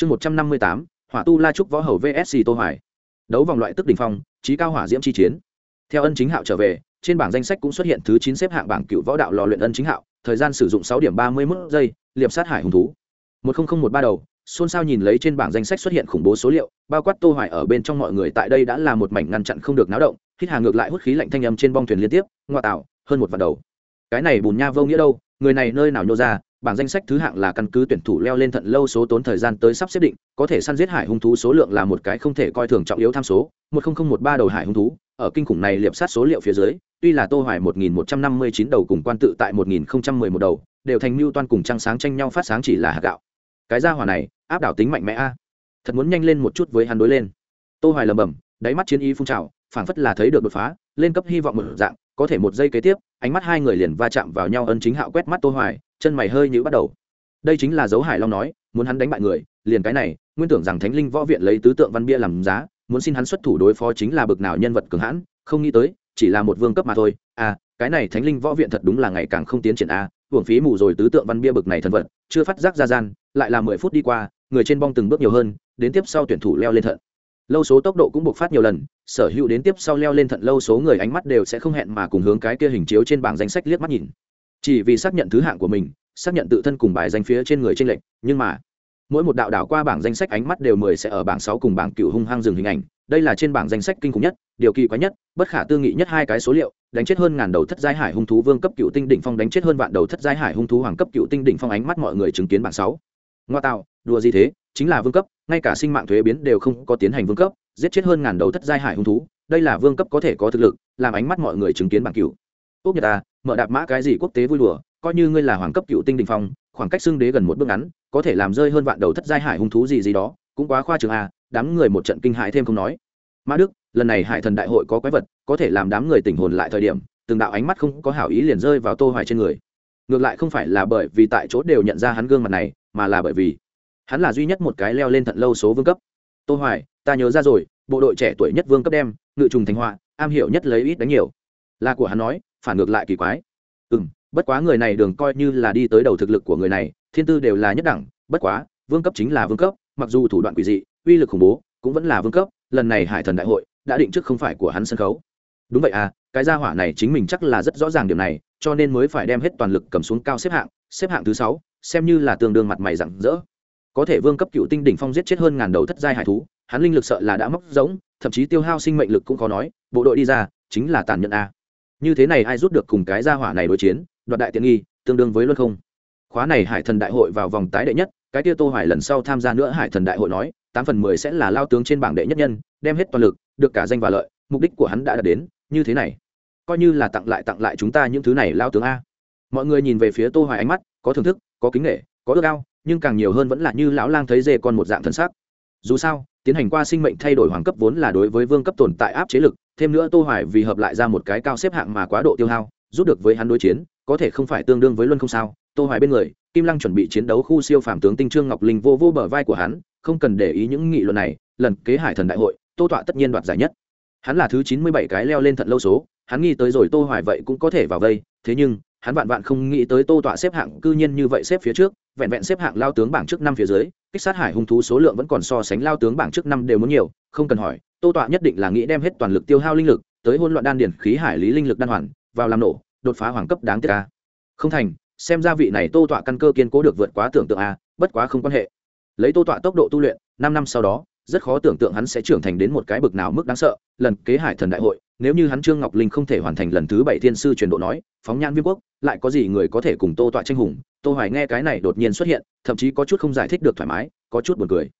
chương một trăm năm mươi tám, hỏa tu la trúc võ hầu vsc tô hoài. Đấu vòng loại tức đỉnh phong, trí cao hỏa diễm chi chiến. Theo ân chính hạo trở về, trên bảng danh sách cũng xuất hiện thứ chín xếp hạng bảng cựu võ đạo lò luyện ân chính hạo, thời gian sử dụng sáu điểm ba mươi mốt giây, liệp sát hải hùng thú. Một nghìn một ba đầu, xôn xao nhìn lấy trên bảng danh sách xuất hiện khủng bố số liệu, bao quát tô hoài ở bên trong mọi người tại đây đã là một mảnh ngăn chặn không được náo động, hít hà ngược lại hút khí lạnh thanh âm trên bong thuyền liên tiếp, ngoa tạo, hơn một vạn đầu. Cái này bùn nha vô nghĩa đâu, người này nơi nào nhô ra bảng danh sách thứ hạng là căn cứ tuyển thủ leo lên thận lâu số tốn thời gian tới sắp xếp định, có thể săn giết hải hung thú số lượng là một cái không thể coi thường trọng yếu tham số, một nghìn một ba đầu hải hung thú, ở kinh khủng này liệp sát số liệu phía dưới, tuy là tô hoài một nghìn một trăm năm mươi chín đầu cùng quan tự tại một nghìn không trăm mười một đầu, đều thành mưu toan cùng trăng sáng tranh nhau phát sáng chỉ là hạt gạo. Cái gia hỏa này, áp đảo tính mạnh mẽ a. Thật muốn nhanh lên một chút với hắn đối lên. Tô hoài lầm bầm đáy mắt chiến ý phun trào, phảng phất là thấy được đột phá, lên cấp hy vọng một dạng, có thể một giây kế tiếp, ánh mắt hai người liền va chạm vào nhau ân chính hạo quét mắt tô hoài chân mày hơi nhíu bắt đầu. Đây chính là dấu hải long nói muốn hắn đánh bại người liền cái này nguyên tưởng rằng thánh linh võ viện lấy tứ tượng văn bia làm giá muốn xin hắn xuất thủ đối phó chính là bực nào nhân vật cường hãn không nghĩ tới chỉ là một vương cấp mà thôi. À cái này thánh linh võ viện thật đúng là ngày càng không tiến triển a à, hưởng phí mù rồi tứ tượng văn bia bực này thần vật chưa phát giác ra gian lại là mười phút đi qua người trên bong từng bước nhiều hơn đến tiếp sau tuyển thủ leo lên thận. Lâu số tốc độ cũng buộc phát nhiều lần sở hữu đến tiếp sau leo lên thận lâu số người ánh mắt đều sẽ không hẹn mà cùng hướng cái kia hình chiếu trên bảng danh sách liếc mắt nhìn chỉ vì xác nhận thứ hạng của mình, xác nhận tự thân cùng bài danh phía trên người trên lệnh nhưng mà, mỗi một đạo đảo qua bảng danh sách ánh mắt đều mười sẽ ở bảng sáu cùng bảng cựu hung hăng dừng hình ảnh. Đây là trên bảng danh sách kinh khủng nhất, điều kỳ quái nhất, bất khả tư nghị nhất hai cái số liệu, đánh chết hơn ngàn đầu thất giai hải hung thú vương cấp cựu tinh đỉnh phong, đánh chết hơn vạn đầu thất giai hải hung thú hoàng cấp cựu tinh đỉnh phong, ánh mắt mọi người chứng kiến bảng sáu. Ngoa tạo, đùa gì thế, chính là vương cấp, ngay cả sinh mạng thuế biến đều không có tiến hành vương cấp, giết chết hơn ngàn đầu thất giai hải hung thú, đây là vương cấp có thể có thực lực, làm ánh mắt mọi người chứng kiến bảng cựu quốc nhật ta mở đạp mã cái gì quốc tế vui đùa, coi như ngươi là hoàng cấp cựu tinh đình phong, khoảng cách xưng đế gần một bước ngắn, có thể làm rơi hơn vạn đầu thất giai hải hung thú gì gì đó, cũng quá khoa trường à đám người một trận kinh hại thêm không nói. Mã đức, lần này hải thần đại hội có quái vật, có thể làm đám người tỉnh hồn lại thời điểm, từng đạo ánh mắt không có hảo ý liền rơi vào tô hoài trên người. Ngược lại không phải là bởi vì tại chỗ đều nhận ra hắn gương mặt này, mà là bởi vì hắn là duy nhất một cái leo lên thận lâu số vương cấp. Tô hoài, ta nhớ ra rồi, bộ đội trẻ tuổi nhất vương cấp đem, ngự trùng thành họa, am hiểu nhất lấy ít đánh nhiều. Là của hắn nói phản ngược lại kỳ quái. Ừ bất quá người này đường coi như là đi tới đầu thực lực của người này, thiên tư đều là nhất đẳng, bất quá, vương cấp chính là vương cấp, mặc dù thủ đoạn quỷ dị, uy lực khủng bố, cũng vẫn là vương cấp, lần này hải thần đại hội đã định trước không phải của hắn sân khấu. Đúng vậy à cái gia hỏa này chính mình chắc là rất rõ ràng điểm này, cho nên mới phải đem hết toàn lực cầm xuống cao xếp hạng xếp hạng thứ sáu, xem như là tương đương mặt mày rặng rỡ. Có thể vương cấp cựu tinh đỉnh phong giết chết hơn ngàn đầu thất giai hải thú, hắn linh lực sợ là đã móc rỗng, thậm chí tiêu hao sinh mệnh lực cũng khó nói, bộ đội đi ra, chính là tàn nhẫn a như thế này ai rút được cùng cái gia hỏa này đối chiến, đoạt đại tiện nghi, tương đương với luân không? Khóa này hải thần đại hội vào vòng tái đệ nhất, cái kia tô hoài lần sau tham gia nữa hải thần đại hội nói, tám phần mười sẽ là lao tướng trên bảng đệ nhất nhân, đem hết toàn lực, được cả danh và lợi, mục đích của hắn đã đạt đến, như thế này. Coi như là tặng lại tặng lại chúng ta những thứ này lao tướng a. Mọi người nhìn về phía tô hoài ánh mắt, có thưởng thức, có kính nghệ có ước ao, nhưng càng nhiều hơn vẫn là như lão lang thấy dê con một dạng thần sắc. Dù sao, tiến hành qua sinh mệnh thay đổi hoàng cấp vốn là đối với vương cấp tồn tại áp chế lực thêm nữa tô hoài vì hợp lại ra một cái cao xếp hạng mà quá độ tiêu hao rút được với hắn đối chiến, có thể không phải tương đương với luân không sao. Tô hoài bên người, kim lăng chuẩn bị chiến đấu khu siêu phàm tướng tinh trương ngọc linh vô vô bờ vai của hắn, không cần để ý những nghị luận này, lần kế hải thần đại hội, tô tọa tất nhiên đoạt giải nhất. Hắn là thứ 97 cái leo lên thận lâu số, hắn nghĩ tới rồi tô hoài vậy cũng có thể vào vây, thế nhưng hắn vạn vạn không nghĩ tới tô tọa xếp hạng cư nhiên như vậy xếp phía trước, vẹn vẹn xếp hạng lao tướng bảng trước năm phía dưới, kích sát hải hung thú số lượng vẫn còn so sánh lao tướng bảng trước năm đều muốn nhiều, không cần hỏi, tô tọa nhất định là nghĩ đem hết toàn lực tiêu hao linh lực, tới hỗn loạn đan điển khí hải lý linh lực đan hoàn, vào làm nổ, đột phá hoàng cấp đáng tiếc a. Không thành, xem ra vị này tô tọa căn cơ kiên cố được vượt quá tưởng tượng a, bất quá không quan hệ. Lấy tô tọa tốc độ tu luyện, năm năm sau đó, rất khó tưởng tượng hắn sẽ trưởng thành đến một cái bực nào mức đáng sợ, lần kế hải thần đại hội nếu như hắn trương ngọc linh không thể hoàn thành lần thứ bảy thiên sư truyền độ nói, phóng nhan viêm quốc, lại có gì người có thể cùng tô tọa tranh hùng? Tô hoài nghe cái này đột nhiên xuất hiện, thậm chí có chút không giải thích được thoải mái, có chút buồn cười.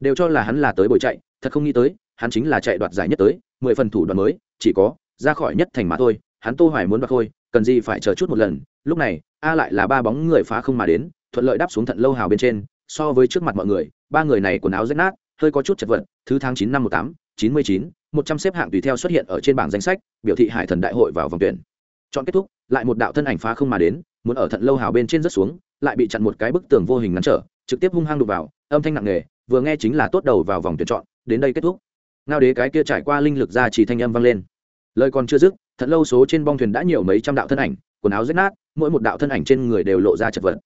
Đều cho là hắn là tới bồi chạy, thật không nghĩ tới, hắn chính là chạy đoạt giải nhất tới, mười phần thủ đoạn mới, chỉ có, ra khỏi nhất thành mà thôi, hắn tô hoài muốn đoạt thôi, cần gì phải chờ chút một lần, lúc này, a lại là ba bóng người phá không mà đến, thuận lợi đáp xuống thận lâu hào bên trên, so với trước mặt mọi người, ba người này quần áo rách nát, hơi có chút chật vật, thứ tháng chín năm một tám chín mươi chín, một trăm xếp hạng tùy theo xuất hiện ở trên bảng danh sách, biểu thị hải thần đại hội vào vòng tuyển. Chọn kết thúc, lại một đạo thân ảnh phá không mà đến, muốn ở thận lâu hào bên trên rất xuống, lại bị chặn một cái bức tường vô hình ngắn trở, trực tiếp hung hăng đục vào, âm thanh nặng nề, vừa nghe chính là tốt đầu vào vòng tuyển chọn, đến đây kết thúc. Ngao đế cái kia trải qua linh lực ra chỉ thanh âm vang lên. Lời còn chưa dứt, thận lâu số trên bong thuyền đã nhiều mấy trăm đạo thân ảnh, quần áo rách nát, mỗi một đạo thân ảnh trên người đều lộ ra chật vật.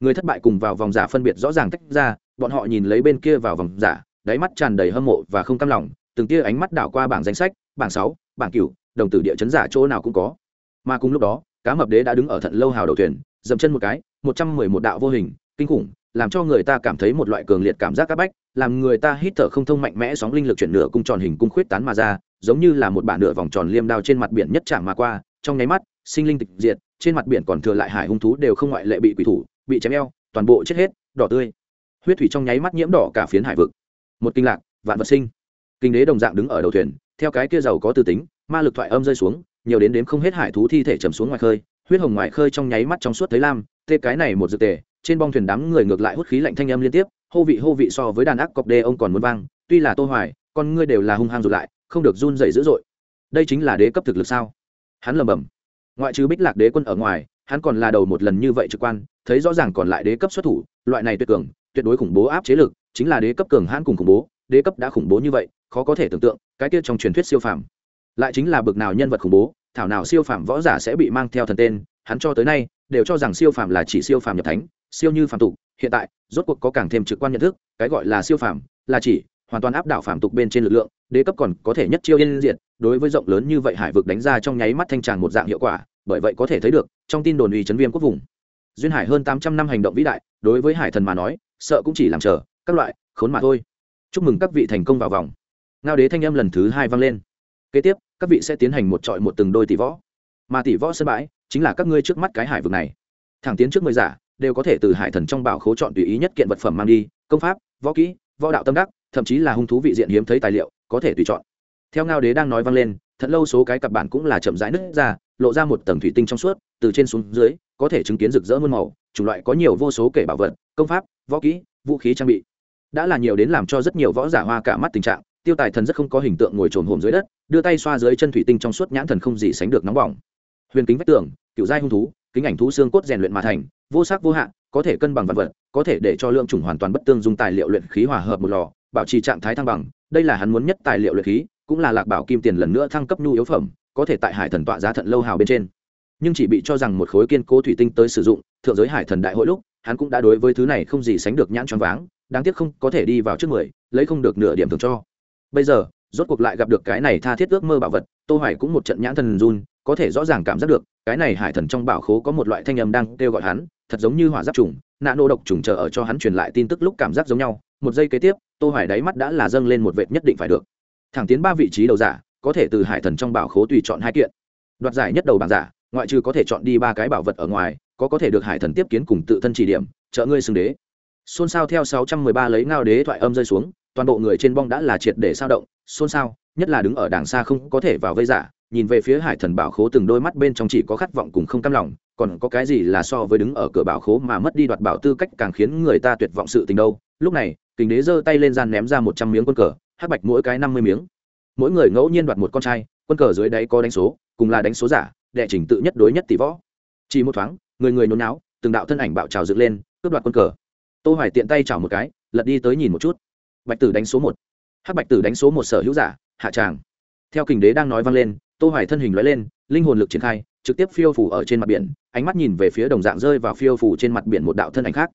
Người thất bại cùng vào vòng giả phân biệt rõ ràng tách ra, bọn họ nhìn lấy bên kia vào vòng giả, đáy mắt tràn đầy hâm mộ và không cam lòng từng tia ánh mắt đảo qua bảng danh sách, bảng sáu, bảng cửu, đồng tử địa chấn giả chỗ nào cũng có. Mà cùng lúc đó, cá mập đế đã đứng ở thận lâu hào đầu thuyền, dậm chân một cái, một trăm mười một đạo vô hình, kinh khủng, làm cho người ta cảm thấy một loại cường liệt cảm giác áp bách, làm người ta hít thở không thông mạnh mẽ sóng linh lực chuyển nửa cung tròn hình cung khuyết tán mà ra, giống như là một bản nửa vòng tròn liêm đao trên mặt biển nhất chạm mà qua, trong nháy mắt, sinh linh tịch diệt, trên mặt biển còn thừa lại hải hung thú đều không ngoại lệ bị quỷ thủ, bị chém eo, toàn bộ chết hết, đỏ tươi. Huyết thủy trong nháy mắt nhiễm đỏ cả phiến hải vực. Một kinh lạc, vạn vật sinh kinh đế đồng dạng đứng ở đầu thuyền, theo cái kia giàu có tư tính, ma lực thoại âm rơi xuống, nhiều đến đếm không hết hải thú thi thể chầm xuống ngoài khơi, huyết hồng ngoài khơi trong nháy mắt trong suốt thấy lam tê cái này một dược tề, trên bong thuyền đám người ngược lại hút khí lạnh thanh âm liên tiếp, hô vị hô vị so với đàn ác cọc đê ông còn muốn vang, tuy là tô hoài, con ngươi đều là hung hăng rụt lại, không được run rẩy dữ dội. Đây chính là đế cấp thực lực sao? Hắn lầm bầm ngoại trừ bích lạc đế quân ở ngoài, hắn còn là đầu một lần như vậy trực quan, thấy rõ ràng còn lại đế cấp xuất thủ, loại này tuyệt cường, tuyệt đối khủng bố áp chế lực, chính là đế cấp cường hãn cùng khủng bố đế cấp đã khủng bố như vậy, khó có thể tưởng tượng, cái kia trong truyền thuyết siêu phàm lại chính là bực nào nhân vật khủng bố, thảo nào siêu phàm võ giả sẽ bị mang theo thần tên, hắn cho tới nay đều cho rằng siêu phàm là chỉ siêu phàm nhập thánh, siêu như phàm tục, hiện tại, rốt cuộc có càng thêm trực quan nhận thức, cái gọi là siêu phàm là chỉ hoàn toàn áp đảo phàm tục bên trên lực lượng, đế cấp còn có thể nhất chiêu yên diện đối với rộng lớn như vậy hải vực đánh ra trong nháy mắt thanh tràng một dạng hiệu quả, bởi vậy có thể thấy được, trong tin đồn uy chấn viêm quốc vùng, duyên hải hơn tám trăm năm hành động vĩ đại, đối với hải thần mà nói, sợ cũng chỉ làm chờ, các loại, khốn mà thôi chúc mừng các vị thành công vào vòng. Ngao đế thanh âm lần thứ hai vang lên. Kế tiếp, các vị sẽ tiến hành một trọi một từng đôi tỷ võ. Mà tỷ võ sân bãi chính là các ngươi trước mắt cái hải vực này. Thẳng tiến trước mười giả, đều có thể từ hải thần trong bảo khố chọn tùy ý nhất kiện vật phẩm mang đi, công pháp, võ kỹ, võ đạo tâm đắc, thậm chí là hung thú vị diện hiếm thấy tài liệu, có thể tùy chọn. Theo ngao đế đang nói vang lên, thật lâu số cái cặp bản cũng là chậm rãi nứt ra, lộ ra một tầng thủy tinh trong suốt, từ trên xuống dưới, có thể chứng kiến rực rỡ muôn màu, chủng loại có nhiều vô số kể bảo vật, công pháp, võ kỹ, vũ khí trang bị đã là nhiều đến làm cho rất nhiều võ giả hoa cả mắt tình trạng, tiêu tài thần rất không có hình tượng ngồi trồn hồm dưới đất, đưa tay xoa dưới chân thủy tinh trong suốt nhãn thần không gì sánh được nóng bỏng. Huyền kính vách tường, cựu giai hung thú, kính ảnh thú xương cốt rèn luyện mà thành, vô sắc vô hạn có thể cân bằng vật vật, có thể để cho lượng chủng hoàn toàn bất tương dùng tài liệu luyện khí hòa hợp một lò, bảo trì trạng thái thăng bằng, đây là hắn muốn nhất tài liệu luyện khí, cũng là lạc bảo kim tiền lần nữa thăng cấp nhu yếu phẩm, có thể tại hải thần tọa giá thận lâu hào bên trên. Nhưng chỉ bị cho rằng một khối kiên cố thủy tinh tới sử dụng, thượng giới hải thần đại hội lúc, hắn cũng đã đối với thứ này không gì sánh được nhãn choáng váng đáng tiếc không có thể đi vào trước mười, lấy không được nửa điểm thường cho. Bây giờ, rốt cuộc lại gặp được cái này tha thiết ước mơ bảo vật, tô hoài cũng một trận nhãn thần run, có thể rõ ràng cảm giác được, cái này hải thần trong bảo khố có một loại thanh âm đang kêu gọi hắn, thật giống như hỏa giáp trùng, nạ nô độc trùng chờ ở cho hắn truyền lại tin tức lúc cảm giác giống nhau. Một giây kế tiếp, tô hoài đáy mắt đã là dâng lên một vệt nhất định phải được. Thẳng tiến ba vị trí đầu giả, có thể từ hải thần trong bảo khố tùy chọn hai kiện. Đoạt giải nhất đầu bảng giả, ngoại trừ có thể chọn đi ba cái bảo vật ở ngoài, có có thể được hải thần tiếp kiến cùng tự thân chỉ điểm, trợ ngươi xưng đế xôn xao theo 613 lấy ngao đế thoại âm rơi xuống, toàn bộ người trên bong đã là triệt để sao động, xôn xao, nhất là đứng ở đàng xa không có thể vào vây giả, nhìn về phía hải thần bảo khố từng đôi mắt bên trong chỉ có khát vọng cùng không cam lòng, còn có cái gì là so với đứng ở cửa bảo khố mà mất đi đoạt bảo tư cách càng khiến người ta tuyệt vọng sự tình đâu. Lúc này, kình đế giơ tay lên gian ném ra một trăm miếng quân cờ, hắc bạch mỗi cái năm mươi miếng. Mỗi người ngẫu nhiên đoạt một con trai, quân cờ dưới đáy có đánh số, cùng là đánh số giả, đệ trình tự nhất đối nhất tỷ võ. Chỉ một thoáng, người người nhốn náo từng đạo thân ảnh bạo trào dựng lên, cướp đoạt quân cờ tô hoài tiện tay chảo một cái, lật đi tới nhìn một chút. Bạch tử đánh số một. Hắc bạch tử đánh số một sở hữu giả, hạ tràng. Theo kình đế đang nói vang lên, tô hoài thân hình lóe lên, linh hồn lực triển khai, trực tiếp phiêu phủ ở trên mặt biển, ánh mắt nhìn về phía đồng dạng rơi vào phiêu phủ trên mặt biển một đạo thân ảnh khác.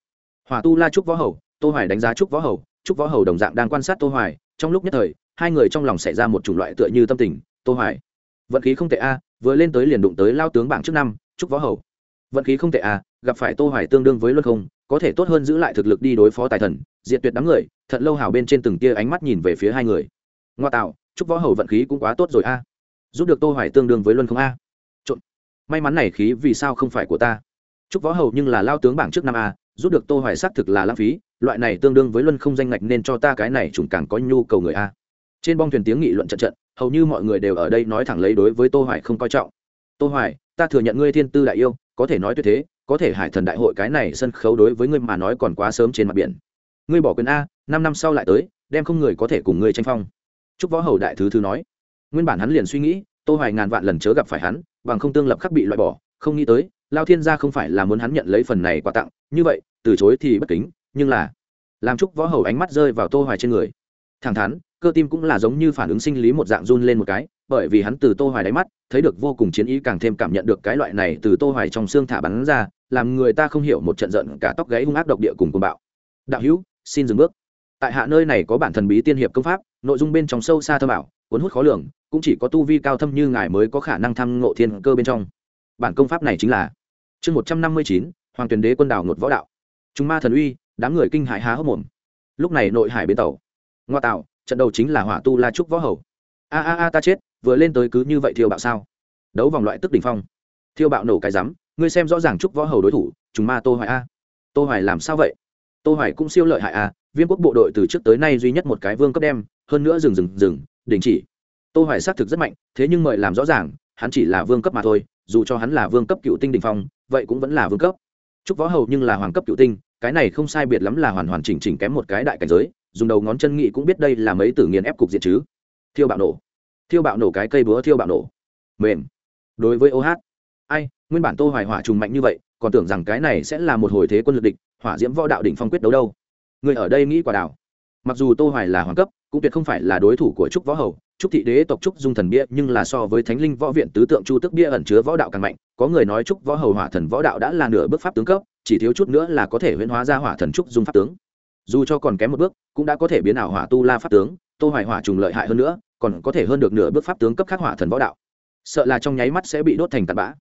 Hỏa tu la trúc võ hầu, tô hoài đánh giá trúc võ hầu, trúc võ hầu đồng dạng đang quan sát tô hoài, trong lúc nhất thời, hai người trong lòng xảy ra một chủng loại tựa như tâm tình, tô hoài, vận khí không tệ a, vừa lên tới liền đụng tới lao tướng bảng trước năm, trúc võ hầu. Vận khí không tệ a, gặp phải tô hoài tương đương với luân không có thể tốt hơn giữ lại thực lực đi đối phó tài thần, diệt tuyệt đám người, thật lâu hào bên trên từng tia ánh mắt nhìn về phía hai người. Ngoa tạo, chúc võ hầu vận khí cũng quá tốt rồi a. À. Giúp được tô hoài tương đương với luân không a. Trộn. May mắn này khí vì sao không phải của ta. Chúc võ hầu nhưng là lao tướng bảng trước năm a, giúp được tô hoài xác thực là lãng phí, loại này tương đương với luân không danh ngạch nên cho ta cái này trùng càng có nhu cầu người a. Trên bong thuyền tiếng nghị luận trận trận, hầu như mọi người đều ở đây nói thẳng lấy đối với tô hoài không coi trọng. Tô hoài, ta thừa nhận ngươi thiên tư đại yêu, có thể nói tuyệt thế có thể hải thần đại hội cái này sân khấu đối với ngươi mà nói còn quá sớm trên mặt biển. Ngươi bỏ quyền a, năm năm sau lại tới, đem không người có thể cùng ngươi tranh phong. Chúc võ hầu đại thứ thứ nói. Nguyên bản hắn liền suy nghĩ, tô hoài ngàn vạn lần chớ gặp phải hắn, bằng không tương lập khắc bị loại bỏ, không nghĩ tới, lao thiên gia không phải là muốn hắn nhận lấy phần này quà tặng, như vậy, từ chối thì bất kính, nhưng là, làm chúc võ hầu ánh mắt rơi vào tô hoài trên người. Thẳng thắn, cơ tim cũng là giống như phản ứng sinh lý một dạng run lên một cái bởi vì hắn từ tô hoài đáy mắt, thấy được vô cùng chiến ý càng thêm cảm nhận được cái loại này từ tô hoài trong xương thả bắn ra, làm người ta không hiểu một trận giận, cả tóc gáy hung ác độc địa cùng cuồng bạo. Đạo hữu, xin dừng bước. Tại hạ nơi này có bản thần bí tiên hiệp công pháp, nội dung bên trong sâu xa thâm bảo cuốn hút khó lường, cũng chỉ có tu vi cao thâm như ngài mới có khả năng thăm ngộ thiên cơ bên trong. Bản công pháp này chính là chương một trăm năm mươi chín, hoàng tuyền đế quân đảo ngột võ đạo. Chúng ma thần uy, đám người kinh hại há hốc mồm. Lúc này nội hải bến tàu. Ngoa tạo, trận đầu chính là hỏa tu la trúc võ hầu. A a a, ta chết vừa lên tới cứ như vậy thiêu bạo sao? Đấu vòng loại tức đỉnh phong. Thiêu bạo nổ cái rắm, ngươi xem rõ ràng trúc võ hầu đối thủ chúng ma tô hoài a. Tô hoài làm sao vậy? Tô hoài cũng siêu lợi hại a viêm quốc bộ đội từ trước tới nay duy nhất một cái vương cấp đem, hơn nữa dừng dừng dừng đình chỉ. Tô hoài xác thực rất mạnh, thế nhưng mời làm rõ ràng, hắn chỉ là vương cấp mà thôi, dù cho hắn là vương cấp cựu tinh đỉnh phong, vậy cũng vẫn là vương cấp. Trúc võ hầu nhưng là hoàng cấp cựu tinh, cái này không sai biệt lắm là hoàn hoàn chỉnh chỉnh kém một cái đại cảnh giới, dùng đầu ngón chân nghị cũng biết đây là mấy tử nghiền ép cục diện chứ. Thiêu bạo nổ thiêu bạo nổ cái cây búa thiêu bạo nổ. Mềm. Đối với OH ai, nguyên bản tô hoài hỏa trùng mạnh như vậy, còn tưởng rằng cái này sẽ là một hồi thế quân lực địch, hỏa diễm võ đạo đỉnh phong quyết đấu đâu. Người ở đây nghĩ quả đảo. Mặc dù tô hoài là hoàng cấp, cũng tuyệt không phải là đối thủ của trúc võ hầu, trúc thị đế tộc trúc dung thần bia, nhưng là so với thánh linh võ viện tứ tượng chu tức bia ẩn chứa võ đạo càng mạnh, có người nói trúc võ hầu hỏa thần võ đạo đã là nửa bước pháp tướng cấp, chỉ thiếu chút nữa là có thể huyễn hóa ra hỏa thần trúc dung pháp tướng. Dù cho còn kém một bước, cũng đã có thể biến ảo hỏa tu la pháp tướng, tô hoài hỏa trùng lợi hại hơn nữa còn có thể hơn được nửa bước pháp tướng cấp khắc hỏa thần võ đạo. Sợ là trong nháy mắt sẽ bị đốt thành tạt bã.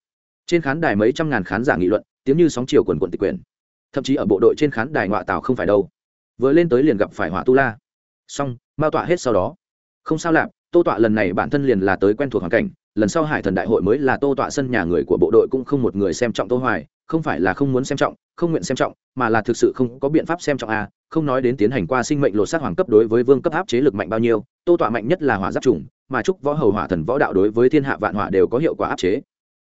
Trên khán đài mấy trăm ngàn khán giả nghị luận, tiếng như sóng chiều quần quận tịch quyền thậm chí ở bộ đội trên khán đài ngoại tàu không phải đâu. Vừa lên tới liền gặp phải hỏa tu la. Xong mao tọa hết sau đó. Không sao lạp, tô tọa lần này bản thân liền là tới quen thuộc hoàn cảnh, lần sau hải thần đại hội mới là tô tọa sân nhà người của bộ đội cũng không một người xem trọng tô hoài, không phải là không muốn xem trọng, không nguyện xem trọng, mà là thực sự không có biện pháp xem trọng a không nói đến tiến hành qua sinh mệnh lột xác hoàng cấp đối với vương cấp áp chế lực mạnh bao nhiêu, tô tọa mạnh nhất là hỏa giáp trùng, mà chúc võ hầu hỏa thần võ đạo đối với thiên hạ vạn hỏa đều có hiệu quả áp chế.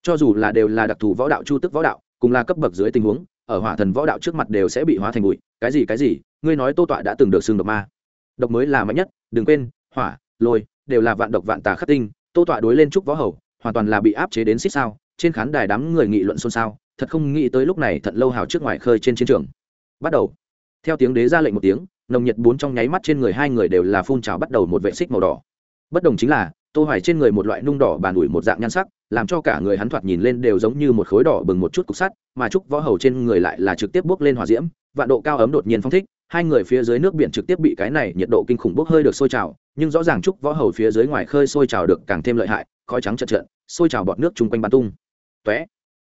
Cho dù là đều là đặc thù võ đạo chu tức võ đạo, cùng là cấp bậc dưới tình huống, ở hỏa thần võ đạo trước mặt đều sẽ bị hóa thành bụi, cái gì cái gì, ngươi nói tô tọa đã từng được xưng độc ma. Độc mới là mạnh nhất, đừng quên, hỏa, lôi, đều là vạn độc vạn tà khắc tinh, tô tọa đối lên trúc võ hầu, hoàn toàn là bị áp chế đến xích sao, trên khán đài đám người nghị luận xôn xao, thật không nghĩ tới lúc này thật lâu hào trước ngoài khơi trên chiến trường. Bắt đầu theo tiếng đế ra lệnh một tiếng, nồng nhiệt bốn trong nháy mắt trên người hai người đều là phun trào bắt đầu một vệ xích màu đỏ. Bất đồng chính là, tô hoài trên người một loại nung đỏ bàn ủi một dạng nhan sắc, làm cho cả người hắn thoạt nhìn lên đều giống như một khối đỏ bừng một chút cục sắt, mà trúc võ hầu trên người lại là trực tiếp bước lên hỏa diễm, vạn độ cao ấm đột nhiên phong thích, hai người phía dưới nước biển trực tiếp bị cái này nhiệt độ kinh khủng bốc hơi được sôi trào, nhưng rõ ràng trúc võ hầu phía dưới ngoài khơi sôi trào được càng thêm lợi hại, khói trắng chật trợn sôi trào bọt nước chung quanh bắn tung. Tóe.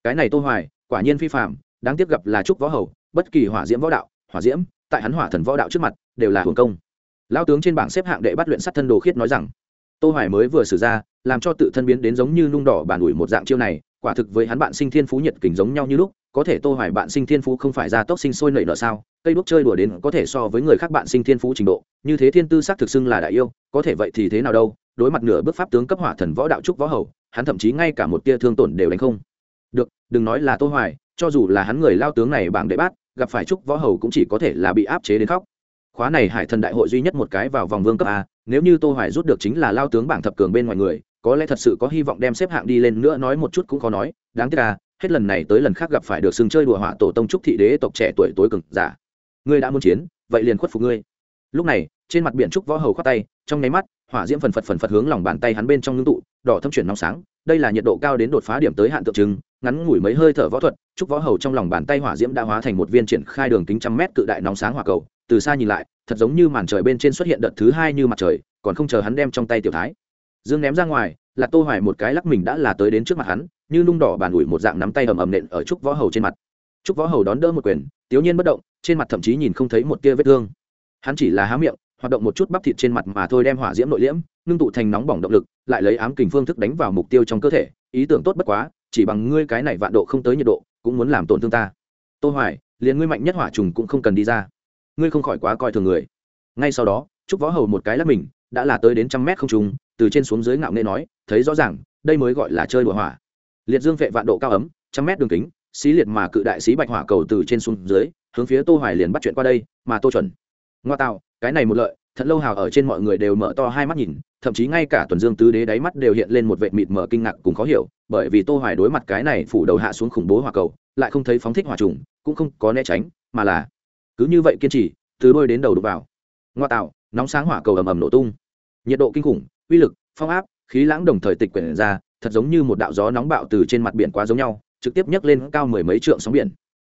Cái này tô hoài, quả nhiên phi phạm đáng tiếc gặp là trúc võ hầu, bất kỳ hỏa diễm võ đạo hỏa diễm, tại hắn hỏa thần võ đạo trước mặt, đều là hưởng công. Lao tướng trên bảng xếp hạng đệ bắt luyện sắt thân đồ khiết nói rằng, tô hoài mới vừa xử ra, làm cho tự thân biến đến giống như nung đỏ bàn ủi một dạng chiêu này, quả thực với hắn bạn sinh thiên phú nhiệt kình giống nhau như lúc, có thể tô hoài bạn sinh thiên phú không phải ra tốc sinh sôi nảy nở sao, cây đuốc chơi đùa đến có thể so với người khác bạn sinh thiên phú trình độ, như thế thiên tư sắc thực xưng là đại yêu, có thể vậy thì thế nào đâu, đối mặt nửa bước pháp tướng cấp hỏa thần võ đạo trúc võ hầu, hắn thậm chí ngay cả một tia thương tổn đều đánh không. Được, đừng nói là tô hoài, cho dù là hắn người lao tướng này bảng đệ bát gặp phải trúc võ hầu cũng chỉ có thể là bị áp chế đến khóc. Khóa này hải thần đại hội duy nhất một cái vào vòng vương cấp a, nếu như tô hoài rút được chính là lao tướng bảng thập cường bên ngoài người, có lẽ thật sự có hy vọng đem xếp hạng đi lên nữa nói một chút cũng khó nói, đáng tiếc à hết lần này tới lần khác gặp phải được sừng chơi đùa hỏa tổ tông trúc thị đế tộc trẻ tuổi tối cường giả. Ngươi đã muốn chiến, vậy liền khuất phục ngươi. Lúc này, trên mặt biển trúc võ hầu khoát tay, trong nháy mắt, hỏa diễm phần phật phần phật hướng lòng bàn tay hắn bên trong ngưng tụ, đỏ thâm chuyển nóng sáng, đây là nhiệt độ cao đến đột phá điểm tới hạn tượng trưng ngắn ngủi mấy hơi thở võ thuật, trúc võ hầu trong lòng bàn tay hỏa diễm đã hóa thành một viên triển khai đường kính trăm mét cự đại nóng sáng hỏa cầu, từ xa nhìn lại, thật giống như màn trời bên trên xuất hiện đợt thứ hai như mặt trời, còn không chờ hắn đem trong tay tiểu thái. Dương ném ra ngoài là tô hoài một cái lắc mình đã là tới đến trước mặt hắn, như nung đỏ bàn ủi một dạng nắm tay ầm ầm nện ở trúc võ hầu trên mặt. Trúc võ hầu đón đỡ một quyền tiếu nhiên bất động, trên mặt thậm chí nhìn không thấy một tia vết thương. Hắn chỉ là há miệng, hoạt động một chút bắp thịt trên mặt mà thôi đem hỏa diễm nội liễm, ngưng tụ thành nóng bỏng động lực, lại lấy ám kình phương thức đánh vào mục tiêu trong cơ thể, ý tưởng tốt bất quá chỉ bằng ngươi cái này vạn độ không tới nhiệt độ, cũng muốn làm tổn thương ta. Tô hoài, liền ngươi mạnh nhất hỏa trùng cũng không cần đi ra. Ngươi không khỏi quá coi thường người. Ngay sau đó, trúc võ hầu một cái lắc mình, đã là tới đến trăm mét không trùng từ trên xuống dưới ngạo nghễ nói, thấy rõ ràng, đây mới gọi là chơi đùa hỏa. Liệt dương vệ vạn độ cao ấm, trăm mét đường kính, xí liệt mà cự đại xí bạch hỏa cầu từ trên xuống dưới, hướng phía tô hoài liền bắt chuyện qua đây, mà tô chuẩn, ngoa tạo, cái này một lợi thật lâu hào ở trên mọi người đều mở to hai mắt nhìn, thậm chí ngay cả tuần dương tứ đế đáy mắt đều hiện lên một vệ mịt mở kinh ngạc cùng khó hiểu, bởi vì tô hoài đối mặt cái này phủ đầu hạ xuống khủng bố hỏa cầu, lại không thấy phóng thích hỏa trùng, cũng không có né tránh, mà là cứ như vậy kiên trì, từ đôi đến đầu đục vào. Ngoa tạo, nóng sáng hỏa cầu ầm ầm nổ tung. Nhiệt độ kinh khủng, uy lực, phong áp, khí lãng đồng thời tịch quyển ra, thật giống như một đạo gió nóng bạo từ trên mặt biển quá giống nhau, trực tiếp nhấc lên cao mười mấy trượng sóng biển.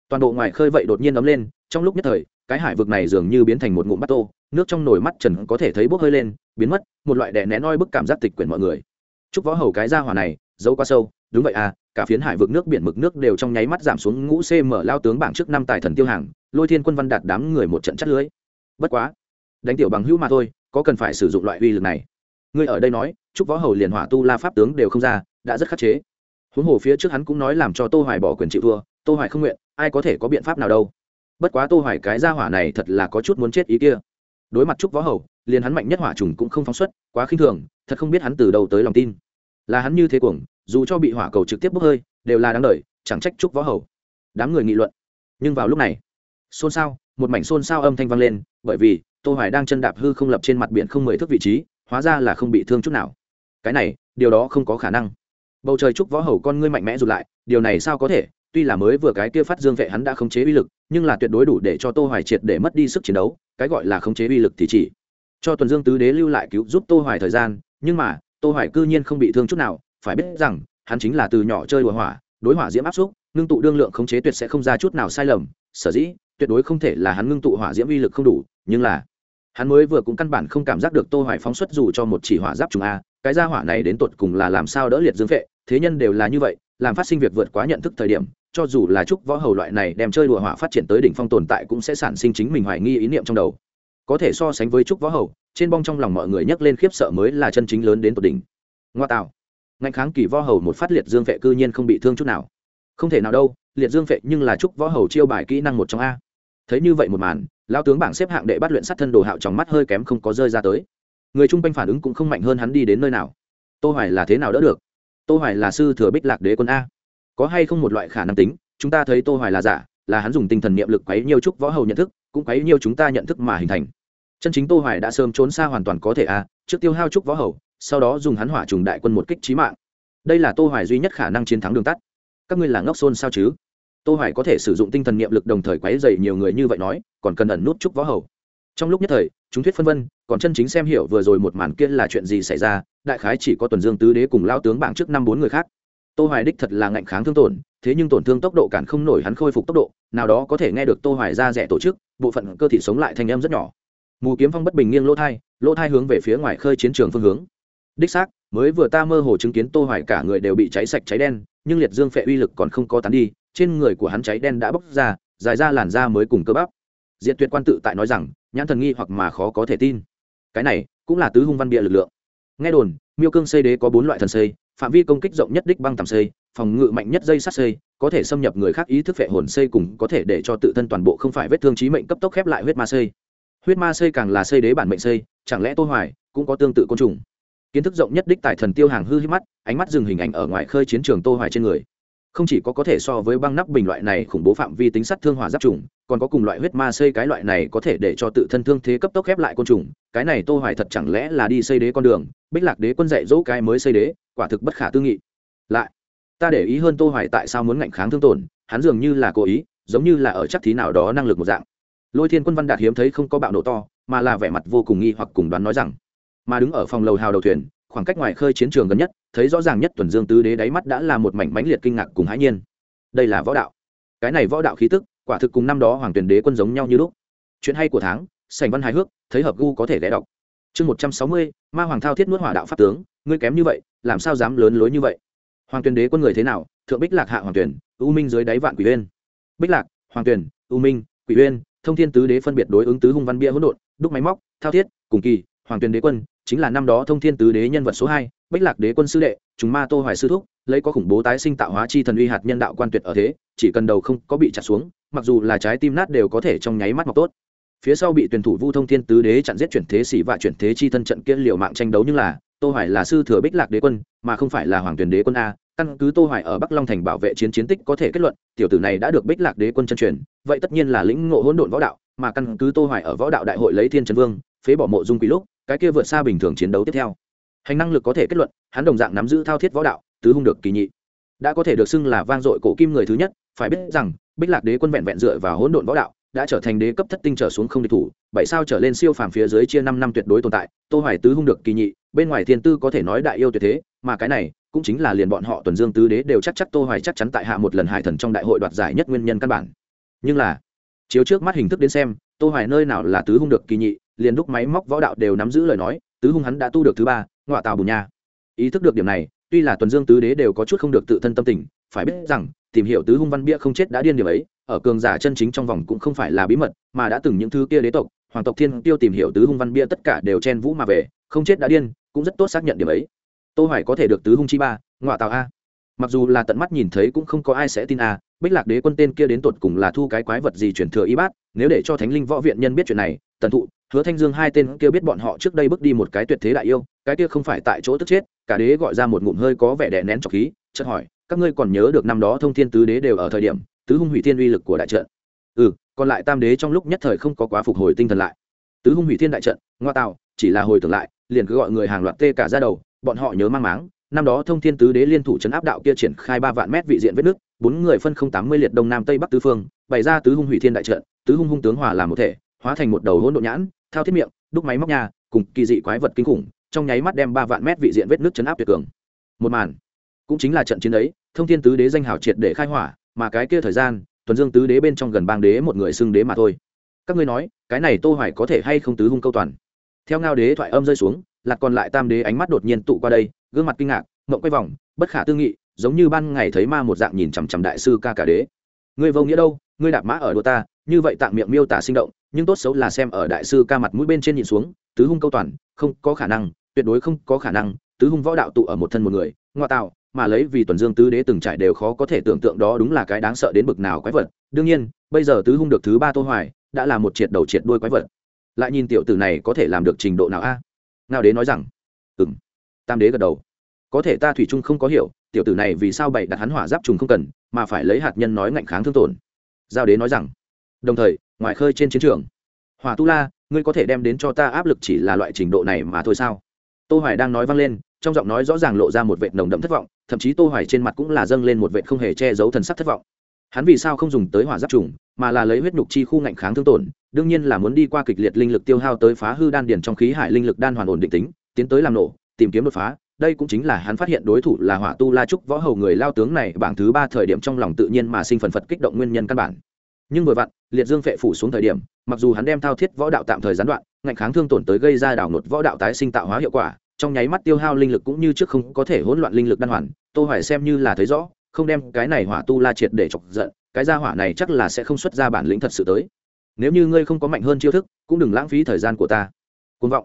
Toàn bộ ngoài khơi vậy đột nhiên ấm lên, trong lúc nhất thời cái hải vực này dường như biến thành một ngụm bát tô, nước trong nồi mắt trần có thể thấy bốc hơi lên, biến mất, một loại đè nén oi bức cảm giác tịch quyển mọi người. Chúc võ hầu cái ra hỏa này, giấu quá sâu, đúng vậy à cả phiến hải vực nước, biển mực nước đều trong nháy mắt giảm xuống ngũ cm lao tướng bảng trước năm tài thần tiêu hàng, lôi thiên quân văn đạt đám người một trận chất lưới. Bất quá, đánh tiểu bằng hữu mà thôi, có cần phải sử dụng loại uy lực này. Ngươi ở đây nói, chúc võ hầu liền hỏa tu la pháp tướng đều không ra, đã rất khắc chế. Huống hồ phía trước hắn cũng nói làm cho tô hoài bỏ quyền chịu thua, tô hoài không nguyện, ai có thể có biện pháp nào đâu bất quá tô hoài cái gia hỏa này thật là có chút muốn chết ý kia. Đối mặt trúc võ hầu, liền hắn mạnh nhất hỏa trùng cũng không phóng xuất, quá khinh thường, thật không biết hắn từ đâu tới lòng tin. Là hắn như thế cuồng, dù cho bị hỏa cầu trực tiếp bốc hơi, đều là đáng đời, chẳng trách trúc võ hầu. Đám người nghị luận. Nhưng vào lúc này, xôn xao, một mảnh xôn xao âm thanh vang lên, bởi vì tô hoài đang chân đạp hư không lập trên mặt biển không mười thước vị trí, hóa ra là không bị thương chút nào. Cái này, điều đó không có khả năng. Bầu trời trúc võ hầu con ngươi mạnh mẽ rụt lại, điều này sao có thể? Tuy là mới vừa cái kia phát dương vệ hắn đã khống chế uy lực, nhưng là tuyệt đối đủ để cho tô hoài triệt để mất đi sức chiến đấu, cái gọi là khống chế uy lực thì chỉ cho tuần dương tứ đế lưu lại cứu giúp tô hoài thời gian, nhưng mà, tô hoài cư nhiên không bị thương chút nào, phải biết rằng, hắn chính là từ nhỏ chơi đùa hỏa, đối hỏa diễm áp xúc, ngưng tụ đương lượng khống chế tuyệt sẽ không ra chút nào sai lầm, sở dĩ, tuyệt đối không thể là hắn ngưng tụ hỏa diễm uy lực không đủ, nhưng là hắn mới vừa cũng căn bản không cảm giác được tô hoài phóng xuất dù cho một chỉ hỏa giáp trùng a, cái gia hỏa này đến tột cùng là làm sao đỡ liệt dương phệ, thế nhân đều là như vậy, làm phát sinh việc vượt quá nhận thức thời điểm, cho dù là trúc võ hầu loại này đem chơi đùa hỏa phát triển tới đỉnh phong tồn tại cũng sẽ sản sinh chính mình hoài nghi ý niệm trong đầu. Có thể so sánh với trúc võ hầu, trên bong trong lòng mọi người nhấc lên khiếp sợ mới là chân chính lớn đến tột đỉnh. Ngoa tạo. Ngạnh kháng kỳ võ hầu một phát liệt dương vệ cư nhiên không bị thương chút nào. Không thể nào đâu, liệt dương vệ nhưng là trúc võ hầu chiêu bài kỹ năng một trong a thấy như vậy một màn lao tướng bảng xếp hạng đệ bắt luyện sát thân đồ hạo trong mắt hơi kém không có rơi ra tới. Người chung quanh phản ứng cũng không mạnh hơn hắn đi đến nơi nào. Tô hoài là thế nào đỡ được? Tô hoài là sư thừa bích lạc đế quân a. Có hay không một loại khả năng tính, chúng ta thấy tô hoài là giả, là hắn dùng tinh thần niệm lực quấy nhiều chút võ hầu nhận thức, cũng quấy nhiều chúng ta nhận thức mà hình thành. Chân chính tô hoài đã sớm trốn xa hoàn toàn có thể a, trước tiêu hao chút võ hầu, sau đó dùng hắn hỏa trùng đại quân một kích chí mạng. Đây là tô hoài duy nhất khả năng chiến thắng đường tắt. Các ngươi là ngốc xôn sao chứ? Tô hoài có thể sử dụng tinh thần niệm lực đồng thời quấy dày nhiều người như vậy nói, còn cần ẩn nút chúc võ hầu. Trong lúc nhất thời, chúng thuyết phân vân, còn chân chính xem hiểu vừa rồi một màn kia là chuyện gì xảy ra, đại khái chỉ có tuần dương tứ đế cùng lao tướng bảng trước năm bốn người khác. Tô hoài đích thật là ngạnh kháng thương tổn, thế nhưng tổn thương tốc độ cản không nổi hắn khôi phục tốc độ, nào đó có thể nghe được tô hoài ra rẻ tổ chức, bộ phận cơ thể sống lại thành em rất nhỏ. Mù kiếm phong bất bình nghiêng lỗ thai lỗ thai hướng về phía ngoài khơi chiến trường phương hướng. Đích xác, mới vừa ta mơ hồ chứng kiến tô hoài cả người đều bị cháy sạch cháy đen, nhưng liệt dương phệ uy lực còn không có tán đi trên người của hắn cháy đen đã bốc ra, dài ra làn da mới cùng cơ bắp. Diện tuyệt quan tự tại nói rằng, nhãn thần nghi hoặc mà khó có thể tin. Cái này cũng là tứ hung văn bịa lực lượng. Nghe đồn, miêu cương xây đế có bốn loại thần xây, phạm vi công kích rộng nhất đích băng tầm xây, phòng ngự mạnh nhất dây sát xây, có thể xâm nhập người khác ý thức vệ hồn xây cùng có thể để cho tự thân toàn bộ không phải vết thương trí mệnh cấp tốc khép lại huyết ma xây. Huyết ma xây càng là xây đế bản mệnh xây, chẳng lẽ tô hoài cũng có tương tự côn trùng? Kiến thức rộng nhất đích tại thần tiêu hàng hư hít mắt, ánh mắt dừng hình ảnh ở ngoài khơi chiến trường tô hoài trên người không chỉ có có thể so với băng nắp bình loại này khủng bố phạm vi tính sát thương hỏa giáp trùng, còn có cùng loại huyết ma xây cái loại này có thể để cho tự thân thương thế cấp tốc khép lại côn trùng, cái này tô hoài thật chẳng lẽ là đi xây đế con đường, bích lạc đế quân dạy dỗ cái mới xây đế, quả thực bất khả tư nghị. Lại, ta để ý hơn tô hoài tại sao muốn ngạnh kháng thương tổn, hắn dường như là cố ý, giống như là ở chắc thí nào đó năng lực một dạng. Lôi thiên quân văn đạt hiếm thấy không có bạo nổ to, mà là vẻ mặt vô cùng nghi hoặc cùng đoán nói rằng, mà đứng ở phòng lầu hào đầu thuyền khoảng cách ngoài khơi chiến trường gần nhất, thấy rõ ràng nhất tuần dương tứ đế đáy mắt đã là một mảnh mãnh liệt kinh ngạc cùng hãi nhiên. Đây là võ đạo. Cái này võ đạo khí tức, quả thực cùng năm đó hoàng tuyển đế quân giống nhau như lúc. Chuyện hay của tháng sành văn hài hước, thấy hợp gu có thể ghé đọc. Chương một trăm sáu mươi, ma hoàng thao thiết nuốt hỏa đạo pháp tướng, ngươi kém như vậy, làm sao dám lớn lối như vậy? Hoàng tuyển đế quân người thế nào? Thượng bích lạc hạ hoàng tuyển, u minh dưới đáy vạn quỷ uyên. Bích lạc, hoàng tuyển, u minh, quỷ uyên, thông thiên tứ đế phân biệt đối ứng tứ hung văn bia hỗn độn, đúc máy móc, thao thiết, cùng kỳ, hoàng tuyển đế quân chính là năm đó thông thiên tứ đế nhân vật số hai, bích lạc đế quân sư đệ chúng ma tô hoài sư thúc, lấy có khủng bố tái sinh tạo hóa chi thần uy hạt nhân đạo quan tuyệt ở thế, chỉ cần đầu không có bị chặt xuống, mặc dù là trái tim nát đều có thể trong nháy mắt mọc tốt. Phía sau bị tuyển thủ vu thông thiên tứ đế chặn giết chuyển thế sĩ và chuyển thế chi thân trận kiên liều mạng tranh đấu nhưng là, tô hoài là sư thừa bích lạc đế quân, mà không phải là hoàng tuyển đế quân a, căn cứ tô hoài ở bắc long thành bảo vệ chiến chiến tích có thể kết luận, tiểu tử này đã được bích lạc đế quân chân truyền, vậy tất nhiên là lĩnh ngộ hỗn độn võ đạo, mà căn cứ tô hoài ở võ đạo đại hội lấy thiên trần vương, phế bỏ mộ dung quý lúc cái kia vượt xa bình thường chiến đấu tiếp theo. Hành năng lực có thể kết luận, hắn đồng dạng nắm giữ thao thiết võ đạo, tứ hung được kỳ nhị. Đã có thể được xưng là vang dội cổ kim người thứ nhất, phải biết rằng, bích lạc đế quân vẹn vẹn dựa vào hỗn độn võ đạo, đã trở thành đế cấp thất tinh trở xuống không địch thủ, bảy sao trở lên siêu phàm phía dưới chia năm năm tuyệt đối tồn tại, tô hoài tứ hung được kỳ nhị, bên ngoài thiên tư có thể nói đại yêu tuyệt thế, mà cái này cũng chính là liền bọn họ tuần dương tứ đế đều chắc chắc tô hoài chắc chắn tại hạ một lần hải thần trong đại hội đoạt giải nhất nguyên nhân căn bản. Nhưng là, chiếu trước mắt hình thức đến xem, tô hoài nơi nào là tứ hung được kỳ nhị liền đúc máy móc võ đạo đều nắm giữ lời nói, tứ hung hắn đã tu được thứ ba, ngọa tào bùn nha. Ý thức được điểm này, tuy là tuần dương tứ đế đều có chút không được tự thân tâm tình, phải biết rằng, tìm hiểu tứ hung văn bia không chết đã điên điểm ấy, ở cường giả chân chính trong vòng cũng không phải là bí mật, mà đã từng những thứ kia đế tộc, hoàng tộc thiên tiêu tìm hiểu tứ hung văn bia tất cả đều chen vũ mà về, không chết đã điên, cũng rất tốt xác nhận điểm ấy. Tô hoài có thể được tứ hung chi ba, ngọa tào a. Mặc dù là tận mắt nhìn thấy cũng không có ai sẽ tin a, bích lạc đế quân tên kia đến tột cùng là thu cái quái vật gì truyền thừa y bát, nếu để cho thánh linh võ viện nhân biết chuyện này, tần thụ hứa thanh dương hai tên kia biết bọn họ trước đây bước đi một cái tuyệt thế đại yêu, cái kia không phải tại chỗ tức chết, cả đế gọi ra một ngụm hơi có vẻ đè nén trọc khí chất hỏi, các ngươi còn nhớ được năm đó thông thiên tứ đế đều ở thời điểm, tứ hung hủy thiên uy lực của đại trận? Ừ còn lại tam đế trong lúc nhất thời không có quá phục hồi tinh thần lại. Tứ hung hủy thiên đại trận, ngoa tạo, chỉ là hồi tưởng lại, liền cứ gọi người hàng loạt tê cả ra đầu, bọn họ nhớ mang máng, năm đó thông thiên tứ đế liên thủ trấn áp đạo kia triển khai ba vạn mét vị diện vết nước, bốn người phân không tám mươi liệt đông nam tây bắc tứ phương, bày ra tứ hung hủy thiên đại trận, tứ hung hung tướng hòa làm một thể hóa thành một đầu hỗn độn nhãn, thao thiết miệng, đúc máy móc nhà cùng kỳ dị quái vật kinh khủng, trong nháy mắt đem ba vạn mét vị diện vết nước chấn áp tuyệt cường. Một màn, cũng chính là trận chiến ấy thông thiên tứ đế danh hào triệt để khai hỏa, mà cái kia thời gian tuần dương tứ đế bên trong gần bang đế một người xưng đế mà thôi. Các ngươi nói, cái này tô hoài có thể hay không tứ hung câu toàn? Theo ngao đế thoại âm rơi xuống, lạc còn lại tam đế ánh mắt đột nhiên tụ qua đây, gương mặt kinh ngạc, ngậm quay vòng, bất khả tư nghị, giống như ban ngày thấy ma một dạng nhìn chằm chằm đại sư ca cả đế. Ngươi vô nghĩa đâu, ngươi đạp mã ở đùa ta như vậy tạng miệng miêu tả sinh động, nhưng tốt xấu là xem ở đại sư ca mặt mũi bên trên nhìn xuống, tứ hung câu toàn, không có khả năng, tuyệt đối không có khả năng, tứ hung võ đạo tụ ở một thân một người, ngoại tạo, mà lấy vì tuần dương tứ đế từng trải đều khó có thể tưởng tượng đó đúng là cái đáng sợ đến bực nào quái vật. Đương nhiên, bây giờ tứ hung được thứ ba tô hoài, đã là một triệt đầu triệt đuôi quái vật. Lại nhìn tiểu tử này có thể làm được trình độ nào a? Ngao đế nói rằng, ừm. Tam đế gật đầu. Có thể ta thủy chung không có hiểu, tiểu tử này vì sao bày đặt hắn hỏa giáp trùng không cần, mà phải lấy hạt nhân nói ngạnh kháng thương tổn. Giao đế nói rằng đồng thời, ngoài khơi trên chiến trường, hỏa tu la, ngươi có thể đem đến cho ta áp lực chỉ là loại trình độ này mà thôi sao? Tô hoài đang nói vang lên, trong giọng nói rõ ràng lộ ra một vệt nồng đậm thất vọng, thậm chí tô hoài trên mặt cũng là dâng lên một vệt không hề che giấu thần sắc thất vọng. Hắn vì sao không dùng tới hỏa giáp trùng, mà là lấy huyết nhục chi khu ngạnh kháng thương tổn, đương nhiên là muốn đi qua kịch liệt linh lực tiêu hao tới phá hư đan điền trong khí hải linh lực đan hoàn ổn định tính, tiến tới làm nổ, tìm kiếm đột phá. Đây cũng chính là hắn phát hiện đối thủ là hỏa tu la trúc võ hầu người lao tướng này bảng thứ ba thời điểm trong lòng tự nhiên mà sinh phần phật kích động nguyên nhân căn bản nhưng vừa vặn, liệt dương phệ phủ xuống thời điểm, mặc dù hắn đem thao thiết võ đạo tạm thời gián đoạn, ngạnh kháng thương tổn tới gây ra đảo nột võ đạo tái sinh tạo hóa hiệu quả, trong nháy mắt tiêu hao linh lực cũng như trước không có thể hỗn loạn linh lực đan hoàn, tô hoài xem như là thấy rõ, không đem cái này hỏa tu la triệt để chọc giận, cái gia hỏa này chắc là sẽ không xuất ra bản lĩnh thật sự tới. Nếu như ngươi không có mạnh hơn chiêu thức, cũng đừng lãng phí thời gian của ta. Cuồng vọng.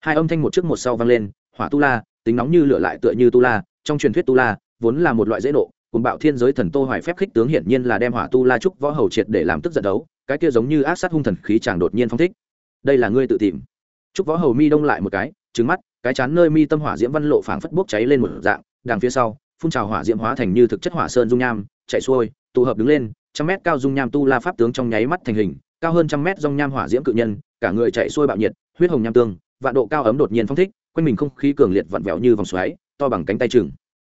Hai âm thanh một trước một sau vang lên, hỏa tu la, tính nóng như lửa lại tựa như tu la, trong truyền thuyết tu la, vốn là một loại dễ nộ cùng bạo thiên giới thần tô hoài phép khích tướng hiển nhiên là đem hỏa tu la trúc võ hầu triệt để làm tức giận đấu, cái kia giống như ác sát hung thần khí chàng đột nhiên phong thích. Đây là ngươi tự tìm. Trúc võ hầu mi đông lại một cái trứng mắt, cái chán nơi mi tâm hỏa diễm văn lộ phảng phất bốc cháy lên một dạng, đằng phía sau, phun trào hỏa diễm hóa thành như thực chất hỏa sơn dung nham, chạy xuôi, tụ hợp đứng lên, trăm mét cao dung nham tu la pháp tướng trong nháy mắt thành hình, cao hơn trăm mét dung nham hỏa diễm cự nhân, cả người chạy xuôi bạo nhiệt, huyết hồng nham tương, vạn độ cao ấm đột nhiên phong thích, quanh mình không khí cường liệt vặn vẹo như vòng xoáy, to bằng cánh tay chừng.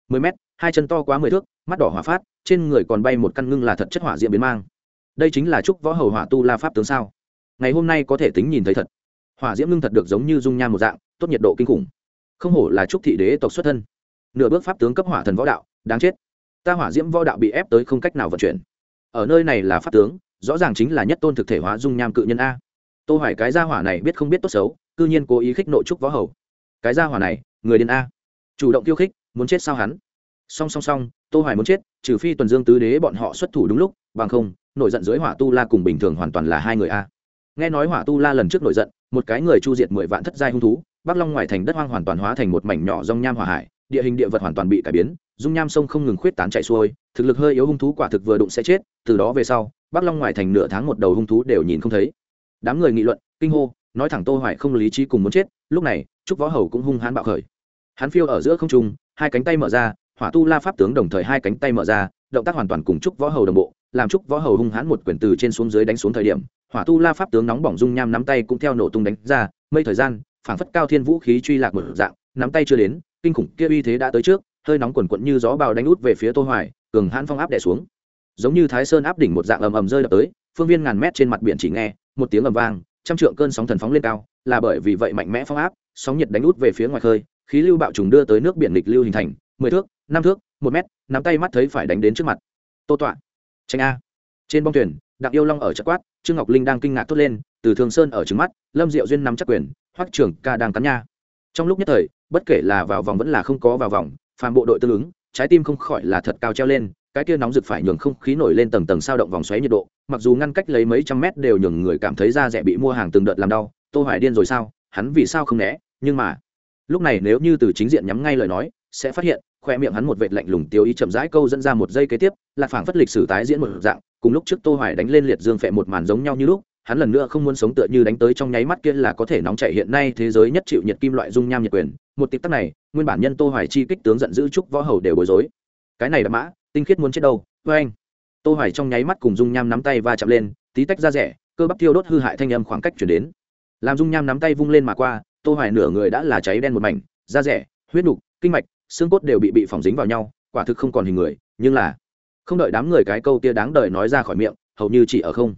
Mười mét hai chân to quá mười thước, mắt đỏ hỏa phát, trên người còn bay một căn ngưng là thật chất hỏa diễm biến mang. Đây chính là trúc võ hầu hỏa tu la pháp tướng sao? Ngày hôm nay có thể tính nhìn thấy thật. Hỏa diễm ngưng thật được giống như dung nham một dạng, tốt nhiệt độ kinh khủng. Không hổ là trúc thị đế tộc xuất thân. Nửa bước pháp tướng cấp hỏa thần võ đạo, đáng chết. Ta hỏa diễm võ đạo bị ép tới không cách nào vận chuyển. Ở nơi này là pháp tướng, rõ ràng chính là nhất tôn thực thể hóa dung nham cự nhân a. Tô hỏi cái gia hỏa này biết không biết tốt xấu, cư nhiên cố ý khích nội trúc võ hầu. Cái gia hỏa này, người điên a. Chủ động tiêu khích, muốn chết sao hắn? Song song song, tô hoài muốn chết, trừ phi tuần dương tứ đế bọn họ xuất thủ đúng lúc, bằng không, nổi giận dưới hỏa tu la cùng bình thường hoàn toàn là hai người a. Nghe nói hỏa tu la lần trước nổi giận, một cái người chu diệt mười vạn thất giai hung thú, bắc long ngoài thành đất hoang hoàn toàn hóa thành một mảnh nhỏ rong nham hỏa hải, địa hình địa vật hoàn toàn bị cải biến, dung nham sông không ngừng khuyết tán chạy xuôi, thực lực hơi yếu hung thú quả thực vừa đụng sẽ chết, từ đó về sau, bắc long ngoài thành nửa tháng một đầu hung thú đều nhìn không thấy. Đám người nghị luận, kinh hô, nói thẳng tô hoài không lý trí cùng muốn chết, lúc này, trúc võ hầu cũng hung hãn bạo khởi. Hắn phiêu ở giữa không trung, hai cánh tay mở ra hỏa tu la pháp tướng đồng thời hai cánh tay mở ra, động tác hoàn toàn cùng trúc võ hầu đồng bộ, làm trúc võ hầu hung hãn một quyền từ trên xuống dưới đánh xuống thời điểm, hỏa tu la pháp tướng nóng bỏng dung nham nắm tay cũng theo nổ tung đánh ra, mây thời gian, phảng phất cao thiên vũ khí truy lạc một dạng, nắm tay chưa đến, kinh khủng kia uy thế đã tới trước, hơi nóng quần quận như gió bào đánh út về phía tô hoài, cường hãn phong áp đè xuống. Giống như thái sơn áp đỉnh một dạng ầm ầm rơi đập tới, phương viên ngàn mét trên mặt biển chỉ nghe, một tiếng ầm vang, trăm trượng cơn sóng thần phóng lên cao, là bởi vì vậy mạnh mẽ phong áp, sóng nhiệt đánh út về phía ngoài khơi, khí lưu bạo trùng đưa tới nước biển lịch lưu hình thành, mười thước năm thước, một mét, nắm tay mắt thấy phải đánh đến trước mặt. Tô tọa tranh a. Trên bong thuyền, đặng yêu long ở chợ quát, trương ngọc linh đang kinh ngạc thốt lên, từ thường sơn ở trứng mắt, lâm diệu duyên nắm chắc quyền, hoắc trưởng ca đang cắn nha. Trong lúc nhất thời, bất kể là vào vòng vẫn là không có vào vòng, phàm bộ đội tương ứng, trái tim không khỏi là thật cao treo lên, cái kia nóng rực phải nhường không khí nổi lên tầng tầng sao động vòng xoáy nhiệt độ, mặc dù ngăn cách lấy mấy trăm mét đều nhường người cảm thấy da rẻ bị mua hàng từng đợt làm đau, tô hoài điên rồi sao, hắn vì sao không né, nhưng mà, lúc này nếu như từ chính diện nhắm ngay lời nói, sẽ phát hiện khoe miệng hắn một vệt lạnh lùng tiêu ý chậm rãi câu dẫn ra một giây kế tiếp, là phảng phất lịch sử tái diễn một dạng, cùng lúc trước tô hoài đánh lên liệt dương phệ một màn giống nhau như lúc, hắn lần nữa không muốn sống tựa như đánh tới trong nháy mắt kia là có thể nóng chảy hiện nay thế giới nhất chịu nhiệt kim loại dung nham nhiệt quyền, một tịp tắc này, nguyên bản nhân tô hoài chi kích tướng giận dữ trúc võ hầu đều bối rối. Cái này là mã, tinh khiết muốn chết đâu với anh tô hoài trong nháy mắt cùng dung nham nắm tay va chạm lên, tí tách ra rẻ, cơ bắp tiêu đốt hư hại thanh âm khoảng cách chuyển đến. Làm dung nham nắm tay vung lên mà qua, tô hoài nửa người đã là cháy đen một mảnh, da rẻ, huyết nục, kinh mạch xương cốt đều bị bị phỏng dính vào nhau, quả thực không còn hình người, nhưng là, không đợi đám người cái câu kia đáng đời nói ra khỏi miệng, hầu như chỉ ở không.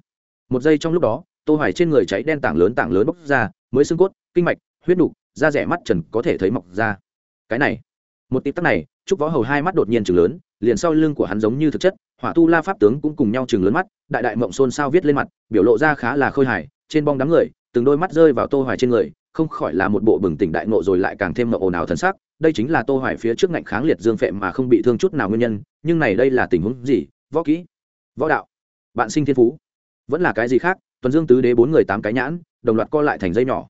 Một giây trong lúc đó, tô hoài trên người cháy đen tảng lớn tảng lớn bốc ra, mới xương cốt, kinh mạch, huyết đục da rẻ mắt trần có thể thấy mọc ra. Cái này, một tí tắc này, trúc võ hầu hai mắt đột nhiên chừng lớn, liền sau lưng của hắn giống như thực chất, hỏa tu la pháp tướng cũng cùng nhau chừng lớn mắt, đại đại mộng xôn sao viết lên mặt, biểu lộ ra khá là khôi hài, trên bong đám người, từng đôi mắt rơi vào tô hoài trên người, không khỏi là một bộ bừng tỉnh đại ngộ rồi lại càng thêm ngộ ồn ào thần sắc đây chính là tô hoài phía trước ngạnh kháng liệt dương phệ mà không bị thương chút nào nguyên nhân, nhưng này đây là tình huống gì? Võ kỹ, võ đạo, bạn sinh thiên phú, vẫn là cái gì khác? Tuần dương tứ đế bốn người tám cái nhãn, đồng loạt co lại thành dây nhỏ.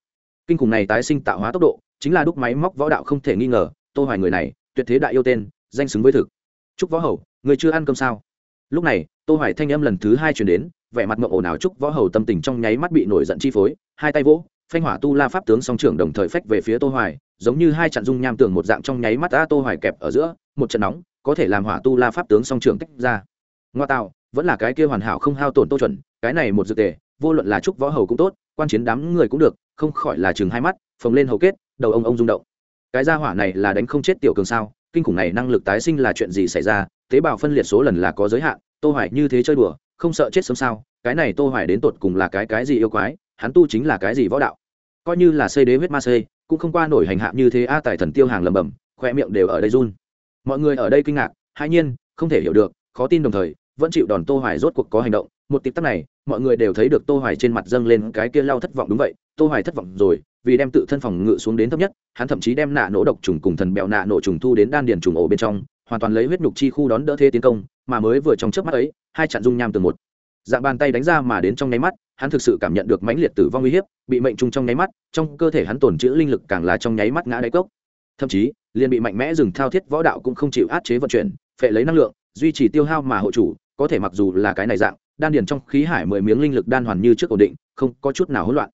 Kinh khủng này tái sinh tạo hóa tốc độ, chính là đúc máy móc võ đạo không thể nghi ngờ, tô hoài người này, tuyệt thế đại yêu tên, danh xứng với thực. Trúc võ hầu, người chưa ăn cơm sao? Lúc này, tô hoài thanh âm lần thứ hai truyền đến, vẻ mặt ngậm ồn ào trúc võ hầu tâm tình trong nháy mắt bị nổi giận chi phối, hai tay vỗ, phanh hỏa tu la pháp tướng song trưởng đồng thời phách về phía tô hoài giống như hai trận dung nham tường một dạng trong nháy mắt a tô hoài kẹp ở giữa, một trận nóng, có thể làm hỏa tu la pháp tướng song trưởng tách ra. Ngoa tạo, vẫn là cái kia hoàn hảo không hao tổn tô chuẩn, cái này một dự tề, vô luận là trúc võ hầu cũng tốt, quan chiến đám người cũng được, không khỏi là chừng hai mắt, phồng lên hầu kết, đầu ông ông rung động. Cái gia hỏa này là đánh không chết tiểu cường sao, kinh khủng này năng lực tái sinh là chuyện gì xảy ra, tế bào phân liệt số lần là có giới hạn, tô hoài như thế chơi đùa, không sợ chết sớm sao, cái này tô hoài đến tột cùng là cái cái gì yêu quái, hắn tu chính là cái gì võ đạo? Coi như là xây đế huyết ma xây cũng không qua nổi hành hạ như thế a tài thần tiêu hàng lầm bầm khoe miệng đều ở đây run. Mọi người ở đây kinh ngạc hai nhiên, không thể hiểu được, khó tin đồng thời, vẫn chịu đòn tô hoài rốt cuộc có hành động. Một tịp tắc này, mọi người đều thấy được tô hoài trên mặt dâng lên cái kia lao thất vọng đúng vậy. Tô hoài thất vọng rồi, vì đem tự thân phòng ngự xuống đến thấp nhất, hắn thậm chí đem nạ nổ độc trùng cùng thần bèo nạ nổ trùng thu đến đan điền trùng ổ bên trong, hoàn toàn lấy huyết nhục chi khu đón đỡ thế tiến công, mà mới vừa trong chớp mắt ấy, hai trận dung nham từ một. Dạng bàn tay đánh ra mà đến trong nháy mắt hắn thực sự cảm nhận được mãnh liệt tử vong uy hiếp, bị mệnh trung trong nháy mắt, trong cơ thể hắn tổn chữ linh lực càng là trong nháy mắt ngã đáy cốc. Thậm chí, liền bị mạnh mẽ dừng thao thiết võ đạo cũng không chịu áp chế vận chuyển, phệ lấy năng lượng, duy trì tiêu hao mà hộ chủ, có thể mặc dù là cái này dạng, đan điền trong khí hải mười miếng linh lực đan hoàn như trước ổn định, không có chút nào hỗn loạn.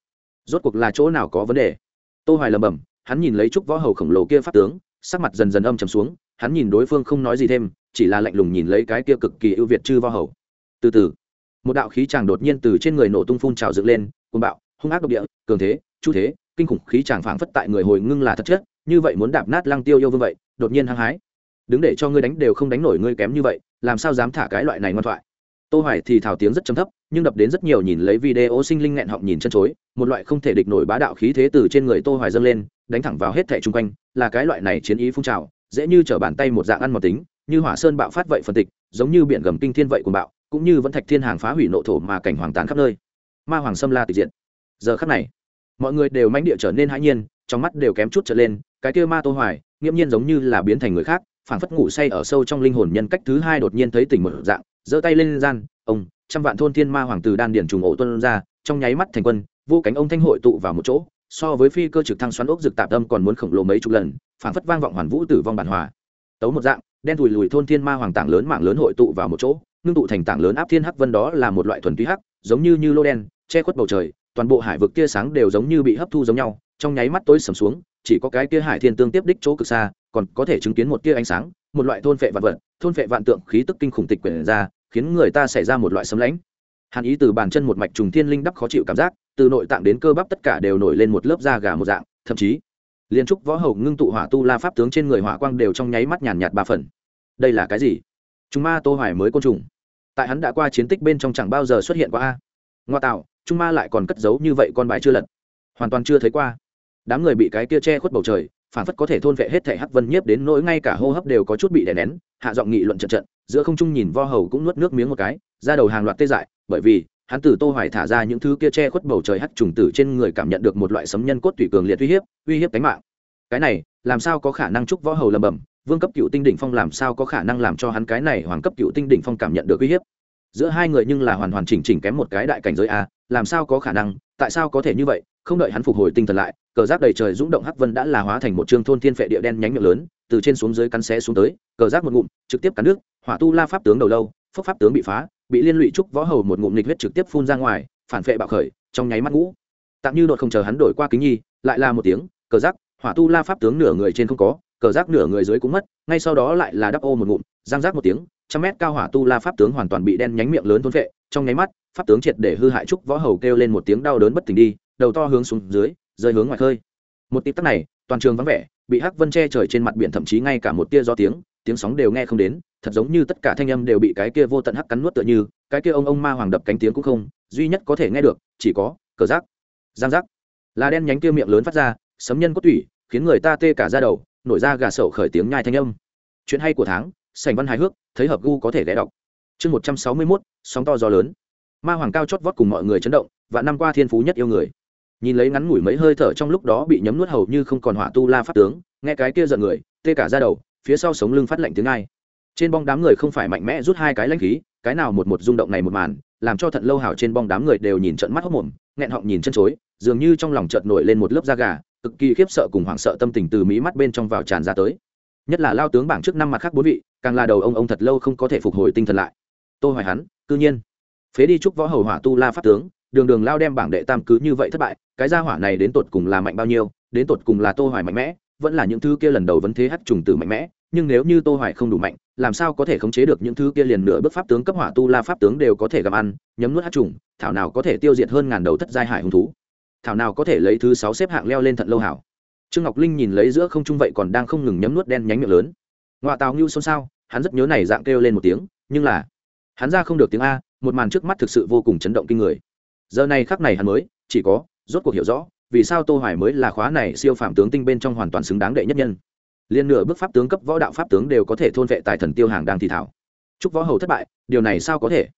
Rốt cuộc là chỗ nào có vấn đề? Tô hoài lầm bầm hắn nhìn lấy trúc võ hầu khổng lồ kia phát tướng, sắc mặt dần dần âm trầm xuống, hắn nhìn đối phương không nói gì thêm, chỉ là lạnh lùng nhìn lấy cái kia cực kỳ ưu việt chư võ hầu. Từ từ một đạo khí chàng đột nhiên từ trên người nổ tung phun trào dựng lên côn bạo, hung ác độc địa, cường thế, chu thế, kinh khủng khí chàng phảng phất tại người hồi ngưng là thật chất như vậy muốn đạp nát lăng tiêu yêu vương vậy, đột nhiên hăng hái. Đứng để cho ngươi đánh đều không đánh nổi ngươi kém như vậy, làm sao dám thả cái loại này ngoan thoại? Tô hoài thì thảo tiếng rất trầm thấp, nhưng đập đến rất nhiều nhìn lấy video sinh linh nghẹn họng nhìn chân chối, một loại không thể địch nổi bá đạo khí thế từ trên người tô hoài dâng lên, đánh thẳng vào hết thảy chung quanh, là cái loại này chiến ý phun trào, dễ như trở bàn tay một dạng ăn mòn tính, như hỏa sơn bạo phát vậy phân tịch, giống như biển gầm kinh thiên vậy của bạo cũng như vẫn thạch thiên hàng phá hủy nộ thổ mà cảnh hoàng tàn khắp nơi. Ma hoàng xâm la tịch diện giờ khắc này, mọi người đều mãnh địa trở nên hãi nhiên, trong mắt đều kém chút trở lên, cái kia ma tô hoài, nghiễm nhiên giống như là biến thành người khác, phảng phất ngủ say ở sâu trong linh hồn nhân cách thứ hai đột nhiên thấy tỉnh một dạng, giơ tay lên gian, ông, trăm vạn thôn thiên ma hoàng từ đan điển trùng ổ tuân ra, trong nháy mắt thành quân, vô cánh ông thanh hội tụ vào một chỗ, so với phi cơ trực thăng xoắn ốc rực tạp tâm còn muốn khổng lồ mấy chục lần, phảng phất vang vọng hoàn vũ tử vong bản hòa. Tấu một dạng, đen thùi lùi thôn thiên ma hoàng tảng lớn mạng lớn hội tụ vào một chỗ ngưng tụ thành tảng lớn áp thiên hắc vân đó là một loại thuần túy hắc, giống như như lô đen, che khuất bầu trời, toàn bộ hải vực tia sáng đều giống như bị hấp thu giống nhau, trong nháy mắt tối sầm xuống, chỉ có cái kia hải thiên tương tiếp đích chỗ cực xa, còn có thể chứng kiến một tia ánh sáng, một loại thôn phệ vạn vật, thôn phệ vạn tượng khí tức kinh khủng tịch quyển ra, khiến người ta xảy ra một loại sấm lãnh. Hàn ý từ bàn chân một mạch trùng thiên linh đắp khó chịu cảm giác, từ nội tạng đến cơ bắp tất cả đều nổi lên một lớp da gà một dạng, thậm chí liên trúc võ hầu ngưng tụ hỏa tu la pháp tướng trên người hỏa quang đều trong nháy mắt nhàn nhạt ba phần. Đây là cái gì? Chúng ma tô hoài mới côn trùng tại hắn đã qua chiến tích bên trong chẳng bao giờ xuất hiện qua a. Ngoa tạo, trung ma lại còn cất giấu như vậy con bài chưa lật. Hoàn toàn chưa thấy qua. Đám người bị cái kia che khuất bầu trời phản phất có thể thôn vệ hết thể hắc vân nhiếp đến nỗi ngay cả hô hấp đều có chút bị đè nén, hạ giọng nghị luận trận trận, giữa không trung nhìn vo hầu cũng nuốt nước miếng một cái ra đầu hàng loạt tê dại, bởi vì, hắn từ tô hoài thả ra những thứ kia che khuất bầu trời hắc trùng tử trên người cảm nhận được một loại sấm nhân cốt tủy cường liệt uy hiếp uy hiếp tính mạng. Cái này, làm sao có khả năng chúc võ hầu lầm bầm vương cấp cựu tinh đỉnh phong làm sao có khả năng làm cho hắn cái này hoàng cấp cựu tinh đỉnh phong cảm nhận được uy hiếp? Giữa hai người nhưng là hoàn hoàn chỉnh chỉnh kém một cái đại cảnh giới a, làm sao có khả năng? Tại sao có thể như vậy? Không đợi hắn phục hồi tinh thần lại, cờ giác đầy trời rung động hắc vân đã là hóa thành một trương thôn thiên phệ địa đen nhánh miệng lớn, từ trên xuống dưới cắn xé xuống tới, cờ giác một ngụm, trực tiếp cắn nước, hỏa tu la pháp tướng đầu lâu, phốc pháp tướng bị phá, bị liên lụy trúc võ hầu một ngụm nghịch huyết trực tiếp phun ra ngoài, phản phệ bạo khởi, trong nháy mắt ngũ. Tạm như đột không chờ hắn đổi qua kính nhi, lại là một tiếng, cờ giác hỏa tu la pháp tướng nửa người trên không có cờ rác nửa người dưới cũng mất ngay sau đó lại là đắp ô một ngụm giang rác một tiếng trăm mét cao hỏa tu la pháp tướng hoàn toàn bị đen nhánh miệng lớn thôn vệ trong nháy mắt pháp tướng triệt để hư hại trúc võ hầu kêu lên một tiếng đau đớn bất tỉnh đi đầu to hướng xuống dưới rơi hướng ngoài khơi. Một tịp tắc này toàn trường vắng vẻ bị hắc vân che trời trên mặt biển thậm chí ngay cả một tia do tiếng tiếng sóng đều nghe không đến thật giống như tất cả thanh âm đều bị cái kia vô tận hắc cắn nuốt tựa như cái kia ông ông ma hoàng đập cánh tiếng cũng không duy nhất có thể nghe được chỉ có cờ rác, giang rác, là đen nhánh kia miệng lớn phát ra sấm nhân cốt tủy khiến người ta tê cả ra đầu nổi ra gà sậu khởi tiếng nhai thanh âm. Chuyện hay của tháng sành văn hài hước, thấy hợp gu có thể ghé đọc. Chương một trăm sáu mươi mốt, sóng to gió lớn. Ma hoàng cao chót vót cùng mọi người chấn động, và năm qua thiên phú nhất yêu người. Nhìn lấy ngắn ngủi mấy hơi thở trong lúc đó bị nhấm nuốt hầu như không còn hỏa tu la pháp tướng, nghe cái kia giận người, tê cả ra đầu, phía sau sống lưng phát lạnh tiếng ai. Trên bong đám người không phải mạnh mẽ rút hai cái lãnh khí, cái nào một một rung động này một màn, làm cho thận lâu hảo trên bong đám người đều nhìn trận mắt hốc mồm, nghẹn họng nhìn chân chối, dường như trong lòng chợt nổi lên một lớp da gà cực kỳ khiếp sợ cùng hoảng sợ tâm tình từ mí mắt bên trong vào tràn ra tới. Nhất là lao tướng bảng trước năm mặt khác bốn vị, càng là đầu ông ông thật lâu không có thể phục hồi tinh thần lại. Tôi hỏi hắn, cư nhiên? Phế đi chúc võ hầu hỏa tu la pháp tướng, đường đường lao đem bảng đệ tam cứ như vậy thất bại, cái gia hỏa này đến tột cùng là mạnh bao nhiêu, đến tột cùng là tô hoài mạnh mẽ, vẫn là những thứ kia lần đầu vấn thế hắc trùng tử mạnh mẽ, nhưng nếu như tô hoài không đủ mạnh, làm sao có thể khống chế được những thứ kia liền nửa bước pháp tướng cấp hỏa tu la pháp tướng đều có thể gặp ăn, nhấm nuốt hắc trùng, thảo nào có thể tiêu diệt hơn ngàn đầu thất giai hải hung thú thảo nào có thể lấy thứ sáu xếp hạng leo lên thận lâu hảo. Trương ngọc linh nhìn lấy giữa không trung vậy còn đang không ngừng nhấm nuốt đen nhánh miệng lớn. Ngoại tào ngưu xôn xao, hắn rất nhớ này dạng kêu lên một tiếng, nhưng là, hắn ra không được tiếng a, một màn trước mắt thực sự vô cùng chấn động kinh người. Giờ này khắc này hắn mới, chỉ có, rốt cuộc hiểu rõ, vì sao tô hoài mới là khóa này siêu phạm tướng tinh bên trong hoàn toàn xứng đáng đệ nhất nhân. Liên nửa bước pháp tướng cấp võ đạo pháp tướng đều có thể thôn vệ tài thần tiêu hàng đang thi thảo. Chúc võ hầu thất bại, điều này sao có thể?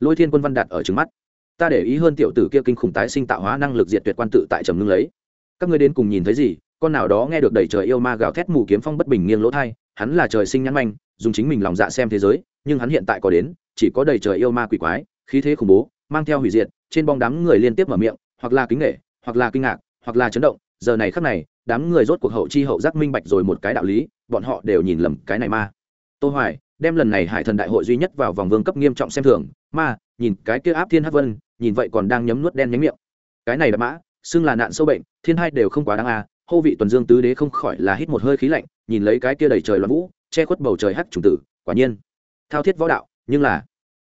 Lôi thiên quân văn đạt ở trứng mắt ta để ý hơn tiểu tử kia kinh khủng tái sinh tạo hóa năng lực diệt tuyệt quan tự tại trầm ngưng lấy. Các ngươi đến cùng nhìn thấy gì? Con nào đó nghe được đầy trời yêu ma gào thét mù kiếm phong bất bình nghiêng lỗ thai, hắn là trời sinh nhãn manh, dùng chính mình lòng dạ xem thế giới, nhưng hắn hiện tại có đến, chỉ có đầy trời yêu ma quỷ quái, khí thế khủng bố, mang theo hủy diệt, trên bong đám người liên tiếp mở miệng, hoặc là kính nghệ hoặc là kinh ngạc, hoặc là chấn động. Giờ này khắc này, đám người rốt cuộc hậu chi hậu giác minh bạch rồi một cái đạo lý, bọn họ đều nhìn lầm cái này ma. Tô hoài, đem lần này hải thần đại hội duy nhất vào vòng vương cấp nghiêm trọng xem thường. Ma, nhìn cái kia áp thiên hắc vân nhìn vậy còn đang nhấm nuốt đen nhánh miệng. Cái này đã mã, xưng là nạn sâu bệnh, thiên hai đều không quá đáng à hô vị tuần dương tứ đế không khỏi là hít một hơi khí lạnh, nhìn lấy cái kia đầy trời loạn vũ, che khuất bầu trời hắc trùng tử, quả nhiên. Thao thiết võ đạo, nhưng là,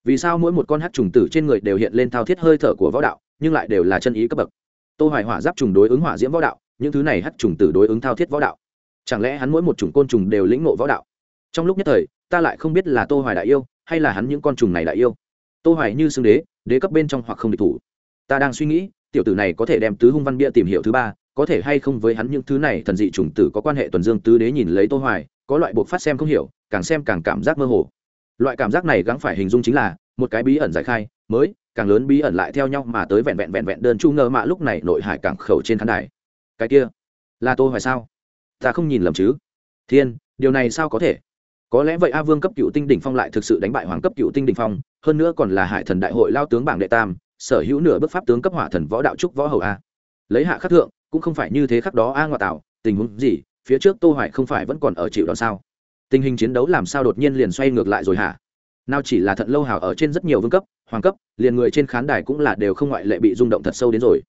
vì sao mỗi một con hắc trùng tử trên người đều hiện lên thao thiết hơi thở của võ đạo, nhưng lại đều là chân ý cấp bậc? Tô hoài hỏa giáp trùng đối ứng hỏa diễm võ đạo, những thứ này hắc trùng tử đối ứng thao thiết võ đạo. Chẳng lẽ hắn mỗi một trùng côn trùng đều lĩnh ngộ võ đạo? Trong lúc nhất thời, ta lại không biết là tô hoài đại yêu, hay là hắn những con trùng này đại yêu. Tô hoài như xương đế đế cấp bên trong hoặc không địch thủ. Ta đang suy nghĩ, tiểu tử này có thể đem tứ hung văn bia tìm hiểu thứ ba, có thể hay không với hắn những thứ này thần dị trùng tử có quan hệ tuần dương tứ đế nhìn lấy tô hoài, có loại buộc phát xem không hiểu, càng xem càng cảm giác mơ hồ. Loại cảm giác này gắng phải hình dung chính là, một cái bí ẩn giải khai, mới, càng lớn bí ẩn lại theo nhau mà tới vẹn vẹn vẹn vẹn đơn chu ngơ mạ lúc này nội hải cảng khẩu trên khán đài. Cái kia, là tô hoài sao? Ta không nhìn lầm chứ? Thiên, điều này sao có thể? Có lẽ vậy a vương cấp cựu tinh đỉnh phong lại thực sự đánh bại hoàng cấp cựu tinh đỉnh phong hơn nữa còn là hải thần đại hội lao tướng bảng đệ tam, sở hữu nửa bức pháp tướng cấp hỏa thần võ đạo trúc võ hầu a. Lấy hạ khắc thượng, cũng không phải như thế khắc đó a ngoại tạo, tình huống gì, phía trước tô hoài không phải vẫn còn ở chịu đòn sao? Tình hình chiến đấu làm sao đột nhiên liền xoay ngược lại rồi hả? Nào chỉ là thận lâu hào ở trên rất nhiều vương cấp, hoàng cấp, liền người trên khán đài cũng là đều không ngoại lệ bị rung động thật sâu đến rồi.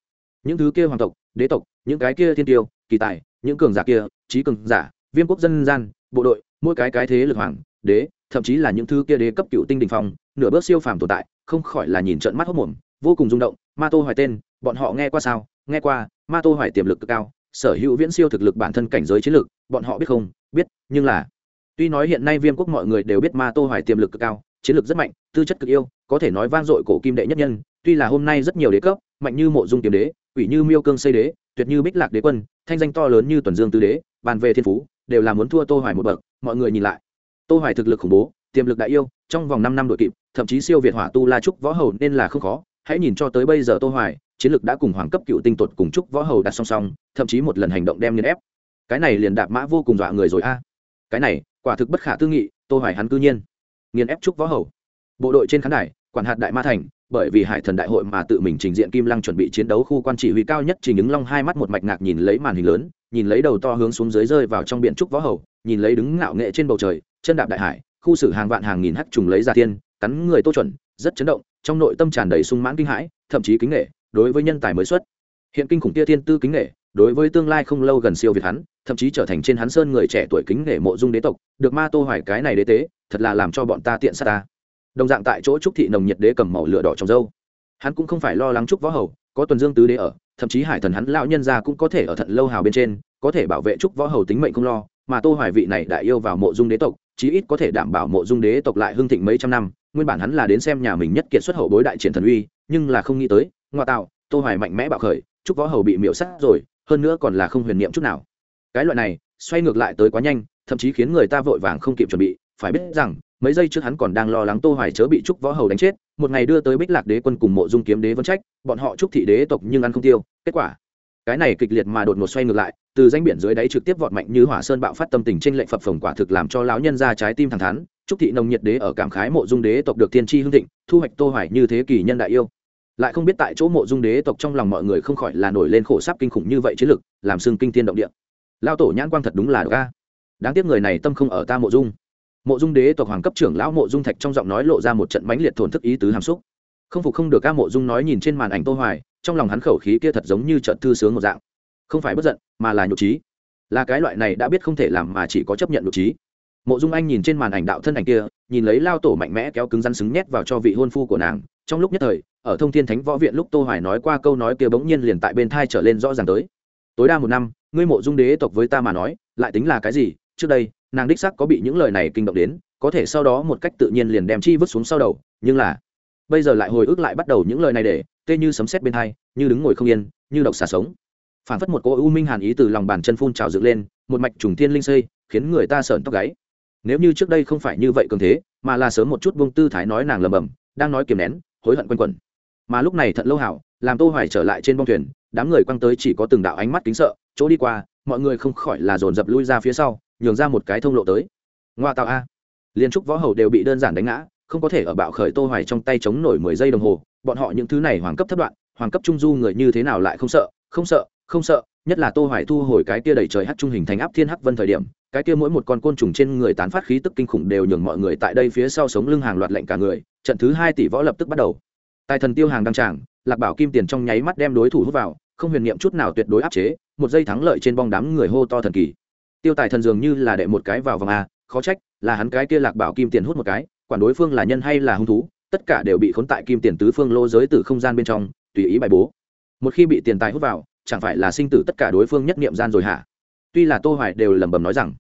Những thứ kia hoàng tộc, đế tộc, những cái kia thiên tiêu, kỳ tài, những cường giả kia trí cường giả, viêm quốc dân gian, bộ đội, mỗi cái cái thế lực hoàng đế, thậm chí là những thứ kia đế cấp cựu tinh đình phong, nửa bước siêu phàm tồn tại, không khỏi là nhìn trận mắt hốc mồm, vô cùng rung động, ma tô hoài tên, bọn họ nghe qua sao? Nghe qua, ma tô hoài tiềm lực cực cao, sở hữu viễn siêu thực lực bản thân cảnh giới chiến lược bọn họ biết không? Biết, nhưng là, tuy nói hiện nay viêm quốc mọi người đều biết ma tô hoài tiềm lực cực cao, chiến lược rất mạnh, tư chất cực yêu, có thể nói vang dội cổ kim đệ nhất nhân, tuy là hôm nay rất nhiều đế cấp, mạnh như mộ dung tiềm đế ủy như miêu cương xây đế, tuyệt như bích lạc đế quân, thanh danh to lớn như tuần dương tứ đế, bàn về thiên phú, đều là muốn thua tô hoài một bậc, mọi người nhìn lại tô hoài thực lực khủng bố, tiềm lực đại yêu, trong vòng 5 năm đội kịp, thậm chí siêu việt hỏa tu la trúc võ hầu nên là không khó. Hãy nhìn cho tới bây giờ tô hoài, chiến lược đã cùng hoàng cấp cựu tinh tuột cùng chúc võ hầu đặt song song, thậm chí một lần hành động đem nghiền ép. Cái này liền đạp mã vô cùng dọa người rồi a. Cái này, quả thực bất khả tư nghị, tô hoài hắn cư nhiên nghiền ép chúc võ hầu. Bộ đội trên khán đài, quản hạt đại ma thành, bởi vì hải thần đại hội mà tự mình trình diện kim lăng chuẩn bị chiến đấu khu quan chỉ huy cao nhất trình ứng long hai mắt một mạch ngạc nhìn lấy màn hình lớn, nhìn lấy đầu to hướng xuống dưới rơi vào trong biển trúc võ hầu, nhìn lấy đứng ngạo nghệ trên bầu trời chân đạp đại hải, khu xử hàng vạn hàng nghìn hắc trùng lấy ra tiên, cắn người tô chuẩn, rất chấn động, trong nội tâm tràn đầy sung mãn kinh hãi, thậm chí kính nghệ đối với nhân tài mới xuất. Hiện kinh khủng tia thiên tư kính nghệ đối với tương lai không lâu gần siêu việt hắn, thậm chí trở thành trên hắn sơn người trẻ tuổi kính nghệ mộ dung đế tộc, được ma tô hoài cái này đế tế, thật là làm cho bọn ta tiện sát ta. Đồng dạng tại chỗ trúc thị nồng nhiệt đế cầm màu lửa đỏ trong dâu. Hắn cũng không phải lo lắng trúc võ hầu, có tuần dương tứ đế ở, thậm chí hải thần hắn lão nhân gia cũng có thể ở thận lâu hào bên trên, có thể bảo vệ trúc võ hầu tính mệnh không lo mà tô hoài vị này đại yêu vào mộ dung đế tộc, chí ít có thể đảm bảo mộ dung đế tộc lại hưng thịnh mấy trăm năm. Nguyên bản hắn là đến xem nhà mình nhất kiệt xuất hậu bối đại triển thần uy, nhưng là không nghĩ tới, ngoa tạo, tô hoài mạnh mẽ bạo khởi, trúc võ hầu bị miểu sát rồi, hơn nữa còn là không huyền niệm chút nào. Cái loại này, xoay ngược lại tới quá nhanh, thậm chí khiến người ta vội vàng không kịp chuẩn bị. Phải biết rằng, mấy giây trước hắn còn đang lo lắng tô hoài chớ bị trúc võ hầu đánh chết, một ngày đưa tới bích lạc đế quân cùng mộ dung kiếm đế vân trách, bọn họ trúc thị đế tộc nhưng ăn không tiêu, kết quả. Cái này kịch liệt mà đột ngột xoay ngược lại từ danh biển dưới đáy trực tiếp vọt mạnh như hỏa sơn bạo phát tâm tình trên lệnh phập phồng quả thực làm cho lão nhân ra trái tim thẳng thắn. Trúc thị nồng nhiệt đế ở cảm khái mộ dung đế tộc được tiên tri hưng thịnh, thu hoạch tô hoài như thế kỷ nhân đại yêu. Lại không biết tại chỗ mộ dung đế tộc trong lòng mọi người không khỏi là nổi lên khổ sắp kinh khủng như vậy chiến lực, làm xương kinh thiên động địa. Lao tổ nhãn quang thật đúng là ga đáng tiếc người này tâm không ở ta mộ dung. Mộ dung đế tộc hoàng cấp trưởng lão mộ dung thạch trong giọng nói lộ ra một trận mãnh liệt thổn thức ý tứ hàm xúc. Không phục không được ca mộ dung nói nhìn trên màn ảnh tô hoài, trong lòng hắn khẩu khí kia thật giống như trận thư sướng một dạng không phải bất giận, mà là nhục trí. Là cái loại này đã biết không thể làm mà chỉ có chấp nhận nhục trí. Mộ dung anh nhìn trên màn ảnh đạo thân ảnh kia, nhìn lấy lao tổ mạnh mẽ kéo cứng rắn xứng nhét vào cho vị hôn phu của nàng. Trong lúc nhất thời, ở thông thiên thánh võ viện lúc tô hoài nói qua câu nói kia bỗng nhiên liền tại bên thai trở lên rõ ràng tới. Tối đa một năm, ngươi mộ dung đế tộc với ta mà nói, lại tính là cái gì? Trước đây, nàng đích xác có bị những lời này kinh động đến, có thể sau đó một cách tự nhiên liền đem chi vứt xuống sau đầu, nhưng là bây giờ lại hồi ức lại bắt đầu những lời này để, tê như sấm sét bên thai như đứng ngồi không yên, như độc xả sống phản phất một cỗ u minh hàn ý từ lòng bàn chân phun trào dựng lên, một mạch trùng thiên linh xây, khiến người ta sởn tóc gáy. Nếu như trước đây không phải như vậy cường thế, mà là sớm một chút buông tư thái nói nàng lầm bầm, đang nói kiềm nén, hối hận quanh quẩn. Mà lúc này thận lâu hảo, làm tô hoài trở lại trên bông thuyền, đám người quăng tới chỉ có từng đạo ánh mắt kính sợ, chỗ đi qua, mọi người không khỏi là dồn dập lui ra phía sau, nhường ra một cái thông lộ tới. Ngoa tạo a. Liên trúc võ hầu đều bị đơn giản đánh ngã, không có thể ở bạo khởi tô hoài trong tay chống nổi 10 giây đồng hồ, bọn họ những thứ này hoàng cấp thất đoạn, hoàng cấp trung du người như thế nào lại không sợ không sợ không sợ, nhất là tô hoài thu hồi cái kia đầy trời hắc trung hình thành áp thiên hắc vân thời điểm, cái kia mỗi một con côn trùng trên người tán phát khí tức kinh khủng đều nhường mọi người tại đây phía sau sống lưng hàng loạt lệnh cả người, trận thứ hai tỷ võ lập tức bắt đầu. Tài thần tiêu hàng đăng tràng, lạc bảo kim tiền trong nháy mắt đem đối thủ hút vào, không huyền niệm chút nào tuyệt đối áp chế, một giây thắng lợi trên bong đám người hô to thần kỳ. Tiêu tài thần dường như là đệ một cái vào vòng a, khó trách là hắn cái kia lạc bảo kim tiền hút một cái, quản đối phương là nhân hay là hung thú, tất cả đều bị khốn tại kim tiền tứ phương lô giới từ không gian bên trong, tùy ý bài bố. Một khi bị tiền tài hút vào chẳng phải là sinh tử tất cả đối phương nhất niệm gian rồi hả? Tuy là tô hoài đều lẩm bẩm nói rằng,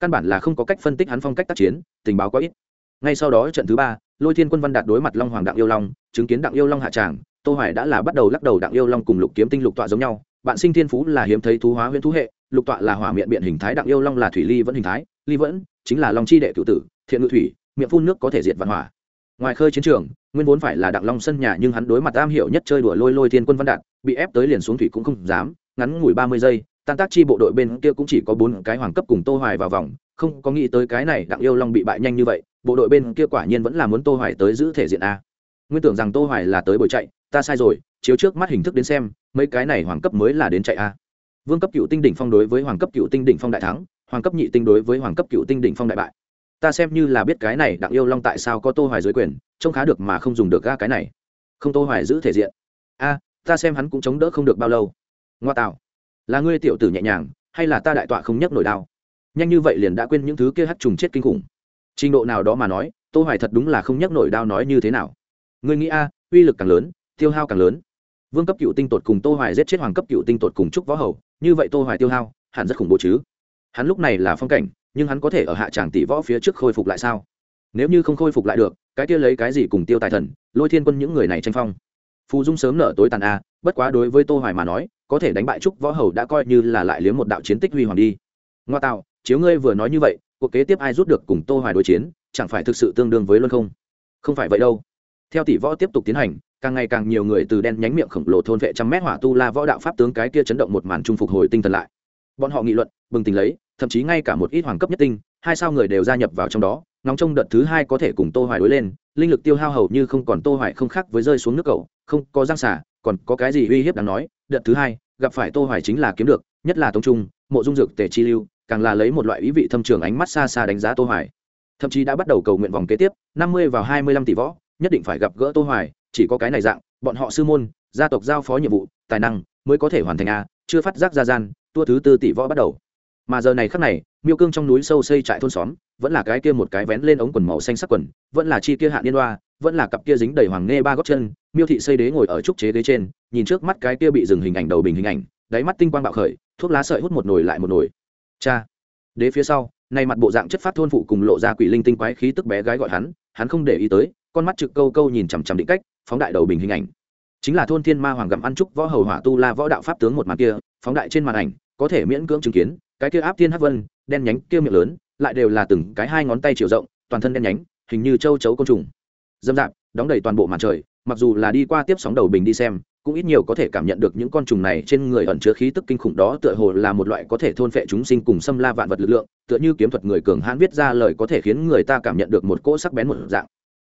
căn bản là không có cách phân tích hắn phong cách tác chiến, tình báo quá ít. Ngay sau đó trận thứ ba, lôi thiên quân văn đạt đối mặt long hoàng đặng yêu long, chứng kiến đặng yêu long hạ tràng, tô hoài đã là bắt đầu lắc đầu đặng yêu long cùng lục kiếm tinh lục tọa giống nhau. Bạn sinh thiên phú là hiếm thấy thú hóa huyễn thú hệ, lục tọa là hỏa miệng biện hình thái, đặng yêu long là thủy ly vẫn hình thái, ly vẫn chính là long chi đệ cửu tử, thiện ngự thủy, miệng phun nước có thể diệt vạn hỏa ngoài khơi chiến trường, nguyên vốn phải là đặng long sân nhà nhưng hắn đối mặt am hiểu nhất chơi đùa lôi lôi thiên quân văn đạt bị ép tới liền xuống thủy cũng không dám, ngắn ngủi 30 giây, tan tác chi bộ đội bên kia cũng chỉ có bốn cái hoàng cấp cùng tô hoài vào vòng, không có nghĩ tới cái này đặng yêu long bị bại nhanh như vậy, bộ đội bên kia quả nhiên vẫn là muốn tô hoài tới giữ thể diện a. Nguyên tưởng rằng tô hoài là tới bồi chạy, ta sai rồi, chiếu trước mắt hình thức đến xem, mấy cái này hoàng cấp mới là đến chạy a. Vương cấp cựu tinh đỉnh phong đối với hoàng cấp cựu tinh đỉnh phong đại thắng, hoàng cấp nhị tinh đối với hoàng cấp cựu tinh đỉnh phong đại bại ta xem như là biết cái này đặng yêu long tại sao có tô hoài dưới quyền, trông khá được mà không dùng được ga cái này. Không tô hoài giữ thể diện. A, ta xem hắn cũng chống đỡ không được bao lâu. Ngoa tạo. Là ngươi tiểu tử nhẹ nhàng, hay là ta đại tọa không nhấc nổi đao? Nhanh như vậy liền đã quên những thứ kia hắt trùng chết kinh khủng. Trình độ nào đó mà nói, tô hoài thật đúng là không nhấc nổi đao nói như thế nào. Ngươi nghĩ a, uy lực càng lớn, tiêu hao càng lớn. Vương cấp cựu tinh tột cùng tô hoài giết chết hoàng cấp cựu tinh tột cùng trúc võ hầu, như vậy tô hoài tiêu hao, hẳn rất khủng bố chứ. Hắn lúc này là phong cảnh nhưng hắn có thể ở hạ tràng tỷ võ phía trước khôi phục lại sao? Nếu như không khôi phục lại được, cái kia lấy cái gì cùng tiêu tài thần, lôi thiên quân những người này tranh phong? Phù dung sớm nở tối tàn a, bất quá đối với tô hoài mà nói, có thể đánh bại trúc võ hầu đã coi như là lại liếm một đạo chiến tích huy hoàng đi. Ngoa tạo, chiếu ngươi vừa nói như vậy, cuộc kế tiếp ai rút được cùng tô hoài đối chiến, chẳng phải thực sự tương đương với luân không? Không phải vậy đâu. Theo tỷ võ tiếp tục tiến hành, càng ngày càng nhiều người từ đen nhánh miệng khổng lồ thôn vệ trăm mét hỏa tu la võ đạo pháp tướng cái kia chấn động một màn trung phục hồi tinh thần lại. Bọn họ nghị luận, bừng tỉnh lấy thậm chí ngay cả một ít hoàng cấp nhất tinh, hai sao người đều gia nhập vào trong đó nóng trong đợt thứ hai có thể cùng tô hoài đối lên, linh lực tiêu hao hầu như không còn tô hoài không khác với rơi xuống nước cầu, không có giang xả còn có cái gì uy hiếp đáng nói, đợt thứ hai, gặp phải tô hoài chính là kiếm được, nhất là tông trung, mộ dung dược tề chi lưu, càng là lấy một loại ý vị thâm trường ánh mắt xa xa đánh giá tô hoài. Thậm chí đã bắt đầu cầu nguyện vòng kế tiếp 50 vào 25 tỷ võ, nhất định phải gặp gỡ tô hoài, chỉ có cái này dạng, bọn họ sư môn, gia tộc giao phó nhiệm vụ, tài năng mới có thể hoàn thành a, chưa phát giác ra gian, tua thứ tư tỷ võ bắt đầu mà giờ này khắc này, miêu cương trong núi sâu xây trại thôn xóm, vẫn là cái kia một cái vén lên ống quần màu xanh sắc quần, vẫn là chi kia hạ liên đoa vẫn là cặp kia dính đầy hoàng nghe ba góc chân, miêu thị xây đế ngồi ở trúc chế đế trên, nhìn trước mắt cái kia bị dừng hình ảnh đầu bình hình ảnh, đáy mắt tinh quang bạo khởi, thuốc lá sợi hút một nồi lại một nồi. Cha! Đế phía sau, nay mặt bộ dạng chất phát thôn phụ cùng lộ ra quỷ linh tinh quái khí tức bé gái gọi hắn hắn không để ý tới, con mắt trực câu câu nhìn chằm chằm định cách, phóng đại đầu bình hình ảnh. Chính là thôn thiên ma hoàng gặm ăn trúc võ hầu hỏa tu la võ đạo pháp tướng một màn kia, phóng đại trên màn ảnh có thể miễn cưỡng chứng kiến, cái kia áp thiên hắc vân, đen nhánh kia miệng lớn, lại đều là từng cái hai ngón tay chiều rộng, toàn thân đen nhánh, hình như châu chấu côn trùng. Dâm dạp, đóng đầy toàn bộ màn trời, mặc dù là đi qua tiếp sóng đầu bình đi xem, cũng ít nhiều có thể cảm nhận được những con trùng này trên người ẩn chứa khí tức kinh khủng đó tựa hồ là một loại có thể thôn phệ chúng sinh cùng xâm la vạn vật lực lượng, tựa như kiếm thuật người cường hãn viết ra lời có thể khiến người ta cảm nhận được một cỗ sắc bén một dạng.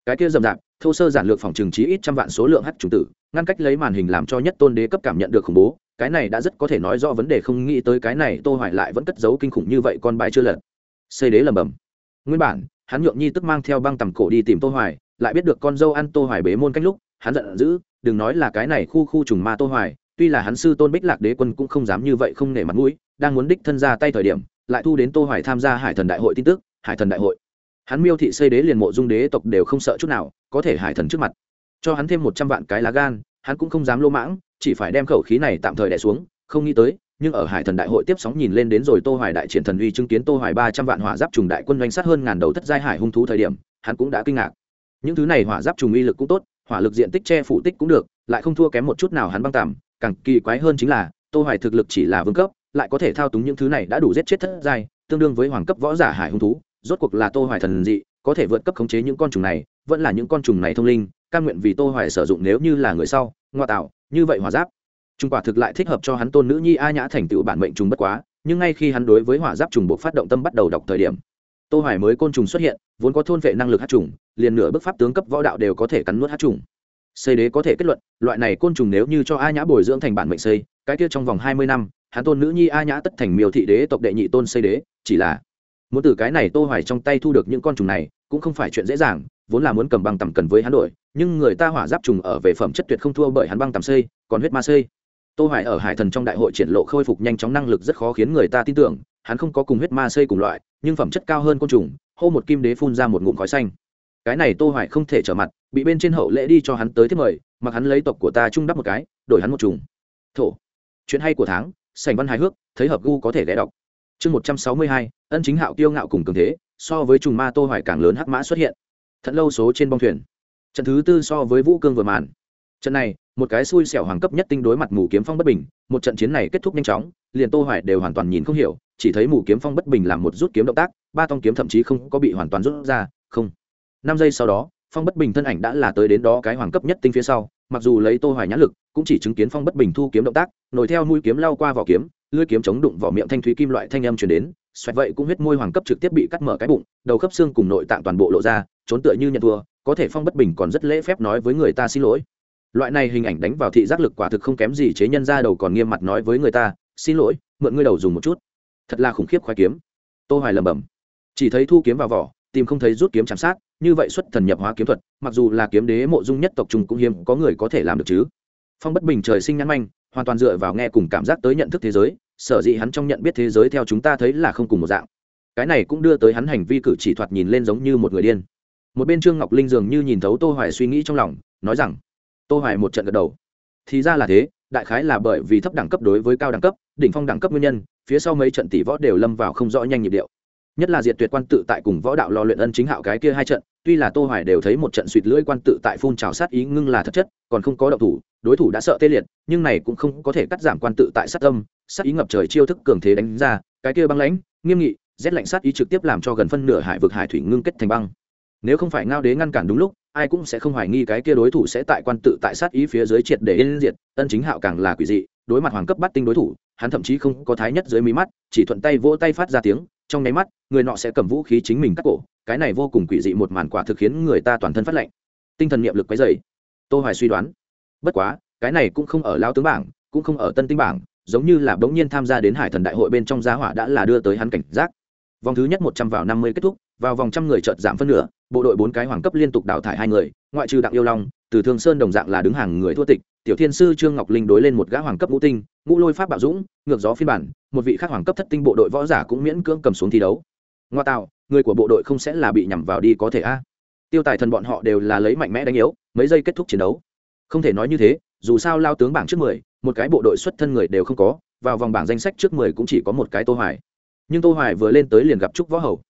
Cái kia rầm rạp thô sơ giản lược phòng trừng trí ít trăm vạn số lượng hắc trùng tử, ngăn cách lấy màn hình làm cho nhất tôn đế cấp cảm nhận được khủng bố cái này đã rất có thể nói rõ vấn đề không nghĩ tới cái này tô hoài lại vẫn cất giấu kinh khủng như vậy con bài chưa lật. Xây đế lầm bầm nguyên bản, hắn nhượng nhi tức mang theo băng tầm cổ đi tìm tô hoài, lại biết được con dâu ăn tô hoài bế môn cách lúc, hắn giận dữ, đừng nói là cái này khu khu trùng ma tô hoài, tuy là hắn sư tôn bích lạc đế quân cũng không dám như vậy không nể mặt mũi, đang muốn đích thân ra tay thời điểm, lại thu đến tô hoài tham gia hải thần đại hội tin tức, hải thần đại hội. Hắn miêu thị xây đế liền mộ dung đế tộc đều không sợ chút nào, có thể hải thần trước mặt. Cho hắn thêm một trăm vạn cái lá gan hắn cũng không dám lô mãng, chỉ phải đem khẩu khí này tạm thời đẻ xuống, không nghĩ tới, nhưng ở hải thần đại hội tiếp sóng nhìn lên đến rồi tô hoài đại triển thần uy chứng kiến tô hoài ba trăm vạn hỏa giáp trùng đại quân doanh sát hơn ngàn đầu thất giai hải hung thú thời điểm, hắn cũng đã kinh ngạc. Những thứ này hỏa giáp trùng uy lực cũng tốt, hỏa lực diện tích che phủ tích cũng được, lại không thua kém một chút nào hắn băng tạm càng kỳ quái hơn chính là, tô hoài thực lực chỉ là vương cấp, lại có thể thao túng những thứ này đã đủ giết chết thất giai, tương đương với hoàng cấp võ giả hải hung thú, rốt cuộc là tô hoài thần dị, có thể vượt cấp khống chế những con trùng này, vẫn là những con trùng này thông linh, cam nguyện vì tô hoài sử dụng nếu như là người sau ngoa tạo, như vậy hỏa giáp. Trùng quả thực lại thích hợp cho hắn tôn nữ nhi a nhã thành tựu bản mệnh trùng bất quá, nhưng ngay khi hắn đối với hỏa giáp trùng buộc phát động tâm bắt đầu đọc thời điểm, tô hoài mới côn trùng xuất hiện, vốn có thôn vệ năng lực hát trùng, liền nửa bước pháp tướng cấp võ đạo đều có thể cắn nuốt hát trùng. Xây đế có thể kết luận, loại này côn trùng nếu như cho a nhã bồi dưỡng thành bản mệnh xây, cái kia trong vòng 20 năm, hắn tôn nữ nhi a nhã tất thành miêu thị đế tộc đệ nhị tôn xây đế, chỉ là muốn từ cái này tô hoài trong tay thu được những con trùng này, cũng không phải chuyện dễ dàng, vốn là muốn cầm băng tầm cần với hắn đổi, nhưng người ta hỏa giáp trùng ở về phẩm chất tuyệt không thua bởi hắn băng tầm xây, còn huyết ma xây. Tô hoài ở hải thần trong đại hội triển lộ khôi phục nhanh chóng năng lực rất khó khiến người ta tin tưởng, hắn không có cùng huyết ma xây cùng loại, nhưng phẩm chất cao hơn côn trùng, hô một kim đế phun ra một ngụm khói xanh. Cái này tô hoài không thể trở mặt, bị bên trên hậu lễ đi cho hắn tới tiếp mời, mặc hắn lấy tộc của ta trung đắp một cái, đổi hắn một trùng. Thổ, chuyện hay của tháng sành văn hài hước, thấy hợp gu có thể ghé đọc chương 162, ân chính hạo kiêu ngạo cùng cường thế so với trùng ma tô hoài càng lớn hắc mã xuất hiện. Thật lâu số trên bong thuyền. Trận thứ tư so với vũ cương vừa màn. Trận này một cái xui xẻo hoàng cấp nhất tinh đối mặt mù kiếm phong bất bình một trận chiến này kết thúc nhanh chóng liền tô hoài đều hoàn toàn nhìn không hiểu chỉ thấy mù kiếm phong bất bình làm một rút kiếm động tác ba tông kiếm thậm chí không có bị hoàn toàn rút ra không. Năm giây sau đó phong bất bình thân ảnh đã là tới đến đó cái hoàng cấp nhất tinh phía sau mặc dù lấy tô hoài nhãn lực cũng chỉ chứng kiến phong bất bình thu kiếm động tác nổi theo mũi kiếm lao qua vỏ kiếm lưỡi kiếm chống đụng vào miệng thanh thúy kim loại thanh âm truyền đến, xoẹt vậy cũng huyết môi hoàng cấp trực tiếp bị cắt mở cái bụng, đầu khớp xương cùng nội tạng toàn bộ lộ ra, trốn tựa như nhận thua, có thể phong bất bình còn rất lễ phép nói với người ta xin lỗi. Loại này hình ảnh đánh vào thị giác lực quả thực không kém gì chế nhân ra đầu còn nghiêm mặt nói với người ta, xin lỗi, mượn ngươi đầu dùng một chút. Thật là khủng khiếp khoái kiếm. Tô hoài lẩm bẩm, chỉ thấy thu kiếm vào vỏ, tìm không thấy rút kiếm chạm sát, như vậy xuất thần nhập hóa kiếm thuật, mặc dù là kiếm đế mộ dung nhất tộc trung cũng hiếm có người có thể làm được chứ. Phong bất bình trời sinh nhãn manh hoàn toàn dựa vào nghe cùng cảm giác tới nhận thức thế giới, sở dĩ hắn trong nhận biết thế giới theo chúng ta thấy là không cùng một dạng. Cái này cũng đưa tới hắn hành vi cử chỉ thoạt nhìn lên giống như một người điên. Một bên trương ngọc linh dường như nhìn thấu tô hoài suy nghĩ trong lòng, nói rằng, tô hoài một trận gật đầu. Thì ra là thế, đại khái là bởi vì thấp đẳng cấp đối với cao đẳng cấp, đỉnh phong đẳng cấp nguyên nhân, phía sau mấy trận tỷ võ đều lâm vào không rõ nhanh nhịp điệu nhất là diệt tuyệt quan tự tại cùng võ đạo lo luyện ân chính hạo cái kia hai trận, tuy là tô hoài đều thấy một trận suýt lưỡi quan tự tại phun trào sát ý ngưng là thật chất, còn không có động thủ, đối thủ đã sợ tê liệt, nhưng này cũng không có thể cắt giảm quan tự tại sát tâm, sát ý ngập trời chiêu thức cường thế đánh ra, cái kia băng lãnh, nghiêm nghị, rét lạnh sát ý trực tiếp làm cho gần phân nửa hải vực hải thủy ngưng kết thành băng. Nếu không phải ngao đế ngăn cản đúng lúc, ai cũng sẽ không hoài nghi cái kia đối thủ sẽ tại quan tự tại sát ý phía dưới triệt để yên diệt, ân chính hạo càng là quỷ dị, đối mặt hoàng cấp bắt tinh đối thủ, hắn thậm chí không có thái nhất dưới mí mắt, chỉ thuận tay vỗ tay phát ra tiếng trong nháy mắt, người nọ sẽ cầm vũ khí chính mình cắt cổ, cái này vô cùng quỷ dị một màn quả thực khiến người ta toàn thân phát lệnh tinh thần niệm lực quấy dày tô hoài suy đoán. Bất quá, cái này cũng không ở lao tướng bảng, cũng không ở tân tinh bảng, giống như là bỗng nhiên tham gia đến hải thần đại hội bên trong giá hỏa đã là đưa tới hắn cảnh giác. Vòng thứ nhất một trăm vào năm mươi kết thúc, vào vòng trăm người chợt giảm phân nửa, bộ đội bốn cái hoàng cấp liên tục đào thải hai người, ngoại trừ đặng yêu long, từ thương sơn đồng dạng là đứng hàng người thua tịch tiểu thiên sư trương ngọc linh đối lên một gã hoàng cấp ngũ tinh, ngũ lôi pháp bảo dũng, ngược gió phiên bản, một vị khác hoàng cấp thất tinh bộ đội võ giả cũng miễn cưỡng cầm xuống thi đấu. Ngoa tạo, người của bộ đội không sẽ là bị nhằm vào đi có thể a. Tiêu tài thần bọn họ đều là lấy mạnh mẽ đánh yếu, mấy giây kết thúc chiến đấu. Không thể nói như thế, dù sao lao tướng bảng trước mười, một cái bộ đội xuất thân người đều không có, vào vòng bảng danh sách trước mười cũng chỉ có một cái tô hoài. Nhưng tô hoài vừa lên tới liền gặp trúc võ hầu.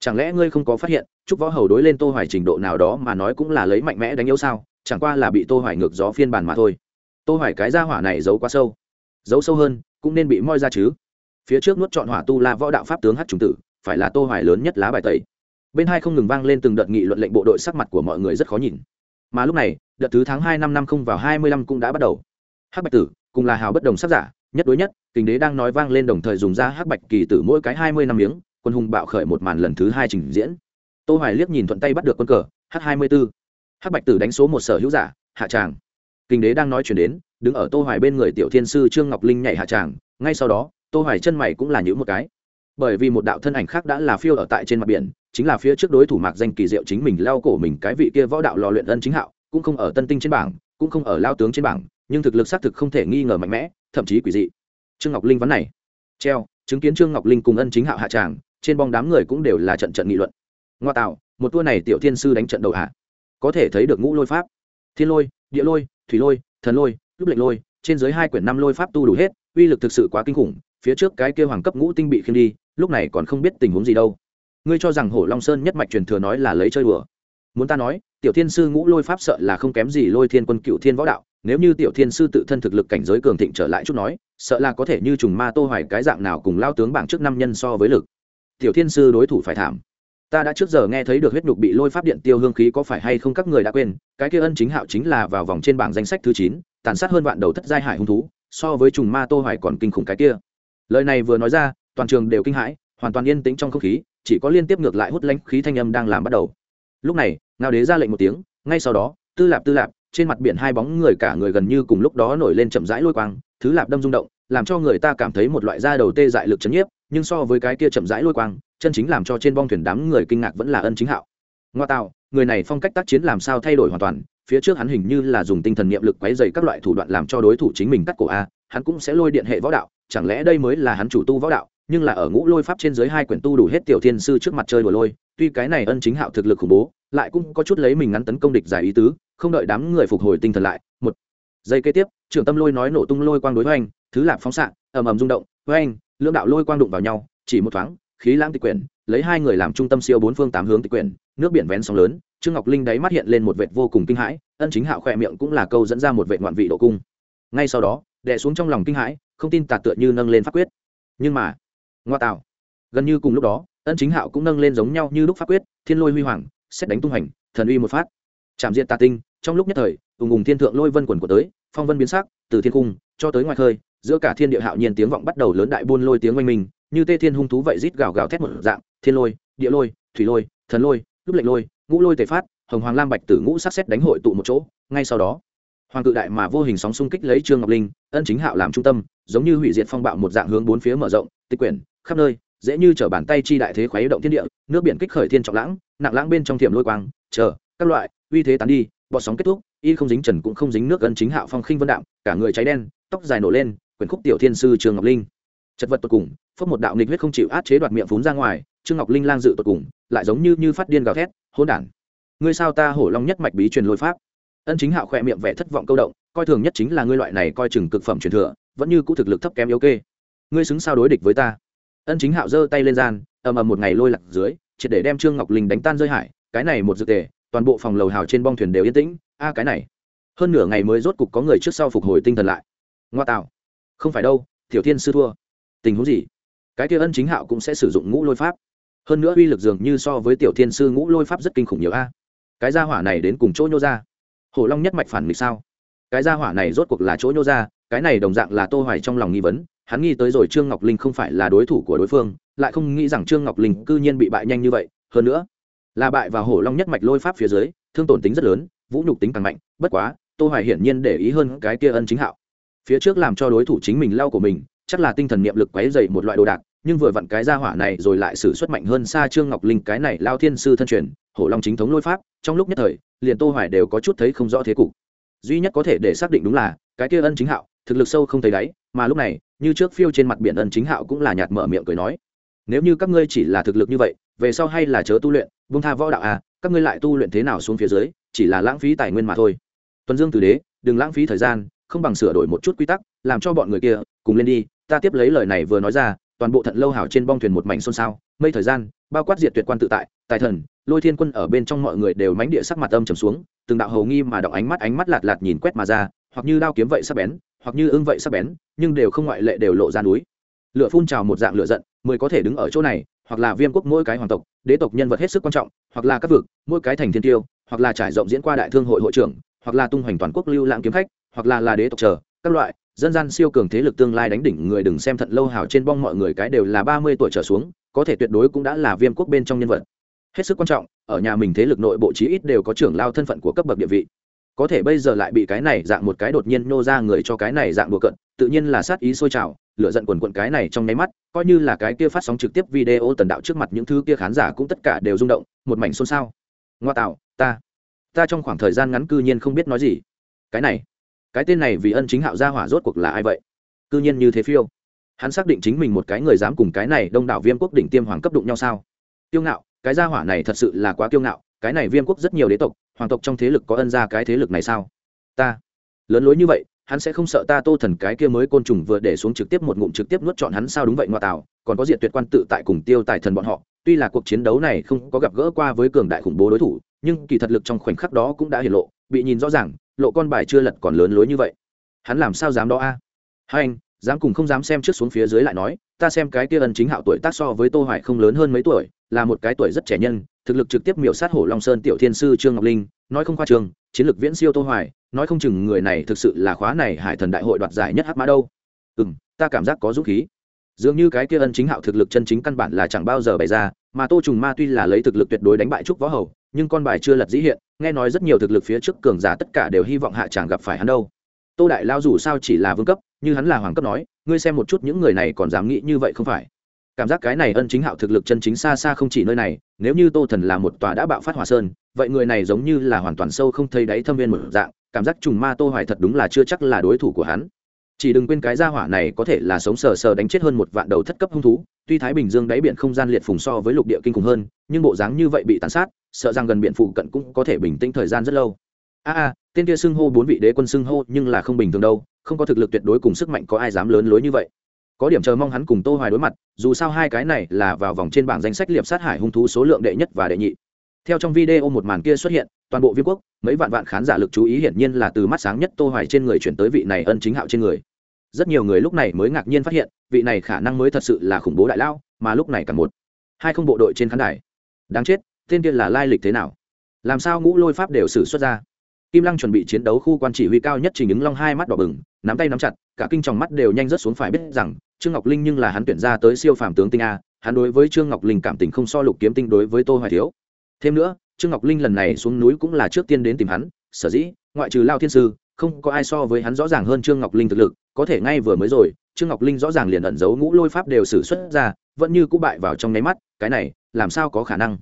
Chẳng lẽ ngươi không có phát hiện, trúc võ hầu đối lên tô hoài trình độ nào đó mà nói cũng là lấy mạnh mẽ đánh yếu sao? Chẳng qua là bị tô hoài ngược gió phiên bản mà thôi tô hoài cái gia hỏa này giấu quá sâu. Giấu sâu hơn, cũng nên bị moi ra chứ. Phía trước nuốt chọn hỏa tu la võ đạo pháp tướng hát trùng tử, phải là tô hoài lớn nhất lá bài tẩy. Bên hai không ngừng vang lên từng đợt nghị luận lệnh bộ đội sắc mặt của mọi người rất khó nhìn. Mà lúc này, đợt thứ tháng hai năm năm không vào hai mươi lăm cũng đã bắt đầu. Hắc bạch tử, cùng là hào bất đồng sắc giả, nhất đối nhất kình đế đang nói vang lên đồng thời dùng ra hắc bạch kỳ tử mỗi cái hai mươi năm miếng, quân hùng bạo khởi một màn lần thứ hai trình diễn. Tô hoài liếc nhìn thuận tay bắt được quân cờ, h hai mươi 24 hắc bạch tử đánh số một sở hữu giả, hạ tràng kình đế đang nói chuyển đến, đứng ở tô hoài bên người tiểu thiên sư trương ngọc linh nhảy hạ tràng, ngay sau đó, tô hoài chân mày cũng là nhữ một cái. Bởi vì một đạo thân ảnh khác đã là phiêu ở tại trên mặt biển, chính là phía trước đối thủ mạc danh kỳ diệu chính mình leo cổ mình cái vị kia võ đạo lò luyện ân chính hạo, cũng không ở tân tinh trên bảng, cũng không ở lao tướng trên bảng, nhưng thực lực xác thực không thể nghi ngờ mạnh mẽ, thậm chí quỷ dị. Trương ngọc linh vấn này. Treo, chứng kiến trương ngọc linh cùng ân chính hạo hạ tràng, trên bong đám người cũng đều là trận trận nghị luận. Ngoa tạo, một tour này tiểu thiên sư đánh trận đầu hạ. Có thể thấy được ngũ lôi pháp. Thiên lôi, địa lôi thủy lôi, thần lôi lúc lệnh lôi, trên dưới hai quyển năm lôi pháp tu đủ hết, uy lực thực sự quá kinh khủng, phía trước cái kia hoàng cấp ngũ tinh bị khiêm đi, lúc này còn không biết tình huống gì đâu. Ngươi cho rằng hổ long sơn nhất mạch truyền thừa nói là lấy chơi đùa. Muốn ta nói, tiểu thiên sư ngũ lôi pháp sợ là không kém gì lôi thiên quân cựu thiên võ đạo, nếu như tiểu thiên sư tự thân thực lực cảnh giới cường thịnh trở lại chút nói, sợ là có thể như trùng ma tô hoài cái dạng nào cùng lao tướng bảng trước năm nhân so với lực. Tiểu thiên sư đối thủ phải thảm ta đã trước giờ nghe thấy được huyết nhục bị lôi pháp điện tiêu hương khí có phải hay không các người đã quên cái kia ân chính hạo chính là vào vòng trên bảng danh sách thứ chín, tàn sát hơn vạn đầu thất giai hải hung thú so với trùng ma tô hoài còn kinh khủng cái kia. Lời này vừa nói ra toàn trường đều kinh hãi hoàn toàn yên tĩnh trong không khí chỉ có liên tiếp ngược lại hút lãnh khí thanh âm đang làm bắt đầu. Lúc này ngao đế ra lệnh một tiếng ngay sau đó tư lạp tư lạp trên mặt biển hai bóng người cả người gần như cùng lúc đó nổi lên chậm rãi lôi quang thứ lạp đâm rung động làm cho người ta cảm thấy một loại da đầu tê dại lực chấn nhiếp nhưng so với cái kia chậm rãi lôi quang chân chính làm cho trên bong thuyền đám người kinh ngạc vẫn là ân chính hạo. Ngoa tạo, người này phong cách tác chiến làm sao thay đổi hoàn toàn, phía trước hắn hình như là dùng tinh thần niệm lực quấy dày các loại thủ đoạn làm cho đối thủ chính mình cắt cổ a, hắn cũng sẽ lôi điện hệ võ đạo, chẳng lẽ đây mới là hắn chủ tu võ đạo, nhưng là ở ngũ lôi pháp trên dưới hai quyển tu đủ hết tiểu thiên sư trước mặt chơi đùa lôi, tuy cái này ân chính hạo thực lực khủng bố, lại cũng có chút lấy mình ngắn tấn công địch giải ý tứ, không đợi đám người phục hồi tinh thần lại, một giây kế tiếp, trưởng tâm lôi nói nổ tung lôi quang đối với anh thứ lạp phóng xạ, ầm ầm rung động với anh lưỡng đạo lôi quang đụng vào nhau, chỉ một thoáng khí lãng tịch quyển, lấy hai người làm trung tâm siêu bốn phương tám hướng tịch quyển, nước biển vén sóng lớn, trương ngọc linh đáy mắt hiện lên một vệt vô cùng kinh hãi, ân chính hạo khỏe miệng cũng là câu dẫn ra một vệt ngoạn vị độ cung. Ngay sau đó, đè xuống trong lòng kinh hãi, không tin tạt tựa như nâng lên pháp quyết. Nhưng mà, ngoa tạo, gần như cùng lúc đó, ân chính hạo cũng nâng lên giống nhau như lúc pháp quyết, thiên lôi huy hoàng, xét đánh tung hành, thần uy một phát. Chạm diện tà tinh, trong lúc nhất thời, ùng ùng thiên thượng lôi vân quần của tới, phong vân biến sắc, từ thiên cung cho tới ngoài khơi, giữa cả thiên địa hạo nhiên tiếng vọng bắt đầu lớn đại buôn lôi tiếng oanh minh như tê thiên hung thú vậy rít gào gào thét một dạng, thiên lôi, địa lôi, thủy lôi, thần lôi lúc lệnh lôi, ngũ lôi tề phát, hồng hoàng lam bạch tử ngũ sắc xét đánh hội tụ một chỗ, ngay sau đó, hoàng cự đại mà vô hình sóng xung kích lấy trương ngọc linh, ân chính hạo làm trung tâm, giống như hủy diệt phong bạo một dạng hướng bốn phía mở rộng, tịch quyển, khắp nơi, dễ như chở bàn tay chi đại thế khuấy động thiên địa, nước biển kích khởi thiên trọng lãng, nặng lãng bên trong thiểm lôi quang, chờ, các loại, uy thế tán đi bọt sóng kết thúc, y không dính trần cũng không dính nước ân chính hạo phong khinh vân đạm, cả người cháy đen, tóc dài nổ lên, quyển khúc tiểu thiên sư trương ngọc linh chật vật tột cùng phất một đạo nghịch huyết không chịu át chế đoạt miệng phún ra ngoài, trương ngọc linh lang dự tột cùng, lại giống như như phát điên gào thét hôn đản, ngươi sao ta hổ long nhất mạch bí truyền lôi pháp? Ân chính hạo khỏe miệng vẻ thất vọng câu động, coi thường nhất chính là ngươi loại này coi chừng cực phẩm truyền thừa, vẫn như cũ thực lực thấp kém yếu kê. Ngươi xứng sao đối địch với ta? Ân chính hạo giơ tay lên gian, ầm ầm một ngày lôi lặc dưới, triệt để đem trương ngọc linh đánh tan rơi hải, cái này một dự tề, toàn bộ phòng lầu hào trên bong thuyền đều yên tĩnh, a, cái này. Hơn nửa ngày mới rốt cục có người trước sau phục hồi tinh thần lại. Ngoa tạo. Không phải đâu, tiểu thiên sư thua tình huống gì? Cái kia ân chính hạo cũng sẽ sử dụng ngũ lôi pháp. Hơn nữa uy lực dường như so với tiểu thiên sư ngũ lôi pháp rất kinh khủng nhiều a. Cái gia hỏa này đến cùng chỗ nhô ra. Hổ long nhất mạch phản nghịch sao? Cái gia hỏa này rốt cuộc là chỗ nhô ra, cái này đồng dạng là tô hoài trong lòng nghi vấn, hắn nghi tới rồi trương ngọc linh không phải là đối thủ của đối phương, lại không nghĩ rằng trương ngọc linh cư nhiên bị bại nhanh như vậy, hơn nữa là bại vào hổ long nhất mạch lôi pháp phía dưới, thương tổn tính rất lớn, vũ nhục tính càng mạnh, bất quá, tô hoài hiển nhiên để ý hơn cái kia ân chính hạo. Phía trước làm cho đối thủ chính mình lao của mình chắc là tinh thần niệm lực quấy dày một loại đồ đạc, nhưng vừa vặn cái gia hỏa này rồi lại sử xuất mạnh hơn xa trương ngọc linh, cái này lao thiên sư thân truyền, hổ long chính thống lôi pháp, trong lúc nhất thời, liền tô hoài đều có chút thấy không rõ thế cục. Duy nhất có thể để xác định đúng là, cái kia ân chính hạo, thực lực sâu không thấy đáy, mà lúc này, như trước phiêu trên mặt biển ân chính hạo cũng là nhạt mở miệng cười nói. Nếu như các ngươi chỉ là thực lực như vậy, về sau hay là chớ tu luyện vung tha võ đạo à các ngươi lại tu luyện thế nào xuống phía dưới, chỉ là lãng phí tài nguyên mà thôi. Tuần dương từ đế, đừng lãng phí thời gian, không bằng sửa đổi một chút quy tắc, làm cho bọn người kia cùng lên đi, ta tiếp lấy lời này vừa nói ra, toàn bộ thận lâu hảo trên bong thuyền một mảnh xôn xao, mây thời gian, bao quát diệt tuyệt quan tự tại, tài thần, lôi thiên quân ở bên trong mọi người đều mánh địa sắc mặt âm trầm xuống, từng đạo hầu nghi mà đọc ánh mắt ánh mắt lạt lạt nhìn quét mà ra, hoặc như đao kiếm vậy sắc bén, hoặc như ưng vậy sắc bén, nhưng đều không ngoại lệ đều lộ ra núi. Lửa phun trào một dạng lửa giận mới có thể đứng ở chỗ này, hoặc là viêm quốc mỗi cái hoàng tộc, đế tộc nhân vật hết sức quan trọng, hoặc là các vực, mỗi cái thành thiên tiêu, hoặc là trải rộng diễn qua đại thương hội hội trưởng, hoặc là tung hoành toàn quốc lưu lãng kiếm khách, hoặc là là đế tộc chờ, các loại dân gian siêu cường thế lực tương lai đánh đỉnh người đừng xem thận lâu hào trên bong mọi người cái đều là ba mươi tuổi trở xuống, có thể tuyệt đối cũng đã là viêm quốc bên trong nhân vật. Hết sức quan trọng, ở nhà mình thế lực nội bộ chí ít đều có trưởng lao thân phận của cấp bậc địa vị. Có thể bây giờ lại bị cái này dạng một cái đột nhiên nô ra người cho cái này dạng đùa cận tự nhiên là sát ý sôi trào lựa giận quần quận cái này trong nháy mắt, coi như là cái kia phát sóng trực tiếp video tần đạo trước mặt những thứ kia khán giả cũng tất cả đều rung động, một mảnh xôn xao. Ngoa tạo, ta ta trong khoảng thời gian ngắn cư nhiên không biết nói gì. Cái này cái tên này vì ân chính hạo gia hỏa rốt cuộc là ai vậy? Cư nhiên như thế phiêu. Hắn xác định chính mình một cái người dám cùng cái này đông đảo viêm quốc đỉnh tiêm hoàng cấp đụng nhau sao? Kiêu ngạo, cái gia hỏa này thật sự là quá kiêu ngạo, cái này viêm quốc rất nhiều đế tộc, hoàng tộc trong thế lực có ân ra cái thế lực này sao? Ta, lớn lối như vậy, hắn sẽ không sợ ta tô thần cái kia mới côn trùng vừa để xuống trực tiếp một ngụm trực tiếp nuốt chọn hắn sao đúng vậy ngoại tạo, còn có diện tuyệt quan tự tại cùng tiêu tài thần bọn họ, tuy là cuộc chiến đấu này không có gặp gỡ qua với cường đại khủng bố đối thủ, nhưng kỳ thật lực trong khoảnh khắc đó cũng đã hiện lộ, bị nhìn rõ ràng lộ con bài chưa lật còn lớn lối như vậy. Hắn làm sao dám đó a? Hai anh, dám cùng không dám xem trước xuống phía dưới lại nói, ta xem cái kia ân chính hạo tuổi tác so với tô hoài không lớn hơn mấy tuổi, là một cái tuổi rất trẻ nhân, thực lực trực tiếp miểu sát hổ long sơn tiểu thiên sư trương ngọc linh, nói không khoa trường, chiến lược viễn siêu tô hoài, nói không chừng người này thực sự là khóa này hải thần đại hội đoạt giải nhất hắc mã đâu. Ừm, ta cảm giác có dũng khí. Dường như cái kia ân chính hạo thực lực chân chính căn bản là chẳng bao giờ bày ra, mà tô trùng ma tuy là lấy thực lực tuyệt đối đánh bại trúc võ hầu, nhưng con bài chưa lật dĩ hiện nghe nói rất nhiều thực lực phía trước cường giả tất cả đều hy vọng hạ chàng gặp phải hắn đâu. Tô đại lao dù sao chỉ là vương cấp, như hắn là hoàng cấp nói, ngươi xem một chút những người này còn dám nghĩ như vậy không phải? Cảm giác cái này ân chính hạo thực lực chân chính xa xa không chỉ nơi này, nếu như tô thần là một tòa đã bạo phát hỏa sơn, vậy người này giống như là hoàn toàn sâu không thấy đáy thâm viên một dạng, cảm giác trùng ma tô hoài thật đúng là chưa chắc là đối thủ của hắn chỉ đừng quên cái gia hỏa này có thể là sống sờ sờ đánh chết hơn một vạn đầu thất cấp hung thú, tuy thái bình dương đáy biển không gian liệt phùng so với lục địa kinh khủng hơn, nhưng bộ dáng như vậy bị tàn sát, sợ rằng gần biển phụ cận cũng có thể bình tĩnh thời gian rất lâu. A a, tên kia xưng hô bốn vị đế quân xưng hô nhưng là không bình thường đâu, không có thực lực tuyệt đối cùng sức mạnh có ai dám lớn lối như vậy. Có điểm chờ mong hắn cùng tô hoài đối mặt, dù sao hai cái này là vào vòng trên bảng danh sách liệp sát hải hung thú số lượng đệ nhất và đệ nhị. Theo trong video một màn kia xuất hiện toàn bộ viêm quốc, mấy vạn vạn khán giả lực chú ý hiển nhiên là từ mắt sáng nhất tô hoài trên người chuyển tới vị này ân chính hạo trên người. Rất nhiều người lúc này mới ngạc nhiên phát hiện, vị này khả năng mới thật sự là khủng bố đại lao mà lúc này cả một, hai không bộ đội trên khán đài. Đáng chết, tên kia là lai lịch thế nào? Làm sao ngũ lôi pháp đều xử xuất ra? Kim lăng chuẩn bị chiến đấu khu quan chỉ huy cao nhất chỉ những long hai mắt đỏ bừng, nắm tay nắm chặt, cả kinh tròng mắt đều nhanh rớt xuống phải biết rằng, trương ngọc linh nhưng là hắn tuyển ra tới siêu phàm tướng tinh a, hắn đối với trương ngọc linh cảm tình không so lục kiếm tinh đối với tô hoài thiếu. Thêm nữa trương ngọc linh lần này xuống núi cũng là trước tiên đến tìm hắn, sở dĩ, ngoại trừ lao thiên sư, không có ai so với hắn rõ ràng hơn trương ngọc linh thực lực, có thể ngay vừa mới rồi, trương ngọc linh rõ ràng liền ẩn giấu ngũ lôi pháp đều xử xuất ra, vẫn như cũ bại vào trong nháy mắt, cái này, làm sao có khả năng?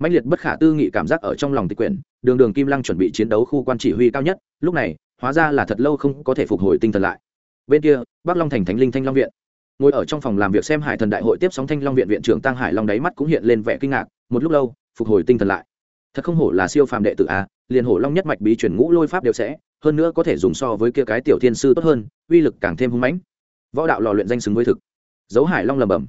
Mạnh liệt bất khả tư nghị cảm giác ở trong lòng tịch quyển, đường đường kim lăng chuẩn bị chiến đấu khu quan chỉ huy cao nhất, lúc này, hóa ra là thật lâu không có thể phục hồi tinh thần lại. Bên kia, bắc long thành thánh linh thanh long viện. Ngồi ở trong phòng làm việc xem hải thần đại hội tiếp sóng thanh long viện viện trưởng tăng hải long đáy mắt cũng hiện lên vẻ kinh ngạc, một lúc lâu, phục hồi tinh thần lại thật không hổ là siêu phàm đệ tử a, liền hổ long nhất mạch bí chuyển ngũ lôi pháp đều sẽ, hơn nữa có thể dùng so với kia cái tiểu thiên sư tốt hơn, uy lực càng thêm hung mãnh. Võ đạo lò luyện danh xứng với thực. Dấu hải long lầm bầm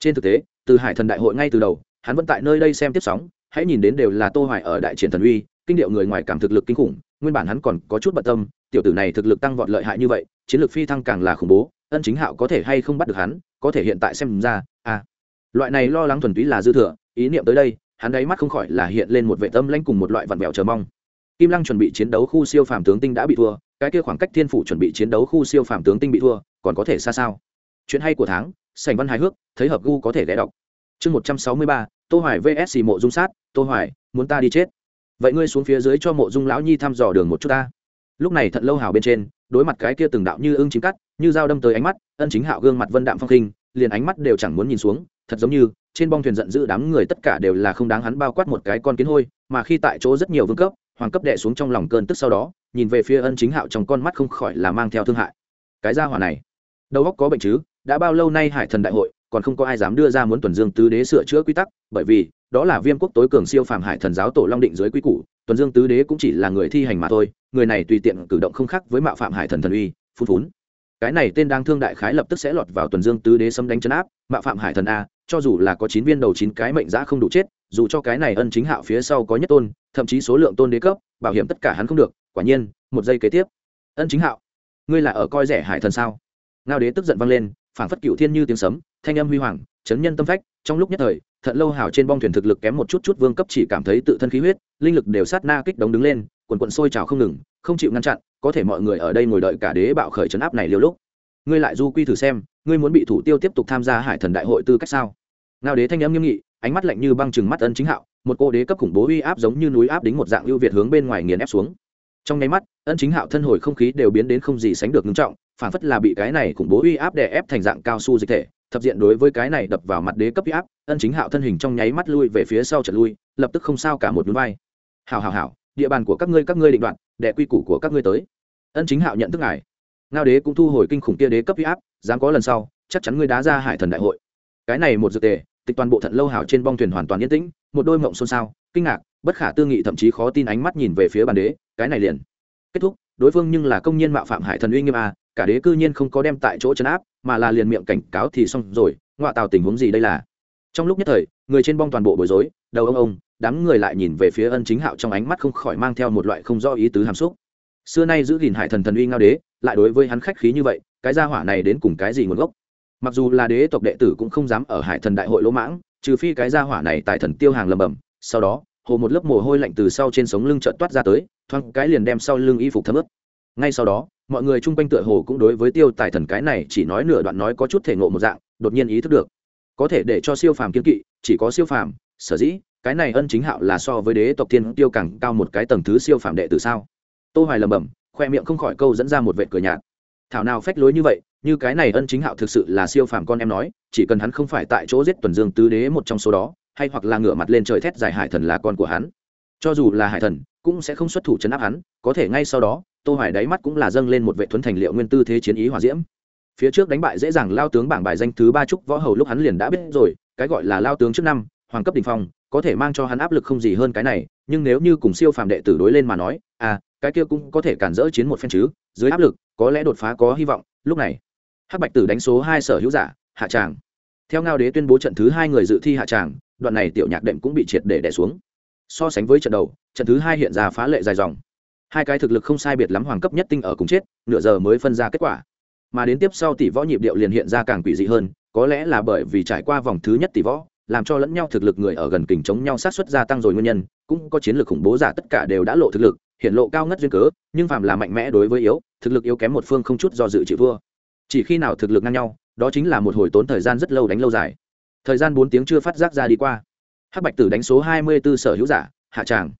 trên thực tế, từ hải thần đại hội ngay từ đầu, hắn vẫn tại nơi đây xem tiếp sóng, hãy nhìn đến đều là tô hoài ở đại triển thần uy, kinh điệu người ngoài cảm thực lực kinh khủng, nguyên bản hắn còn có chút bận tâm, tiểu tử này thực lực tăng vọt lợi hại như vậy, chiến lược phi thăng càng là khủng bố, ân chính hạo có thể hay không bắt được hắn, có thể hiện tại xem ra à. Loại này lo lắng thuần túy là dư thừa, ý niệm tới đây hắn đáy mắt không khỏi là hiện lên một vệ tâm lãnh cùng một loại vặn vẹo chờ mong. Kim lăng chuẩn bị chiến đấu khu siêu phàm tướng tinh đã bị thua, cái kia khoảng cách thiên phủ chuẩn bị chiến đấu khu siêu phàm tướng tinh bị thua, còn có thể xa sao? Chuyện hay của tháng sành văn hài hước, thấy hợp gu có thể ghé đọc. Chương một trăm sáu mươi ba, tô hoài vs mộ dung sát, tô hoài, muốn ta đi chết. Vậy ngươi xuống phía dưới cho mộ dung lão nhi thăm dò đường một chút ta. Lúc này thận lâu hào bên trên, đối mặt cái kia từng đạo như ưng chính cắt, như dao đâm tới ánh mắt, ân chính hạo gương mặt vân đạm phong khinh, liền ánh mắt đều chẳng muốn nhìn xuống, thật giống như trên bong thuyền giận dữ đám người tất cả đều là không đáng hắn bao quát một cái con kiến hôi, mà khi tại chỗ rất nhiều vương cấp, hoàng cấp đệ xuống trong lòng cơn tức sau đó, nhìn về phía ân chính hạo trong con mắt không khỏi là mang theo thương hại. Cái gia hỏa này, đầu óc có bệnh chứ, đã bao lâu nay hải thần đại hội, còn không có ai dám đưa ra muốn tuần dương tứ đế sửa chữa quy tắc, bởi vì, đó là viêm quốc tối cường siêu phàm hải thần giáo tổ long định dưới quy củ, tuần dương tứ đế cũng chỉ là người thi hành mà thôi, người này tùy tiện cử động không khác với mạo phạm hải thần thần uy, phun phún. Cái này tên đang thương đại khái lập tức sẽ lọt vào tuần dương tứ đế xâm đánh chấn áp, mạo phạm hải thần a cho dù là có chín viên đầu chín cái mệnh giã không đủ chết, dù cho cái này ân chính hạo phía sau có nhất tôn, thậm chí số lượng tôn đế cấp, bảo hiểm tất cả hắn không được, quả nhiên, một giây kế tiếp. Ân chính hạo, ngươi là ở coi rẻ hải thần sao? Ngao đế tức giận vang lên, phảng phất cựu thiên như tiếng sấm, thanh âm huy hoàng, chấn nhân tâm phách, trong lúc nhất thời thận lâu hào trên bong thuyền thực lực kém một chút chút vương cấp chỉ cảm thấy tự thân khí huyết, linh lực đều sát na kích đống đứng lên, quần quận sôi trào không ngừng, không chịu ngăn chặn, có thể mọi người ở đây ngồi đợi cả đế bạo khởi chấn áp này liều lúc ngươi lại du quy thử xem, ngươi muốn bị thủ tiêu tiếp tục tham gia hải thần đại hội tư cách sao? Ngao đế thanh âm nghiêm nghị, ánh mắt lạnh như băng chừng mắt ân chính hạo, một cô đế cấp khủng bố uy áp giống như núi áp đính một dạng ưu việt hướng bên ngoài nghiền ép xuống. Trong nháy mắt, ân chính hạo thân hồi không khí đều biến đến không gì sánh được ngưng trọng, phản phất là bị cái này khủng bố uy áp đè ép thành dạng cao su dịch thể, thập diện đối với cái này đập vào mặt đế cấp uy áp, ân chính hạo thân hình trong nháy mắt lui về phía sau trật lui, lập tức không sao cả một núi vai hào hào hào địa bàn của các ngươi các ngươi định đoạn, đệ quy củ của các ngươi tới. Ân chính hạo nhận thức ngài ngao đế cũng thu hồi kinh khủng kia đế cấp huy áp, dám có lần sau, chắc chắn ngươi đá ra hải thần đại hội. Cái này một dự tề, tịch toàn bộ thận lâu hào trên bong thuyền hoàn toàn yên tĩnh, một đôi mộng xôn xao, kinh ngạc, bất khả tư nghị thậm chí khó tin ánh mắt nhìn về phía bàn đế, cái này liền. Kết thúc, đối phương nhưng là công nhân mạo phạm hải thần uy nghiêm a cả đế cư nhiên không có đem tại chỗ chấn áp, mà là liền miệng cảnh cáo thì xong rồi ngoạ tào tình huống gì đây là? Trong lúc nhất thời, người trên bong toàn bộ bối rối, đầu ông ông, đám người lại nhìn về phía ân chính hạo trong ánh mắt không khỏi mang theo một loại không do ý tứ hàm xúc xưa nay giữ gìn hải thần thần uy ngao đế, lại đối với hắn khách khí như vậy, cái gia hỏa này đến cùng cái gì nguồn gốc? Mặc dù là đế tộc đệ tử cũng không dám ở hải thần đại hội lỗ mãng, trừ phi cái gia hỏa này tại thần tiêu hàng lầm bầm, sau đó, hồ một lớp mồ hôi lạnh từ sau trên sống lưng trợn toát ra tới, thoáng cái liền đem sau lưng y phục thấm ướt. Ngay sau đó, mọi người chung quanh tựa hồ cũng đối với tiêu tài thần cái này chỉ nói nửa đoạn nói có chút thể ngộ một dạng, đột nhiên ý thức được. Có thể để cho siêu phàm kiên kỵ, chỉ có siêu phàm, sở dĩ, cái này ân chính hạo là so với đế tộc tiên tiêu càng cao một cái tầng thứ siêu phàm đệ tử sao? Tô hoài lẩm bẩm, khoe miệng không khỏi câu dẫn ra một vệt cười nhạt. Thảo nào phách lối như vậy, như cái này ân chính hạo thực sự là siêu phàm con em nói, chỉ cần hắn không phải tại chỗ giết tuần dương tứ đế một trong số đó, hay hoặc là ngửa mặt lên trời thét dài hải thần là con của hắn. Cho dù là hải thần, cũng sẽ không xuất thủ chấn áp hắn, có thể ngay sau đó, tô hoài đáy mắt cũng là dâng lên một vệ thuấn thành liệu nguyên tư thế chiến ý hòa diễm. Phía trước đánh bại dễ dàng lao tướng bảng bài danh thứ ba trúc võ hầu lúc hắn liền đã biết rồi, cái gọi là lao tướng trước năm, hoàng cấp đỉnh phong, có thể mang cho hắn áp lực không gì hơn cái này, nhưng nếu như cùng siêu phàm đệ tử đối lên mà nói à cái kia cũng có thể cản rỡ chiến một phen chứ, dưới áp lực, có lẽ đột phá có hy vọng, lúc này, hắc bạch tử đánh số hai sở hữu giả, hạ tràng. Theo ngao đế tuyên bố trận thứ hai người dự thi hạ tràng, đoạn này tiểu nhạc đệm cũng bị triệt để đẻ xuống. So sánh với trận đầu, trận thứ hai hiện ra phá lệ dài dòng. Hai cái thực lực không sai biệt lắm hoàng cấp nhất tinh ở cùng chết, nửa giờ mới phân ra kết quả. Mà đến tiếp sau tỷ võ nhịp điệu liền hiện ra càng quỷ dị hơn, có lẽ là bởi vì trải qua vòng thứ nhất tỷ võ, làm cho lẫn nhau thực lực người ở gần kình chống nhau sát xuất gia tăng rồi nguyên nhân, cũng có chiến lược khủng bố giả tất cả đều đã lộ thực lực hiện lộ cao ngất duyên cớ, nhưng phàm là mạnh mẽ đối với yếu, thực lực yếu kém một phương không chút do dự chịu vua. Chỉ khi nào thực lực ngang nhau, đó chính là một hồi tốn thời gian rất lâu đánh lâu dài. Thời gian bốn tiếng chưa phát giác ra đi qua. Hắc bạch tử đánh số hai mươi b ố sở hữu giả, hạ tràng.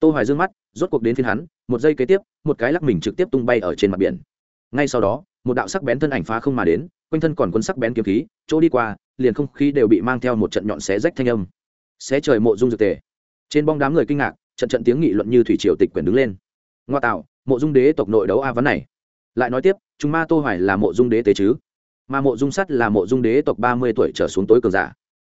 Tô hoài dương mắt, rốt cuộc đến phiên hắn, một giây kế tiếp, một cái lắc mình trực tiếp tung bay ở trên mặt biển. Ngay sau đó, một đạo sắc bén thân ảnh phá không mà đến, quanh thân còn quân sắc bén kiếm khí, chỗ đi qua, liền không khí đều bị mang theo một trận nhọn xé rách thanh âm. Xé trời mộ dung dược tề. Trên bong đám người kinh ngạc trận trận tiếng nghị luận như thủy triều tịch quyển đứng lên. Ngoa tạo, mộ dung đế tộc nội đấu a vấn này. Lại nói tiếp, chúng ma tô hoài là mộ dung đế tế chứ? Mà mộ dung sắt là mộ dung đế tộc 30 tuổi trở xuống tối cường giả.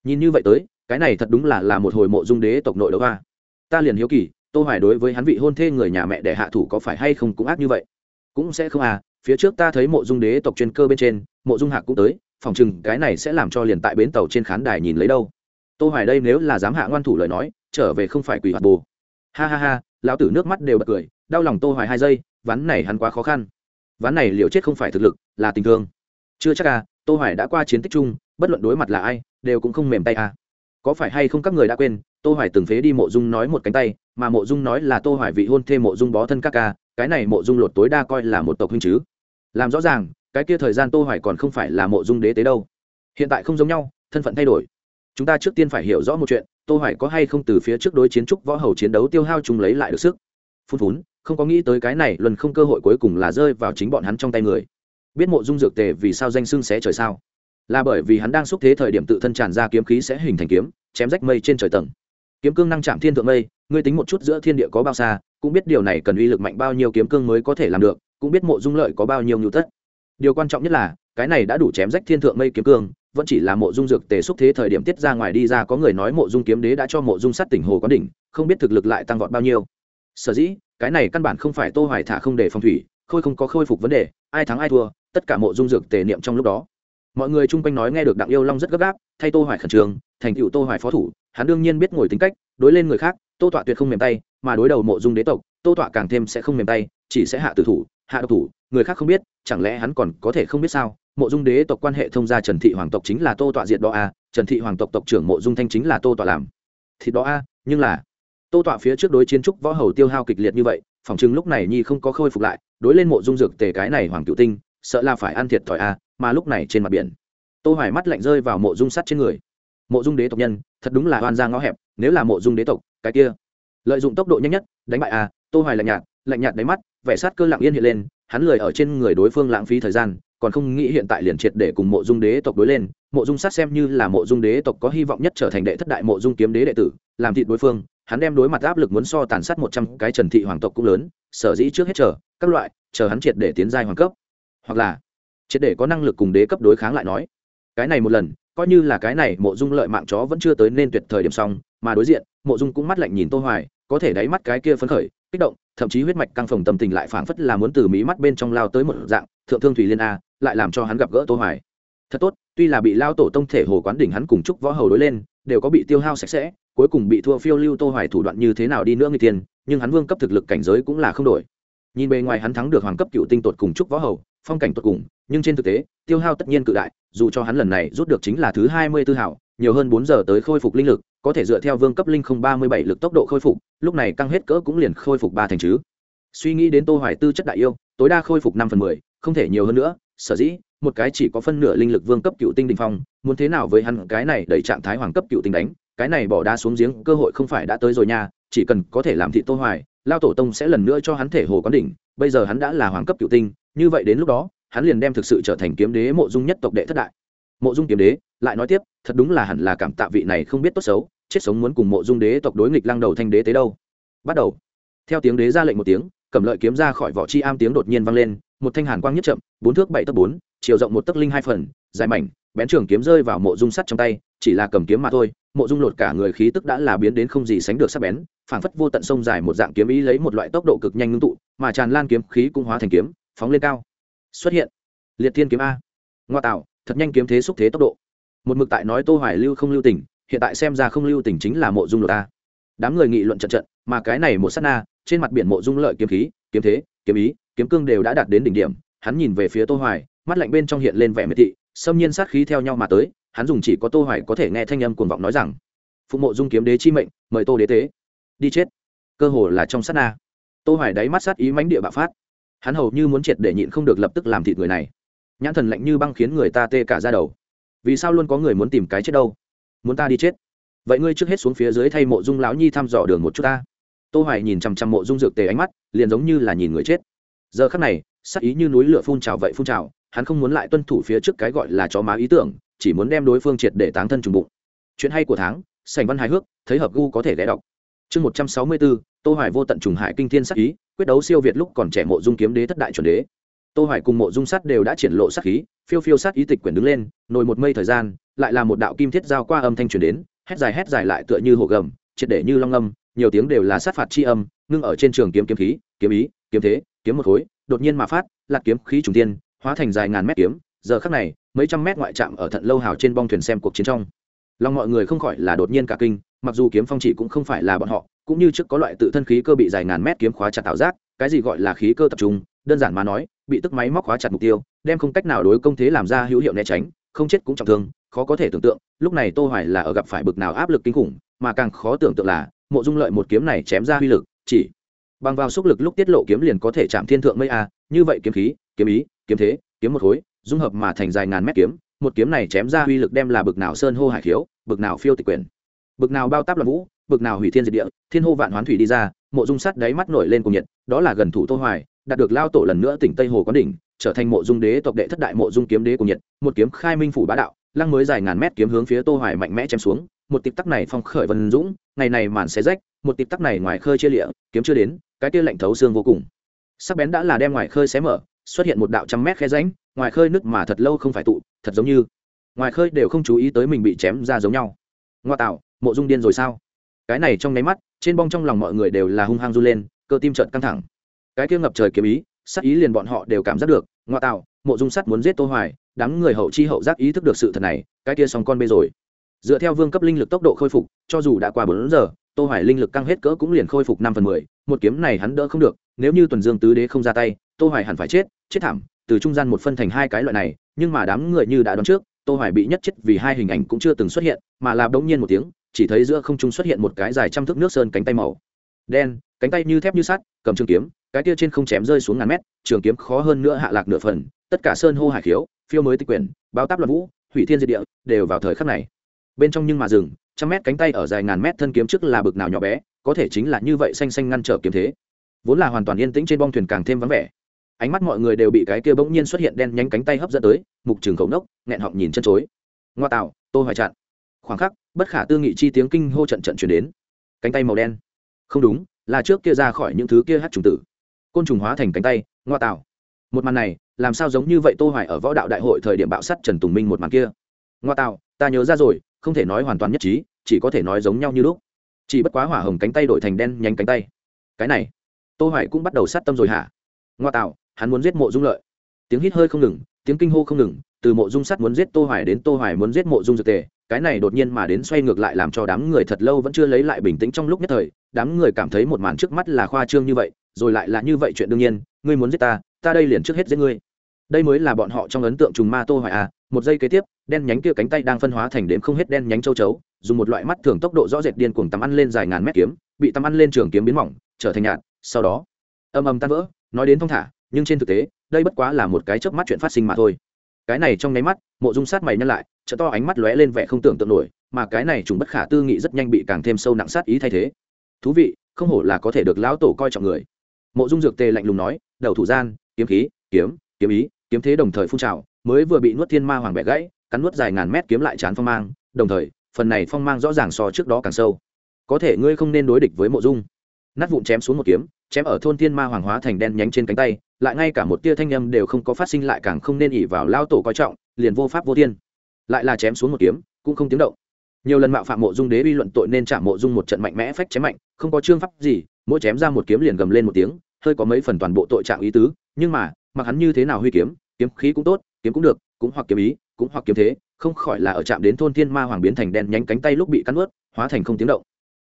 Nhìn như vậy tới, cái này thật đúng là là một hồi mộ dung đế tộc nội đấu a. Ta liền hiếu kỳ, tô hoài đối với hắn vị hôn thê người nhà mẹ để hạ thủ có phải hay không cũng ác như vậy? Cũng sẽ không à phía trước ta thấy mộ dung đế tộc chuyên cơ bên trên, mộ dung hạc cũng tới, phòng chừng cái này sẽ làm cho liền tại bến tàu trên khán đài nhìn lấy đâu. Tô hoài đây nếu là dám hạ ngoan thủ lời nói, trở về không phải quỷ hoạt bù ha ha ha, lão tử nước mắt đều bật cười, đau lòng tô hoài hai giây, ván này hắn quá khó khăn. Ván này liều chết không phải thực lực, là tình thương. Chưa chắc à tô hoài đã qua chiến tích chung, bất luận đối mặt là ai, đều cũng không mềm tay à. Có phải hay không các người đã quên, tô hoài từng phế đi mộ dung nói một cánh tay, mà mộ dung nói là tô hoài vị hôn thê mộ dung bó thân các ca, cái này mộ dung lột tối đa coi là một tộc huynh chứ. Làm rõ ràng, cái kia thời gian tô hoài còn không phải là mộ dung đế tế đâu. Hiện tại không giống nhau, thân phận thay đổi. Chúng ta trước tiên phải hiểu rõ một chuyện tô hoài có hay không từ phía trước đối chiến trúc võ hầu chiến đấu tiêu hao chúng lấy lại được sức? Phun phún, không có nghĩ tới cái này lần không cơ hội cuối cùng là rơi vào chính bọn hắn trong tay người. Biết mộ dung dược tề vì sao danh xưng xé trời sao? Là bởi vì hắn đang xúc thế thời điểm tự thân tràn ra kiếm khí sẽ hình thành kiếm, chém rách mây trên trời tầng. Kiếm cương năng chạm thiên thượng mây, ngươi tính một chút giữa thiên địa có bao xa, cũng biết điều này cần uy lực mạnh bao nhiêu kiếm cương mới có thể làm được, cũng biết mộ dung lợi có bao nhiêu nhu tất. Điều quan trọng nhất là, cái này đã đủ chém rách thiên thượng mây kiếm cương vẫn chỉ là mộ dung dược tề xúc thế thời điểm tiết ra ngoài đi ra, có người nói mộ dung kiếm đế đã cho mộ dung sát tỉnh hồ có đỉnh, không biết thực lực lại tăng vọt bao nhiêu. Sở dĩ, cái này căn bản không phải tô hoài thả không để phong thủy, khôi không có khôi phục vấn đề, ai thắng ai thua, tất cả mộ dung dược tề niệm trong lúc đó. Mọi người chung quanh nói nghe được đặng yêu long rất gấp gáp, thay tô hoài khẩn trương, thành tựu tô hoài phó thủ, hắn đương nhiên biết ngồi tính cách, đối lên người khác, tô tọa tuyệt không mềm tay, mà đối đầu mộ dung đế tộc, tô tọa càng thêm sẽ không mềm tay, chỉ sẽ hạ tử thủ, hạ độc thủ, người khác không biết, chẳng lẽ hắn còn có thể không biết sao? Mộ dung đế tộc quan hệ thông gia trần thị hoàng tộc chính là tô tọa diệt đó a trần thị hoàng tộc tộc trưởng mộ dung thanh chính là tô tọa làm thịt đó a nhưng là tô tọa phía trước đối chiến trúc võ hầu tiêu hao kịch liệt như vậy, phòng chừng lúc này nhi không có khôi phục lại, đối lên mộ dung dược tề cái này hoàng cựu tinh, sợ là phải ăn thiệt thòi a mà lúc này trên mặt biển, tô hoài mắt lạnh rơi vào mộ dung sắt trên người. Mộ dung đế tộc nhân, thật đúng là oan ra ngõ hẹp, nếu là mộ dung đế tộc, cái kia lợi dụng tốc độ nhanh nhất, đánh bại a tô hoài lạnh nhạt lạnh nhạt đáy mắt, vẻ sát cơ lặng yên hiện lên, hắn lười ở trên người đối phương lãng phí thời gian còn không nghĩ hiện tại liền triệt để cùng mộ dung đế tộc đối lên, mộ dung sát xem như là mộ dung đế tộc có hy vọng nhất trở thành đệ thất đại mộ dung kiếm đế đệ tử, làm thịt đối phương, hắn đem đối mặt áp lực muốn so tàn sát một trăm cái trần thị hoàng tộc cũng lớn, sở dĩ trước hết chờ, các loại, chờ hắn triệt để tiến giai hoàng cấp. Hoặc là, triệt để có năng lực cùng đế cấp đối kháng lại nói, cái này một lần, coi như là cái này mộ dung lợi mạng chó vẫn chưa tới nên tuyệt thời điểm xong, mà đối diện, mộ dung cũng mắt lạnh nhìn tô hoài, có thể đáy mắt cái kia phấn khởi, kích động, thậm chí huyết mạch căng phồng tâm tình lại phảng phất là muốn từ mí mắt bên trong lao tới một dạng, thượng thương thủy liên a lại làm cho hắn gặp gỡ tô hoài. Thật tốt tuy là bị lao tổ tông thể hồ quán đỉnh hắn cùng chúc võ hầu đối lên đều có bị tiêu hao sạch sẽ cuối cùng bị thua phiêu lưu tô hoài thủ đoạn như thế nào đi nữa người tiền nhưng hắn vương cấp thực lực cảnh giới cũng là không đổi. Nhìn bề ngoài hắn thắng được hoàng cấp cựu tinh tột cùng chúc võ hầu phong cảnh tột cùng nhưng trên thực tế tiêu hao tất nhiên cự đại dù cho hắn lần này rút được chính là thứ 24 hảo nhiều hơn 4 giờ tới khôi phục linh lực có thể dựa theo vương cấp linh không 37 lực tốc độ khôi phục lúc này căng hết cỡ cũng liền khôi phục ba thành chứ. Suy nghĩ đến tô hoài tư chất đại yêu tối đa khôi phục 5 phần 10, không thể nhiều hơn nữa sở dĩ, một cái chỉ có phân nửa linh lực vương cấp cựu tinh đình phong, muốn thế nào với hắn cái này đẩy trạng thái hoàng cấp cựu tinh đánh, cái này bỏ đá xuống giếng, cơ hội không phải đã tới rồi nha, chỉ cần có thể làm thị tô hoài, lao tổ tông sẽ lần nữa cho hắn thể hồ quán đỉnh, bây giờ hắn đã là hoàng cấp cựu tinh, như vậy đến lúc đó, hắn liền đem thực sự trở thành kiếm đế mộ dung nhất tộc đệ thất đại. Mộ dung kiếm đế, lại nói tiếp, thật đúng là hẳn là cảm tạ vị này không biết tốt xấu, chết sống muốn cùng mộ dung đế tộc đối nghịch lăng đầu thanh đế tới đâu. Bắt đầu. Theo tiếng đế ra lệnh một tiếng, cầm lợi kiếm ra khỏi vỏ chi am tiếng đột nhiên vang lên, một thanh hàn quang nhất chậm bốn thước bảy tấc bốn, chiều rộng một tấc linh hai phần, dài mảnh, bén trường kiếm rơi vào mộ dung sắt trong tay, chỉ là cầm kiếm mà thôi. Mộ dung lột cả người khí tức đã là biến đến không gì sánh được sắc bén, phảng phất vô tận sông dài một dạng kiếm ý lấy một loại tốc độ cực nhanh ngưng tụ, mà tràn lan kiếm khí cũng hóa thành kiếm, phóng lên cao. Xuất hiện. Liệt thiên kiếm a. Ngoa tạo, thật nhanh kiếm thế xúc thế tốc độ. Một mực tại nói tô hoài lưu không lưu tình, hiện tại xem ra không lưu tình chính là mộ dung lột a. Đám người nghị luận trận trận, mà cái này một sát na, trên mặt biển mộ dung lợi kiếm khí, kiếm thế, kiếm ý, kiếm cương đều đã đạt đến đỉnh điểm hắn nhìn về phía tô hoài, mắt lạnh bên trong hiện lên vẻ miệt thị, xâm nhiên sát khí theo nhau mà tới, hắn dùng chỉ có tô hoài có thể nghe thanh âm cuồng vọng nói rằng, phụ mộ dung kiếm đế chi mệnh, mời tô đế tế. Đi chết. Cơ hồ là trong sát na. Tô hoài đáy mắt sát ý mãnh địa bạo phát. Hắn hầu như muốn triệt để nhịn không được lập tức làm thịt người này. Nhãn thần lạnh như băng khiến người ta tê cả da đầu. Vì sao luôn có người muốn tìm cái chết đâu? Muốn ta đi chết? Vậy ngươi trước hết xuống phía dưới thay mộ dung lão nhi thăm dò đường một chút ta. Tô hoài nhìn chăm chăm mộ dung dược tề ánh mắt, liền giống như là nhìn người chết. Giờ khắc này sắc ý như núi lửa phun trào vậy phun trào, hắn không muốn lại tuân thủ phía trước cái gọi là chó má ý tưởng, chỉ muốn đem đối phương triệt để táng thân trùng bụng. Chuyện hay của tháng sành văn hài hước, thấy hợp gu có thể ghé đọc. Chương một trăm sáu mươi bốn tô hoài vô tận trùng hải kinh thiên sắc ý, quyết đấu siêu việt lúc còn trẻ mộ dung kiếm đế thất đại chuẩn đế. Tô hoài cùng mộ dung sắt đều đã triển lộ sát khí, phiêu phiêu sát ý tịch quyển đứng lên nổi một mây thời gian, lại là một đạo kim thiết giao qua âm thanh truyền đến, hét dài hét dài lại tựa như hồ gầm, triệt để như long âm nhiều tiếng đều là sát phạt chi âm, ngưng ở trên trường kiếm kiếm khí, kiếm ý, kiếm thế, kiếm một khối đột nhiên mà phát, lạc kiếm khí trùng tiên hóa thành dài ngàn mét kiếm, giờ khắc này, mấy trăm mét ngoại trạm ở thận lâu hào trên bong thuyền xem cuộc chiến trong. Lòng mọi người không khỏi là đột nhiên cả kinh, mặc dù kiếm phong chỉ cũng không phải là bọn họ, cũng như trước có loại tự thân khí cơ bị dài ngàn mét kiếm khóa chặt tạo giác, cái gì gọi là khí cơ tập trung, đơn giản mà nói, bị tức máy móc khóa chặt mục tiêu, đem không cách nào đối công thế làm ra hữu hiệu né tránh, không chết cũng trọng thương, khó có thể tưởng tượng, lúc này tô hoài là ở gặp phải bực nào áp lực kinh khủng, mà càng khó tưởng tượng là, mộ dung lợi một kiếm này chém ra uy lực, chỉ bằng vào sức lực lúc tiết lộ kiếm liền có thể chạm thiên thượng mây a, như vậy kiếm khí, kiếm ý, kiếm thế, kiếm một khối, dung hợp mà thành dài ngàn mét kiếm, một kiếm này chém ra uy lực đem là bực nào sơn hô hải khiếu, bực nào phiêu tịch quyền. Bực nào bao táp loạn vũ, bực nào hủy thiên diệt địa, thiên hô vạn hoán thủy đi ra, mộ dung sắt đáy mắt nổi lên cùng nhiệt, đó là gần thủ tô hoài, đạt được lao tổ lần nữa tỉnh tây hồ quán đỉnh, trở thành mộ dung đế tộc đệ thất đại mộ dung kiếm đế cùng nhiệt, một kiếm khai minh phủ bá đạo, lăng mới dài ngàn mét kiếm hướng phía tô hoài mạnh mẽ chém xuống, một tịp tắc này phong khởi vân dũng, ngày này màn xé rách, một tịp tắc này ngoài khơi chia lịa, kiếm chưa đến cái kia lạnh thấu xương vô cùng. Sắc bén đã là đem ngoài khơi xé mở xuất hiện một đạo trăm mét khe ránh, ngoài khơi nước mà thật lâu không phải tụ thật giống như ngoài khơi đều không chú ý tới mình bị chém ra giống nhau. Ngoa tạo mộ dung điên rồi sao? Cái này trong nháy mắt trên bong trong lòng mọi người đều là hung hăng run lên cơ tim trợn căng thẳng. Cái kia ngập trời kiếm ý sắc ý liền bọn họ đều cảm giác được. Ngoa tạo mộ dung sắt muốn giết tô hoài đám người hậu chi hậu giác ý thức được sự thật này cái kia xong con bê rồi. Dựa theo vương cấp linh lực tốc độ khôi phục cho dù đã qua bốn giờ tô hoài linh lực căng hết cỡ cũng liền khôi phục năm phần mười, một kiếm này hắn đỡ không được, nếu như tuần dương tứ đế không ra tay, tô hoài hẳn phải chết chết thảm, từ trung gian một phân thành hai cái loại này, nhưng mà đám người như đã đoán trước, tô hoài bị nhất chết vì hai hình ảnh cũng chưa từng xuất hiện, mà là đống nhiên một tiếng, chỉ thấy giữa không trung xuất hiện một cái dài trăm thước nước sơn cánh tay màu đen, cánh tay như thép như sắt, cầm trường kiếm, cái kia trên không chém rơi xuống ngàn mét, trường kiếm khó hơn nữa hạ lạc nửa phần, tất cả sơn hô hải khiếu, phiêu mới tịch quyển, bao táp loạn vũ, hủy thiên diệt địa, đều vào thời khắc này. Bên trong nhưng mà rừng trăm mét cánh tay ở dài ngàn mét thân kiếm trước là bực nào nhỏ bé, có thể chính là như vậy xanh xanh ngăn trở kiếm thế. Vốn là hoàn toàn yên tĩnh trên bong thuyền càng thêm vắng vẻ. Ánh mắt mọi người đều bị cái kia bỗng nhiên xuất hiện đen nhánh cánh tay hấp dẫn tới, mục trường khẩu nốc, nghẹn họng nhìn chân chối. Ngoa tạo, tô hoài chặn. Khoảng khắc, bất khả tư nghị chi tiếng kinh hô trận trận truyền đến. Cánh tay màu đen. Không đúng, là trước kia ra khỏi những thứ kia hát trùng tử. Côn trùng hóa thành cánh tay, ngoa tạo. Một màn này, làm sao giống như vậy tô hoài ở võ đạo đại hội thời điểm bạo sắt trần tùng minh một màn kia? Ngoa tạo, ta nhớ ra rồi, không thể nói hoàn toàn nhất trí chỉ có thể nói giống nhau như lúc. Chỉ bất quá hỏa hồng cánh tay đổi thành đen nhánh cánh tay. Cái này, tô hoài cũng bắt đầu sát tâm rồi hả? Ngoa tạo, hắn muốn giết mộ dung lợi. Tiếng hít hơi không ngừng, tiếng kinh hô không ngừng, từ mộ dung sát muốn giết tô hoài đến tô hoài muốn giết mộ dung dược tề, cái này đột nhiên mà đến xoay ngược lại làm cho đám người thật lâu vẫn chưa lấy lại bình tĩnh trong lúc nhất thời, đám người cảm thấy một màn trước mắt là khoa trương như vậy, rồi lại là như vậy chuyện đương nhiên, ngươi muốn giết ta ta đây liền trước hết giết ngươi. Đây mới là bọn họ trong ấn tượng trùng ma tô hoài à một giây kế tiếp, đen nhánh kia cánh tay đang phân hóa thành đếm không hết đen nhánh châu chấu, dùng một loại mắt thường tốc độ rõ rệt điên cuồng tắm ăn lên dài ngàn mét kiếm, bị tắm ăn lên trường kiếm biến mỏng, trở thành nhạt, sau đó, âm âm tan vỡ, nói đến thong thả, nhưng trên thực tế, đây bất quá là một cái chớp mắt chuyện phát sinh mà thôi. Cái này trong nháy mắt, mộ dung sát mày nhăn lại chợ to ánh mắt lóe lên vẻ không tưởng tượng nổi, mà cái này chúng bất khả tư nghị rất nhanh bị càng thêm sâu nặng sát ý thay thế. Thú vị, không hổ là có thể được lão tổ coi trọng người. Mộ dung dược tề lạnh lùng nói, đầu thủ gian, kiếm khí, kiếm kiếm ý, kiếm thế đồng thời phun trào mới vừa bị nuốt thiên ma hoàng bẻ gãy, cắn nuốt dài ngàn mét kiếm lại chán phong mang, đồng thời, phần này phong mang rõ ràng so trước đó càng sâu. Có thể ngươi không nên đối địch với mộ dung. Nát vụn chém xuống một kiếm, chém ở thôn thiên ma hoàng hóa thành đen nhánh trên cánh tay, lại ngay cả một tia thanh âm đều không có phát sinh lại càng không nên ỉ vào lao tổ coi trọng, liền vô pháp vô thiên. Lại là chém xuống một kiếm, cũng không tiếng động. Nhiều lần mạo phạm mộ dung đế uy luận tội nên trả mộ dung một trận mạnh mẽ phách chém mạnh, không có chương pháp gì, mỗi chém ra một kiếm liền gầm lên một tiếng, hơi có mấy phần toàn bộ tội trạng ý tứ, nhưng mà, mặc hắn như thế nào huy kiếm kiếm khí cũng tốt kiếm cũng được, cũng hoặc kiếm ý, cũng hoặc kiếm thế, không khỏi là ở chạm đến thôn thiên ma hoàng biến thành đen nhánh cánh tay lúc bị cắn ướt hóa thành không tiếng động.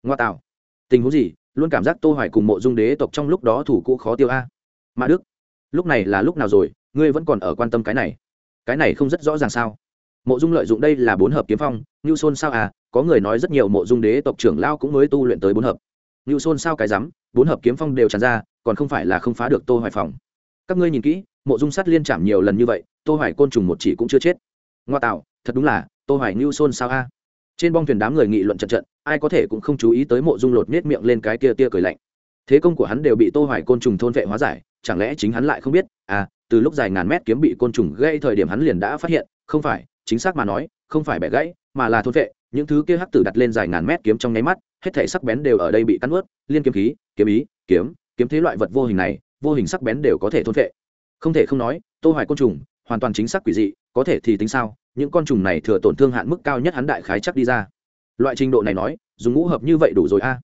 Ngoa tạo. Tình huống gì? Luôn cảm giác tô hoài cùng mộ dung đế tộc trong lúc đó thủ cũ khó tiêu a. Mã đức, lúc này là lúc nào rồi? Ngươi vẫn còn ở quan tâm cái này. Cái này không rất rõ ràng sao? Mộ dung lợi dụng đây là bốn hợp kiếm phong như xôn sao à? Có người nói rất nhiều mộ dung đế tộc trưởng lao cũng mới tu luyện tới bốn hợp. Như xôn sao cái rắm? Bốn hợp kiếm phong đều tràn ra, còn không phải là không phá được tô hoài phòng các ngươi nhìn kỹ, mộ dung sắt liên chạm nhiều lần như vậy, tô hoài côn trùng một chỉ cũng chưa chết. Ngoa tạo, thật đúng là, tô hoài ngưu xôn sao a? Trên bong thuyền đám người nghị luận trận trận, ai có thể cũng không chú ý tới mộ dung lột nết miệng lên cái tia tia cười lạnh. Thế công của hắn đều bị tô hoài côn trùng thôn vệ hóa giải, chẳng lẽ chính hắn lại không biết? À từ lúc dài ngàn mét kiếm bị côn trùng gây thời điểm hắn liền đã phát hiện, không phải, chính xác mà nói, không phải bẻ gãy, mà là thôn vệ. Những thứ kia hắc tử đặt lên dài ngàn mét kiếm trong nháy mắt, hết thể sắc bén đều ở đây bị cắn ướt liên kiếm khí, kiếm ý, kiếm kiếm thế loại vật vô hình này vô hình sắc bén đều có thể thôn vệ không thể không nói, tô hoài côn trùng, hoàn toàn chính xác quỷ dị, có thể thì tính sao? Những con trùng này thừa tổn thương hạn mức cao nhất hắn đại khái chắc đi ra. Loại trình độ này nói, dùng ngũ hợp như vậy đủ rồi a.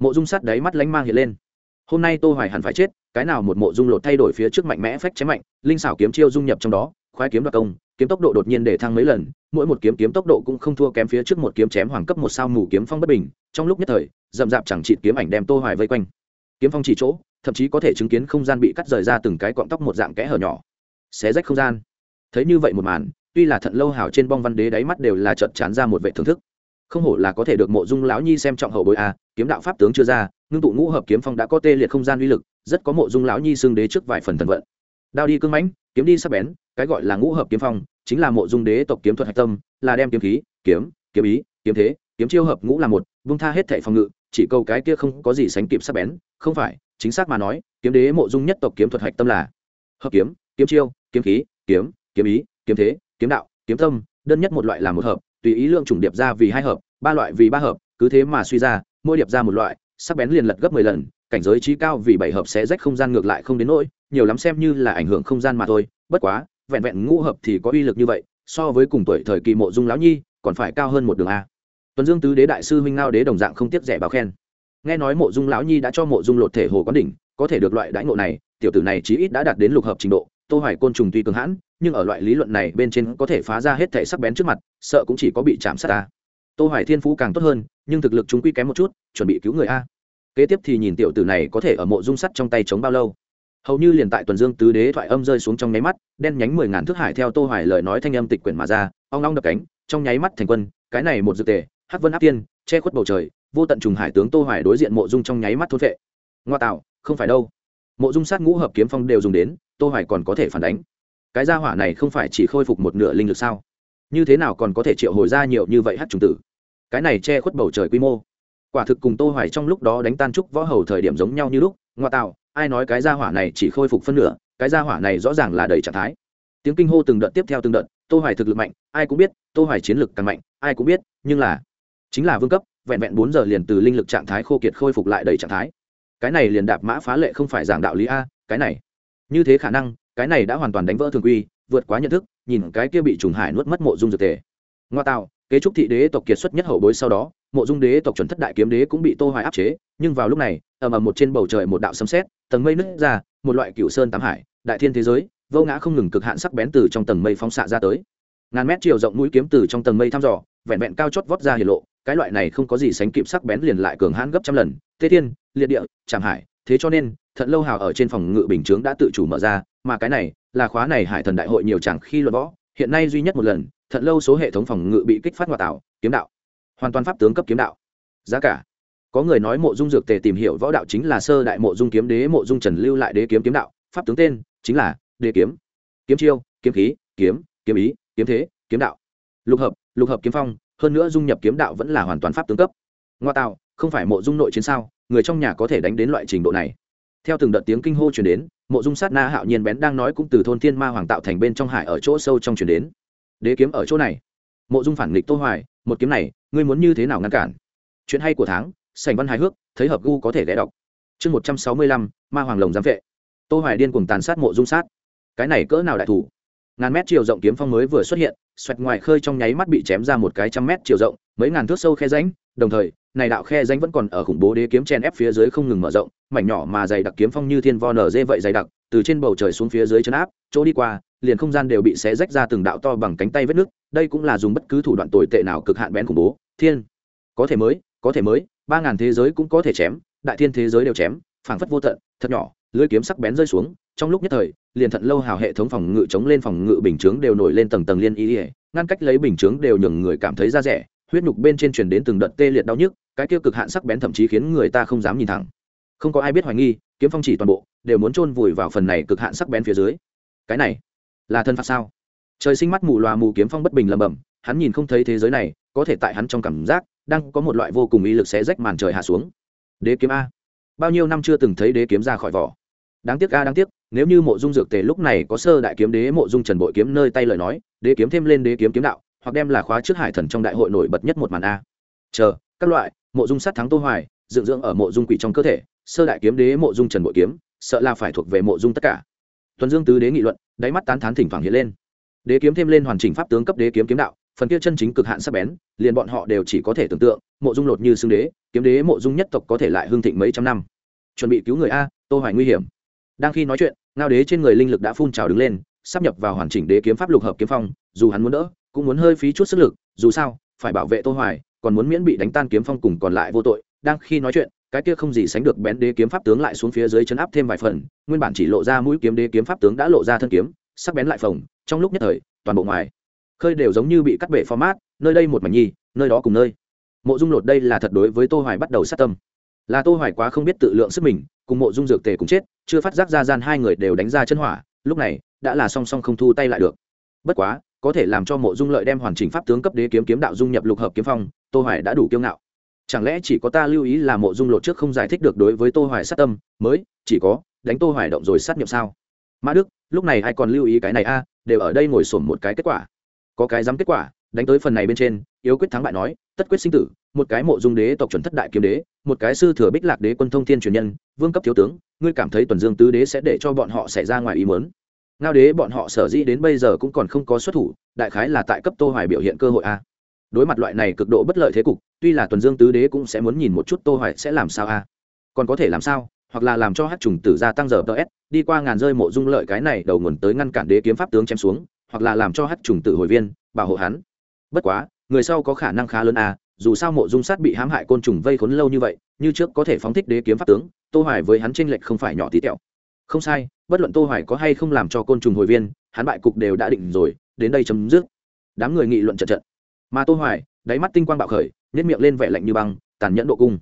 Mộ dung sát đáy mắt lánh mang hiện lên. Hôm nay tô hoài hẳn phải chết, cái nào một mộ dung lột thay đổi phía trước mạnh mẽ phách chém mạnh, linh xảo kiếm chiêu dung nhập trong đó, khoái kiếm đoạt công, kiếm tốc độ đột nhiên để thăng mấy lần, mỗi một kiếm kiếm tốc độ cũng không thua kém phía trước một kiếm chém hoàng cấp một sao mù kiếm phong bất bình, trong lúc nhất thời dậm dạp chẳng trị kiếm ảnh đem tô hoài vây quanh. Kiếm phong chỉ chỗ thậm chí có thể chứng kiến không gian bị cắt rời ra từng cái cọng tóc một dạng kẽ hở nhỏ. Xé rách không gian. Thấy như vậy một màn, tuy là thận lâu hảo trên bong văn đế đáy mắt đều là trợn chán ra một vệ thưởng thức. Không hổ là có thể được mộ dung lão nhi xem trọng hậu bối a, kiếm đạo pháp tướng chưa ra, ngưng tụ ngũ hợp kiếm phong đã có tê liệt không gian uy lực, rất có mộ dung lão nhi xương đế trước vài phần thần vận. Đao đi cưng mãnh, kiếm đi sắc bén, cái gọi là ngũ hợp kiếm phong, chính là mộ dung đế tộc kiếm thuật hạch tâm, là đem kiếm khí, kiếm kiếm ý, kiếm thế, kiếm chiêu hợp ngũ là một, vung tha hết thệ phòng ngự, chỉ câu cái kia không có gì sánh kịp sắc bén, không phải chính xác mà nói, kiếm đế mộ dung nhất tộc kiếm thuật hạch tâm là hợp kiếm kiếm chiêu, kiếm khí, kiếm kiếm ý, kiếm thế, kiếm đạo, kiếm tâm, đơn nhất một loại là một hợp, tùy ý lượng chủng điệp ra vì hai hợp, ba loại vì ba hợp, cứ thế mà suy ra, mỗi điệp ra một loại, sắc bén liền lật gấp mười lần, cảnh giới trí cao vì bảy hợp sẽ rách không gian ngược lại không đến nỗi, nhiều lắm xem như là ảnh hưởng không gian mà thôi, bất quá, vẹn vẹn ngũ hợp thì có uy lực như vậy, so với cùng tuổi thời kỳ mộ dung lão nhi, còn phải cao hơn một đường a. Tuần dương tứ đế đại sư huynh ngao đế đồng dạng không tiếc rẻ báo khen nghe nói mộ dung lão nhi đã cho mộ dung lột thể hồ quán đỉnh, có thể được loại đãi ngộ này, tiểu tử này chí ít đã đạt đến lục hợp trình độ, tô hoài côn trùng tuy cường hãn, nhưng ở loại lý luận này bên trên có thể phá ra hết thể sắc bén trước mặt, sợ cũng chỉ có bị chạm sát ta. Tô hoài thiên phú càng tốt hơn, nhưng thực lực chúng quy kém một chút, chuẩn bị cứu người a. Kế tiếp thì nhìn tiểu tử này có thể ở mộ dung sắt trong tay chống bao lâu. Hầu như liền tại tuần dương tứ đế thoại âm rơi xuống trong nháy mắt, đen nhánh mười ngàn thước hải theo tô hoài lời nói thanh âm tịch quyển mà ra, ong ong đập cánh, trong nháy mắt thành quân, cái này một dự tề, hắc vân áp tiên, che khuất bầu trời vô tận trùng hải tướng tô hoài đối diện mộ dung trong nháy mắt thôn vệ ngoa tạo, không phải đâu. Mộ dung sát ngũ hợp kiếm phong đều dùng đến, tô hoài còn có thể phản đánh. Cái gia hỏa này không phải chỉ khôi phục một nửa linh lực sao? Như thế nào còn có thể triệu hồi ra nhiều như vậy hát trùng tử? Cái này che khuất bầu trời quy mô. Quả thực cùng tô hoài trong lúc đó đánh tan trúc võ hầu thời điểm giống nhau như lúc, ngoa tạo, ai nói cái gia hỏa này chỉ khôi phục phân nửa, cái gia hỏa này rõ ràng là đầy trạng thái. Tiếng kinh hô từng đợt tiếp theo từng đợt, tô hoài thực lực mạnh, ai cũng biết, tô hoài chiến lực càng mạnh, ai cũng biết, nhưng là, chính là vương cấp vẹn vẹn 4 giờ liền từ linh lực trạng thái khô kiệt khôi phục lại đầy trạng thái. Cái này liền đạp mã phá lệ không phải giảng đạo lý a, cái này. Như thế khả năng, cái này đã hoàn toàn đánh vỡ thường quy, vượt quá nhận thức, nhìn cái kia bị trùng hải nuốt mất mộ dung dược tề. Ngoa tạo, kế trúc thị đế tộc kiệt xuất nhất hậu bối sau đó, mộ dung đế tộc chuẩn thất đại kiếm đế cũng bị tô hoài áp chế, nhưng vào lúc này, ầm ầm một trên bầu trời một đạo sấm sét, tầng mây nứt ra, một loại cựu sơn tám hải, đại thiên thế giới, vô ngã không ngừng cực hạn sắc bén từ trong tầng mây phóng xạ ra tới. Ngàn mét chiều rộng mũi kiếm từ trong tầng mây thăm dò, vẹn vẹn cao chót vót ra hiển lộ cái loại này không có gì sánh kịp sắc bén liền lại cường hãn gấp trăm lần. Tê thiên, liệt địa tràng hải, thế cho nên thận lâu hào ở trên phòng ngự bình chướng đã tự chủ mở ra, mà cái này là khóa này hải thần đại hội nhiều chẳng khi luận võ, hiện nay duy nhất một lần thận lâu số hệ thống phòng ngự bị kích phát ngoại tạo, kiếm đạo. Hoàn toàn pháp tướng cấp kiếm đạo. Giá cả. Có người nói mộ dung dược tề tìm hiểu võ đạo chính là sơ đại mộ dung kiếm đế, mộ dung trần lưu lại đế kiếm kiếm đạo, pháp tướng tên chính là đế kiếm. Kiếm chiêu, kiếm khí, kiếm kiếm ý, kiếm thế, kiếm đạo. Lục hợp lục hợp kiếm phong hơn nữa dung nhập kiếm đạo vẫn là hoàn toàn pháp tướng cấp. Ngoa tạo không phải mộ dung nội chiến sao? Người trong nhà có thể đánh đến loại trình độ này. Theo từng đợt tiếng kinh hô chuyển đến mộ dung sát na hạo nhiên bén đang nói cũng từ thôn thiên ma hoàng tạo thành bên trong hải ở chỗ sâu trong chuyển đến. Đế kiếm ở chỗ này. Mộ dung phản nghịch tô hoài một kiếm này ngươi muốn như thế nào ngăn cản? Chuyện hay của tháng sành văn hài hước thấy hợp gu có thể ghé đọc. Chương 165, ma hoàng lồng giám vệ. Tô hoài điên cuồng tàn sát mộ dung sát. Cái này cỡ nào đại thủ? Ngàn mét chiều rộng kiếm phong mới vừa xuất hiện, xoẹt ngoài khơi trong nháy mắt bị chém ra một cái trăm mét chiều rộng, mấy ngàn thước sâu khe rãnh, đồng thời, này đạo khe rãnh vẫn còn ở khủng bố đế kiếm chen ép phía dưới không ngừng mở rộng, mảnh nhỏ mà dày đặc kiếm phong như thiên vo nở dê vậy dày đặc, từ trên bầu trời xuống phía dưới chân áp, chỗ đi qua, liền không gian đều bị xé rách ra từng đạo to bằng cánh tay vết nước, đây cũng là dùng bất cứ thủ đoạn tồi tệ nào cực hạn bén khủng bố, thiên, có thể mới, có thể mới, ba ngàn thế giới cũng có thể chém, đại thiên thế giới đều chém, phảng phất vô tận, thật nhỏ, lưỡi kiếm sắc bén rơi xuống trong lúc nhất thời, liền thận lâu hào hệ thống phòng ngự chống lên phòng ngự bình chướng đều nổi lên tầng tầng liên y ngăn cách lấy bình chướng đều nhường người cảm thấy ra rẻ, huyết nhục bên trên truyền đến từng đợt tê liệt đau nhức, cái tiêu cực hạn sắc bén thậm chí khiến người ta không dám nhìn thẳng. Không có ai biết hoài nghi, kiếm phong chỉ toàn bộ, đều muốn chôn vùi vào phần này cực hạn sắc bén phía dưới. Cái này, là thân phạt sao? Trời sinh mắt mù loà mù kiếm phong bất bình lầm bầm hắn nhìn không thấy thế giới này, có thể tại hắn trong cảm giác, đang có một loại vô cùng ý lực xé rách màn trời hạ xuống. Đế kiếm a. Bao nhiêu năm chưa từng thấy đế kiếm ra khỏi vỏ. Đáng tiếc a, đáng tiếc nếu như mộ dung dược tề lúc này có sơ đại kiếm đế mộ dung trần bội kiếm nơi tay lời nói, đế kiếm thêm lên đế kiếm kiếm đạo, hoặc đem là khóa trước hải thần trong đại hội nổi bật nhất một màn a. Chờ, các loại, mộ dung sát thắng tô hoài, dựng dưỡng ở mộ dung quỷ trong cơ thể, sơ đại kiếm đế mộ dung trần bội kiếm, sợ là phải thuộc về mộ dung tất cả. Tuần dương tứ đế nghị luận, đáy mắt tán thán thỉnh thoảng hiện lên. Đế kiếm thêm lên hoàn chỉnh pháp tướng cấp đế kiếm kiếm đạo, phần kia chân chính cực hạn sắc bén, liền bọn họ đều chỉ có thể tưởng tượng, mộ dung lột như xương đế, kiếm đế mộ dung nhất tộc có thể lại hương thịnh mấy trăm năm. Chuẩn bị cứu người a, tô hoài nguy hiểm. Đang khi nói chuyện ngao đế trên người linh lực đã phun trào đứng lên, sắp nhập vào hoàn chỉnh đế kiếm pháp lục hợp kiếm phong, dù hắn muốn đỡ, cũng muốn hơi phí chút sức lực, dù sao, phải bảo vệ tô hoài, còn muốn miễn bị đánh tan kiếm phong cùng còn lại vô tội. Đang khi nói chuyện, cái kia không gì sánh được bén đế kiếm pháp tướng lại xuống phía dưới chấn áp thêm vài phần, nguyên bản chỉ lộ ra mũi kiếm đế kiếm pháp tướng đã lộ ra thân kiếm, sắc bén lại phồng, trong lúc nhất thời, toàn bộ ngoài khơi đều giống như bị cắt bể format, nơi đây một mảnh nhi, nơi đó cùng nơi. Mộ dung lột đây là thật đối với tô hoài bắt đầu sát tâm. Là tô hoài quá không biết tự lượng sức mình, cùng mộ dung dược tề cùng chết chưa phát giác ra gian hai người đều đánh ra chân hỏa, lúc này, đã là song song không thu tay lại được. Bất quá, có thể làm cho mộ dung lợi đem hoàn chỉnh pháp tướng cấp đế kiếm kiếm đạo dung nhập lục hợp kiếm phong, tô hoài đã đủ kiêu ngạo. Chẳng lẽ chỉ có ta lưu ý là mộ dung lột trước không giải thích được đối với tô hoài sát tâm, mới, chỉ có, đánh tô hoài động rồi sát nhập sao? Mã đức, lúc này ai còn lưu ý cái này a, đều ở đây ngồi sổm một cái kết quả. Có cái dám kết quả, đánh tới phần này bên trên, yếu quyết thắng bại nói, tất quyết sinh tử, một cái mộ dung đế tộc chuẩn thất đại kiếm đế, một cái sư thừa bích lạc đế quân thông thiên truyền nhân, vương cấp thiếu tướng ngươi cảm thấy tuần dương tứ đế sẽ để cho bọn họ xảy ra ngoài ý mớn ngao đế bọn họ sở dĩ đến bây giờ cũng còn không có xuất thủ, đại khái là tại cấp tô hoài biểu hiện cơ hội a. Đối mặt loại này cực độ bất lợi thế cục, tuy là tuần dương tứ đế cũng sẽ muốn nhìn một chút tô hoài sẽ làm sao a. Còn có thể làm sao, hoặc là làm cho hát trùng tử gia tăng giờ ts đi qua ngàn rơi mộ dung lợi cái này đầu nguồn tới ngăn cản đế kiếm pháp tướng chém xuống, hoặc là làm cho hát trùng tử hồi viên, bảo hộ hắn. Bất quá, người sau có khả năng khá lớn à dù sao mộ dung sát bị hãm hại côn trùng vây khốn lâu như vậy, như trước có thể phóng thích đế kiếm pháp tướng, tô hoài với hắn tranh lệch không phải nhỏ tí tẹo. Không sai, bất luận tô hoài có hay không làm cho côn trùng hồi viên, hắn bại cục đều đã định rồi, đến đây chấm dứt. Đám người nghị luận trận trận. Mà tô hoài, đáy mắt tinh quang bạo khởi, nhếch miệng lên vẻ lạnh như băng, tàn nhẫn độ cung.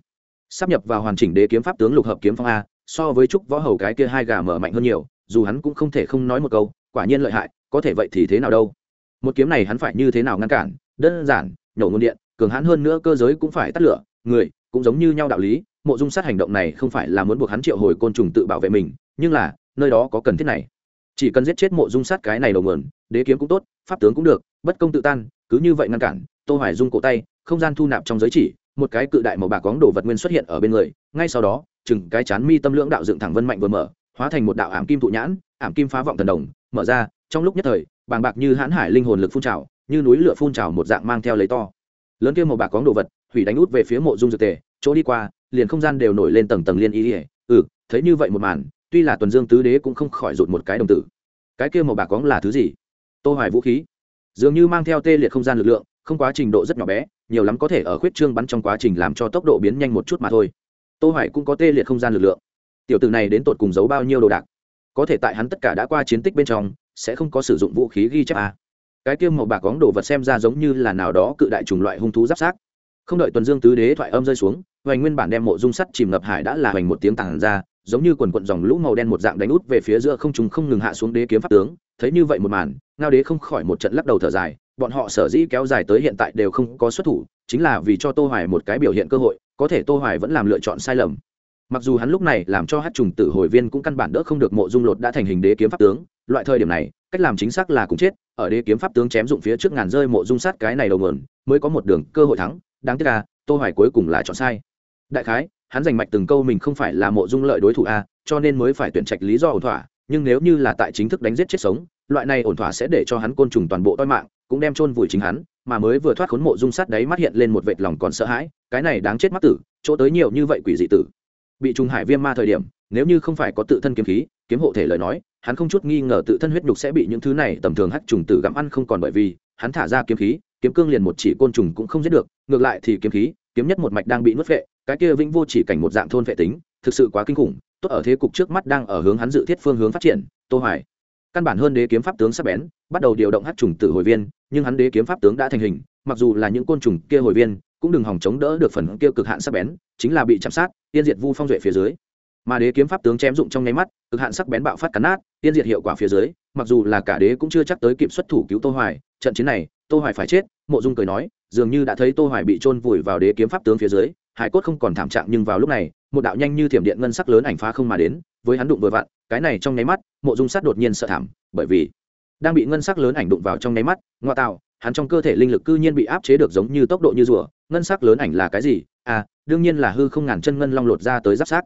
Sắp nhập vào hoàn chỉnh đế kiếm pháp tướng lục hợp kiếm phong a, so với trúc võ hầu cái kia hai gà mở mạnh hơn nhiều, dù hắn cũng không thể không nói một câu, quả nhiên lợi hại, có thể vậy thì thế nào đâu? Một kiếm này hắn phải như thế nào ngăn cản? Đơn giản, nhổ ngôn điện cường hãn hơn nữa cơ giới cũng phải tắt lửa, người cũng giống như nhau đạo lý, mộ dung sát hành động này không phải là muốn buộc hắn triệu hồi côn trùng tự bảo vệ mình, nhưng là, nơi đó có cần thiết này. Chỉ cần giết chết mộ dung sát cái này đầu mượn đế kiếm cũng tốt, pháp tướng cũng được, bất công tự tan, cứ như vậy ngăn cản, tô hoài dung cổ tay, không gian thu nạp trong giới chỉ, một cái cự đại màu bạc cóng đồ vật nguyên xuất hiện ở bên người, ngay sau đó, chừng cái chán mi tâm lưỡng đạo dựng thẳng vân mạnh vừa mở, hóa thành một đạo ảm kim thụ nhãn, ảm kim phá vọng thần đồng, mở ra, trong lúc nhất thời, bàng bạc như hãn hải linh hồn lực phun trào, như núi lửa phun trào một dạng mang theo lấy to lớn kia màu bạc cóng đồ vật, hủy đánh út về phía mộ dung dược tề, chỗ đi qua, liền không gian đều nổi lên tầng tầng liên ý ỉa ừ thấy như vậy một màn, tuy là tuần dương tứ đế cũng không khỏi rụt một cái đồng tử. Cái kia màu bạc cóng là thứ gì? Tô hoài vũ khí. Dường như mang theo tê liệt không gian lực lượng, không quá trình độ rất nhỏ bé, nhiều lắm có thể ở khuyết trương bắn trong quá trình làm cho tốc độ biến nhanh một chút mà thôi. Tô hoài cũng có tê liệt không gian lực lượng. Tiểu tử này đến tột cùng giấu bao nhiêu đồ đạc? Có thể tại hắn tất cả đã qua chiến tích bên trong, sẽ không có sử dụng vũ khí ghi chép à cái kia màu bạc bóng đồ vật xem ra giống như là nào đó cự đại trùng loại hung thú giáp xác. Không đợi tuần dương tứ đế thoại âm rơi xuống, hoành nguyên bản đem mộ dung sắt chìm ngập hải đã là hoành một tiếng tàng ra, giống như quần quận dòng lũ màu đen một dạng đánh út về phía giữa không trùng không ngừng hạ xuống đế kiếm pháp tướng. Thấy như vậy một màn, ngao đế không khỏi một trận lắc đầu thở dài, bọn họ sở dĩ kéo dài tới hiện tại đều không có xuất thủ, chính là vì cho tô hoài một cái biểu hiện cơ hội, có thể tô hoài vẫn làm lựa chọn sai lầm mặc dù hắn lúc này làm cho hát trùng tử hồi viên cũng căn bản đỡ không được mộ dung lột đã thành hình đế kiếm pháp tướng, loại thời điểm này, cách làm chính xác là cũng chết, ở đế kiếm pháp tướng chém dụng phía trước ngàn rơi mộ dung sát cái này đầu nguồn, mới có một đường cơ hội thắng, đáng tiếc là, tô hoài cuối cùng là chọn sai. Đại khái, hắn giành mạch từng câu mình không phải là mộ dung lợi đối thủ a, cho nên mới phải tuyển trạch lý do ổn thỏa, nhưng nếu như là tại chính thức đánh giết chết sống, loại này ổn thỏa sẽ để cho hắn côn trùng toàn bộ toi mạng, cũng đem chôn vùi chính hắn, mà mới vừa thoát khốn mộ dung sát đấy mắt hiện lên một vệt lòng còn sợ hãi, cái này đáng chết mắt tử, chỗ tới nhiều như vậy quỷ dị tử bị trùng hải viêm ma thời điểm, nếu như không phải có tự thân kiếm khí, kiếm hộ thể lời nói, hắn không chút nghi ngờ tự thân huyết nhục sẽ bị những thứ này tầm thường hắc trùng tử gặm ăn không còn bởi vì, hắn thả ra kiếm khí, kiếm cương liền một chỉ côn trùng cũng không giết được, ngược lại thì kiếm khí, kiếm nhất một mạch đang bị nuốt vệ, cái kia vĩnh vô chỉ cảnh một dạng thôn vệ tính, thực sự quá kinh khủng, tốt ở thế cục trước mắt đang ở hướng hắn dự thiết phương hướng phát triển, tô hoài. Căn bản hơn đế kiếm pháp tướng sắp bén, bắt đầu điều động hắc trùng tử hồi viên, nhưng hắn đế kiếm pháp tướng đã thành hình, mặc dù là những côn trùng kia hồi viên, cũng đừng hòng chống đỡ được phần kia cực hạn sắc bén, chính là bị chạm sát tiên diệt vu phong duệ phía dưới. Mà đế kiếm pháp tướng chém dụng trong nháy mắt, cực hạn sắc bén bạo phát cắn nát, tiên diệt hiệu quả phía dưới, mặc dù là cả đế cũng chưa chắc tới kịp xuất thủ cứu tô hoài, trận chiến này, tô hoài phải chết, mộ dung cười nói, dường như đã thấy tô hoài bị trôn vùi vào đế kiếm pháp tướng phía dưới, hải cốt không còn thảm trạng nhưng vào lúc này, một đạo nhanh như thiểm điện ngân sắc lớn ảnh phá không mà đến, với hắn đụng vừa vặn, cái này trong nháy mắt, mộ dung sát đột nhiên sợ thảm, bởi vì đang bị ngân sắc lớn ảnh đụng vào trong nháy mắt, ngoại tạo, hắn trong cơ thể linh lực cư nhiên bị áp chế được giống như tốc độ như rùa, ngân sắc lớn ảnh là cái gì? À đương nhiên là hư không ngàn chân ngân long lột ra tới giáp sát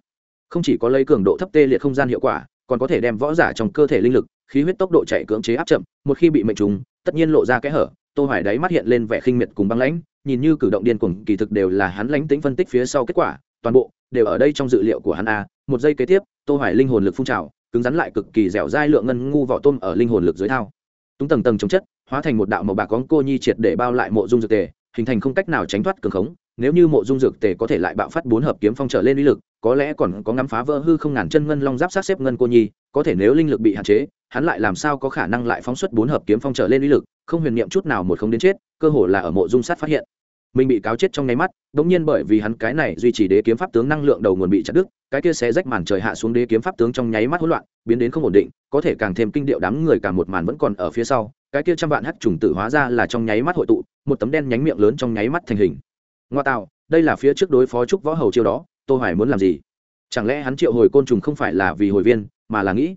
không chỉ có lấy cường độ thấp tê liệt không gian hiệu quả, còn có thể đem võ giả trong cơ thể linh lực, khí huyết tốc độ chạy cưỡng chế áp chậm, một khi bị mệnh trùng, tất nhiên lộ ra kẽ hở. Tô hoài đáy mắt hiện lên vẻ khinh miệt cùng băng lãnh, nhìn như cử động điên cuồng, kỳ thực đều là hắn lãnh tĩnh phân tích phía sau kết quả, toàn bộ đều ở đây trong dự liệu của hắn a. Một giây kế tiếp, tô hoài linh hồn lực phun trào, cứng rắn lại cực kỳ dẻo dai lượng ngân ngu vỏ tôm ở linh hồn lực dưới thao. Túng tầng tầng chống chất, hóa thành một đạo màu bạc cóng cô nhi triệt để bao lại mộ dung dược tề hình thành không cách nào tránh thoát cường khống, nếu như mộ dung dược tề có thể lại bạo phát bốn hợp kiếm phong trở lên uy lực, có lẽ còn có ngắm phá vỡ hư không ngàn chân ngân long giáp sát xếp ngân cô nhi, có thể nếu linh lực bị hạn chế, hắn lại làm sao có khả năng lại phóng xuất bốn hợp kiếm phong trở lên uy lực, không huyền niệm chút nào một không đến chết, cơ hồ là ở mộ dung sát phát hiện mình bị cáo chết trong nháy mắt, đống nhiên bởi vì hắn cái này duy trì đế kiếm pháp tướng năng lượng đầu nguồn bị chặt đứt, cái kia sẽ rách màn trời hạ xuống đế kiếm pháp tướng trong nháy mắt hỗn loạn, biến đến không ổn định, có thể càng thêm kinh điệu đám người cả một màn vẫn còn ở phía sau, cái kia trăm vạn hắc trùng tử hóa ra là trong nháy mắt hội tụ, một tấm đen nhánh miệng lớn trong nháy mắt thành hình. Ngoa tạo, đây là phía trước đối phó trúc võ hầu chiêu đó, tô hoài muốn làm gì? Chẳng lẽ hắn triệu hồi côn trùng không phải là vì hồi viên, mà là nghĩ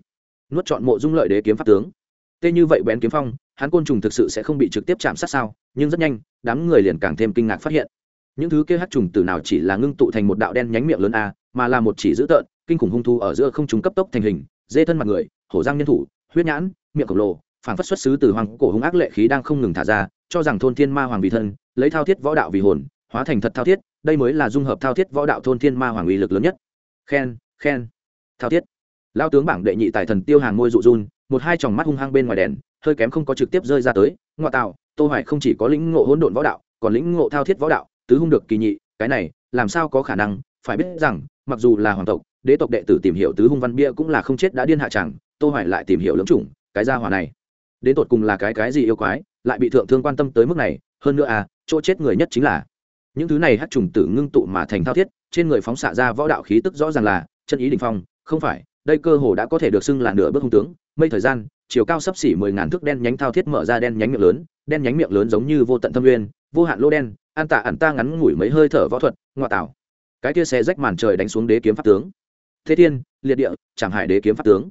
nuốt chọn mộ dung lợi đế kiếm pháp tướng? Tê như vậy bén kiếm phong hắn côn trùng thực sự sẽ không bị trực tiếp chạm sát sao? Nhưng rất nhanh, đám người liền càng thêm kinh ngạc phát hiện. Những thứ kia hát trùng từ nào chỉ là ngưng tụ thành một đạo đen nhánh miệng lớn a, mà là một chỉ dữ tợn, kinh khủng hung thu ở giữa không trung cấp tốc thành hình, dê thân mặt người, hổ răng nhân thủ, huyết nhãn, miệng khổng lồ phản phất xuất xứ từ hoàng cổ hung ác lệ khí đang không ngừng thả ra, cho rằng thôn thiên ma hoàng vì thân, lấy thao thiết võ đạo vì hồn, hóa thành thật thao thiết, đây mới là dung hợp thao thiết võ đạo thôn thiên ma hoàng uy lực lớn nhất. Khen khen. Thao thiết. Lao tướng bảng đệ nhị tài thần tiêu hàng ngôi dụ run một hai tròng mắt hung hăng bên ngoài đèn, hơi kém không có trực tiếp rơi ra tới, ngoại tạo, tô hoài không chỉ có lĩnh ngộ hỗn độn võ đạo, còn lĩnh ngộ thao thiết võ đạo, tứ hung được kỳ nhị, cái này, làm sao có khả năng, phải biết rằng, mặc dù là hoàng tộc, đế tộc đệ tử tìm hiểu tứ hung văn bia cũng là không chết đã điên hạ chẳng, tô hoài lại tìm hiểu lưỡng chủng, cái gia hỏa này. Đến tột cùng là cái cái gì yêu quái, lại bị thượng thương quan tâm tới mức này, hơn nữa à chỗ chết người nhất chính là. Những thứ này hắc trùng tử ngưng tụ mà thành thao thiết, trên người phóng xạ ra võ đạo khí tức rõ ràng là chân ý đỉnh phong, không phải đây cơ hồ đã có thể được xưng là nửa bước hung tướng, mây thời gian, chiều cao sấp xỉ mười ngàn thước đen nhánh thao thiết mở ra đen nhánh miệng lớn, đen nhánh miệng lớn giống như vô tận thâm uyên vô hạn lô đen, an tạ ẩn ta ngắn ngủi mấy hơi thở võ thuật, ngoại tảo cái kia xe rách màn trời đánh xuống đế kiếm pháp tướng. Thế thiên, liệt địa chẳng hải đế kiếm pháp tướng.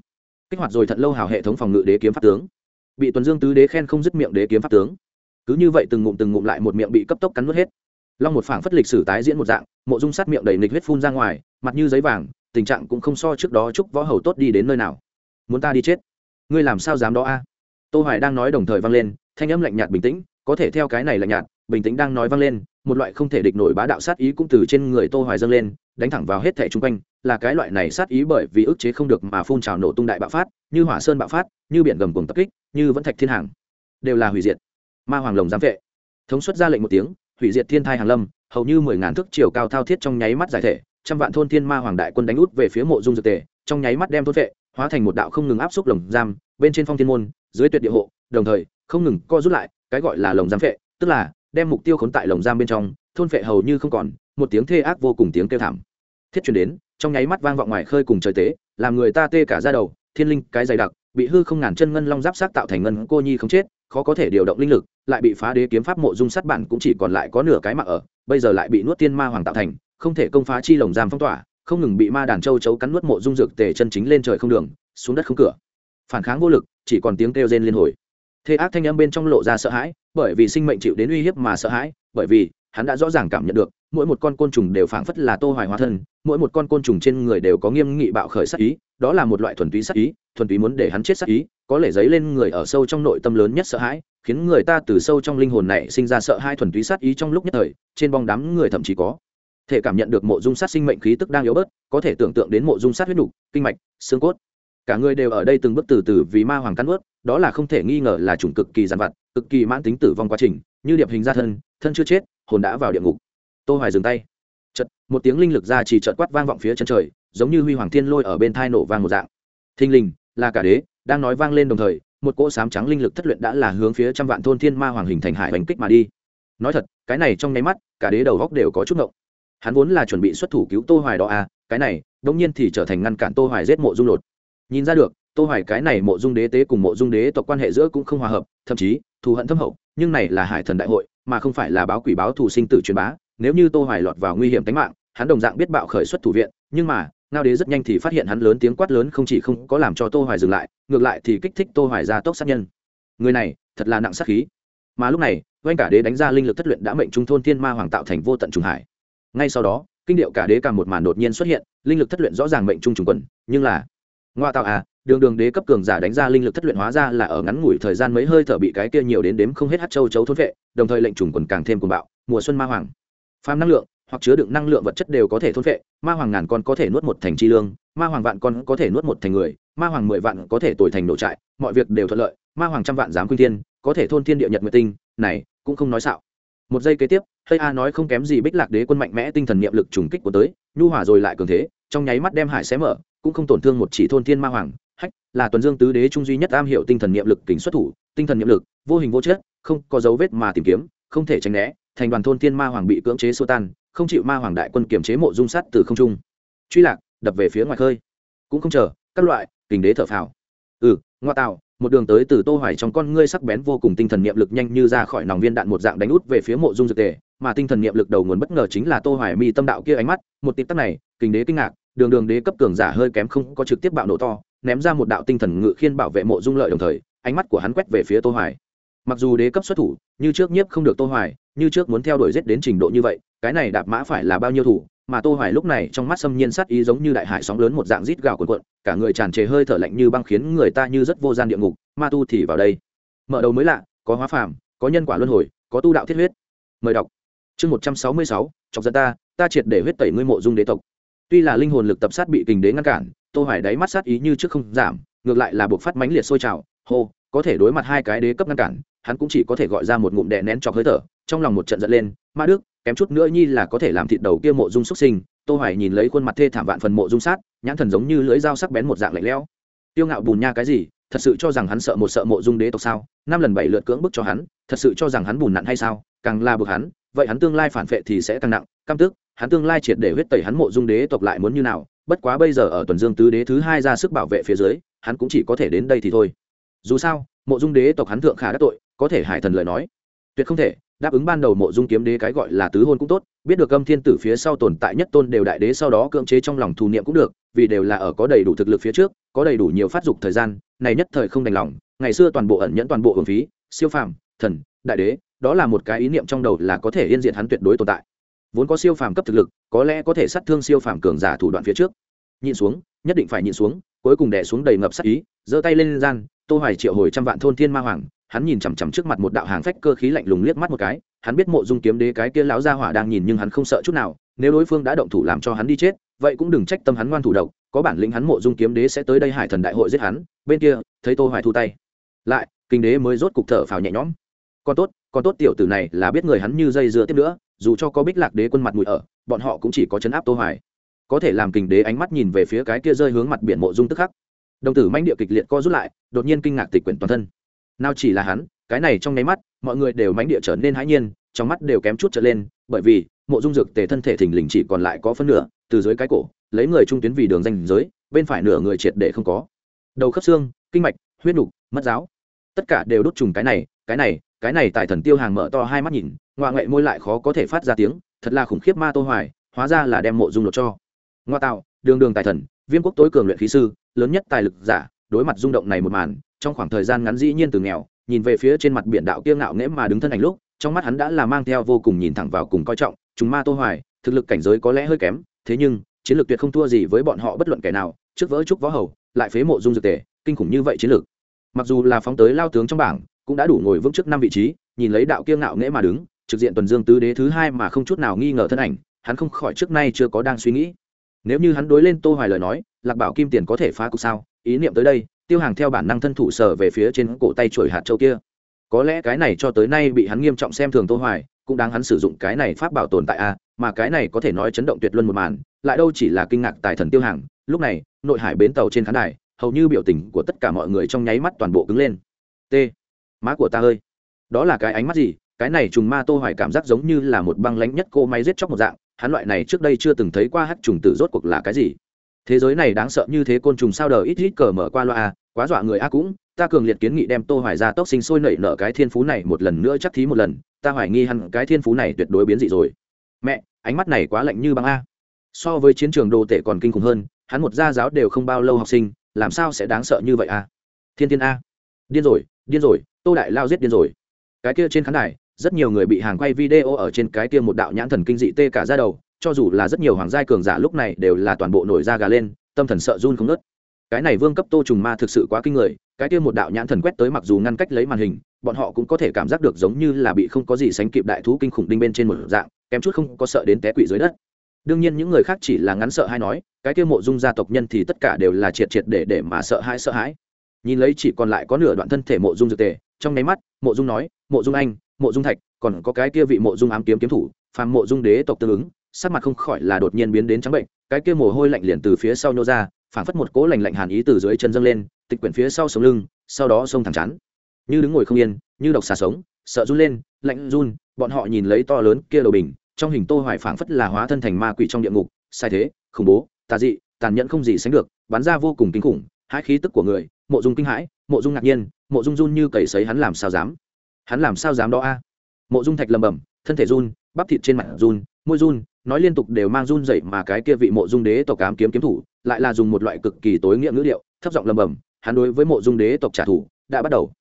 Kích hoạt rồi thật lâu hào hệ thống phòng ngự đế kiếm pháp tướng. Bị tuần dương tứ đế khen không dứt miệng đế kiếm pháp tướng. Cứ như vậy từng ngụm từng ngụm lại một miệng bị cấp tốc cắn nuốt hết. Long một phảng phất lịch sử tái diễn một dạng, mộ dung sát miệng đầy nịch huyết phun ra ngoài, mặt như giấy vàng tình trạng cũng không so trước đó chúc võ hầu tốt đi đến nơi nào. Muốn ta đi chết? Ngươi làm sao dám đó a? Tô hoài đang nói đồng thời vang lên, thanh âm lạnh nhạt bình tĩnh, có thể theo cái này lạnh nhạt, bình tĩnh đang nói vang lên, một loại không thể địch nổi bá đạo sát ý cũng từ trên người tô hoài dâng lên, đánh thẳng vào hết thể trung quanh, là cái loại này sát ý bởi vì ức chế không được mà phun trào nổ tung đại bạo phát, như hỏa sơn bạo phát, như biển gầm cuồng tập kích, như vẫn thạch thiên hàng. Đều là hủy diệt. Ma hoàng lồng giám vệ. Thống suất ra lệnh một tiếng, hủy diệt thiên thai hàng lâm, hầu như mười ngàn thước chiều cao thao thiết trong nháy mắt giải thể trăm vạn thôn thiên ma hoàng đại quân đánh út về phía mộ dung dược tề, trong nháy mắt đem thôn vệ, hóa thành một đạo không ngừng áp xúc lồng giam, bên trên phong thiên môn, dưới tuyệt địa hộ, đồng thời, không ngừng co rút lại, cái gọi là lồng giam vệ, tức là, đem mục tiêu khốn tại lồng giam bên trong, thôn vệ hầu như không còn, một tiếng thê ác vô cùng tiếng kêu thảm. Thiết truyền đến, trong nháy mắt vang vọng ngoài khơi cùng trời tế, làm người ta tê cả ra đầu, thiên linh, cái dày đặc, bị hư không ngàn chân ngân long giáp sát tạo thành ngân cô nhi không chết, khó có thể điều động linh lực, lại bị phá đế kiếm pháp mộ dung sát bản cũng chỉ còn lại có nửa cái mạng ở, bây giờ lại bị nuốt tiên ma hoàng tạo thành không thể công phá chi lồng giam phong tỏa, không ngừng bị ma đàn châu chấu cắn nuốt mộ dung dược tề chân chính lên trời không đường, xuống đất không cửa. Phản kháng vô lực, chỉ còn tiếng kêu rên liên hồi. Thế ác thanh âm bên trong lộ ra sợ hãi, bởi vì sinh mệnh chịu đến uy hiếp mà sợ hãi, bởi vì hắn đã rõ ràng cảm nhận được, mỗi một con côn trùng đều phảng phất là tô hoài hóa thân, mỗi một con côn trùng trên người đều có nghiêm nghị bạo khởi sát ý, đó là một loại thuần túy sát ý, thuần túy muốn để hắn chết sát ý, có lẽ dấy lên người ở sâu trong nội tâm lớn nhất sợ hãi, khiến người ta từ sâu trong linh hồn này sinh ra sợ hãi thuần túy sát ý trong lúc nhất thời, trên bong đám người thậm chí có thể cảm nhận được mộ dung sát sinh mệnh khí tức đang yếu bớt, có thể tưởng tượng đến mộ dung sát huyết nục kinh mạch, xương cốt. Cả người đều ở đây từng bước từ từ vì ma hoàng cắn ướt đó là không thể nghi ngờ là chủng cực kỳ giàn vặt, cực kỳ mãn tính tử vong quá trình, như điệp hình ra thân thân chưa chết, hồn đã vào địa ngục. Tô hoài dừng tay. Chật một tiếng linh lực ra chỉ chợt quát vang vọng phía chân trời, giống như huy hoàng thiên lôi ở bên thai nổ vang một dạng. Thinh linh là cả đế, đang nói vang lên đồng thời, một cỗ sám trắng linh lực thất luyện đã là hướng phía trăm vạn thôn thiên ma hoàng hình thành hải hành kích mà đi. Nói thật, cái này trong nháy mắt, cả đế đầu góc đều có chút ngộng hắn vốn là chuẩn bị xuất thủ cứu tô hoài đó à cái này, đống nhiên thì trở thành ngăn cản tô hoài giết mộ dung lột. Nhìn ra được, tô hoài cái này mộ dung đế tế cùng mộ dung đế tộc quan hệ giữa cũng không hòa hợp, thậm chí, thù hận thâm hậu, nhưng này là hải thần đại hội, mà không phải là báo quỷ báo thù sinh tử truyền bá. Nếu như tô hoài lọt vào nguy hiểm tính mạng, hắn đồng dạng biết bạo khởi xuất thủ viện, nhưng mà, ngao đế rất nhanh thì phát hiện hắn lớn tiếng quát lớn không chỉ không có làm cho tô hoài dừng lại, ngược lại thì kích thích tô hoài ra tốc sát nhân. Người này, thật là nặng sát khí. Mà lúc này, oanh cả đế đánh ra linh lực thất luyện đã mệnh trung thôn thiên ma hoàng tạo thành vô tận trùng hải ngay sau đó, kinh điệu cả đế càng một màn đột nhiên xuất hiện, linh lực thất luyện rõ ràng mệnh trung trùng quần, nhưng là, ngoa tạo à đường đường đế cấp cường giả đánh ra linh lực thất luyện hóa ra là ở ngắn ngủi thời gian mấy hơi thở bị cái kia nhiều đến đếm không hết hát châu chấu thôn vệ, đồng thời lệnh trùng quần càng thêm cuồng bạo, mùa xuân ma hoàng. Phàm năng lượng, hoặc chứa đựng năng lượng vật chất đều có thể thôn vệ, ma hoàng ngàn con có thể nuốt một thành chi lương, ma hoàng vạn con có thể nuốt một thành người, ma hoàng mười vạn có thể tồi thành nổ trại, mọi việc đều thuận lợi, ma hoàng trăm vạn dám quyên thiên, có thể thôn thiên địa nhật nguyệt tinh, này, cũng không nói xạo. Một giây kế tiếp hơi a nói không kém gì bích lạc đế quân mạnh mẽ tinh thần niệm lực trùng kích của tới, nhu hỏa rồi lại cường thế, trong nháy mắt đem hải xé mở, cũng không tổn thương một chỉ thôn thiên ma hoàng, hách, là tuần dương tứ đế trung duy nhất am hiểu tinh thần niệm lực kính xuất thủ, tinh thần niệm lực, vô hình vô chất, không có dấu vết mà tìm kiếm, không thể tránh né, thành đoàn thôn thiên ma hoàng bị cưỡng chế xô tan, không chịu ma hoàng đại quân kiểm chế mộ dung sắt từ không trung. Truy lạc, đập về phía ngoài khơi. Cũng không chờ, các loại, kình đế thở phào. Ừ ngoa tạo, một đường tới từ tô hoài trong con ngươi sắc bén vô cùng tinh thần niệm lực nhanh như ra khỏi nòng viên đạn một dạng đánh út về phía mộ dung dược tề mà tinh thần niệm lực đầu nguồn bất ngờ chính là tô hoài mi tâm đạo kia ánh mắt, một tịp tắc này, kinh đế kinh ngạc, đường đường đế cấp cường giả hơi kém không có trực tiếp bạo nổ to, ném ra một đạo tinh thần ngự khiên bảo vệ mộ dung lợi đồng thời, ánh mắt của hắn quét về phía tô hoài. Mặc dù đế cấp xuất thủ, như trước nhiếp không được tô hoài, như trước muốn theo đuổi giết đến trình độ như vậy, cái này đạp mã phải là bao nhiêu thủ, mà tô hoài lúc này trong mắt xâm nhiên sát ý giống như đại hải sóng lớn một dạng rít gào cuộn cuộn, cả người tràn trề hơi thở lạnh như băng khiến người ta như rất vô gian địa ngục, ma tu thì vào đây. Mở đầu mới lạ, có hóa phàm, có nhân quả luân hồi, có tu đạo thiết huyết. Mời đọc chương 166, chọc giận ta ta triệt để huyết tẩy ngươi mộ dung đế tộc. Tuy là linh hồn lực tập sát bị kình đế ngăn cản tô hoài đáy mắt sát ý như trước không giảm ngược lại là buộc phát mãnh liệt sôi trào hô có thể đối mặt hai cái đế cấp ngăn cản hắn cũng chỉ có thể gọi ra một ngụm đè nén chọc hơi thở trong lòng một trận giận lên ma đức kém chút nữa nhi là có thể làm thịt đầu kia mộ dung xuất sinh. Tô hoài nhìn lấy khuôn mặt thê thảm vạn phần mộ dung sát nhãn thần giống như lưỡi dao sắc bén một dạng lạnh lẽo. Tiêu ngạo bùn nha cái gì? Thật sự cho rằng hắn sợ một sợ mộ dung đế tộc sao? Năm lần bảy lượt cưỡng bức cho hắn thật sự cho rằng hắn bùn nặn hay sao? Càng là bực hắn vậy hắn tương lai phản vệ thì sẽ càng nặng. Cam tức, hắn tương lai triệt để huyết tẩy hắn mộ dung đế tộc lại muốn như nào, bất quá bây giờ ở tuần dương tứ đế thứ hai ra sức bảo vệ phía dưới, hắn cũng chỉ có thể đến đây thì thôi. Dù sao, mộ dung đế tộc hắn thượng khả các tội, có thể hải thần lời nói. Tuyệt không thể, đáp ứng ban đầu mộ dung kiếm đế cái gọi là tứ hôn cũng tốt, biết được âm thiên tử phía sau tồn tại nhất tôn đều đại đế sau đó cưỡng chế trong lòng thù niệm cũng được, vì đều là ở có đầy đủ thực lực phía trước, có đầy đủ nhiều phát dục thời gian, này nhất thời không đành lòng, ngày xưa toàn bộ ẩn nhẫn toàn bộ hưởng phí, siêu phàm, thần, đại đế đó là một cái ý niệm trong đầu là có thể yên diện hắn tuyệt đối tồn tại. Vốn có siêu phàm cấp thực lực, có lẽ có thể sát thương siêu phàm cường giả thủ đoạn phía trước. Nhịn xuống, nhất định phải nhịn xuống, cuối cùng đè xuống đầy ngập sát ý, giơ tay lên gian, tô hoài triệu hồi trăm vạn thôn thiên ma hoàng, hắn nhìn chằm chằm trước mặt một đạo hàng phách cơ khí lạnh lùng liếc mắt một cái, hắn biết mộ dung kiếm đế cái kia lão gia hỏa đang nhìn nhưng hắn không sợ chút nào, nếu đối phương đã động thủ làm cho hắn đi chết, vậy cũng đừng trách tâm hắn ngoan thủ độc, có bản lĩnh hắn mộ dung kiếm đế sẽ tới đây hải thần đại hội giết hắn, bên kia, thấy tô hoài thu tay. Lại, kinh đế mới rốt cục thở phào nhẹ nhõm. Còn tốt còn tốt tiểu tử này là biết người hắn như dây dưa tiếp nữa, dù cho có bích lạc đế quân mặt mũi ở, bọn họ cũng chỉ có chấn áp tô hoài. Có thể làm kinh đế ánh mắt nhìn về phía cái kia rơi hướng mặt biển mộ dung tức khắc. Đồng tử manh địa kịch liệt co rút lại, đột nhiên kinh ngạc tịch quyển toàn thân. Nào chỉ là hắn, cái này trong nháy mắt, mọi người đều manh địa trở nên hãi nhiên, trong mắt đều kém chút trở lên, bởi vì, mộ dung dược tề thân thể thình lình chỉ còn lại có phân nửa, từ dưới cái cổ, lấy người trung tuyến vì đường danh giới, bên phải nửa người triệt để không có. Đầu khớp xương, kinh mạch, huyết nục, mất giáo. Tất cả đều đốt trùng cái này cái này cái này tài thần tiêu hàng mở to hai mắt nhìn ngoại ngoại môi lại khó có thể phát ra tiếng, thật là khủng khiếp ma tô hoài, hóa ra là đem mộ dung lột cho. Ngoa tạo, đường đường tài thần, viêm quốc tối cường luyện khí sư, lớn nhất tài lực giả, đối mặt rung động này một màn, trong khoảng thời gian ngắn dĩ nhiên từ nghèo, nhìn về phía trên mặt biển đạo kia ngạo nghễ mà đứng thân ảnh lúc, trong mắt hắn đã là mang theo vô cùng nhìn thẳng vào cùng coi trọng, chúng ma tô hoài, thực lực cảnh giới có lẽ hơi kém, thế nhưng, chiến lược tuyệt không thua gì với bọn họ bất luận kẻ nào, trước vỡ trúc võ hầu, lại phế mộ dung dược tề, kinh khủng như vậy chiến lược. Mặc dù là phóng tới lao tướng trong bảng cũng đã đủ ngồi vững trước năm vị trí nhìn lấy đạo kiêng ngạo nghễ mà đứng trực diện tuần dương tứ đế thứ hai mà không chút nào nghi ngờ thân ảnh hắn không khỏi trước nay chưa có đang suy nghĩ. Nếu như hắn đối lên tô hoài lời nói lạc bảo kim tiền có thể phá cục sao? Ý niệm tới đây tiêu hàng theo bản năng thân thủ sở về phía trên cổ tay chuỗi hạt châu kia. Có lẽ cái này cho tới nay bị hắn nghiêm trọng xem thường tô hoài cũng đáng hắn sử dụng cái này pháp bảo tồn tại a à, mà cái này có thể nói chấn động tuyệt luân một màn lại đâu chỉ là kinh ngạc tài thần tiêu hàng lúc này nội hải bến tàu trên khán đài hầu như biểu tình của tất cả mọi người trong nháy mắt toàn bộ cứng lên. T má của ta ơi. Đó là cái ánh mắt gì? Cái này trùng ma tô hoài cảm giác giống như là một băng lãnh nhất cô máy giết chóc một dạng. Hắn loại này trước đây chưa từng thấy qua hắc trùng tử rốt cuộc là cái gì? Thế giới này đáng sợ như thế côn trùng sao đờ ít ít cờ mở qua loa a quá dọa người a cũng. Ta cường liệt kiến nghị đem tô hoài ra tốc sinh sôi nảy nở cái thiên phú này một lần nữa chắc thí một lần. Ta hoài nghi hẳn cái thiên phú này tuyệt đối biến dị rồi. Mẹ, ánh mắt này quá lạnh như băng a. So với chiến trường đồ tể còn kinh khủng hơn. Hắn một gia giáo đều không bao lâu học sinh. Làm sao sẽ đáng sợ như vậy a? Thiên thiên a. Điên rồi điên rồi tô đại lao giết điên rồi. Cái kia trên khán đài, rất nhiều người bị hàng quay video ở trên cái kia một đạo nhãn thần kinh dị tê cả ra đầu, cho dù là rất nhiều hoàng giai cường giả lúc này đều là toàn bộ nổi da gà lên, tâm thần sợ run không ngớt. Cái này vương cấp tô trùng ma thực sự quá kinh người, cái kia một đạo nhãn thần quét tới mặc dù ngăn cách lấy màn hình, bọn họ cũng có thể cảm giác được giống như là bị không có gì sánh kịp đại thú kinh khủng đinh bên trên một dạng, kém chút không có sợ đến té quỵ dưới đất. Đương nhiên những người khác chỉ là ngắn sợ hay nói, cái kia mộ dung gia tộc nhân thì tất cả đều là triệt triệt để để mà sợ hãi sợ hãi. Nhìn lấy chỉ còn lại có nửa đoạn thân thể mộ dung dược tề trong nháy mắt, mộ dung nói, mộ dung anh, mộ dung thạch, còn có cái kia vị mộ dung ám kiếm kiếm thủ, phàm mộ dung đế tộc tương ứng, sắc mặt không khỏi là đột nhiên biến đến trắng bệnh, cái kia mồ hôi lạnh liền từ phía sau nhô ra, phảng phất một cỗ lạnh lạnh hàn ý từ dưới chân dâng lên, tịch quyển phía sau sống lưng, sau đó xông thẳng chắn như đứng ngồi không yên, như độc xà sống, sợ run lên, lạnh run, bọn họ nhìn lấy to lớn kia đầu bình, trong hình tô hoài phảng phất là hóa thân thành ma quỷ trong địa ngục, sai thế, khủng bố, tà dị, tàn nhẫn không gì sánh được, bắn ra vô cùng kinh khủng, hãi khí tức của người, mộ dung kinh hãi mộ dung ngạc nhiên, mộ dung run như cầy sấy hắn làm sao dám? Hắn làm sao dám đó a? Mộ dung thạch lầm bầm thân thể run, bắp thịt trên mặt run, môi run, nói liên tục đều mang run dậy mà cái kia vị mộ dung đế tộc cám kiếm kiếm thủ, lại là dùng một loại cực kỳ tối nghĩa ngữ liệu thấp giọng lầm bầm hắn đối với mộ dung đế tộc trả thù, đã bắt đầu.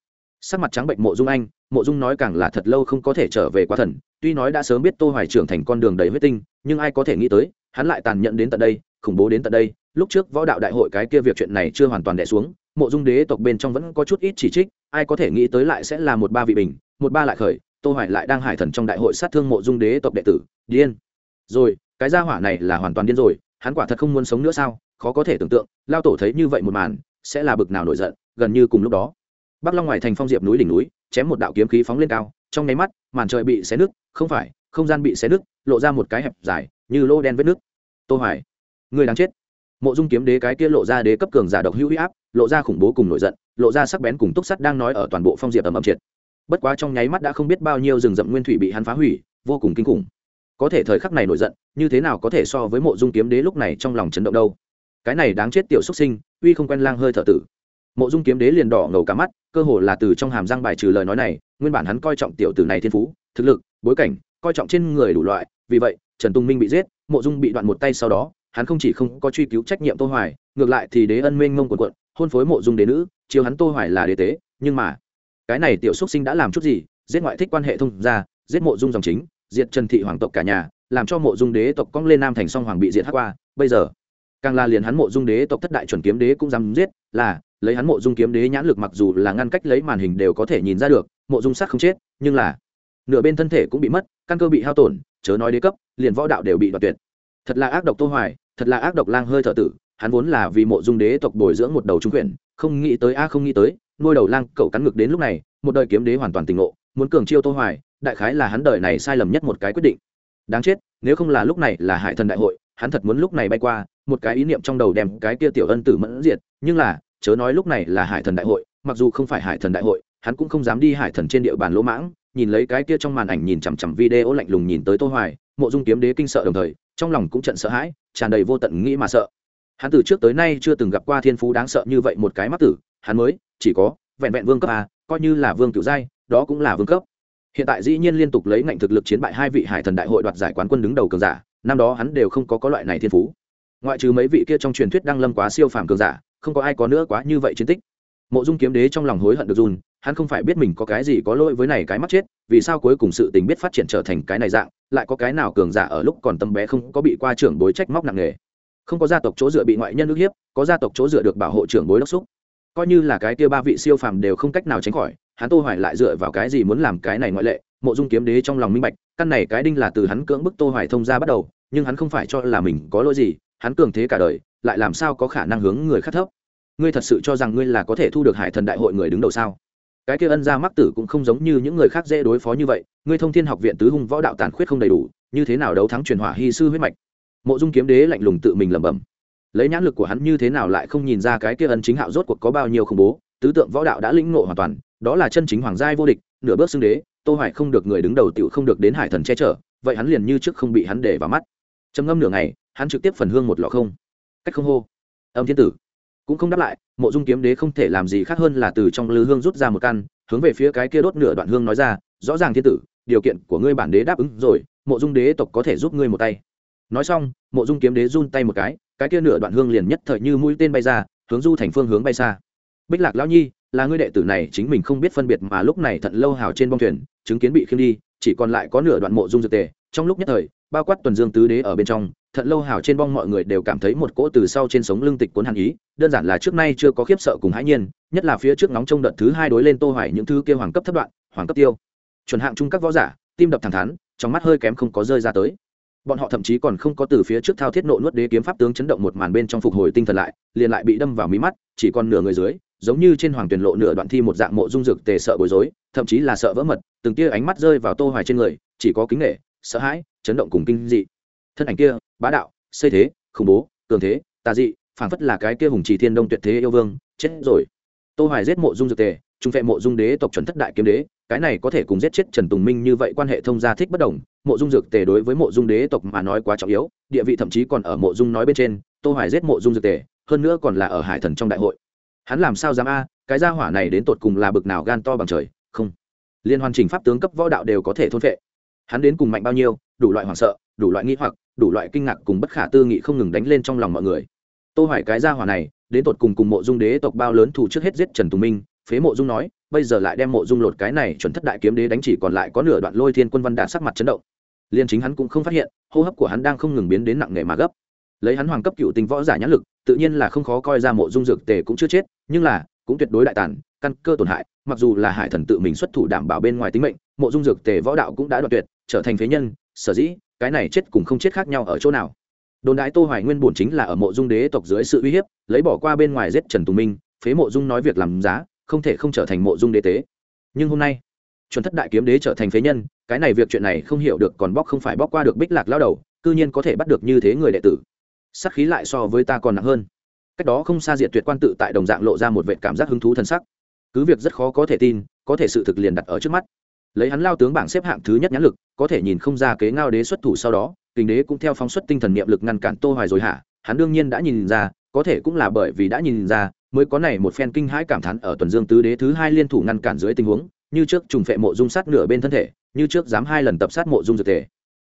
Sắc mặt trắng bệnh mộ dung anh, mộ dung nói càng là thật lâu không có thể trở về quá thần, tuy nói đã sớm biết tô hoài trưởng thành con đường đầy huyết tinh, nhưng ai có thể nghĩ tới, hắn lại tàn nhẫn đến tận đây, khủng bố đến tận đây, lúc trước võ đạo đại hội cái kia việc chuyện này chưa hoàn toàn đè xuống mộ dung đế tộc bên trong vẫn có chút ít chỉ trích, ai có thể nghĩ tới lại sẽ là một ba vị bình, một ba lại khởi, tô hoài lại đang hải thần trong đại hội sát thương mộ dung đế tộc đệ tử, điên. Rồi, cái gia hỏa này là hoàn toàn điên rồi, hắn quả thật không muốn sống nữa sao, khó có thể tưởng tượng, lao tổ thấy như vậy một màn, sẽ là bực nào nổi giận, gần như cùng lúc đó. Bắc long ngoài thành phong diệp núi đỉnh núi, chém một đạo kiếm khí phóng lên cao, trong nháy mắt, màn trời bị xé nứt, không phải, không gian bị xé nứt, lộ ra một cái hẹp dài, như lô đen vết nước tô hoài, người đáng chết mộ dung kiếm đế cái kia lộ ra đế cấp cường giả độc hữu huy áp, lộ ra khủng bố cùng nổi giận, lộ ra sắc bén cùng túc sắt đang nói ở toàn bộ phong diệp ầm ầm triệt. Bất quá trong nháy mắt đã không biết bao nhiêu rừng rậm nguyên thủy bị hắn phá hủy, vô cùng kinh khủng. Có thể thời khắc này nổi giận, như thế nào có thể so với mộ dung kiếm đế lúc này trong lòng chấn động đâu? Cái này đáng chết tiểu xuất sinh, uy không quen lang hơi thở tử. Mộ dung kiếm đế liền đỏ ngầu cả mắt, cơ hồ là từ trong hàm răng bài trừ lời nói này, nguyên bản hắn coi trọng tiểu tử này thiên phú, thực lực, bối cảnh, coi trọng trên người đủ loại, vì vậy, trần tung minh bị giết, mộ dung bị đoạn một tay sau đó hắn không chỉ không có truy cứu trách nhiệm tô hoài ngược lại thì đế ân minh ngông quần quận hôn phối mộ dung đế nữ chiếu hắn tô hoài là đế tế nhưng mà cái này tiểu xuất sinh đã làm chút gì? Giết ngoại thích quan hệ thông gia, giết mộ dung dòng chính diệt trần thị hoàng tộc cả nhà làm cho mộ dung đế tộc cong lên nam thành song hoàng bị diệt hắc qua bây giờ càng là liền hắn mộ dung đế tộc thất đại chuẩn kiếm đế cũng dám giết là lấy hắn mộ dung kiếm đế nhãn lực mặc dù là ngăn cách lấy màn hình đều có thể nhìn ra được mộ dung sát không chết nhưng là nửa bên thân thể cũng bị mất căn cơ bị hao tổn chớ nói đế cấp liền võ đạo đều bị đoạt tuyệt. Thật là ác độc tô hoài thật là ác độc lang hơi thở tử, hắn vốn là vì mộ dung đế tộc bồi dưỡng một đầu trung quyền, không nghĩ tới, a, không nghĩ tới, nuôi đầu lang cậu cắn ngực đến lúc này, một đời kiếm đế hoàn toàn tỉnh ngộ, muốn cường chiêu tô hoài, đại khái là hắn đời này sai lầm nhất một cái quyết định. Đáng chết, nếu không là lúc này là hải thần đại hội, hắn thật muốn lúc này bay qua, một cái ý niệm trong đầu đem cái kia tiểu ân tử mẫn diệt, nhưng là, chớ nói lúc này là hải thần đại hội, mặc dù không phải hải thần đại hội, hắn cũng không dám đi hải thần trên địa bàn lỗ mãng, nhìn lấy cái kia trong màn ảnh nhìn chằm chằm video lạnh lùng nhìn tới tô hoài mộ dung kiếm đế kinh sợ đồng thời, trong lòng cũng trận sợ hãi, tràn đầy vô tận nghĩ mà sợ. Hắn từ trước tới nay chưa từng gặp qua thiên phú đáng sợ như vậy một cái mắc tử, hắn mới, chỉ có, vẹn vẹn vương cấp a coi như là vương cựu giai, đó cũng là vương cấp. Hiện tại dĩ nhiên liên tục lấy ngạnh thực lực chiến bại hai vị hải thần đại hội đoạt giải quán quân đứng đầu cường giả, năm đó hắn đều không có có loại này thiên phú. Ngoại trừ mấy vị kia trong truyền thuyết đang lâm quá siêu phàm cường giả, không có ai có nữa quá như vậy chiến tích. Mộ dung kiếm đế trong lòng hối hận được dùn, hắn không phải biết mình có cái gì có lỗi với này cái mắc chết vì sao cuối cùng sự tình biết phát triển trở thành cái này dạng, lại có cái nào cường giả ở lúc còn tâm bé không có bị qua trưởng bối trách móc nặng nề? Không có gia tộc chỗ dựa bị ngoại nhân ức hiếp, có gia tộc chỗ dựa được bảo hộ trưởng bối đốc xúc. Coi như là cái kia ba vị siêu phàm đều không cách nào tránh khỏi, hắn tô hoài lại dựa vào cái gì muốn làm cái này ngoại lệ? Mộ dung kiếm đế trong lòng minh bạch, căn này cái đinh là từ hắn cưỡng bức tô hoài thông ra bắt đầu, nhưng hắn không phải cho là mình có lỗi gì, hắn cường thế cả đời, lại làm sao có khả năng hướng người khác thấp? Ngươi thật sự cho rằng ngươi là có thể thu được hải thần đại hội người đứng đầu sao? Cái kia ân gia mắc tử cũng không giống như những người khác dễ đối phó như vậy, ngươi thông thiên học viện tứ hung võ đạo tàn khuyết không đầy đủ, như thế nào đấu thắng truyền hỏa hy sư huyết mạch? Mộ dung kiếm đế lạnh lùng tự mình lẩm bẩm. Lấy nhãn lực của hắn như thế nào lại không nhìn ra cái kia ân chính hạo rốt cuộc có bao nhiêu khủng bố, tứ tượng võ đạo đã lĩnh ngộ hoàn toàn, đó là chân chính hoàng giai vô địch, nửa bước xưng đế, tô hoài không được người đứng đầu tiểu không được đến hải thần che chở, vậy hắn liền như trước không bị hắn để vào mắt. Trầm ngâm nửa ngày, hắn trực tiếp phần hương một lọ không. Cách không hô. Âm thiên tử cũng không đáp lại, mộ dung kiếm đế không thể làm gì khác hơn là từ trong lư hương rút ra một căn, hướng về phía cái kia đốt nửa đoạn hương nói ra, rõ ràng thiên tử, điều kiện của ngươi bản đế đáp ứng rồi, mộ dung đế tộc có thể giúp ngươi một tay. Nói xong, mộ dung kiếm đế run tay một cái cái kia nửa đoạn hương liền nhất thời như mũi tên bay ra, hướng du thành phương hướng bay xa. Bích lạc lão nhi, là ngươi đệ tử này, chính mình không biết phân biệt mà lúc này thận lâu hào trên bong thuyền, chứng kiến bị khiêm đi, chỉ còn lại có nửa đoạn mộ dung dược tề, trong lúc nhất thời, bao quát tuần dương tứ đế ở bên trong thận lâu hào trên bong mọi người đều cảm thấy một cỗ từ sau trên sống lưng tịch cuốn hàn ý, đơn giản là trước nay chưa có khiếp sợ cùng hãi nhiên, nhất là phía trước nóng trong đợt thứ hai đối lên tô hoài những thứ kia hoàng cấp thất đoạn, hoàng cấp tiêu. Chuẩn hạng trung các võ giả, tim đập thẳng thắn, trong mắt hơi kém không có rơi ra tới. Bọn họ thậm chí còn không có từ phía trước thao thiết nộ nuốt đế kiếm pháp tướng chấn động một màn bên trong phục hồi tinh thần lại, liền lại bị đâm vào mí mắt, chỉ còn nửa người dưới, giống như trên hoàng tuyển lộ nửa đoạn thi một dạng mộ dung dược tề sợ bối rối, thậm chí là sợ vỡ mật, từng tia ánh mắt rơi vào tô hoài trên người, chỉ có kính nghệ sợ hãi, chấn động cùng kinh dị thân ảnh kia, bá đạo, xây thế, khủng bố, cường thế, tà dị, phảng phất là cái kia hùng trì thiên đông tuyệt thế yêu vương, chết rồi. Tô hoài giết mộ dung dược tề, trung phệ mộ dung đế tộc chuẩn thất đại kiếm đế, cái này có thể cùng giết chết trần tùng minh như vậy quan hệ thông gia thích bất đồng, mộ dung dược tề đối với mộ dung đế tộc mà nói quá trọng yếu, địa vị thậm chí còn ở mộ dung nói bên trên, tô hoài giết mộ dung dược tề, hơn nữa còn là ở hải thần trong đại hội. Hắn làm sao dám a, cái gia hỏa này đến tột cùng là bực nào gan to bằng trời, không. Liên hoàn trình pháp tướng cấp võ đạo đều có thể thôn phệ. Hắn đến cùng mạnh bao nhiêu, đủ loại hoảng sợ, đủ loại nghi hoặc đủ loại kinh ngạc cùng bất khả tư nghị không ngừng đánh lên trong lòng mọi người. Tô hoài cái gia hỏa này, đến tột cùng cùng mộ dung đế tộc bao lớn thủ trước hết giết trần tùng minh, phế mộ dung nói, bây giờ lại đem mộ dung lột cái này chuẩn thất đại kiếm đế đánh chỉ còn lại có nửa đoạn lôi thiên quân văn đả sắc mặt chấn động. Liên chính hắn cũng không phát hiện, hô hấp của hắn đang không ngừng biến đến nặng nề mà gấp. Lấy hắn hoàng cấp cựu tình võ giả nhãn lực, tự nhiên là không khó coi ra mộ dung dược tề cũng chưa chết, nhưng là, cũng tuyệt đối đại tàn, căn cơ tổn hại, mặc dù là hải thần tự mình xuất thủ đảm bảo bên ngoài tính mệnh, mộ dung dược tề võ đạo cũng đã đoạt tuyệt, trở thành phế nhân, sở dĩ cái này chết cùng không chết khác nhau ở chỗ nào? Đồn đại tô hoài nguyên bổn chính là ở mộ dung đế tộc dưới sự uy hiếp, lấy bỏ qua bên ngoài giết trần tùng minh, phế mộ dung nói việc làm giá, không thể không trở thành mộ dung đế tế. Nhưng hôm nay, chuẩn thất đại kiếm đế trở thành phế nhân, cái này việc chuyện này không hiểu được còn bóc không phải bóc qua được bích lạc lao đầu, cư nhiên có thể bắt được như thế người đệ tử. Sắc khí lại so với ta còn nặng hơn. Cách đó không xa diệt tuyệt quan tự tại đồng dạng lộ ra một vệ cảm giác hứng thú thân sắc. Cứ việc rất khó có thể tin, có thể sự thực liền đặt ở trước mắt lấy hắn lao tướng bảng xếp hạng thứ nhất nhãn lực, có thể nhìn không ra kế ngao đế xuất thủ sau đó, kinh đế cũng theo phóng xuất tinh thần niệm lực ngăn cản tô hoài rồi hả? Hắn đương nhiên đã nhìn ra, có thể cũng là bởi vì đã nhìn ra, mới có này một phen kinh hãi cảm thán ở tuần dương tứ đế thứ hai liên thủ ngăn cản dưới tình huống, như trước trùng phệ mộ dung sát nửa bên thân thể, như trước dám hai lần tập sát mộ dung dược thể.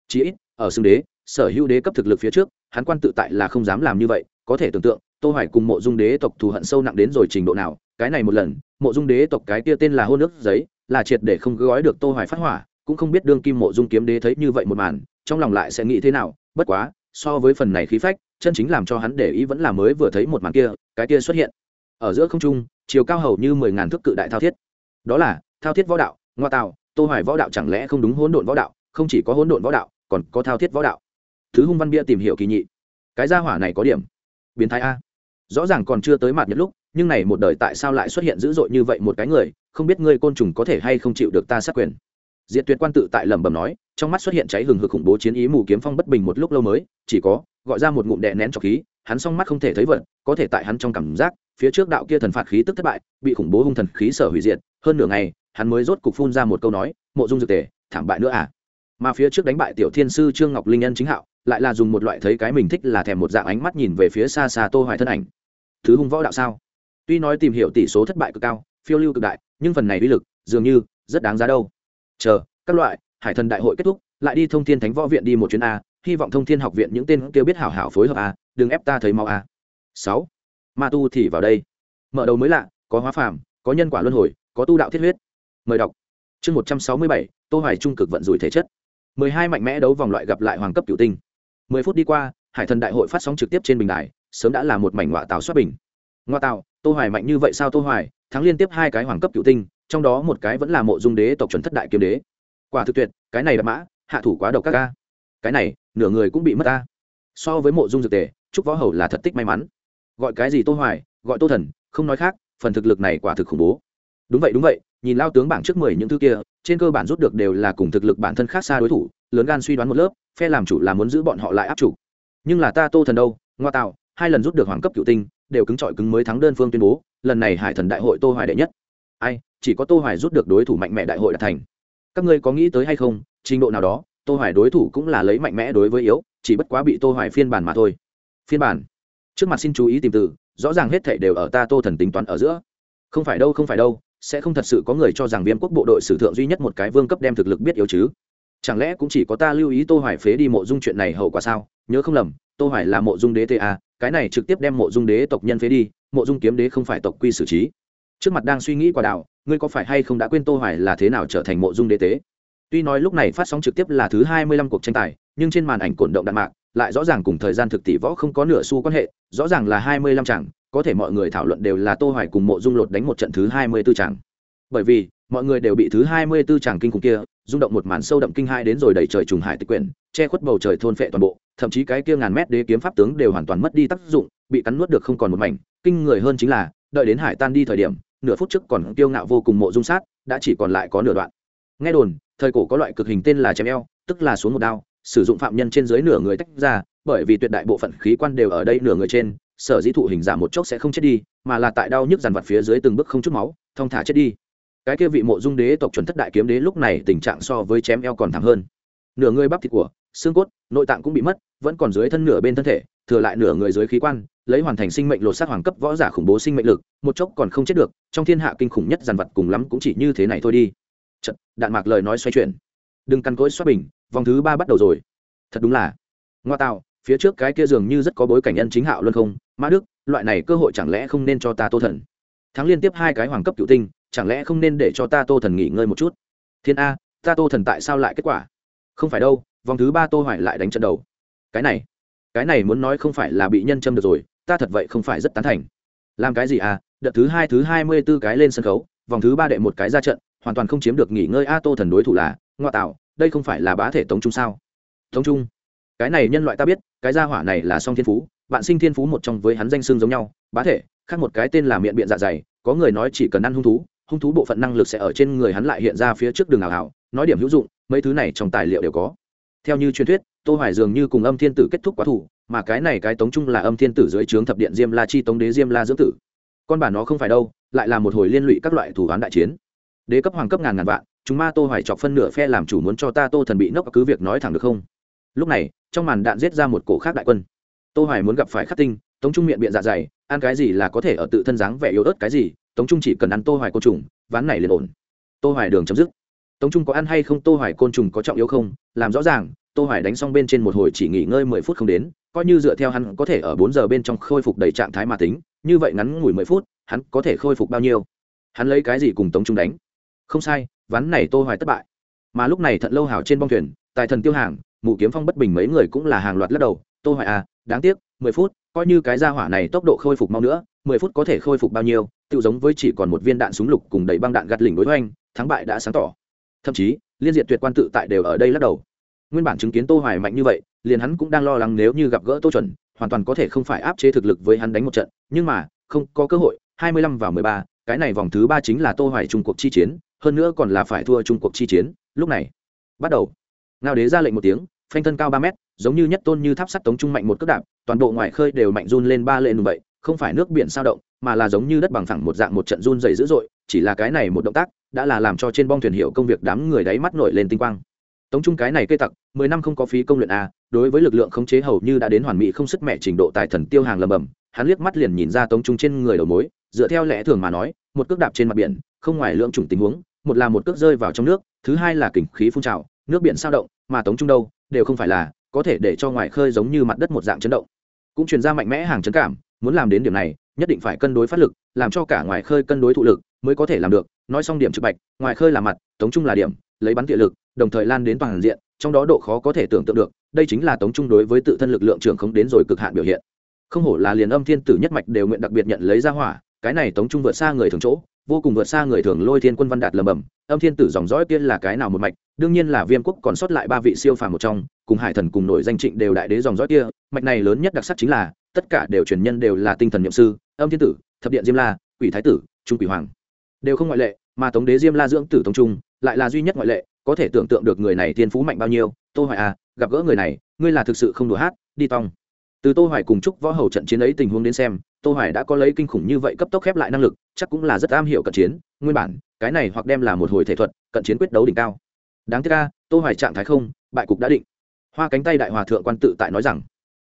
Chỉ ít, ở xương đế, sở hữu đế cấp thực lực phía trước, hắn quan tự tại là không dám làm như vậy, có thể tưởng tượng, tô hoài cùng mộ dung đế tộc thù hận sâu nặng đến rồi trình độ nào, cái này một lần, mộ dung đế tộc cái kia tên là hôn nước giấy là triệt để không gói được tô hoài phát hỏa, cũng không biết đương kim mộ dung kiếm đế thấy như vậy một màn, trong lòng lại sẽ nghĩ thế nào, bất quá, so với phần này khí phách, chân chính làm cho hắn để ý vẫn là mới vừa thấy một màn kia, cái kia xuất hiện. Ở giữa không trung, chiều cao hầu như mười ngàn thước cự đại thao thiết. Đó là, thao thiết võ đạo, ngoa tạo, tô hoài võ đạo chẳng lẽ không đúng hỗn độn võ đạo, không chỉ có hỗn độn võ đạo, còn có thao thiết võ đạo. Thứ hung văn bia tìm hiểu kỳ nhị. Cái gia hỏa này có điểm biến thái a. Rõ ràng còn chưa tới mặt nhất lúc nhưng này một đời tại sao lại xuất hiện dữ dội như vậy một cái người, không biết ngươi côn trùng có thể hay không chịu được ta sát quyền. Diệt tuyệt quan tự tại lẩm bẩm nói, trong mắt xuất hiện cháy hừng hực khủng bố chiến ý mù kiếm phong bất bình một lúc lâu mới, chỉ có, gọi ra một ngụm đè nén trọc khí, hắn song mắt không thể thấy vật có thể tại hắn trong cảm giác, phía trước đạo kia thần phạt khí tức thất bại, bị khủng bố hung thần khí sở hủy diệt, hơn nửa ngày, hắn mới rốt cục phun ra một câu nói, mộ dung dược tề, thảm bại nữa à? Mà phía trước đánh bại tiểu thiên sư trương ngọc linh nhân chính hạo, lại là dùng một loại thấy cái mình thích là thèm một dạng ánh mắt nhìn về phía xa xa tô hoài thân ảnh. Thứ hung võ đạo sao? Tuy nói tìm hiểu tỷ số thất bại cực cao, phiêu lưu cực đại, nhưng phần này uy lực, dường như, rất đáng giá đâu. Chờ, các loại, hải thần đại hội kết thúc, lại đi thông thiên thánh võ viện đi một chuyến a, hy vọng thông thiên học viện những tên kêu biết hảo hảo phối hợp a, đừng ép ta thấy mau a. Sáu, ma tu thì vào đây. Mở đầu mới lạ, có hóa phàm, có nhân quả luân hồi, có tu đạo thiết huyết. Mời đọc. Chương một trăm sáu mươi bảy, tô hoài trung cực vận rủi thể chất. Mười hai mạnh mẽ đấu vòng loại gặp lại hoàng cấp cửu tinh. Mười phút đi qua, hải thần đại hội phát sóng trực tiếp trên bình đài, sớm đã là một mảnh ngoại tàu xuất bình ngoại tạo, tô hoài mạnh như vậy sao tô hoài? Thắng liên tiếp hai cái hoàng cấp cửu tinh, trong đó một cái vẫn là mộ dung đế tộc chuẩn thất đại kiếm đế. Quả thực tuyệt, cái này là mã, hạ thủ quá độc các ca. Cái này, nửa người cũng bị mất ta. So với mộ dung dược tề chúc võ hầu là thật tích may mắn. Gọi cái gì tô hoài, gọi tô thần, không nói khác, phần thực lực này quả thực khủng bố. Đúng vậy đúng vậy, nhìn lao tướng bảng trước mười những thứ kia, trên cơ bản rút được đều là cùng thực lực bản thân khác xa đối thủ, lớn gan suy đoán một lớp, phe làm chủ là muốn giữ bọn họ lại áp chủ. Nhưng là ta tô thần đâu? Ngoa tạo, hai lần rút được hoàng cấp cựu tinh đều cứng trọi cứng mới thắng đơn phương tuyên bố, lần này hải thần đại hội tô hoài đệ nhất. Ai, chỉ có tô hoài rút được đối thủ mạnh mẽ đại hội đạt thành. Các ngươi có nghĩ tới hay không, trình độ nào đó, tô hoài đối thủ cũng là lấy mạnh mẽ đối với yếu, chỉ bất quá bị tô hoài phiên bản mà thôi. Phiên bản. Trước mặt xin chú ý tìm từ, rõ ràng hết thảy đều ở ta tô thần tính toán ở giữa. Không phải đâu, không phải đâu, sẽ không thật sự có người cho rằng viêm quốc bộ đội sử thượng duy nhất một cái vương cấp đem thực lực biết yếu chứ. Chẳng lẽ cũng chỉ có ta lưu ý tô hoài phế đi mộ dung chuyện này hậu quả sao? Nhớ không lầm, tô hoài là mộ dung đế ta cái này trực tiếp đem mộ dung đế tộc nhân phế đi, mộ dung kiếm đế không phải tộc quy xử trí. Trước mặt đang suy nghĩ quả đạo ngươi có phải hay không đã quên tô hoài là thế nào trở thành mộ dung đế tế? Tuy nói lúc này phát sóng trực tiếp là thứ 25 cuộc tranh tài, nhưng trên màn ảnh cổn động đạn mạc, lại rõ ràng cùng thời gian thực tỷ võ không có nửa xu quan hệ, rõ ràng là 25 chẳng, có thể mọi người thảo luận đều là tô hoài cùng mộ dung lột đánh một trận thứ 24 chẳng. Bởi vì, mọi người đều bị thứ 24 chẳng kinh khủng kia, rung động một màn sâu đậm kinh hai đến rồi đẩy trời trùng hải tịch quyển, che khuất bầu trời thôn phệ toàn bộ thậm chí cái kia ngàn mét đế kiếm pháp tướng đều hoàn toàn mất đi tác dụng, bị cắn nuốt được không còn một mảnh. Kinh người hơn chính là, đợi đến hải tan đi thời điểm, nửa phút trước còn kiêu ngạo vô cùng mộ dung sát, đã chỉ còn lại có nửa đoạn. Nghe đồn, thời cổ có loại cực hình tên là chém eo, tức là xuống một đao, sử dụng phạm nhân trên dưới nửa người tách ra, bởi vì tuyệt đại bộ phận khí quan đều ở đây nửa người trên, sở dĩ thụ hình giảm một chốc sẽ không chết đi, mà là tại đau nhức dằn vặt phía dưới từng bước không chút máu, thong thả chết đi. Cái kia vị mộ dung đế tộc chuẩn thất đại kiếm đế lúc này tình trạng so với chém eo còn thảm hơn. Nửa người bắp thịt của xương cốt nội tạng cũng bị mất vẫn còn dưới thân nửa bên thân thể thừa lại nửa người dưới khí quan lấy hoàn thành sinh mệnh lột xác hoàng cấp võ giả khủng bố sinh mệnh lực một chốc còn không chết được trong thiên hạ kinh khủng nhất dàn vật cùng lắm cũng chỉ như thế này thôi đi. Chật, đạn mạc lời nói xoay chuyển. Đừng căn cối xoát bình vòng thứ ba bắt đầu rồi. Thật đúng là. Ngoa tạo phía trước cái kia dường như rất có bối cảnh nhân chính hạo luân không mã đức loại này cơ hội chẳng lẽ không nên cho ta tô thần? Thắng liên tiếp hai cái hoàng cấp cựu tinh chẳng lẽ không nên để cho ta tô thần nghỉ ngơi một chút? Thiên a ta tô thần tại sao lại kết quả? Không phải đâu vòng thứ ba tô hoài lại đánh trận đầu. Cái này cái này muốn nói không phải là bị nhân châm được rồi, ta thật vậy không phải rất tán thành. Làm cái gì à đợt thứ hai thứ hai mươi 24 cái lên sân khấu, vòng thứ ba đệ một cái ra trận, hoàn toàn không chiếm được nghỉ ngơi a tô thần đối thủ là ngoại tạo đây không phải là bá thể tống trung sao? Tống trung, cái này nhân loại ta biết, cái gia hỏa này là song thiên phú, bạn sinh thiên phú một trong với hắn danh xương giống nhau, bá thể, khác một cái tên là miệng biện dạ dày, có người nói chỉ cần ăn hung thú hung thú bộ phận năng lực sẽ ở trên người hắn lại hiện ra phía trước đường ảo hảo nói điểm hữu dụng, mấy thứ này trong tài liệu đều có theo như truyền thuyết, tô hoài dường như cùng âm thiên tử kết thúc quá thủ, mà cái này cái tống trung là âm thiên tử dưới trướng thập điện diêm la chi tống đế diêm la dưỡng tử. Con bản nó không phải đâu, lại là một hồi liên lụy các loại thủ án đại chiến. Đế cấp hoàng cấp ngàn ngàn vạn, chúng ma tô hoài chọc phân nửa phe làm chủ muốn cho ta tô thần bị nốc, cứ việc nói thẳng được không? Lúc này, trong màn đạn giết ra một cổ khác đại quân. Tô hoài muốn gặp phải khắc tinh, tống trung miệng biện dạ dày, ăn cái gì là có thể ở tự thân dáng vẻ yếu ớt cái gì, tống trung chỉ cần ăn tô hoài côn trùng, ván này liền ổn. Tô hoài đường chấm dứt tống trung có ăn hay không, tô hoài côn trùng có trọng yếu không? Làm rõ ràng, tô hoài đánh xong bên trên một hồi chỉ nghỉ ngơi 10 phút không đến, coi như dựa theo hắn có thể ở 4 giờ bên trong khôi phục đầy trạng thái mà tính, như vậy ngắn ngủi 10 phút, hắn có thể khôi phục bao nhiêu? Hắn lấy cái gì cùng tống trung đánh? Không sai, ván này tô hoài thất bại. Mà lúc này thận lâu hảo trên bong thuyền, tài thần tiêu hàng, mụ kiếm phong bất bình mấy người cũng là hàng loạt lắc đầu, tô hoài à đáng tiếc 10 phút, coi như cái gia hỏa này tốc độ khôi phục mau nữa 10 phút có thể khôi phục bao nhiêu tự giống với chỉ còn một viên đạn súng lục cùng đầy băng đạn gạt lỉnh đối hoành, thắng bại đã sáng tỏ thậm chí liên diện tuyệt quan tự tại đều ở đây lắc đầu. Nguyên bản chứng kiến tô hoài mạnh như vậy liền hắn cũng đang lo lắng nếu như gặp gỡ tô chuẩn hoàn toàn có thể không phải áp chế thực lực với hắn đánh một trận. Nhưng mà không có cơ hội 25 vào 13, cái này vòng thứ ba chính là tô hoài trung cuộc chi chiến hơn nữa còn là phải thua trung cuộc chi chiến. Lúc này bắt đầu. Ngao đế ra lệnh một tiếng phanh thân cao 3 mét giống như nhất tôn như tháp sắt tống trung mạnh một cước đạp toàn bộ ngoại khơi đều mạnh run lên ba lệ như vậy không phải nước biển sao động mà là giống như đất bằng phẳng một dạng một trận run dày dữ dội chỉ là cái này một động tác, đã là làm cho trên bong thuyền hiệu công việc đám người đáy mắt nổi lên tinh quang. Tống trung cái này cây tặc, mười năm không có phí công luyện a, đối với lực lượng khống chế hầu như đã đến hoàn mỹ không sức mẹ trình độ tài thần tiêu hàng lầm bầm, hắn liếc mắt liền nhìn ra tống trung trên người đầu mối, dựa theo lẽ thường mà nói, một cước đạp trên mặt biển, không ngoài lượng chủng tình huống, một là một cước rơi vào trong nước, thứ hai là kình khí phun trào, nước biển sao động, mà tống trung đâu, đều không phải là, có thể để cho ngoài khơi giống như mặt đất một dạng chấn động. Cũng truyền ra mạnh mẽ hàng chấn cảm, muốn làm đến điểm này, nhất định phải cân đối phát lực, làm cho cả ngoài khơi cân đối thụ lực mới có thể làm được, nói xong điểm trực bạch, ngoài khơi là mặt, tống trung là điểm, lấy bắn địa lực, đồng thời lan đến toàn diện, trong đó độ khó có thể tưởng tượng được, đây chính là tống trung đối với tự thân lực lượng trưởng không đến rồi cực hạn biểu hiện. Không hổ là liền âm thiên tử nhất mạch đều nguyện đặc biệt nhận lấy ra hỏa, cái này tống trung vượt xa người thường chỗ, vô cùng vượt xa người thường lôi thiên quân văn đạt lầm bầm, âm thiên tử dòng dõi kia là cái nào một mạch, đương nhiên là viêm quốc còn sót lại ba vị siêu phàm một trong, cùng hải thần cùng nổi danh trịnh đều đại đế dòng dõi kia, mạch này lớn nhất đặc sắc chính là, tất cả đều truyền nhân đều là tinh thần nhậm sư, âm thiên tử, thập điện diêm la, quỷ thái tử, trung quỷ hoàng đều không ngoại lệ, mà tống đế diêm la dưỡng tử tống trung lại là duy nhất ngoại lệ, có thể tưởng tượng được người này thiên phú mạnh bao nhiêu. Tô hoài à gặp gỡ người này, ngươi là thực sự không đùa hát, đi tòng từ tô hoài cùng chúc võ hầu trận chiến ấy tình huống đến xem, tô hoài đã có lấy kinh khủng như vậy cấp tốc khép lại năng lực, chắc cũng là rất am hiểu cận chiến. Nguyên bản, cái này hoặc đem là một hồi thể thuật, cận chiến quyết đấu đỉnh cao. Đáng tiếc ra tô hoài trạng thái không, bại cục đã định. Hoa cánh tay đại hòa thượng quan tự tại nói rằng,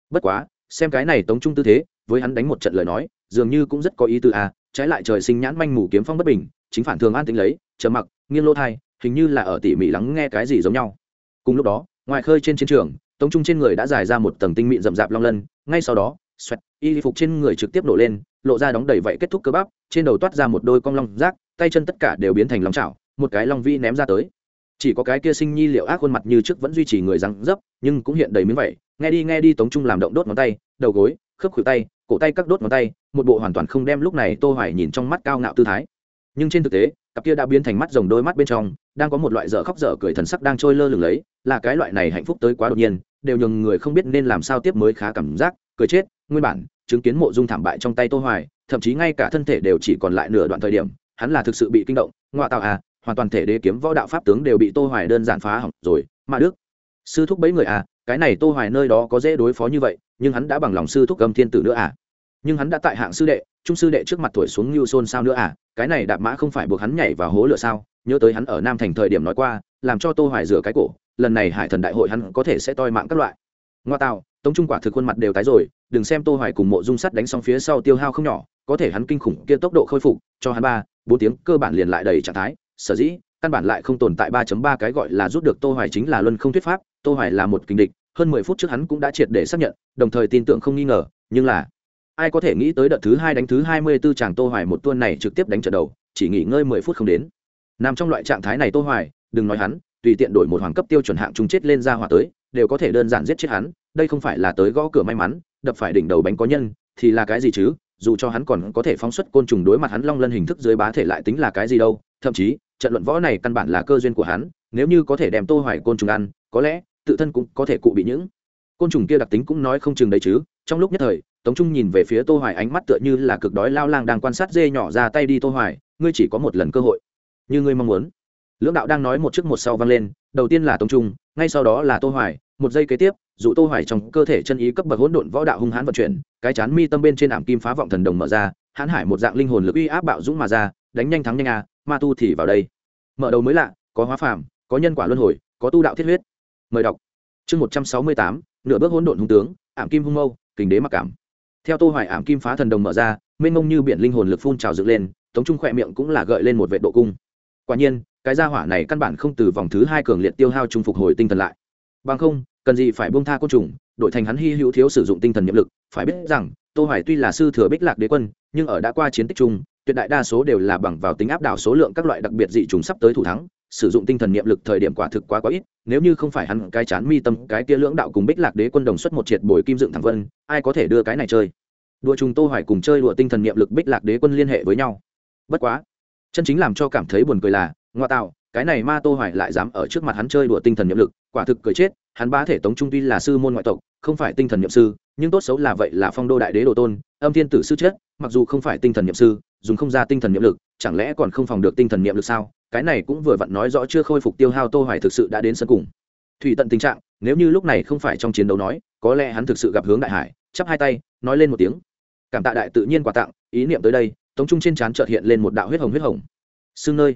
bất quá, xem cái này tống trung tư thế, với hắn đánh một trận lời nói, dường như cũng rất có ý tư à trái lại trời sinh nhãn manh mù kiếm phong bất bình, chính phản thường an tĩnh lấy chờ mặc, nghiêng lô thai, hình như là ở tỉ mỉ lắng nghe cái gì giống nhau. Cùng lúc đó, ngoài khơi trên chiến trường tống trung trên người đã dài ra một tầng tinh mịn rậm rạp long lân, ngay sau đó, xoẹt, y phục trên người trực tiếp nổ lên, lộ ra đóng đầy vậy kết thúc cơ bắp, trên đầu toát ra một đôi cong long rác, tay chân tất cả đều biến thành long chảo, một cái long vi ném ra tới. Chỉ có cái kia sinh nhi liệu ác khuôn mặt như trước vẫn duy trì người răng dấp, nhưng cũng hiện đầy miếng vậy nghe đi nghe đi, tống trung làm động đốt ngón tay, đầu gối, khớp khuỷu tay cổ tay các đốt ngón tay, một bộ hoàn toàn không đem lúc này tô hoài nhìn trong mắt cao ngạo tư thái. Nhưng trên thực tế, cặp kia đã biến thành mắt rồng đôi mắt bên trong, đang có một loại dở khóc dở cười thần sắc đang trôi lơ lửng lấy, là cái loại này hạnh phúc tới quá đột nhiên, đều nhường người không biết nên làm sao tiếp mới khá cảm giác, cười chết, nguyên bản, chứng kiến mộ dung thảm bại trong tay tô hoài, thậm chí ngay cả thân thể đều chỉ còn lại nửa đoạn thời điểm, hắn là thực sự bị kinh động ngoại tạo à hoàn toàn thể đế kiếm võ đạo pháp tướng đều bị tô hoài đơn giản phá hỏng rồi, mà đức, sư thúc bấy người à cái này tô hoài nơi đó có dễ đối phó như vậy, nhưng hắn đã bằng lòng sư thúc cầm thiên tử nữa à nhưng hắn đã tại hạng sư đệ, trung sư đệ trước mặt tuổi xuống như xôn sao nữa à? Cái này đạp mã không phải buộc hắn nhảy vào hố lửa sao? Nhớ tới hắn ở nam thành thời điểm nói qua, làm cho tô hoài rửa cái cổ, lần này hải thần đại hội hắn có thể sẽ toi mạng các loại. Ngoa tạo, tống trung quả thực khuôn mặt đều tái rồi, đừng xem tô hoài cùng mộ dung sắt đánh xong phía sau tiêu hao không nhỏ, có thể hắn kinh khủng kia tốc độ khôi phục, cho hắn ba, bốn tiếng cơ bản liền lại đầy trạng thái. Sở dĩ, căn bản lại không tồn tại 3.3 cái gọi là rút được tô hoài chính là luân không thuyết pháp, tô hoài là một kinh địch, hơn 10 phút trước hắn cũng đã triệt để xác nhận, đồng thời tin tưởng không nghi ngờ, nhưng là ai có thể nghĩ tới đợt thứ hai đánh thứ 24 chàng tô hoài một tuần này trực tiếp đánh trận đầu, chỉ nghỉ ngơi 10 phút không đến. Nằm trong loại trạng thái này tô hoài, đừng nói hắn, tùy tiện đổi một hoàng cấp tiêu chuẩn hạng trung chết lên ra hỏa tới, đều có thể đơn giản giết chết hắn, đây không phải là tới gõ cửa may mắn, đập phải đỉnh đầu bánh có nhân, thì là cái gì chứ, dù cho hắn còn có thể phóng xuất côn trùng đối mặt hắn long lân hình thức dưới bá thể lại tính là cái gì đâu, thậm chí, trận luận võ này căn bản là cơ duyên của hắn, nếu như có thể đem tô hoài côn trùng ăn, có lẽ, tự thân cũng có thể cụ bị những côn trùng kia đặc tính cũng nói không chừng đấy chứ, trong lúc nhất thời tống trung nhìn về phía tô hoài ánh mắt tựa như là cực đói lao lang đang quan sát dê nhỏ ra tay đi tô hoài ngươi chỉ có một lần cơ hội. Như ngươi mong muốn. Lưỡng đạo đang nói một trước một sau vang lên đầu tiên là tống trung ngay sau đó là tô hoài một giây kế tiếp dụ tô hoài trong cơ thể chân ý cấp bậc hỗn độn võ đạo hung hãn vận chuyển cái chán mi tâm bên trên ảm kim phá vọng thần đồng mở ra hãn hải một dạng linh hồn lực uy áp bạo dũng mà ra đánh nhanh thắng nhanh à ma tu thì vào đây. Mở đầu mới lạ có hóa phàm có nhân quả luân hồi có tu đạo thiết huyết. Mời đọc. Chương 168, nửa bước hỗn độn hung tướng ảm kim hung mâu kình đế mặc cảm theo tô hoài ảm kim phá thần đồng mở ra, mênh mông như biển linh hồn lực phun trào dựng lên, tống trung khỏe miệng cũng là gợi lên một vệ độ cung. Quả nhiên, cái gia hỏa này căn bản không từ vòng thứ hai cường liệt tiêu hao trung phục hồi tinh thần lại. Bằng không, cần gì phải buông tha côn trùng đội thành hắn hy hữu thiếu sử dụng tinh thần nhiệm lực, phải biết rằng, tô hoài tuy là sư thừa bích lạc đế quân, nhưng ở đã qua chiến tích chung, tuyệt đại đa số đều là bằng vào tính áp đảo số lượng các loại đặc biệt dị trùng sắp tới thủ thắng sử dụng tinh thần niệm lực thời điểm quả thực quá quá ít, nếu như không phải hắn cái chán mi tâm, cái kia lưỡng đạo cùng bích lạc đế quân đồng xuất một triệt bồi kim dựng thẳng vân, ai có thể đưa cái này chơi? Đùa chúng tô hoài cùng chơi đùa tinh thần niệm lực bích lạc đế quân liên hệ với nhau. Bất quá, chân chính làm cho cảm thấy buồn cười là, ngoa tạo, cái này ma tô hoài lại dám ở trước mặt hắn chơi đùa tinh thần niệm lực, quả thực cười chết, hắn ba thể tống trung tuy là sư môn ngoại tộc, không phải tinh thần niệm sư, nhưng tốt xấu là vậy là phong đô đại đế đồ tôn, âm thiên tử sư chết, mặc dù không phải tinh thần niệm sư, dùng không ra tinh thần niệm lực, chẳng lẽ còn không phòng được tinh thần niệm lực sao? Cái này cũng vừa vặn nói rõ chưa khôi phục tiêu hao tô hoài thực sự đã đến sân cùng. Thủy tận tình trạng, nếu như lúc này không phải trong chiến đấu nói, có lẽ hắn thực sự gặp hướng đại hải, chắp hai tay, nói lên một tiếng. Cảm tạ đại tự nhiên quà tặng, ý niệm tới đây, tống trung trên trán chợt hiện lên một đạo huyết hồng huyết hồng. Xương nơi.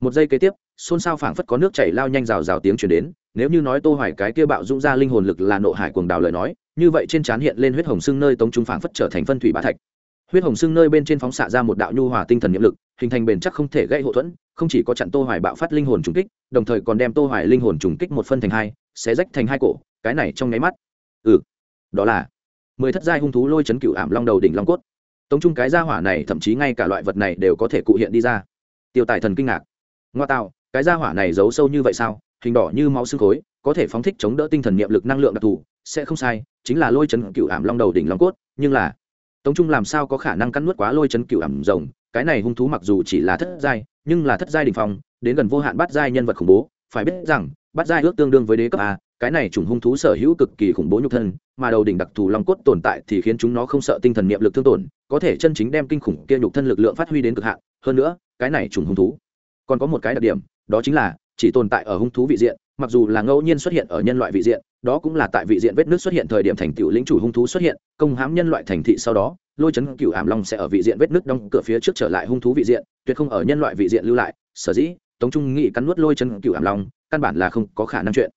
Một giây kế tiếp, xôn xao phảng phất có nước chảy lao nhanh rào rào tiếng chuyển đến, nếu như nói tô hoài cái kia bạo dũng ra linh hồn lực là nộ hải cuồng đào lời nói, như vậy trên trán hiện lên huyết hồng xương nơi tống trung phảng phất trở thành phân thủy bá thạch huyết hồng xương nơi bên trên phóng xạ ra một đạo nhu hòa tinh thần nhiệm lực, hình thành bền chắc không thể gây hậu thuẫn, không chỉ có chặn tô hoài bạo phát linh hồn trùng kích, đồng thời còn đem tô hoài linh hồn trùng kích một phân thành hai, xé rách thành hai cổ, cái này trong nháy mắt. Ừ đó là mười thất giai hung thú lôi chấn cửu ảm long đầu đỉnh long cốt. Tống trung cái gia hỏa này thậm chí ngay cả loại vật này đều có thể cụ hiện đi ra. Tiêu tài thần kinh ngạc. Ngoa tạo, cái gia hỏa này giấu sâu như vậy sao? Hình đỏ như máu xương khối, có thể phóng thích chống đỡ tinh thần niệm lực năng lượng đặc thù, sẽ không sai, chính là lôi chấn cửu ảm long đầu đỉnh long cốt, nhưng là tống trung làm sao có khả năng cắn nuốt quá lôi chấn cựu ẩm rồng? Cái này hung thú mặc dù chỉ là thất giai, nhưng là thất giai đình phong, đến gần vô hạn bắt giai nhân vật khủng bố. Phải biết rằng, bắt giai ước tương đương với đế cấp a, cái này chủng hung thú sở hữu cực kỳ khủng bố nhục thân, mà đầu đỉnh đặc thù long cốt tồn tại thì khiến chúng nó không sợ tinh thần niệm lực thương tổn, có thể chân chính đem kinh khủng kia nhục thân lực lượng phát huy đến cực hạn. Hơn nữa, cái này chủng hung thú còn có một cái đặc điểm, đó chính là chỉ tồn tại ở hung thú vị diện, mặc dù là ngẫu nhiên xuất hiện ở nhân loại vị diện đó cũng là tại vị diện vết nước xuất hiện thời điểm thành tựu lĩnh chủ hung thú xuất hiện, công hãm nhân loại thành thị sau đó, lôi chấn cựu ảm long sẽ ở vị diện vết nước đóng cửa phía trước trở lại hung thú vị diện, tuyệt không ở nhân loại vị diện lưu lại. Sở dĩ, tống trung nghị cắn nuốt lôi chấn cựu ảm long, căn bản là không có khả năng chuyện.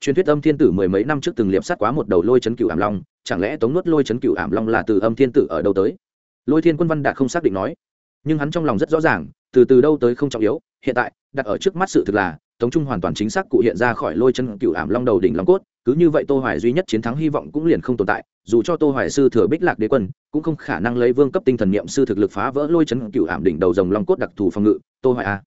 Truyền thuyết âm thiên tử mười mấy năm trước từng liệp sát quá một đầu lôi chấn cựu ảm long, chẳng lẽ tống nuốt lôi chấn cựu ảm long là từ âm thiên tử ở đâu tới? Lôi thiên quân văn đạt không xác định nói. Nhưng hắn trong lòng rất rõ ràng, từ từ đâu tới không trọng yếu, hiện tại, đặt ở trước mắt sự thực là, tống trung hoàn toàn chính xác cụ hiện ra khỏi lôi chân cựu ảm long đầu đỉnh long cốt cứ như vậy tô hoài duy nhất chiến thắng hy vọng cũng liền không tồn tại, dù cho tô hoài sư thừa bích lạc đế quân, cũng không khả năng lấy vương cấp tinh thần niệm sư thực lực phá vỡ lôi chấn cựu ảm đỉnh đầu rồng long cốt đặc thù phòng ngự, tô hoài a.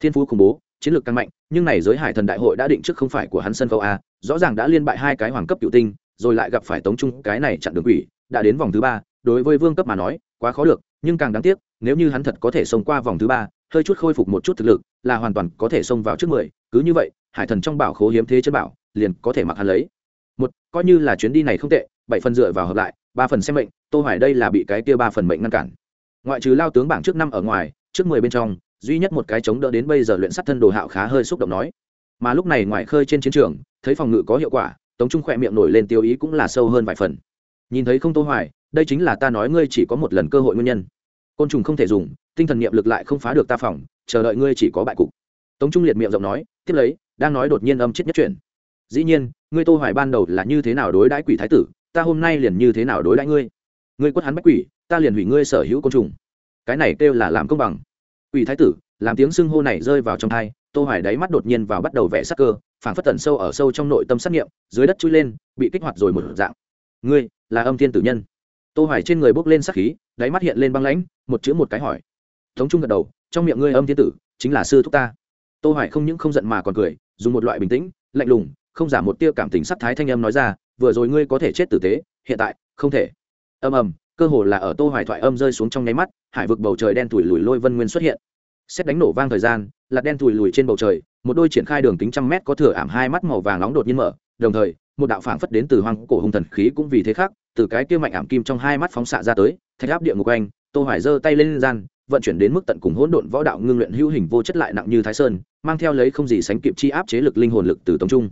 Thiên phú khủng bố, chiến lược càng mạnh, nhưng này giới hải thần đại hội đã định trước không phải của hắn sân khấu a, rõ ràng đã liên bại hai cái hoàng cấp cựu tinh, rồi lại gặp phải tống trung, cái này chặn đường quỷ, đã đến vòng thứ ba, đối với vương cấp mà nói, quá khó được, nhưng càng đáng tiếc, nếu như hắn thật có thể xông qua vòng thứ ba, hơi chút khôi phục một chút thực lực, là hoàn toàn có thể xông vào trước mười, cứ như vậy, hải thần trong bảo khố hiếm thế chân bảo liền có thể mặc hắn lấy. Một, coi như là chuyến đi này không tệ, bảy phần dựa vào hợp lại, ba phần xem mệnh, tô hoài đây là bị cái kia ba phần mệnh ngăn cản. Ngoại trừ lao tướng bảng trước năm ở ngoài, trước mười bên trong, duy nhất một cái chống đỡ đến bây giờ luyện sắt thân đồ hạo khá hơi xúc động nói. Mà lúc này ngoài khơi trên chiến trường, thấy phòng ngự có hiệu quả, tống trung khỏe miệng nổi lên tiêu ý cũng là sâu hơn vài phần. Nhìn thấy không tô hoài, đây chính là ta nói ngươi chỉ có một lần cơ hội nguyên nhân. Côn trùng không thể dùng, tinh thần niệm lực lại không phá được ta phòng, chờ đợi ngươi chỉ có bại cục. Tống trung liệt miệng rộng nói, tiếp lấy, đang nói đột nhiên âm chết nhất chuyển dĩ nhiên, ngươi tô hoài ban đầu là như thế nào đối đãi quỷ thái tử, ta hôm nay liền như thế nào đối đãi ngươi. Ngươi quất hắn bách quỷ, ta liền hủy ngươi sở hữu côn trùng. Cái này kêu là làm công bằng. Quỷ thái tử, làm tiếng xưng hô này rơi vào trong thai, tô hoài đáy mắt đột nhiên vào bắt đầu vẽ sắc cơ, phảng phất tẩn sâu ở sâu trong nội tâm sát nghiệm, dưới đất chui lên, bị kích hoạt rồi một dạng. Ngươi, là âm thiên tử nhân. Tô hoài trên người bốc lên sát khí, đáy mắt hiện lên băng lãnh, một chữ một cái hỏi. Thống trung gật đầu, trong miệng ngươi âm thiên tử, chính là sư thúc ta. Tô hoài không những không giận mà còn cười, dùng một loại bình tĩnh, lạnh lùng không giả một tia cảm tình sắc thái thanh âm nói ra, vừa rồi ngươi có thể chết tử tế, hiện tại, không thể. Âm ầm, cơ hồ là ở tô hoài thoại âm rơi xuống trong nháy mắt, hải vực bầu trời đen thủi lùi lôi vân nguyên xuất hiện. Xét đánh nổ vang thời gian, là đen thùi lùi trên bầu trời, một đôi triển khai đường kính trăm mét có thừa ảm hai mắt màu vàng nóng đột nhiên mở, đồng thời, một đạo phảng phất đến từ hoang cổ hung thần khí cũng vì thế khác, từ cái kia mạnh ảm kim trong hai mắt phóng xạ ra tới, thạch áp địa ngục anh tô hoài giơ tay lên gian, vận chuyển đến mức tận cùng hỗn độn võ đạo ngưng luyện hữu hình vô chất lại nặng như thái sơn, mang theo lấy không gì sánh kịp chi áp chế lực linh hồn lực từ tông trung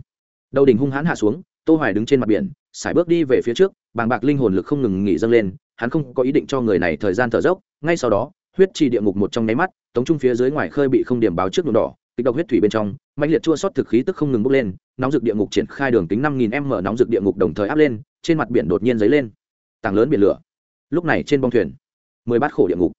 đầu đỉnh hung hãn hạ xuống, tô hoài đứng trên mặt biển, sải bước đi về phía trước, bàng bạc linh hồn lực không ngừng nghỉ dâng lên, hắn không có ý định cho người này thời gian thở dốc, ngay sau đó, huyết trì địa ngục một trong nháy mắt, tống trung phía dưới ngoài khơi bị không điểm báo trước nhuộm đỏ, kịch độc huyết thủy bên trong mạnh liệt chua sót thực khí tức không ngừng bốc lên, nóng dược địa ngục triển khai đường kính năm nghìn m, nóng dược địa ngục đồng thời áp lên, trên mặt biển đột nhiên dấy lên, tảng lớn biển lửa. Lúc này trên bong thuyền, mười bát khổ địa ngục.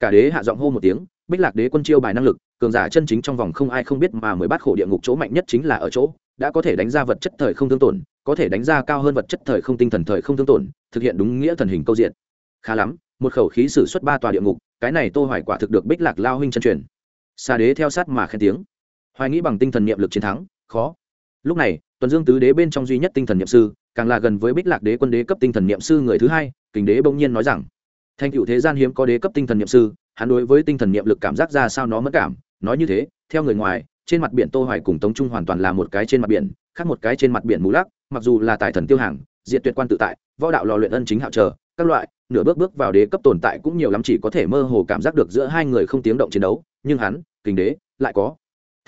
Cả đế hạ giọng hô một tiếng, bích lạc đế quân chiêu bài năng lực, cường giả chân chính trong vòng không ai không biết mà mười bát khổ địa ngục chỗ mạnh nhất chính là ở chỗ đã có thể đánh ra vật chất thời không thương tổn, có thể đánh ra cao hơn vật chất thời không tinh thần thời không thương tổn, thực hiện đúng nghĩa thần hình câu diện. Khá lắm, một khẩu khí sử xuất ba tòa địa ngục, cái này tô hoài quả thực được bích lạc lao huynh chân truyền. Xa đế theo sát mà khen tiếng. Hoài nghĩ bằng tinh thần niệm lực chiến thắng, khó. Lúc này, tuần dương tứ đế bên trong duy nhất tinh thần niệm sư, càng là gần với bích lạc đế quân đế cấp tinh thần niệm sư người thứ hai, kình đế bỗng nhiên nói rằng, thanh cựu thế gian hiếm có đế cấp tinh thần niệm sư, hắn đối với tinh thần niệm lực cảm giác ra sao nó mất cảm, nói như thế, theo người ngoài trên mặt biển tô hoài cùng tống trung hoàn toàn là một cái trên mặt biển, khác một cái trên mặt biển mù lắc, mặc dù là tài thần tiêu hàng diện tuyệt quan tự tại, võ đạo lò luyện ân chính hạo chờ các loại, nửa bước bước vào đế cấp tồn tại cũng nhiều lắm chỉ có thể mơ hồ cảm giác được giữa hai người không tiếng động chiến đấu, nhưng hắn kình đế, lại có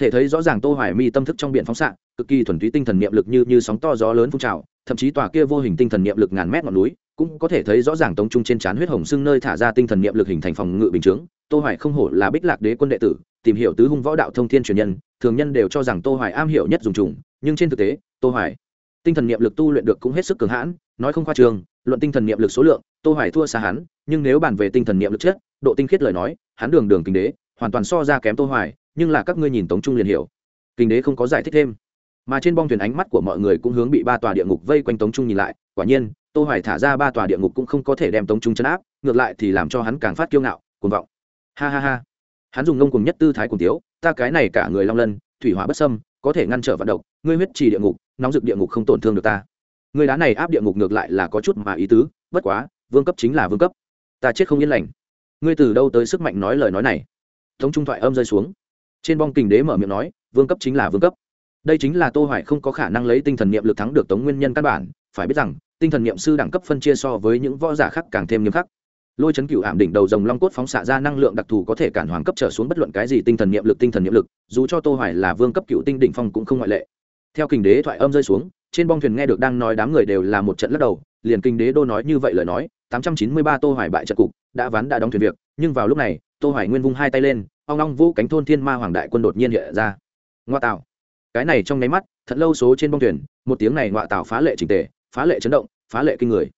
thể thấy rõ ràng tô hoài mi tâm thức trong biển phóng xạ, cực kỳ thuần túy tinh thần niệm lực như như sóng to gió lớn phun trào, thậm chí tòa kia vô hình tinh thần niệm lực ngàn mét ngọn núi, cũng có thể thấy rõ ràng tống trung trên trán huyết hồng xương nơi thả ra tinh thần niệm lực hình thành phòng ngự bình trướng. tô hoài không hổ là bích lạc đế quân đệ tử tìm hiểu tứ hung võ đạo thông thiên truyền nhân, thường nhân đều cho rằng tô hoài am hiểu nhất dùng trùng nhưng trên thực tế, tô hoài tinh thần niệm lực tu luyện được cũng hết sức cường hãn, nói không khoa trường, luận tinh thần niệm lực số lượng, tô hoài thua xa hắn, nhưng nếu bàn về tinh thần niệm lực chất, độ tinh khiết lời nói, hắn đường đường kinh đế, hoàn toàn so ra kém tô hoài, nhưng là các ngươi nhìn tống trung liền hiểu. Kinh đế không có giải thích thêm. Mà trên bong thuyền ánh mắt của mọi người cũng hướng bị ba tòa địa ngục vây quanh tống trung nhìn lại, quả nhiên, tô hoài thả ra ba tòa địa ngục cũng không có thể đem tống trung chấn áp, ngược lại thì làm cho hắn càng phát kiêu ngạo, cuồng vọng. Ha ha ha hắn dùng ngông cùng nhất tư thái cùng tiếu, ta cái này cả người long lân, thủy hỏa bất sâm có thể ngăn trở vận động, ngươi huyết trì địa ngục, nóng rực địa ngục không tổn thương được ta. Người đá này áp địa ngục ngược lại là có chút mà ý tứ, bất quá, vương cấp chính là vương cấp. Ta chết không yên lành. Ngươi từ đâu tới sức mạnh nói lời nói này? Tống trung thoại âm rơi xuống. Trên bong kình đế mở miệng nói, vương cấp chính là vương cấp. Đây chính là tô hoài không có khả năng lấy tinh thần niệm lực thắng được tống nguyên nhân căn bản, phải biết rằng, tinh thần niệm sư đẳng cấp phân chia so với những võ giả khác càng thêm nghiêm khắc lôi chấn cửu ảm đỉnh đầu rồng long cốt phóng xạ ra năng lượng đặc thù có thể cản hoàng cấp trở xuống bất luận cái gì tinh thần niệm lực, tinh thần niệm lực, dù cho tô hoài là vương cấp cửu tinh đỉnh phong cũng không ngoại lệ. Theo kình đế thoại âm rơi xuống, trên bong thuyền nghe được đang nói đám người đều là một trận lắc đầu, liền kinh đế đô nói như vậy lời nói 893 tô hoài bại trận cục, đã ván đã đóng thuyền việc, nhưng vào lúc này, tô hoài nguyên vung hai tay lên, ong ong vũ cánh thôn thiên ma hoàng đại quân đột nhiên hiện ra. Ngoa tạo cái này trong nháy mắt, thật lâu số trên bong thuyền, một tiếng này ngoa tạo phá lệ chỉnh tề, phá lệ chấn động, phá lệ kinh người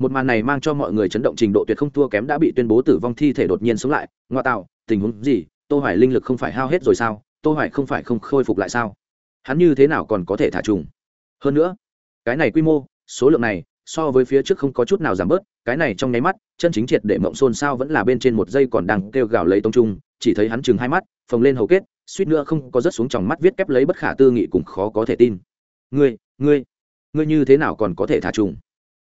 một màn này mang cho mọi người chấn động trình độ tuyệt không thua kém đã bị tuyên bố tử vong thi thể đột nhiên sống lại. Ngoa tạo, tình huống gì? Tô hoài linh lực không phải hao hết rồi sao? Tô hoài không phải không khôi phục lại sao? Hắn như thế nào còn có thể thả trùng? Hơn nữa, cái này quy mô, số lượng này, so với phía trước không có chút nào giảm bớt. Cái này trong nháy mắt, chân chính triệt để mộng xôn sao vẫn là bên trên một giây còn đang kêu gào lấy tông trung. Chỉ thấy hắn chừng hai mắt, phồng lên hầu kết, suýt nữa không có rớt xuống tròng mắt viết kép lấy bất khả tư nghị cùng khó có thể tin. Ngươi ngươi ngươi như thế nào còn có thể thả trùng?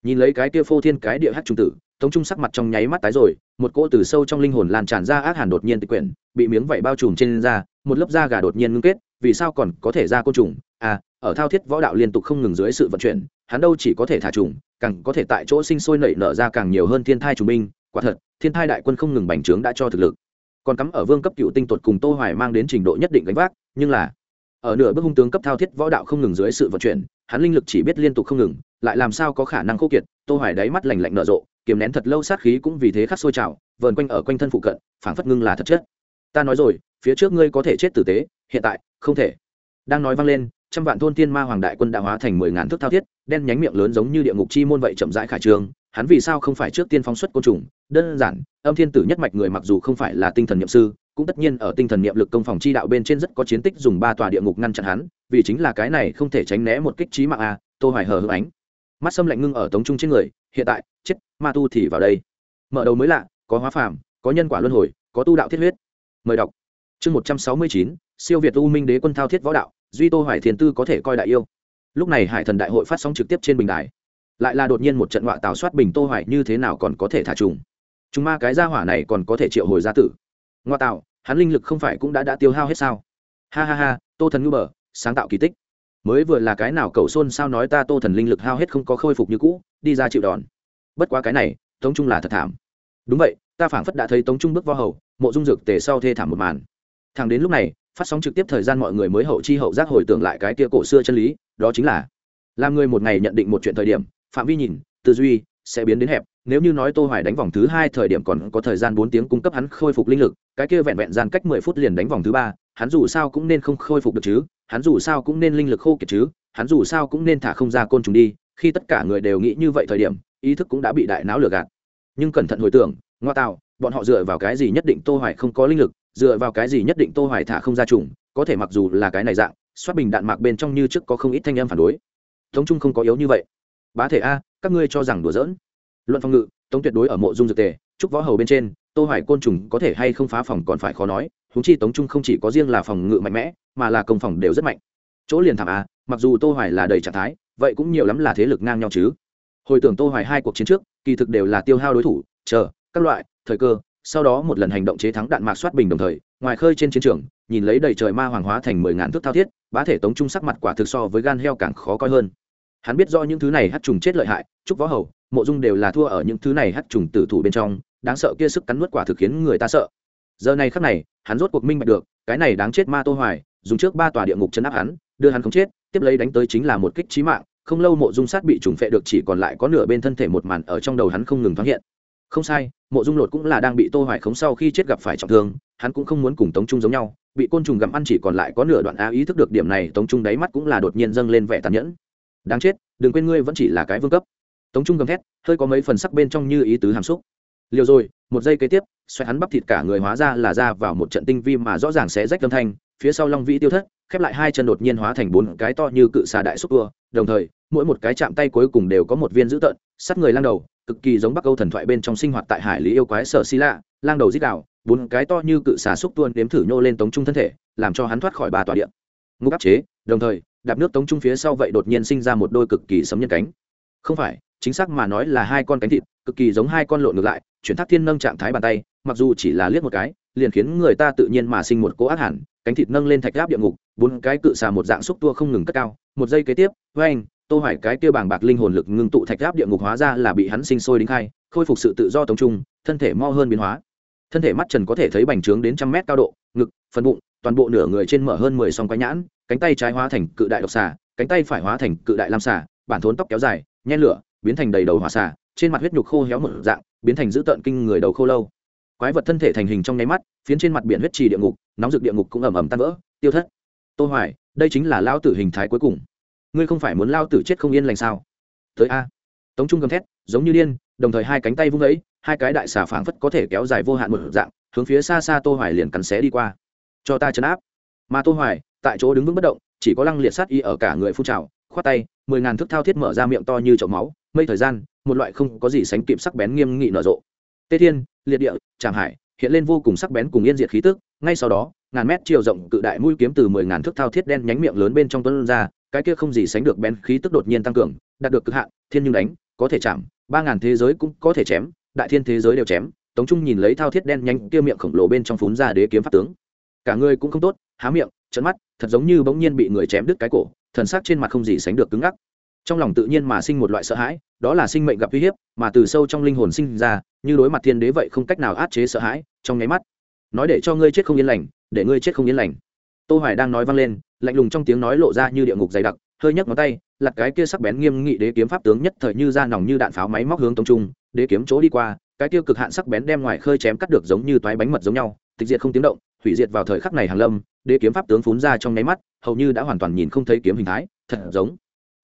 Nhìn lấy cái kia phô thiên cái địa hát trung tử, tống trung sắc mặt trong nháy mắt tái rồi, một cỗ từ sâu trong linh hồn lan tràn ra ác hàn đột nhiên tịch quyển, bị miếng vảy bao trùm trên da, một lớp da gà đột nhiên ngưng kết, vì sao còn có thể ra côn trùng? À ở thao thiết võ đạo liên tục không ngừng dưới sự vận chuyển, hắn đâu chỉ có thể thả trùng, càng có thể tại chỗ sinh sôi nảy nở ra càng nhiều hơn thiên thai trùng binh. Quả thật, thiên thai đại quân không ngừng bành trướng đã cho thực lực. Còn cắm ở vương cấp cựu tinh tuột cùng tô hoài mang đến trình độ nhất định gánh vác, nhưng là, ở nửa bước hung tướng cấp thao thiết võ đạo không ngừng dưới sự vận chuyển hắn linh lực chỉ biết liên tục không ngừng, lại làm sao có khả năng khô kiệt, tô hoài đáy mắt lạnh lạnh nở rộ, kiềm nén thật lâu sát khí cũng vì thế khắc sôi trào, vờn quanh ở quanh thân phụ cận, phảng phất ngưng là thật chất ta nói rồi, phía trước ngươi có thể chết tử tế, hiện tại, không thể. Đang nói vang lên, trăm vạn thôn tiên ma hoàng đại quân đã hóa thành mười ngàn thước thao thiết, đen nhánh miệng lớn giống như địa ngục chi môn vậy chậm rãi khải trường, hắn vì sao không phải trước tiên phóng xuất côn trùng? Đơn giản, âm thiên tử nhất mạch người mặc dù không phải là tinh thần nhậm sư cũng tất nhiên ở tinh thần niệm lực công phòng chi đạo bên trên rất có chiến tích dùng ba tòa địa ngục ngăn chặn hắn vì chính là cái này không thể tránh né một kích trí mạng a tô hoài hờ hững ánh. Mắt xâm lạnh ngưng ở tống trung trên người hiện tại chết ma tu thì vào đây. Mở đầu mới lạ có hóa phàm có nhân quả luân hồi có tu đạo thiết huyết. Mời đọc. Chương 169, siêu việt u minh đế quân thao thiết võ đạo duy tô hoài thiền tư có thể coi đại yêu. Lúc này hải thần đại hội phát sóng trực tiếp trên bình đài. Lại là đột nhiên một trận họa tào soát bình tô hoài như thế nào còn có thể thả trùng. Chúng ma cái gia hỏa này còn có thể triệu hồi gia tử ngoa tạo, hắn linh lực không phải cũng đã đã tiêu hao hết sao? Ha ha ha, tô thần ngư bờ, sáng tạo kỳ tích. Mới vừa là cái nào cậu xôn sao nói ta tô thần linh lực hao hết không có khôi phục như cũ, đi ra chịu đòn. Bất quá cái này, tống trung là thật thảm. Đúng vậy, ta phảng phất đã thấy tống trung bước vào hầu, mộ dung dược tề sau thê thảm một màn. Thẳng đến lúc này, phát sóng trực tiếp thời gian mọi người mới hậu chi hậu giác hồi tưởng lại cái kia cổ xưa chân lý, đó chính là, làm người một ngày nhận định một chuyện thời điểm, phạm vi nhìn, tư duy sẽ biến đến hẹp nếu như nói tô hoài đánh vòng thứ hai thời điểm còn có thời gian 4 tiếng cung cấp hắn khôi phục linh lực, cái kia vẹn vẹn gian cách 10 phút liền đánh vòng thứ ba, hắn dù sao cũng nên không khôi phục được chứ, hắn dù sao cũng nên linh lực khô kiệt chứ, hắn dù sao cũng nên thả không ra côn trùng đi, khi tất cả người đều nghĩ như vậy thời điểm, ý thức cũng đã bị đại não lừa gạt. Nhưng cẩn thận hồi tưởng, ngoa tạo, bọn họ dựa vào cái gì nhất định tô hoài không có linh lực, dựa vào cái gì nhất định tô hoài thả không ra trùng, có thể mặc dù là cái này dạng xoát bình đạn mạc bên trong như trước có không ít thanh âm phản đối. Tống trung không có yếu như vậy. Bá thể a, các ngươi cho rằng đùa giỡn luận phòng ngự tống tuyệt đối ở mộ dung dược tề trúc võ hầu bên trên tô hoài côn trùng có thể hay không phá phòng còn phải khó nói húng chi tống trung không chỉ có riêng là phòng ngự mạnh mẽ mà là công phòng đều rất mạnh. Chỗ liền thảm à, mặc dù tô hoài là đầy trạng thái vậy cũng nhiều lắm là thế lực ngang nhau chứ. Hồi tưởng tô hoài hai cuộc chiến trước kỳ thực đều là tiêu hao đối thủ chờ các loại thời cơ sau đó một lần hành động chế thắng đạn mạc soát bình đồng thời ngoài khơi trên chiến trường nhìn lấy đầy trời ma hoàng hóa thành mười ngàn thước thao thiết bá thể tống trung sắc mặt quả thực so với gan heo càng khó coi hơn. Hắn biết do những thứ này hát trùng chết lợi hại chúc võ hầu mộ dung đều là thua ở những thứ này hắt trùng tử thủ bên trong, đáng sợ kia sức cắn nuốt quả thực khiến người ta sợ. Giờ này khắc này, hắn rốt cuộc minh bạch được, cái này đáng chết ma tô hoài, dùng trước ba tòa địa ngục chấn áp hắn, đưa hắn không chết, tiếp lấy đánh tới chính là một kích chí mạng, không lâu mộ dung sát bị trùng phệ được chỉ còn lại có nửa bên thân thể một màn ở trong đầu hắn không ngừng thoáng hiện. Không sai, mộ dung lột cũng là đang bị tô hoài khống sau khi chết gặp phải trọng thương, hắn cũng không muốn cùng tống trung giống nhau, bị côn trùng gặm ăn chỉ còn lại có nửa đoạn á ý thức được điểm này, tống trung đáy mắt cũng là đột nhiên dâng lên vẻ tàn nhẫn. Đáng chết, đừng quên ngươi vẫn chỉ là cái vương cấp tống trung gầm thét, hơi có mấy phần sắc bên trong như ý tứ hàm xúc. Liều rồi, một giây kế tiếp xoay hắn bắp thịt cả người hóa ra là ra vào một trận tinh vi mà rõ ràng sẽ rách âm thanh, phía sau long vĩ tiêu thất, khép lại hai chân đột nhiên hóa thành bốn cái to như cự xà đại xúc tua, đồng thời, mỗi một cái chạm tay cuối cùng đều có một viên dữ tợn sắt người lang đầu, cực kỳ giống bắc âu thần thoại bên trong sinh hoạt tại hải lý yêu quái sở xi lạ, lang đầu dít đạo bốn cái to như cự xà xúc tuôn đếm thử nhô lên tống trung thân thể, làm cho hắn thoát khỏi ba tòa điện. Ngũ áp chế, đồng thời, đạp nước tống trung phía sau vậy đột nhiên sinh ra một đôi cực kỳ sấm nhân cánh. Không phải chính xác mà nói là hai con cánh thịt, cực kỳ giống hai con lộn ngược lại, chuyển thác thiên nâng trạng thái bàn tay, mặc dù chỉ là liếc một cái, liền khiến người ta tự nhiên mà sinh một cỗ ác hẳn, cánh thịt nâng lên thạch gáp địa ngục, bốn cái cự xà một dạng xúc tua không ngừng cất cao, một giây kế tiếp với anh tô hoài cái kia bảng bạc linh hồn lực ngưng tụ thạch gáp địa ngục hóa ra là bị hắn sinh sôi đính khai, khôi phục sự tự do tống trung, thân thể mo hơn biến hóa. Thân thể mắt trần có thể thấy bành trướng đến trăm mét cao độ, ngực, phần bụng, toàn bộ nửa người trên mở hơn mười song quái nhãn, cánh tay trái hóa thành cự đại độc xà, cánh tay phải hóa thành cự đại lam xà, bản thốn tóc kéo dài, nhen lửa biến thành đầy đầu hỏa xà, trên mặt huyết nhục khô héo một dạng, biến thành dữ tợn kinh người đầu khô lâu. Quái vật thân thể thành hình trong nháy mắt, phiến trên mặt biển huyết trì địa ngục, nóng rực địa ngục cũng ầm ầm tan vỡ. Tiêu thất. Tô hoài, đây chính là lao tử hình thái cuối cùng. Ngươi không phải muốn lao tử chết không yên lành sao? Tới a. Tống trung gầm thét, giống như điên, đồng thời hai cánh tay vung ấy, hai cái đại xà phảng phất có thể kéo dài vô hạn một dạng, hướng phía xa xa tô hoài liền cắn xé đi qua. Cho ta chấn áp. Mà tô hoài, tại chỗ đứng vững bất động, chỉ có lăng liệt sát y ở cả người phun trào, khoát tay, mười ngàn thước thao thiết mở ra miệng to như chậu máu mây thời gian, một loại không có gì sánh kịp sắc bén nghiêm nghị nở rộ. Tê thiên, liệt địa, tràng hải hiện lên vô cùng sắc bén cùng yên diệt khí tức, ngay sau đó, ngàn mét chiều rộng cự đại mũi kiếm từ mười ngàn thước thao thiết đen nhánh miệng lớn bên trong tuấn ra, cái kia không gì sánh được bén khí tức đột nhiên tăng cường, đạt được cực hạn, thiên nhưng đánh, có thể chạm, ba ngàn thế giới cũng có thể chém, đại thiên thế giới đều chém, tống trung nhìn lấy thao thiết đen nhanh kia miệng khổng lồ bên trong phún ra đế kiếm pháp tướng. Cả người cũng không tốt, há miệng trận mắt, thật giống như bỗng nhiên bị người chém đứt cái cổ, thần sắc trên mặt không gì sánh được cứng ngắc trong lòng tự nhiên mà sinh một loại sợ hãi, đó là sinh mệnh gặp uy hiếp, mà từ sâu trong linh hồn sinh ra, như đối mặt thiên đế vậy không cách nào át chế sợ hãi, trong nháy mắt. Nói để cho ngươi chết không yên lành, để ngươi chết không yên lành. Tô hoài đang nói vang lên, lạnh lùng trong tiếng nói lộ ra như địa ngục dày đặc, hơi nhấc ngón tay, lật cái kia sắc bén nghiêm nghị đế kiếm pháp tướng nhất thời như ra nòng như đạn pháo máy móc hướng tống trung, đế kiếm chỗ đi qua, cái kia cực hạn sắc bén đem ngoài khơi chém cắt được giống như toái bánh mật giống nhau, tịch diệt không tiếng động, hủy diệt vào thời khắc này hàng lâm, đế kiếm pháp tướng phún ra trong nháy mắt, hầu như đã hoàn toàn nhìn không thấy kiếm hình thái, thật giống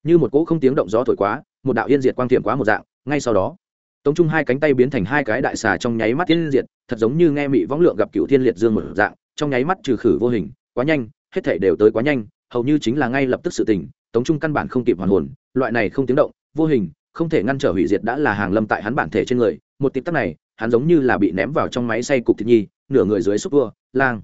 như một cỗ không tiếng động gió thổi quá, một đạo yên diệt quang tiệm quá một dạng, ngay sau đó, tống trung hai cánh tay biến thành hai cái đại xà trong nháy mắt yên diệt, thật giống như nghe mị võng lượng gặp cựu thiên liệt dương một dạng, trong nháy mắt trừ khử vô hình, quá nhanh, hết thể đều tới quá nhanh, hầu như chính là ngay lập tức sự tình, tống trung căn bản không kịp hoàn hồn, loại này không tiếng động, vô hình, không thể ngăn trở hủy diệt đã là hàng lâm tại hắn bản thể trên người, một tịp tắc này, hắn giống như là bị ném vào trong máy xay cục thịt nhi, nửa người dưới xúc vua, lang.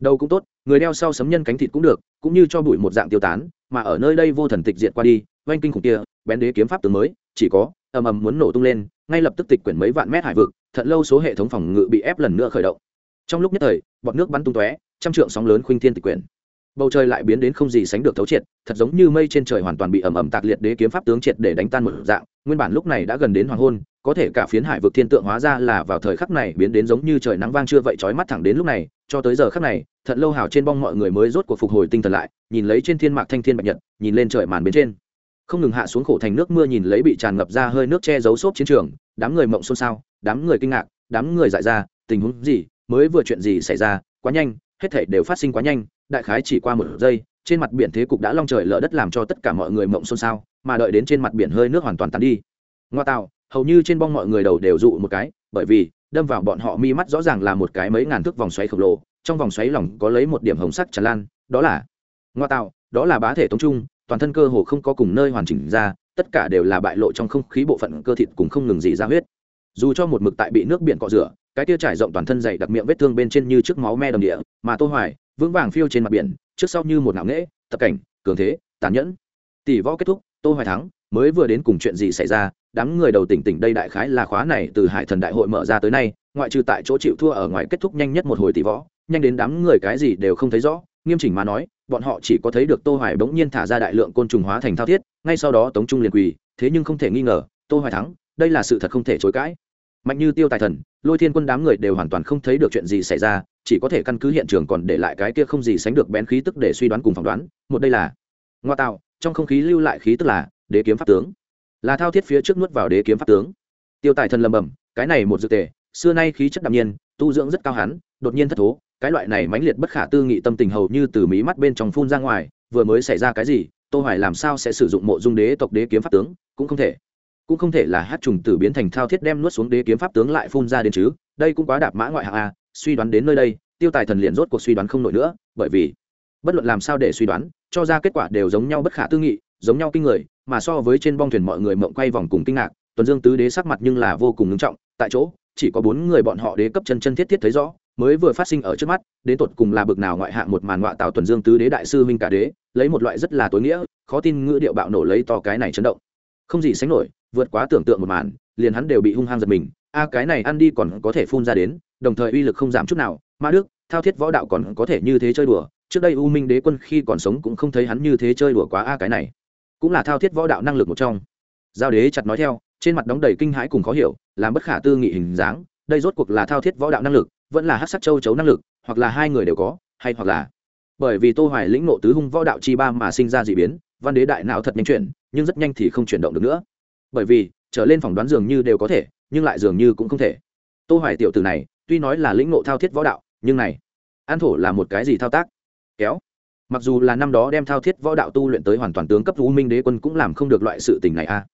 Đầu cũng tốt, người đeo sau sấm nhân cánh thịt cũng được, cũng như cho bụi một dạng tiêu tán mà ở nơi đây vô thần tịch diệt qua đi, oanh kinh khủng kia, bén đế kiếm pháp tướng mới, chỉ có, ầm ầm muốn nổ tung lên, ngay lập tức tịch quyển mấy vạn mét hải vực thận lâu số hệ thống phòng ngự bị ép lần nữa khởi động. Trong lúc nhất thời, bọt nước bắn tung tóe, trăm trượng sóng lớn khuynh thiên tịch quyển bầu trời lại biến đến không gì sánh được thấu triệt, thật giống như mây trên trời hoàn toàn bị ẩm ẩm tạc liệt đế kiếm pháp tướng triệt để đánh tan một dạng, nguyên bản lúc này đã gần đến hoàng hôn, có thể cả phiến hải vực thiên tượng hóa ra là vào thời khắc này biến đến giống như trời nắng vang chưa vậy trói mắt thẳng đến lúc này, cho tới giờ khắc này, thật lâu hào trên bong mọi người mới rốt cuộc phục hồi tinh thần lại, nhìn lấy trên thiên mạc thanh thiên bạch nhật, nhìn lên trời màn bên trên. Không ngừng hạ xuống khổ thành nước mưa nhìn lấy bị tràn ngập ra hơi nước che giấu xốp chiến trường, đám người mộng xôn xao, đám người kinh ngạc, đám người dại ra, tình huống gì, mới vừa chuyện gì xảy ra, quá nhanh, hết thảy đều phát sinh quá nhanh đại khái chỉ qua một giây, trên mặt biển thế cục đã long trời lở đất làm cho tất cả mọi người mộng xôn xao, mà đợi đến trên mặt biển hơi nước hoàn toàn tắn đi. Ngoa tạo, hầu như trên bong mọi người đầu đều dụ một cái, bởi vì, đâm vào bọn họ mi mắt rõ ràng là một cái mấy ngàn thước vòng xoáy khổng lồ, trong vòng xoáy lỏng có lấy một điểm hồng sắc tràn lan, đó là, ngoa tạo, đó là bá thể tống trung, toàn thân cơ hồ không có cùng nơi hoàn chỉnh ra, tất cả đều là bại lộ trong không khí bộ phận cơ thịt cùng không ngừng gì ra huyết. Dù cho một mực tại bị nước biển cọ rửa, cái tia trải rộng toàn thân dày đặc miệng vết thương bên trên như trước máu me đầm địa, mà tô hoài vững vàng phiêu trên mặt biển, trước sau như một ngạo nghễ, tập cảnh, cường thế, tàn nhẫn. Tỷ võ kết thúc, tô hoài thắng, mới vừa đến cùng chuyện gì xảy ra, đám người đầu tỉnh tỉnh đây đại khái là khóa này từ hải thần đại hội mở ra tới nay, ngoại trừ tại chỗ chịu thua ở ngoài kết thúc nhanh nhất một hồi tỷ võ, nhanh đến đám người cái gì đều không thấy rõ, nghiêm chỉnh mà nói, bọn họ chỉ có thấy được tô hoài bỗng nhiên thả ra đại lượng côn trùng hóa thành thao thiết, ngay sau đó tống trung liền quỳ, thế nhưng không thể nghi ngờ, tô hoài thắng, đây là sự thật không thể chối cãi mạnh như tiêu tài thần, lôi thiên quân đám người đều hoàn toàn không thấy được chuyện gì xảy ra, chỉ có thể căn cứ hiện trường còn để lại cái kia không gì sánh được bén khí tức để suy đoán cùng phỏng đoán. Một đây là, ngoa tạo, trong không khí lưu lại khí tức là, đế kiếm pháp tướng. Là thao thiết phía trước nuốt vào đế kiếm pháp tướng. Tiêu tài thần lầm bầm, cái này một dược tề, xưa nay khí chất đạm nhiên, tu dưỡng rất cao hắn đột nhiên thất thố, cái loại này mãnh liệt bất khả tư nghị tâm tình hầu như từ mí mắt bên trong phun ra ngoài, vừa mới xảy ra cái gì, tô hoài làm sao sẽ sử dụng mộ dung đế tộc đế kiếm pháp tướng, cũng không thể cũng không thể là hát trùng tử biến thành thao thiết đem nuốt xuống đế kiếm pháp tướng lại phun ra đến chứ, đây cũng quá đạp mã ngoại hạng a, suy đoán đến nơi đây, tiêu tài thần liền rốt cuộc suy đoán không nổi nữa, bởi vì, bất luận làm sao để suy đoán, cho ra kết quả đều giống nhau bất khả tư nghị, giống nhau kinh người, mà so với trên bong thuyền mọi người mộng quay vòng cùng kinh ngạc, tuần dương tứ đế sắc mặt nhưng là vô cùng ngưng trọng, tại chỗ, chỉ có bốn người bọn họ đế cấp chân chân thiết thiết thấy rõ, mới vừa phát sinh ở trước mắt, đến tột cùng là bực nào ngoại hạng một màn ngoại tạo tuần dương tứ đế đại sư minh cả đế, lấy một loại rất là tối nghĩa, khó tin ngữ điệu bạo nổ lấy to cái này chấn động không gì sánh nổi, vượt quá tưởng tượng một màn, liền hắn đều bị hung hăng giật mình. A, cái này ăn đi còn có thể phun ra đến, đồng thời uy lực không giảm chút nào. Ma đức, thao thiết võ đạo còn có thể như thế chơi đùa. Trước đây u minh đế quân khi còn sống cũng không thấy hắn như thế chơi đùa quá a, cái này. Cũng là thao thiết võ đạo năng lực một trong. Giao đế chặt nói theo, trên mặt đóng đầy kinh hãi cùng khó hiểu, làm bất khả tư nghị hình dáng. Đây rốt cuộc là thao thiết võ đạo năng lực, vẫn là hát sắc châu chấu năng lực, hoặc là hai người đều có, hay hoặc là. Bởi vì tô hoài lĩnh nộ tứ hung võ đạo chi ba mà sinh ra dị biến văn đế đại não thật nhanh chuyển, nhưng rất nhanh thì không chuyển động được nữa. Bởi vì, trở lên phỏng đoán dường như đều có thể, nhưng lại dường như cũng không thể. Tô hoài tiểu tử này, tuy nói là lĩnh ngộ thao thiết võ đạo, nhưng này, an thổ là một cái gì thao tác? Kéo. Mặc dù là năm đó đem thao thiết võ đạo tu luyện tới hoàn toàn tướng cấp, u minh đế quân cũng làm không được loại sự tình này a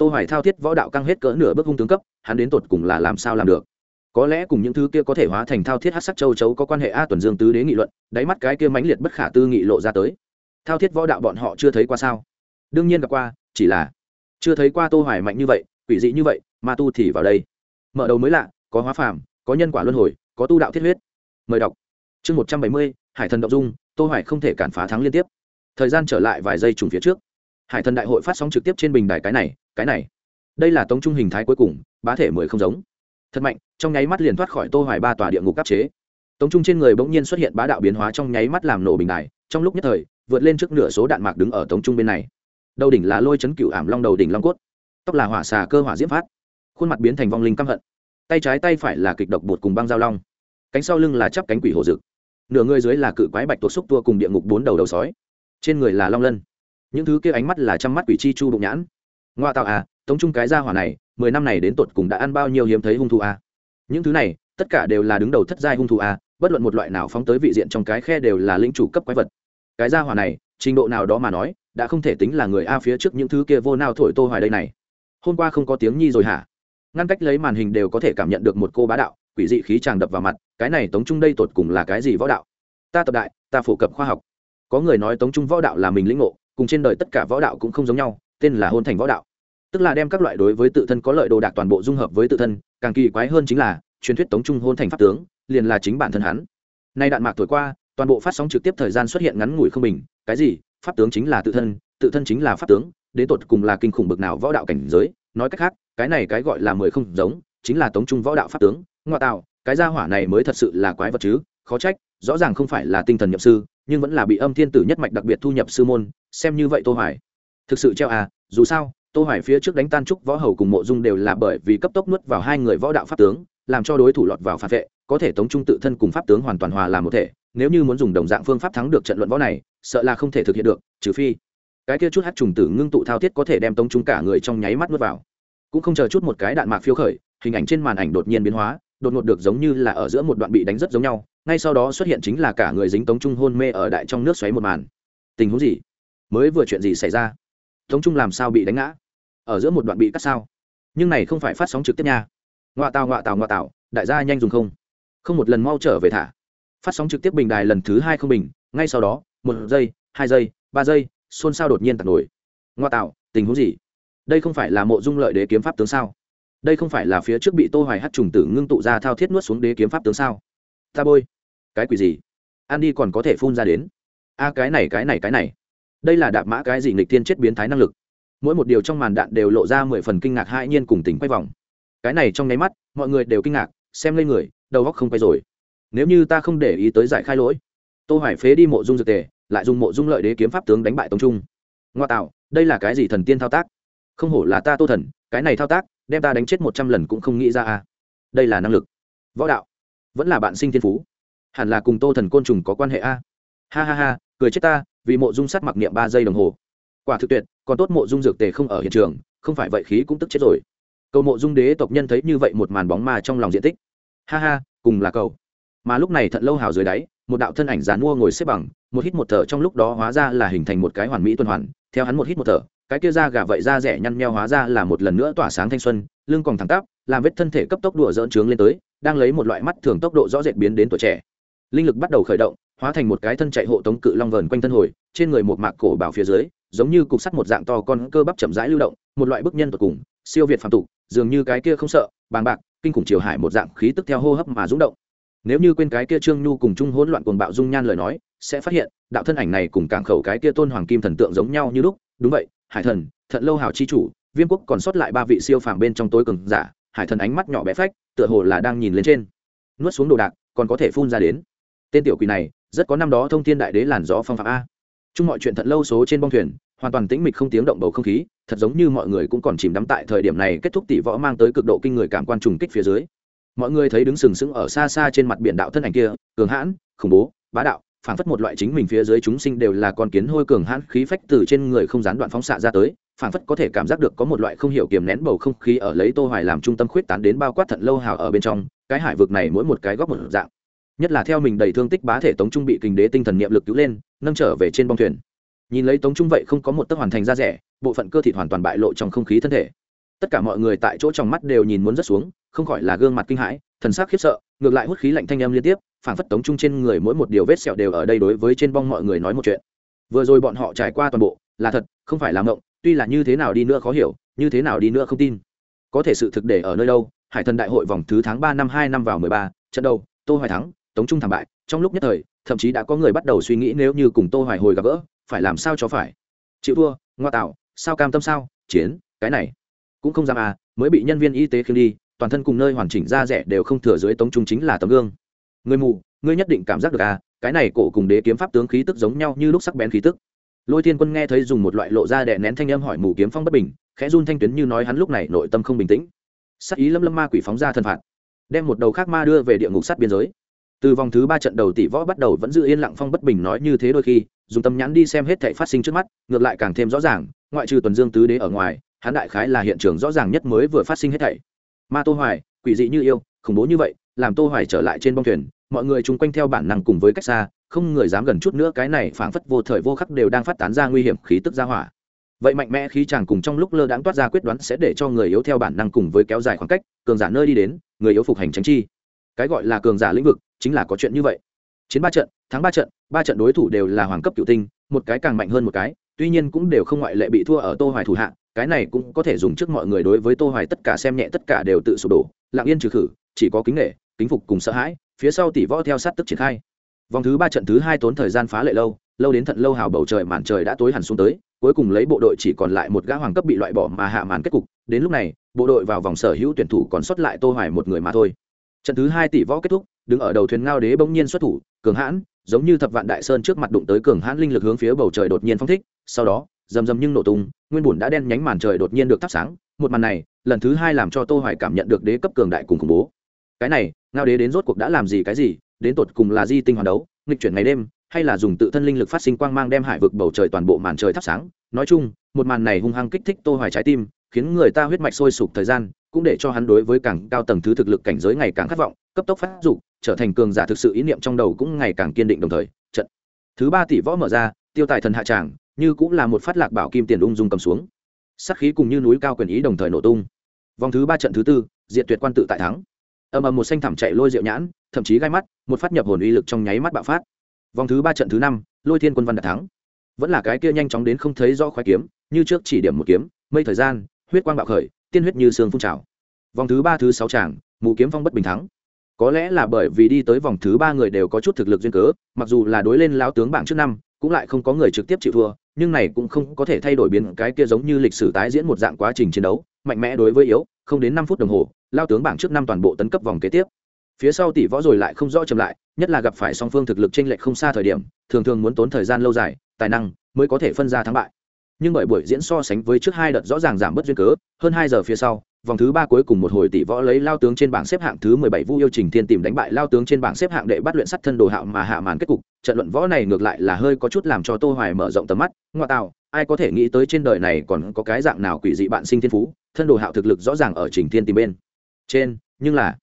tô hoài thao thiết võ đạo căng hết cỡ nửa bước hung tướng cấp, hắn đến tột cùng là làm sao làm được? Có lẽ cùng những thứ kia có thể hóa thành thao thiết hắc sắc châu chấu có quan hệ a tuần dương tứ đế nghị luận, đáy mắt cái kia mãnh liệt bất khả tư nghị lộ ra tới thao thiết võ đạo bọn họ chưa thấy qua sao? Đương nhiên gặp qua chỉ là chưa thấy qua tô hoài mạnh như vậy quỷ dị như vậy mà tu thì vào đây. Mở đầu mới lạ có hóa phàm có nhân quả luân hồi có tu đạo thiết huyết. Mời đọc. Chương 170, hải thần động dung tô hoài không thể cản phá thắng liên tiếp. Thời gian trở lại vài giây trùng phía trước hải thần đại hội phát sóng trực tiếp trên bình đài cái này cái này. Đây là tống trung hình thái cuối cùng bá thể mười không giống. Thật mạnh trong nháy mắt liền thoát khỏi tô hoài ba tòa địa ngục cấp chế. Tống trung trên người bỗng nhiên xuất hiện bá đạo biến hóa trong nháy mắt làm nổ bình đài trong lúc nhất thời vượt lên trước nửa số đạn mạc đứng ở tống trung bên này. Đầu đỉnh là lôi chấn cửu ảm long đầu đỉnh long cốt. Tóc là hỏa xà cơ hỏa diễm phát. Khuôn mặt biến thành vong linh căm hận. Tay trái tay phải là kịch độc bột cùng băng giao long. Cánh sau lưng là chắp cánh quỷ hồ dực nửa người dưới là cự quái bạch tuộc xúc tua cùng địa ngục bốn đầu đầu sói. Trên người là long lân. Những thứ kia ánh mắt là trăm mắt quỷ chi chu bụng nhãn. Ngoa tạo à tống trung cái ra hỏa này mười năm này đến tột cùng đã ăn bao nhiêu hiếm thấy hung thủ à? những thứ này tất cả đều là đứng đầu thất giai hung thủ à, bất luận một loại nào phóng tới vị diện trong cái khe đều là lĩnh chủ cấp quái vật cái gia hỏa này, trình độ nào đó mà nói, đã không thể tính là người a phía trước những thứ kia vô nào thổi tô hoài đây này. Hôm qua không có tiếng nhi rồi hả? Ngăn cách lấy màn hình đều có thể cảm nhận được một cô bá đạo, quỷ dị khí tràng đập vào mặt, cái này tống trung đây tột cùng là cái gì võ đạo? Ta tập đại, ta phổ cập khoa học. Có người nói tống trung võ đạo là mình lĩnh ngộ, cùng trên đời tất cả võ đạo cũng không giống nhau, tên là hôn thành võ đạo. Tức là đem các loại đối với tự thân có lợi đồ đạc toàn bộ dung hợp với tự thân, càng kỳ quái hơn chính là, truyền thuyết tống trung hôn thành pháp tướng, liền là chính bản thân hắn. Nay đạn mạc thổi qua toàn bộ phát sóng trực tiếp thời gian xuất hiện ngắn ngủi không bình. Cái gì? Pháp tướng chính là tự thân tự thân chính là pháp tướng, đến tột cùng là kinh khủng bực nào võ đạo cảnh giới. Nói cách khác, cái này cái gọi là mười không giống, chính là tống trung võ đạo pháp tướng. Ngoa tạo, cái gia hỏa này mới thật sự là quái vật chứ, khó trách, rõ ràng không phải là tinh thần nhập sư, nhưng vẫn là bị âm thiên tử nhất mạch đặc biệt thu nhập sư môn, xem như vậy tô hoài. Thực sự treo à dù sao, tô hoài phía trước đánh tan trúc võ hầu cùng mộ dung đều là bởi vì cấp tốc nuốt vào hai người võ đạo pháp tướng, làm cho đối thủ lọt vào phản vệ, có thể tống trung tự thân cùng pháp tướng hoàn toàn hòa làm một thể nếu như muốn dùng đồng dạng phương pháp thắng được trận luận võ này sợ là không thể thực hiện được trừ phi cái kia chút hát trùng tử ngưng tụ thao thiết có thể đem tống trung cả người trong nháy mắt nuốt vào. Cũng không chờ chút một cái đạn mạc phiêu khởi hình ảnh trên màn ảnh đột nhiên biến hóa đột ngột được giống như là ở giữa một đoạn bị đánh rất giống nhau ngay sau đó xuất hiện chính là cả người dính tống trung hôn mê ở đại trong nước xoáy một màn. Tình huống gì? Mới vừa chuyện gì xảy ra? Tống trung làm sao bị đánh ngã? Ở giữa một đoạn bị cắt sao? Nhưng này không phải phát sóng trực tiếp nha. Ngoạ tào ngoạ tào ngoạ tào, đại gia nhanh dùng không? Không một lần mau trở về thả phát sóng trực tiếp bình đài lần thứ hai không bình, ngay sau đó, một giây, hai giây, ba giây, xôn xao đột nhiên tạt nổi. Ngoa tạo, tình huống gì? Đây không phải là mộ dung lợi đế kiếm pháp tướng sao? Đây không phải là phía trước bị tô hoài hát trùng tử ngưng tụ ra thao thiết nuốt xuống đế kiếm pháp tướng sao? Ta bôi. Cái quỷ gì? An đi còn có thể phun ra đến. A, cái này cái này cái này. Đây là đạp mã cái gì nghịch thiên chết biến thái năng lực. Mỗi một điều trong màn đạn đều lộ ra mười phần kinh ngạc hai nhiên cùng tỉnh quay vòng. Cái này trong nháy mắt, mọi người đều kinh ngạc, xem lên người, đầu góc không quay rồi nếu như ta không để ý tới giải khai lỗi, tô hoài phế đi mộ dung dược tề, lại dùng mộ dung lợi đế kiếm pháp tướng đánh bại tống trung. Ngoa tạo, đây là cái gì thần tiên thao tác? Không hổ là ta tô thần, cái này thao tác, đem ta đánh chết một trăm lần cũng không nghĩ ra a đây là năng lực. Võ đạo, vẫn là bạn sinh thiên phú. Hẳn là cùng tô thần côn trùng có quan hệ a ha ha ha, cười chết ta, vì mộ dung sắt mặc niệm ba giây đồng hồ. Quả thực tuyệt, còn tốt mộ dung dược tề không ở hiện trường, không phải vậy khí cũng tức chết rồi. Cầu mộ dung đế tộc nhân thấy như vậy một màn bóng ma trong lòng diện tích. Ha ha, cùng là cầu mà lúc này thận lâu hào dưới đáy, một đạo thân ảnh dán mua ngồi xếp bằng, một hít một thở trong lúc đó hóa ra là hình thành một cái hoàn mỹ tuần hoàn, theo hắn một hít một thở, cái kia da gà vậy da rẻ nhăn nheo hóa ra là một lần nữa tỏa sáng thanh xuân, lưng còn thẳng tắp, làm vết thân thể cấp tốc đùa dỡn trướng lên tới, đang lấy một loại mắt thường tốc độ rõ rệt biến đến tuổi trẻ. Linh lực bắt đầu khởi động, hóa thành một cái thân chạy hộ tống cự long vờn quanh thân hồi, trên người một mạc cổ bảo phía dưới, giống như cục sắt một dạng to con cơ bắp chậm rãi lưu động, một loại bức nhân tột cùng, siêu việt phàm tục, dường như cái kia không sợ, bàng bạc, kinh khủng chiều hải một dạng khí tức theo hô hấp mà rúng động nếu như quên cái kia trương nhu cùng chung hỗn loạn cuồng bạo dung nhan lời nói, sẽ phát hiện, đạo thân ảnh này cùng cảng khẩu cái kia tôn hoàng kim thần tượng giống nhau như lúc. Đúng vậy, hải thần, thận lâu hào chi chủ, viêm quốc còn sót lại ba vị siêu phàm bên trong tối cường giả. Hải thần ánh mắt nhỏ bé phách, tựa hồ là đang nhìn lên trên. Nuốt xuống đồ đạc, còn có thể phun ra đến. Tên tiểu quỷ này, rất có năm đó thông thiên đại đế làn gió phong phạm a. Chung mọi chuyện thận lâu số trên bong thuyền, hoàn toàn tĩnh mịch không tiếng động bầu không khí, thật giống như mọi người cũng còn chìm đắm tại thời điểm này kết thúc tỷ võ mang tới cực độ kinh người cảm quan trùng kích phía dưới mọi người thấy đứng sừng sững ở xa xa trên mặt biển đạo thân ảnh kia, cường hãn, khủng bố, bá đạo phản phất một loại chính mình phía dưới chúng sinh đều là con kiến hôi cường hãn khí phách từ trên người không gián đoạn phóng xạ ra tới phản phất có thể cảm giác được có một loại không hiểu kiềm nén bầu không khí ở lấy tô hoài làm trung tâm khuyết tán đến bao quát thận lâu hào ở bên trong, cái hải vực này mỗi một cái góc một dạng. Nhất là theo mình đầy thương tích bá thể tống trung bị kình đế tinh thần niệm lực cứu lên, nâng trở về trên bong thuyền. Nhìn lấy tống trung vậy không có một tấc hoàn thành ra rẻ, bộ phận cơ thịt hoàn toàn bại lộ trong không khí thân thể. Tất cả mọi người tại chỗ trong mắt đều nhìn muốn rất xuống không khỏi là gương mặt kinh hãi, thần sắc khiếp sợ, ngược lại hút khí lạnh thanh âm liên tiếp phản phất tống trung trên người mỗi một điều vết sẹo đều ở đây đối với trên bong mọi người nói một chuyện. Vừa rồi bọn họ trải qua toàn bộ, là thật, không phải là mộng, tuy là như thế nào đi nữa khó hiểu, như thế nào đi nữa không tin. Có thể sự thực để ở nơi đâu, hải thần đại hội vòng thứ tháng ba năm hai năm vào mười ba, trận đầu, tô hoài thắng, tống trung thảm bại, trong lúc nhất thời, thậm chí đã có người bắt đầu suy nghĩ nếu như cùng tô hoài hồi gặp gỡ, phải làm sao cho phải. Chịu thua, ngoa tạo, sao cam tâm sao, chiến, cái này. Cũng không dám à mới bị nhân viên y tế khiêng đi toàn thân cùng nơi hoàn chỉnh ra rẻ đều không thừa dưới tống trung chính là tấm gương. Người mù, ngươi nhất định cảm giác được à cái này cổ cùng đế kiếm pháp tướng khí tức giống nhau như lúc sắc bén khí tức. Lôi thiên quân nghe thấy dùng một loại lộ ra đè nén thanh âm hỏi mù kiếm phong bất bình, khẽ run thanh tuyến như nói hắn lúc này nội tâm không bình tĩnh. Sắc ý lâm lâm ma quỷ phóng ra thân phạt, đem một đầu khác ma đưa về địa ngục sát biên giới. Từ vòng thứ ba trận đầu tỷ võ bắt đầu vẫn giữ yên lặng phong bất bình nói như thế đôi khi, dùng tâm nhãn đi xem hết thảy phát sinh trước mắt, ngược lại càng thêm rõ ràng, ngoại trừ tuần dương tứ đế ở ngoài, hắn đại khái là hiện trường rõ ràng nhất mới vừa phát sinh hết thảy ma tô hoài, quỷ dị như yêu, khủng bố như vậy, làm tô hoài trở lại trên bong thuyền, mọi người chung quanh theo bản năng cùng với cách xa, không người dám gần chút nữa, cái này phảng phất vô thời vô khắc đều đang phát tán ra nguy hiểm khí tức ra hỏa. Vậy mạnh mẽ khí chàng cùng trong lúc lơ đãng toát ra quyết đoán sẽ để cho người yếu theo bản năng cùng với kéo dài khoảng cách, cường giả nơi đi đến, người yếu phục hành tránh chi. Cái gọi là cường giả lĩnh vực, chính là có chuyện như vậy. Chiến ba trận, thắng ba trận ba trận đối thủ đều là hoàng cấp cựu tinh, một cái càng mạnh hơn một cái tuy nhiên cũng đều không ngoại lệ bị thua ở tô hoài thủ hạ, cái này cũng có thể dùng trước mọi người đối với tô hoài tất cả xem nhẹ tất cả đều tự sụp đổ, lặng yên trừ khử, chỉ có kính nghệ kính phục cùng sợ hãi, phía sau tỷ võ theo sát tức triển khai. Vòng thứ ba trận thứ hai tốn thời gian phá lệ lâu lâu đến thận lâu hào bầu trời màn trời đã tối hẳn xuống tới, cuối cùng lấy bộ đội chỉ còn lại một gã hoàng cấp bị loại bỏ mà hạ màn kết cục, đến lúc này, bộ đội vào vòng sở hữu tuyển thủ còn xuất lại tô hoài một người mà thôi. Trận thứ hai tỷ võ kết thúc, đứng ở đầu thuyền ngao đế bỗng nhiên xuất thủ, cường hãn giống như thập vạn đại sơn trước mặt đụng tới cường hãn linh lực hướng phía bầu trời đột nhiên phong thích, sau đó, rầm rầm nhưng nổ tung, nguyên bùn đã đen nhánh màn trời đột nhiên được thắp sáng, một màn này, lần thứ hai làm cho tô hoài cảm nhận được đế cấp cường đại cùng khủng bố. Cái này, ngao đế đến rốt cuộc đã làm gì cái gì, đến tột cùng là di tinh hoàn đấu, nghịch chuyển ngày đêm, hay là dùng tự thân linh lực phát sinh quang mang đem hải vực bầu trời toàn bộ màn trời thắp sáng. Nói chung, một màn này hung hăng kích thích tô hoài trái tim, khiến người ta huyết mạch sôi sục thời gian, cũng để cho hắn đối với càng cao tầng thứ thực lực cảnh giới ngày càng khát vọng, cấp tốc phát dục trở thành cường giả thực sự ý niệm trong đầu cũng ngày càng kiên định đồng thời, trận thứ ba tỷ võ mở ra, tiêu tài thần hạ tràng, như cũng là một phát lạc bảo kim tiền ung dung cầm xuống. Sát khí cùng như núi cao quyền ý đồng thời nổ tung. Vòng thứ ba trận thứ tư, diệt tuyệt quan tự tại thắng. Ầm ầm một xanh thảm chạy lôi rượu nhãn, thậm chí gai mắt, một phát nhập hồn uy lực trong nháy mắt bạo phát. Vòng thứ ba trận thứ năm, lôi thiên quân văn đạt thắng. Vẫn là cái kia nhanh chóng đến không thấy rõ khoái kiếm, như trước chỉ điểm một kiếm, mây thời gian, huyết quang bạo khởi, tiên huyết như sương phun trào. Vòng thứ ba thứ sáu tràng, mù kiếm phong bất bình thắng có lẽ là bởi vì đi tới vòng thứ ba người đều có chút thực lực duyên cớ, mặc dù là đối lên lao tướng bảng trước năm, cũng lại không có người trực tiếp chịu thua, nhưng này cũng không có thể thay đổi biến cái kia giống như lịch sử tái diễn một dạng quá trình chiến đấu, mạnh mẽ đối với yếu, không đến năm phút đồng hồ lao tướng bảng trước năm toàn bộ tấn cấp vòng kế tiếp. Phía sau tỷ võ rồi lại không rõ chậm lại, nhất là gặp phải song phương thực lực chênh lệch không xa thời điểm, thường thường muốn tốn thời gian lâu dài, tài năng mới có thể phân ra thắng bại. Nhưng bởi buổi diễn so sánh với trước hai đợt rõ ràng giảm bớt duyên cớ, hơn hai giờ phía sau vòng thứ ba cuối cùng một hồi tỷ võ lấy lao tướng trên bảng xếp hạng thứ mười bảy Vu Yêu Trình Thiên tìm đánh bại lao tướng trên bảng xếp hạng đệ bắt luyện sắt thân đồ hạo mà hạ màn kết cục, trận luận võ này ngược lại là hơi có chút làm cho Tô Hoài mở rộng tầm mắt, ngoại tạo, ai có thể nghĩ tới trên đời này còn có cái dạng nào quỷ dị bạn sinh thiên phú, thân đồ hạo thực lực rõ ràng ở Trình Thiên tìm bên. Trên, nhưng là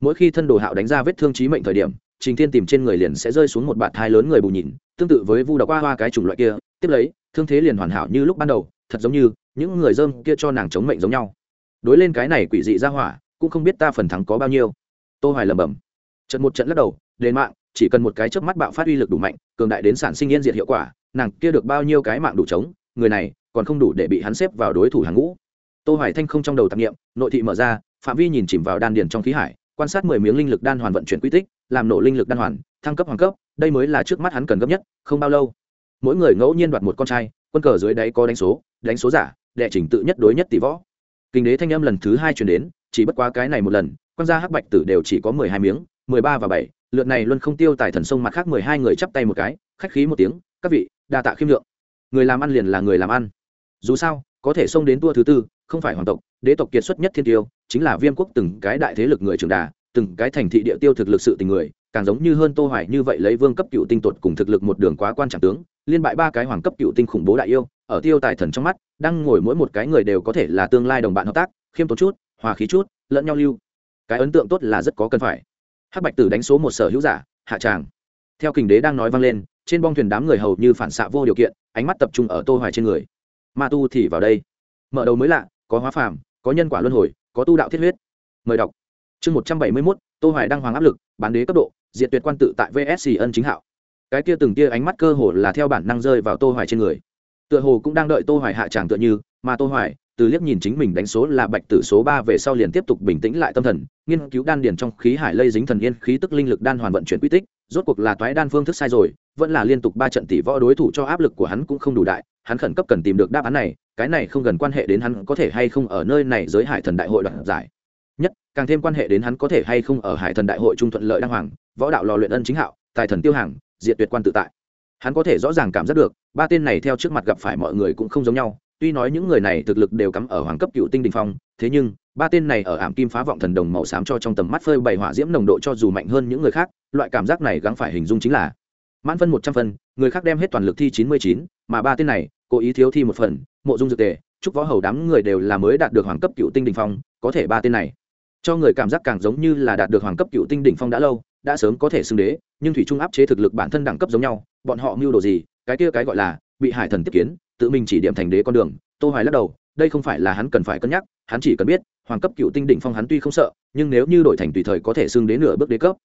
mỗi khi thân đồ hạo đánh ra vết thương chí mệnh thời điểm, Trình Thiên tìm trên người liền sẽ rơi xuống một bạt thai lớn người bù nhìn, tương tự với Vu Độc Hoa Hoa cái chủng loại kia, tiếp lấy, thương thế liền hoàn hảo như lúc ban đầu, thật giống như những người dơm kia cho nàng chống mệnh giống nhau đối lên cái này quỷ dị ra hỏa, cũng không biết ta phần thắng có bao nhiêu. Tô hoài lẩm bẩm. Trận một trận lắc đầu đến mạng, chỉ cần một cái chớp mắt bạo phát uy lực đủ mạnh, cường đại đến sản sinh yên diệt hiệu quả, nàng kia được bao nhiêu cái mạng đủ chống, người này còn không đủ để bị hắn xếp vào đối thủ hàng ngũ. Tô hoài thanh không trong đầu tạp niệm, nội thị mở ra, phạm vi nhìn chìm vào đan điền trong khí hải, quan sát 10 miếng linh lực đan hoàn vận chuyển quy tích, làm nổ linh lực đan hoàn, thăng cấp hoàng cấp, đây mới là trước mắt hắn cần gấp nhất, không bao lâu. Mỗi người ngẫu nhiên đoạt một con trai, quân cờ dưới đáy có đánh số đánh số giả, đệ trình tự nhất đối nhất tỷ võ kinh đế thanh âm lần thứ hai chuyển đến, chỉ bất quá cái này một lần, quan gia hắc bạch tử đều chỉ có mười hai miếng, mười ba và bảy, lượt này luân không tiêu tài thần sông mặt khác mười hai người chắp tay một cái, khách khí một tiếng, các vị, đa tạ khiêm lượng người làm ăn liền là người làm ăn. Dù sao, có thể xông đến tour thứ tư, không phải hoàng tộc, đế tộc kiệt xuất nhất thiên tiêu, chính là viêm quốc từng cái đại thế lực người trưởng đà, từng cái thành thị địa tiêu thực lực sự tình người càng giống như hơn tô hoài như vậy lấy vương cấp cựu tinh tột cùng thực lực một đường quá quan trọng tướng liên bại ba cái hoàng cấp cựu tinh khủng bố đại yêu ở tiêu tài thần trong mắt đang ngồi mỗi một cái người đều có thể là tương lai đồng bạn hợp tác khiêm tốn chút hòa khí chút lẫn nhau lưu. Cái ấn tượng tốt là rất có cần phải. Hắc bạch tử đánh số một sở hữu giả hạ tràng. Theo kình đế đang nói vang lên trên bong thuyền đám người hầu như phản xạ vô điều kiện ánh mắt tập trung ở tô hoài trên người. Ma tu thì vào đây. Mở đầu mới lạ có hóa phàm có nhân quả luân hồi có tu đạo thiết huyết. Mời đọc. Chương 171, tô hoài đang hoàng áp lực bán đế cấp độ diệt tuyệt quan tự tại vsc ân chính hạo. Cái kia từng tia ánh mắt cơ hồ là theo bản năng rơi vào tô hoài trên người. Tựa hồ cũng đang đợi tô hoài hạ tràng tựa như, mà tô hoài, từ liếc nhìn chính mình đánh số là bạch tử số 3 về sau liền tiếp tục bình tĩnh lại tâm thần, nghiên cứu đan điển trong khí hải lây dính thần yên khí tức linh lực đan hoàn vận chuyển quy tích, rốt cuộc là toái đan phương thức sai rồi, vẫn là liên tục ba trận tỷ võ đối thủ cho áp lực của hắn cũng không đủ đại, hắn khẩn cấp cần tìm được đáp án này, cái này không gần quan hệ đến hắn có thể hay không ở nơi này giới hải thần đại hội đoạt giải. Nhất, càng thêm quan hệ đến hắn có thể hay không ở hải thần đại hội trung thuận lợi đăng hoàng võ đạo lò luyện ân chính hạo, tài thần tiêu hàng, diệt tuyệt quan tự tại. Hắn có thể rõ ràng cảm giác được, ba tên này theo trước mặt gặp phải mọi người cũng không giống nhau, tuy nói những người này thực lực đều cắm ở hoàng cấp cựu tinh đình phong, thế nhưng, ba tên này ở ảm kim phá vọng thần đồng màu xám cho trong tầm mắt phơi bày hỏa diễm nồng độ cho dù mạnh hơn những người khác, loại cảm giác này gắng phải hình dung chính là mãn phân một trăm phân, người khác đem hết toàn lực thi chín mươi chín, mà ba tên này, cố ý thiếu thi một phần, mộ dung dược tề, chúc võ hầu đám người đều là mới đạt được hoàng cấp cựu tinh đỉnh phong, có thể ba tên này cho người cảm giác càng giống như là đạt được hoàng cấp cựu tinh đỉnh phong đã lâu đã sớm có thể xưng đế, nhưng thủy trung áp chế thực lực bản thân đẳng cấp giống nhau, bọn họ mưu đồ gì, cái kia cái gọi là, bị hải thần tiếp kiến, tự mình chỉ điểm thành đế con đường, tô hoài lắc đầu, đây không phải là hắn cần phải cân nhắc, hắn chỉ cần biết, hoàng cấp cựu tinh đỉnh phong hắn tuy không sợ, nhưng nếu như đổi thành tùy thời có thể xưng đến nửa bước đế cấp,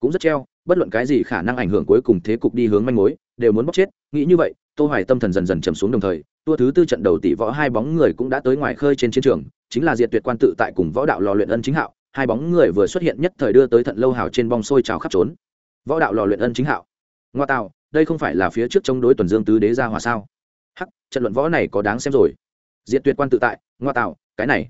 cũng rất treo, bất luận cái gì khả năng ảnh hưởng cuối cùng thế cục đi hướng manh mối, đều muốn bóc chết, nghĩ như vậy, tô hoài tâm thần dần dần trầm xuống đồng thời, tua thứ tư trận đầu tỷ võ hai bóng người cũng đã tới ngoài khơi trên chiến trường, chính là diệt tuyệt quan tự tại cùng võ đạo lò luyện ân chính hạo hai bóng người vừa xuất hiện nhất thời đưa tới thận lâu hào trên bong sôi trào khắp trốn. Võ đạo lò luyện ân chính hạo. Ngoa tạo, đây không phải là phía trước chống đối tuần dương tứ đế ra hòa sao? Hắc, trận luận võ này có đáng xem rồi. Diện tuyệt quan tự tại, ngoa tạo, cái này.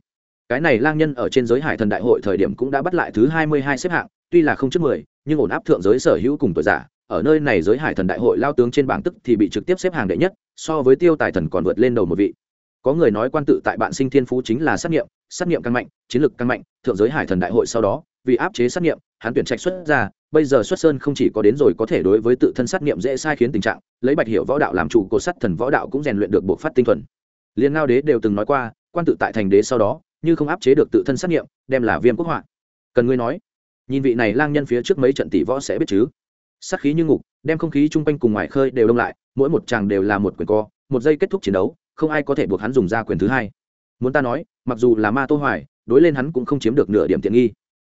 Cái này lang nhân ở trên giới hải thần đại hội thời điểm cũng đã bắt lại thứ hai mươi hai xếp hạng, tuy là không trước mười, nhưng ổn áp thượng giới sở hữu cùng tuổi giả ở nơi này giới hải thần đại hội lao tướng trên bảng tức thì bị trực tiếp xếp hàng đệ nhất, so với tiêu tài thần còn vượt lên đầu một vị. Có người nói quan tự tại bạn sinh thiên phú chính là sát nghiệm sát nghiệm căn mạnh, chiến lược căn mạnh thượng giới hải thần đại hội sau đó, vì áp chế sát nghiệm, hắn tuyển trạch xuất ra, bây giờ xuất sơn không chỉ có đến rồi có thể đối với tự thân sát nghiệm dễ sai khiến tình trạng, lấy bạch hiệu võ đạo làm chủ của sát thần võ đạo cũng rèn luyện được bộ phát tinh thuần. Liên ngao đế đều từng nói qua, quan tự tại thành đế sau đó, như không áp chế được tự thân sát nghiệm, đem là viêm quốc họa. Cần ngươi nói, nhìn vị này lang nhân phía trước mấy trận tỷ võ sẽ biết chứ? Sát khí như ngục, đem không khí chung quanh cùng ngoài khơi đều đông lại, mỗi một chàng đều là một quyền co, một giây kết thúc chiến đấu, không ai có thể buộc hắn dùng ra quyền thứ hai. Muốn ta nói, mặc dù là ma tô hoài đối lên hắn cũng không chiếm được nửa điểm tiện nghi.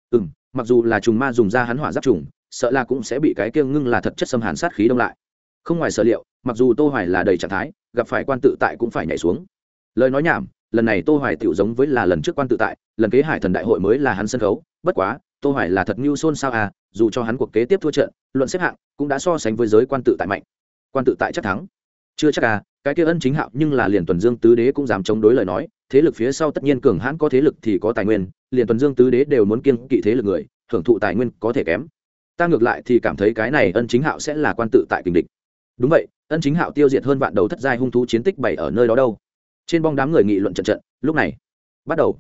Ừ m mặc dù là trùng ma dùng ra hắn hỏa giáp trùng, sợ là cũng sẽ bị cái kiêng ngưng là thật chất xâm hàn sát khí đông lại. Không ngoài sở liệu, mặc dù tô hoài là đầy trạng thái, gặp phải quan tự tại cũng phải nhảy xuống. Lời nói nhảm, lần này tô hoài tiểu giống với là lần trước quan tự tại, lần kế hải thần đại hội mới là hắn sân khấu, bất quá, tô hoài là thật như xôn sao à dù cho hắn cuộc kế tiếp thua trận, luận xếp hạng cũng đã so sánh với giới quan tự tại mạnh. Quan tự tại chắc thắng. Chưa chắc à cái kia ân chính hạo nhưng là liền tuần dương tứ đế cũng dám chống đối lời nói thế lực phía sau tất nhiên cường hãn có thế lực thì có tài nguyên, liền tuần dương tứ đế đều muốn kiên kỵ thế lực người, hưởng thụ tài nguyên có thể kém. Ta ngược lại thì cảm thấy cái này ân chính hạo sẽ là quan tự tại kình địch. Đúng vậy, ân chính hạo tiêu diệt hơn vạn đầu thất giai hung thú chiến tích bảy ở nơi đó đâu. Trên bong đám người nghị luận trận trận, lúc này, bắt đầu.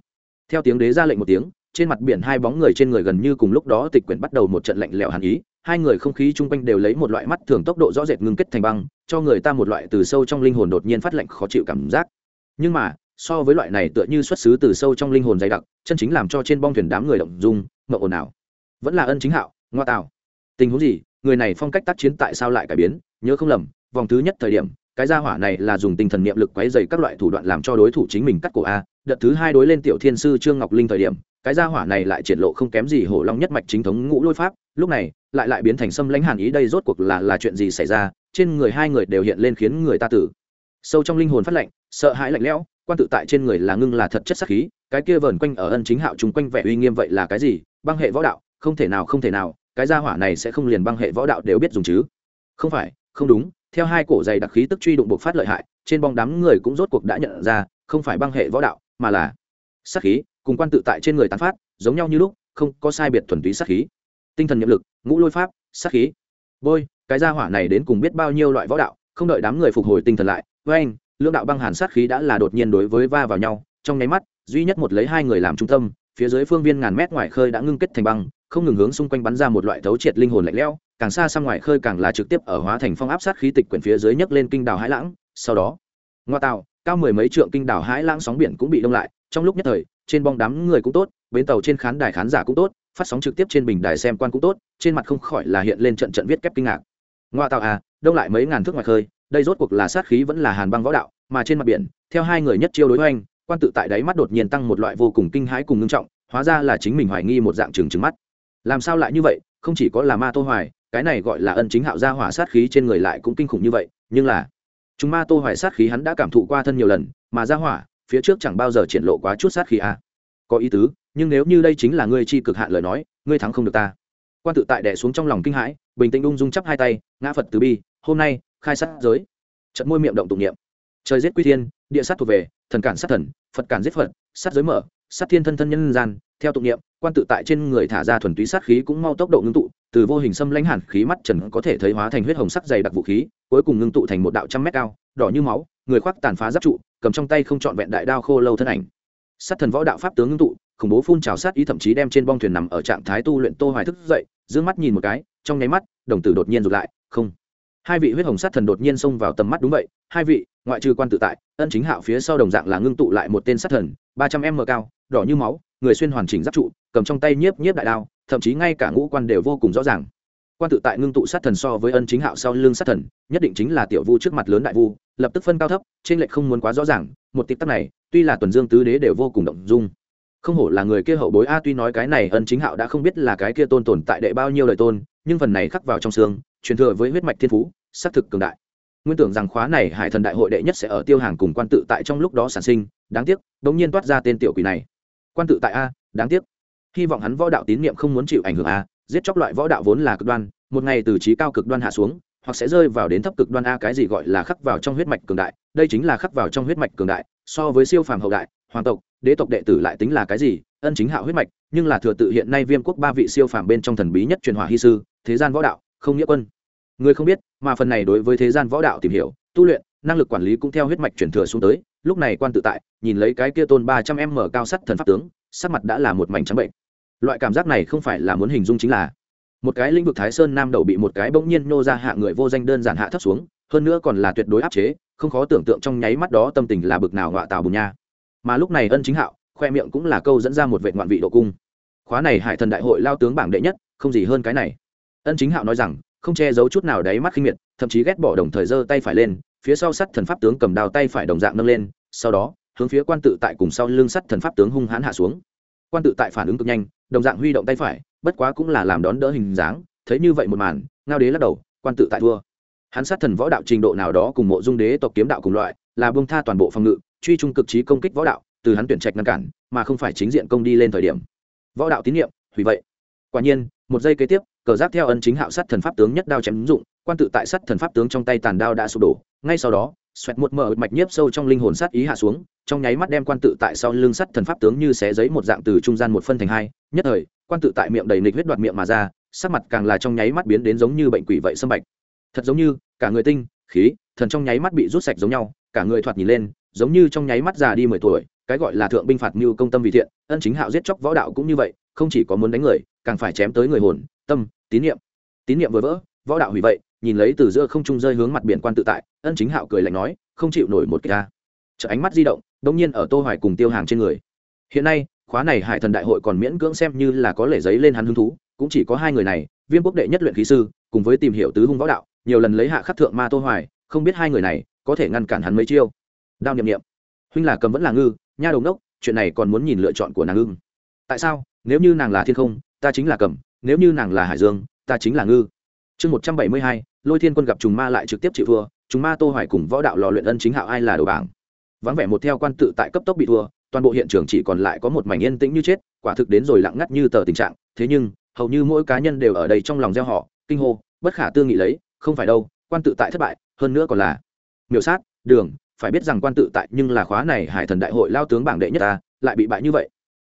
Theo tiếng đế ra lệnh một tiếng, trên mặt biển hai bóng người trên người gần như cùng lúc đó tịch quyển bắt đầu một trận lạnh lẽo hàn ý, hai người không khí chung quanh đều lấy một loại mắt thường tốc độ rõ rệt ngưng kết thành băng, cho người ta một loại từ sâu trong linh hồn đột nhiên phát lạnh khó chịu cảm giác. Nhưng mà so với loại này tựa như xuất xứ từ sâu trong linh hồn dày đặc, chân chính làm cho trên bong thuyền đám người động dung mậu ồn ào. Vẫn là ân chính hạo, ngoa tạo. Tình huống gì? Người này phong cách tác chiến tại sao lại cải biến? Nhớ không lầm, vòng thứ nhất thời điểm, cái gia hỏa này là dùng tinh thần niệm lực quấy dày các loại thủ đoạn làm cho đối thủ chính mình cắt cổ a. Đợt thứ hai đối lên tiểu thiên sư trương ngọc linh thời điểm, cái gia hỏa này lại triển lộ không kém gì hổ long nhất mạch chính thống ngũ lôi pháp. Lúc này, lại lại biến thành xâm lãnh hàn ý đây rốt cuộc là là chuyện gì xảy ra? Trên người hai người đều hiện lên khiến người ta tử. Sâu trong linh hồn phát lạnh, sợ hãi lạnh lẽo quan tự tại trên người là ngưng là thật chất sắc khí, cái kia vờn quanh ở ân chính hạo chung quanh vẻ uy nghiêm vậy là cái gì? Băng hệ võ đạo, không thể nào, không thể nào, cái gia hỏa này sẽ không liền băng hệ võ đạo đều biết dùng chứ? Không phải, không đúng, theo hai cổ dày đặc khí tức truy đụng bộc phát lợi hại, trên bong đám người cũng rốt cuộc đã nhận ra, không phải băng hệ võ đạo, mà là sắc khí, cùng quan tự tại trên người tán phát, giống nhau như lúc, không có sai biệt thuần túy sắc khí. Tinh thần nhiệm lực, ngũ lôi pháp, sắc khí. Bôi, cái gia hỏa này đến cùng biết bao nhiêu loại võ đạo, không đợi đám người phục hồi tinh thần lại với anh lưỡng đạo băng hàn sát khí đã là đột nhiên đối với va vào nhau, trong nháy mắt, duy nhất một lấy hai người làm trung tâm, phía dưới phương viên ngàn mét ngoài khơi đã ngưng kết thành băng, không ngừng hướng xung quanh bắn ra một loại thấu triệt linh hồn lạnh lẽo, càng xa sang ngoài khơi càng là trực tiếp ở hóa thành phong áp sát khí tịch quyển phía dưới nhấc lên kinh đảo hải lãng, sau đó, ngoa tạo, cao mười mấy trượng kinh đảo hải lãng sóng biển cũng bị đông lại, trong lúc nhất thời, trên bong đám người cũng tốt, bến tàu trên khán đài khán giả cũng tốt, phát sóng trực tiếp trên bình đài xem quan cũng tốt, trên mặt không khỏi là hiện lên trận trận viết kép kinh ngạc. Ngoa tạo à đông lại mấy ngàn thước ngoài khơi đây rốt cuộc là sát khí vẫn là hàn băng võ đạo, mà trên mặt biển, theo hai người nhất chiêu đối hoành, quan tự tại đáy mắt đột nhiên tăng một loại vô cùng kinh hãi cùng ngưng trọng, hóa ra là chính mình hoài nghi một dạng trừng trừng mắt. Làm sao lại như vậy? Không chỉ có là ma tô hoài, cái này gọi là ân chính hạo gia hỏa sát khí trên người lại cũng kinh khủng như vậy, nhưng là, chúng ma tô hoài sát khí hắn đã cảm thụ qua thân nhiều lần, mà gia hỏa, phía trước chẳng bao giờ triển lộ quá chút sát khí à. có ý tứ, nhưng nếu như đây chính là ngươi chi cực hạn lời nói, ngươi thắng không được ta. Quan tự tại đè xuống trong lòng kinh hãi, bình tĩnh ung dung chắp hai tay, ngã phật từ bi, hôm nay khai sát giới. Trận môi miệng động tụng niệm. Trời giết quy thiên, địa sát thuộc về, thần cản sát thần, phật cản giết phật, sát giới mở, sát thiên thân thân nhân gian, theo tụng niệm, quan tự tại trên người thả ra thuần túy sát khí cũng mau tốc độ ngưng tụ, từ vô hình xâm lãnh hẳn khí mắt trần có thể thấy hóa thành huyết hồng sắc dày đặc vũ khí, cuối cùng ngưng tụ thành một đạo trăm mét cao, đỏ như máu, người khoác tàn phá giáp trụ, cầm trong tay không trọn vẹn đại đao khô lâu thân ảnh. Sát thần võ đạo pháp tướng ngưng tụ, khủng bố phun trào sát ý thậm chí đem trên bong thuyền nằm ở trạng thái tu luyện tô hoài thức dậy, dương mắt nhìn một cái, trong nháy mắt, đồng tử đột nhiên rụt lại, không hai vị huyết hồng sát thần đột nhiên xông vào tầm mắt đúng vậy, hai vị, ngoại trừ quan tự tại, ân chính hạo phía sau đồng dạng là ngưng tụ lại một tên sát thần, ba trăm m cao, đỏ như máu, người xuyên hoàn chỉnh giáp trụ, cầm trong tay nhiếp nhiếp đại đao, thậm chí ngay cả ngũ quan đều vô cùng rõ ràng. Quan tự tại ngưng tụ sát thần so với ân chính hạo sau lưng sát thần, nhất định chính là tiểu vu trước mặt lớn đại vu, lập tức phân cao thấp trên lệch không muốn quá rõ ràng, một tịp tắc này, tuy là tuần dương tứ đế đều vô cùng động dung. Không hổ là người kia hậu bối a tuy nói cái này ân chính hạo đã không biết là cái kia tôn tồn tại đệ bao nhiêu lời tôn, nhưng phần này khắc vào trong xương, truyền thừa với huyết mạch thiên phú xác thực cường đại. Nguyên tưởng rằng khóa này hải thần đại hội đệ nhất sẽ ở tiêu hàng cùng quan tự tại trong lúc đó sản sinh, đáng tiếc đ ỗ n g nhiên toát ra tên tiểu quỷ này. Quan tự tại a, đáng tiếc. Hy vọng hắn võ đạo tín nhiệm không muốn chịu ảnh hưởng a, giết chóc loại võ đạo vốn là cực đoan, một ngày từ trí cao cực đoan hạ xuống, hoặc sẽ rơi vào đến thấp cực đoan a, cái gì gọi là khắc vào trong huyết mạch cường đại, đây chính là khắc vào trong huyết mạch cường đại, so với siêu phàm hậu đại, hoàng tộc, đế tộc đệ tử lại tính là cái gì, ân chính hạ huyết mạch, nhưng là thừa tự hiện nay viêm quốc ba vị siêu phàm bên trong thần bí nhất truyền hòa hy sư, thế gian võ đạo, không nghĩa quân người không biết, mà phần này đối với thế gian võ đạo tìm hiểu, tu luyện, năng lực quản lý cũng theo huyết mạch truyền thừa xuống tới, lúc này quan tự tại, nhìn lấy cái kia tôn ba trăm em mở cao sắt thần pháp tướng, sắc mặt đã là một mảnh trắng bệnh. Loại cảm giác này không phải là muốn hình dung chính là, một cái lĩnh vực thái sơn nam đầu bị một cái bỗng nhiên nô ra hạ người vô danh đơn giản hạ thấp xuống, hơn nữa còn là tuyệt đối áp chế, không khó tưởng tượng trong nháy mắt đó tâm tình là bực nào ngọa tào bùn nha. Mà lúc này ân chính hạo, khoe miệng cũng là câu dẫn ra một vệ ngoạn vị độ cung. Khóa này hải thần đại hội lao tướng bảng đệ nhất, không gì hơn cái này. Ân chính hạo nói rằng không che giấu chút nào đáy mắt khinh miệt, thậm chí ghét bỏ đồng thời giơ tay phải lên, phía sau sắt thần pháp tướng cầm đào tay phải đồng dạng nâng lên, sau đó, hướng phía quan tự tại cùng sau lưng sắt thần pháp tướng hung hãn hạ xuống. Quan tự tại phản ứng cực nhanh, đồng dạng huy động tay phải, bất quá cũng là làm đón đỡ hình dáng, thấy như vậy một màn, ngao đế lắc đầu, quan tự tại thua. Hắn sát thần võ đạo trình độ nào đó cùng mộ dung đế tộc kiếm đạo cùng loại, là bông tha toàn bộ phòng ngự, truy trung cực trí công kích võ đạo, từ hắn tuyển trạch ngăn cản, mà không phải chính diện công đi lên thời điểm. Võ đạo tín nhiệm, hủy vậy. Quả nhiên, một giây kế tiếp cờ giáp theo ân chính hạo sát thần pháp tướng nhất đao chém ứng dụng, quan tự tại sát thần pháp tướng trong tay tàn đao đã sụp đổ. Ngay sau đó, xoẹt một mở mạch nhiếp sâu trong linh hồn sát ý hạ xuống, trong nháy mắt đem quan tự tại sau lưng sắt thần pháp tướng như xé giấy một dạng từ trung gian một phân thành hai. Nhất thời, quan tự tại miệng đầy nịch huyết đoạt miệng mà ra, sắc mặt càng là trong nháy mắt biến đến giống như bệnh quỷ vậy xâm bạch. Thật giống như, cả người tinh, khí, thần trong nháy mắt bị rút sạch giống nhau, cả người thoạt nhìn lên, giống như trong nháy mắt già đi mười tuổi, cái gọi là thượng binh phạt mưu công tâm vì thiện, ân chính hạo giết chóc võ đạo cũng như vậy, không chỉ có muốn đánh người, càng phải chém tới người hồn tâm, tín niệm tín niệm vừa vỡ, võ đạo hủy vậy, nhìn lấy từ giữa không trung rơi hướng mặt biển quan tự tại, ân chính hạo cười lạnh nói, không chịu nổi một cái ta. Chợ ánh mắt di động, đông nhiên ở tô hoài cùng tiêu hàng trên người. Hiện nay, khóa này hải thần đại hội còn miễn cưỡng xem như là có lễ giấy lên hắn hứng thú, cũng chỉ có hai người này, viêm quốc đệ nhất luyện khí sư, cùng với tìm hiểu tứ hung võ đạo, nhiều lần lấy hạ khắc thượng ma tô hoài, không biết hai người này có thể ngăn cản hắn mấy chiêu. Đao niệm niệm. Huynh là cầm vẫn là ngư, nha đồng đốc chuyện này còn muốn nhìn lựa chọn của nàng ưng. Tại sao? Nếu như nàng là thiên không, ta chính là cầm nếu như nàng là hải dương, ta chính là ngư. Chương một trăm bảy mươi hai, lôi thiên quân gặp trùng ma lại trực tiếp chịu thua, trùng ma, tô hoài cùng võ đạo lò luyện ân chính hạo ai là đầu bảng. Vắng vẻ một theo quan tự tại cấp tốc bị thua, toàn bộ hiện trường chỉ còn lại có một mảnh yên tĩnh như chết, quả thực đến rồi lặng ngắt như tờ tình trạng, thế nhưng, hầu như mỗi cá nhân đều ở đây trong lòng gieo họ, kinh hô, bất khả tư nghị lấy, không phải đâu, quan tự tại thất bại, hơn nữa còn là miểu sát, đường, phải biết rằng quan tự tại nhưng là khóa này hải thần đại hội lao tướng bảng đệ nhất ta, lại bị bại như vậy.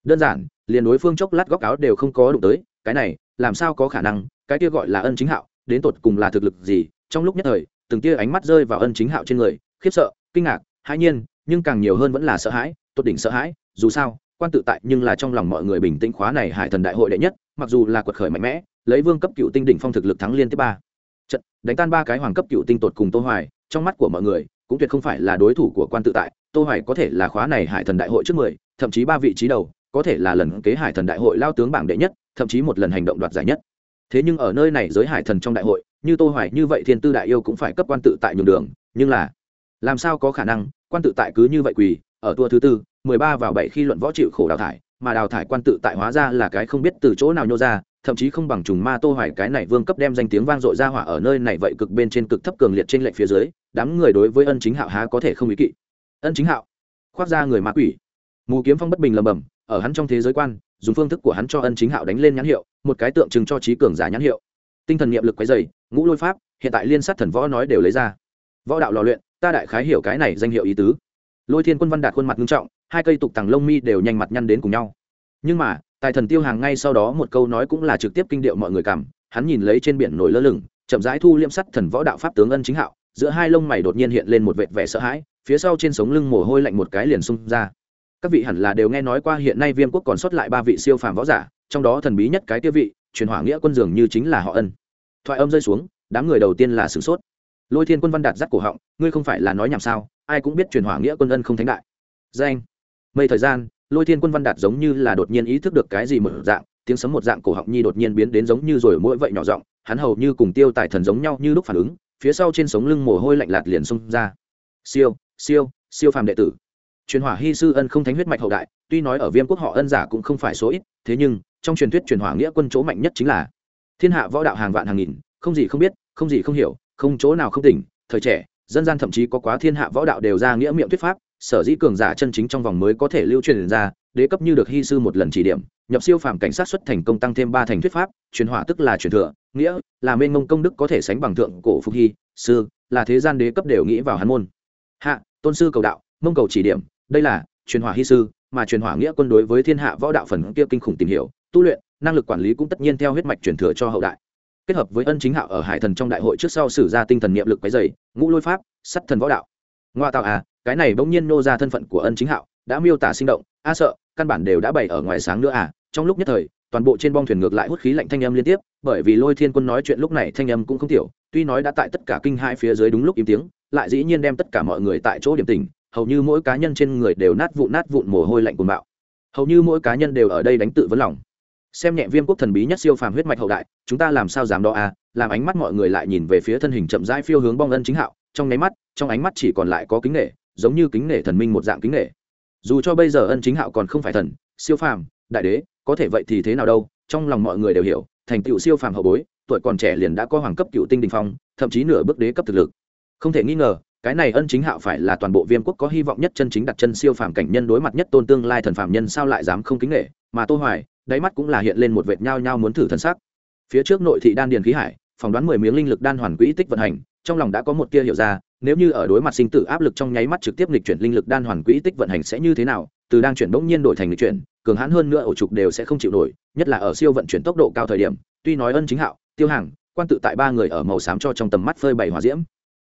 Đơn giản, liền đối phương chốc lát góc áo đều không có đụng tới cái này, làm sao có khả năng, cái kia gọi là ân chính hạo, đến tột cùng là thực lực gì? Trong lúc nhất thời, từng tia ánh mắt rơi vào ân chính hạo trên người, khiếp sợ, kinh ngạc, hãi nhiên, nhưng càng nhiều hơn vẫn là sợ hãi, tột đỉnh sợ hãi, dù sao, quan tự tại nhưng là trong lòng mọi người bình tĩnh khóa này hải thần đại hội đệ nhất, mặc dù là quật khởi mạnh mẽ, lấy vương cấp cựu tinh đỉnh phong thực lực thắng liên tiếp ba. Trận, đánh tan ba cái hoàng cấp cựu tinh tột cùng tô hoài, trong mắt của mọi người, cũng tuyệt không phải là đối thủ của quan tự tại, tô hoài có thể là khóa này hải thần đại hội trước mười, thậm chí ba vị trí đầu, có thể là lần kế hải thần đại hội lao tướng bảng đệ nhất thậm chí một lần hành động đoạt giải nhất. Thế nhưng ở nơi này giới hải thần trong đại hội, như tô hoài, như vậy thiên tư đại yêu cũng phải cấp quan tự tại nhường đường, nhưng là, làm sao có khả năng, quan tự tại cứ như vậy quỳ, ở tour thứ tư 13 vào 7 khi luận võ chịu khổ đào thải, mà đào thải quan tự tại hóa ra là cái không biết từ chỗ nào nhô ra, thậm chí không bằng trùng ma tô hoài cái này vương cấp đem danh tiếng vang dội ra hỏa ở nơi này vậy cực bên trên cực thấp cường liệt trên lệnh phía dưới, đám người đối với ân chính hạo há có thể không ý kỵ. Ân chính hạo, khoác ra người ma quỷ. Mù kiếm phong bất bình lầm bầm ở hắn trong thế giới quan dùng phương thức của hắn cho ân chính hạo đánh lên nhãn hiệu, một cái tượng trưng cho trí cường giả nhãn hiệu. Tinh thần niệm lực quấy dày ngũ lôi pháp, hiện tại liên sát thần võ nói đều lấy ra. Võ đạo lò luyện, ta đại khái hiểu cái này danh hiệu ý tứ. Lôi thiên quân văn đạt khuôn mặt nghiêm trọng, hai cây tục tằng lông mi đều nhanh mặt nhăn đến cùng nhau. Nhưng mà, tài thần tiêu hàng ngay sau đó một câu nói cũng là trực tiếp kinh điệu mọi người cảm, hắn nhìn lấy trên biển nổi lơ lửng, chậm rãi thu liêm sắt thần võ đạo pháp tướng ân chính hạo, giữa hai lông mày đột nhiên hiện lên một vệt vẻ sợ hãi, phía sau trên sống lưng mồ hôi lạnh một cái liền xung ra các vị hẳn là đều nghe nói qua hiện nay viêm quốc còn sót lại ba vị siêu phàm võ giả, trong đó thần bí nhất cái tiêu vị, truyền hỏa nghĩa quân dường như chính là họ ân. Thoại âm rơi xuống, đám người đầu tiên là sửng sốt. Lôi thiên quân văn đạt dắt cổ họng, ngươi không phải là nói nhảm sao, ai cũng biết truyền hỏa nghĩa quân ân không thánh đại. Danh. Mây thời gian, lôi thiên quân văn đạt giống như là đột nhiên ý thức được cái gì mở dạng, tiếng sấm một dạng cổ họng nhi đột nhiên biến đến giống như rồi mỗi vậy nhỏ giọng, hắn hầu như cùng tiêu tài thần giống nhau như lúc phản ứng, phía sau trên sống lưng mồ hôi lạnh lạt liền xông ra. Siêu siêu siêu phàm đệ tử truyền hỏa hy sư ân không thánh huyết mạch hậu đại, tuy nói ở viêm quốc họ ân giả cũng không phải số ít, thế nhưng, trong truyền thuyết truyền hỏa nghĩa quân chỗ mạnh nhất chính là thiên hạ võ đạo hàng vạn hàng nghìn, không gì không biết, không gì không hiểu, không chỗ nào không tỉnh, thời trẻ, dân gian thậm chí có quá thiên hạ võ đạo đều ra nghĩa miệng thuyết pháp, sở dĩ cường giả chân chính trong vòng mới có thể lưu truyền ra, đế cấp như được hy sư một lần chỉ điểm, nhập siêu phàm cảnh sát xuất thành công tăng thêm ba thành thuyết pháp, truyền hỏa tức là truyền thừa, nghĩa là mênh mông công đức có thể sánh bằng thượng cổ phục hy, sư là thế gian đế cấp đều nghĩ vào hắn môn. Hạ, tôn sư cầu đạo, mông cầu chỉ điểm đây là truyền hỏa hy sư, mà truyền hỏa nghĩa quân đối với thiên hạ võ đạo phần kia kinh khủng tìm hiểu, tu luyện, năng lực quản lý cũng tất nhiên theo huyết mạch truyền thừa cho hậu đại. Kết hợp với ân chính hạo ở hải thần trong đại hội trước sau sử ra tinh thần niệm lực quấy dày ngũ lôi pháp, sắt thần võ đạo. Ngoa tạo à cái này bỗng nhiên nô ra thân phận của ân chính hạo, đã miêu tả sinh động, a sợ, căn bản đều đã bày ở ngoài sáng nữa à. Trong lúc nhất thời, toàn bộ trên bong thuyền ngược lại hút khí lạnh thanh âm liên tiếp, bởi vì lôi thiên quân nói chuyện lúc này thanh âm cũng không tiểu, tuy nói đã tại tất cả kinh hai phía dưới đúng lúc im tiếng, lại dĩ nhiên đem tất cả mọi người tại chỗ điểm tình hầu như mỗi cá nhân trên người đều nát vụn nát vụn mồ hôi lạnh cuồng bạo. Hầu như mỗi cá nhân đều ở đây đánh tự vấn lòng. Xem nhẹ viêm quốc thần bí nhất siêu phàm huyết mạch hậu đại, chúng ta làm sao dám đo à? Làm ánh mắt mọi người lại nhìn về phía thân hình chậm rãi phiêu hướng bong ân chính hạo, trong nháy mắt, trong ánh mắt chỉ còn lại có kính nể, giống như kính nể thần minh một dạng kính nể. Dù cho bây giờ ân chính hạo còn không phải thần, siêu phàm, đại đế, có thể vậy thì thế nào đâu? Trong lòng mọi người đều hiểu, thành tựu siêu phàm hậu bối, tuổi còn trẻ liền đã có hoàng cấp cựu tinh đình phong, thậm chí nửa bước đế cấp thực lực. Không thể nghi ngờ cái này ân chính hạo phải là toàn bộ viêm quốc có hy vọng nhất chân chính đặt chân siêu phàm cảnh nhân đối mặt nhất tôn tương lai thần phàm nhân sao lại dám không kính nghệ mà tô hoài, đáy mắt cũng là hiện lên một vệt nhao nhao muốn thử thần sắc. Phía trước nội thị đan điền khí hải, phỏng đoán mười miếng linh lực đan hoàn quỹ tích vận hành, trong lòng đã có một tia hiểu ra, nếu như ở đối mặt sinh tử áp lực trong nháy mắt trực tiếp lịch chuyển linh lực đan hoàn quỹ tích vận hành sẽ như thế nào, từ đang chuyển bỗng nhiên đổi thành lịch chuyển, cường hãn hơn nữa ổ trục đều sẽ không chịu nổi, nhất là ở siêu vận chuyển tốc độ cao thời điểm, tuy nói ân chính hạo, tiêu hàng, quan tự tại ba người ở màu xám cho trong tầm mắt phơi bày hỏa diễm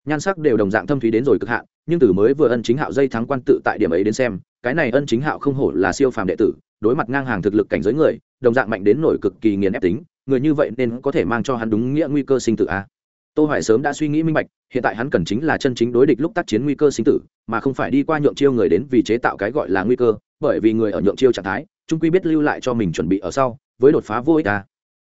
nhan sắc đều đồng dạng thâm thúy đến rồi cực hạn, nhưng từ mới vừa ân chính hạo dây thắng quan tự tại điểm ấy đến xem, cái này ân chính hạo không hổ là siêu phàm đệ tử, đối mặt ngang hàng thực lực cảnh giới người, đồng dạng mạnh đến nổi cực kỳ nghiền ép tính, người như vậy nên có thể mang cho hắn đúng nghĩa nguy cơ sinh tử a. Tô hoài sớm đã suy nghĩ minh bạch, hiện tại hắn cần chính là chân chính đối địch lúc tác chiến nguy cơ sinh tử, mà không phải đi qua nhượng chiêu người đến vì chế tạo cái gọi là nguy cơ, bởi vì người ở nhượng chiêu trạng thái trung quy biết lưu lại cho mình chuẩn bị ở sau, với đột phá vô ích a.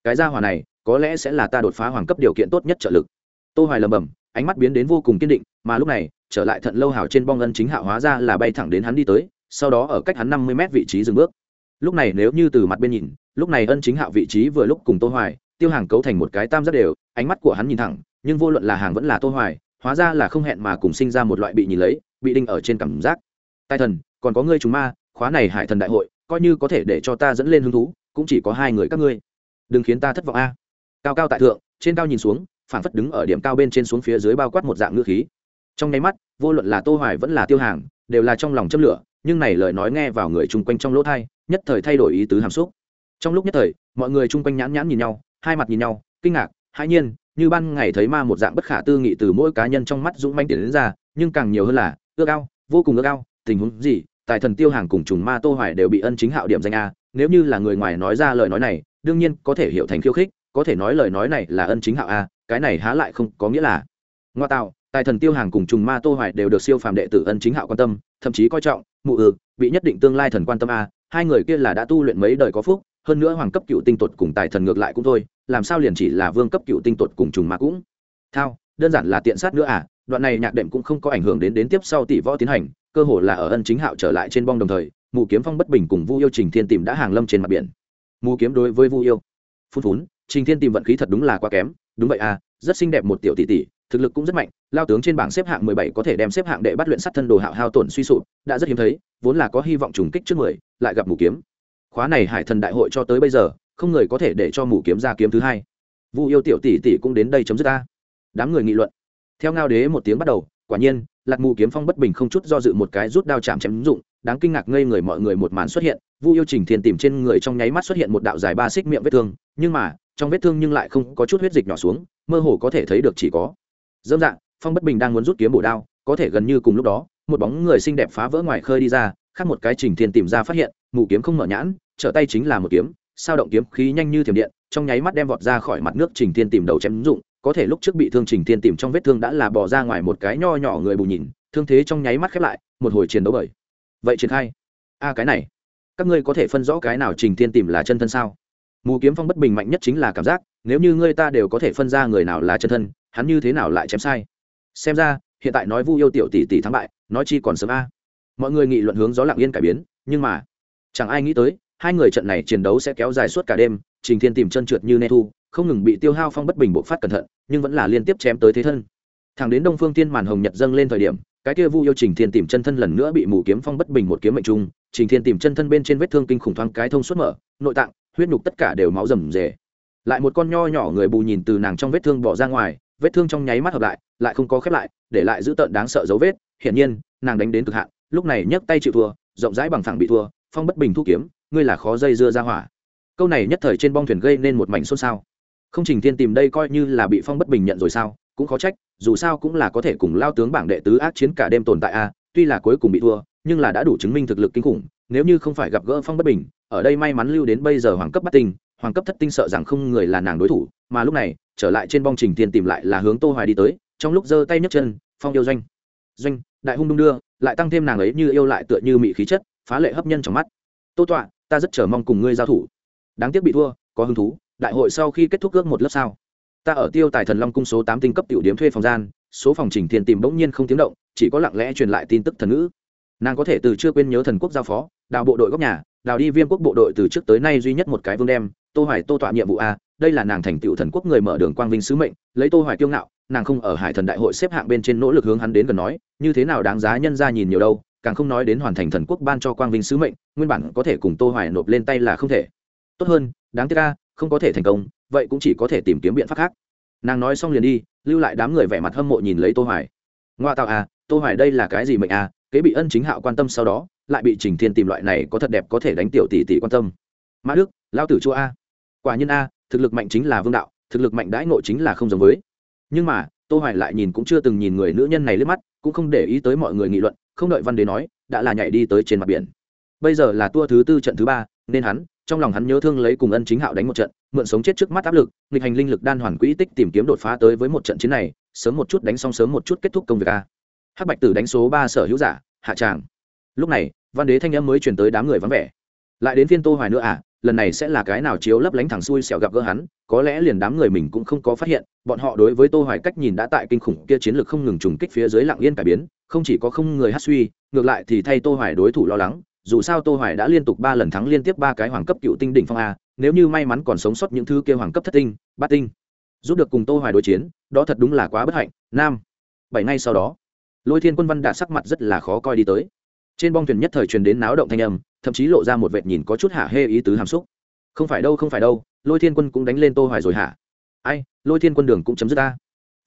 Cái gia hỏa này, có lẽ sẽ là ta đột phá hoàng cấp điều kiện tốt nhất trợ lực. Tô hoài lầm bầm ánh mắt biến đến vô cùng kiên định, mà lúc này, trở lại thận lâu hào trên bong ân chính hạ hóa ra là bay thẳng đến hắn đi tới, sau đó ở cách hắn 50 mét vị trí dừng bước. Lúc này nếu như từ mặt bên nhìn, lúc này ân chính hạo vị trí vừa lúc cùng tô hoài, tiêu hàng cấu thành một cái tam rất đều, ánh mắt của hắn nhìn thẳng, nhưng vô luận là hàng vẫn là tô hoài, hóa ra là không hẹn mà cùng sinh ra một loại bị nhìn lấy, bị đinh ở trên cảm giác. Tài thần, còn có ngươi chúng ma, khóa này hải thần đại hội, coi như có thể để cho ta dẫn lên hứng thú, cũng chỉ có hai người các ngươi. Đừng khiến ta thất vọng a. Cao cao tại thượng, trên cao nhìn xuống phản phất đứng ở điểm cao bên trên xuống phía dưới bao quát một dạng ngữ khí. Trong nháy mắt, vô luận là tô hoài vẫn là tiêu hàng, đều là trong lòng châm lửa, nhưng này lời nói nghe vào người chung quanh trong lỗ thay nhất thời thay đổi ý tứ hàm xúc. Trong lúc nhất thời, mọi người chung quanh nhãn nhãn nhìn nhau, hai mặt nhìn nhau, kinh ngạc, hãi nhiên, như ban ngày thấy ma một dạng bất khả tư nghị từ mỗi cá nhân trong mắt dũng manh tiến đến ra, nhưng càng nhiều hơn là, ước ao, vô cùng ước ao, tình huống gì, tài thần tiêu hàng cùng trùng ma tô hoài đều bị ân chính hạo điểm danh a, nếu như là người ngoài nói ra lời nói này, đương nhiên có thể hiểu thành khiêu khích, có thể nói lời nói này là ân chính hạo a cái này há lại không có nghĩa là. Ngoa tạo, tài thần tiêu hàng cùng trùng ma tô hoài đều được siêu phàm đệ tử ân chính hạo quan tâm, thậm chí coi trọng, mụ ừ bị nhất định tương lai thần quan tâm a, hai người kia là đã tu luyện mấy đời có phúc, hơn nữa hoàng cấp cựu tinh tuột cùng tài thần ngược lại cũng thôi, làm sao liền chỉ là vương cấp cựu tinh tuột cùng trùng ma cũng. Thao, đơn giản là tiện sát nữa à đoạn này nhạc đệm cũng không có ảnh hưởng đến đến tiếp sau tỷ võ tiến hành, cơ hồ là ở ân chính hạo trở lại trên bong đồng thời mù kiếm phong bất bình cùng vu yêu trình thiên tìm đã hàng lâm trên mặt biển. Mù kiếm đối với vu yêu. Phun phún, trình thiên tìm vận khí thật đúng là quá kém đúng vậy à rất xinh đẹp một tiểu tỷ tỷ, thực lực cũng rất mạnh, lao tướng trên bảng xếp hạng mười bảy có thể đem xếp hạng đệ bắt luyện sắt thân đồ hạo hao tổn suy sụp, đã rất hiếm thấy, vốn là có hy vọng trùng kích trước mười, lại gặp mù kiếm. Khóa này hải thần đại hội cho tới bây giờ, không người có thể để cho mù kiếm ra kiếm thứ hai. Vu yêu tiểu tỷ tỷ cũng đến đây chấm dứt ta. Đám người nghị luận. Theo ngao đế một tiếng bắt đầu, quả nhiên, lạc mù kiếm phong bất bình không chút do dự một cái rút đao chạm chém dụng, đáng kinh ngạc ngây người mọi người một màn xuất hiện, vu yêu trình thiền tìm trên người trong nháy mắt xuất hiện một đạo dài ba xích miệng vết thương, nhưng mà trong vết thương nhưng lại không có chút huyết dịch nhỏ xuống, mơ hồ có thể thấy được chỉ có. Dâm dạng, phong bất bình đang muốn rút kiếm bổ đao, có thể gần như cùng lúc đó, một bóng người xinh đẹp phá vỡ ngoài khơi đi ra, khác một cái trình thiên tìm ra phát hiện, mù kiếm không mở nhãn, trở tay chính là một kiếm, sao động kiếm khí nhanh như thiểm điện, trong nháy mắt đem vọt ra khỏi mặt nước trình thiên tìm đầu chém dụng, có thể lúc trước bị thương trình thiên tìm trong vết thương đã là bỏ ra ngoài một cái nho nhỏ người bù nhìn, thương thế trong nháy mắt khép lại, một hồi chiến đấu bởi vậy triển khai. A, cái này. Các ngươi có thể phân rõ cái nào trình thiên tìm là chân thân sao? Mù kiếm phong bất bình mạnh nhất chính là cảm giác, nếu như ngươi ta đều có thể phân ra người nào là chân thân, hắn như thế nào lại chém sai? Xem ra, hiện tại nói vu yêu tiểu tỷ tỷ thắng bại, nói chi còn sớm a. Mọi người nghị luận hướng gió lặng yên cải biến, nhưng mà, chẳng ai nghĩ tới, hai người trận này chiến đấu sẽ kéo dài suốt cả đêm, trình thiên tìm chân trượt như nê thu, không ngừng bị tiêu hao phong bất bình bộc phát cẩn thận, nhưng vẫn là liên tiếp chém tới thế thân. Thẳng đến đông phương tiên màn hồng nhật dâng lên thời điểm, cái kia vu yêu trình thiên tìm chân thân lần nữa bị mù kiếm phong bất bình một kiếm mệnh trung, trình thiên tìm chân thân bên trên vết thương kinh khủng thoáng cái thông suốt mở, nội tạng huyết nhục tất cả đều máu rầm rề. Lại một con nho nhỏ người bù nhìn từ nàng trong vết thương bỏ ra ngoài, vết thương trong nháy mắt hợp lại lại không có khép lại, để lại giữ tợn đáng sợ dấu vết. Hiển nhiên, nàng đánh đến cực hạn, lúc này nhấc tay chịu thua, rộng rãi bằng phẳng bị thua, phong bất bình thu kiếm, ngươi là khó dây dưa ra hỏa. Câu này nhất thời trên bong thuyền gây nên một mảnh xôn xao. Không trình thiên tìm đây coi như là bị phong bất bình nhận rồi sao, cũng khó trách, dù sao cũng là có thể cùng lao tướng bảng đệ tứ ác chiến cả đêm tồn tại a, tuy là cuối cùng bị thua, nhưng là đã đủ chứng minh thực lực kinh khủng, nếu như không phải gặp gỡ phong bất bình ở đây may mắn lưu đến bây giờ hoàng cấp bắt tinh, hoàng cấp thất tinh sợ rằng không người là nàng đối thủ, mà lúc này, trở lại trên bong trình thiên tìm lại là hướng tô hoài đi tới, trong lúc giơ tay nhấc chân, phong yêu doanh. Doanh, đại hung đung đưa, lại tăng thêm nàng ấy như yêu lại tựa như mị khí chất, phá lệ hấp nhân trong mắt. Tô tọa, ta rất chờ mong cùng ngươi giao thủ. Đáng tiếc bị thua, có hứng thú, đại hội sau khi kết thúc ước một lớp sao? Ta ở tiêu tài thần long cung số tám tinh cấp tiểu điếm thuê phòng gian, số phòng trình thiên tìm bỗng nhiên không tiếng động, chỉ có lặng lẽ truyền lại tin tức thần ngữ. Nàng có thể từ chưa quên nhớ thần quốc giao phó, đào bộ đội góc nhà đào đi viêm quốc bộ đội từ trước tới nay duy nhất một cái vương đem, tô hoài tô tọa nhiệm vụ a, đây là nàng thành tựu thần quốc người mở đường quang vinh sứ mệnh, lấy tô hoài kiêu ngạo, nàng không ở hải thần đại hội xếp hạng bên trên nỗ lực hướng hắn đến gần nói, như thế nào đáng giá nhân ra nhìn nhiều đâu, càng không nói đến hoàn thành thần quốc ban cho quang vinh sứ mệnh, nguyên bản có thể cùng tô hoài nộp lên tay là không thể. Tốt hơn, đáng tiếc a, không có thể thành công, vậy cũng chỉ có thể tìm kiếm biện pháp khác. Nàng nói xong liền đi, lưu lại đám người vẻ mặt hâm mộ nhìn lấy tô hoài. Ngoa tạo à tô hoài đây là cái gì mệnh à kế bị ân chính hạo quan tâm sau đó lại bị trình thiên tìm loại này có thật đẹp có thể đánh tiểu tỷ tỷ quan tâm. Mã đức lao tử chua a. Quả nhiên a, thực lực mạnh chính là vương đạo, thực lực mạnh đãi ngộ chính là không giống với. Nhưng mà, tô hoài lại nhìn cũng chưa từng nhìn người nữ nhân này lướt mắt, cũng không để ý tới mọi người nghị luận, không đợi văn đế nói, đã là nhảy đi tới trên mặt biển. Bây giờ là tua thứ tư trận thứ ba, nên hắn, trong lòng hắn nhớ thương lấy cùng ân chính hạo đánh một trận, mượn sống chết trước mắt áp lực, nghịch hành linh lực đan hoàn quỹ tích tìm kiếm đột phá tới với một trận chiến này, sớm một chút đánh xong sớm một chút kết thúc công việc a. Hắc bạch tử đánh số ba sở hữu giả, hạ tràng. Lúc này văn đế thanh âm mới truyền tới đám người vắng vẻ. Lại đến phiên tô hoài nữa à lần này sẽ là cái nào chiếu lấp lánh thẳng xuôi xẻo gặp gỡ hắn, có lẽ liền đám người mình cũng không có phát hiện, bọn họ đối với tô hoài cách nhìn đã tại kinh khủng kia chiến lược không ngừng trùng kích phía dưới lặng yên cải biến, không chỉ có không người hát suy, ngược lại thì thay tô hoài đối thủ lo lắng, dù sao tô hoài đã liên tục ba lần thắng liên tiếp ba cái hoàng cấp cựu tinh đỉnh phong a, nếu như may mắn còn sống sót những thứ kia hoàng cấp thất tinh, bát tinh, giúp được cùng tô hoài đối chiến, đó thật đúng là quá bất hạnh. Nam, bảy ngày sau đó, lôi thiên quân văn đã sắc mặt rất là khó coi đi tới trên bong thuyền nhất thời truyền đến náo động thanh âm, thậm chí lộ ra một vệt nhìn có chút hạ hê ý tứ hàm xúc. Không phải đâu, không phải đâu, lôi thiên quân cũng đánh lên tô hoài rồi hả? Ai, lôi thiên quân đường cũng chấm dứt ta.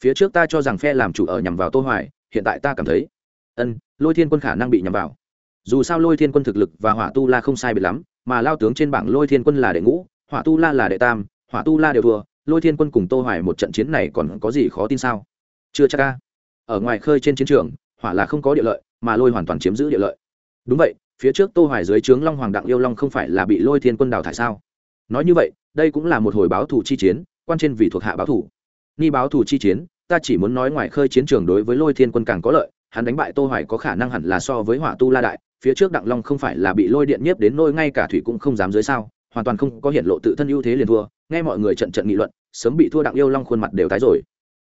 Phía trước ta cho rằng phe làm chủ ở nhằm vào tô hoài, hiện tại ta cảm thấy, ân, lôi thiên quân khả năng bị nhằm vào. Dù sao lôi thiên quân thực lực và hỏa tu la không sai biệt lắm, mà lao tướng trên bảng lôi thiên quân là đệ ngũ, hỏa tu la là đệ tam, hỏa tu la đều thua, lôi thiên quân cùng tô hoài một trận chiến này còn có gì khó tin sao? Chưa chắc ca ở ngoài khơi trên chiến trường, hỏa là không có địa lợi, mà lôi hoàn toàn chiếm giữ địa lợi đúng vậy, phía trước tô hoài dưới trướng long hoàng đặng yêu long không phải là bị lôi thiên quân đào thải sao? Nói như vậy, đây cũng là một hồi báo thủ chi chiến, quan trên vì thuộc hạ báo thủ ni báo thủ chi chiến, ta chỉ muốn nói ngoài khơi chiến trường đối với lôi thiên quân càng có lợi, hắn đánh bại tô hoài có khả năng hẳn là so với hỏa tu la đại, phía trước đặng long không phải là bị lôi điện nhiếp đến nôi ngay cả thủy cũng không dám dưới sao, hoàn toàn không có hiện lộ tự thân ưu thế liền thua, nghe mọi người trận trận nghị luận, sớm bị thua đặng yêu long khuôn mặt đều tái rồi.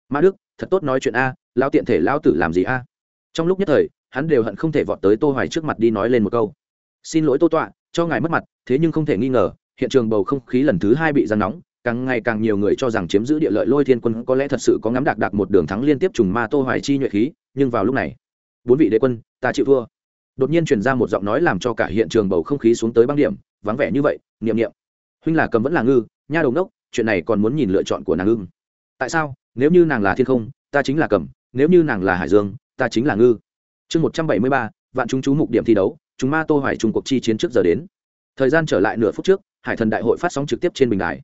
Ma đức, thật tốt nói chuyện a lao tiện thể lao tử làm gì a? Trong lúc nhất thời hắn đều hận không thể vọt tới tô hoài trước mặt đi nói lên một câu. Xin lỗi tô tọa cho ngài mất mặt thế nhưng không thể nghi ngờ hiện trường bầu không khí lần thứ hai bị giăng nóng càng ngày càng nhiều người cho rằng chiếm giữ địa lợi lôi thiên quân có lẽ thật sự có ngắm đạc đạc một đường thắng liên tiếp trùng ma tô hoài chi nhuệ khí nhưng vào lúc này bốn vị đế quân ta chịu thua. Đột nhiên truyền ra một giọng nói làm cho cả hiện trường bầu không khí xuống tới băng điểm vắng vẻ như vậy niệm niệm. Huynh là cầm vẫn là ngư nha đầu nốc, chuyện này còn muốn nhìn lựa chọn của nàng ưng. Tại sao? Nếu như nàng là thiên không ta chính là cầm nếu như nàng là hải dương ta chính là ngư. Chương một trăm bảy mươi ba vạn chúng chú mục điểm thi đấu chúng ma tô hoài trung cuộc chi chiến trước giờ đến. Thời gian trở lại nửa phút trước hải thần đại hội phát sóng trực tiếp trên bình đài.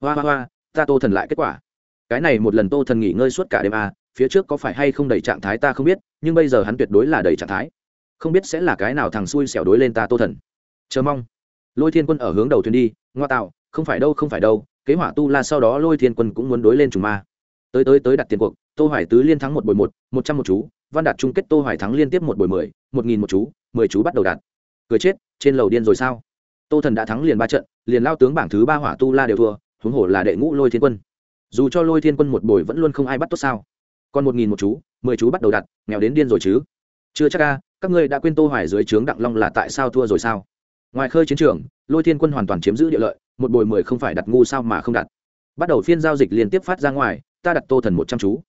Hoa hoa hoa ta tô thần lại kết quả. Cái này một lần tô thần nghỉ ngơi suốt cả đêm à, phía trước có phải hay không đầy trạng thái ta không biết nhưng bây giờ hắn tuyệt đối là đầy trạng thái. Không biết sẽ là cái nào thằng xui xẻo đối lên ta tô thần. Chờ mong. Lôi thiên quân ở hướng đầu thuyền đi ngoa tạo không phải đâu không phải đâu kế hỏa tu la sau đó lôi thiên quân cũng muốn đối lên trùng ma. Tới tới tới đặt tiền cuộc tô hoài tứ liên thắng một bồi một một trăm một chú, văn đạt chung kết tô hoài thắng liên tiếp một bồi mười, một nghìn một chú, mười chú bắt đầu đạt. Cười chết, trên lầu điên rồi sao? Tô thần đã thắng liền ba trận, liền lao tướng bảng thứ ba hỏa tu la đều thua, huống hồ là đệ ngũ lôi thiên quân. Dù cho lôi thiên quân một bồi vẫn luôn không ai bắt tốt sao? Còn một nghìn một chú, mười chú bắt đầu đặt nghèo đến điên rồi chứ? Chưa chắc ca các ngươi đã quên tô hoài dưới trướng đặng long là tại sao thua rồi sao? Ngoài khơi chiến trường, lôi thiên quân hoàn toàn chiếm giữ địa lợi, một bồi mười không phải đặt ngu sao mà không đặt. Bắt đầu phiên giao dịch liên tiếp phát ra ngoài, ta đặt tô thần một trăm chú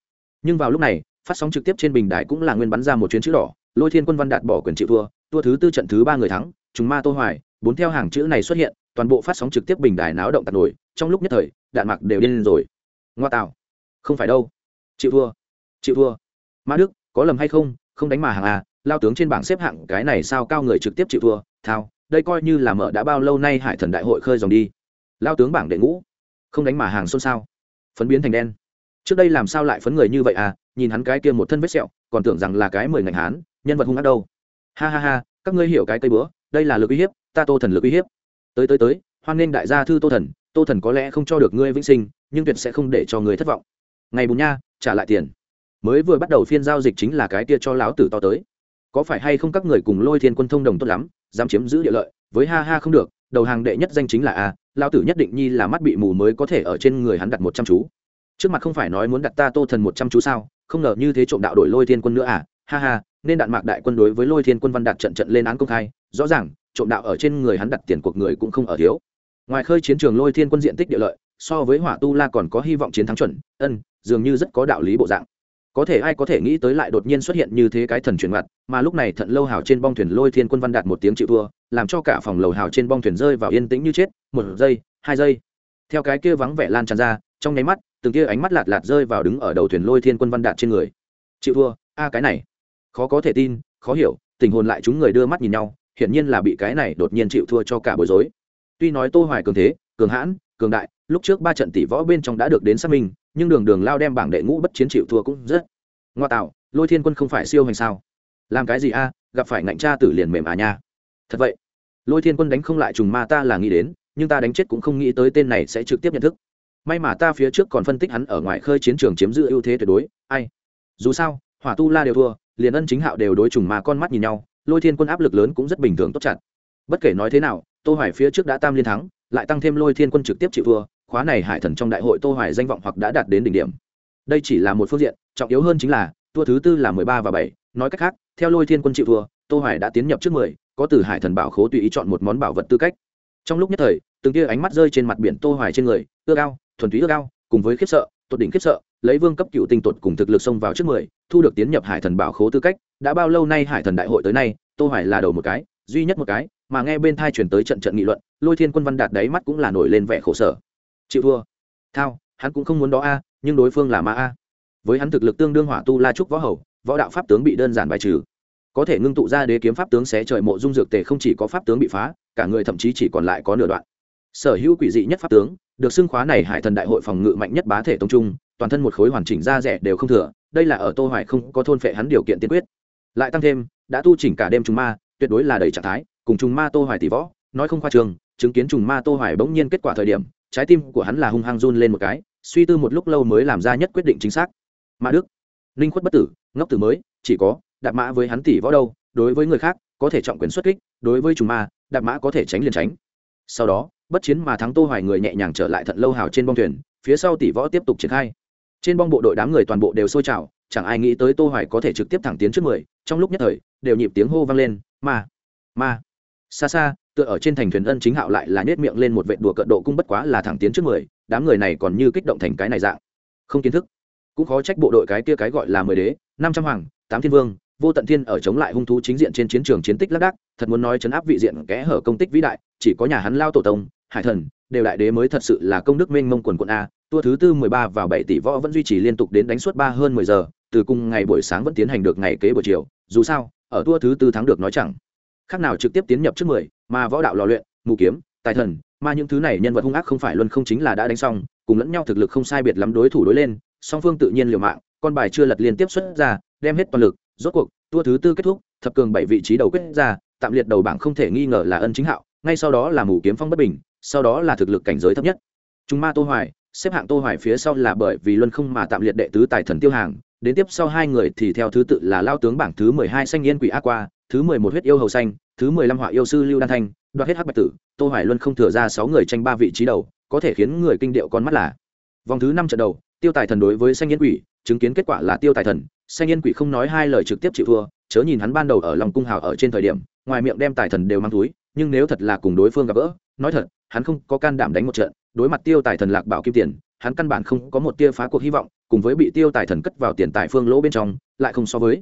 nhưng vào lúc này, phát sóng trực tiếp trên bình đài cũng là nguyên bắn ra một chuyến chữ đỏ, lôi thiên quân văn đạt bỏ quyền chịu thua, tua thứ tư trận thứ ba người thắng chúng ma tô hoài. Bốn theo hàng chữ này xuất hiện, toàn bộ phát sóng trực tiếp bình đài náo động tạt nổi, trong lúc nhất thời, đạn mặc đều điên rồi. Ngoa tạo. Không phải đâu. Chịu thua. Chịu thua. Ma đức, có lầm hay không? Không đánh mà hàng à lao tướng trên bảng xếp hạng, cái này sao cao người trực tiếp chịu thua? Thao, đây coi như là mở đã bao lâu nay hải thần đại hội khơi dòng đi. Lao tướng bảng đệ ngũ. Không đánh mà hàng xôn xao. Phấn biến thành đen trước đây làm sao lại phấn người như vậy à? Nhìn hắn cái kia một thân vết sẹo, còn tưởng rằng là cái mười ngành hán, nhân vật hung ác đâu. Ha ha ha, các ngươi hiểu cái cây bữa, đây là lực uy hiếp, ta tô thần lực uy hiếp. Tới tới tới, hoan nghênh đại gia thư tô thần tô thần có lẽ không cho được ngươi vĩnh sinh, nhưng tuyệt sẽ không để cho người thất vọng. Ngày bùn nha, trả lại tiền. Mới vừa bắt đầu phiên giao dịch chính là cái kia cho láo tử to tới. Có phải hay không các người cùng lôi thiên quân thông đồng tốt lắm, dám chiếm giữ địa lợi, với ha ha không được, đầu hàng đệ nhất danh chính là a lao tử nhất định nhi là mắt bị mù mới có thể ở trên người hắn đặt một trăm chú trước mặt không phải nói muốn đặt ta tô thần một trăm chú sao, không ngờ như thế trộm đạo đổi lôi thiên quân nữa à ha ha, nên đạn mạc đại quân đối với lôi thiên quân văn đạt trận trận lên án công khai, rõ ràng, trộm đạo ở trên người hắn đặt tiền cuộc người cũng không ở thiếu. Ngoài khơi chiến trường lôi thiên quân diện tích địa lợi, so với hỏa tu la còn có hy vọng chiến thắng chuẩn, ân, dường như rất có đạo lý bộ dạng. Có thể ai có thể nghĩ tới lại đột nhiên xuất hiện như thế cái thần chuyển mặt, mà lúc này thận lâu hào trên bong thuyền lôi thiên quân văn đạt một tiếng chịu thua, làm cho cả phòng lầu hào trên bong thuyền rơi vào yên tĩnh như chết, một giây, hai giây. Theo cái kia vắng vẻ lan tràn ra trong nháy mắt, từng kia ánh mắt lạt lạt rơi vào đứng ở đầu thuyền lôi thiên quân văn đạt trên người. Chịu thua, a, cái này. Khó có thể tin, khó hiểu, tình hồn lại chúng người đưa mắt nhìn nhau, hiển nhiên là bị cái này đột nhiên chịu thua cho cả bối rối. Tuy nói tô hoài cường thế, cường hãn, cường đại, lúc trước ba trận tỷ võ bên trong đã được đến xác minh, nhưng đường đường lao đem bảng đệ ngũ bất chiến chịu thua cũng rất ngoa tạo, lôi thiên quân không phải siêu hành sao? Làm cái gì a, gặp phải ngạnh cha tử liền mềm à nha. Thật vậy. Lôi thiên quân đánh không lại trùng ma ta là nghĩ đến, nhưng ta đánh chết cũng không nghĩ tới tên này sẽ trực tiếp nhận thức may mà ta phía trước còn phân tích hắn ở ngoài khơi chiến trường chiếm giữ ưu thế tuyệt đối ai? Dù sao hỏa tu la đều thua liền ân chính hạo đều đối trùng mà con mắt nhìn nhau lôi thiên quân áp lực lớn cũng rất bình thường tốt chặt. Bất kể nói thế nào tô hoài phía trước đã tam liên thắng lại tăng thêm lôi thiên quân trực tiếp chịu thua khóa này hải thần trong đại hội tô hoài danh vọng hoặc đã đạt đến đỉnh điểm. Đây chỉ là một phương diện trọng yếu hơn chính là thua thứ tư là 13 và 7, nói cách khác theo lôi thiên quân chịu thua tô hoài đã tiến nhập trước 10, có từ hải thần bảo khố tùy ý chọn một món bảo vật tư cách. Trong lúc nhất thời từng kia ánh mắt rơi trên mặt biển tô hoài trên người ưa cao thuần túy ước cao cùng với khiếp sợ tột đỉnh khiếp sợ lấy vương cấp cựu tinh tột cùng thực lực xông vào trước 10, thu được tiến nhập hải thần bảo khố tư cách đã bao lâu nay hải thần đại hội tới nay tô hoài là đầu một cái duy nhất một cái mà nghe bên thai chuyển tới trận trận nghị luận lôi thiên quân văn đạt đáy mắt cũng là nổi lên vẻ khổ sở. Chịu thua. Thao hắn cũng không muốn đó a nhưng đối phương là ma a. Với hắn thực lực tương đương hỏa tu la trúc võ hầu võ đạo pháp tướng bị đơn giản bài trừ. Có thể ngưng tụ ra đế kiếm pháp tướng xé trời mộ dung dược tề không chỉ có pháp tướng bị phá cả người thậm chí chỉ còn lại có nửa đoạn sở hữu quỷ dị nhất pháp tướng, được xưng khóa này hải thần đại hội phòng ngự mạnh nhất bá thể tông trung, toàn thân một khối hoàn chỉnh da rẻ đều không thừa, đây là ở tô hoài không có thôn phệ hắn điều kiện tiên quyết. Lại tăng thêm, đã tu chỉnh cả đêm trùng ma, tuyệt đối là đầy trạng thái, cùng trùng ma tô hoài tỷ võ, nói không khoa trường, chứng kiến trùng ma tô hoài bỗng nhiên kết quả thời điểm, trái tim của hắn là hung hăng run lên một cái, suy tư một lúc lâu mới làm ra nhất quyết định chính xác. Mã đức, ninh khuất bất tử, ngốc tử mới, chỉ có, đạp mã với hắn tỷ võ đâu, đối với người khác, có thể trọng quyền xuất kích, đối với trùng ma, đạp mã có thể tránh liền tránh. Sau đó bất chiến mà thắng tô hoài người nhẹ nhàng trở lại thận lâu hào trên bong thuyền, phía sau tỷ võ tiếp tục triển khai. Trên bong bộ đội đám người toàn bộ đều sôi trào, chẳng ai nghĩ tới tô hoài có thể trực tiếp thẳng tiến trước mười, trong lúc nhất thời, đều nhịp tiếng hô vang lên mà mà xa xa, tựa ở trên thành thuyền ân chính hạo lại là nét miệng lên một vệt đùa cận độ cung bất quá là thẳng tiến trước mười, đám người này còn như kích động thành cái này dạng. Không kiến thức. Cũng khó trách bộ đội cái kia cái gọi là mười đế, năm trăm hoàng, tám thiên vương, vô tận thiên ở chống lại hung thú chính diện trên chiến trường chiến tích lác đác, thật muốn nói chấn áp vị diện kẽ hở công tích vĩ đại, chỉ có nhà hắn lao tổ tông hải thần, đều đại đế mới thật sự là công đức mênh mông quần quận a, tua thứ tư mười ba vào bảy tỷ võ vẫn duy trì liên tục đến đánh suốt ba hơn mười giờ, từ cùng ngày buổi sáng vẫn tiến hành được ngày kế buổi chiều, dù sao, ở tua thứ tư thắng được nói chẳng khác nào trực tiếp tiến nhập trước mười, mà võ đạo lò luyện, mù kiếm, tài thần, mà những thứ này nhân vật hung ác không phải luân không chính là đã đánh xong, cùng lẫn nhau thực lực không sai biệt lắm đối thủ đối lên, song phương tự nhiên liều mạng, con bài chưa lật liên tiếp xuất ra, đem hết toàn lực, rốt cuộc, tua thứ tư kết thúc, thập cường bảy vị trí đầu quyết ra, tạm liệt đầu bảng không thể nghi ngờ là ân chính hạo, ngay sau đó là mù kiếm phong bất bình sau đó là thực lực cảnh giới thấp nhất. Chúng ma tô hoài, xếp hạng tô hoài phía sau là bởi vì luân không mà tạm liệt đệ tứ tài thần tiêu hàng, đến tiếp sau hai người thì theo thứ tự là lao tướng bảng thứ 12 xanh yên quỷ a qua, thứ 11 huyết yêu hầu xanh, thứ 15 họa yêu sư lưu đan thanh, đoạt hết hắc bạch tử, tô hoài luân không thừa ra sáu người tranh ba vị trí đầu, có thể khiến người kinh điệu con mắt là vòng thứ năm trận đầu, tiêu tài thần đối với xanh yên quỷ, chứng kiến kết quả là tiêu tài thần, xanh yên quỷ không nói hai lời trực tiếp chịu thua, chớ nhìn hắn ban đầu ở lòng cung hào ở trên thời điểm, ngoài miệng đem tài thần đều mang túi, nhưng nếu thật là cùng đối phương gặp gỡ, nói thật hắn không có can đảm đánh một trận, đối mặt tiêu tài thần lạc bảo kim tiền, hắn căn bản không có một tia phá cuộc hy vọng, cùng với bị tiêu tài thần cất vào tiền tài phương lỗ bên trong, lại không so với.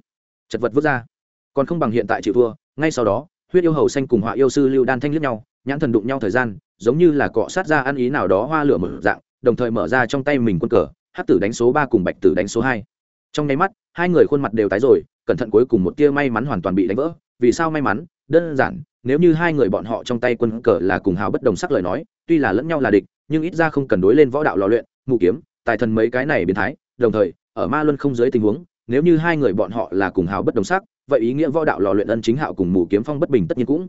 Chật vật vứt ra. Còn không bằng hiện tại chịu thua, ngay sau đó, huyết yêu hầu xanh cùng họa yêu sư lưu đan thanh liếc nhau, nhãn thần đụng nhau thời gian, giống như là cọ sát ra ăn ý nào đó hoa lửa mở dạng, đồng thời mở ra trong tay mình quân cờ hát tử đánh số ba cùng bạch tử đánh số hai. Trong nháy mắt, hai người khuôn mặt đều tái rồi, cẩn thận cuối cùng một tia may mắn hoàn toàn bị đánh vỡ. Vì sao may mắn? Đơn giản, nếu như hai người bọn họ trong tay quân cờ là cùng hào bất đồng sắc lời nói, tuy là lẫn nhau là địch, nhưng ít ra không cần đối lên võ đạo lò luyện, mù kiếm, tài thần mấy cái này biến thái, đồng thời, ở ma luân không dưới tình huống, nếu như hai người bọn họ là cùng hào bất đồng sắc, vậy ý nghĩa võ đạo lò luyện ân chính hạo cùng mù kiếm phong bất bình tất nhiên cũng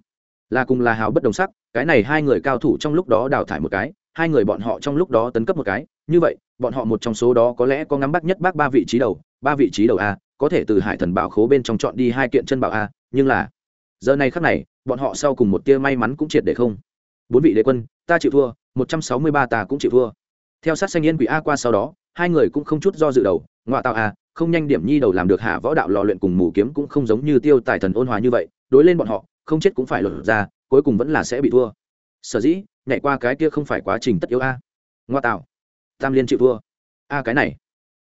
là cùng là hào bất đồng sắc, cái này hai người cao thủ trong lúc đó đào thải một cái, hai người bọn họ trong lúc đó tấn cấp một cái, như vậy, bọn họ một trong số đó có lẽ có ngắm bắt nhất bác ba vị trí đầu, ba vị trí đầu a, có thể từ hải thần bảo khố bên trong chọn đi hai kiện chân bảo a, nhưng là giờ này khắc này, bọn họ sau cùng một tia may mắn cũng triệt để không. Bốn vị đế quân, ta chịu thua, một trăm sáu mươi ba ta cũng chịu thua. Theo sát xanh yên quỷ a qua sau đó, hai người cũng không chút do dự đầu ngoại tạo a, không nhanh điểm nhi đầu làm được hạ võ đạo lò luyện cùng mù kiếm cũng không giống như tiêu tài thần ôn hòa như vậy, đối lên bọn họ, không chết cũng phải lột ra, cuối cùng vẫn là sẽ bị thua. Sở dĩ, nhảy qua cái kia không phải quá trình tất yếu a. Ngoa tạo, tam liên chịu thua. A cái này,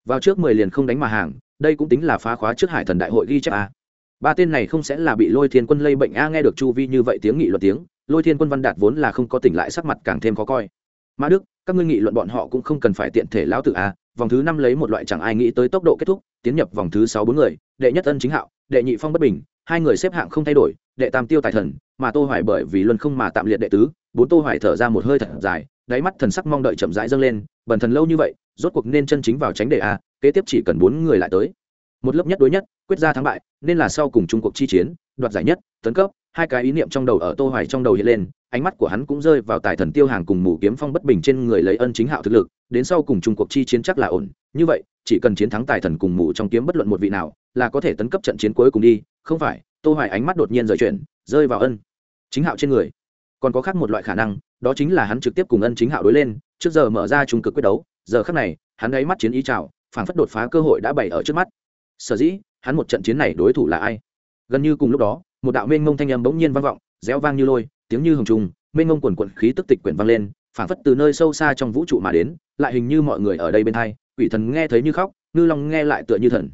vào trước mười liền không đánh mà hàng, đây cũng tính là phá khóa trước hải thần đại hội ghi chép a ba tên này không sẽ là bị lôi thiên quân lây bệnh a, nghe được chu vi như vậy tiếng nghị luận tiếng, lôi thiên quân văn đạt vốn là không có tỉnh lại sắc mặt càng thêm khó coi. Mã đức, các ngươi nghị luận bọn họ cũng không cần phải tiện thể lão tự a, vòng thứ năm lấy một loại chẳng ai nghĩ tới tốc độ kết thúc, tiến nhập vòng thứ sáu bốn người, đệ nhất ân chính hạo, đệ nhị phong bất bình, hai người xếp hạng không thay đổi, đệ tam tiêu tài thần, mà tô hoài bởi vì luân không mà tạm liệt đệ tứ, bốn tô hoài thở ra một hơi thật dài, đáy mắt thần sắc mong đợi chậm rãi dâng lên, bần thần lâu như vậy, rốt cuộc nên chân chính vào tránh đề a, kế tiếp chỉ cần bốn người lại tới. Một lớp nhất đối nhất quyết ra thắng bại, nên là sau cùng trung cuộc chi chiến, đoạt giải nhất, tấn cấp. Hai cái ý niệm trong đầu ở tô hoài trong đầu hiện lên, ánh mắt của hắn cũng rơi vào tài thần tiêu hàng cùng mù kiếm phong bất bình trên người lấy ân chính hạo thực lực, đến sau cùng trung cuộc chi chiến chắc là ổn. Như vậy, chỉ cần chiến thắng tài thần cùng mù trong kiếm bất luận một vị nào, là có thể tấn cấp trận chiến cuối cùng đi, không phải, tô hoài ánh mắt đột nhiên rời chuyển, rơi vào ân chính hạo trên người. Còn có khác một loại khả năng, đó chính là hắn trực tiếp cùng ân chính hạo đối lên, trước giờ mở ra trung cực quyết đấu, giờ khắc này, hắn ấy mắt chiến ý chào, phảng phất đột phá cơ hội đã bày ở trước mắt. Sở dĩ hắn một trận chiến này đối thủ là ai? Gần như cùng lúc đó, một đạo mênh mông thanh âm bỗng nhiên vang vọng, réo vang như lôi, tiếng như hồng trùng, mênh mông quần quận khí tức tịch quyển vang lên, phảng phất từ nơi sâu xa trong vũ trụ mà đến, lại hình như mọi người ở đây bên thay quỷ thần nghe thấy như khóc, ngư long nghe lại tựa như thần.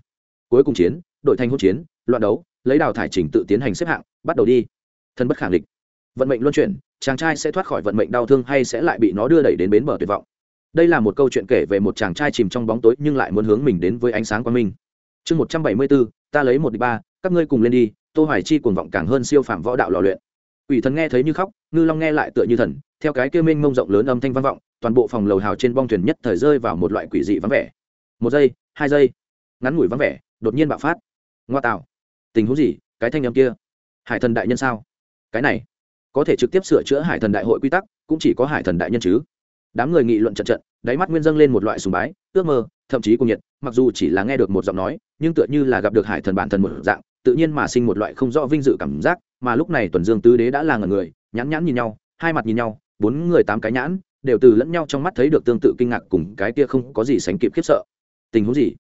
Cuối cùng chiến, đội thanh hỗn chiến, loạn đấu, lấy đào thải trình tự tiến hành xếp hạng, bắt đầu đi. Thân bất khẳng định vận mệnh luân chuyển, chàng trai sẽ thoát khỏi vận mệnh đau thương hay sẽ lại bị nó đưa đẩy đến bến bờ tuyệt vọng. Đây là một câu chuyện kể về một chàng trai chìm trong bóng tối nhưng lại muốn hướng mình đến với ánh sáng quang minh chương một trăm bảy mươi bốn ta lấy một đi ba, các ngươi cùng lên đi, tô hoài chi cuồng vọng càng hơn siêu phạm võ đạo lò luyện. Ủy thần nghe thấy như khóc, ngư long nghe lại tựa như thần, theo cái kêu mênh mông rộng lớn âm thanh vang vọng, toàn bộ phòng lầu hào trên bong thuyền nhất thời rơi vào một loại quỷ dị vắng vẻ. Một giây, hai giây, ngắn ngủi vắng vẻ, đột nhiên bạo phát. Ngoa tạo. Tình huống gì? Cái thanh âm kia. Hải thần đại nhân sao? Cái này, có thể trực tiếp sửa chữa hải thần đại hội quy tắc, cũng chỉ có hải thần đại nhân chứ? Đám người nghị luận trận trận đáy mắt nguyên dâng lên một loại sùng bái, ước mơ, thậm chí cùng nhiệt, mặc dù chỉ là nghe được một giọng nói, nhưng tựa như là gặp được hải thần bản thần một dạng, tự nhiên mà sinh một loại không rõ vinh dự cảm giác, mà lúc này tuần dương tứ đế đã là ngần người, nhãn nhãn nhìn nhau, hai mặt nhìn nhau, bốn người tám cái nhãn, đều từ lẫn nhau trong mắt thấy được tương tự kinh ngạc cùng cái kia không có gì sánh kịp khiếp sợ. Tình huống gì?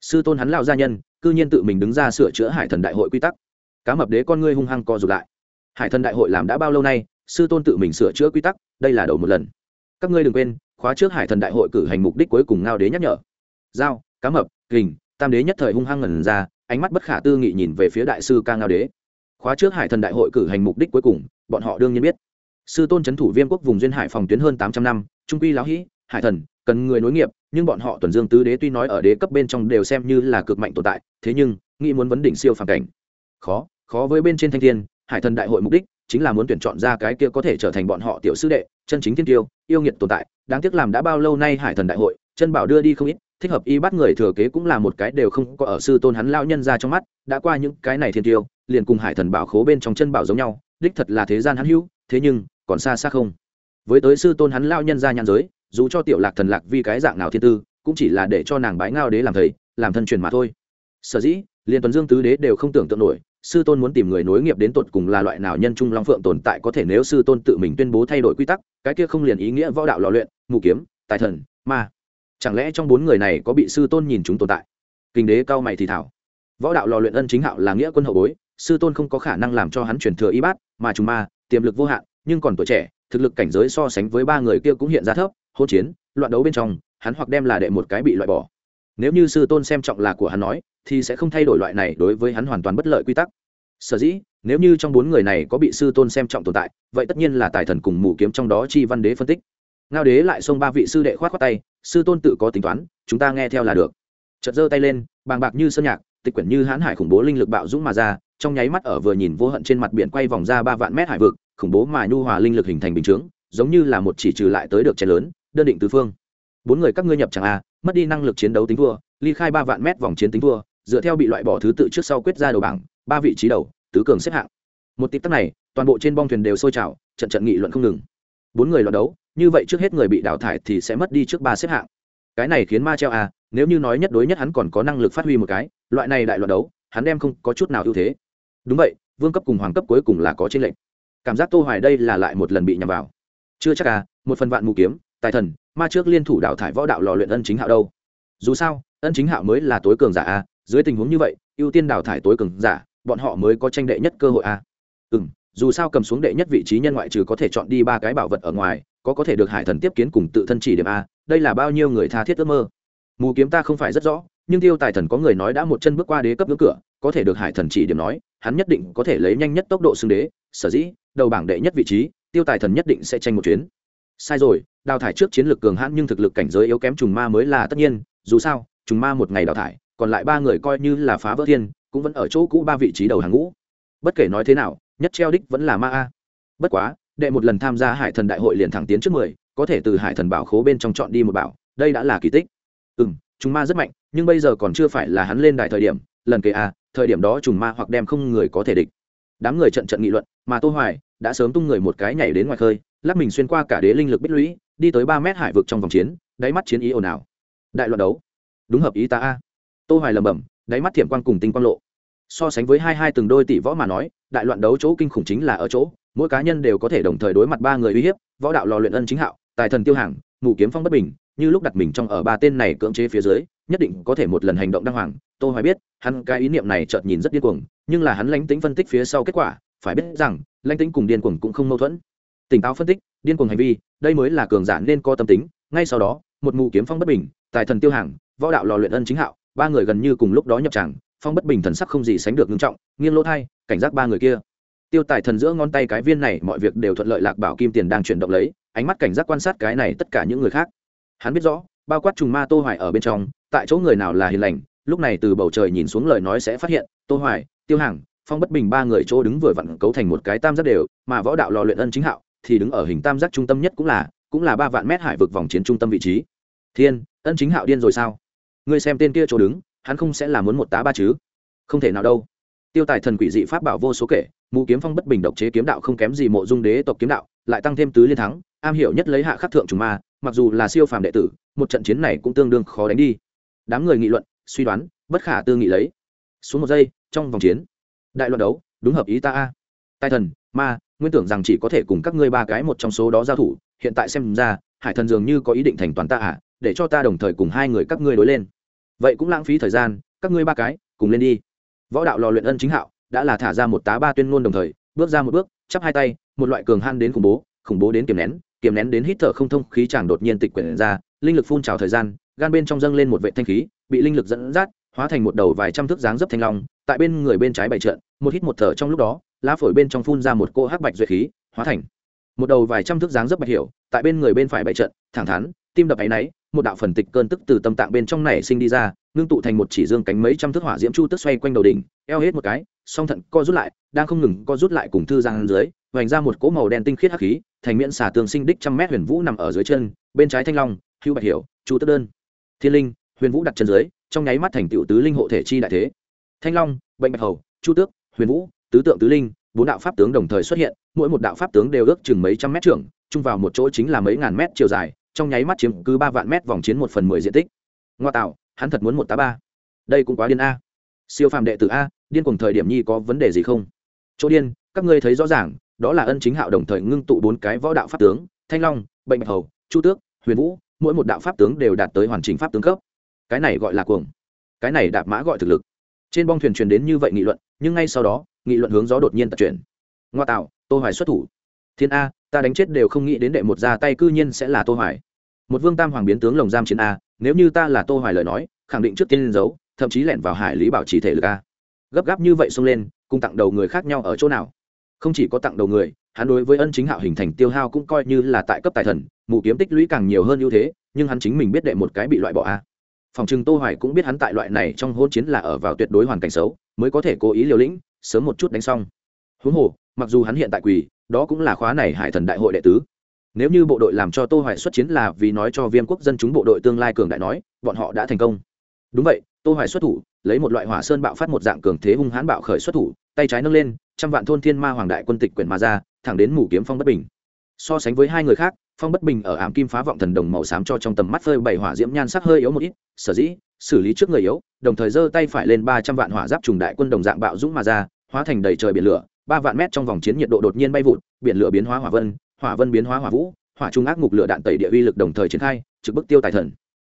Sư tôn hắn lao gia nhân, cư nhiên tự mình đứng ra sửa chữa hải thần đại hội quy tắc. Cá mập đế con ngươi hung hăng co rụt lại. Hải thần đại hội làm đã bao lâu nay, sư tôn tự mình sửa chữa quy tắc, đây là đầu một lần. Các ngươi đừng quên khóa trước hải thần đại hội cử hành mục đích cuối cùng ngao đế nhắc nhở. Giao, cá mập, kình, tam đế nhất thời hung hăng ngẩn ra, ánh mắt bất khả tư nghị nhìn về phía đại sư ca ngao đế. Khóa trước hải thần đại hội cử hành mục đích cuối cùng, bọn họ đương nhiên biết. Sư tôn c h ấ n thủ viêm quốc vùng duyên hải phòng tuyến hơn tám trăm năm, trung quy lão hĩ hải thần, cần người nối nghiệp, nhưng bọn họ tuần dương tứ đế tuy nói ở đế cấp bên trong đều xem như là cực mạnh tồn tại, thế nhưng, nghĩ muốn vấn đỉnh siêu phản cảnh. Khó khó với bên trên thanh thiên, hải thần đại hội mục đích chính là muốn tuyển chọn ra cái kia có thể trở thành bọn họ tiểu sư đệ, chân chính thiên tiêu yêu nghiệt tồn tại, đáng tiếc làm đã bao lâu nay hải thần đại hội, chân bảo đưa đi không ít, thích hợp y bắt người thừa kế cũng là một cái đều không có ở sư tôn hắn lao nhân ra trong mắt, đã qua những cái này thiên tiêu, liền cùng hải thần bảo khố bên trong chân bảo giống nhau, đích thật là thế gian hắn hữu, thế nhưng, còn xa xa không. Với tới sư tôn hắn lao nhân ra nhàn giới, dù cho tiểu lạc thần lạc vì cái dạng nào thiên tư, cũng chỉ là để cho nàng bái ngao đế làm thầy, làm thân truyền mà thôi. Sở dĩ liên tuần dương tứ đế đều không tưởng tượng nổi sư tôn muốn tìm người nối nghiệp đến tột cùng là loại nào nhân trung long phượng tồn tại có thể nếu sư tôn tự mình tuyên bố thay đổi quy tắc, cái kia không liền ý nghĩa võ đạo lò luyện, mù kiếm, tài thần, ma. Chẳng lẽ trong bốn người này có bị sư tôn nhìn chúng tồn tại? Kinh đế cao mày thì thảo. Võ đạo lò luyện ân chính hạo là nghĩa quân hậu bối, sư tôn không có khả năng làm cho hắn chuyển thừa y bát mà chúng ma, tiềm lực vô hạn, nhưng còn tuổi trẻ, thực lực cảnh giới so sánh với ba người kia cũng hiện ra thấp hôn chiến, loạn đấu bên trong, hắn hoặc đem là đệ một cái bị loại bỏ. Nếu như sư tôn xem trọng là của hắn nói thì sẽ không thay đổi loại này đối với hắn hoàn toàn bất lợi quy tắc. Sở dĩ, nếu như trong bốn người này có bị sư tôn xem trọng tồn tại, vậy tất nhiên là tài thần cùng mù kiếm trong đó chi văn đế phân tích. Ngao đế lại xông ba vị sư đệ khoát khoát tay, sư tôn tự có tính toán, chúng ta nghe theo là được. Chợt giơ tay lên, bàng bạc như sơn nhạc, tịch quyển như hãn hải khủng bố linh lực bạo dũng mà ra, trong nháy mắt ở vừa nhìn vô hận trên mặt biển quay vòng ra ba vạn mét hải vực, khủng bố mà nhu hòa linh lực hình thành bình chướng, giống như là một chỉ trừ lại tới được chén lớn, đơn định tứ phương. Bốn người các ngươi nhập chẳng a mất đi năng lực chiến đấu tính thua ly khai ba vạn mét vòng chiến tính thua dựa theo bị loại bỏ thứ tự trước sau quyết ra đầu bảng, ba vị trí đầu, tứ cường xếp hạng. Một tịp tắc này, toàn bộ trên bong thuyền đều sôi trào, trận trận nghị luận không ngừng. Bốn người loạt đấu, như vậy trước hết người bị đào thải thì sẽ mất đi trước ba xếp hạng. Cái này khiến ma treo à nếu như nói nhất đối nhất hắn còn có năng lực phát huy một cái, loại này đại loạt đấu, hắn đem không có chút nào ưu thế. Đúng vậy, vương cấp cùng hoàng cấp cuối cùng là có trên lệnh cảm giác tô hoài đây là lại một lần bị nhầm vào. Chưa chắc à một phần vạn mù kiếm, tài thần, ma trước liên thủ đào thải võ đạo lò luyện ân chính hạo đâu. Dù sao, ân chính hạo mới là tối cường giả a dưới tình huống như vậy, ưu tiên đào thải tối cường giả, bọn họ mới có tranh đệ nhất cơ hội a. Ừ dù sao cầm xuống đệ nhất vị trí nhân ngoại trừ có thể chọn đi ba cái bảo vật ở ngoài, có có thể được hải thần tiếp kiến cùng tự thân chỉ điểm a, đây là bao nhiêu người tha thiết ước mơ. Mù kiếm ta không phải rất rõ, nhưng tiêu tài thần có người nói đã một chân bước qua đế cấp ngưỡng cửa, có thể được hải thần chỉ điểm nói, hắn nhất định có thể lấy nhanh nhất tốc độ xưng đế, sở dĩ, đầu bảng đệ nhất vị trí, tiêu tài thần nhất định sẽ tranh một chuyến. Sai rồi, đào thải trước chiến lược cường hãn nhưng thực lực cảnh giới yếu kém trùng ma mới là tất nhiên, dù sao, trùng ma một ngày đào thải còn lại ba người coi như là phá vỡ thiên, cũng vẫn ở chỗ cũ ba vị trí đầu hàng ngũ. Bất kể nói thế nào, nhất treo đích vẫn là ma a. Bất quá, đệ một lần tham gia hải thần đại hội liền thẳng tiến trước mười, có thể từ hải thần bảo khố bên trong chọn đi một bảo, đây đã là kỳ tích. Ừ m chúng ma rất mạnh, nhưng bây giờ còn chưa phải là hắn lên đài thời điểm, lần kể a, thời điểm đó trùng ma hoặc đem không người có thể địch. Đám người trận trận nghị luận, mà tô hoài đã sớm tung người một cái nhảy đến ngoài khơi, lắc mình xuyên qua cả đế linh lực bích lũy, đi tới ba mét hải vực trong vòng chiến, đáy mắt chiến ý ồn ào. Đại loạn đấu. Đúng hợp ý ta a tô hoài lầm bầm đáy mắt thiểm quang cùng tinh quang lộ. So sánh với hai hai từng đôi tỷ võ mà nói, đại loạn đấu chỗ kinh khủng chính là ở chỗ, mỗi cá nhân đều có thể đồng thời đối mặt ba người uy hiếp, võ đạo lò luyện ân chính hạo, tài thần tiêu hàng ngũ kiếm phong bất bình, như lúc đặt mình trong ở ba tên này cưỡng chế phía dưới, nhất định có thể một lần hành động đăng hoàng. Tô hoài biết, hắn cái ý niệm này chợt nhìn rất điên cuồng, nhưng là hắn lãnh tính phân tích phía sau kết quả, phải biết rằng, lãnh tính cùng điên cuồng cũng không mâu thuẫn. Tỉnh táo phân tích, điên cuồng hành vi, đây mới là cường giả nên có tâm tính. Ngay sau đó, một mù kiếm phong bất bình, tài thần tiêu hàng, võ đạo lò luyện ân chính hạo ba người gần như cùng lúc đó nhập tràng, phong bất bình thần sắc không gì sánh được nghiêm trọng, nghiêng lỗ thai, cảnh giác ba người kia. Tiêu tài thần giữa ngón tay cái viên này mọi việc đều thuận lợi lạc bảo kim tiền đang chuyển động lấy, ánh mắt cảnh giác quan sát cái này tất cả những người khác. Hắn biết rõ, bao quát trùng ma tô hoài ở bên trong, tại chỗ người nào là hiền lành, lúc này từ bầu trời nhìn xuống lời nói sẽ phát hiện, tô hoài, tiêu hàng phong bất bình ba người chỗ đứng vừa vặn cấu thành một cái tam giác đều, mà võ đạo lò luyện ân chính hạo, thì đứng ở hình tam giác trung tâm nhất cũng là cũng là ba vạn mét hải vực vòng chiến trung tâm vị trí. Thiên, ân chính hạo điên rồi sao? Ngươi xem tên kia chỗ đứng, hắn không sẽ là muốn một tá ba chứ? Không thể nào đâu. Tiêu tài thần quỷ dị pháp bảo vô số kể mù kiếm phong bất bình độc chế kiếm đạo không kém gì mộ dung đế tộc kiếm đạo, lại tăng thêm tứ liên thắng, am hiểu nhất lấy hạ khắc thượng trùng ma, mặc dù là siêu phàm đệ tử, một trận chiến này cũng tương đương khó đánh đi. Đám người nghị luận, suy đoán, bất khả tư nghị lấy. Xuống một giây, trong vòng chiến, đại luận đấu, đúng hợp ý ta a. Tài thần, ma, nguyên tưởng rằng chỉ có thể cùng các ngươi ba cái một trong số đó giao thủ, hiện tại xem ra, hải thần dường như có ý định thành toàn ta à? Để cho ta đồng thời cùng hai người các ngươi đối lên. Vậy cũng lãng phí thời gian, các ngươi ba cái, cùng lên đi. Võ đạo lò luyện ân chính hạo, đã là thả ra một tá ba tuyên ngôn đồng thời, bước ra một bước, chắp hai tay, một loại cường han đến khủng bố khủng bố đến kiềm nén kiềm nén đến hít thở không thông khí chàng đột nhiên tịch quyển ra, linh lực phun trào thời gian, gan bên trong dâng lên một vệ thanh khí, bị linh lực dẫn dắt, hóa thành một đầu vài trăm thước dáng dấp thanh long, tại bên người bên trái bảy trận một hít một thở trong lúc đó, lá phổi bên trong phun ra một cô hắc bạch duệ khí, hóa thành một đầu vài trăm thước dáng dấp bạch hiểu, tại bên người bên phải bảy trận thẳng thắn tim đập áy náy, một đạo phần tịch cơn tức từ tâm tạng bên trong nảy sinh đi ra, ngưng tụ thành một chỉ dương cánh mấy trăm thước hỏa diễm chu tức xoay quanh đầu đỉnh, eo hết một cái, song thận co rút lại, đang không ngừng co rút lại cùng thư giang dưới vành ra một cỗ màu đen tinh khiết hắc khí, thành miễn xà tường sinh đích trăm mét huyền vũ nằm ở dưới chân, bên trái thanh long hưu bạch hiểu, chu tức đơn. Thiên linh, huyền vũ đặt chân dưới, trong nháy mắt thành tựu tứ linh hộ thể chi đại thế. Thanh long, bệnh bạch hầu, chu tước, huyền vũ, tứ tượng tứ linh, bốn đạo pháp tướng đồng thời xuất hiện, mỗi một đạo pháp tướng đều ước chừng mấy trăm mét trưởng, chung vào một chỗ chính là mấy ngàn mét chiều dài trong nháy mắt chiếm cứ ba vạn mét vòng chiến một phần mười diện tích. Ngoa tạo, hắn thật muốn một tá ba. Đây cũng quá điên a. Siêu phàm đệ tử a, điên cùng thời điểm nhi có vấn đề gì không? Chỗ điên, các ngươi thấy rõ ràng, đó là ân chính hạo đồng thời ngưng tụ bốn cái võ đạo pháp tướng, thanh long bệnh bạch hầu, chu tước, huyền vũ, mỗi một đạo pháp tướng đều đạt tới hoàn chỉnh pháp tướng cấp. Cái này gọi là cuồng. Cái này đạp mã gọi thực lực. Trên bong thuyền truyền đến như vậy nghị luận, nhưng ngay sau đó, nghị luận hướng gió đột nhiên tập chuyển. Ngoa tạo, tô hoài xuất thủ. Thiên a ta đánh chết đều không nghĩ đến đệ một ra tay cư nhiên sẽ là tô hoài. Một vương tam hoàng biến tướng lồng giam chiến a, nếu như ta là tô hoài lời nói, khẳng định trước tiên lên giấu thậm chí lẻn vào hải lý bảo trì thể lực a. Gấp gáp như vậy xông lên, cùng tặng đầu người khác nhau ở chỗ nào? Không chỉ có tặng đầu người, hắn đối với ân chính hạo hình thành tiêu hao cũng coi như là tại cấp tài thần, mù kiếm tích lũy càng nhiều hơn ưu thế, nhưng hắn chính mình biết đệ một cái bị loại bỏ a. Phòng trừng tô hoài cũng biết hắn tại loại này trong hôn chiến là ở vào tuyệt đối hoàn cảnh xấu, mới có thể cố ý liều lĩnh, sớm một chút đánh xong. Huống hồ, mặc dù hắn hiện tại quỳ đó cũng là khóa này hải thần đại hội đệ tứ. Nếu như bộ đội làm cho tô hoài xuất chiến là vì nói cho viêm quốc dân chúng bộ đội tương lai cường đại nói, bọn họ đã thành công. Đúng vậy, tô hoài xuất thủ, lấy một loại hỏa sơn bạo phát một dạng cường thế hung hãn bạo khởi xuất thủ, tay trái nâng lên, trăm vạn thôn thiên ma hoàng đại quân tịch quyển mà ra, thẳng đến mù kiếm phong bất bình. So sánh với hai người khác, phong bất bình ở ám kim phá vọng thần đồng màu xám cho trong tầm mắt phơi bảy hỏa diễm nhan sắc hơi yếu một ít, sở dĩ, xử lý trước người yếu, đồng thời giơ tay phải lên ba trăm vạn hỏa giáp trùng đại quân đồng dạng bạo dũng mà ra, hóa thành đầy trời biển lửa ba vạn mét trong vòng chiến nhiệt độ đột nhiên bay vụt, biển lửa biến hóa hỏa vân hỏa vân biến hóa hỏa vũ, hỏa trung ác ngục lửa đạn tẩy địa uy lực đồng thời triển khai, trực bức tiêu tài thần.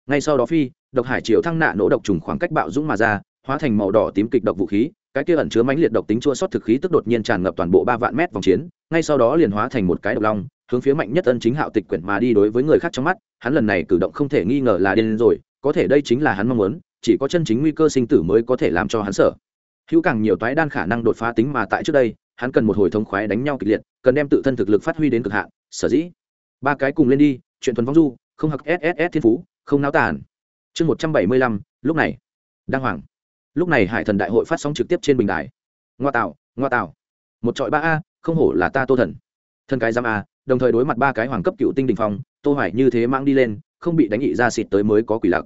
Ngay sau đó phi, độc hải triều thăng nạ nổ độc trùng khoảng cách bạo dũng mà ra, hóa thành màu đỏ tím kịch độc vũ khí, cái kia ẩn chứa mãnh liệt độc tính chua sót thực khí tức đột nhiên tràn ngập toàn bộ ba vạn mét vòng chiến, ngay sau đó liền hóa thành một cái độc long, hướng phía mạnh nhất ân chính hạo tịch quyển mà đi đối với người khác trong mắt, hắn lần này cử động không thể nghi ngờ là điên rồi, có thể đây chính là hắn mong muốn, chỉ có chân chính nguy cơ sinh tử mới có thể làm cho hắn sợ. Hữu càng nhiều toái đan khả năng đột phá tính mà tại trước đây hắn cần một hồi thống khoái đánh nhau kịch liệt, cần đem tự thân thực lực phát huy đến cực hạn, sở dĩ. Ba cái cùng lên đi, chuyện thuần vong du, không hặc sss thiên phú, không náo tản chương một trăm bảy mươi lăm, lúc này. Đăng hoàng. Lúc này hải thần đại hội phát sóng trực tiếp trên bình đài. Ngoa tạo ngoa tạo. Một trọi ba a, không hổ là ta tô thần. Thân cái giam a, đồng thời đối mặt ba cái hoàng cấp cựu tinh đình phong, tô hoài như thế mang đi lên, không bị đánh nghị ra xịt tới mới có quỷ lặc.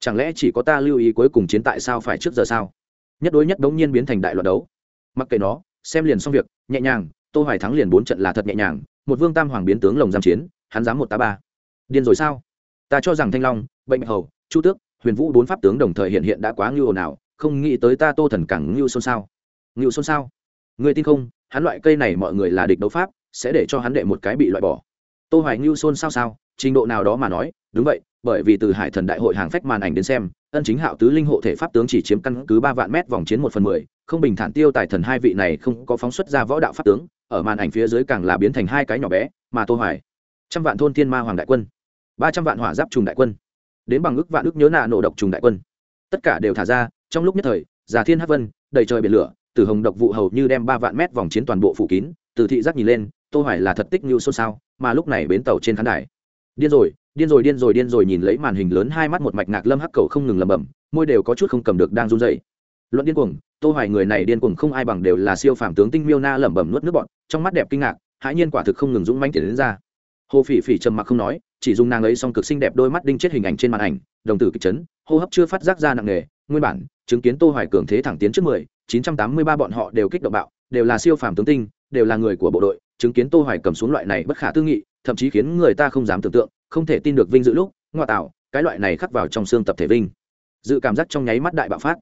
Chẳng lẽ chỉ có ta lưu ý cuối cùng chiến tại sao phải trước giờ sao? Nhất đối nhất đống nhiên biến thành đại loạt đấu. Mặc kệ nó xem liền xong việc, nhẹ nhàng, tô hoài thắng liền bốn trận là thật nhẹ nhàng, một vương tam hoàng biến tướng lồng giam chiến, hắn dám một tá ba. Điên rồi sao? Ta cho rằng thanh long, bệnh hầu, chu tước, huyền vũ bốn pháp tướng đồng thời hiện hiện đã quá ngưu ồn ào, không nghĩ tới ta tô thần càng ngưu xôn xao. Ngưu xôn xao? Người tin không? Hắn loại cây này mọi người là địch đấu pháp, sẽ để cho hắn đệ một cái bị loại bỏ. Tô hoài ngưu xôn sao sao? Trình độ nào đó mà nói, đúng vậy bởi vì từ hải thần đại hội hàng phách màn ảnh đến xem, ân chính hạo tứ linh hộ thể pháp tướng chỉ chiếm căn cứ ba vạn mét vòng chiến một phần mười, không bình thản tiêu tài thần hai vị này không có phóng xuất ra võ đạo pháp tướng, ở màn ảnh phía dưới càng là biến thành hai cái nhỏ bé, mà tô hoài, trăm vạn thôn thiên ma hoàng đại quân, ba trăm vạn hỏa giáp trùng đại quân, đến bằng ước vạn ước nhớ nạ nổ độc trùng đại quân. Tất cả đều thả ra, trong lúc nhất thời giả thiên hắc vân, đầy trời biển lửa từ hồng độc vụ hầu như đem ba vạn mét vòng chiến toàn bộ phủ kín, từ thị giác nhìn lên, tô hoài là thật tích như xôn xao, mà lúc này bến tàu trên khán đài điên rồi điên rồi điên rồi điên rồi nhìn lấy màn hình lớn hai mắt một mạch ngạc lâm hắc cầu không ngừng lẩm bẩm môi đều có chút không cầm được đang run rẩy. Luận điên cuồng tô hoài người này điên cuồng không ai bằng đều là siêu phàm tướng tinh miêu na lẩm bẩm nuốt nước bọt trong mắt đẹp kinh ngạc hãi nhiên quả thực không ngừng dũng mãnh tiến đến ra. Hồ phỉ phỉ trầm mặc không nói chỉ dùng nàng ấy song cực xinh đẹp đôi mắt đinh chết hình ảnh trên màn ảnh đồng tử kịch chấn hô hấp chưa phát giác ra nặng nề nguyên bản chứng kiến tô hoài cường thế thẳng tiến trước 10, 983 bọn họ đều kích động bạo đều là siêu phàm tướng tinh đều là người của bộ đội chứng kiến tô hoài cầm xuống loại này bất khả tư nghị thậm chí khiến người ta không dám tưởng tượng, không thể tin được vinh dự lúc, ngoa tạo, cái loại này khắc vào trong xương tập thể vinh. Dự cảm giác trong nháy mắt đại bạo phát.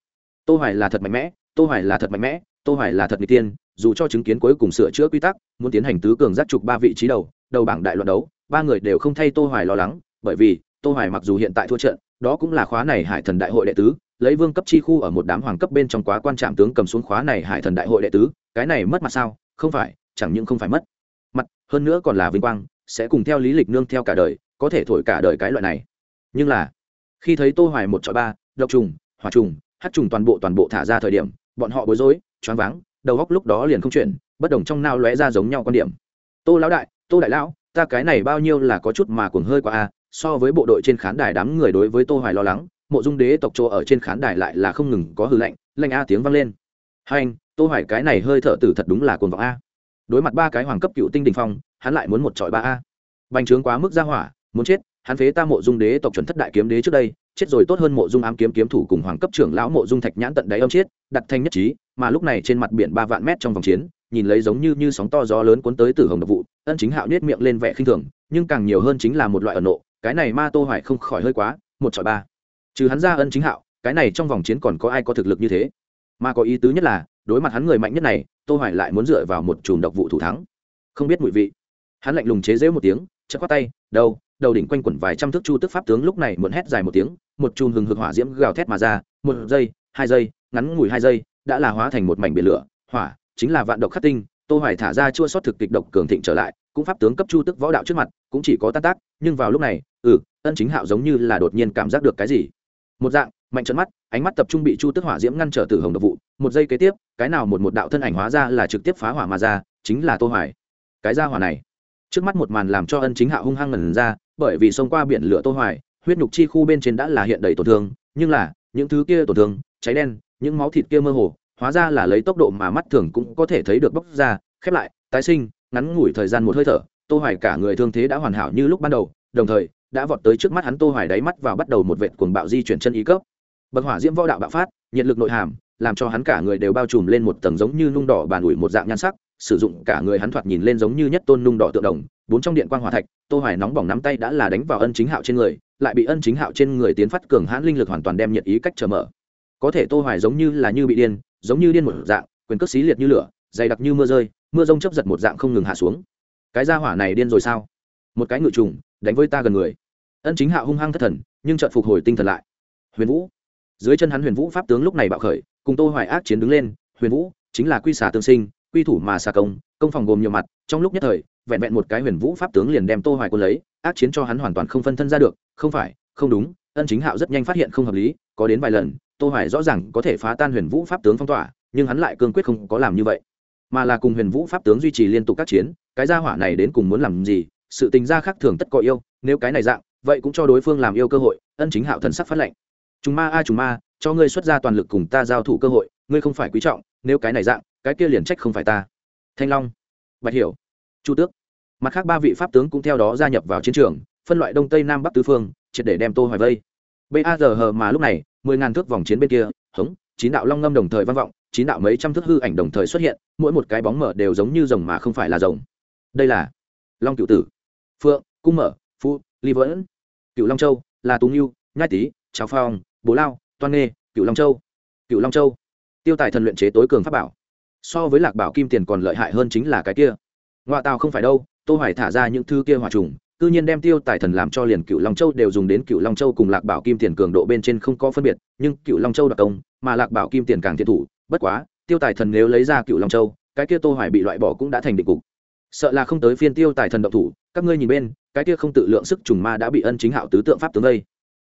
Tô hoài là thật mạnh mẽ, tô hoài là thật mạnh mẽ, tô hoài là thật người tiên, dù cho chứng kiến cuối cùng sửa chữa quy tắc, muốn tiến hành tứ cường giác trục ba vị trí đầu đầu bảng đại loạn đấu, ba người đều không thay tô hoài lo lắng, bởi vì tô hoài mặc dù hiện tại thua trận, đó cũng là khóa này hải thần đại hội đệ tứ, lấy vương cấp chi khu ở một đám hoàng cấp bên trong quá quan trạm tướng cầm xuống khóa này hải thần đại hội đệ tứ, cái này mất mặt sao? Không phải, chẳng những không phải mất. Mặt, hơn nữa còn là vinh quang sẽ cùng theo lý lịch nương theo cả đời, có thể thổi cả đời cái loại này. Nhưng là, khi thấy tô hoài một chọi ba độc trùng, hỏa trùng, hắc trùng toàn bộ toàn bộ thả ra thời điểm, bọn họ bối rối, choáng váng, đầu góc lúc đó liền không chuyển, bất đồng trong nao lóe ra giống nhau quan điểm. Tô lão đại, tô đại lão, ta cái này bao nhiêu là có chút mà cuồng hơi quá a so với bộ đội trên khán đài đám người đối với tô hoài lo lắng, mộ dung đế tộc chỗ ở trên khán đài lại là không ngừng có hư lệnh lệnh a tiếng vang lên. Hai anh, tô hoài cái này hơi thở tử thật đúng là cuồng vọng a. Đối mặt ba cái hoàng cấp cựu tinh đình phong hắn lại muốn một trọi ba a. Bành trướng quá mức ra hỏa, muốn chết, hắn phế ta mộ dung đế tộc chuẩn thất đại kiếm đế trước đây, chết rồi tốt hơn mộ dung ám kiếm kiếm thủ cùng hoàng cấp trưởng lão mộ dung thạch nhãn tận đáy âm chết, đặt thanh nhất trí, mà lúc này trên mặt biển ba vạn mét trong vòng chiến, nhìn lấy giống như như sóng to gió lớn cuốn tới tử hồng độc vụ, ân chính hạo nết miệng lên vẻ khinh thường, nhưng càng nhiều hơn chính là một loại ẩn nộ, cái này ma tô hoài không khỏi hơi quá, một chọi ba. Trừ hắn ra ân chính hạo, cái này trong vòng chiến còn có ai có thực lực như thế? Mà có ý tứ nhất là, đối mặt hắn người mạnh nhất này, tô hoài lại muốn dựa vào một chùm độc vụ thủ thắng. Không biết mùi vị hắn lạnh lùng chế giễu một tiếng, chợt quát tay, đầu đầu đỉnh quanh quẩn vài trăm thước chu tức pháp tướng lúc này muộn hét dài một tiếng, một chùm hừng hực hỏa diễm gào thét mà ra, một giây, hai giây, ngắn ngủi hai giây, đã là hóa thành một mảnh biển lửa, hỏa, chính là vạn độc khắc tinh. Tô hoài thả ra chua sót thực kịch độc cường thịnh trở lại, cũng pháp tướng cấp chu tức võ đạo trước mặt, cũng chỉ có tan tác, nhưng vào lúc này ừ ân chính hạo giống như là đột nhiên cảm giác được cái gì. Một dạng, mạnh trận mắt, ánh mắt tập trung bị chu tức hỏa diễm ngăn trở tử hồng độc vụ, một giây kế tiếp, cái nào một một đạo thân ảnh hóa ra là trực tiếp phá hỏa mà ra, chính là tô hoài. Cái ra hỏa này trước mắt một màn làm cho ân chính hạ hung hăng ngẩn ra, bởi vì xông qua biển lửa tô hoài, huyết nhục chi khu bên trên đã là hiện đầy tổn thương, nhưng là, những thứ kia tổn thương, cháy đen, những máu thịt kia mơ hồ, hóa ra là lấy tốc độ mà mắt thường cũng có thể thấy được bốc ra, khép lại, tái sinh, ngắn ngủi thời gian một hơi thở, tô hoài cả người thương thế đã hoàn hảo như lúc ban đầu, đồng thời, đã vọt tới trước mắt hắn tô hoài đáy mắt vào bắt đầu một vệt cuồng bạo di chuyển chân ý cấp. Bậc hỏa diễm võ đạo bạo phát, nhiệt lực nội hàm, làm cho hắn cả người đều bao trùm lên một tầng giống như nung đỏ bàn ủi một dạng nhan sắc sử dụng cả người hắn thoạt nhìn lên giống như nhất tôn nung đỏ tượng đồng, bốn trong điện quang hòa thạch, tô hoài nóng bỏng nắm tay đã là đánh vào ân chính hạo trên người, lại bị ân chính hạo trên người tiến phát cường hãn linh lực hoàn toàn đem nhiệt ý cách trở mở. Có thể tô hoài giống như là như bị điên, giống như điên một dạng, quyền cước xí liệt như lửa, dày đặc như mưa rơi, mưa rông chấp giật một dạng không ngừng hạ xuống. Cái gia hỏa này điên rồi sao? Một cái ngự trùng, đánh với ta gần người. Ân chính hạo hung hăng thất thần, nhưng chợt phục hồi tinh thần lại. Huyền vũ. Dưới chân hắn huyền vũ pháp tướng lúc này bạo khởi, cùng tô hoài ác chiến đứng lên, huyền vũ, chính là quy xả tương sinh quy thủ mà xà công công phòng gồm nhiều mặt, trong lúc nhất thời, vẹn vẹn một cái huyền vũ pháp tướng liền đem tô hoài quân lấy, ác chiến cho hắn hoàn toàn không phân thân ra được, không phải, không đúng, ân chính hạo rất nhanh phát hiện không hợp lý, có đến vài lần, tô hoài rõ ràng có thể phá tan huyền vũ pháp tướng phong tỏa, nhưng hắn lại cương quyết không có làm như vậy. Mà là cùng huyền vũ pháp tướng duy trì liên tục các chiến, cái gia hỏa này đến cùng muốn làm gì, sự tình gia khác thường tất có yêu, nếu cái này dạng, vậy cũng cho đối phương làm yêu cơ hội, ân chính hạo thần sắc phát lệnh. Chúng ma a chúng ma, cho ngươi xuất ra toàn lực cùng ta giao thủ cơ hội, ngươi không phải quý trọng, nếu cái này dạng cái kia liền trách không phải ta. Thanh long, bạch hiểu, chu tước. Mặt khác ba vị pháp tướng cũng theo đó gia nhập vào chiến trường, phân loại đông tây nam bắc tứ phương, triệt để đem tô hoài vây. Bazh giờ mà lúc này, mười ngàn thước vòng chiến bên kia, hống, chín đạo long ngâm đồng thời vang vọng, chín đạo mấy trăm thước hư ảnh đồng thời xuất hiện, mỗi một cái bóng mở đều giống như rồng mà không phải là rồng. Đây là long cựu tử, phượng, cung mở, phu, ly vẫn cựu long châu, là tú nghiêu nhai tý, cháo phong bố lao, toan nghê, cựu long châu, cựu long châu. Tiêu tài thần luyện chế tối cường pháp bảo so với lạc bảo kim tiền còn lợi hại hơn chính là cái kia. Ngoại tàu không phải đâu, tô hoài thả ra những thứ kia hòa trùng tự nhiên đem tiêu tài thần làm cho liền cựu long châu đều dùng đến cựu long châu cùng lạc bảo kim tiền cường độ bên trên không có phân biệt, nhưng cựu long châu đặc công, mà lạc bảo kim tiền càng thiệt thủ, bất quá, tiêu tài thần nếu lấy ra cựu long châu, cái kia tô hoài bị loại bỏ cũng đã thành định cục. Sợ là không tới phiên tiêu tài thần động thủ, các ngươi nhìn bên, cái kia không tự lượng sức trùng ma đã bị ân chính hạo tứ tượng pháp tướng đây.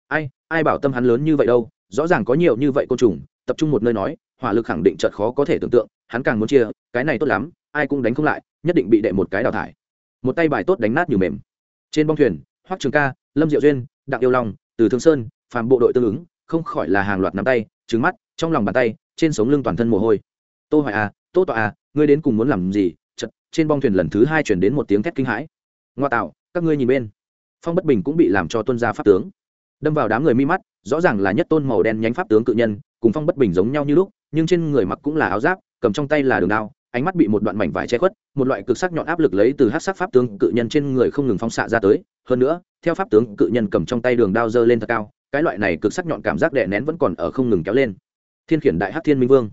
Ai ai bảo tâm hắn lớn như vậy đâu, rõ ràng có nhiều như vậy côn trùng, tập trung một nơi nói hỏa lực khẳng định chợt khó có thể tưởng tượng, hắn càng muốn chia, cái này tốt lắm, ai cũng đánh không lại, nhất định bị đệ một cái đào thải. Một tay bài tốt đánh nát như mềm. Trên bong thuyền, hoắc trường ca, lâm diệu duyên, đặng yêu long, từ thương sơn, phàm bộ đội tương ứng, không khỏi là hàng loạt nắm tay trứng mắt, trong lòng bàn tay, trên sống lưng toàn thân mồ hôi. Tô hoài à tô tọa à ngươi đến cùng muốn làm gì? Chật trên bong thuyền lần thứ hai chuyển đến một tiếng thét kinh hãi. Ngoa tạo, các ngươi nhìn bên. Phong bất bình cũng bị làm cho tuân ra pháp tướng. Đâm vào đám người mi mắt, rõ ràng là nhất tôn màu đen nhánh pháp tướng cự nhân, cùng phong bất bình giống nhau như lúc nhưng trên người mặc cũng là áo giáp, cầm trong tay là đường đao, ánh mắt bị một đoạn mảnh vải che khuất, một loại cực sắc nhọn áp lực lấy từ hát sắc pháp tướng cự nhân trên người không ngừng phóng xạ ra tới. Hơn nữa, theo pháp tướng cự nhân cầm trong tay đường đao dơ lên thật cao, cái loại này cực sắc nhọn cảm giác đè nén vẫn còn ở không ngừng kéo lên. Thiên khiển đại hát thiên minh vương.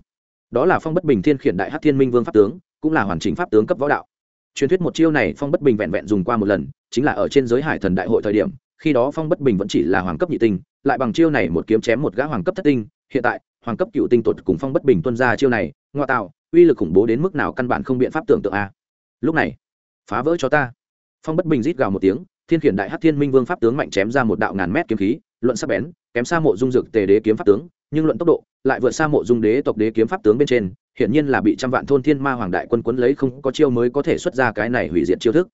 Đó là phong bất bình thiên khiển đại hát thiên minh vương pháp tướng, cũng là hoàn chỉnh pháp tướng cấp võ đạo. Truyền thuyết một chiêu này phong bất bình vẹn vẹn dùng qua một lần, chính là ở trên giới hải thần đại hội thời điểm, khi đó phong bất bình vẫn chỉ là hoàng cấp nhị tinh, lại bằng chiêu này một kiếm chém một gã hoàng cấp thất tinh, hiện tại hoàng cấp cựu tinh tuột cùng phong bất bình tuân ra chiêu này, ngoa tạo, uy lực khủng bố đến mức nào căn bản không biện pháp tưởng tượng a. Lúc này, phá vỡ cho ta. Phong bất bình rít gào một tiếng, thiên khiển đại hát thiên minh vương pháp tướng mạnh chém ra một đạo ngàn mét kiếm khí, luận sắc bén, kém xa mộ dung dược tề đế kiếm pháp tướng, nhưng luận tốc độ, lại vượt xa mộ dung đế tộc đế kiếm pháp tướng bên trên, hiển nhiên là bị trăm vạn thôn thiên ma hoàng đại quân quấn lấy không có chiêu mới có thể xuất ra cái này hủy diệt chiêu thức.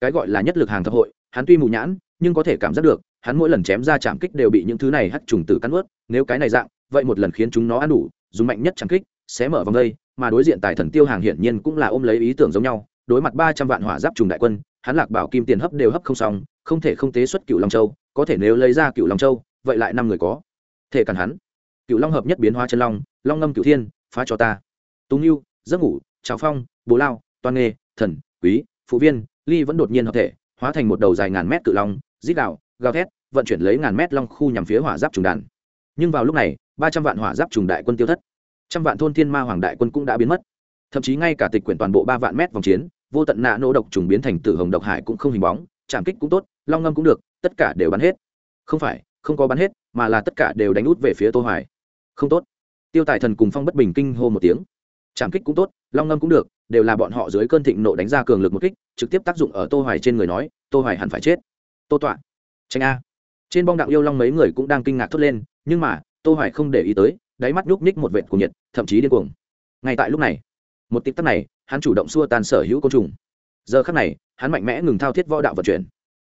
Cái gọi là nhất lực hàng thập hội, hắn tuy mù nhãn, nhưng có thể cảm giác được, hắn mỗi lần chém ra chạm kích đều bị những thứ này hắt trùng tử cắn ướt nếu cái này dạng vậy một lần khiến chúng nó ăn đủ, dùng mạnh nhất chạm kích sẽ mở vòng đây, mà đối diện tài thần tiêu hàng hiển nhiên cũng là ôm lấy ý tưởng giống nhau, đối mặt ba trăm vạn hỏa giáp trùng đại quân, hắn lạc bảo kim tiền hấp đều hấp không xong, không thể không tế xuất cựu long châu, có thể nếu lấy ra cựu long châu, vậy lại năm người có thể cản hắn. Cựu long hợp nhất biến hóa chân long long ngâm cựu thiên, phá cho ta. Túng yêu giấc ngủ, trào phong bố lao toan nghê thần, quý, phụ viên, ly vẫn đột nhiên hợp thể, hóa thành một đầu dài ngàn mét cự long dít đạo gào thét, vận chuyển lấy ngàn mét long khu nhằm phía hỏa giáp trùng đàn. Nhưng vào lúc này ba trăm vạn hỏa giáp trùng đại quân tiêu thất. Trăm vạn thôn thiên ma hoàng đại quân cũng đã biến mất. Thậm chí ngay cả tịch quyển toàn bộ ba vạn mét vòng chiến, vô tận nạ nô độc trùng biến thành tử hồng độc hải cũng không hình bóng chạm kích cũng tốt, long ngâm cũng được, tất cả đều bắn hết. Không phải, không có bắn hết, mà là tất cả đều đánh út về phía tô hoài. Không tốt. Tiêu tài thần cùng phong bất bình kinh hô một tiếng. Chạm kích cũng tốt, long ngâm cũng được, đều là bọn họ dưới cơn thịnh nộ đánh ra cường lực một kích, trực tiếp tác dụng ở tô hoài trên người nói, tô hoài hẳn phải chết. Tô tọa tranh a. Trên bong đặng yêu long mấy người cũng đang kinh ngạc thốt lên, nhưng mà tô hoài không để ý tới, đáy mắt nhúc nhích một vệt của nhiệt, thậm chí điên cuồng. Ngay tại lúc này, một tích tắc này, hắn chủ động xua tan sở hữu côn trùng. Giờ khắc này, hắn mạnh mẽ ngừng thao thiết võ đạo vận chuyển.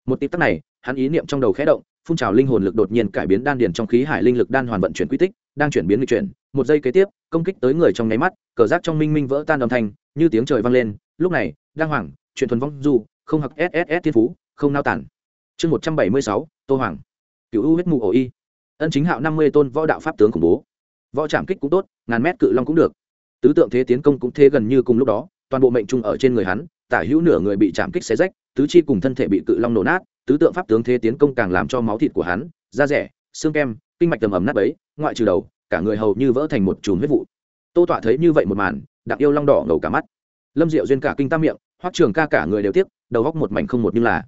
Một tích tắc này, hắn ý niệm trong đầu khẽ động, phun trào linh hồn lực đột nhiên cải biến đan điền trong khí hải linh lực đan hoàn vận chuyển quy tích, đang chuyển biến lịch chuyển. Một giây kế tiếp, công kích tới người trong nháy mắt, cờ giác trong minh minh vỡ tan âm thanh, như tiếng trời vang lên. Lúc này đang hoàng, chuyện thuần vong du, không học sss thiên phú, không nao tản. Chương một trăm bảy mươi sáu, tô hoàng. Cựu u huyết mù ổ y ân chính hạo năm mươi tôn võ đạo pháp tướng khủng bố. Võ trảm kích cũng tốt, ngàn mét cự long cũng được. Tứ tượng thế tiến công cũng thế gần như cùng lúc đó, toàn bộ mệnh trung ở trên người hắn, tả hữu nửa người bị chạm kích xé rách, tứ chi cùng thân thể bị cự long nổ nát, tứ tượng pháp tướng thế tiến công càng làm cho máu thịt của hắn, da rẻ, xương kem, kinh mạch tầm ẩm nát ấy ngoại trừ đầu, cả người hầu như vỡ thành một chùm huyết vụ. Tô tọa thấy như vậy một màn, đặc yêu long đỏ ngầu cả mắt. Lâm diệu duyên cả kinh tam miệng hoắc trường ca cả người đều tiếc, đầu góc một mảnh không một như là.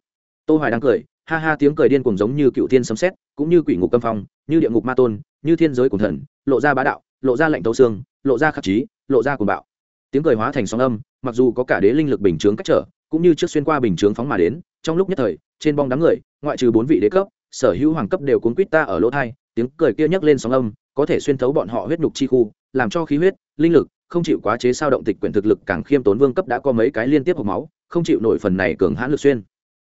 Tô hoài đang cười, ha ha tiếng cười điên cuồng giống như cựu thiên sấm sét, cũng như quỷ ngục câm phong như địa ngục ma tôn, như thiên giới cùng thần, lộ ra bá đạo, lộ ra lệnh tấu xương, lộ ra khắc trí, lộ ra cuồng bạo. Tiếng cười hóa thành sóng âm, mặc dù có cả đế linh lực bình chướng cách trở, cũng như trước xuyên qua bình chướng phóng mà đến, trong lúc nhất thời, trên bong đám người, ngoại trừ bốn vị đế cấp, sở hữu hoàng cấp đều cuốn quýt ta ở lỗ thai, tiếng cười kia nhấc lên sóng âm, có thể xuyên thấu bọn họ huyết nhục chi khu, làm cho khí huyết, linh lực, không chịu quá chế sao động tịch quyển thực lực càng khiêm tốn, vương cấp đã có mấy cái liên tiếp hộp máu, không chịu nổi phần này cường hãn lực xuyên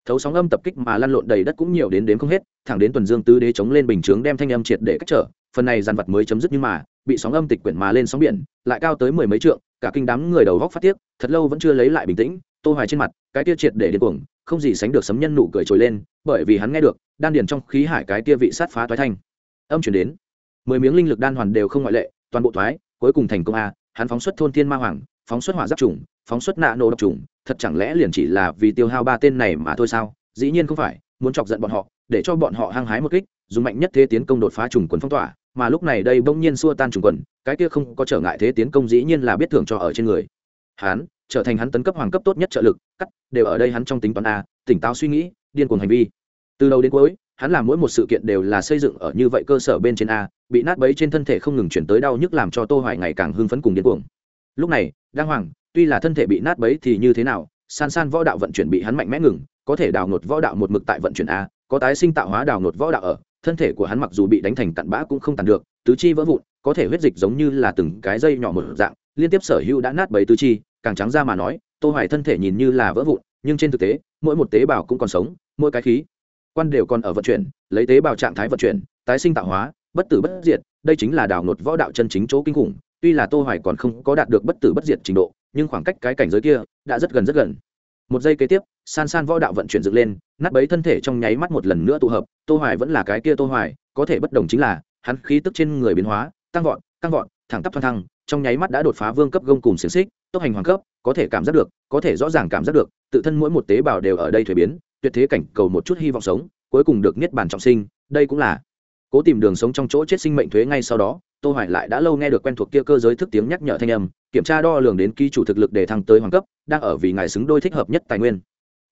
thấu sóng âm tập kích mà lăn lộn đầy đất cũng nhiều đến đến không hết, thẳng đến tuần dương tứ đế chống lên bình chướng đem thanh âm triệt để cách trở, phần này dàn vật mới chấm dứt nhưng mà, bị sóng âm tịch quyển mà lên sóng biển, lại cao tới mười mấy trượng, cả kinh đám người đầu góc phát tiếc, thật lâu vẫn chưa lấy lại bình tĩnh, tô hoài trên mặt, cái tia triệt để điên cuồng, không gì sánh được sấm nhân nụ cười trồi lên, bởi vì hắn nghe được, đan điền trong khí hải cái tia vị sát phá thoái thanh. Âm chuyển đến, mười miếng linh lực đan hoàn đều không ngoại lệ, toàn bộ thoái cuối cùng thành công a, hắn phóng xuất thôn thiên ma hoàng phóng xuất hỏa giáp trùng, phóng xuất nạ nổ độc trùng, thật chẳng lẽ liền chỉ là vì tiêu hao ba tên này mà thôi sao? Dĩ nhiên không phải, muốn chọc giận bọn họ, để cho bọn họ hăng hái một kích, dùng mạnh nhất thế tiến công đột phá trùng quần phong tỏa, mà lúc này đây bỗng nhiên xua tan trùng quần, cái kia không có trở ngại thế tiến công dĩ nhiên là biết thưởng cho ở trên người. Hắn, trở thành hắn tấn cấp hoàng cấp tốt nhất trợ lực, cắt, đều ở đây hắn trong tính toán a, tỉnh táo suy nghĩ, điên cuồng hành vi. Từ đầu đến cuối, hắn làm mỗi một sự kiện đều là xây dựng ở như vậy cơ sở bên trên a, bị nát bấy trên thân thể không ngừng chuyển tới đau nhức làm cho tô hoài ngày càng hưng phấn cùng điên cuồng lúc này, đăng hoàng, tuy là thân thể bị nát bấy thì như thế nào, san san võ đạo vận chuyển bị hắn mạnh mẽ ngừng, có thể đào ngột võ đạo một mực tại vận chuyển a, có tái sinh tạo hóa đào ngột võ đạo ở, thân thể của hắn mặc dù bị đánh thành cặn bã cũng không tàn được, tứ chi vỡ vụn, có thể huyết dịch giống như là từng cái dây nhỏ một dạng, liên tiếp sở hữu đã nát bấy tứ chi, càng trắng ra mà nói, tô hoài thân thể nhìn như là vỡ vụn, nhưng trên thực tế, mỗi một tế bào cũng còn sống, mỗi cái khí, quan đều còn ở vận chuyển, lấy tế bào trạng thái vận chuyển, tái sinh tạo hóa, bất tử bất diệt, đây chính là đào ngột võ đạo chân chính chỗ kinh khủng tuy là tô hoài còn không có đạt được bất tử bất diệt trình độ, nhưng khoảng cách cái cảnh giới kia đã rất gần rất gần. Một giây kế tiếp, san san võ đạo vận chuyển dựng lên, nát bấy thân thể trong nháy mắt một lần nữa tụ hợp, tô hoài vẫn là cái kia tô hoài, có thể bất đồng chính là, hắn khí tức trên người biến hóa, tăng vọt tăng vọt, thẳng tắp thăng thăng, trong nháy mắt đã đột phá vương cấp gông cùng xiềng xích, tốc hành hoàng cấp, có thể cảm giác được, có thể rõ ràng cảm giác được, tự thân mỗi một tế bào đều ở đây thuế biến, tuyệt thế cảnh cầu một chút hy vọng sống, cuối cùng được niết bàn trọng sinh, đây cũng là cố tìm đường sống trong chỗ chết sinh mệnh thuế ngay sau đó tô hoài lại đã lâu nghe được quen thuộc kia cơ giới thức tiếng nhắc nhở thanh âm, kiểm tra đo lường đến ký chủ thực lực để thăng tới hoàng cấp, đang ở vì ngài xứng đôi thích hợp nhất tài nguyên.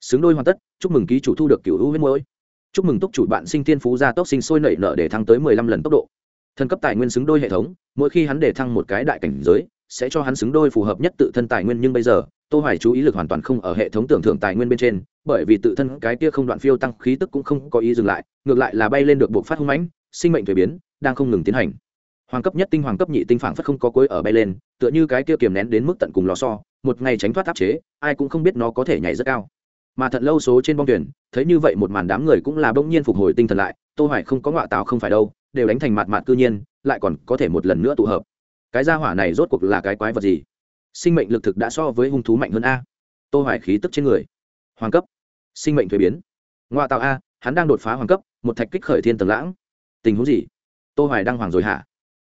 Xứng đôi hoàn tất, chúc mừng ký chủ thu được cửu hữu huyết mối. Chúc mừng túc chủ bạn sinh tiên phú gia tốc sinh sôi nảy nở để thăng tới 15 lần tốc độ. Thân cấp tài nguyên xứng đôi hệ thống, mỗi khi hắn để thăng một cái đại cảnh giới, sẽ cho hắn xứng đôi phù hợp nhất tự thân tài nguyên nhưng bây giờ, tô hoài chú ý lực hoàn toàn không ở hệ thống tưởng thưởng tài nguyên bên trên, bởi vì tự thân cái kia không đoạn phiêu tăng khí tức cũng không có ý dừng lại, ngược lại là bay lên được buộc phát hung mãnh, sinh mệnh thuế biến, đang không ngừng tiến hành hoàng cấp nhất tinh hoàng cấp nhị tinh phảng phất không có cuối ở bay lên, tựa như cái kia kiềm nén đến mức tận cùng lò so. một ngày tránh thoát áp chế, ai cũng không biết nó có thể nhảy rất cao. Mà thật lâu số trên bong thuyền, thấy như vậy một màn đám người cũng là bỗng nhiên phục hồi tinh thần lại, tô hoài không có ngọa tào không phải đâu, đều đánh thành mặt mặt cư nhiên, lại còn có thể một lần nữa tụ hợp. Cái gia hỏa này rốt cuộc là cái quái vật gì? Sinh mệnh lực thực đã so với hung thú mạnh hơn a. Tô hoài khí tức trên người. Hoàng cấp. Sinh mệnh thuế biến. Ngoại tạo a, hắn đang đột phá hoàng cấp, một thạch kích khởi thiên tầng lãng. Tình huống gì? Tô hoài đang hoàng rồi hả?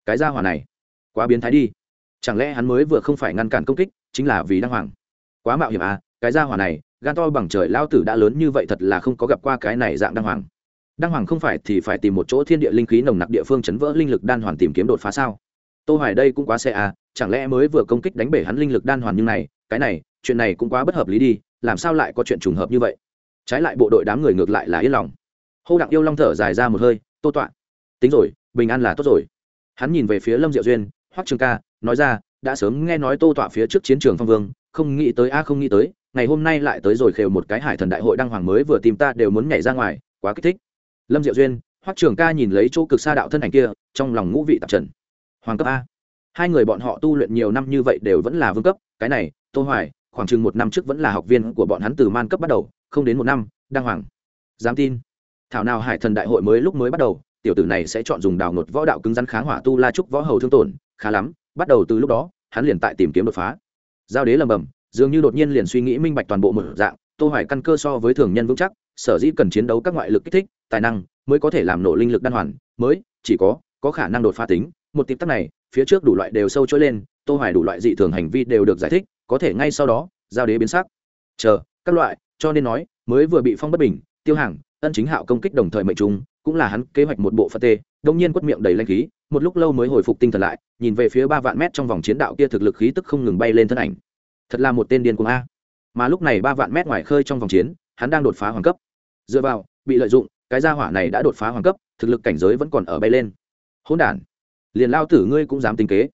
Cái gia hỏa này quá biến thái đi. Chẳng lẽ hắn mới vừa không phải ngăn cản công kích, chính là vì Đăng hoàng? Quá mạo hiểm à cái gia hỏa này, gan to bằng trời lao tử đã lớn như vậy thật là không có gặp qua cái này dạng đăng hoàng. Đăng hoàng không phải thì phải tìm một chỗ thiên địa linh khí nồng nặc địa phương chấn vỡ linh lực đan hoàn tìm kiếm đột phá sao? Tô hoài đây cũng quá xe à chẳng lẽ mới vừa công kích đánh bể hắn linh lực đan hoàn như này, cái này, chuyện này cũng quá bất hợp lý đi, làm sao lại có chuyện trùng hợp như vậy? Trái lại bộ đội đám người ngược lại là yên lòng. Hô đặng yêu long thở dài ra một hơi, tô tọa tính rồi, bình an là tốt rồi hắn nhìn về phía lâm diệu duyên, hoắc trường ca, nói ra, đã sớm nghe nói tô tọa phía trước chiến trường phong vương, không nghĩ tới a, không nghĩ tới, ngày hôm nay lại tới rồi khều một cái hải thần đại hội đăng hoàng mới vừa tìm ta đều muốn nhảy ra ngoài, quá kích thích. Lâm diệu duyên, hoắc trường ca nhìn lấy chỗ cực xa đạo thân ảnh kia, trong lòng ngũ vị tạp trần. Hoàng cấp a. Hai người bọn họ tu luyện nhiều năm như vậy đều vẫn là vương cấp, cái này, tô hoài, khoảng chừng một năm trước vẫn là học viên của bọn hắn từ man cấp bắt đầu, không đến một năm, đăng hoàng. Dám tin. Thảo nào hải thần đại hội mới lúc mới bắt đầu tiểu tử này sẽ chọn dùng đào ngột võ đạo cứng rắn kháng hỏa tu la trúc võ hầu thương tổn, khá lắm, bắt đầu từ lúc đó, hắn liền tại tìm kiếm đột phá. Giao đế lầm bầm, dường như đột nhiên liền suy nghĩ minh bạch toàn bộ một dạng, tô hoài căn cơ so với thường nhân vững chắc, sở dĩ cần chiến đấu các ngoại lực kích thích, tài năng, mới có thể làm nổ linh lực đan hoàn, mới, chỉ có có khả năng đột phá tính. Một tiệp tắc này, phía trước đủ loại đều sâu trỗi lên, tô hoài đủ loại dị thường hành vi đều được giải thích, có thể ngay sau đó, giao đế biến sắc. Chờ, các loại, cho nên nói, mới vừa bị phong bất bình, tiêu hàng ân chính hạo công kích đồng thời mệnh trung cũng là hắn kế hoạch một bộ phật tê, đông nhiên quất miệng đầy lanh khí, một lúc lâu mới hồi phục tinh thần lại, nhìn về phía ba vạn mét trong vòng chiến đạo kia thực lực khí tức không ngừng bay lên thân ảnh. Thật là một tên điên cuồng a. Mà lúc này ba vạn mét ngoài khơi trong vòng chiến, hắn đang đột phá hoàng cấp. Dựa vào, bị lợi dụng, cái gia hỏa này đã đột phá hoàng cấp, thực lực cảnh giới vẫn còn ở bay lên. Hỗn đản, liền lao tử ngươi cũng dám tính kế.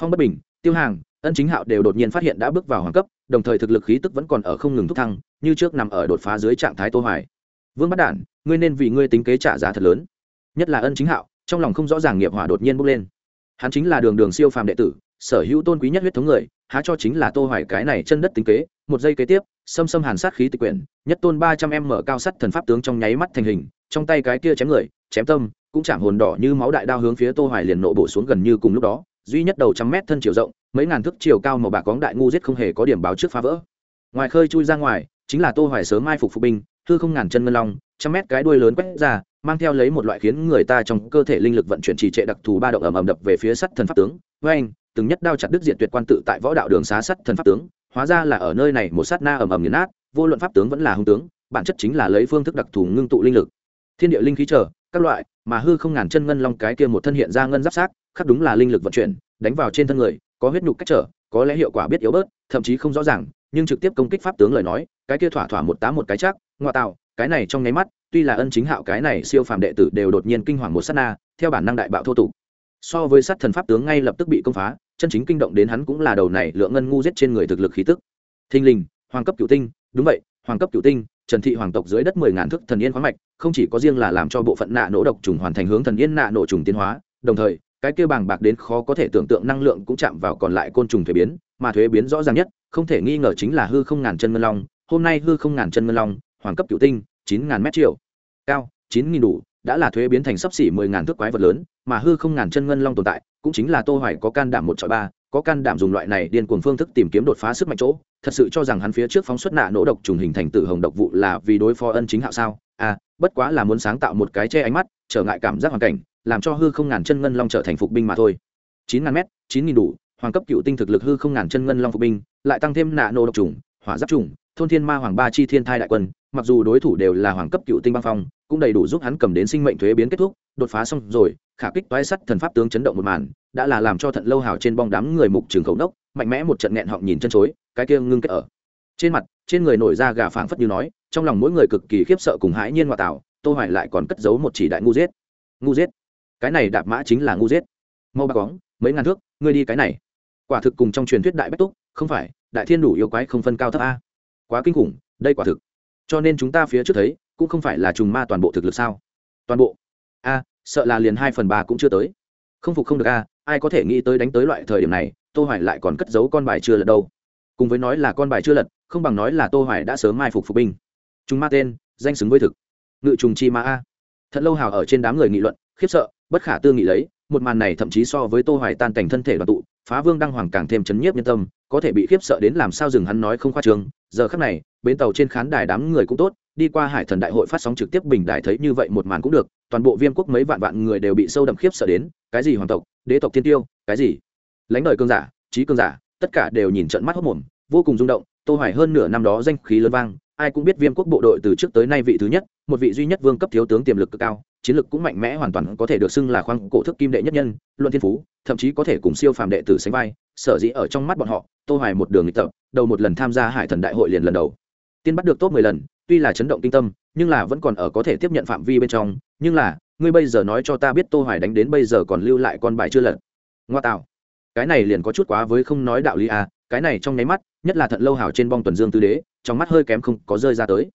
Phong bất bình, tiêu hàng, ân chính hạo đều đột nhiên phát hiện đã bước vào hoàng cấp, đồng thời thực lực khí tức vẫn còn ở không ngừng thúc thăng, như trước nằm ở đột phá dưới trạng thái tô hoài. Vương bắt đản ngươi nên vì ngươi tính kế trả giá thật lớn. Nhất là ân chính hạo, trong lòng không rõ ràng nghiệp hỏa đột nhiên bốc lên. Hắn chính là đường đường siêu phàm đệ tử, sở hữu tôn quý nhất huyết thống người, há cho chính là tô hoài cái này chân đất tính kế, một giây kế tiếp, xâm xâm hàn sát khí tịch quyển, nhất tôn 300 em mở cao sắt thần pháp tướng trong nháy mắt thành hình, trong tay cái kia chém người, chém tâm, cũng chạm hồn đỏ như máu đại đao hướng phía tô hoài liền nộ bổ xuống gần như cùng lúc đó, duy nhất đầu trăm mét thân chiều rộng, mấy ngàn thước chiều cao màu bạc cóng đại ngu giết không hề có điểm báo trước phá vỡ. Ngoài khơi chui ra ngoài, chính là tô hoài sớm mai phục phục binh hư không ngàn chân ngân long, trăm mét cái đuôi lớn quét ra, mang theo lấy một loại khiến người ta trong cơ thể linh lực vận chuyển trì trệ đặc thù ba động ầm ầm đập về phía sắt thần pháp tướng. Với anh, từng nhất đao chặt đứt diện tuyệt quan tự tại võ đạo đường xá sắt thần pháp tướng, hóa ra là ở nơi này một sát na ầm ầm nghiền nát, vô luận pháp tướng vẫn là hung tướng, bản chất chính là lấy phương thức đặc thù ngưng tụ linh lực. Thiên địa linh khí trở các loại, mà hư không ngàn chân ngân long cái kia một thân hiện ra ngân giáp sát khắc đúng là linh lực vận chuyển, đánh vào trên thân người, có huyết nhục cách trở, có lẽ hiệu quả biết yếu bớt, thậm chí không rõ ràng, nhưng trực tiếp công kích pháp tướng lời nói, cái kia thỏa thỏa một tá một cái chắc ngoại tạo, cái này trong nháy mắt, tuy là ân chính hạo cái này siêu phàm đệ tử đều đột nhiên kinh hoàng một sát na, theo bản năng đại bạo thô tục. So với sát thần pháp tướng ngay lập tức bị công phá, chân chính kinh động đến hắn cũng là đầu này lượng ngân ngu giết trên người thực lực khí tức. Thinh linh hoàng cấp cựu tinh, đúng vậy, hoàng cấp cựu tinh, trần thị hoàng tộc dưới đất mười ngàn thức thần yên khoáng mạch, không chỉ có riêng là làm cho bộ phận nạ nổ độc trùng hoàn thành hướng thần yên nạ nổ trùng tiến hóa, đồng thời, cái kia bàng bạc đến khó có thể tưởng tượng năng lượng cũng chạm vào còn lại côn trùng thuế biến, mà thuế biến rõ ràng nhất, không thể nghi ngờ chính là hư không ngàn chân ngân long. Hôm nay hư không ngàn chân ngân long hoàng cấp cựu tinh, chín ngàn mét triệu cao, chín nghìn đủ, đã là thuế biến thành sấp xỉ mười ngàn thước quái vật lớn, mà hư không ngàn chân ngân long tồn tại, cũng chính là tô hoài có can đảm một trọi ba, có can đảm dùng loại này điên cuồng phương thức tìm kiếm đột phá sức mạnh chỗ, thật sự cho rằng hắn phía trước phóng xuất nạ nỗ độc trùng hình thành tử hồng độc vụ là vì đối phó ân chính hạo sao? À bất quá là muốn sáng tạo một cái che ánh mắt, trở ngại cảm giác hoàn cảnh, làm cho hư không ngàn chân ngân long trở thành phục binh mà thôi. Chín ngàn mét, chín nghìn đủ, hoàng cấp cựu tinh thực lực hư không ngàn chân ngân long phục binh, lại tăng thêm nạ nô độc trùng, hỏa giáp trùng, thôn thiên ma hoàng ba chi thiên thai đại quân mặc dù đối thủ đều là hoàng cấp cựu tinh băng phong, cũng đầy đủ giúp hắn cầm đến sinh mệnh thuế biến kết thúc, đột phá xong rồi, khả kích toái sắt thần pháp tướng chấn động một màn, đã là làm cho thận lâu hào trên bong đám người mục trường khẩu nốc, mạnh mẽ một trận nghẹn họng nhìn chân chối, cái kia ngưng kết ở trên mặt, trên người nổi ra gà phảng phất như nói, trong lòng mỗi người cực kỳ khiếp sợ cùng hãi nhiên ngoại tạo, tô hoài lại còn cất giấu một chỉ đại ngu giết. Ngu giết? Cái này đạp mã chính là ngu giết. Mau bạc bóng mấy ngàn thước, ngươi đi cái này. Quả thực cùng trong truyền thuyết đại bách túc, không phải, đại thiên đủ yêu quái không phân cao thấp a. Quá kinh khủng, đây quả thực cho nên chúng ta phía trước thấy, cũng không phải là trùng ma toàn bộ thực lực sao? Toàn bộ? A, sợ là liền hai phần ba cũng chưa tới. Không phục không được a, ai có thể nghĩ tới đánh tới loại thời điểm này, tô hoài lại còn cất giấu con bài chưa lật đâu. Cùng với nói là con bài chưa lật, không bằng nói là tô hoài đã sớm mai phục phục binh. Chúng ma tên, danh xứng với thực. Ngự trùng chi ma a. Thật lâu hào ở trên đám người nghị luận, khiếp sợ, bất khả tư nghị lấy, một màn này thậm chí so với tô hoài tan cảnh thân thể đoàn tụ, phá vương đăng hoàng càng thêm chấn nhiếp nhân tâm, có thể bị khiếp sợ đến làm sao dừng hắn nói không khoa trương. Giờ khắc này bến tàu trên khán đài đám người cũng tốt, đi qua hải thần đại hội phát sóng trực tiếp bình đài thấy như vậy một màn cũng được, toàn bộ viêm quốc mấy vạn vạn người đều bị sâu đậm khiếp sợ đến, cái gì hoàng tộc, đế tộc thiên tiêu, cái gì? Lãnh đời cương giả, trí cương giả, tất cả đều nhìn trận mắt hốc mồm, vô cùng rung động, tô hoài hơn nửa năm đó danh khí lớn vang, ai cũng biết viêm quốc bộ đội từ trước tới nay vị thứ nhất, một vị duy nhất vương cấp thiếu tướng tiềm lực cực cao, chiến lực cũng mạnh mẽ hoàn toàn có thể được xưng là khoang cổ thức kim đệ nhất nhân, luận thiên phú, thậm chí có thể cùng siêu phàm đệ tử sánh vai, sở dĩ ở trong mắt bọn họ, tô hoài một đường lịch tập, đầu một lần tham gia hải thần đại hội liền lần đầu tiên bắt được top 10 lần, tuy là chấn động kinh tâm, nhưng là vẫn còn ở có thể tiếp nhận phạm vi bên trong. Nhưng là, ngươi bây giờ nói cho ta biết tô hoài đánh đến bây giờ còn lưu lại con bài chưa lật. Ngoa tạo. Cái này liền có chút quá với không nói đạo lý à cái này trong nháy mắt, nhất là thận lâu hảo trên bong tuần dương tư đế, trong mắt hơi kém không có rơi ra tới.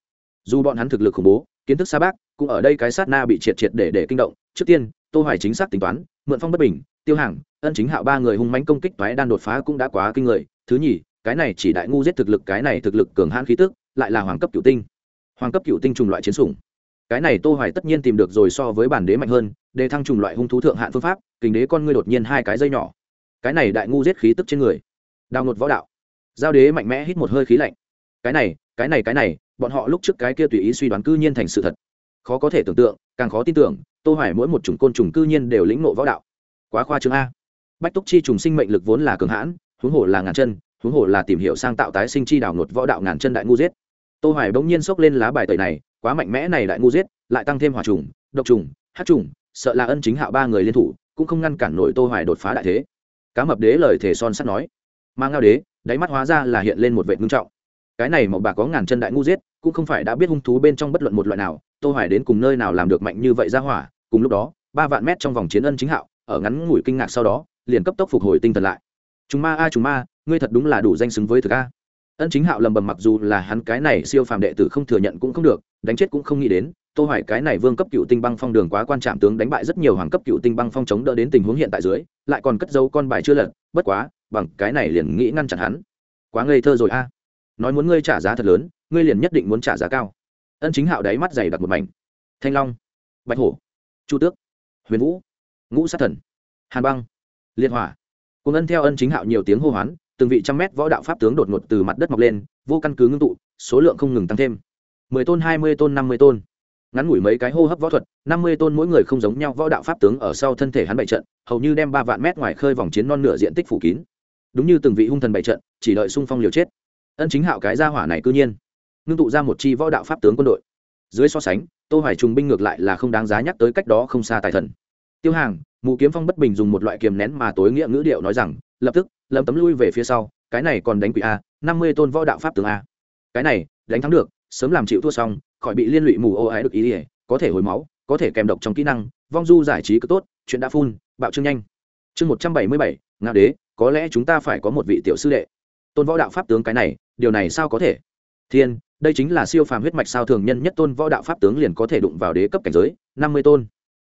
Dù bọn hắn thực lực khủng bố, kiến thức xa bác, cũng ở đây cái sát na bị triệt triệt để để kinh động. Trước tiên, tô hoài chính xác tính toán, mượn phong bất bình, tiêu hàng ân chính hạo ba người hung mãnh công kích toái đan đột phá cũng đã quá kinh người. Thứ nhì, cái này chỉ đại ngu giết thực lực, cái này thực lực cường hãn khí tức lại là hoàng cấp cửu tinh. Hoàng cấp cửu tinh trùng loại chiến sủng. Cái này tô hoài tất nhiên tìm được rồi so với bản đế mạnh hơn đề thăng trùng loại hung thú thượng hạn phương pháp kình đế con ngươi đột nhiên hai cái dây nhỏ. Cái này đại ngu giết khí tức trên người. Đào ngột võ đạo. Giao đế mạnh mẽ hít một hơi khí lạnh. Cái này cái này cái này, bọn họ lúc trước cái kia tùy ý suy đoán cư nhiên thành sự thật. Khó có thể tưởng tượng, càng khó tin tưởng, tô hoài mỗi một chủng côn trùng cư nhiên đều lĩnh ngộ võ đạo. Quá khoa trương a. Bách túc chi trùng sinh mệnh lực vốn là cường hãn, huống hồ là ngàn chân, huống hồ là tìm hiểu sang tạo tái sinh chi đào ngột võ đạo ngàn chân đại ngu giết tô hoài bỗng nhiên sốc lên lá bài tẩy này, quá mạnh mẽ này đại ngu giết, lại tăng thêm hỏa trùng, độc trùng, hát trùng, sợ là ân chính hạo ba người liên thủ, cũng không ngăn cản nổi tô hoài đột phá đại thế. Cá mập đế lời thể son sắt nói. Mang ngao đế, đáy mắt hóa ra là hiện lên một vệ ngưng trọng. Cái này màu bạc có ngàn chân đại ngu giết, cũng không phải đã biết hung thú bên trong bất luận một loại nào, tô hoài đến cùng nơi nào làm được mạnh như vậy ra hỏa, cùng lúc đó, ba vạn mét trong vòng chiến ân chính hạo, ở ngắn ngủi kinh ngạc sau đó, liền cấp tốc phục hồi tinh thần lại. Chúng ma a chúng ma, ngươi thật đúng là đủ danh xứng với thực a ân chính hạo lầm bầm mặc dù là hắn cái này siêu phàm đệ tử không thừa nhận cũng không được, đánh chết cũng không nghĩ đến, tô hoài cái này vương cấp cựu tinh băng phong đường quá quan trọng tướng đánh bại rất nhiều hoàng cấp cựu tinh băng phong chống đỡ đến tình huống hiện tại dưới, lại còn cất dấu con bài chưa lật, bất quá, bằng cái này liền nghĩ ngăn chặn hắn. Quá ngây thơ rồi a. Nói muốn ngươi trả giá thật lớn, ngươi liền nhất định muốn trả giá cao. Ân chính hạo đáy mắt dày đặc một mảnh. Thanh long, bạch hổ, chu tước, huyền vũ, ngũ sát thần, hàn băng, liệt hỏa. Cùng ân theo ân chính hạo nhiều tiếng hô hoán từng vị trăm mét võ đạo pháp tướng đột ngột từ mặt đất mọc lên, vô căn cứ ngưng tụ, số lượng không ngừng tăng thêm. Mười tôn, hai mươi tôn, năm mươi tôn. Ngắn ngủi mấy cái hô hấp võ thuật, năm mươi tôn mỗi người không giống nhau võ đạo pháp tướng ở sau thân thể hắn bày trận, hầu như đem ba vạn mét ngoài khơi vòng chiến non nửa diện tích phủ kín. Đúng như từng vị hung thần bày trận, chỉ đợi xung phong liều chết. Ân chính hạo cái gia hỏa này cư nhiên, ngưng tụ ra một chi võ đạo pháp tướng quân đội. Dưới so sánh, tô hoài trùng binh ngược lại là không đáng giá nhắc tới cách đó không xa tài thần. Tiêu hàng, mù kiếm phong bất bình dùng một loại kiềm nén mà tối nghĩa ngữ điệu nói rằng, lập tức lâm tấm lui về phía sau, cái này còn đánh quỷ a, năm mươi tôn võ đạo pháp tướng a. Cái này, đánh thắng được, sớm làm chịu thua xong, khỏi bị liên lụy mù ô ái được ý ỉa có thể hồi máu, có thể kèm độc trong kỹ năng, vong du giải trí cứ tốt, chuyện đã phun, bạo trương nhanh. Chương một trăm bảy mươi bảy, ngạo đế, có lẽ chúng ta phải có một vị tiểu sư đệ. Tôn võ đạo pháp tướng cái này, điều này sao có thể? Thiên, đây chính là siêu phàm huyết mạch sao thường nhân nhất tôn võ đạo pháp tướng liền có thể đụng vào đế cấp cảnh giới, năm mươi tôn.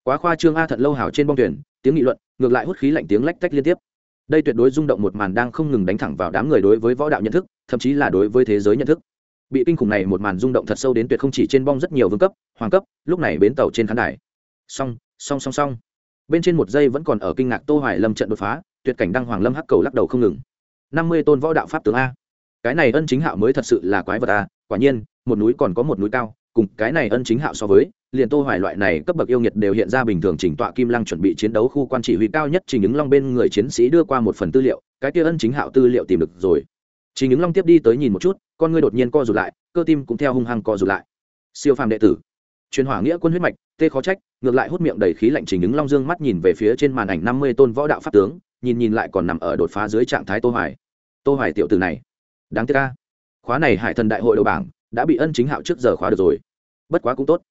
Quá khoa trương a thận lâu hảo trên bong thuyền, tiếng nghị luận, ngược lại hút khí lạnh tiếng lách tách liên tiếp đây tuyệt đối rung động một màn đang không ngừng đánh thẳng vào đám người đối với võ đạo nhận thức, thậm chí là đối với thế giới nhận thức. Bị kinh khủng này một màn rung động thật sâu đến tuyệt không chỉ trên bong rất nhiều vương cấp, hoàng cấp, lúc này bến tàu trên khán đài. Song song song song bên trên một giây vẫn còn ở kinh ngạc tô hoài lâm trận đột phá, tuyệt cảnh đăng hoàng lâm hắc cầu lắc đầu không ngừng. Năm mươi tôn võ đạo pháp tướng a. Cái này ân chính hạo mới thật sự là quái vật a, quả nhiên, một núi còn có một núi cao cùng cái này ân chính hạo so với, liền tô hoài loại này cấp bậc yêu nghiệt đều hiện ra bình thường chỉnh tọa kim lăng chuẩn bị chiến đấu khu quan chỉ huy cao nhất trình ứng long bên người chiến sĩ đưa qua một phần tư liệu, cái kia ân chính hạo tư liệu tìm được rồi. Trình ứng long tiếp đi tới nhìn một chút, con ngươi đột nhiên co rụt lại, cơ tim cũng theo hung hăng co rụt lại. Siêu phàm đệ tử. Truyền hỏa nghĩa quân huyết mạch, tê khó trách, ngược lại hút miệng đầy khí lạnh trình ứng long dương mắt nhìn về phía trên màn ảnh 50 tôn võ đạo pháp tướng, nhìn nhìn lại còn nằm ở đột phá dưới trạng thái tô hoài. Tô hoài tiểu tử này, đáng tiếc a. Khóa này hải thần đại hội đầu bảng, đã bị ân chính hạo trước giờ khóa được rồi bất quá cũng tốt.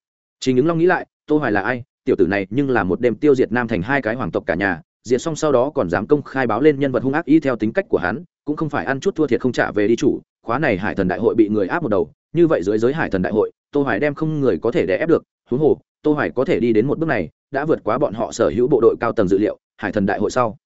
Chỉ những long nghĩ lại, tô hoài là ai? Tiểu tử này nhưng là một đêm tiêu diệt nam thành hai cái hoàng tộc cả nhà, diệt xong sau đó còn dám công khai báo lên nhân vật hung ác y theo tính cách của hắn, cũng không phải ăn chút thua thiệt không trả về đi chủ, khóa này hải thần đại hội bị người áp một đầu, như vậy dưới giới hải thần đại hội, tô hoài đem không người có thể đè ép được huống hồ, tô hoài có thể đi đến một bước này, đã vượt quá bọn họ sở hữu bộ đội cao tầng dự liệu, hải thần đại hội sau.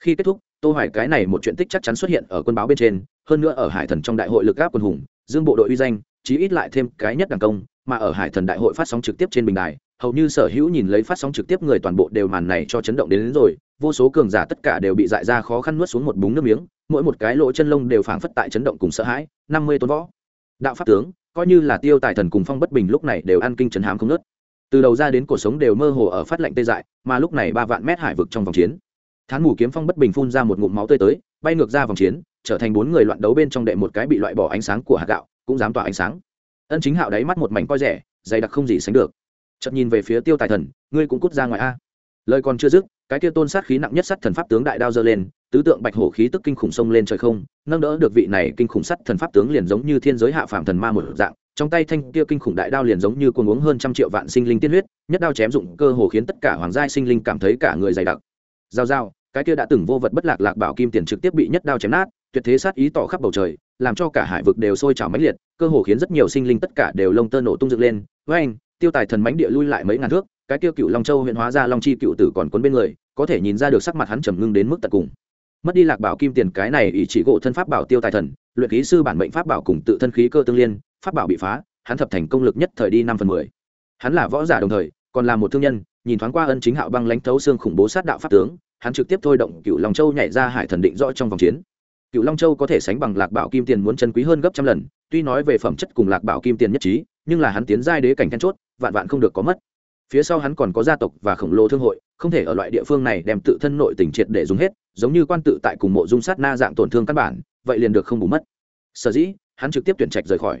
Khi kết thúc, tô hoài cái này một chuyện tích chắc chắn xuất hiện ở quân báo bên trên, hơn nữa ở hải thần trong đại hội lực áp quân hùng, dương bộ đội uy danh, chí ít lại thêm cái nhất đẳng công mà ở hải thần đại hội phát sóng trực tiếp trên bình đài hầu như sở hữu nhìn lấy phát sóng trực tiếp người toàn bộ đều màn này cho chấn động đến, đến rồi vô số cường giả tất cả đều bị dại ra khó khăn nuốt xuống một búng nước miếng mỗi một cái lỗ chân lông đều phảng phất tại chấn động cùng sợ hãi năm mươi tôn võ. Đạo pháp tướng coi như là tiêu tài thần cùng phong bất bình lúc này đều ăn kinh chấn hám không nớt từ đầu ra đến cuộc sống đều mơ hồ ở phát lệnh tê dại mà lúc này ba vạn mét hải vực trong vòng chiến. Thán mù kiếm phong bất bình phun ra một ngụm máu tươi tới bay ngược ra vòng chiến trở thành bốn người loạn đấu bên trong đệ một cái bị loại bỏ ánh sáng của hạt gạo cũng dám tỏa ánh sáng ân chính hạo đáy mắt một mảnh coi rẻ, dày đặc không gì sánh được. Chợt nhìn về phía tiêu tài thần, ngươi cũng cút ra ngoài a. Lời còn chưa dứt, cái kia tôn sát khí nặng nhất sắt thần pháp tướng đại đao dơ lên, tứ tượng bạch hổ khí tức kinh khủng sông lên trời không, nâng đỡ được vị này kinh khủng sắt thần pháp tướng liền giống như thiên giới hạ phàm thần ma một dạng, trong tay thanh kia kinh khủng đại đao liền giống như cuồng uống hơn trăm triệu vạn sinh linh tiên huyết, nhất đao chém dụng cơ hồ khiến tất cả hoàng gia sinh linh cảm thấy cả người dày đặc. Giao giao, cái kia đã từng vô vật bất lạc lạc bảo kim tiền trực tiếp bị nhất đao chém nát, tuyệt thế sát ý tỏ khắp bầu trời, làm cho cả hải vực đều sôi trào mãnh liệt cơ hồ khiến rất nhiều sinh linh tất cả đều lông tơ nổ tung dựng lên. Với anh, tiêu tài thần mãnh địa lui lại mấy ngàn thước, cái tiêu cựu long châu huyện hóa ra long chi cựu tử còn cuốn bên người, có thể nhìn ra được sắc mặt hắn trầm ngưng đến mức tận cùng. Mất đi lạc bảo kim tiền cái này ý chỉ gỗ thân pháp bảo tiêu tài thần, luyện khí sư bản mệnh pháp bảo cùng tự thân khí cơ tương liên, pháp bảo bị phá, hắn thập thành công lực nhất thời đi năm phần mười. Hắn là võ giả đồng thời, còn là một thương nhân, nhìn thoáng qua ân chính hạo băng lãnh thấu xương khủng bố sát đạo pháp tướng, hắn trực tiếp thôi động cựu long châu nhảy ra hải thần định rõ trong vòng chiến cựu long châu có thể sánh bằng lạc bảo kim tiền muốn chân quý hơn gấp trăm lần, tuy nói về phẩm chất cùng lạc bảo kim tiền nhất trí, nhưng là hắn tiến giai đế cảnh then chốt, vạn vạn không được có mất. Phía sau hắn còn có gia tộc và khổng lồ thương hội, không thể ở loại địa phương này đem tự thân nội tình triệt để dùng hết, giống như quan tự tại cùng mộ dung sát na dạng tổn thương căn bản, vậy liền được không bù mất. Sở dĩ, hắn trực tiếp tuyển trạch rời khỏi.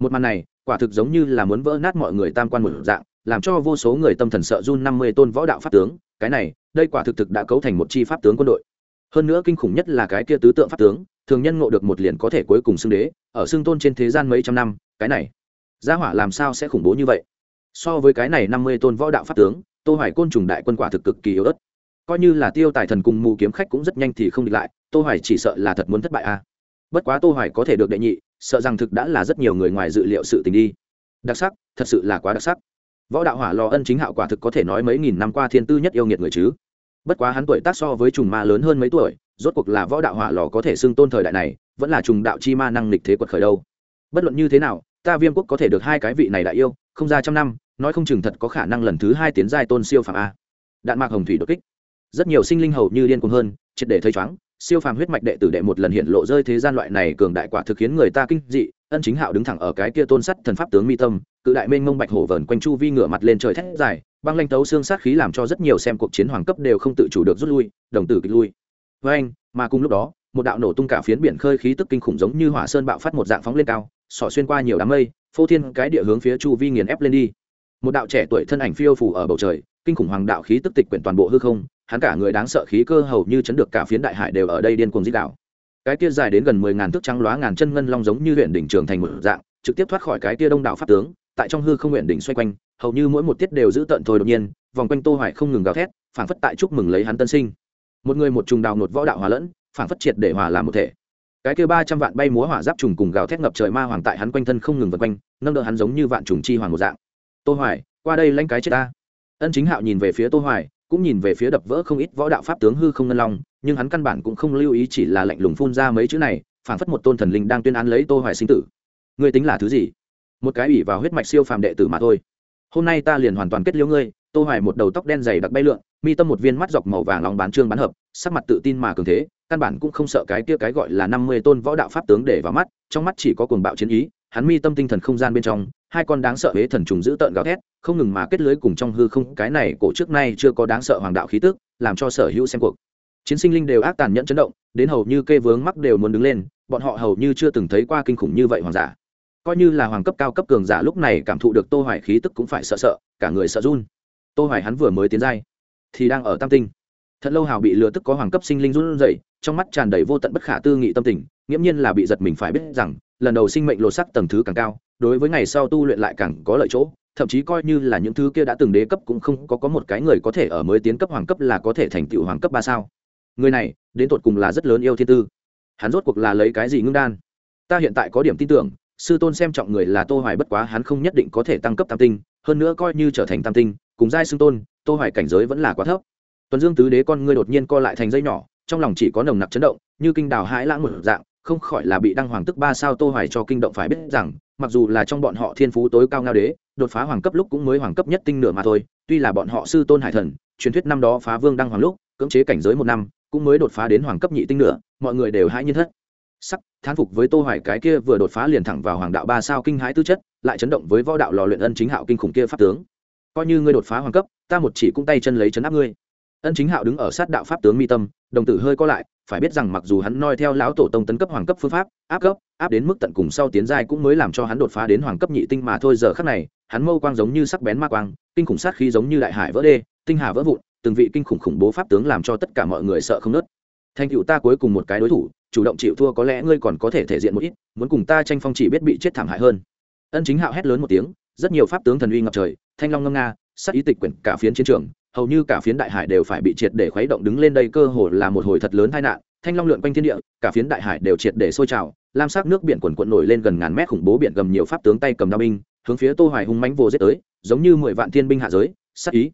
Một màn này, quả thực giống như là muốn vỡ nát mọi người tam quan một dạng, làm cho vô số người tâm thần sợ run năm mươi tôn võ đạo pháp tướng, cái này, đây quả thực thực đã cấu thành một chi pháp tướng quân đội hơn nữa kinh khủng nhất là cái kia tứ tượng pháp tướng, thường nhân ngộ được một liền có thể cuối cùng xưng đế, ở xưng tôn trên thế gian mấy trăm năm, cái này, gia hỏa làm sao sẽ khủng bố như vậy? So với cái này năm mươi tôn võ đạo pháp tướng, tô hoài côn trùng đại quân quả thực cực kỳ yếu ớt. Coi như là tiêu tài thần cùng mù kiếm khách cũng rất nhanh thì không địch lại, tô hoài chỉ sợ là thật muốn thất bại a. À. bất quá tô hoài có thể được đệ nhị, sợ rằng thực đã là rất nhiều người ngoài dự liệu sự tình đi. Đặc sắc, thật sự là quá đặc sắc. Võ đạo hỏa lò ân chính hạo quả thực có thể nói mấy nghìn năm qua thiên tư nhất yêu nghiệt người chứ bất quá hắn tuổi tác so với trùng ma lớn hơn mấy tuổi, rốt cuộc là võ đạo hỏa lò có thể xưng tôn thời đại này, vẫn là trùng đạo chi ma năng lịch thế quật khởi đâu. Bất luận như thế nào, ta viêm quốc có thể được hai cái vị này đại yêu, không ra trăm năm, nói không chừng thật có khả năng lần thứ hai tiến giai tôn siêu phàm a. Đạn mạc hồng thủy đột kích. Rất nhiều sinh linh hầu như điên cuồng hơn, triệt để thấy chóng siêu phàm huyết mạch đệ tử đệ một lần hiện lộ rơi thế gian loại này cường đại quả thực khiến người ta kinh dị ân chính hạo đứng thẳng ở cái kia tôn sắt thần pháp tướng mi tâm, cự đại mênh mông bạch hổ vờn quanh chu vi ngửa mặt lên trời thét dài, băng lanh tấu xương sát khí làm cho rất nhiều xem cuộc chiến hoàng cấp đều không tự chủ được rút lui, đồng tử kịch lui. Với anh, mà cùng lúc đó, một đạo nổ tung cả phiến biển khơi khí tức kinh khủng giống như hỏa sơn bạo phát một dạng phóng lên cao, xỏ xuyên qua nhiều đám mây, phô thiên cái địa hướng phía chu vi nghiền ép lên đi. Một đạo trẻ tuổi thân ảnh phiêu phủ ở bầu trời, kinh khủng hoàng đạo khí tức tịch quyển toàn bộ hư không, hắn cả người đáng sợ khí cơ hầu như chấn được cả phiến đại hải đều ở đây điên cuồng dích đạo cái kia dài đến gần mười ngàn thước trắng lóa ngàn chân ngân long giống như huyện đỉnh trường thành một dạng, trực tiếp thoát khỏi cái kia đông đảo pháp tướng, tại trong hư không huyện đỉnh xoay quanh, hầu như mỗi một tiết đều giữ tận thôi đột nhiên, vòng quanh tô hoài không ngừng gào thét, phảng phất tại chúc mừng lấy hắn tân sinh. Một người một trùng đào nột võ đạo hòa lẫn, phảng phất triệt để hòa làm một thể. Cái kia ba trăm vạn bay múa hỏa giáp trùng cùng gào thét ngập trời ma hoàng tại hắn quanh thân không ngừng vần quanh, nâng đỡ hắn giống như vạn trùng chi hoàng một dạng. Tô hoài, qua đây lanh cái chết ta. Ân chính hạo nhìn về phía tô hoài, cũng nhìn về phía đập vỡ không ít võ đạo pháp tướng hư không ngân long nhưng hắn căn bản cũng không lưu ý chỉ là lạnh lùng phun ra mấy chữ này, phảng phất một tôn thần linh đang tuyên án lấy tô hoài sinh tử. Ngươi tính là thứ gì? Một cái ủy vào huyết mạch siêu phàm đệ tử mà thôi. Hôm nay ta liền hoàn toàn kết liễu ngươi, tô hoài một đầu tóc đen dày đặc bay lượn, mi tâm một viên mắt dọc màu vàng lòng bán trương bán hợp, sắc mặt tự tin mà cường thế, căn bản cũng không sợ cái kia cái gọi là 50 tôn võ đạo pháp tướng để vào mắt, trong mắt chỉ có cuồng bạo chiến ý, hắn mi tâm tinh thần không gian bên trong, hai con đáng sợ hế thần trùng giữ tợn gào thét, không ngừng mà kết lưới cùng trong hư không, cái này cổ trước nay chưa có đáng sợ hoàng đạo khí tức, làm cho sở hữu xem cuộc chiến sinh linh đều ác tàn nhẫn chấn động, đến hầu như kê vướng mắc đều muốn đứng lên, bọn họ hầu như chưa từng thấy qua kinh khủng như vậy hoàng giả. Coi như là hoàng cấp cao cấp cường giả lúc này cảm thụ được tô hoài khí tức cũng phải sợ sợ, cả người sợ run. Tô hoài hắn vừa mới tiến giai, thì đang ở tam tinh. Thật lâu hào bị lừa tức có hoàng cấp sinh linh run rẩy, trong mắt tràn đầy vô tận bất khả tư nghị tâm tình, nghiễm nhiên là bị giật mình phải biết rằng, lần đầu sinh mệnh lột sắc tầng thứ càng cao, đối với ngày sau tu luyện lại càng có lợi chỗ, thậm chí coi như là những thứ kia đã từng đế cấp cũng không có có một cái người có thể ở mới tiến cấp hoàng cấp là có thể thành tựu hoàng cấp ba sao người này, đến tột cùng là rất lớn yêu thiên tư. Hắn rốt cuộc là lấy cái gì ngưng đan? Ta hiện tại có điểm tin tưởng, sư tôn xem trọng người là tô hoài bất quá hắn không nhất định có thể tăng cấp tam tinh, hơn nữa coi như trở thành tam tinh, cùng giai xưng tôn, tô hoài cảnh giới vẫn là quá thấp. Tuần dương tứ đế con ngươi đột nhiên co lại thành dây nhỏ, trong lòng chỉ có nồng nặc chấn động, như kinh đào hãi lãng một dạng, không khỏi là bị đăng hoàng tức ba sao tô hoài cho kinh động phải biết rằng, mặc dù là trong bọn họ thiên phú tối cao ngao đế, đột phá hoàng cấp lúc cũng mới hoàng cấp nhất tinh nửa mà thôi, tuy là bọn họ sư tôn hải thần, truyền thuyết năm đó phá vương đăng hoàng lúc, cưỡng chế cảnh giới một năm cũng mới đột phá đến hoàng cấp nhị tinh nữa, mọi người đều hãi nhiên thất. Sắc thán phục với tô hoài cái kia vừa đột phá liền thẳng vào hoàng đạo ba sao kinh hãi tư chất lại chấn động với võ đạo lò luyện ân chính hạo kinh khủng kia pháp tướng. Coi như ngươi đột phá hoàng cấp ta một chỉ cũng tay chân lấy chấn áp ngươi. Ân chính hạo đứng ở sát đạo pháp tướng mi tâm đồng tử hơi co lại phải biết rằng mặc dù hắn noi theo lão tổ tông tấn cấp hoàng cấp phương pháp áp cấp áp đến mức tận cùng sau tiến giai cũng mới làm cho hắn đột phá đến hoàng cấp nhị tinh mà thôi giờ khắc này hắn mâu quang giống như sắc bén ma quang kinh khủng sát khí giống như đại hải vỡ đê tinh hà vỡ vụn từng vị kinh khủng khủng bố pháp tướng làm cho tất cả mọi người sợ không nớt. Thành cựu ta cuối cùng một cái đối thủ, chủ động chịu thua có lẽ ngươi còn có thể thể diện một ít, muốn cùng ta tranh phong chỉ biết bị chết thảm hại hơn. Ân chính hạo hét lớn một tiếng, rất nhiều pháp tướng thần uy ngập trời, thanh long ngâm nga sắc ý tịch quyển cả phiến chiến trường, hầu như cả phiến đại hải đều phải bị triệt để khuấy động đứng lên đây cơ hồ là một hồi thật lớn tai nạn. Thanh long lượn quanh thiên địa, cả phiến đại hải đều triệt để sôi trào, lam sắc nước biển quần quận nổi lên gần ngàn mét khủng bố biển gầm nhiều pháp tướng tay cầm đao binh, hướng phía tô hoài hung mãnh vô giết tới, giống như mười vạn thiên binh hạ giới sắc ý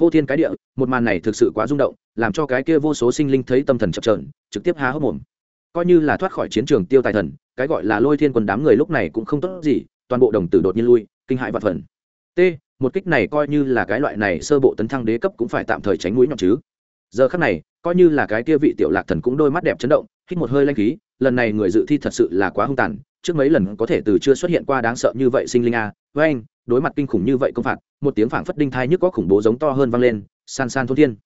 phô thiên cái địa, một màn này thực sự quá rung động, làm cho cái kia vô số sinh linh thấy tâm thần chập trờn trực tiếp há hốc mồm. Coi như là thoát khỏi chiến trường tiêu tài thần, cái gọi là lôi thiên quân đám người lúc này cũng không tốt gì, toàn bộ đồng tử đột nhiên lui, kinh hãi vạn phần t, một kích này coi như là cái loại này sơ bộ tấn thăng đế cấp cũng phải tạm thời tránh mũi nhọn chứ. Giờ khắc này, coi như là cái kia vị tiểu lạc thần cũng đôi mắt đẹp chấn động, hít một hơi lanh khí, lần này người dự thi thật sự là quá hung tàn, trước mấy lần có thể từ chưa xuất hiện qua đáng sợ như vậy sinh linh a với anh đối mặt kinh khủng như vậy công phạt, một tiếng phảng phất đinh thai nhức có khủng bố giống to hơn vang lên, san san thôn thiên.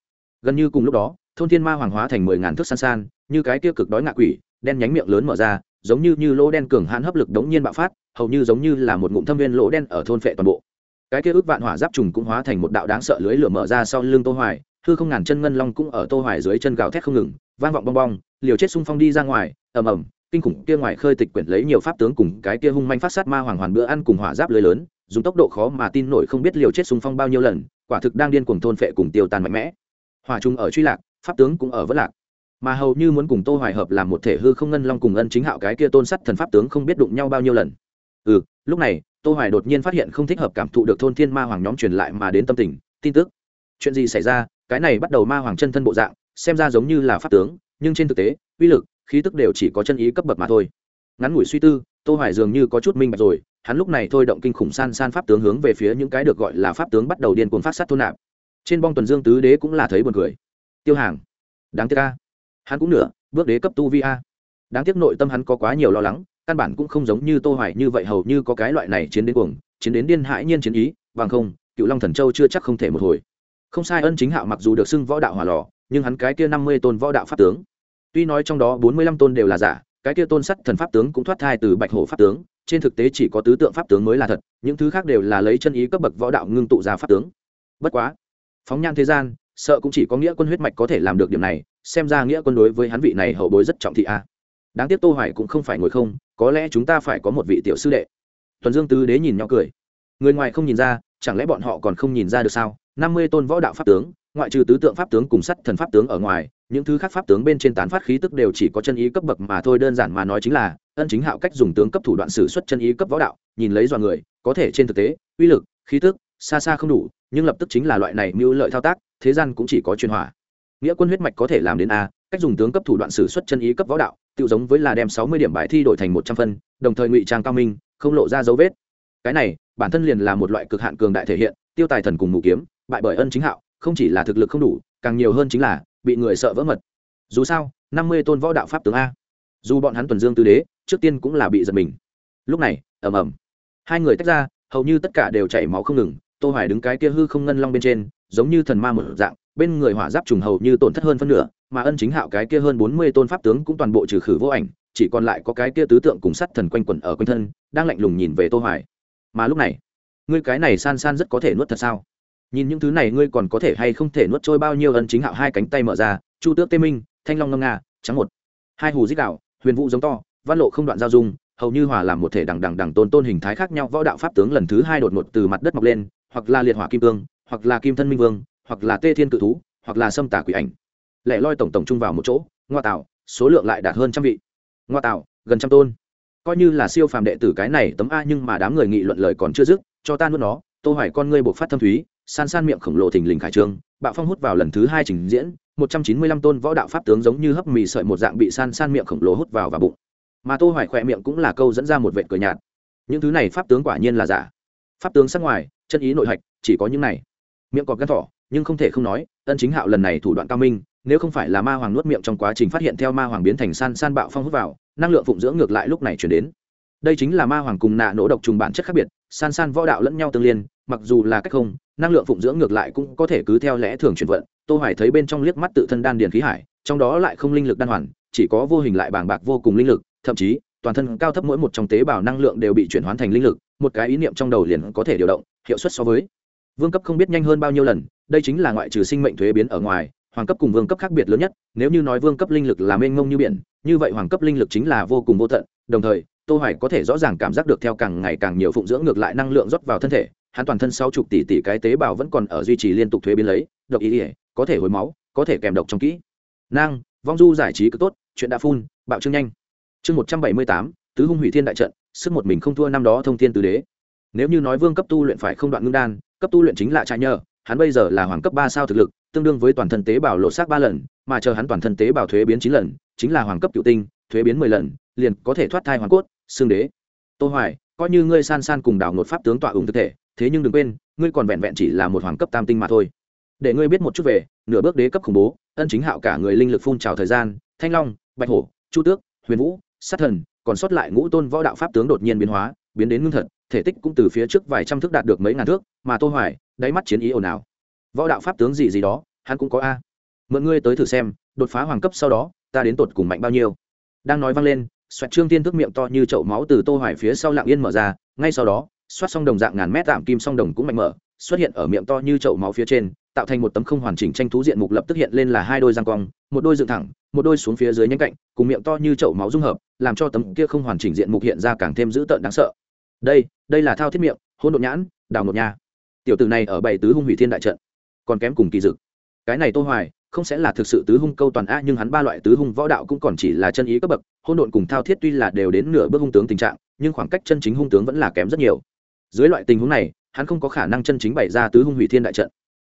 Gần như cùng lúc đó, thôn thiên ma hoàng hóa thành mười ngàn thước san san, như cái kia cực đói ngạ quỷ, đen nhánh miệng lớn mở ra, giống như như lỗ đen cường hãn hấp lực đống nhiên bạo phát, hầu như giống như là một ngụm thâm viên lỗ đen ở thôn phệ toàn bộ. Cái kia ước vạn hỏa giáp trùng cũng hóa thành một đạo đáng sợ lưới lửa mở ra sau lưng tô hoài, hư không ngàn chân ngân long cũng ở tô hoài dưới chân gào thét không ngừng, vang vọng bong bong, liều chết xung phong đi ra ngoài, ầm ầm, kinh khủng kia ngoài khơi tịch quyển lấy nhiều pháp tướng cùng cái kia hung manh phát sát ma hoàng hoàn bữa ăn cùng hỏa giáp lưới lớn dùng tốc độ khó mà tin nổi không biết liều chết xung phong bao nhiêu lần, quả thực đang điên cuồng thôn phệ cùng tiêu tan mạnh mẽ. Hỏa trung ở truy lạc, pháp tướng cũng ở vỡ lạc. Mà hầu như muốn cùng tô hoài hợp làm một thể hư không ngân long cùng ân chính hạo cái kia tôn sắt thần pháp tướng không biết đụng nhau bao nhiêu lần. Ừ lúc này, tô hoài đột nhiên phát hiện không thích hợp cảm thụ được thôn thiên ma hoàng nhóm truyền lại mà đến tâm tình, tin tức. Chuyện gì xảy ra? Cái này bắt đầu ma hoàng chân thân bộ dạng, xem ra giống như là pháp tướng, nhưng trên thực tế, uy lực, khí tức đều chỉ có chân ý cấp bậc mà thôi. Ngắn ngủi suy tư, tô hoài dường như có chút minh bạch rồi hắn lúc này thôi động kinh khủng san san pháp tướng hướng về phía những cái được gọi là pháp tướng bắt đầu điên cuồng phát sát thôn nạp. Trên bong tuần dương tứ đế cũng là thấy buồn cười. Tiêu hàng, đáng tiếc a. Hắn cũng nửa, bước đế cấp tu vi a. Đáng tiếc nội tâm hắn có quá nhiều lo lắng, căn bản cũng không giống như tô hoài như vậy hầu như có cái loại này chiến đến cuồng, chiến đến điên hãi nhiên chiến ý, bằng không, cựu long thần châu chưa chắc không thể một hồi. Không sai, ân chính hạo mặc dù được xưng võ đạo hỏa lò, nhưng hắn cái kia 50 tôn võ đạo pháp tướng, tuy nói trong đó 45 tôn đều là giả, cái kia tôn sắt thần pháp tướng cũng thoát thai từ bạch hổ pháp tướng trên thực tế chỉ có tứ tượng pháp tướng mới là thật, những thứ khác đều là lấy chân ý cấp bậc võ đạo ngưng tụ ra pháp tướng. Bất quá, phóng nhan thế gian, sợ cũng chỉ có nghĩa quân huyết mạch có thể làm được điểm này, xem ra nghĩa quân đối với hắn vị này hậu bối rất trọng thị a. Đáng tiếc tô hoài cũng không phải ngồi không, có lẽ chúng ta phải có một vị tiểu sư đệ. Tuần dương tứ đế nhìn nhau cười. Người ngoài không nhìn ra, chẳng lẽ bọn họ còn không nhìn ra được sao? 50 tôn võ đạo pháp tướng, ngoại trừ tứ tượng pháp tướng cùng sắt thần pháp tướng ở ngoài, những thứ khác pháp tướng bên trên tán phát khí tức đều chỉ có chân ý cấp bậc mà thôi, đơn giản mà nói chính là ân chính hạo cách dùng tướng cấp thủ đoạn sử xuất chân ý cấp võ đạo, nhìn lấy dọa người, có thể trên thực tế, uy lực, khí tức, xa xa không đủ, nhưng lập tức chính là loại này mưu lợi thao tác, thế gian cũng chỉ có truyền hỏa nghĩa quân huyết mạch có thể làm đến a, cách dùng tướng cấp thủ đoạn sử xuất chân ý cấp võ đạo tự giống với là đem sáu mươi điểm bài thi đổi thành một trăm phân, đồng thời ngụy trang cao minh, không lộ ra dấu vết. Cái này, bản thân liền là một loại cực hạn cường đại thể hiện, tiêu tài thần cùng mù kiếm, bại bởi ân chính hạo, không chỉ là thực lực không đủ, càng nhiều hơn chính là bị người sợ vỡ mật. Dù sao, năm mươi tôn võ đạo pháp tướng a. Dù bọn hắn tuần dương tư đế trước tiên cũng là bị giật mình. Lúc này, ầm ầm. Hai người tách ra, hầu như tất cả đều chảy máu không ngừng, tô hoài đứng cái kia hư không ngân long bên trên, giống như thần ma một dạng, bên người hỏa giáp trùng hầu như tổn thất hơn phân nửa, mà ân chính hạo cái kia hơn 40 tôn pháp tướng cũng toàn bộ trừ khử vô ảnh, chỉ còn lại có cái kia tứ tượng cùng sắt thần quanh quẩn ở quanh thân, đang lạnh lùng nhìn về tô hoài. Mà lúc này, ngươi cái này san san rất có thể nuốt thật sao? Nhìn những thứ này ngươi còn có thể hay không thể nuốt trôi bao nhiêu ân chính hạo hai cánh tay mở ra, chu tước tê minh, thanh long ngâm nga, trắng một. Hai hù dích đạo, huyền vũ giống to văn lộ không đoạn giao dung, hầu như hòa làm một thể đằng đằng đằng tôn tôn hình thái khác nhau, võ đạo pháp tướng lần thứ hai đột ngột từ mặt đất mọc lên, hoặc là liệt hỏa kim cương, hoặc là kim thân minh vương, hoặc là tê thiên cự thú, hoặc là xâm tả quỷ ảnh. Lẻ loi tổng tổng chung vào một chỗ, ngoa tạo, số lượng lại đạt hơn trăm vị. Ngoa tạo, gần trăm tôn. Coi như là siêu phàm đệ tử cái này tấm a nhưng mà đám người nghị luận lời còn chưa dứt, cho ta nuốt nó, tô hoài con ngươi buộc phát thâm thúy, san san miệng khổng lồ thình lình khải trương bạo phong hút vào lần thứ hai trình diễn, một trăm chín mươi lăm tôn võ đạo pháp tướng giống như hấp mì sợi một dạng bị san san miệng khổng lồ hút vào và bụng mà tô hoài khỏe miệng cũng là câu dẫn ra một vệt cười nhạt. Những thứ này pháp tướng quả nhiên là giả. Pháp tướng sắc ngoài, chân ý nội hạch, chỉ có những này. Miệng cọp gan thỏ, nhưng không thể không nói, ân chính hạo lần này thủ đoạn cao minh, nếu không phải là ma hoàng nuốt miệng trong quá trình phát hiện theo ma hoàng biến thành san san bạo phong hút vào, năng lượng phụng dưỡng ngược lại lúc này chuyển đến. Đây chính là ma hoàng cùng nạ nỗ độc trùng bản chất khác biệt, san san võ đạo lẫn nhau tương liên, mặc dù là cách không, năng lượng phụng dưỡng ngược lại cũng có thể cứ theo lẽ thường chuyển vận. Tô hoài thấy bên trong liếc mắt tự thân đan điền khí hải, trong đó lại không linh lực đan hoàn, chỉ có vô hình lại bàng bạc vô cùng linh lực thậm chí, toàn thân cao thấp mỗi một trong tế bào năng lượng đều bị chuyển hóa thành linh lực, một cái ý niệm trong đầu liền có thể điều động, hiệu suất so với. Vương cấp không biết nhanh hơn bao nhiêu lần, đây chính là ngoại trừ sinh mệnh thuế biến ở ngoài, hoàng cấp cùng vương cấp khác biệt lớn nhất, nếu như nói vương cấp linh lực là mênh mông như biển, như vậy hoàng cấp linh lực chính là vô cùng vô tận, đồng thời, tô hoài có thể rõ ràng cảm giác được theo càng ngày càng nhiều phụng dưỡng ngược lại năng lượng rót vào thân thể, hắn toàn thân sáu chục tỷ tỷ cái tế bào vẫn còn ở duy trì liên tục thuế biến lấy, độc ý ỉa có thể hồi máu, có thể kèm độc trong kỹ. Năng vong du giải trí cứ tốt, chuyện đã phun bạo trương nhanh chương một trăm bảy mươi tám, tứ hung hủy thiên đại trận, sức một mình không thua năm đó thông thiên tứ đế. Nếu như nói vương cấp tu luyện phải không đoạn ngưng đan, cấp tu luyện chính là trại nhờ, hắn bây giờ là hoàng cấp ba sao thực lực, tương đương với toàn thân tế bào lộ xác ba lần, mà chờ hắn toàn thân tế bào thuế biến chín lần, chính là hoàng cấp cựu tinh, thuế biến mười lần, liền có thể thoát thai hoàng cốt, xương đế. Tô hoài, coi như ngươi san san cùng đảo nột pháp tướng tọa ủng thực thể, thế nhưng đừng quên, ngươi còn vẹn vẹn chỉ là một hoàng cấp tam tinh mà thôi. Để ngươi biết một chút về, nửa bước đế cấp khủng bố, ân chính hạo cả người linh lực phun trào thời gian, thanh long, bạch hổ, chu tước, huyền vũ sát thần, còn sót lại ngũ tôn võ đạo pháp tướng đột nhiên biến hóa, biến đến ngưng thật, thể tích cũng từ phía trước vài trăm thước đạt được mấy ngàn thước, mà tô hoài, đáy mắt chiến ý ồn ào. Võ đạo pháp tướng gì gì đó, hắn cũng có a. Mượn ngươi tới thử xem, đột phá hoàng cấp sau đó, ta đến tột cùng mạnh bao nhiêu. Đang nói vang lên, xoẹt trương tiên thức miệng to như chậu máu từ tô hoài phía sau lặng yên mở ra, ngay sau đó, xoát song đồng dạng ngàn mét tạm kim song đồng cũng mạnh mở, xuất hiện ở miệng to như chậu máu phía trên, tạo thành một tấm không hoàn chỉnh tranh thú diện mục lập tức hiện lên là hai đôi răng cong, một đôi dựng thẳng một đôi xuống phía dưới nhánh cạnh, cùng miệng to như chậu máu dung hợp, làm cho tấm kia không hoàn chỉnh diện mục hiện ra càng thêm dữ tợn đáng sợ. Đây đây là thao thiết miệng hôn đột nhãn, đào nột nha. Tiểu tử này ở bảy tứ hung hủy thiên đại trận, còn kém cùng kỳ dực. Cái này tô hoài, không sẽ là thực sự tứ hung câu toàn a nhưng hắn ba loại tứ hung võ đạo cũng còn chỉ là chân ý cấp bậc hôn độn cùng thao thiết tuy là đều đến nửa bước hung tướng tình trạng, nhưng khoảng cách chân chính hung tướng vẫn là kém rất nhiều. Dưới loại tình huống này, hắn không có khả năng chân chính bày ra tứ hung hủy thiên đại trận.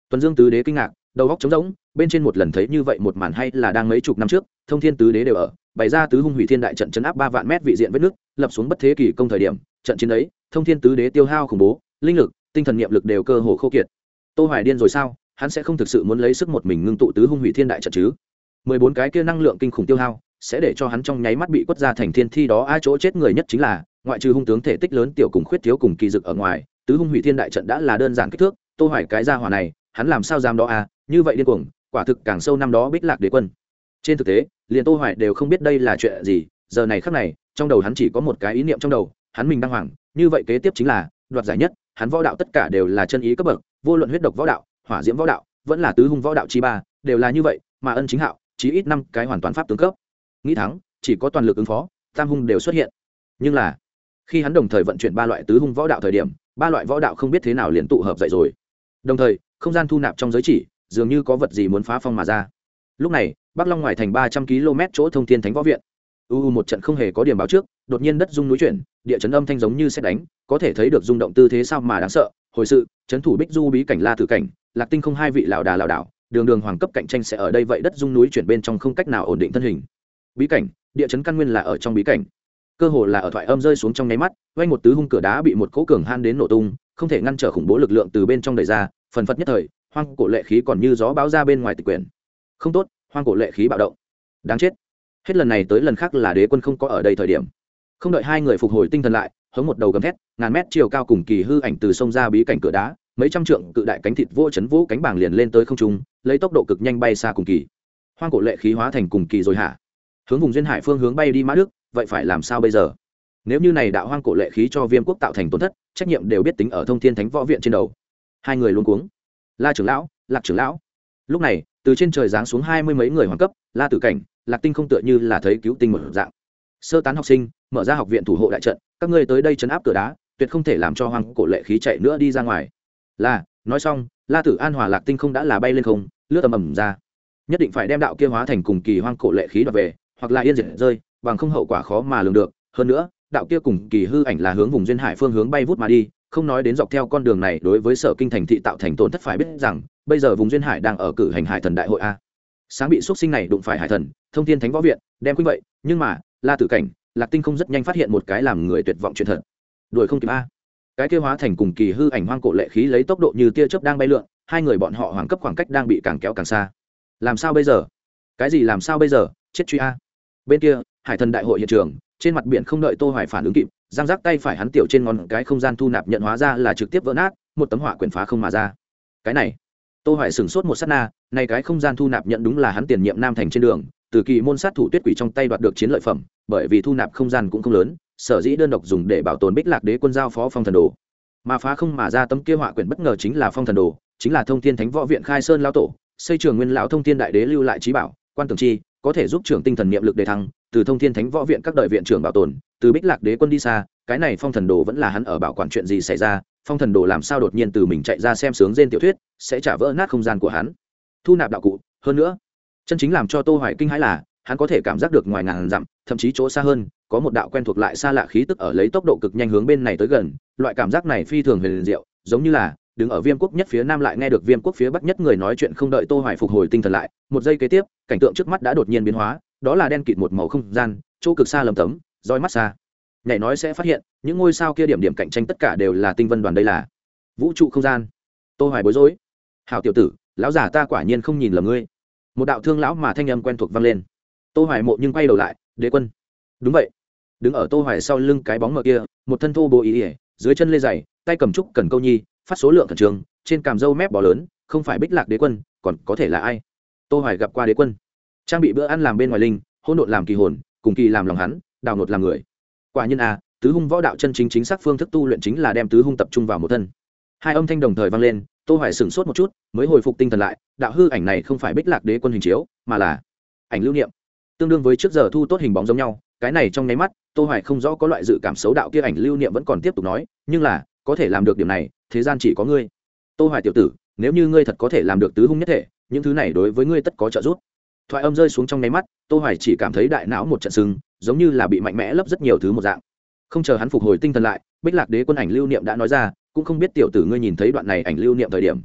Tuần dương tứ đế kinh ngạc đầu góc trống rỗng, bên trên một lần thấy như vậy một màn hay là đang mấy chục năm trước, thông thiên tứ đế đều ở, bày ra tứ hung hủy thiên đại trận chấn áp ba vạn mét vị diện vết nước, lập xuống bất thế kỷ công thời điểm, trận chiến ấy, thông thiên tứ đế tiêu hao khủng bố, linh lực, tinh thần niệm lực đều cơ hồ khô kiệt. Tô hoài điên rồi sao? Hắn sẽ không thực sự muốn lấy sức một mình ngưng tụ tứ hung hủy thiên đại trận chứ? Mười bốn cái kia năng lượng kinh khủng tiêu hao, sẽ để cho hắn trong nháy mắt bị quất ra thành thiên thi đó, ai chỗ chết người nhất chính là, ngoại trừ hung tướng thể tích lớn tiểu cùng khuyết thiếu cùng kỳ dực ở ngoài, tứ hung hủy thiên đại trận đã là đơn giản kích thước, tô hoài cái gia hỏa này, hắn làm sao dám đó à? Như vậy điên cuồng, quả thực càng sâu năm đó bích lạc đế quân. Trên thực tế, liền tô hoài đều không biết đây là chuyện gì, giờ này khắc này, trong đầu hắn chỉ có một cái ý niệm trong đầu, hắn mình đang hoảng, như vậy kế tiếp chính là, đoạt giải nhất, hắn võ đạo tất cả đều là chân ý cấp bậc, vô luận huyết độc võ đạo, hỏa diễm võ đạo, vẫn là tứ hung võ đạo chi ba, đều là như vậy, mà ân chính hạo chỉ ít năm cái hoàn toàn pháp tướng cấp. Nghĩ thắng, chỉ có toàn lực ứng phó, tam hung đều xuất hiện. Nhưng là, khi hắn đồng thời vận chuyển ba loại tứ hung võ đạo thời điểm, ba loại võ đạo không biết thế nào liền tụ hợp dậy rồi. Đồng thời, không gian thu nạp trong giới chỉ dường như có vật gì muốn phá phong mà ra. Lúc này, bắc long ngoài thành ba trăm km chỗ thông thiên thánh võ viện. U một trận không hề có điểm báo trước, đột nhiên đất rung núi chuyển, địa chấn âm thanh giống như xét đánh, có thể thấy được rung động tư thế sao mà đáng sợ. Hồi sự, chấn thủ bích du bí cảnh la tử cảnh, lạc tinh không hai vị lảo đà lảo đảo, đường đường hoàng cấp cạnh tranh sẽ ở đây vậy đất rung núi chuyển bên trong không cách nào ổn định thân hình. Bí cảnh, địa chấn căn nguyên là ở trong bí cảnh. Cơ hồ là ở thoại âm rơi xuống trong nháy mắt quanh một tứ hung cửa đá bị một cỗ cường han đến nổ tung, không thể ngăn trở khủng bố lực lượng từ bên trong đẩy ra, phần phật nhất thời hoang cổ lệ khí còn như gió báo ra bên ngoài tịch quyền không tốt, hoang cổ lệ khí bạo động. Đáng chết. Hết lần này tới lần khác là đế quân không có ở đây thời điểm. Không đợi hai người phục hồi tinh thần lại, hống một đầu gầm thét, ngàn mét chiều cao cùng kỳ hư ảnh từ sông ra bí cảnh cửa đá, mấy trăm trượng cự đại cánh thịt vô chấn vũ cánh bảng liền lên tới không trung, lấy tốc độ cực nhanh bay xa cùng kỳ. Hoang cổ lệ khí hóa thành cùng kỳ rồi hả? Hướng vùng duyên hải phương hướng bay đi mã đức, vậy phải làm sao bây giờ? Nếu như này đạo hoang cổ lệ khí cho viêm quốc tạo thành tổn thất, trách nhiệm đều biết tính ở thông thiên thánh võ viện trên đầu. Hai người luôn cuống la trưởng lão, lạc trưởng lão. Lúc này, từ trên trời giáng xuống hai mươi mấy người hoàng cấp, la tử cảnh, lạc tinh không tựa như là thấy cứu tinh một dạng. Sơ tán học sinh, mở ra học viện thủ hộ đại trận, các ngươi tới đây chấn áp cửa đá, tuyệt không thể làm cho hoang cổ lệ khí chạy nữa đi ra ngoài. Là nói xong, la tử an hòa lạc tinh không đã là bay lên không, lướt tầm ầm ra. Nhất định phải đem đạo kia hóa thành cùng kỳ hoang cổ lệ khí đoạt về, hoặc là yên diệt rơi, bằng không hậu quả khó mà lường được. Hơn nữa, đạo kia cùng kỳ hư ảnh là hướng vùng duyên hải phương hướng bay vút mà đi không nói đến dọc theo con đường này đối với sở kinh thành thị tạo thành tổn thất phải biết rằng, bây giờ vùng duyên hải đang ở cử hành hải thần đại hội a. Sáng bị xuất sinh này đụng phải hải thần, thông thiên thánh võ viện, đem quý vậy, nhưng mà, la tử cảnh, lạc tinh không rất nhanh phát hiện một cái làm người tuyệt vọng chuyện thật. Đuổi không kịp a. Cái kêu hóa thành cùng kỳ hư ảnh hoang cổ lệ khí lấy tốc độ như tia chớp đang bay lượn, hai người bọn họ hoàng cấp khoảng cách đang bị càng kéo càng xa. Làm sao bây giờ? Cái gì làm sao bây giờ? Chết truy a. Bên kia, hải thần đại hội hiện trường, trên mặt biển không đợi tô hoài phản ứng kịp giang giác tay phải hắn tiểu trên ngón cái không gian thu nạp nhận hóa ra là trực tiếp vỡ nát, một tấm họa quyền phá không mà ra. Cái này, tô hoài sửng sốt một sát na, này cái không gian thu nạp nhận đúng là hắn tiền nhiệm nam thành trên đường, từ kỳ môn sát thủ tuyết quỷ trong tay đoạt được chiến lợi phẩm, bởi vì thu nạp không gian cũng không lớn, sở dĩ đơn độc dùng để bảo tồn bích lạc đế quân giao phó phong thần đồ. Mà phá không mà ra tấm kia họa quyển bất ngờ chính là phong thần đồ, chính là thông thiên thánh võ viện khai sơn lão tổ, xây trường nguyên lão thông thiên đại đế lưu lại trí bảo, quan tưởng chi, có thể giúp trưởng tinh thần niệm lực đề thăng từ thông thiên thánh võ viện các đợi viện trưởng bảo tồn, từ bích lạc đế quân đi xa, cái này phong thần đồ vẫn là hắn ở bảo quản chuyện gì xảy ra, phong thần đồ làm sao đột nhiên từ mình chạy ra xem sướng trên tiểu thuyết, sẽ trả vỡ nát không gian của hắn. Thu nạp đạo cụ, hơn nữa, chân chính làm cho tô hoài kinh hãi là, hắn có thể cảm giác được ngoài ngàn dặm, thậm chí chỗ xa hơn, có một đạo quen thuộc lại xa lạ khí tức ở lấy tốc độ cực nhanh hướng bên này tới gần, loại cảm giác này phi thường huyền diệu, giống như là, đứng ở viêm quốc nhất phía nam lại nghe được viêm quốc phía bắc nhất người nói chuyện không đợi tô hoài phục hồi tinh thần lại, một giây kế tiếp, cảnh tượng trước mắt đã đột nhiên biến hóa đó là đen kịt một màu không gian, chỗ cực xa lầm tấm, roi mắt xa. Nhảy nói sẽ phát hiện, những ngôi sao kia điểm điểm cạnh tranh tất cả đều là tinh vân đoàn đây là vũ trụ không gian. Tô hoài bối rối. Hảo tiểu tử, lão giả ta quả nhiên không nhìn lầm ngươi. Một đạo thương lão mà thanh âm quen thuộc vang lên. Tô hoài mộ nhưng quay đầu lại, đế quân. Đúng vậy. Đứng ở tô hoài sau lưng cái bóng mờ kia, một thân thô bố ý ỉa dưới chân lê dày tay cầm trúc cần câu nhi, phát số lượng khẩn trường trên cảm dâu mép bò lớn, không phải bích lạc đế quân, còn có thể là ai? Tô hoài gặp qua đế quân trang bị bữa ăn làm bên ngoài linh, hỗn độn làm kỳ hồn, cùng kỳ làm lòng hắn, đào nột làm người. Quả nhiên a tứ hung võ đạo chân chính chính xác phương thức tu luyện chính là đem tứ hung tập trung vào một thân. Hai âm thanh đồng thời vang lên, tô hoài sửng sốt một chút, mới hồi phục tinh thần lại, đạo hư ảnh này không phải bích lạc đế quân hình chiếu, mà là ảnh lưu niệm. Tương đương với trước giờ thu tốt hình bóng giống nhau, cái này trong nháy mắt, tô hoài không rõ có loại dự cảm xấu đạo kia ảnh lưu niệm vẫn còn tiếp tục nói, nhưng là, có thể làm được điểm này, thế gian chỉ có ngươi. Tô hoài tiểu tử, nếu như ngươi thật có thể làm được tứ hung nhất thể, những thứ này đối với ngươi tất có trợ giúp thoại âm rơi xuống trong nháy mắt, tô hoài chỉ cảm thấy đại não một trận sưng, giống như là bị mạnh mẽ lấp rất nhiều thứ một dạng. Không chờ hắn phục hồi tinh thần lại, bích lạc đế quân ảnh lưu niệm đã nói ra, cũng không biết tiểu tử ngươi nhìn thấy đoạn này ảnh lưu niệm thời điểm.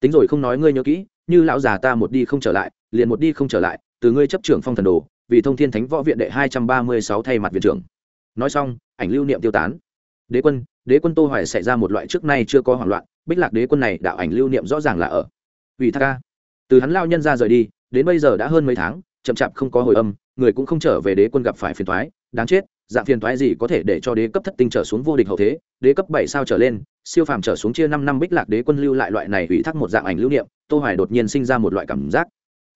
Tính rồi không nói ngươi nhớ kỹ, như lão già ta một đi không trở lại, liền một đi không trở lại, từ ngươi chấp trưởng phong thần đồ, vì thông thiên thánh võ viện đệ hai trăm ba mươi sáu thay mặt viện trưởng. Nói xong, ảnh lưu niệm tiêu tán. Đế quân đế quân tô hoài xảy ra một loại trước nay chưa có hoảng loạn, bích lạc đế quân này đạo ảnh lưu niệm rõ ràng là ở. Vì thác ca từ hắn lao nhân ra rời đi, đến bây giờ đã hơn mấy tháng, chậm chạp không có hồi âm, người cũng không trở về đế quân gặp phải phiền toái, đáng chết, dạng phiền toái gì có thể để cho đế cấp thất tinh trở xuống vô địch hậu thế, đế cấp bảy sao trở lên, siêu phàm trở xuống chia năm năm bích lạc đế quân lưu lại loại này ủy thác một dạng ảnh lưu niệm, tô hoài đột nhiên sinh ra một loại cảm giác.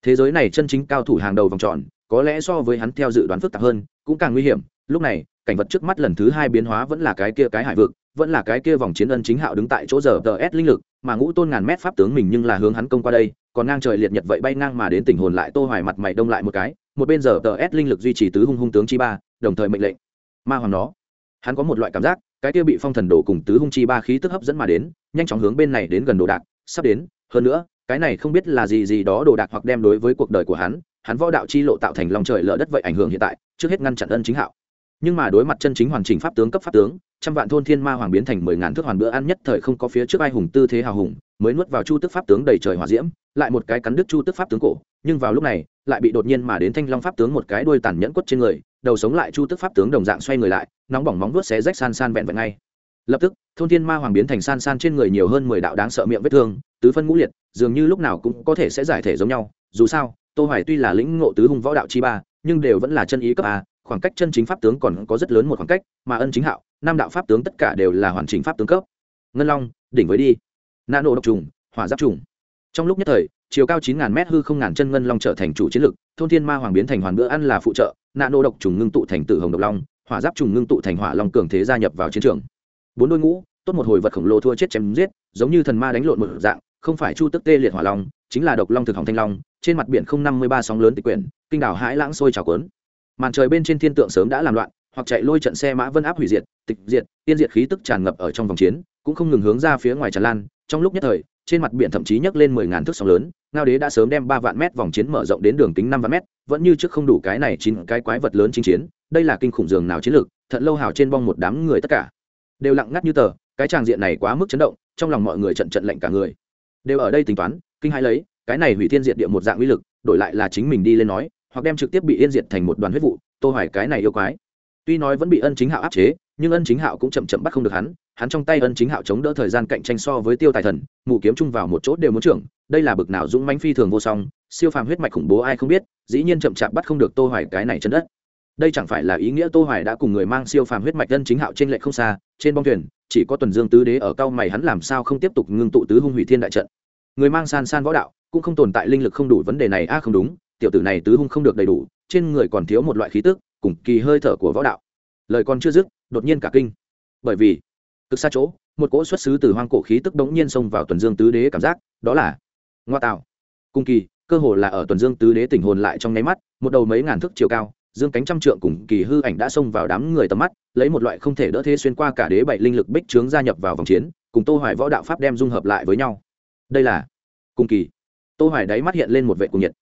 Thế giới này chân chính cao thủ hàng đầu vòng tròn, có lẽ so với hắn theo dự đoán phức tạp hơn, cũng càng nguy hiểm. Lúc này, cảnh vật trước mắt lần thứ hai biến hóa vẫn là cái kia cái hải vực, vẫn là cái kia vòng chiến ân chính hạo đứng tại chỗ giờ tờ s linh lực, mà ngũ tôn ngàn mét pháp tướng mình nhưng là hướng hắn công qua đây còn ngang trời liệt nhật vậy bay ngang mà đến tình hồn lại tô hoài mặt mày đông lại một cái, một bên giờ tờ s linh lực duy trì tứ hung hung tướng chi ba, đồng thời mệnh lệnh. Ma hoàng nó. Hắn có một loại cảm giác, cái kia bị phong thần đổ cùng tứ hung chi ba khí tức hấp dẫn mà đến, nhanh chóng hướng bên này đến gần đồ đạc, sắp đến, hơn nữa, cái này không biết là gì gì đó đồ đạc hoặc đem đối với cuộc đời của hắn hắn võ đạo chi lộ tạo thành lòng trời lở đất vậy ảnh hưởng hiện tại, trước hết ngăn chặn ân chính hạo. Nhưng mà đối mặt chân chính hoàn chỉnh pháp tướng cấp pháp tướng, trăm vạn thôn thiên ma hoàng biến thành mười ngàn thước hoàn bữa ăn nhất thời không có phía trước ai hùng tư thế hào hùng mới nuốt vào chu tức pháp tướng đầy trời hỏa diễm, lại một cái cắn đứt chu tức pháp tướng cổ, nhưng vào lúc này, lại bị đột nhiên mà đến thanh long pháp tướng một cái đuôi tàn nhẫn quất trên người, đầu sống lại chu tức pháp tướng đồng dạng xoay người lại, nóng bỏng móng vuốt xé rách san san vẹn vẹn ngay. Lập tức, thôn thiên ma hoàng biến thành san san trên người nhiều hơn mười đạo đáng sợ miệng vết thương, tứ phân ngũ liệt, dường như lúc nào cũng có thể sẽ giải thể giống nhau. Dù sao, tô hoài tuy là lĩnh ngộ tứ hung võ đạo chi ba, nhưng đều vẫn là chân ý cấp a, khoảng cách chân chính pháp tướng còn có rất lớn một khoảng cách, mà ân chính hạo, năm đạo pháp tướng tất cả đều là hoàn chỉnh pháp tướng cấp. Ngân long, đỉnh với đi nano độc trùng, hỏa giáp trùng. Trong lúc nhất thời, chiều cao chín ngàn mét hư không ngàn chân ngân long trở thành chủ chiến lực, thôn thiên ma hoàng biến thành hoàn bữa ăn là phụ trợ, nano độc trùng ngưng tụ thành tử hồng độc long, hỏa giáp trùng ngưng tụ thành hỏa long cường thế gia nhập vào chiến trường. Bốn đôi ngũ, tốt một hồi vật khổng lồ thua chết chém giết, giống như thần ma đánh lộn một dạng, không phải chu tức tê liệt hỏa long, chính là độc long thực hỏng thanh long, trên mặt biển không năm mươi ba sóng lớn tịch quyển, kinh đảo hãi lãng sôi trào cuốn. Màn trời bên trên thiên tượng sớm đã làm loạn, hoặc chạy lôi trận xe mã vân áp hủy diệt, tịch diệt, tiên diệt khí tức tràn ngập ở trong vòng chiến, cũng không ngừng hướng ra phía ngoài tràn lan trong lúc nhất thời, trên mặt biển thậm chí nhấc lên mười ngàn thước sóng lớn, ngao đế đã sớm đem ba vạn mét vòng chiến mở rộng đến đường kính năm vạn mét, vẫn như trước không đủ cái này chín cái quái vật lớn chinh chiến, đây là kinh khủng dường nào chiến lược thận lâu hào trên bong một đám người tất cả. Đều lặng ngắt như tờ, cái tràng diện này quá mức chấn động, trong lòng mọi người trận trận lệnh cả người. Đều ở đây tính toán, kinh hai lấy, cái này hủy thiên diệt địa một dạng uy lực, đổi lại là chính mình đi lên nói, hoặc đem trực tiếp bị yên diệt thành một đoàn huyết vụ, tô hoài cái này yêu quái. Tuy nói vẫn bị ân chính hạo áp chế, nhưng ân chính hạo cũng chậm chậm bắt không được hắn hắn trong tay ân chính hạo chống đỡ thời gian cạnh tranh so với tiêu tài thần, mù kiếm chung vào một chỗ đều muốn trưởng, đây là bực nào dũng mãnh phi thường vô song, siêu phàm huyết mạch khủng bố ai không biết, dĩ nhiên chậm chạp bắt không được tô hoài cái này chân đất. Đây chẳng phải là ý nghĩa tô hoài đã cùng người mang siêu phàm huyết mạch ân chính hạo trên lệch không xa, trên bong thuyền, chỉ có tuần dương tứ đế ở cao mày hắn làm sao không tiếp tục ngưng tụ tứ hung hủy thiên đại trận. Người mang san san võ đạo, cũng không tồn tại linh lực không đủ vấn đề này, a, không đúng, tiểu tử này tứ hung không được đầy đủ, trên người còn thiếu một loại khí tức, cùng kỳ hơi thở của võ đạo. Lời còn chưa dứt, đột nhiên cả kinh. Bởi vì cực xa chỗ, một cỗ xuất xứ từ hoang cổ khí tức đống nhiên xông vào tuần dương tứ đế cảm giác, đó là ngoa tạo cùng kỳ, cơ hồ là ở tuần dương tứ đế tỉnh hồn lại trong nháy mắt, một đầu mấy ngàn thước chiều cao, dương cánh trăm trượng cùng kỳ hư ảnh đã xông vào đám người tầm mắt, lấy một loại không thể đỡ thế xuyên qua cả đế bảy linh lực bích trướng gia nhập vào vòng chiến, cùng tô hoài võ đạo pháp đem dung hợp lại với nhau. Đây là cùng kỳ. Tô hoài đáy mắt hiện lên một vệ cùng nhiệt.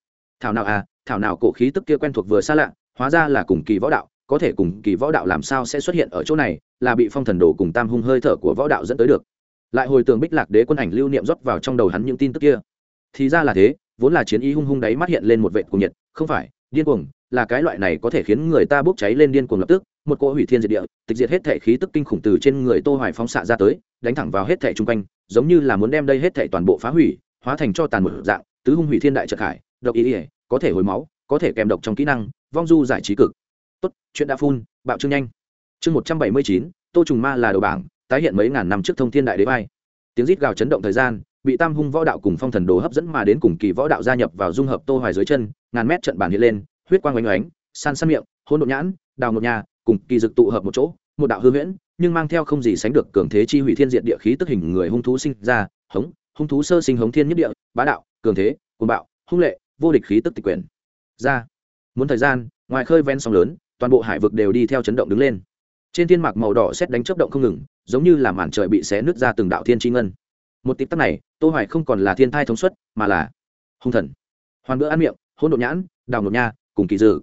Thảo nào à thảo nào cổ khí tức kia quen thuộc vừa xa lạ, hóa ra là cùng kỳ võ đạo có thể cùng kỳ võ đạo làm sao sẽ xuất hiện ở chỗ này, là bị phong thần đồ cùng tam hung hơi thở của võ đạo dẫn tới được. Lại hồi tường bích lạc đế quân ảnh lưu niệm rót vào trong đầu hắn những tin tức kia. Thì ra là thế, vốn là chiến ý hung hung đáy mắt hiện lên một vệ cùng nhiệt, không phải, điên cuồng, là cái loại này có thể khiến người ta bốc cháy lên điên cuồng lập tức, một cỗ hủy thiên diệt địa, tịch diệt hết thể khí tức kinh khủng từ trên người tô hoài phóng xạ ra tới, đánh thẳng vào hết thể trung quanh, giống như là muốn đem đây hết thể toàn bộ phá hủy, hóa thành cho tàn một dạng, tứ hung hủy thiên đại trợ hải độc ý ỉa có thể hồi máu, có thể kèm độc trong kỹ năng, vong du giải trí cực chuyện đã phun bạo trương nhanh. Chương một trăm bảy mươi chín, tô trùng ma là đầu bảng, tái hiện mấy ngàn năm trước thông thiên đại đế vai. Tiếng rít gào chấn động thời gian, bị tam hung võ đạo cùng phong thần đồ hấp dẫn mà đến cùng kỳ võ đạo gia nhập vào dung hợp tô hoài dưới chân, ngàn mét trận bản hiện lên, huyết quang oanh oánh, san san miệng hôn đột nhãn, đào ngột nhà, cùng kỳ dực tụ hợp một chỗ, một đạo hư huyễn, nhưng mang theo không gì sánh được cường thế chi hủy thiên diệt địa khí tức hình người hung thú sinh ra, hống, hung thú sơ sinh hống thiên nhất địa, bá đạo, cường thế, cuồng bạo, hung lệ, vô địch khí tức tịch quyền ra. Muốn thời gian, ngoài khơi ven sóng lớn toàn bộ hải vực đều đi theo chấn động đứng lên. Trên thiên mạc màu đỏ xét đánh chớp động không ngừng, giống như là màn trời bị xé nứt ra từng đạo thiên tri ngân. Một tịp tắc này, tô hoài không còn là thiên thai thống suất, mà là hung thần. Hoàn bữa ăn miệng hôn đột nhãn, đào nộp nha, cùng kỳ dự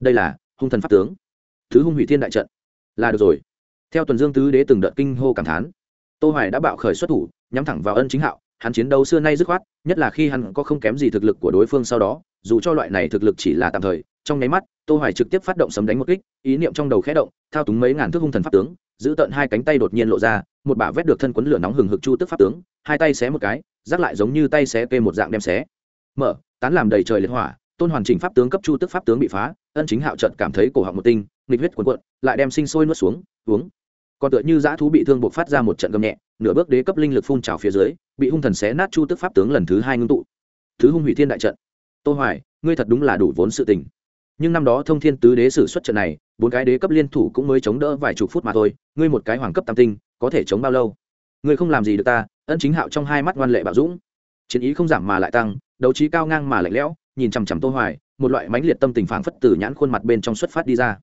đây là hung thần pháp tướng. Thứ hung hủy thiên đại trận. Là được rồi. Theo tuần dương tứ đế từng đợt kinh hô cảm thán, tô hoài đã bạo khởi xuất thủ, nhắm thẳng vào ân chính hạo, hắn chiến đấu xưa nay dứt khoát, nhất là khi hắn có không kém gì thực lực của đối phương sau đó, dù cho loại này thực lực chỉ là tạm thời trong nháy mắt, tô hoài trực tiếp phát động sấm đánh một kích, ý niệm trong đầu khẽ động, thao túng mấy ngàn thước hung thần pháp tướng, giữ tận hai cánh tay đột nhiên lộ ra, một bả vét được thân quấn lửa nóng hừng hực chu tức pháp tướng, hai tay xé một cái, rắc lại giống như tay xé kê một dạng đem xé. Mở, tán làm đầy trời liệt hỏa, tôn hoàn chỉnh pháp tướng cấp chu tức pháp tướng bị phá, ân chính hạo trận cảm thấy cổ họng một tinh, nghịch huyết cuộn cuộn, lại đem sinh sôi nuốt xuống, uống. Còn tựa như dã thú bị thương buộc phát ra một trận gầm nhẹ, nửa bước đế cấp linh lực phun trào phía dưới, bị hung thần xé nát chu tức pháp tướng lần thứ hai ngưng tụ. Thứ hung hủy thiên đại trận. Tô hoài, ngươi thật đúng là đủ vốn sự tình nhưng năm đó thông thiên tứ đế sử xuất trận này, bốn cái đế cấp liên thủ cũng mới chống đỡ vài chục phút mà thôi, ngươi một cái hoàng cấp tam tinh, có thể chống bao lâu? Ngươi không làm gì được ta, ân chính hạo trong hai mắt ngoan lệ bảo dũng. Chiến ý không giảm mà lại tăng, đấu trí cao ngang mà lạnh lẽo, nhìn chằm chằm tô hoài, một loại mãnh liệt tâm tình phảng phất từ nhãn khuôn mặt bên trong xuất phát đi ra.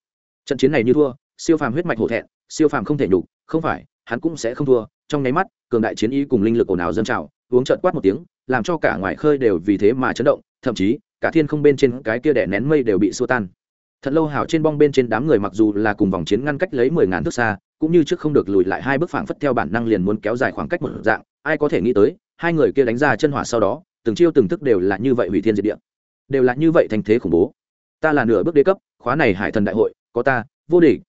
Trận chiến này như thua, siêu phàm huyết mạch hổ thẹn, siêu phàm không thể nhục, không phải, hắn cũng sẽ không thua. Trong nháy mắt, cường đại chiến ý cùng linh lực ồn ào dâng trào, uống trợn quát một tiếng, làm cho cả ngoài khơi đều vì thế mà chấn động, thậm chí cả thiên không bên trên cái kia đẻ nén mây đều bị xua tan. Thật lâu hảo trên bong bên trên đám người mặc dù là cùng vòng chiến ngăn cách lấy mười ngàn thước xa, cũng như trước không được lùi lại hai bước phảng phất theo bản năng liền muốn kéo dài khoảng cách một dạng, ai có thể nghĩ tới, hai người kia đánh ra chân hỏa sau đó, từng chiêu từng thức đều là như vậy hủy thiên diệt địa. Đều là như vậy thành thế khủng bố. Ta là nửa bước đế cấp, khóa này hải thần đại hội, có ta, vô địch.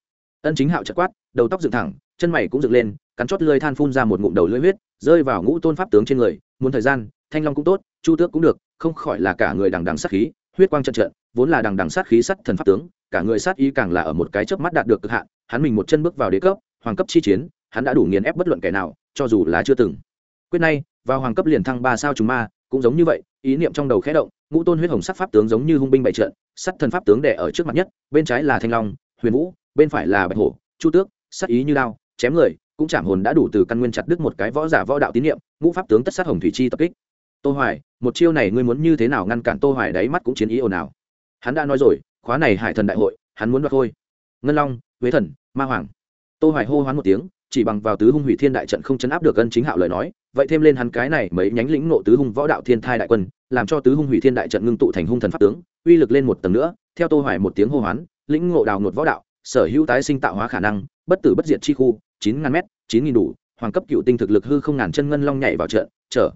Ân chính hạo chật quát, đầu tóc dựng thẳng, chân mày cũng dựng lên, cắn chót lưỡi than phun ra một ngụm đầu lưỡi huyết, rơi vào ngũ tôn pháp tướng trên người, muốn thời gian, thanh long cũng tốt, chu tước cũng được không khỏi là cả người đằng đằng sát khí, huyết quang trận trận, vốn là đằng đằng sát khí sắt thần pháp tướng, cả người sát ý càng là ở một cái chớp mắt đạt được cực hạn, hắn mình một chân bước vào đế cấp, hoàng cấp chi chiến, hắn đã đủ nghiền ép bất luận kẻ nào, cho dù là chưa từng. Quyết nay, vào hoàng cấp liền thăng ba sao trùng ma, cũng giống như vậy, ý niệm trong đầu khẽ động, ngũ tôn huyết hồng sắc pháp tướng giống như hung binh bại trận sắt thần pháp tướng đẻ ở trước mặt nhất, bên trái là thanh long, huyền vũ, bên phải là bạch hổ, chu tước, sát ý như đao, chém người, cũng chạm hồn đã đủ từ căn nguyên chặt đứt một cái võ giả võ đạo tín niệm, ngũ pháp tướng tất sát hồng thủy chi tập kích tô hoài, một chiêu này ngươi muốn như thế nào ngăn cản tô hoài đáy mắt cũng chiến ý ồn ào. Hắn đã nói rồi, khóa này hải thần đại hội, hắn muốn đoạt thôi. Ngân long, huế thần, ma hoàng. Tô hoài hô hoán một tiếng, chỉ bằng vào tứ hung hủy thiên đại trận không chấn áp được ân chính hạo lời nói, vậy thêm lên hắn cái này mấy nhánh lĩnh nộ tứ hung võ đạo thiên thai đại quân, làm cho tứ hung hủy thiên đại trận ngưng tụ thành hung thần pháp tướng, uy lực lên một tầng nữa, theo tô hoài một tiếng hô hoán, lĩnh ngộ đào nột võ đạo, sở hữu tái sinh tạo hóa khả năng, bất tử bất diệt chi khu, chín ngàn mét, chín nghìn đủ, hoàng cấp cựu tinh thực lực hư không ngàn chân ngân long nhảy vào trận trở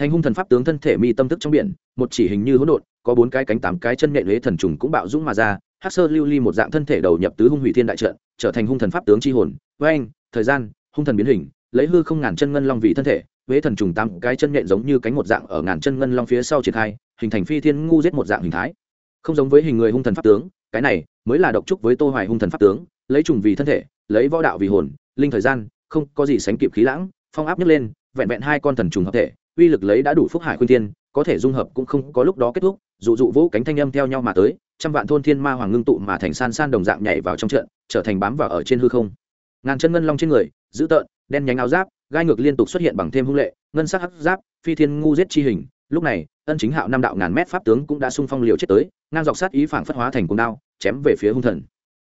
thành hung thần pháp tướng thân thể mi tâm thức trong biển, một chỉ hình như hỗn độn, có bốn cái cánh tám cái chân nhện huế thần trùng cũng bạo dũng mà ra, hắc sơ lưu ly một dạng thân thể đầu nhập tứ hung hủy thiên đại trận, trở thành hung thần pháp tướng chi hồn. Với anh thời gian, hung thần biến hình, lấy hư không ngàn chân ngân long vì thân thể, huế thần trùng tám cái chân nhện giống như cánh một dạng ở ngàn chân ngân long phía sau triển khai, hình thành phi thiên ngu giết một dạng hình thái. Không giống với hình người hung thần pháp tướng, cái này mới là độc trúc với tô hoài hung thần pháp tướng, lấy trùng vì thân thể, lấy võ đạo vì hồn, linh thời gian, không có gì sánh kịp khí lãng, phong áp nhấc lên, vẹn vẹn hai con thần trùng hợp thể uy lực lấy đã đủ phúc hải khuyên thiên, có thể dung hợp cũng không có lúc đó kết thúc dụ dụ vũ cánh thanh âm theo nhau mà tới trăm vạn thôn thiên ma hoàng ngưng tụ mà thành san san đồng dạng nhảy vào trong trận trở thành bám vào ở trên hư không. Ngàn chân ngân long trên người dữ tợn đen nhánh áo giáp gai ngược liên tục xuất hiện bằng thêm hung lệ ngân sắc hắc giáp phi thiên ngu giết chi hình lúc này ân chính hạo năm đạo ngàn mét pháp tướng cũng đã sung phong liều chết tới ngang dọc sát ý phảng phất hóa thành cuồng đao chém về phía hung thần.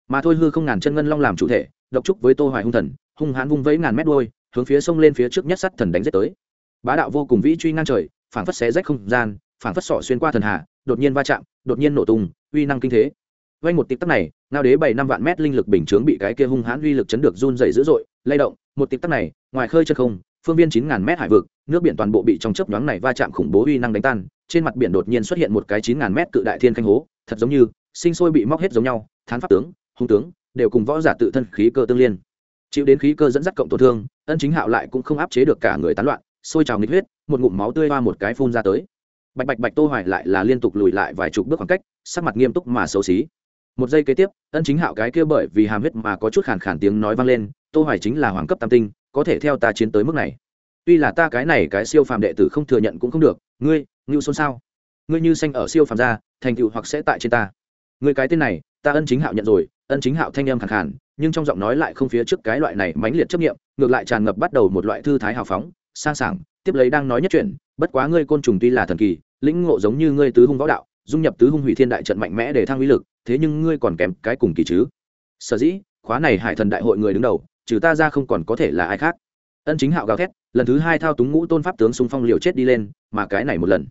Mà thôi hư không ngàn chân ngân long làm chủ thể độc trúc với tô hoài hung thần hung hãn vung vẫy ngàn mét đuôi hướng phía sông lên phía trước nhất sắt thần đánh giết tới bá đạo vô cùng vĩ truy ngang trời, phảng phất xé rách không gian, phảng phất sỏ xuyên qua thần hà, đột nhiên va chạm, đột nhiên nổ tung, uy năng kinh thế. Vay một tịp tắc này, ngao đế bảy năm vạn mét linh lực bình chướng bị cái kia hung hãn uy lực chấn được run dày dữ dội, lay động, một tịp tắc này, ngoài khơi chân không, phương viên chín ngàn mét hải vực, nước biển toàn bộ bị trong chớp nhoáng này va chạm khủng bố uy năng đánh tan, trên mặt biển đột nhiên xuất hiện một cái chín ngàn mét cự đại thiên khanh hố, thật giống như sinh sôi bị móc hết giống nhau, thán pháp tướng, hung tướng, đều cùng võ giả tự thân khí cơ tương liên. Chịu đến khí cơ dẫn dắt cộng tổn thương, ân chính hạo lại cũng không áp chế được cả người tán loạn sôi trào nghịch huyết, một ngụm máu tươi hoa một cái phun ra tới. Bạch bạch bạch tô hoài lại là liên tục lùi lại vài chục bước khoảng cách, sắc mặt nghiêm túc mà xấu xí. Một giây kế tiếp, ân chính hạo cái kia bởi vì hàm huyết mà có chút khàn khàn tiếng nói vang lên, tô hoài chính là hoàng cấp tam tinh, có thể theo ta chiến tới mức này. Tuy là ta cái này cái siêu phàm đệ tử không thừa nhận cũng không được, ngươi, ngưu xôn sao? Ngươi như xanh ở siêu phàm gia, thành tựu hoặc sẽ tại trên ta. Ngươi cái tên này, ta ân chính hạo nhận rồi, ân chính hạo thanh âm khàn khàn, nhưng trong giọng nói lại không phía trước cái loại này mãnh liệt chấp nghiệm ngược lại tràn ngập bắt đầu một loại thư thái hào phóng sang sảng, tiếp lấy đang nói nhất chuyện, bất quá ngươi côn trùng tuy là thần kỳ, lĩnh ngộ giống như ngươi tứ hung võ đạo, dung nhập tứ hung hủy thiên đại trận mạnh mẽ để thăng uy lực, thế nhưng ngươi còn kém cái cùng kỳ chứ? Sở dĩ, khóa này hải thần đại hội người đứng đầu, trừ ta ra không còn có thể là ai khác. Ân chính hạo gào thét, lần thứ hai thao túng ngũ tôn pháp tướng xung phong liều chết đi lên, mà cái này một lần.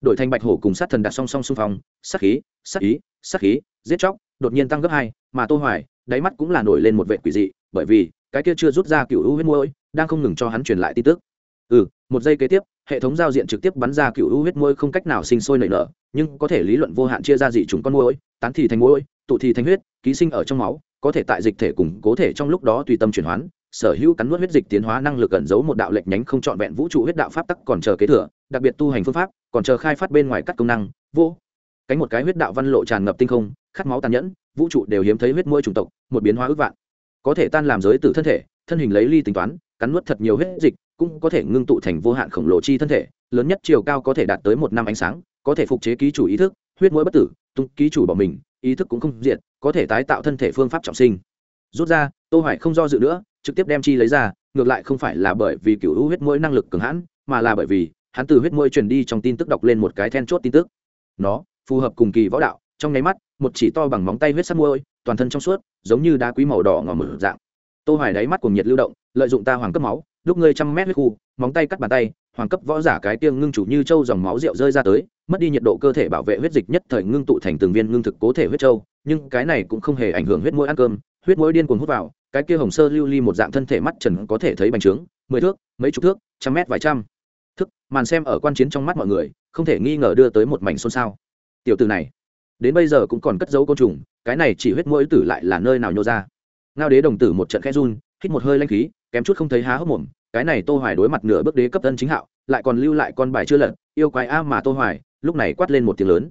Đội thanh bạch hổ cùng sát thần đặt song song xung phong, sát khí, sát ý, sát khí, giết chóc, đột nhiên tăng gấp hai, mà tô hoài, đáy mắt cũng là nổi lên một vệ quỷ dị, bởi vì, cái kia chưa rút ra cựu u huyết môi, đang không ngừng cho hắn truyền lại tin tức ừ một giây kế tiếp, hệ thống giao diện trực tiếp bắn ra cựu u huyết môi không cách nào sinh sôi nảy nở, nhưng có thể lý luận vô hạn chia ra dị chúng con môi, tán thì thành môi, tụ thì thành huyết, ký sinh ở trong máu, có thể tại dịch thể cùng cố thể trong lúc đó tùy tâm chuyển hoán sở hữu cắn nuốt huyết dịch tiến hóa năng lực ẩn giấu một đạo lệch nhánh không trọn vẹn vũ trụ huyết đạo pháp tắc còn chờ kế thừa, đặc biệt tu hành phương pháp, còn chờ khai phát bên ngoài các công năng, vô. Cánh một cái huyết đạo văn lộ tràn ngập tinh không, khát máu tàn nhẫn, vũ trụ đều hiếm thấy huyết môi chủng tộc, một biến hóa ước vạn. Có thể tan làm giới từ thân thể, thân hình lấy ly tính toán, cắn nuốt thật nhiều huyết dịch cũng có thể ngưng tụ thành vô hạn khổng lồ chi thân thể, lớn nhất chiều cao có thể đạt tới một năm ánh sáng, có thể phục chế ký chủ ý thức, huyết mũi bất tử, tung ký chủ bỏ mình, ý thức cũng không diện có thể tái tạo thân thể phương pháp trọng sinh. Rút ra, tô hoài không do dự nữa, trực tiếp đem chi lấy ra, ngược lại không phải là bởi vì cựu huyết mũi năng lực cường hãn, mà là bởi vì hắn từ huyết mũi truyền đi trong tin tức đọc lên một cái then chốt tin tức. Nó phù hợp cùng kỳ võ đạo, trong nháy mắt, một chỉ to bằng móng tay huyết sắc môi, toàn thân trong suốt, giống như đá quý màu đỏ ngòm mở dạng. Tô hoài đáy mắt cùng nhiệt lưu động, lợi dụng ta hoàng cấp máu lúc ngươi trăm mét huyết khu, móng tay cắt bàn tay, hoàng cấp võ giả cái tiêng ngưng chủ như châu dòng máu rượu rơi ra tới, mất đi nhiệt độ cơ thể bảo vệ huyết dịch nhất thời ngưng tụ thành từng viên ngưng thực cố thể huyết châu, nhưng cái này cũng không hề ảnh hưởng huyết mũi ăn cơm, huyết mũi điên cuồng hút vào, cái kia hồng sơ lưu ly một dạng thân thể mắt trần có thể thấy bành trướng, mười thước, mấy chục thước, trăm mét vài trăm. Thức, màn xem ở quan chiến trong mắt mọi người, không thể nghi ngờ đưa tới một mảnh xôn xao. Tiểu từ này, đến bây giờ cũng còn cất giấu côn trùng, cái này chỉ huyết mũi tử lại là nơi nào nhô ra. Ngao đế đồng tử một trận khẽ run, hít một hơi lanh khí kém chút không thấy há hốc mồm, cái này tô hoài đối mặt nửa bước đế cấp tân chính hạo, lại còn lưu lại con bài chưa lật, yêu quái a mà tô hoài, lúc này quát lên một tiếng lớn.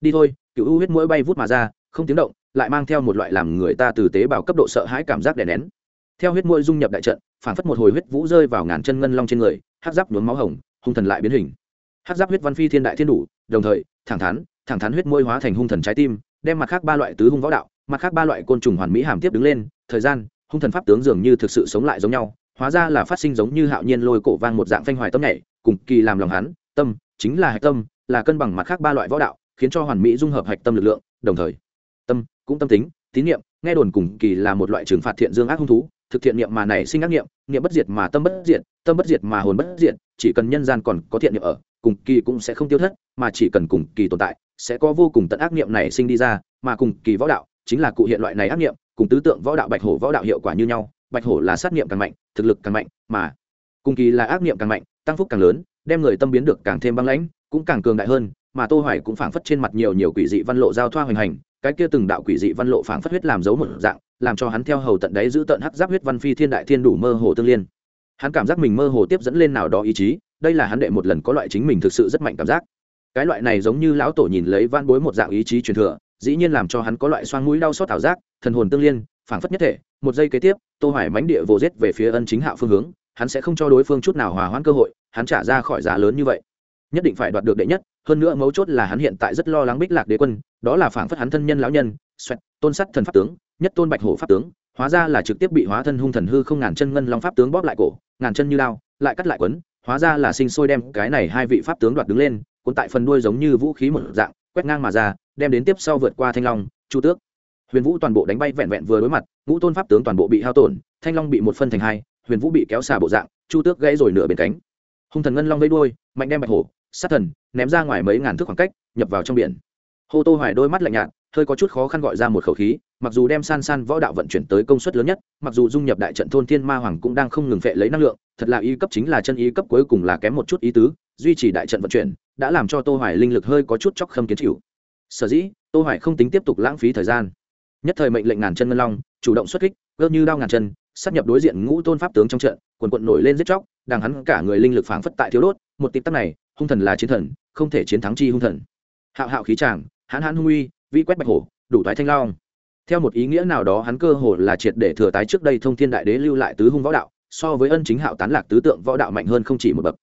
Đi thôi, cựu u huyết mũi bay vút mà ra, không tiếng động, lại mang theo một loại làm người ta từ tế bào cấp độ sợ hãi cảm giác đè nén. Theo huyết mũi dung nhập đại trận, phản phất một hồi huyết vũ rơi vào ngàn chân ngân long trên người, hắc giáp nhuốm máu hồng, hung thần lại biến hình. Hắc giáp huyết văn phi thiên đại thiên đủ, đồng thời, thẳng thắn thẳng thắn huyết mũi hóa thành hung thần trái tim, đem mặt khác ba loại tứ hung võ đạo, mặt khác ba loại côn trùng hoàn mỹ hàm tiếp đứng lên, thời gian hung thần pháp tướng dường như thực sự sống lại giống nhau, hóa ra là phát sinh giống như hạo nhiên lôi cổ vang một dạng phanh hoài tâm nhảy, cùng kỳ làm lòng hắn, tâm chính là hạch tâm, là cân bằng mặt khác ba loại võ đạo, khiến cho hoàn mỹ dung hợp hạch tâm lực lượng, đồng thời, tâm cũng tâm tính, tín niệm, nghe đồn cùng kỳ là một loại trừng phạt thiện dương ác hung thú, thực thiện niệm mà này sinh ác niệm niệm bất diệt mà tâm bất diệt, tâm bất diệt mà hồn bất diệt, chỉ cần nhân gian còn có thiện niệm ở, cùng kỳ cũng sẽ không tiêu thất, mà chỉ cần cùng kỳ tồn tại, sẽ có vô cùng tận ác niệm này sinh đi ra, mà cùng kỳ võ đạo chính là cụ hiện loại này ác niệm cùng tứ tượng võ đạo bạch hổ võ đạo hiệu quả như nhau, bạch hổ là sát niệm càng mạnh, thực lực càng mạnh, mà cùng kỳ là ác niệm càng mạnh, tăng phúc càng lớn, đem người tâm biến được càng thêm băng lãnh, cũng càng cường đại hơn, mà tô hoài cũng phảng phất trên mặt nhiều nhiều quỷ dị văn lộ giao thoa hoành hành, cái kia từng đạo quỷ dị văn lộ phảng phất huyết làm dấu một dạng, làm cho hắn theo hầu tận đáy giữ tận hắc giáp huyết văn phi thiên đại thiên đủ mơ hồ tương liên. Hắn cảm giác mình mơ hồ tiếp dẫn lên nào đó ý chí, đây là hắn đệ một lần có loại chính mình thực sự rất mạnh cảm giác. Cái loại này giống như lão tổ nhìn lấy van bối một dạng ý chí truyền thừa dĩ nhiên làm cho hắn có loại xoang mũi đau xót ảo giác, thần hồn tương liên, phảng phất nhất thể, một giây kế tiếp, tô hoài mánh địa vồ giết về phía ân chính hạo phương hướng, hắn sẽ không cho đối phương chút nào hòa hoãn cơ hội, hắn trả ra khỏi giá lớn như vậy. Nhất định phải đoạt được đệ nhất, hơn nữa mấu chốt là hắn hiện tại rất lo lắng bích lạc đế quân, đó là phảng phất hắn thân nhân lão nhân, xoẹt, tôn sắt thần pháp tướng, nhất tôn bạch hổ pháp tướng, hóa ra là trực tiếp bị hóa thân hung thần hư không ngàn chân ngân long pháp tướng bóp lại cổ, ngàn chân như lao lại cắt lại quấn, hóa ra là sinh sôi đem cái này hai vị pháp tướng đoạt đứng lên, cuốn tại phần đuôi giống như vũ khí một dạng, quét ngang mà ra đem đến tiếp sau vượt qua thanh long, chu tước. Huyền vũ toàn bộ đánh bay vẹn vẹn vừa đối mặt, ngũ tôn pháp tướng toàn bộ bị hao tổn, thanh long bị một phân thành hai, huyền vũ bị kéo xả bộ dạng, chu tước gãy rồi nửa bên cánh. Hung thần ngân long vây đuôi, mạnh đem bạch hổ, sát thần, ném ra ngoài mấy ngàn thước khoảng cách, nhập vào trong biển. Hô tô hoài đôi mắt lạnh nhạt, hơi có chút khó khăn gọi ra một khẩu khí, mặc dù đem san san võ đạo vận chuyển tới công suất lớn nhất, mặc dù dung nhập đại trận thôn thiên ma hoàng cũng đang không ngừng phệ lấy năng lượng, thật là y cấp chính là chân y cấp cuối cùng là kém một chút ý tứ, duy trì đại trận vận chuyển, đã làm cho tô hoài linh lực hơi có chút chóc khâm kiến chịu sở dĩ, tô hoài không tính tiếp tục lãng phí thời gian. Nhất thời mệnh lệnh ngàn chân ngân long, chủ động xuất kích, gỡ như đao ngàn chân sát nhập đối diện ngũ tôn pháp tướng trong trận, quần quận nổi lên giết chóc, đang hắn cả người linh lực phảng phất tại thiếu đốt, một tịp tắc này, hung thần là chiến thần, không thể chiến thắng chi hung thần. Hạo hạo khí tràng hãn hãn hung uy vi quét bạch hổ, đủ thoái thanh long. Theo một ý nghĩa nào đó hắn cơ hồ là triệt để thừa tái trước đây thông thiên đại đế lưu lại tứ hung võ đạo, so với ân chính hạo tán lạc tứ tượng võ đạo mạnh hơn không chỉ một bậc.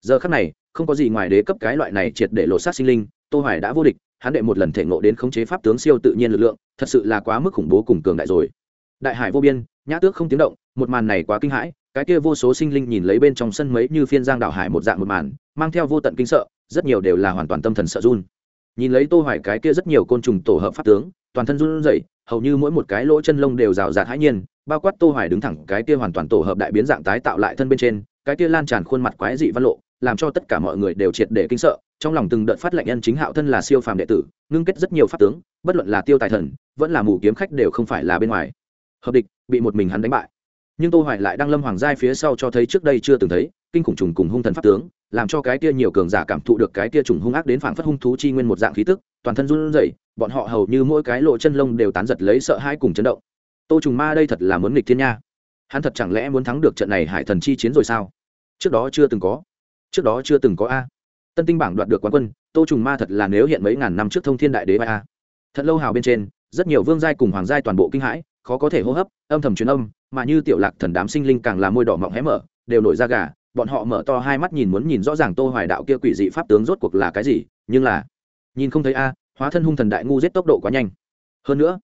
Giờ khắc này, không có gì ngoài đế cấp cái loại này triệt để lộ sát sinh linh tô hoài đã vô địch, hắn đệ một lần thể ngộ đến khống chế pháp tướng siêu tự nhiên lực lượng, thật sự là quá mức khủng bố cùng cường đại rồi. Đại hải vô biên, nhã tước không tiếng động, một màn này quá kinh hãi, cái kia vô số sinh linh nhìn lấy bên trong sân mấy như phiên giang đảo hải một dạng một màn, mang theo vô tận kinh sợ, rất nhiều đều là hoàn toàn tâm thần sợ run. Nhìn lấy tô hoài cái kia rất nhiều côn trùng tổ hợp pháp tướng, toàn thân run rẩy, hầu như mỗi một cái lỗ chân lông đều rào rạt hãi nhiên, bao quát tô hoài đứng thẳng cái kia hoàn toàn tổ hợp đại biến dạng tái tạo lại thân bên trên, cái kia lan tràn khuôn mặt quái dị văn lộ, làm cho tất cả mọi người đều triệt để kinh sợ trong lòng từng đợt phát lệnh nhân chính hạo thân là siêu phàm đệ tử, ngưng kết rất nhiều pháp tướng, bất luận là tiêu tài thần, vẫn là mù kiếm khách đều không phải là bên ngoài. Hợp địch, bị một mình hắn đánh bại. Nhưng tô hoài lại đang lâm hoàng giai phía sau cho thấy trước đây chưa từng thấy, kinh khủng trùng cùng hung thần pháp tướng, làm cho cái kia nhiều cường giả cảm thụ được cái kia trùng hung ác đến phảng phất hung thú chi nguyên một dạng khí tức, toàn thân run rẩy, bọn họ hầu như mỗi cái lộ chân lông đều tán giật lấy sợ hãi cùng chấn động. Tô trùng ma đây thật là muốn nghịch thiên nha. Hắn thật chẳng lẽ muốn thắng được trận này hải thần chi chiến rồi sao? Trước đó chưa từng có. Trước đó chưa từng có a tân tinh bảng đoạt được quán quân, tô trùng ma thật là nếu hiện mấy ngàn năm trước thông thiên đại đế ba a. Thật lâu hào bên trên, rất nhiều vương giai cùng hoàng giai toàn bộ kinh hãi, khó có thể hô hấp, âm thầm truyền âm, mà như tiểu lạc thần đám sinh linh càng là môi đỏ mọng hé mở, đều nổi ra gà, bọn họ mở to hai mắt nhìn muốn nhìn rõ ràng tô hoài đạo kia quỷ dị pháp tướng rốt cuộc là cái gì, nhưng là, nhìn không thấy a, hóa thân hung thần đại ngu giết tốc độ quá nhanh. Hơn nữa,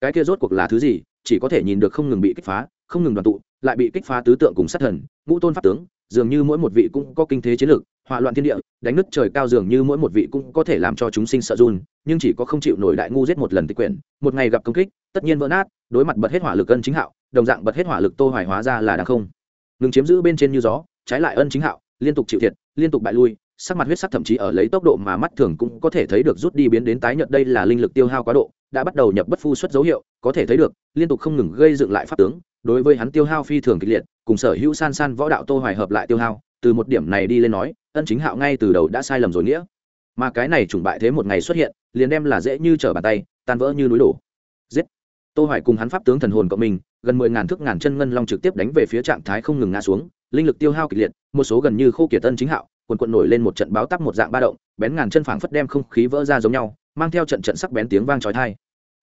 cái kia rốt cuộc là thứ gì, chỉ có thể nhìn được không ngừng bị kích phá, không ngừng đoàn tụ, lại bị kích phá tứ tượng cùng sát thần, ngũ tôn pháp tướng, dường như mỗi một vị cũng có kinh thế chiến lược hỏa loạn thiên địa, đánh nứt trời cao dường như mỗi một vị cũng có thể làm cho chúng sinh sợ run, nhưng chỉ có không chịu nổi đại ngu giết một lần tịch quyển, một ngày gặp công kích, tất nhiên vỡ nát, đối mặt bật hết hỏa lực ân chính hạo, đồng dạng bật hết hỏa lực tô hoài hóa ra là đang không. Ngừng chiếm giữ bên trên như gió, trái lại ân chính hạo, liên tục chịu thiệt, liên tục bại lui, sắc mặt huyết sắc thậm chí ở lấy tốc độ mà mắt thường cũng có thể thấy được rút đi biến đến tái nhợt đây là linh lực tiêu hao quá độ, đã bắt đầu nhập bất phu xuất dấu hiệu, có thể thấy được, liên tục không ngừng gây dựng lại pháp tướng, đối với hắn tiêu hao phi thường kịch liệt, cùng sở hữu san san võ đạo tô hoài hợp lại tiêu hao, từ một điểm này đi lên nói ân chính hạo ngay từ đầu đã sai lầm rồi nghĩa. Mà cái này trùng bại thế một ngày xuất hiện, liền đem là dễ như trở bàn tay, tan vỡ như núi đổ. Giết. Tô hoài cùng hắn pháp tướng thần hồn cộng mình, gần 10 ngàn thước ngàn chân ngân long trực tiếp đánh về phía trạng thái không ngừng ngã xuống, linh lực tiêu hao kịch liệt, một số gần như khô kiệt ân chính hạo, quần quần nổi lên một trận báo tắc một dạng ba động, bén ngàn chân phảng phất đem không khí vỡ ra giống nhau, mang theo trận trận sắc bén tiếng vang chói tai.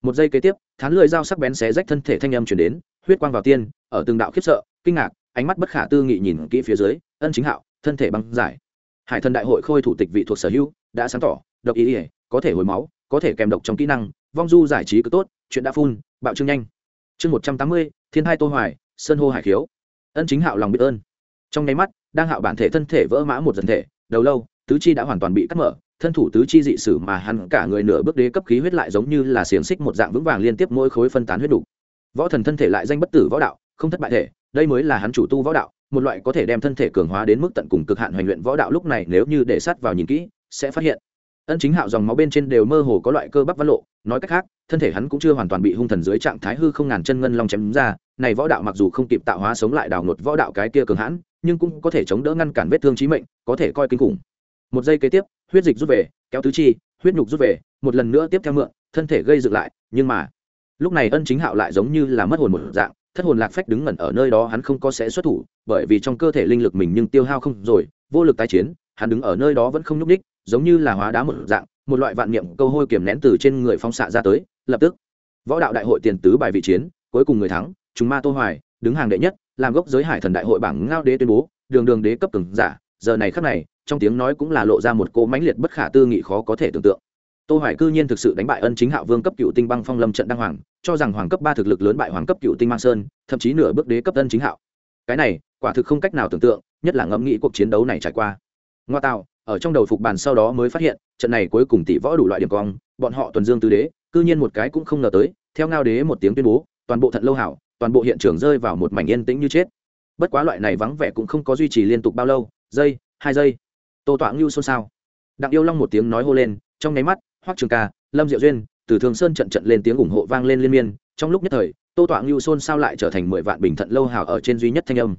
Một giây kế tiếp, thán lưỡi dao sắc bén xé rách thân thể thanh âm truyền đến, huyết quang vào tiên, ở từng đạo khiếp sợ, kinh ngạc, ánh mắt bất khả tư nghị nhìn kỹ phía dưới, ân chính hạo, thân thể băng giải hải thần đại hội khôi thủ tịch vị thuộc sở hữu đã sáng tỏ, độc ý ỉa có thể hồi máu, có thể kèm độc trong kỹ năng, vong du giải trí cứ tốt, chuyện đã phun bạo trương nhanh. Chương một trăm tám mươi, thiên hai tô hoài, sơn hô hải khiếu. Ân chính hạo lòng biết ơn. Trong nháy mắt, đang hạo bản thể thân thể vỡ mã một dần thể, đầu lâu, tứ chi đã hoàn toàn bị cắt mở, thân thủ tứ chi dị sử mà hắn cả người nửa bước đế cấp khí huyết lại giống như là xiềng xích một dạng vững vàng liên tiếp mỗi khối phân tán huyết đủ. Võ thần thân thể lại danh bất tử võ đạo, không thất bại thể, đây mới là hắn chủ tu võ đạo một loại có thể đem thân thể cường hóa đến mức tận cùng cực hạn hoành luyện võ đạo lúc này nếu như để sát vào nhìn kỹ, sẽ phát hiện. Ân chính hạo dòng máu bên trên đều mơ hồ có loại cơ bắp văn lộ, nói cách khác, thân thể hắn cũng chưa hoàn toàn bị hung thần dưới trạng thái hư không ngàn chân ngân long chém ra, này võ đạo mặc dù không kịp tạo hóa sống lại đào ngột võ đạo cái kia cường hãn, nhưng cũng có thể chống đỡ ngăn cản vết thương chí mệnh, có thể coi kinh khủng. Một giây kế tiếp, huyết dịch rút về, kéo tứ chi, huyết nhục rút về, một lần nữa tiếp theo mượn, thân thể gây dựng lại, nhưng mà, lúc này ân chính hạo lại giống như là mất hồn một dạng thất hồn lạc phách đứng ngẩn ở nơi đó hắn không có sẽ xuất thủ, bởi vì trong cơ thể linh lực mình nhưng tiêu hao không rồi, vô lực tái chiến, hắn đứng ở nơi đó vẫn không nhúc ních giống như là hóa đá một dạng, một loại vạn niệm câu hôi kiềm nén từ trên người phong xạ ra tới, lập tức, võ đạo đại hội tiền tứ bài vị chiến, cuối cùng người thắng, chúng ma tô hoài, đứng hàng đệ nhất, làm gốc giới hải thần đại hội bảng ngao đế tuyên bố, đường đường đế cấp cường giả, giờ này khắc này, trong tiếng nói cũng là lộ ra một cô mãnh liệt bất khả tư nghị khó có thể tưởng tượng tô hoài cư nhiên thực sự đánh bại ân chính hạo vương cấp cựu tinh băng phong lâm trận đăng hoàng, cho rằng hoàng cấp ba thực lực lớn bại hoàng cấp cựu tinh mang sơn, thậm chí nửa bước đế cấp ân chính hạo. Cái này, quả thực không cách nào tưởng tượng, nhất là ngẫm nghĩ cuộc chiến đấu này trải qua. Ngoa tạo, ở trong đầu phục bàn sau đó mới phát hiện, trận này cuối cùng tỷ võ đủ loại điểm cong, bọn họ tuần dương tứ đế, cư nhiên một cái cũng không ngờ tới, theo ngao đế một tiếng tuyên bố, toàn bộ thận lâu hảo, toàn bộ hiện trường rơi vào một mảnh yên tĩnh như chết. Bất quá loại này vắng vẻ cũng không có duy trì liên tục bao lâu, giây, hai giây. Tô tọa ngưu xôn xao. Đặng yêu long một tiếng nói hô lên, trong nháy mắt hoắc trường ca, lâm diệu duyên, từ thường sơn trận trận lên tiếng ủng hộ vang lên liên miên. Trong lúc nhất thời, tô tọa ngưu xôn sao lại trở thành mười vạn bình thận lâu hào ở trên duy nhất thanh âm.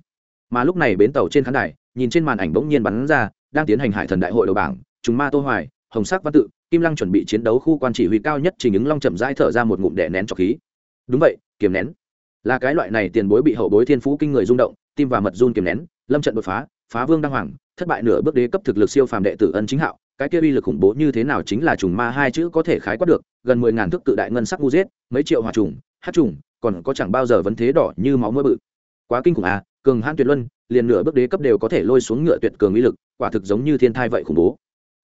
Mà lúc này bến tàu trên khán đài, nhìn trên màn ảnh bỗng nhiên bắn ra, đang tiến hành hải thần đại hội đầu bảng chúng ma tô hoài, hồng sắc văn tự, kim lăng chuẩn bị chiến đấu khu quan chỉ huy cao nhất trình ứng long chậm rãi thở ra một ngụm đè nén trọc khí. Đúng vậy, kiềm nén. Là cái loại này tiền bối bị hậu bối thiên phú kinh người rung động, tim và mật run kiềm nén, lâm trận đột phá phá vương đăng hoàng, thất bại nửa bước đế cấp thực lực siêu phàm đệ tử ân chính hạo cái kia uy lực khủng bố như thế nào chính là trùng ma hai chữ có thể khái quát được, gần mười ngàn thước cự đại ngân sắc ngu giết, mấy triệu hỏa trùng, hát trùng, còn có chẳng bao giờ vấn thế đỏ như máu mưa bự. Quá kinh khủng à cường hãn tuyệt luân, liền nửa bước đế cấp đều có thể lôi xuống ngựa tuyệt cường uy lực, quả thực giống như thiên thai vậy khủng bố.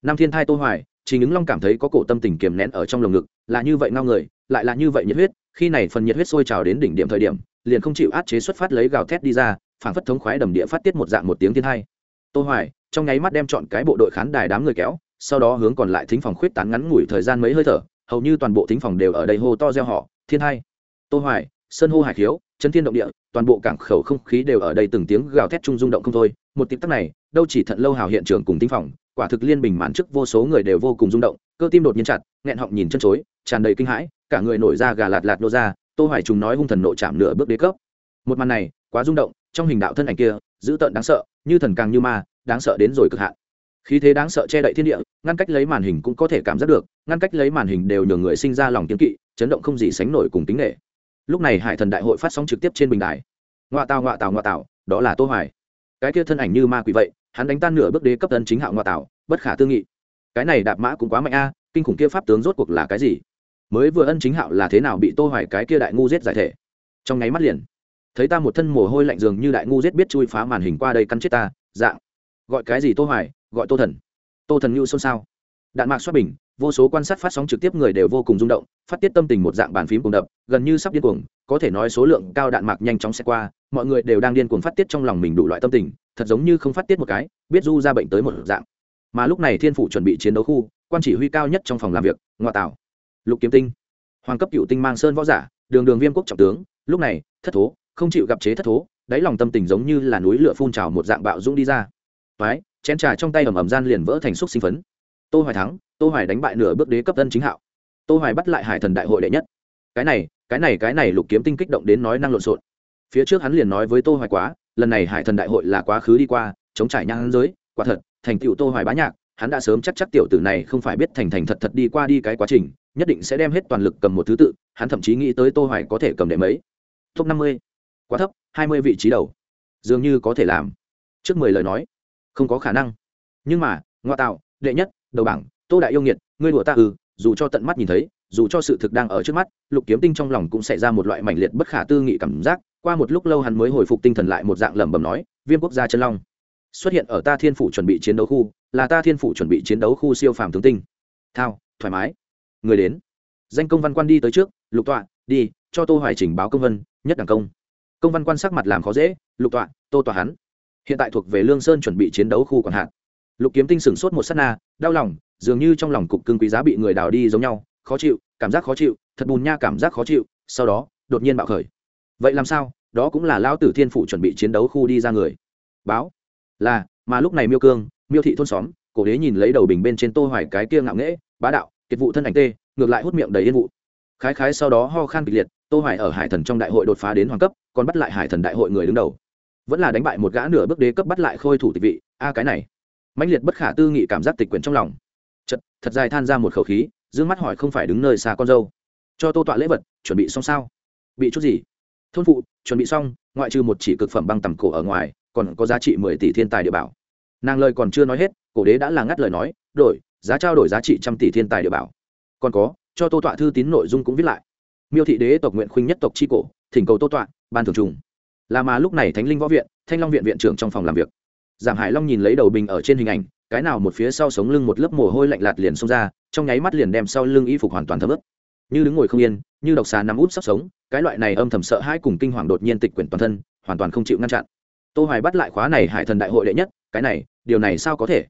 Năm thiên thai tô hoài chỉ những long cảm thấy có cổ tâm tình kiềm nén ở trong lồng ngực, là như vậy ngao người, lại là như vậy nhiệt huyết, khi này phần nhiệt huyết sôi trào đến đỉnh điểm thời điểm, liền không chịu át chế xuất phát lấy gào thét đi ra, phảng phất thống khoái đầm địa phát tiết một dạng một tiếng thiên thai. Tô hoài trong nháy mắt đem chọn cái bộ đội khán đài đám người kéo, sau đó hướng còn lại thính phòng khuyết tán ngắn ngủi thời gian mấy hơi thở, hầu như toàn bộ thính phòng đều ở đây hô to reo họ thiên hai, tô hoài, sơn hô hải khiếu chân thiên động địa, toàn bộ cảng khẩu không khí đều ở đây từng tiếng gào thét trung rung động không thôi. Một tiếng tắc này, đâu chỉ thận lâu hào hiện trường cùng thính phòng, quả thực liên bình mãn trước vô số người đều vô cùng rung động, cơ tim đột nhiên chặt, nghẹn họng nhìn chân chối, tràn đầy kinh hãi, cả người nổi ra gà lạt lạt nô ra, tô hoài trùng nói hung thần nộ chạm nửa bước đế cấp. Một màn này, quá rung động, trong hình đạo thân ảnh kia, dữ tợn đáng sợ, như thần càng như ma đáng sợ đến rồi cực hạn. Khí thế đáng sợ che đậy thiên địa, ngăn cách lấy màn hình cũng có thể cảm giác được, ngăn cách lấy màn hình đều nhường người sinh ra lòng kiên kỵ, chấn động không gì sánh nổi cùng tính nghệ lúc này hải thần đại hội phát sóng trực tiếp trên bình đài. Ngoại tào ngoại tào ngoại tào, đó là tô hoài. Cái kia thân ảnh như ma quỷ vậy, hắn đánh tan nửa bước đế cấp tân chính hạo ngoại tào, bất khả tư nghị. Cái này đạp mã cũng quá mạnh a, kinh khủng kia pháp tướng rốt cuộc là cái gì? Mới vừa ân chính hạo là thế nào bị tô hoài cái kia đại ngu giết giải thể? Trong nháy mắt liền, thấy ta một thân mồ hôi lạnh dường như đại ngu giết biết chui phá màn hình qua đây căn chết ta, dạng gọi cái gì tô hoài, gọi tô thần. Tô thần như xôn xao. Đạn mạc xoát bình, vô số quan sát phát sóng trực tiếp người đều vô cùng rung động, phát tiết tâm tình một dạng bàn phím cùng đập, gần như sắp điên cuồng, có thể nói số lượng cao đạn mạc nhanh chóng sẽ qua, mọi người đều đang điên cuồng phát tiết trong lòng mình đủ loại tâm tình, thật giống như không phát tiết một cái, biết du ra bệnh tới một dạng. Mà lúc này thiên phủ chuẩn bị chiến đấu khu, quan chỉ huy cao nhất trong phòng làm việc ngoại tảo lục kiếm tinh. Hoàng cấp cựu tinh mang sơn võ giả, đường đường viêm quốc trọng tướng, lúc này, thất thố, không chịu gặp chế thất thố, đáy lòng tâm tình giống như là núi lửa phun trào một dạng bạo dũng đi ra toái chén trà trong tay ầm ầm gian liền vỡ thành xúc sinh phấn. Tô hoài thắng, tô hoài đánh bại nửa bước đế cấp tân chính hạo. Tô hoài bắt lại hải thần đại hội đệ nhất. Cái này cái này cái này lục kiếm tinh kích động đến nói năng lộn xộn. Phía trước hắn liền nói với tô hoài quá, lần này hải thần đại hội là quá khứ đi qua, chống trải nhang giới, quả thật, thành tựu tô hoài bá nhạc, hắn đã sớm chắc chắc tiểu tử này không phải biết thành thành thật thật đi qua đi cái quá trình, nhất định sẽ đem hết toàn lực cầm một thứ tự, hắn thậm chí nghĩ tới tô hoài có thể cầm đệ mấy. Top 50. quá thấp 20 vị trí đầu. Dường như có thể làm. Trước 10 lời nói không có khả năng. Nhưng mà, ngoại tạo, đệ nhất, đầu bảng, tô đại yêu nghiệt, ngươi đùa ta ư dù cho tận mắt nhìn thấy, dù cho sự thực đang ở trước mắt, lục kiếm tinh trong lòng cũng xảy ra một loại mãnh liệt bất khả tư nghị cảm giác. Qua một lúc lâu hắn mới hồi phục tinh thần lại một dạng lẩm bẩm nói, viêm quốc gia chân long, xuất hiện ở ta thiên phủ chuẩn bị chiến đấu khu, là ta thiên phủ chuẩn bị chiến đấu khu siêu phàm tướng tinh. Thao, thoải mái. Người đến. Danh công văn quan đi tới trước, lục tọa, đi, cho tô hoài trình báo công vân, nhất đẳng công. Công văn quan sắc mặt làm khó dễ, lục tọa, tô tọa hắn hiện tại thuộc về lương sơn chuẩn bị chiến đấu khu còn hạn lục kiếm tinh sửng sốt một sát na đau lòng dường như trong lòng cục cưng quý giá bị người đào đi giống nhau khó chịu cảm giác khó chịu thật bùn nha cảm giác khó chịu sau đó đột nhiên bạo khởi vậy làm sao đó cũng là lao tử thiên phủ chuẩn bị chiến đấu khu đi ra người báo là mà lúc này miêu cương miêu thị thôn xóm cổ đế nhìn lấy đầu bình bên trên tô hoài cái kia ngạo nghễ bá đạo kiệt vụ thân ảnh tê ngược lại hút miệng đầy yên vụ khái khái sau đó ho khan kịch liệt tô hoài ở hải thần trong đại hội đột phá đến hoàng cấp còn bắt lại hải thần đại hội người đứng đầu vẫn là đánh bại một gã nửa bước đế cấp bắt lại khôi thủ tịch vị, a cái này. Mãnh liệt bất khả tư nghị cảm giác tịch quyển trong lòng. Chật thật dài than ra một khẩu khí, dương mắt hỏi không phải đứng nơi xa con dâu. Cho tô tọa lễ vật, chuẩn bị xong sao? Bị chút gì? Thôn phụ, chuẩn bị xong, ngoại trừ một chỉ cực phẩm băng tầm cổ ở ngoài, còn có giá trị mười tỷ thiên tài địa bảo. Nàng lời còn chưa nói hết, cổ đế đã là ngắt lời nói, đổi, giá trao đổi giá trị trăm tỷ thiên tài địa bảo. Còn có, cho tô tọa thư tín nội dung cũng viết lại. Miêu thị đế tộc nguyện khuynh nhất tộc tri cổ, thỉnh cầu tô tọa, ban thường trùng là mà lúc này thánh linh võ viện, thanh long viện viện trưởng trong phòng làm việc. Giảm hải long nhìn lấy đầu bình ở trên hình ảnh, cái nào một phía sau sống lưng một lớp mồ hôi lạnh lạt liền xông ra, trong nháy mắt liền đem sau lưng y phục hoàn toàn thấm ướt. Như đứng ngồi không yên, như độc xà nằm út sắp sống, cái loại này âm thầm sợ hãi cùng kinh hoàng đột nhiên tịch quyển toàn thân, hoàn toàn không chịu ngăn chặn. Tô hoài bắt lại khóa này hải thần đại hội đệ nhất, cái này, điều này sao có thể?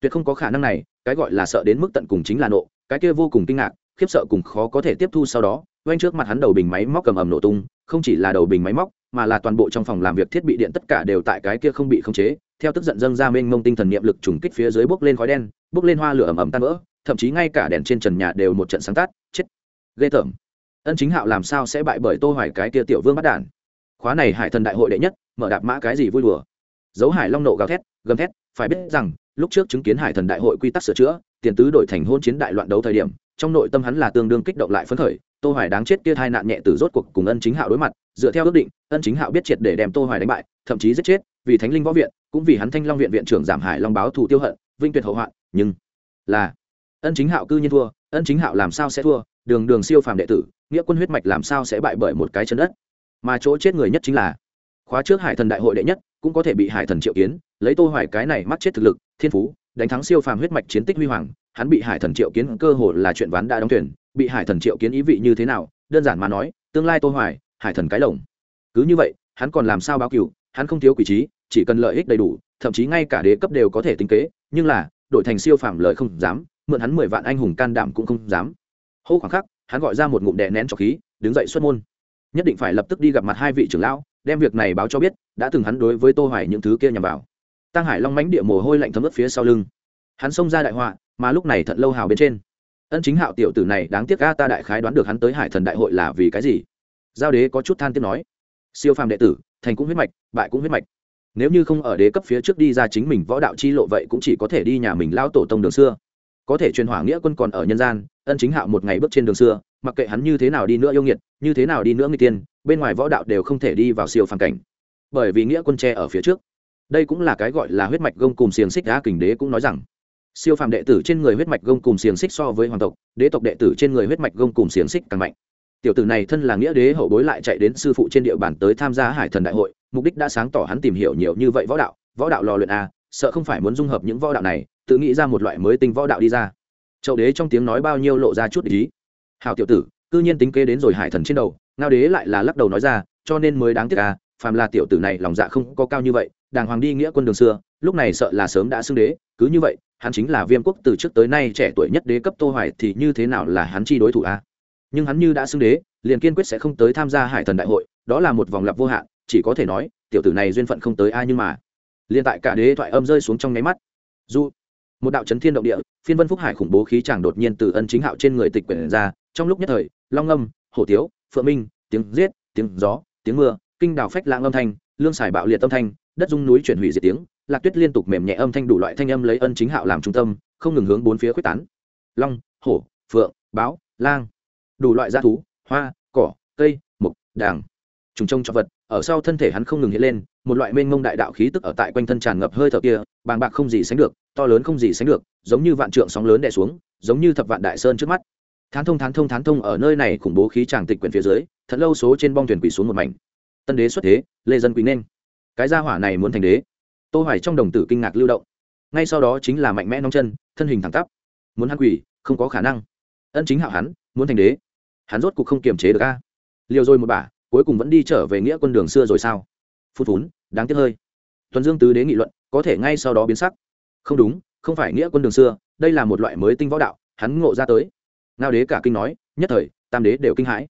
Tuyệt không có khả năng này, cái gọi là sợ đến mức tận cùng chính là nộ, cái kia vô cùng kinh ngạc, khiếp sợ cùng khó có thể tiếp thu sau đó quanh trước mặt hắn đầu bình máy móc cầm ầm nổ tung, không chỉ là đầu bình máy móc mà là toàn bộ trong phòng làm việc thiết bị điện tất cả đều tại cái kia không bị khống chế, theo tức giận dâng ra mênh mông tinh thần niệm lực trùng kích phía dưới bốc lên khói đen, bốc lên hoa lửa ẩm ẩm tan vỡ, thậm chí ngay cả đèn trên trần nhà đều một trận sáng tát, chết. Ghê tởm. Ân chính hạo làm sao sẽ bại bởi tô hoài cái kia tiểu vương bắt đản? Khóa này hải thần đại hội đệ nhất, mở đạp mã cái gì vui đùa? Dấu hải long nộ gào thét, gầm thét, phải biết rằng, lúc trước chứng kiến hải thần đại hội quy tắc sửa chữa, tiền tứ đổi thành hôn chiến đại loạn đấu thời điểm, trong nội tâm hắn là tương đương kích động lại phấn khởi, tô hoài đáng chết kia hai nạn nhẹ từ rốt cuộc cùng ân chính hạo đối mặt dựa theo ước định, ân chính hạo biết triệt để đem tô hoài đánh bại, thậm chí giết chết, vì thánh linh võ viện, cũng vì hắn thanh long viện viện trưởng giảm hải long báo thù tiêu hận, vinh tuyệt hậu hoạn, nhưng là ân chính hạo cư nhiên thua, ân chính hạo làm sao sẽ thua, đường đường siêu phàm đệ tử, nghĩa quân huyết mạch làm sao sẽ bại bởi một cái chân đất? Mà chỗ chết người nhất chính là khóa trước hải thần đại hội đệ nhất, cũng có thể bị hải thần triệu kiến, lấy tô hoài cái này mắc chết thực lực, thiên phú, đánh thắng siêu phàm huyết mạch chiến tích huy hoàng, hắn bị hải thần triệu kiến cơ hội là chuyện ván đã đóng tuyển bị hải thần triệu kiến ý vị như thế nào, đơn giản mà nói, tương lai tô hoài hải thần cái lồng. Cứ như vậy, hắn còn làm sao báo cựu hắn không thiếu quỷ trí, chỉ cần lợi ích đầy đủ, thậm chí ngay cả đế cấp đều có thể tính kế, nhưng là, đổi thành siêu phàm lợi không dám, mượn hắn mười vạn anh hùng can đảm cũng không dám. Hô khoảng khắc, hắn gọi ra một ngụm đè nén cho khí, đứng dậy xuất môn. Nhất định phải lập tức đi gặp mặt hai vị trưởng lão, đem việc này báo cho biết, đã từng hắn đối với tô hoài những thứ kia nhằm vào. Tăng hải long mánh địa mồ hôi lạnh thấm ướt phía sau lưng. Hắn xông ra đại họa, mà lúc này thận lâu hào bên trên. Ân chính hạo tiểu tử này, đáng tiếc ga ta đại khái đoán được hắn tới hải thần đại hội là vì cái gì? Giao đế có chút than tiếc nói, siêu phàm đệ tử, thành cũng huyết mạch, bại cũng huyết mạch. Nếu như không ở đế cấp phía trước đi ra chính mình võ đạo chi lộ vậy cũng chỉ có thể đi nhà mình lao tổ tông đường xưa. Có thể truyền hỏa nghĩa quân còn ở nhân gian, ân chính hạo một ngày bước trên đường xưa, mặc kệ hắn như thế nào đi nữa yêu nghiệt, như thế nào đi nữa người tiên, bên ngoài võ đạo đều không thể đi vào siêu phàm cảnh. Bởi vì nghĩa quân tre ở phía trước. Đây cũng là cái gọi là huyết mạch gông cùng xiềng xích đá kình đế cũng nói rằng, siêu phàm đệ tử trên người huyết mạch gông cùng xiềng xích so với hoàng tộc, đế tộc đệ tử trên người huyết mạch gông cùng xiềng xích càng mạnh tiểu tử này thân là nghĩa đế hậu bối lại chạy đến sư phụ trên địa bàn tới tham gia hải thần đại hội, mục đích đã sáng tỏ hắn tìm hiểu nhiều như vậy võ đạo. Võ đạo lò luyện a sợ không phải muốn dung hợp những võ đạo này, tự nghĩ ra một loại mới tinh võ đạo đi ra. Châu đế trong tiếng nói bao nhiêu lộ ra chút ý. Hào tiểu tử, cư nhiên tính kế đến rồi hải thần trên đầu, ngao đế lại là lắc đầu nói ra, cho nên mới đáng tiếc a phàm là tiểu tử này lòng dạ không có cao như vậy, đàng hoàng đi nghĩa quân đường xưa, lúc này sợ là sớm đã xưng đế, cứ như vậy, hắn chính là viêm quốc từ trước tới nay trẻ tuổi nhất đế cấp tô hoài thì như thế nào là hắn chi đối thủ a nhưng hắn như đã xưng đế, liền kiên quyết sẽ không tới tham gia hải thần đại hội, đó là một vòng lặp vô hạn, chỉ có thể nói, tiểu tử này duyên phận không tới ai nhưng mà. Liên tại cả đế thoại âm rơi xuống trong nháy mắt du một đạo chấn thiên động địa, phiên vân phúc hải khủng bố khí chàng đột nhiên từ ân chính hạo trên người tịch quyển ra, trong lúc nhất thời, long âm, hổ tiếu, phượng minh, tiếng giết, tiếng gió, tiếng mưa, kinh đào phách lãng âm thanh, lương xài bạo liệt âm thanh, đất dung núi chuyển hủy diệt tiếng, lạc tuyết liên tục mềm nhẹ âm thanh đủ loại thanh âm lấy ân chính hạo làm trung tâm, không ngừng hướng bốn phía quyết tán. Long, hổ, phượng báo lang đủ loại g thú, hoa, cỏ, cây mục đàng. Trùng trông cho vật, ở sau thân thể hắn không ngừng hiện lên, một loại mênh mông đại đạo khí tức ở tại quanh thân tràn ngập hơi thở kia, bàng bạc không gì sánh được, to lớn không gì sánh được, giống như vạn trượng sóng lớn đè xuống, giống như thập vạn đại sơn trước mắt. Thán thông thán thông thán thông ở nơi này khủng bố khí tràng tịch quyển phía dưới, thật lâu số trên bong thuyền quỳ xuống một mảnh. Tân đế xuất thế, lê dân quý nên. Cái gia hỏa này muốn thành đế. Tô hoài trong đồng tử kinh ngạc lưu động. Ngay sau đó chính là mạnh mẽ nóng chân, thân hình thẳng tắp. Muốn hắn quỷ không có khả năng. Ân chính hạo hắn, muốn thành đế hắn rốt cuộc không kiềm chế được a. Liều rồi một bả cuối cùng vẫn đi trở về nghĩa quân đường xưa rồi sao? Phút vốn đáng tiếc hơi. Tuần dương tứ đế nghị luận, có thể ngay sau đó biến sắc. Không đúng, không phải nghĩa quân đường xưa, đây là một loại mới tinh võ đạo, hắn ngộ ra tới. Ngao đế cả kinh nói, nhất thời, tam đế đều kinh hãi.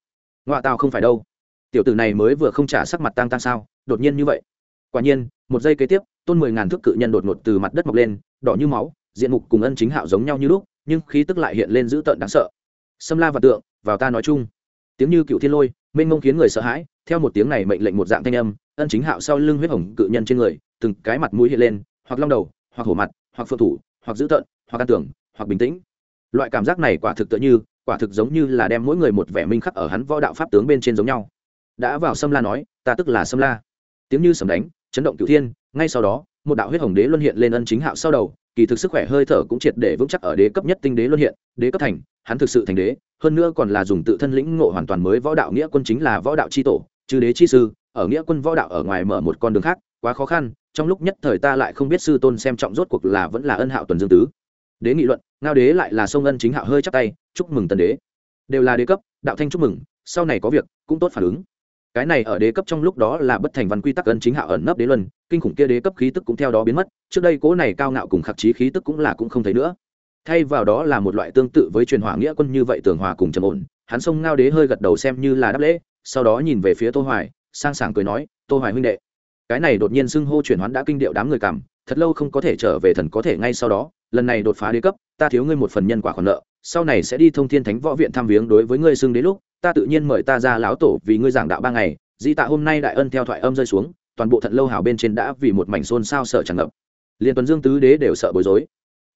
Ngoại tào không phải đâu. Tiểu tử này mới vừa không trả sắc mặt tang tang sao, đột nhiên như vậy. Quả nhiên, một giây kế tiếp, tôn mười ngàn thước cự nhân đột ngột từ mặt đất mọc lên, đỏ như máu, diện mục cùng ân chính hạo giống nhau như lúc, nhưng khí tức lại hiện lên dữ tợn đáng sợ. Xâm la và tượng vào ta nói chung. Tiếng như cựu thiên lôi, mênh mông khiến người sợ hãi, theo một tiếng này mệnh lệnh một dạng thanh âm, ân chính hạo sau lưng huyết hồng cự nhân trên người, từng cái mặt mũi hiện lên, hoặc long đầu, hoặc hổ mặt, hoặc phượng thủ, hoặc dữ tợn, hoặc an tưởng, hoặc bình tĩnh. Loại cảm giác này quả thực tựa như, quả thực giống như là đem mỗi người một vẻ minh khắc ở hắn võ đạo pháp tướng bên trên giống nhau. Đã vào sâm la nói, ta tức là sâm la. Tiếng như sầm đánh, chấn động cửu thiên, ngay sau đó, một đạo huyết hồng đế luân hiện lên ân chính hạo sau đầu kỳ thực sức khỏe hơi thở cũng triệt để vững chắc ở đế cấp nhất tinh đế luân hiện, đế cấp thành, hắn thực sự thành đế, hơn nữa còn là dùng tự thân lĩnh ngộ hoàn toàn mới võ đạo nghĩa quân chính là võ đạo chi tổ, chư đế chi sư, ở nghĩa quân võ đạo ở ngoài mở một con đường khác, quá khó khăn, trong lúc nhất thời ta lại không biết sư tôn xem trọng rốt cuộc là vẫn là ân hạo tuần dương tứ. Đế nghị luận, ngao đế lại là sông ân chính hạo hơi chắc tay, chúc mừng tân đế. Đều là đế cấp, đạo thanh chúc mừng, sau này có việc, cũng tốt phản ứng cái này ở đế cấp trong lúc đó là bất thành văn quy tắc ân chính hạo ẩn nấp đế luân, kinh khủng kia đế cấp khí tức cũng theo đó biến mất, trước đây cố này cao ngạo cùng khắc chí khí tức cũng là cũng không thấy nữa. Thay vào đó là một loại tương tự với truyền hỏa nghĩa quân như vậy tường hòa cùng trầm ổn, hắn sông ngao đế hơi gật đầu xem như là đáp lễ, sau đó nhìn về phía tô hoài, sang sảng cười nói, tô hoài huynh đệ. Cái này đột nhiên xưng hô chuyển hoán đã kinh điệu đám người cảm, thật lâu không có thể trở về thần có thể ngay sau đó, lần này đột phá đế cấp, ta thiếu ngươi một phần nhân quả khoản nợ, sau này sẽ đi thông thiên thánh võ viện thăm viếng đối với ngươi xưng đế lúc ta tự nhiên mời ta ra lão tổ vì ngươi giảng đạo ba ngày Dĩ tạ hôm nay đại ân theo thoại âm rơi xuống toàn bộ thận lâu hào bên trên đã vì một mảnh xôn xao sợ tràn ngập. Liên tuần dương tứ đế đều sợ bối rối.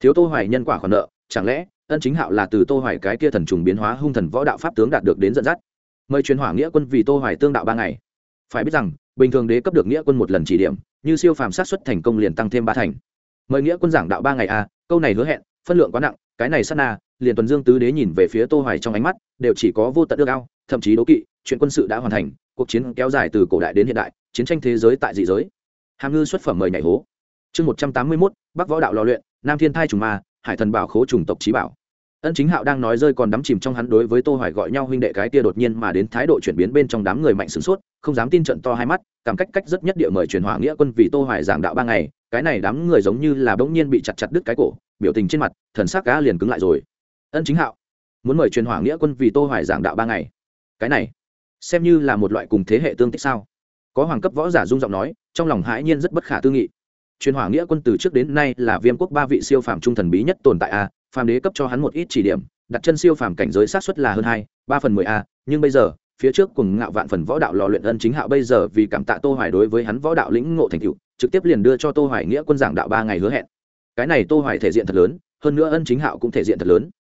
Thiếu tô hoài nhân quả khoản nợ chẳng lẽ ân chính hạo là từ tô hoài cái kia thần trùng biến hóa hung thần võ đạo pháp tướng đạt được đến dẫn dắt? Mời truyền hỏa nghĩa quân vì tô hoài tương đạo ba ngày. Phải biết rằng bình thường đế cấp được nghĩa quân một lần chỉ điểm như siêu phàm sát xuất thành công liền tăng thêm ba thành. Mời nghĩa quân giảng đạo ba ngày a à, câu này hứa hẹn phân lượng quá nặng cái này sát na liền tuần dương tứ đế nhìn về phía tô hoài trong ánh mắt đều chỉ có vô tận ước ao thậm chí đố kỵ chuyện quân sự đã hoàn thành cuộc chiến kéo dài từ cổ đại đến hiện đại chiến tranh thế giới tại dị giới. Hàm ngư xuất phẩm mời nhảy hố. Chương 181, bắc võ đạo lò luyện nam thiên thai trùng ma hải thần bảo khố trùng tộc trí bảo. Ân chính hạo đang nói rơi còn đắm chìm trong hắn đối với tô hoài gọi nhau huynh đệ cái kia đột nhiên mà đến thái độ chuyển biến bên trong đám người mạnh sửng sốt không dám tin trận to hai mắt cảm cách cách rất nhất địa mời truyền hỏa nghĩa quân vì tô hoài giảng đạo ba ngày cái này đám người giống như là bỗng nhiên bị chặt chặt đứt cái cổ biểu tình trên mặt thần sắc cá liền cứng lại rồi ân chính hạo, muốn mời truyền hỏa nghĩa quân vì tô hoài giảng đạo ba ngày. Cái này, xem như là một loại cùng thế hệ tương tích sao? Có hoàng cấp võ giả dung giọng nói, trong lòng hãi nhiên rất bất khả tư nghị. Truyền hỏa nghĩa quân từ trước đến nay là viêm quốc ba vị siêu phàm trung thần bí nhất tồn tại a, phàm đế cấp cho hắn một ít chỉ điểm, đặt chân siêu phàm cảnh giới sát xuất là hơn hai, ba phần mười a, nhưng bây giờ, phía trước cùng ngạo vạn phần võ đạo lò luyện ân chính hạo bây giờ vì cảm tạ tô hoài đối với hắn võ đạo lĩnh ngộ thành tựu, trực tiếp liền đưa cho tô hoài nghĩa quân giảng đạo ba ngày hứa hẹn. Cái này tô hoài thể diện thật lớn, hơn nữa ân chính hạo cũng thể diện thật lớn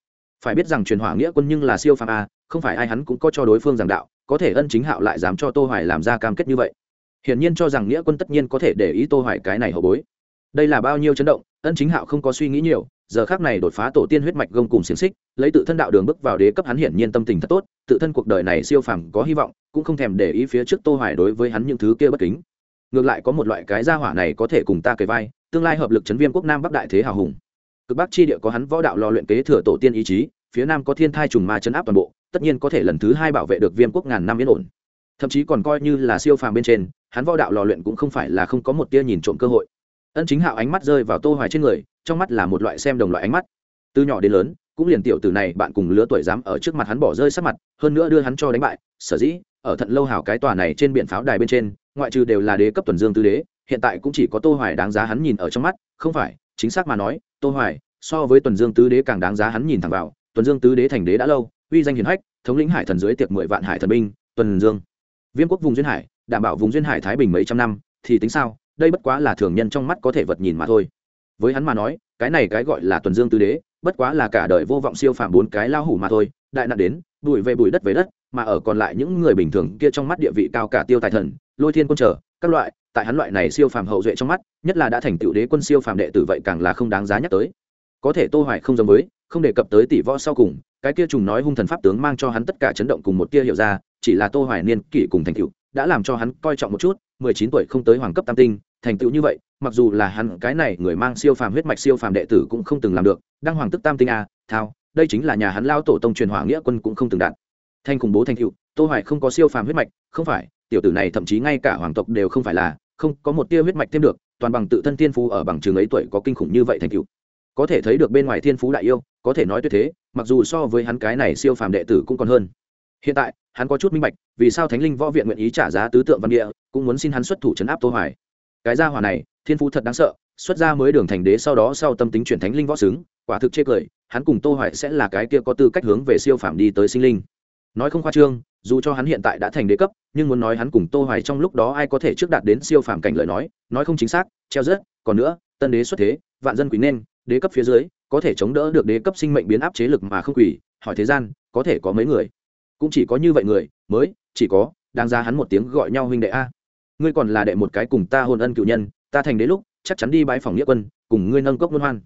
phải biết rằng truyền hỏa nghĩa quân nhưng là siêu phàm a, không phải ai hắn cũng có cho đối phương giảng đạo, có thể ân chính hạo lại dám cho tô hoài làm ra cam kết như vậy. Hiển nhiên cho rằng nghĩa quân tất nhiên có thể để ý tô hoài cái này hậu bối. Đây là bao nhiêu chấn động, ân chính hạo không có suy nghĩ nhiều, giờ khác này đột phá tổ tiên huyết mạch gông cùng xiềng xích, lấy tự thân đạo đường bước vào đế cấp hắn hiển nhiên tâm tình thật tốt, tự thân cuộc đời này siêu phàm có hy vọng, cũng không thèm để ý phía trước tô hoài đối với hắn những thứ kia bất kính. Ngược lại có một loại cái gia hỏa này có thể cùng ta kề vai, tương lai hợp lực chấn viêm quốc nam bắc đại thế hào hùng cực bắc chi địa có hắn võ đạo lò luyện kế thừa tổ tiên ý chí, phía nam có thiên thai trùng ma chấn áp toàn bộ, tất nhiên có thể lần thứ hai bảo vệ được viêm quốc ngàn năm yên ổn. Thậm chí còn coi như là siêu phàm bên trên, hắn võ đạo lò luyện cũng không phải là không có một tia nhìn trộm cơ hội. Ân chính hạo ánh mắt rơi vào tô hoài trên người, trong mắt là một loại xem đồng loại ánh mắt. Từ nhỏ đến lớn, cũng liền tiểu tử này bạn cùng lứa tuổi dám ở trước mặt hắn bỏ rơi sát mặt, hơn nữa đưa hắn cho đánh bại, sở dĩ, ở thận lâu hảo cái tòa này trên biển pháo đài bên trên, ngoại trừ đều là đế cấp tuần dương tứ đế, hiện tại cũng chỉ có tô hoài đáng giá hắn nhìn ở trong mắt, không phải, chính xác mà nói tô hoài, so với tuần dương tứ đế càng đáng giá hắn nhìn thẳng vào. Tuần dương tứ đế thành đế đã lâu, uy danh hiển hách, thống lĩnh hải thần dưới tiệc mười vạn hải thần binh, tuần dương. Viêm quốc vùng duyên hải, đảm bảo vùng duyên hải thái bình mấy trăm năm, thì tính sao? Đây bất quá là thường nhân trong mắt có thể vật nhìn mà thôi. Với hắn mà nói, cái này cái gọi là tuần dương tứ đế, bất quá là cả đời vô vọng siêu phàm bốn cái lao hủ mà thôi, đại nạn đến, bụi về bụi đất về đất, mà ở còn lại những người bình thường kia trong mắt địa vị cao cả tiêu tài thần, lôi thiên quân trở, các loại tại hắn loại này siêu phàm hậu duệ trong mắt, nhất là đã thành tựu đế quân siêu phàm đệ tử vậy càng là không đáng giá nhắc tới. Có thể tô hoài không giống với, không đề cập tới tỷ võ sau cùng, cái kia trùng nói hung thần pháp tướng mang cho hắn tất cả chấn động cùng một tia hiểu ra, chỉ là tô hoài niên kỷ cùng thành tựu, đã làm cho hắn coi trọng một chút 19 tuổi không tới hoàng cấp tam tinh, thành tựu như vậy, mặc dù là hắn cái này người mang siêu phàm huyết mạch siêu phàm đệ tử cũng không từng làm được, đăng hoàng tức tam tinh a, thao, đây chính là nhà hắn lao tổ tông truyền hỏa nghĩa quân cũng không từng đạt. Thanh khủng bố thành tựu, tô hoài không có siêu phàm huyết mạch, không phải tiểu tử này thậm chí ngay cả hoàng tộc đều không phải là, không có một tia huyết mạch thêm được, toàn bằng tự thân thiên phú ở bằng trường ấy tuổi có kinh khủng như vậy thành cựu có thể thấy được bên ngoài thiên phú đại yêu, có thể nói tuyệt thế, mặc dù so với hắn cái này siêu phàm đệ tử cũng còn hơn. Hiện tại, hắn có chút minh bạch, vì sao thánh linh võ viện nguyện ý trả giá tứ tượng văn địa, cũng muốn xin hắn xuất thủ chấn áp tô hoài. Cái gia hỏa này, thiên phú thật đáng sợ, xuất ra mới đường thành đế sau đó sau tâm tính chuyển thánh linh võ xứng, quả thực chê cười, hắn cùng tô hoài sẽ là cái kia có tư cách hướng về siêu phàm đi tới sinh linh. Nói không khoa trương dù cho hắn hiện tại đã thành đế cấp, nhưng muốn nói hắn cùng tô hoài trong lúc đó ai có thể trước đạt đến siêu phàm cảnh lời nói nói không chính xác, treo rớt, còn nữa, tân đế xuất thế, vạn dân quý nên, đế cấp phía dưới, có thể chống đỡ được đế cấp sinh mệnh biến áp chế lực mà không quỷ, hỏi thế gian, có thể có mấy người? Cũng chỉ có như vậy người, mới, chỉ có, đáng ra hắn một tiếng gọi nhau huynh đệ a. Ngươi còn là đệ một cái cùng ta hôn ân cựu nhân, ta thành đế lúc, chắc chắn đi bãi phòng nghĩa quân, cùng ngươi nâng cốc luân hoan.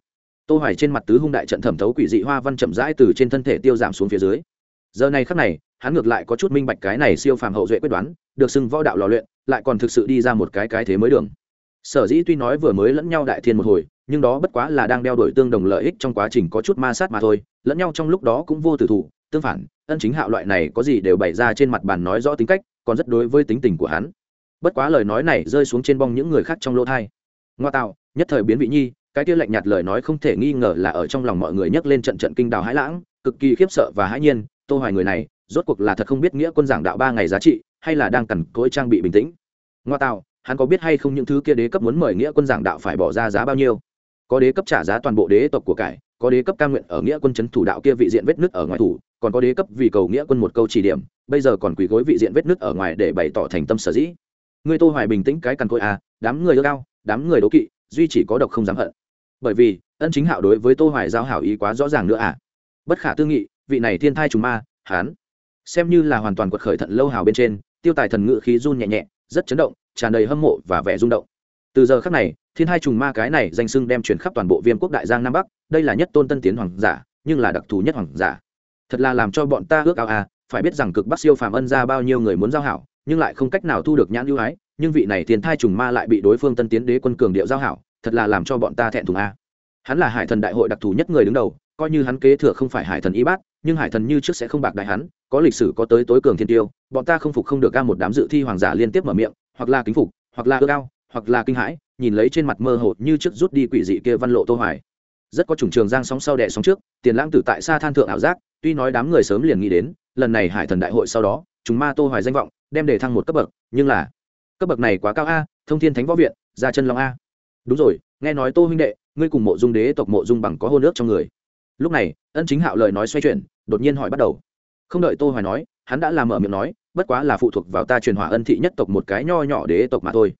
Tô hoài trên mặt tứ hung đại trận thẩm thấu quỷ dị hoa văn chậm rãi từ trên thân thể tiêu giảm xuống phía dưới. Giờ này khắc này hắn ngược lại có chút minh bạch cái này siêu phàm hậu duệ quyết đoán, được xưng võ đạo lò luyện, lại còn thực sự đi ra một cái cái thế mới đường. Sở dĩ tuy nói vừa mới lẫn nhau đại thiên một hồi, nhưng đó bất quá là đang đeo đổi tương đồng lợi ích trong quá trình có chút ma sát mà thôi, lẫn nhau trong lúc đó cũng vô tử thủ, tương phản, ân chính hạo loại này có gì đều bày ra trên mặt bàn nói rõ tính cách, còn rất đối với tính tình của hắn. Bất quá lời nói này rơi xuống trên bong những người khác trong lỗ thai. Ngoa tạo, nhất thời biến vị nhi, cái kia lạnh nhạt lời nói không thể nghi ngờ là ở trong lòng mọi người nhấc lên trận trận kinh đào hãi lãng, cực kỳ khiếp sợ và hãi nhiên, tô hoài người này rốt cuộc là thật không biết nghĩa quân giảng đạo ba ngày giá trị, hay là đang cằn cỗi trang bị bình tĩnh. Ngoa tạo, hắn có biết hay không những thứ kia đế cấp muốn mời nghĩa quân giảng đạo phải bỏ ra giá bao nhiêu? Có đế cấp trả giá toàn bộ đế tộc của cải, có đế cấp ca nguyện ở nghĩa quân chấn thủ đạo kia vị diện vết nứt ở ngoài thủ, còn có đế cấp vì cầu nghĩa quân một câu chỉ điểm, bây giờ còn quỳ gối vị diện vết nứt ở ngoài để bày tỏ thành tâm sở dĩ. Người tô hoài bình tĩnh cái cằn cỗi à đám người ưa cao đám người đố kỵ, duy chỉ có độc không dám hận. Bởi vì, ân chính hạo đối với tô hoài giao hảo ý quá rõ ràng nữa à. Bất khả tư nghị, vị này thiên thai trùng ma, hán xem như là hoàn toàn quật khởi thận lâu hào bên trên, tiêu tài thần ngự khí run nhẹ nhẹ, rất chấn động, tràn đầy hâm mộ và vẻ rung động. Từ giờ khắc này, thiên hai trùng ma cái này danh sưng đem truyền khắp toàn bộ viêm quốc đại giang nam bắc, đây là nhất tôn tân tiến hoàng giả, nhưng là đặc thù nhất hoàng giả. Thật là làm cho bọn ta ước ao à phải biết rằng cực bắc siêu phàm ân ra bao nhiêu người muốn giao hảo, nhưng lại không cách nào thu được nhãn ưu ái, nhưng vị này thiên thai trùng ma lại bị đối phương tân tiến đế quân cường điệu giao hảo, thật là làm cho bọn ta thẹn thùng a hắn là hải thần đại hội đặc thù nhất người đứng đầu, coi như hắn kế thừa không phải hải thần y bát nhưng hải thần như trước sẽ không bạc đại hắn, có lịch sử có tới tối cường thiên tiêu, bọn ta không phục không được ca một đám dự thi hoàng giả liên tiếp mở miệng, hoặc là kính phục, hoặc là ưa cao hoặc là kinh hãi, nhìn lấy trên mặt mơ hồ như trước rút đi quỷ dị kia văn lộ tô hoài. Rất có trùng trường giang sóng sau đẻ sóng trước, tiền lãng tử tại xa than thượng ảo giác, tuy nói đám người sớm liền nghĩ đến, lần này hải thần đại hội sau đó, chúng ma tô hoài danh vọng, đem để thăng một cấp bậc, nhưng là, cấp bậc này quá cao a, thông thiên thánh võ viện ra chân long a. Đúng rồi, nghe nói tô huynh đệ, ngươi cùng mộ dung đế tộc mộ dung bằng có hôn ước trong người. Lúc này, ân chính hạo lời nói xoay chuyển đột nhiên hỏi bắt đầu. Không đợi tô hoài nói, hắn đã làm mở miệng nói, bất quá là phụ thuộc vào ta truyền hỏa ân thị nhất tộc một cái nho nhỏ đế tộc mà thôi.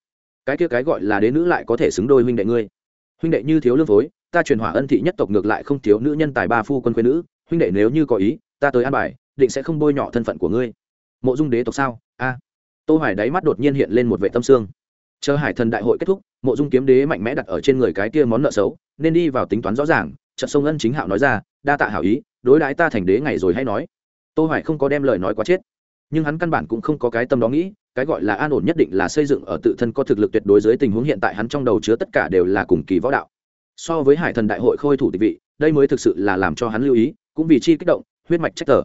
Cái kia cái gọi là đế nữ lại có thể xứng đôi huynh đệ ngươi. Huynh đệ như thiếu lương phối, ta truyền hỏa ân thị nhất tộc ngược lại không thiếu nữ nhân tài ba phu quân quê nữ. Huynh đệ nếu như có ý, ta tới an bài, định sẽ không bôi nhọ thân phận của ngươi. Mộ dung đế tộc sao? A. Tô hoài đáy mắt đột nhiên hiện lên một vệ tâm xương chờ hải thần đại hội kết thúc, mộ dung kiếm đế mạnh mẽ đặt ở trên người cái kia món nợ xấu, nên đi vào tính toán rõ ràng, trận sông ân chính hạo nói ra, đa tạ hảo ý đối đãi ta thành đế ngày rồi hay nói. Tô hoài không có đem lời nói quá chết, nhưng hắn căn bản cũng không có cái tâm đó nghĩ, cái gọi là an ổn nhất định là xây dựng ở tự thân có thực lực tuyệt đối dưới tình huống hiện tại hắn trong đầu chứa tất cả đều là cùng kỳ võ đạo. So với hải thần đại hội khôi thủ tịch vị, đây mới thực sự là làm cho hắn lưu ý, cũng vì chi kích động, huyết mạch trách tờ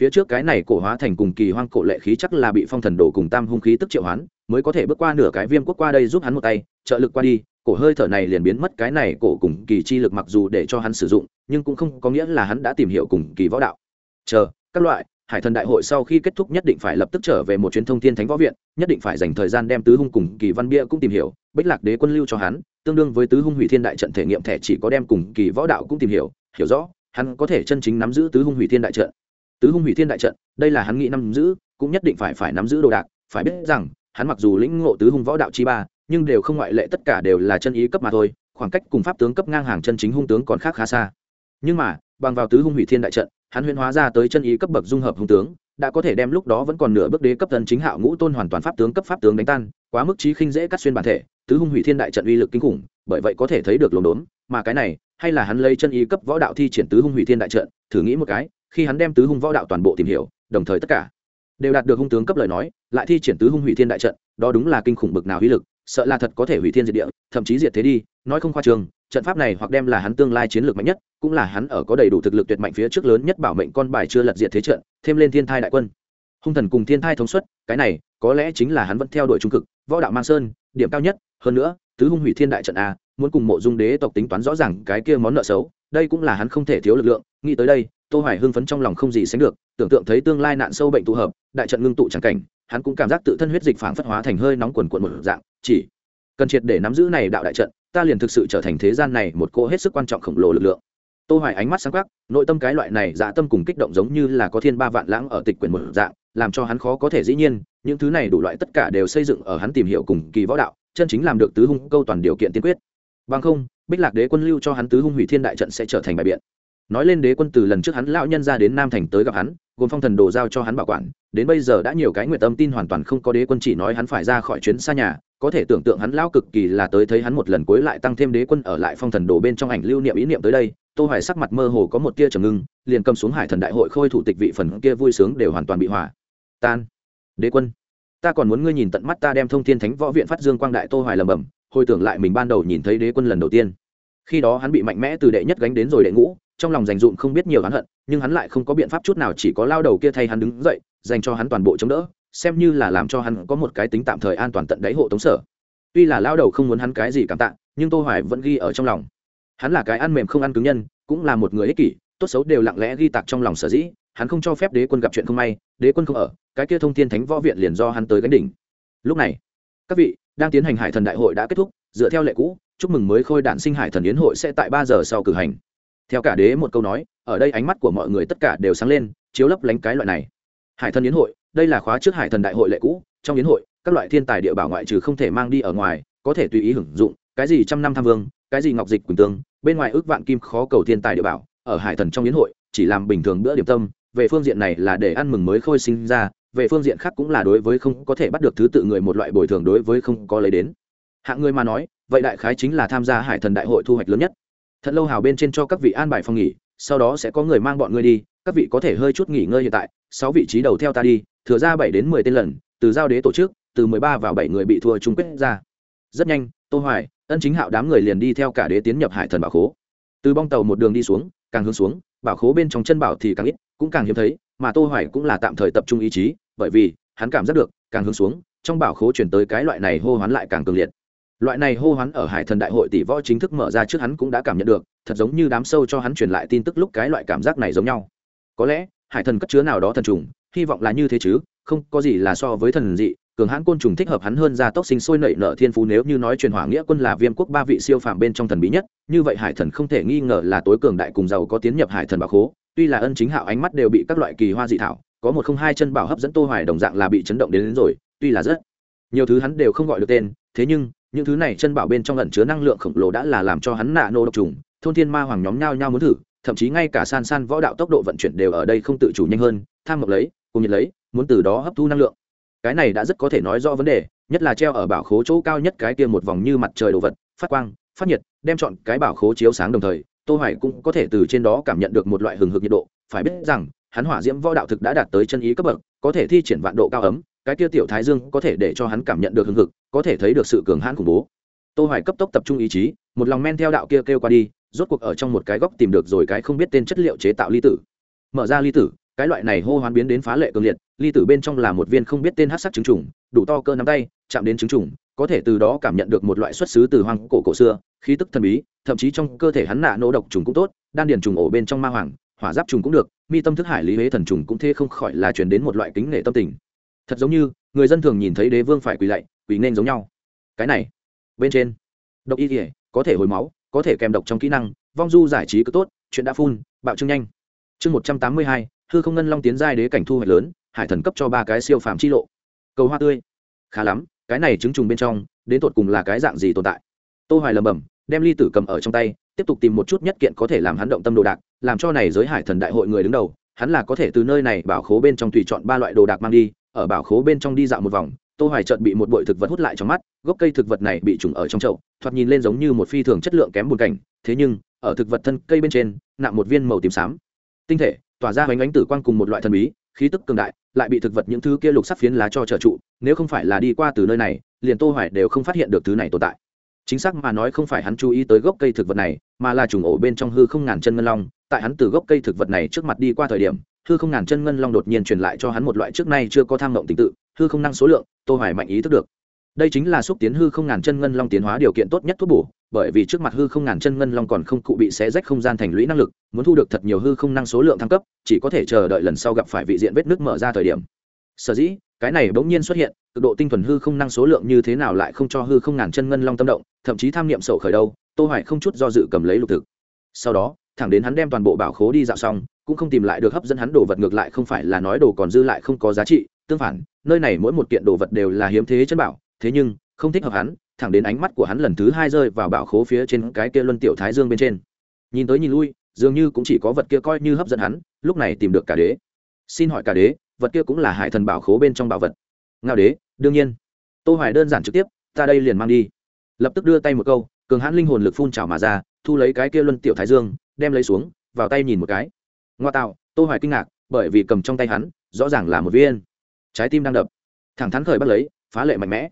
phía trước cái này cổ hóa thành cùng kỳ hoang cổ lệ khí chắc là bị phong thần đồ cùng tam hung khí tức triệu hoán, mới có thể bước qua nửa cái viêm quốc qua đây giúp hắn một tay, trợ lực qua đi, cổ hơi thở này liền biến mất, cái này cổ cùng kỳ chi lực mặc dù để cho hắn sử dụng nhưng cũng không có nghĩa là hắn đã tìm hiểu cùng kỳ võ đạo. Chờ, các loại, hải thần đại hội sau khi kết thúc nhất định phải lập tức trở về một chuyến thông thiên thánh võ viện, nhất định phải dành thời gian đem tứ hung cùng kỳ văn bia cũng tìm hiểu, bích lạc đế quân lưu cho hắn, tương đương với tứ hung hủy thiên đại trận thể nghiệm thẻ chỉ có đem cùng kỳ võ đạo cũng tìm hiểu hiểu rõ, hắn có thể chân chính nắm giữ tứ hung hủy thiên đại trận. Tứ hung hủy thiên đại trận, đây là hắn nghĩ nắm giữ, cũng nhất định phải phải nắm giữ đồ đạc, phải biết rằng, hắn mặc dù lĩnh ngộ tứ hung võ đạo chi ba, nhưng đều không ngoại lệ tất cả đều là chân ý cấp mà thôi, khoảng cách cùng pháp tướng cấp ngang hàng chân chính hung tướng còn khác khá xa nhưng mà, bằng vào tứ hung hủy thiên đại trận, hắn huyễn hóa ra tới chân ý cấp bậc dung hợp hung tướng, đã có thể đem lúc đó vẫn còn nửa bước đế cấp thần chính hạo ngũ tôn hoàn toàn pháp tướng cấp pháp tướng đánh tan, quá mức trí khinh dễ cắt xuyên bản thể, tứ hung hủy thiên đại trận uy lực kinh khủng, bởi vậy có thể thấy được lồn đốn, mà cái này, hay là hắn lấy chân ý cấp võ đạo thi triển tứ hung hủy thiên đại trận, thử nghĩ một cái, khi hắn đem tứ hung võ đạo toàn bộ tìm hiểu, đồng thời tất cả đều đạt được hung tướng cấp lời nói, lại thi triển tứ hung hủy thiên đại trận, đó đúng là kinh khủng bực nào uy lực, sợ là thật có thể hủy thiên diệt địa, thậm chí diệt thế đi, nói không khoa trường trận pháp này hoặc đem là hắn tương lai chiến lược mạnh nhất, cũng là hắn ở có đầy đủ thực lực tuyệt mạnh phía trước lớn nhất bảo mệnh con bài chưa lật diệt thế trận, thêm lên thiên thai đại quân. Hung thần cùng thiên thai thống suất, cái này, có lẽ chính là hắn vẫn theo đuổi trung cực, võ đạo mang sơn, điểm cao nhất, hơn nữa, tứ hung hủy thiên đại trận a, muốn cùng mộ dung đế tộc tính toán rõ ràng cái kia món nợ xấu, đây cũng là hắn không thể thiếu lực lượng, nghĩ tới đây, tô hoài hưng phấn trong lòng không gì sánh được, tưởng tượng thấy tương lai nạn sâu bệnh tụ hợp, đại trận ngưng tụ chẳng cảnh, hắn cũng cảm giác tự thân huyết dịch phảng phất hóa thành hơi nóng quần quần một dạng, chỉ cần triệt để nắm giữ này đạo đại trận ta liền thực sự trở thành thế gian này một cô hết sức quan trọng khổng lồ lực lượng. Tô hoài ánh mắt sáng quắc, nội tâm cái loại này dạ tâm cùng kích động giống như là có thiên ba vạn lãng ở tịch quyển một dạng, làm cho hắn khó có thể dĩ nhiên, những thứ này đủ loại tất cả đều xây dựng ở hắn tìm hiểu cùng kỳ võ đạo, chân chính làm được tứ hung câu toàn điều kiện tiên quyết. Bằng không, bích lạc đế quân lưu cho hắn tứ hung hủy thiên đại trận sẽ trở thành bài biện. Nói lên đế quân từ lần trước hắn lão nhân ra đến nam thành tới gặp hắn, gồm phong thần đồ giao cho hắn bảo quản, đến bây giờ đã nhiều cái nguyện tâm tin hoàn toàn không có đế quân chỉ nói hắn phải ra khỏi chuyến xa nhà có thể tưởng tượng hắn lão cực kỳ là tới thấy hắn một lần cuối lại tăng thêm đế quân ở lại phong thần đồ bên trong ảnh lưu niệm ý niệm tới đây, tô hoài sắc mặt mơ hồ có một tia trầm ngưng, liền cầm xuống hải thần đại hội khôi thủ tịch vị phần kia vui sướng đều hoàn toàn bị hỏa tan. Đế quân. Ta còn muốn ngươi nhìn tận mắt ta đem thông thiên thánh võ viện phát dương quang đại tô hoài lầm bầm, hồi tưởng lại mình ban đầu nhìn thấy đế quân lần đầu tiên. Khi đó hắn bị mạnh mẽ từ đệ nhất gánh đến rồi đệ ngũ, trong lòng dành dụm không biết nhiều hắn hận, nhưng hắn lại không có biện pháp chút nào chỉ có lao đầu kia thay hắn đứng dậy, dành cho hắn toàn bộ chống đỡ xem như là làm cho hắn có một cái tính tạm thời an toàn tận đáy hộ tống sở. Tuy là lao đầu không muốn hắn cái gì cảm tạ, nhưng tô hoài vẫn ghi ở trong lòng. Hắn là cái ăn mềm không ăn cứng nhân, cũng là một người ích kỷ, tốt xấu đều lặng lẽ ghi tạc trong lòng sở dĩ, hắn không cho phép đế quân gặp chuyện không may, đế quân không ở, cái kia thông thiên thánh võ viện liền do hắn tới gánh đỉnh. Lúc này, các vị, đang tiến hành hải thần đại hội đã kết thúc, dựa theo lệ cũ, chúc mừng mới khôi đản sinh hải thần yến hội sẽ tại ba giờ sau cử hành. Theo cả đế một câu nói, ở đây ánh mắt của mọi người tất cả đều sáng lên, chiếu lấp lánh cái loại này. Hải thần yến hội đây là khóa trước hải thần đại hội lệ cũ, trong yến hội, các loại thiên tài địa bảo ngoại trừ không thể mang đi ở ngoài, có thể tùy ý hưởng dụng, cái gì trăm năm tham vương, cái gì ngọc dịch quỳnh tương, bên ngoài ước vạn kim khó cầu thiên tài địa bảo, ở hải thần trong yến hội, chỉ làm bình thường bữa điểm tâm, về phương diện này là để ăn mừng mới khôi sinh ra, về phương diện khác cũng là đối với không có thể bắt được thứ tự người một loại bồi thường đối với không có lấy đến. Hạng người mà nói, vậy đại khái chính là tham gia hải thần đại hội thu hoạch lớn nhất. Thật lâu hào bên trên cho các vị an bài phòng nghỉ, sau đó sẽ có người mang bọn ngươi đi, các vị có thể hơi chút nghỉ ngơi hiện tại, sáu vị trí đầu theo ta đi thừa ra bảy đến mười tên lần, từ giao đế tổ chức, từ mười ba vào bảy người bị thua chung kết ra. Rất nhanh, tô hoài, ân chính hạo đám người liền đi theo cả đế tiến nhập hải thần bảo khố. Từ bong tàu một đường đi xuống, càng hướng xuống, bảo khố bên trong chân bảo thì càng ít, cũng càng hiếm thấy, mà tô hoài cũng là tạm thời tập trung ý chí, bởi vì, hắn cảm giác được, càng hướng xuống, trong bảo khố chuyển tới cái loại này hô hoán lại càng cường liệt. Loại này hô hoán ở hải thần đại hội tỷ võ chính thức mở ra trước hắn cũng đã cảm nhận được, thật giống như đám sâu cho hắn truyền lại tin tức lúc cái loại cảm giác này giống nhau. Có lẽ, hải thần cất chứa nào đó thần trùng hy vọng là như thế chứ không có gì là so với thần dị cường hãn côn trùng thích hợp hắn hơn ra tốc sinh sôi nảy nở thiên phú nếu như nói truyền hỏa nghĩa quân là viêm quốc ba vị siêu phàm bên trong thần bí nhất như vậy hải thần không thể nghi ngờ là tối cường đại cùng giàu có tiến nhập hải thần bảo khố tuy là ân chính hạo ánh mắt đều bị các loại kỳ hoa dị thảo có một không hai chân bảo hấp dẫn tô hoài đồng dạng là bị chấn động đến, đến rồi tuy là rất nhiều thứ hắn đều không gọi được tên thế nhưng những thứ này chân bảo bên trong ẩn chứa năng lượng khổng lồ đã là làm cho hắn nạ nô độc trùng thôn thiên ma hoàng nhóm nhau nhau muốn thử thậm chí ngay cả san san võ đạo tốc độ vận chuyển đều ở đây không tự chủ nhanh hơn, tham mộc lấy, cùng nhiệt lấy, muốn từ đó hấp thu năng lượng. Cái này đã rất có thể nói rõ vấn đề, nhất là treo ở bảo khố chỗ cao nhất cái kia một vòng như mặt trời đồ vật, phát quang, phát nhiệt, đem chọn cái bảo khố chiếu sáng đồng thời, tô hoài cũng có thể từ trên đó cảm nhận được một loại hừng hực nhiệt độ, phải biết rằng, hắn hỏa diễm võ đạo thực đã đạt tới chân ý cấp bậc, có thể thi triển vạn độ cao ấm, cái kia tiểu thái dương có thể để cho hắn cảm nhận được hừng hực, có thể thấy được sự cường hãn khủng bố. Tô hoài cấp tốc tập trung ý chí, một lòng men theo đạo kia kêu qua đi rốt cuộc ở trong một cái góc tìm được rồi cái không biết tên chất liệu chế tạo ly tử. Mở ra ly tử, cái loại này hô hoán biến đến phá lệ cường liệt, ly tử bên trong là một viên không biết tên hát sắc trứng trùng, đủ to cơ nắm tay, chạm đến trứng trùng, có thể từ đó cảm nhận được một loại xuất xứ từ hoang cổ cổ xưa, khí tức thần bí, thậm chí trong cơ thể hắn nạ nỗ độc trùng cũng tốt, đan điền trùng ổ bên trong ma hoàng, hỏa giáp trùng cũng được, mi tâm thức hải lý huế thần trùng cũng thế không khỏi là chuyển đến một loại kính nể tâm tình. Thật giống như, người dân thường nhìn thấy đế vương phải quỳ lạy, quỳ nên giống nhau. Cái này, bên trên, độc y thể có thể hồi máu có thể kèm độc trong kỹ năng, vong du giải trí cứ tốt, chuyện đã phun bạo trưng nhanh. Chương một trăm tám mươi hai, hư không ngân long tiến giai đế cảnh thu hoạch lớn, hải thần cấp cho ba cái siêu phàm chi lộ. Cầu hoa tươi. Khá lắm, cái này chứng trùng bên trong, đến tột cùng là cái dạng gì tồn tại? Tô hoài lầm bầm đem ly tử cầm ở trong tay, tiếp tục tìm một chút nhất kiện có thể làm hắn động tâm đồ đạc, làm cho này giới hải thần đại hội người đứng đầu, hắn là có thể từ nơi này bảo khố bên trong tùy chọn ba loại đồ đạc mang đi, ở bảo khố bên trong đi dạo một vòng tô hoài chợt bị một bụi thực vật hút lại trong mắt, gốc cây thực vật này bị trùng ở trong chậu, thoạt nhìn lên giống như một phi thường chất lượng kém buồn cảnh, thế nhưng, ở thực vật thân cây bên trên nặng một viên màu tím xám. Tinh thể, tỏa ra hoành ánh tử quang cùng một loại thần bí, khí tức cường đại, lại bị thực vật những thứ kia lục sắc phiến lá cho trợ trụ, nếu không phải là đi qua từ nơi này, liền tô hoài đều không phát hiện được thứ này tồn tại. Chính xác mà nói không phải hắn chú ý tới gốc cây thực vật này, mà là trùng ổ bên trong hư không ngàn chân ngân long, tại hắn từ gốc cây thực vật này trước mặt đi qua thời điểm hư không ngàn chân ngân long đột nhiên truyền lại cho hắn một loại trước nay chưa có tham mộng tình tự, hư không năng số lượng, tô hoài mạnh ý thức được. Đây chính là xúc tiến hư không ngàn chân ngân long tiến hóa điều kiện tốt nhất thuốc bổ, bởi vì trước mặt hư không ngàn chân ngân long còn không cụ bị xé rách không gian thành lũy năng lực, muốn thu được thật nhiều hư không năng số lượng thăng cấp, chỉ có thể chờ đợi lần sau gặp phải vị diện vết nước mở ra thời điểm. Sở dĩ, cái này bỗng nhiên xuất hiện, cực độ tinh thuần hư không năng số lượng như thế nào lại không cho hư không ngàn chân ngân long tâm động, thậm chí tham niệm sầu khởi đâu, tô hoài không chút do dự cầm lấy lục thực. Sau đó thẳng đến hắn đem toàn bộ bảo khố đi dạo xong, cũng không tìm lại được hấp dẫn hắn đồ vật ngược lại không phải là nói đồ còn dư lại không có giá trị, tương phản, nơi này mỗi một kiện đồ vật đều là hiếm thế chân bảo, thế nhưng, không thích hợp hắn, thẳng đến ánh mắt của hắn lần thứ hai rơi vào bảo khố phía trên cái kia luân tiểu thái dương bên trên. Nhìn tới nhìn lui, dường như cũng chỉ có vật kia coi như hấp dẫn hắn, lúc này tìm được cả đế. Xin hỏi cả đế, vật kia cũng là hải thần bảo khố bên trong bảo vật. Ngao đế, đương nhiên. Tô hoài đơn giản trực tiếp, ta đây liền mang đi. Lập tức đưa tay một câu, cường hãn linh hồn lực phun trào mà ra, thu lấy cái kia luân tiểu thái dương đem lấy xuống, vào tay nhìn một cái. Ngoa tạo, tô hoài kinh ngạc, bởi vì cầm trong tay hắn, rõ ràng là một viên. Trái tim đang đập. Thẳng thắn khởi bắt lấy, phá lệ mạnh mẽ.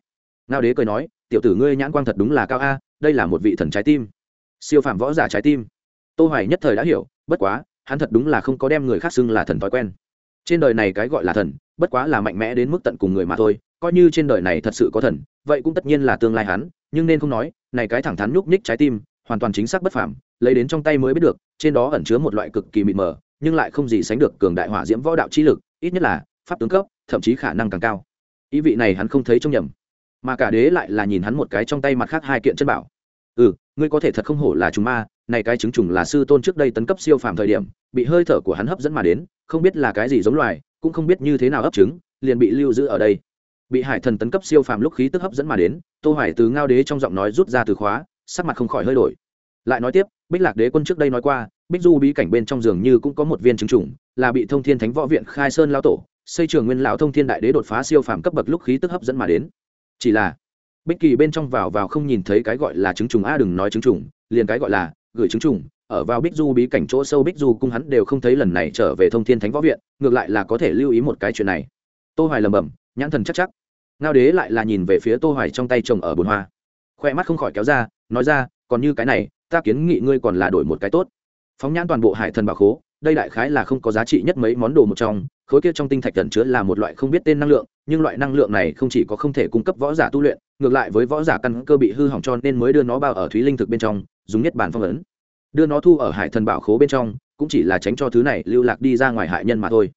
Ngao đế cười nói, tiểu tử ngươi nhãn quang thật đúng là cao a, đây là một vị thần trái tim. Siêu phạm võ giả trái tim. Tô hoài nhất thời đã hiểu, bất quá, hắn thật đúng là không có đem người khác xưng là thần thói quen. Trên đời này cái gọi là thần, bất quá là mạnh mẽ đến mức tận cùng người mà thôi, coi như trên đời này thật sự có thần, vậy cũng tất nhiên là tương lai hắn, nhưng nên không nói, này cái thẳng thắn nhúc nhích trái tim, hoàn toàn chính xác bất phàm lấy đến trong tay mới biết được, trên đó ẩn chứa một loại cực kỳ mịt mờ, nhưng lại không gì sánh được cường đại hỏa diễm võ đạo chi lực, ít nhất là pháp tướng cấp, thậm chí khả năng càng cao. Ý vị này hắn không thấy trong nhầm, mà cả đế lại là nhìn hắn một cái trong tay mặt khác hai kiện chân bảo. Ừ ngươi có thể thật không hổ là chúng ma, này cái chứng trùng là sư tôn trước đây tấn cấp siêu phàm thời điểm, bị hơi thở của hắn hấp dẫn mà đến, không biết là cái gì giống loài, cũng không biết như thế nào ấp trứng, liền bị lưu giữ ở đây. Bị hải thần tấn cấp siêu phàm lúc khí tức hấp dẫn mà đến, tô hoài từ ngao đế trong giọng nói rút ra từ khóa, sắc mặt không khỏi hơi đổi lại nói tiếp, bích lạc đế quân trước đây nói qua, bích du bí cảnh bên trong giường như cũng có một viên chứng trùng, là bị thông thiên thánh võ viện khai sơn lao tổ, xây trường nguyên lão thông thiên đại đế đột phá siêu phàm cấp bậc lúc khí tức hấp dẫn mà đến. Chỉ là, bích kỳ bên trong vào vào không nhìn thấy cái gọi là chứng trùng, a, đừng nói chứng trùng, liền cái gọi là gửi chứng trùng, ở vào bích du bí cảnh chỗ sâu bích du cung hắn đều không thấy lần này trở về thông thiên thánh võ viện, ngược lại là có thể lưu ý một cái chuyện này. Tô hoài lầm bầm nhãn thần chắc chắc. Ngao đế lại là nhìn về phía tô hoài trong tay chồng ở bồn hoa. Khoe mắt không khỏi kéo ra, nói ra, còn như cái này ta kiến nghị ngươi còn là đổi một cái tốt. Phóng nhãn toàn bộ hải thần bảo khố, đây đại khái là không có giá trị nhất mấy món đồ một trong, khối kia trong tinh thạch tẩn chứa là một loại không biết tên năng lượng, nhưng loại năng lượng này không chỉ có không thể cung cấp võ giả tu luyện, ngược lại với võ giả căn cơ bị hư hỏng cho nên mới đưa nó bao ở thúy linh thực bên trong, dùng nhất bản phong ấn. Đưa nó thu ở hải thần bảo khố bên trong, cũng chỉ là tránh cho thứ này lưu lạc đi ra ngoài hại nhân mà thôi.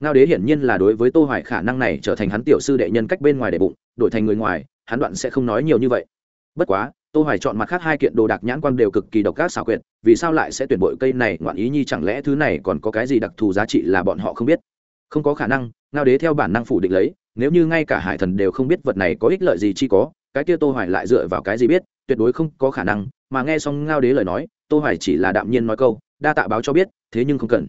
Ngao đế hiển nhiên là đối với tô hoài khả năng này trở thành hắn tiểu sư đệ nhân cách bên ngoài để bụng, đổi thành người ngoài, hắn đoạn sẽ không nói nhiều như vậy. Bất quá tô hoài chọn mặt khác hai kiện đồ đạc nhãn quan đều cực kỳ độc ác xảo quyệt, vì sao lại sẽ tuyển bội cây này, ngoạn ý nhi chẳng lẽ thứ này còn có cái gì đặc thù giá trị là bọn họ không biết? Không có khả năng, ngao đế theo bản năng phủ định lấy, nếu như ngay cả hải thần đều không biết vật này có ích lợi gì chi có, cái kia tô hoài lại dựa vào cái gì biết, tuyệt đối không có khả năng, mà nghe xong ngao đế lời nói, tô hoài chỉ là đạm nhiên nói câu, đa tạ báo cho biết, thế nhưng không cần.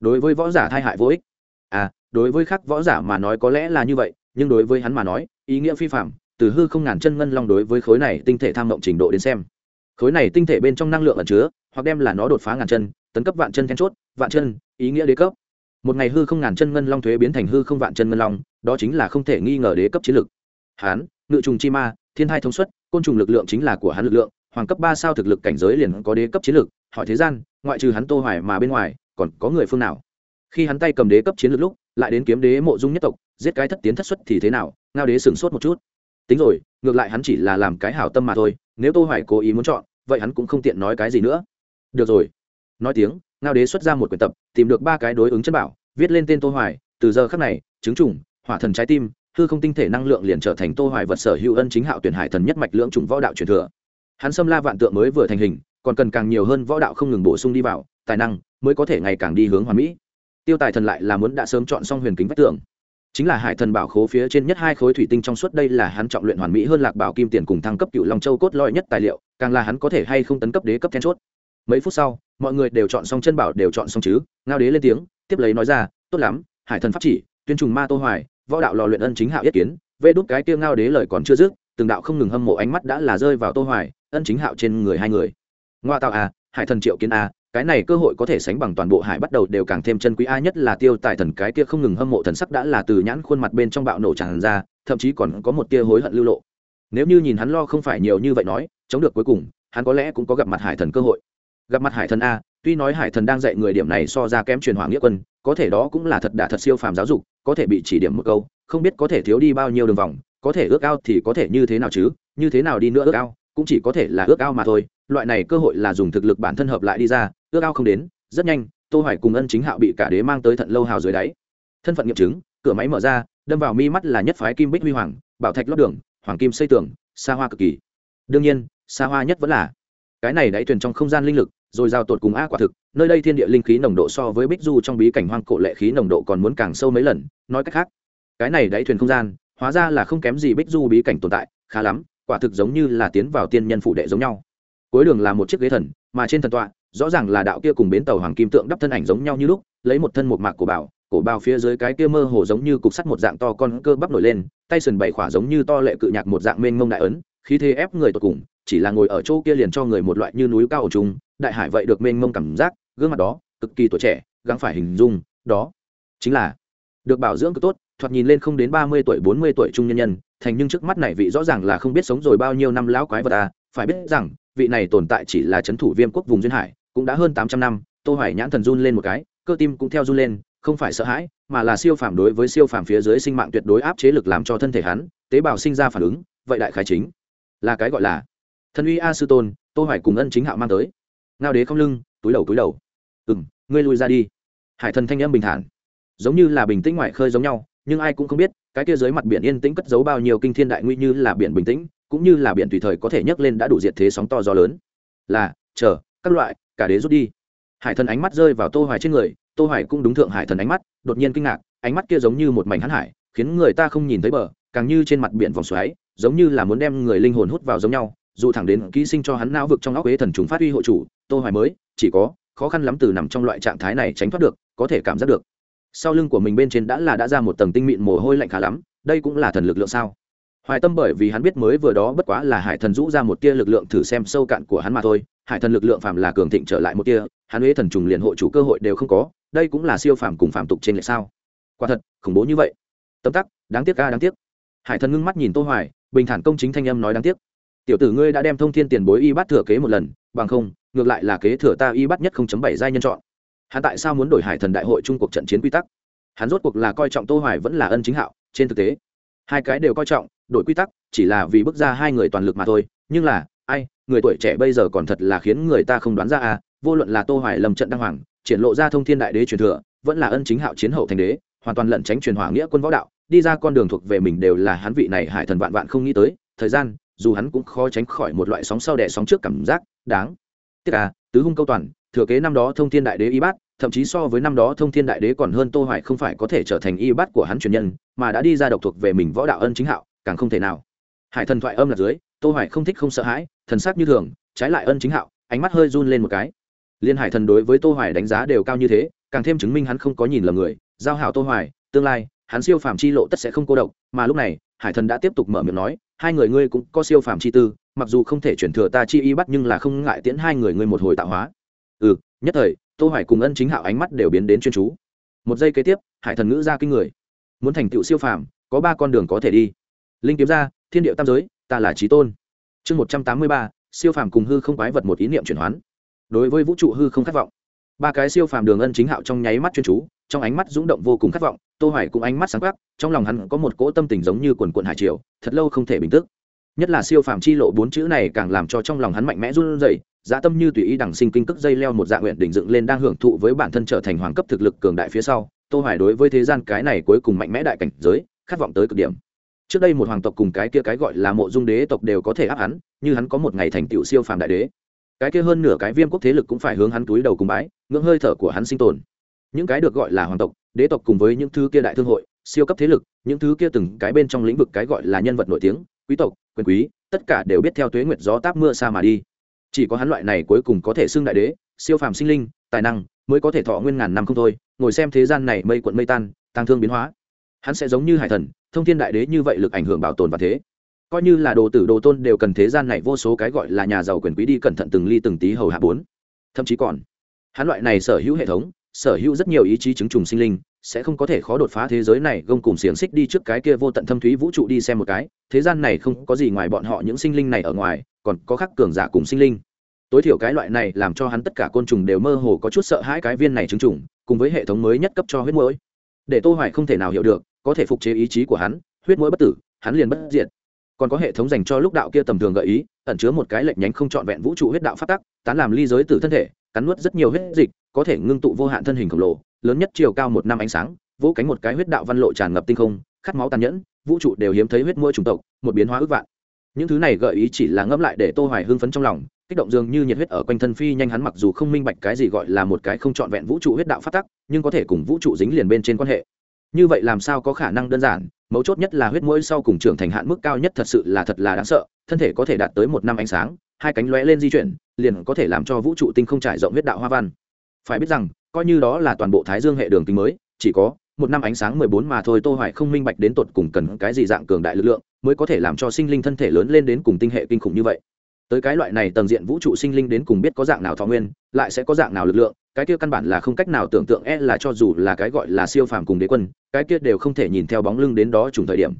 Đối với võ giả thai hại vô ích. À đối với khác võ giả mà nói có lẽ là như vậy, nhưng đối với hắn mà nói, ý nghĩa phi phạm từ hư không ngàn chân ngân long đối với khối này tinh thể tham mộng trình độ đến xem. Khối này tinh thể bên trong năng lượng ẩn chứa, hoặc đem là nó đột phá ngàn chân, tấn cấp vạn chân then chốt, vạn chân, ý nghĩa đế cấp. Một ngày hư không ngàn chân ngân long thuế biến thành hư không vạn chân ngân long, đó chính là không thể nghi ngờ đế cấp chiến lực hán, ngự trùng chi ma, thiên hai thông suất, côn trùng lực lượng chính là của hắn lực lượng, hoàng cấp ba sao thực lực cảnh giới liền có đế cấp chiến lực hỏi thế gian, ngoại trừ hắn tô hoài mà bên ngoài, còn có người phương nào? Khi hắn tay cầm đế cấp chiến lược lúc, lại đến kiếm đế mộ dung nhất tộc, giết cái thất tiến thất xuất thì thế nào? Ngao đế sửng sốt một chút tính rồi, ngược lại hắn chỉ là làm cái hảo tâm mà thôi, nếu tô hoài cố ý muốn chọn, vậy hắn cũng không tiện nói cái gì nữa. Được rồi. Nói tiếng, ngao đế xuất ra một quyển tập, tìm được ba cái đối ứng chân bảo, viết lên tên tô hoài, từ giờ khắc này chứng trùng, hỏa thần trái tim, hư không tinh thể năng lượng liền trở thành tô hoài vật sở hữu ân chính hạo tuyển hải thần nhất mạch lưỡng trùng võ đạo truyền thừa. Hắn xâm la vạn tượng mới vừa thành hình, còn cần càng nhiều hơn võ đạo không ngừng bổ sung đi vào, tài năng mới có thể ngày càng đi hướng hoàn mỹ. Tiêu tài thần lại là muốn đã sớm chọn xong huyền kính vách tường chính là hải thần bảo khố phía trên nhất hai khối thủy tinh trong suốt, đây là hắn trọng luyện hoàn mỹ hơn lạc bảo kim tiền cùng thăng cấp cựu long châu cốt lõi nhất tài liệu, càng là hắn có thể hay không tấn cấp đế cấp then chốt. Mấy phút sau, mọi người đều chọn xong chân bảo đều chọn xong chứ, ngao đế lên tiếng, tiếp lấy nói ra, tốt lắm, hải thần pháp chỉ, tuyên trùng ma tô hoài, võ đạo lò luyện ân chính hạo yết kiến, vê đút cái kia ngao đế lời còn chưa dứt, từng đạo không ngừng hâm mộ ánh mắt đã là rơi vào tô hoài, ân chính hạo trên người hai người. Ngoa tạo à hải thần triệu kiến à cái này cơ hội có thể sánh bằng toàn bộ hải bắt đầu đều càng thêm chân quý. A nhất là tiêu tài thần cái kia không ngừng hâm mộ thần sắc đã là từ nhãn khuôn mặt bên trong bạo nổ tràn ra, thậm chí còn có một tia hối hận lưu lộ. Nếu như nhìn hắn lo không phải nhiều như vậy nói, chống được cuối cùng, hắn có lẽ cũng có gặp mặt hải thần cơ hội. Gặp mặt hải thần a, tuy nói hải thần đang dạy người điểm này so ra kém truyền hoàng nghĩa quân, có thể đó cũng là thật đả thật siêu phàm giáo dục, có thể bị chỉ điểm một câu, không biết có thể thiếu đi bao nhiêu đường vòng, có thể ước ao thì có thể như thế nào chứ, như thế nào đi nữa ước ao, cũng chỉ có thể là ước ao mà thôi loại này cơ hội là dùng thực lực bản thân hợp lại đi ra, ước ao không đến, rất nhanh, tô hoài cùng ân chính hạo bị cả đế mang tới thận lâu hào dưới đáy. Thân phận nghiệm chứng, cửa máy mở ra, đâm vào mi mắt là nhất phái kim bích huy hoàng, bảo thạch lót đường, hoàng kim xây tường, xa hoa cực kỳ. Đương nhiên, xa hoa nhất vẫn là cái này đáy thuyền trong không gian linh lực, rồi giao tột cùng a quả thực, nơi đây thiên địa linh khí nồng độ so với bích du trong bí cảnh hoang cổ lệ khí nồng độ còn muốn càng sâu mấy lần, nói cách khác, cái này đáy thuyền không gian, hóa ra là không kém gì bích du bí cảnh tồn tại, khá lắm, quả thực giống như là tiến vào tiên nhân phủ đệ giống nhau cuối đường là một chiếc ghế thần mà trên thần tọa rõ ràng là đạo kia cùng bến tàu hoàng kim tượng đắp thân ảnh giống nhau như lúc lấy một thân một mạc của bảo cổ bao phía dưới cái kia mơ hồ giống như cục sắt một dạng to con cơ bắp nổi lên tay sườn bảy khỏa giống như to lệ cự nhạc một dạng mênh mông đại ấn khí thế ép người tột cùng chỉ là ngồi ở chỗ kia liền cho người một loại như núi cao ở trung, đại hải vậy được mênh mông cảm giác gương mặt đó cực kỳ tuổi trẻ gắng phải hình dung đó chính là được bảo dưỡng cực tốt thoạt nhìn lên không đến ba mươi tuổi bốn mươi tuổi trung nhân nhân thành nhưng trước mắt này vị rõ ràng là không biết sống rồi bao nhiêu năm lão quái vật à phải biết rằng vị này tồn tại chỉ là c h ấ n thủ viêm quốc vùng duyên hải, cũng đã hơn tám trăm năm, tô hoài nhãn thần run lên một cái, cơ tim cũng theo run lên, không phải sợ hãi, mà là siêu phàm đối với siêu phàm phía dưới sinh mạng tuyệt đối áp chế lực làm cho thân thể hắn, tế bào sinh ra phản ứng, vậy đại khái chính là cái gọi là thân uy a sư tôn, tô hoài cùng ân chính hạo mang tới. Ngao đế không lưng, túi đầu túi đầu. Ừ ngươi lui ra đi. Hải thần thanh âm bình thản. Giống như là bình tĩnh ngoại khơi giống nhau, nhưng ai cũng không biết, cái kia dưới mặt biển yên tĩnh cất giấu bao nhiêu kinh thiên đại nguy như là biển bình tĩnh cũng như là biển tùy thời có thể nhấc lên đã đủ diệt thế sóng to gió lớn. Là, chờ, các loại, cả đế rút đi. Hải thần ánh mắt rơi vào tô hoài trên người, tô hoài cũng đúng thượng hải thần ánh mắt, đột nhiên kinh ngạc, ánh mắt kia giống như một mảnh hắn hải, khiến người ta không nhìn thấy bờ, càng như trên mặt biển vòng xoáy, giống như là muốn đem người linh hồn hút vào giống nhau, dù thẳng đến ký sinh cho hắn não vực trong óc ế thần trùng phát huy hộ chủ, tô hoài mới, chỉ có, khó khăn lắm từ nằm trong loại trạng thái này tránh thoát được, có thể cảm giác được. Sau lưng của mình bên trên đã là đã ra một tầng tinh mịn mồ hôi lạnh khá lắm, đây cũng là thần lực lượng sao? Hoài tâm bởi vì hắn biết mới vừa đó bất quá là hải thần rũ ra một tia lực lượng thử xem sâu cạn của hắn mà thôi, hải thần lực lượng phàm là cường thịnh trở lại một tia, hắn huế thần trùng liền hộ chủ cơ hội đều không có, đây cũng là siêu phàm cùng phàm tục trên lệ sao. Quả thật, khủng bố như vậy. Tâm tắc, đáng tiếc ca đáng tiếc. Hải thần ngưng mắt nhìn tô hoài, bình thản công chính thanh âm nói đáng tiếc. Tiểu tử ngươi đã đem thông thiên tiền bối y bắt thừa kế một lần, bằng không, ngược lại là kế thừa ta y bắt nhất 0.7 giai nhân chọn. Hắn tại sao muốn đổi hải thần đại hội trung cuộc trận chiến quy tắc? Hắn rốt cuộc là coi trọng tô hoài vẫn là ân chính hạo, trên thực tế, hai cái đều coi trọng đổi quy tắc, chỉ là vì bước ra hai người toàn lực mà thôi. Nhưng là, ai, người tuổi trẻ bây giờ còn thật là khiến người ta không đoán ra à vô luận là tô hoài lầm trận đăng hoàng, triển lộ ra thông thiên đại đế truyền thừa, vẫn là ân chính hạo chiến hậu thành đế, hoàn toàn lẩn tránh truyền hỏa nghĩa quân võ đạo, đi ra con đường thuộc về mình đều là hắn vị này hải thần vạn vạn không nghĩ tới. Thời gian, dù hắn cũng khó tránh khỏi một loại sóng sau đẻ sóng trước cảm giác đáng tiếc à tứ hung câu toàn, thừa kế năm đó thông thiên đại đế y bát, thậm chí so với năm đó thông thiên đại đế còn hơn tô hoài không phải có thể trở thành y bát của hắn truyền nhân, mà đã đi ra độc thuộc về mình võ đạo ân chính hạo càng không thể nào. Hải thần thoại âm là dưới, tô hoài không thích không sợ hãi, thần sắc như thường, trái lại ân chính hạo, ánh mắt hơi run lên một cái. Liên hải thần đối với tô hoài đánh giá đều cao như thế, càng thêm chứng minh hắn không có nhìn lầm người, giao hảo tô hoài, tương lai, hắn siêu phàm chi lộ tất sẽ không cô độc, mà lúc này, hải thần đã tiếp tục mở miệng nói, hai người ngươi cũng có siêu phàm chi tư, mặc dù không thể chuyển thừa ta chi y bắt nhưng là không ngại tiễn hai người ngươi một hồi tạo hóa. Ừ nhất thời, tô hoài cùng ân chính hạo ánh mắt đều biến đến chuyên chú. Một giây kế tiếp, hải thần ngữ ra kinh người. Muốn thành tựu siêu phàm, có ba con đường có thể đi linh kiếm ra, thiên điệu tam giới, ta là trí tôn. Chương một trăm tám mươi ba, siêu phàm cùng hư không quái vật một ý niệm chuyển hoán. Đối với vũ trụ hư không khát vọng, ba cái siêu phàm đường ân chính hạo trong nháy mắt chuyên chú, trong ánh mắt rung động vô cùng khát vọng, tô hoài cũng ánh mắt sáng khắc trong lòng hắn có một cỗ tâm tình giống như quần quần hải triều, thật lâu không thể bình tức nhất là siêu phàm chi lộ bốn chữ này càng làm cho trong lòng hắn mạnh mẽ run rẩy dã tâm như tùy ý đằng sinh kinh cước dây leo một dạng nguyện đỉnh dựng lên đang hưởng thụ với bản thân trở thành hoàng cấp thực lực cường đại phía sau, tô hoài đối với thế gian cái này cuối cùng mạnh mẽ đại cảnh giới, khát vọng tới cực điểm trước đây một hoàng tộc cùng cái kia cái gọi là mộ dung đế tộc đều có thể áp hắn, như hắn có một ngày thành tựu siêu phàm đại đế. Cái kia hơn nửa cái viêm quốc thế lực cũng phải hướng hắn túi đầu cùng bái, ngưỡng hơi thở của hắn sinh tồn. Những cái được gọi là hoàng tộc, đế tộc cùng với những thứ kia đại thương hội, siêu cấp thế lực, những thứ kia từng cái bên trong lĩnh vực cái gọi là nhân vật nổi tiếng, quý tộc, quyền quý, tất cả đều biết theo tuế nguyệt gió táp mưa xa mà đi. Chỉ có hắn loại này cuối cùng có thể xưng đại đế, siêu phàm sinh linh, tài năng, mới có thể thọ nguyên ngàn năm không thôi, ngồi xem thế gian này mây quận mây tan tăng thương biến hóa. Hắn sẽ giống như hải thần thông thiên đại đế như vậy lực ảnh hưởng bảo tồn và thế. Coi như là đồ tử, đồ tôn đều cần thế gian này vô số cái gọi là nhà giàu quyền quý đi cẩn thận từng ly từng tí hầu hạ bốn. Thậm chí còn, hắn loại này sở hữu hệ thống, sở hữu rất nhiều ý chí chứng trùng sinh linh, sẽ không có thể khó đột phá thế giới này, gông cùng xiềng xích đi trước cái kia vô tận thâm thúy vũ trụ đi xem một cái, thế gian này không có gì ngoài bọn họ những sinh linh này ở ngoài, còn có khắc cường giả cùng sinh linh. Tối thiểu cái loại này làm cho hắn tất cả côn trùng đều mơ hồ có chút sợ hãi cái viên này chứng trùng, cùng với hệ thống mới nhất cấp cho huyết mũi để tô hoài không thể nào hiểu được có thể phục chế ý chí của hắn, huyết mũi bất tử, hắn liền bất diệt. Còn có hệ thống dành cho lúc đạo kia tầm thường gợi ý, ẩn chứa một cái lệnh nhánh không trọn vẹn vũ trụ huyết đạo phát tắc, tán làm ly giới tử thân thể, cắn nuốt rất nhiều huyết dịch, có thể ngưng tụ vô hạn thân hình khổng lồ, lớn nhất chiều cao một năm ánh sáng, vỗ cánh một cái huyết đạo văn lộ tràn ngập tinh không, khát máu tàn nhẫn, vũ trụ đều hiếm thấy huyết mũi chủng tộc, một biến hóa ước vạn. Những thứ này gợi ý chỉ là ngẫm lại để tô hoài hưng phấn trong lòng, kích động dường như nhiệt huyết ở quanh thân phi nhanh hắn mặc dù không minh bạch cái gì gọi là một cái không trọn vẹn vũ trụ huyết đạo phát tắc, nhưng có thể cùng vũ trụ dính liền bên trên quan hệ như vậy làm sao có khả năng đơn giản, mấu chốt nhất là huyết mũi sau cùng trưởng thành hạn mức cao nhất thật sự là thật là đáng sợ, thân thể có thể đạt tới một năm ánh sáng, hai cánh lóe lên di chuyển, liền có thể làm cho vũ trụ tinh không trải rộng huyết đạo hoa văn. Phải biết rằng, coi như đó là toàn bộ thái dương hệ đường kính mới, chỉ có một năm ánh sáng mười bốn mà thôi, tô hoài không minh bạch đến tột cùng cần cái gì dạng cường đại lực lượng mới có thể làm cho sinh linh thân thể lớn lên đến cùng tinh hệ kinh khủng như vậy. Tới cái loại này tầng diện vũ trụ sinh linh đến cùng biết có dạng nào thọ nguyên, lại sẽ có dạng nào lực lượng cái kia căn bản là không cách nào tưởng tượng e là cho dù là cái gọi là siêu phàm cùng đế quân, cái kia đều không thể nhìn theo bóng lưng đến đó trùng thời điểm.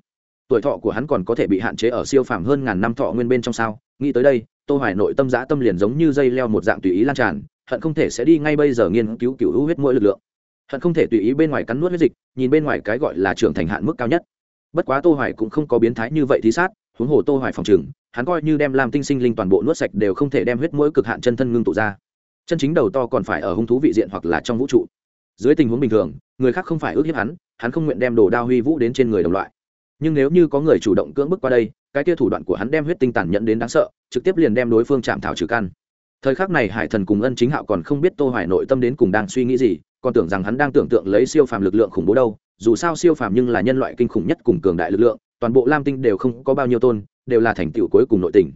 Tuổi thọ của hắn còn có thể bị hạn chế ở siêu phàm hơn ngàn năm thọ nguyên bên trong sao? Nghĩ tới đây, tô hoài nội tâm dã tâm liền giống như dây leo một dạng tùy ý lan tràn, hận không thể sẽ đi ngay bây giờ nghiên cứu cứu hữu huyết mỗi lực lượng. Hận không thể tùy ý bên ngoài cắn nuốt huyết dịch, nhìn bên ngoài cái gọi là trưởng thành hạn mức cao nhất. Bất quá tô hoài cũng không có biến thái như vậy thì sát, huống hồ tô hoài phòng trường hắn coi như đem làm tinh sinh linh toàn bộ nuốt sạch đều không thể đem huyết mũi cực hạn chân thân ngưng tụ ra chân chính đầu to còn phải ở hung thú vị diện hoặc là trong vũ trụ. Dưới tình huống bình thường, người khác không phải ước hiếp hắn hắn không nguyện đem đồ đao huy vũ đến trên người đồng loại. Nhưng nếu như có người chủ động cưỡng bức qua đây, cái kia thủ đoạn của hắn đem huyết tinh tàn nhận đến đáng sợ, trực tiếp liền đem đối phương chạm thảo trừ căn. Thời khắc này hải thần cùng ân chính hạo còn không biết tô hoài nội tâm đến cùng đang suy nghĩ gì, còn tưởng rằng hắn đang tưởng tượng lấy siêu phàm lực lượng khủng bố đâu, dù sao siêu phàm nhưng là nhân loại kinh khủng nhất cùng cường đại lực lượng, toàn bộ lam tinh đều không có bao nhiêu tôn, đều là thành tựu cuối cùng nội tình.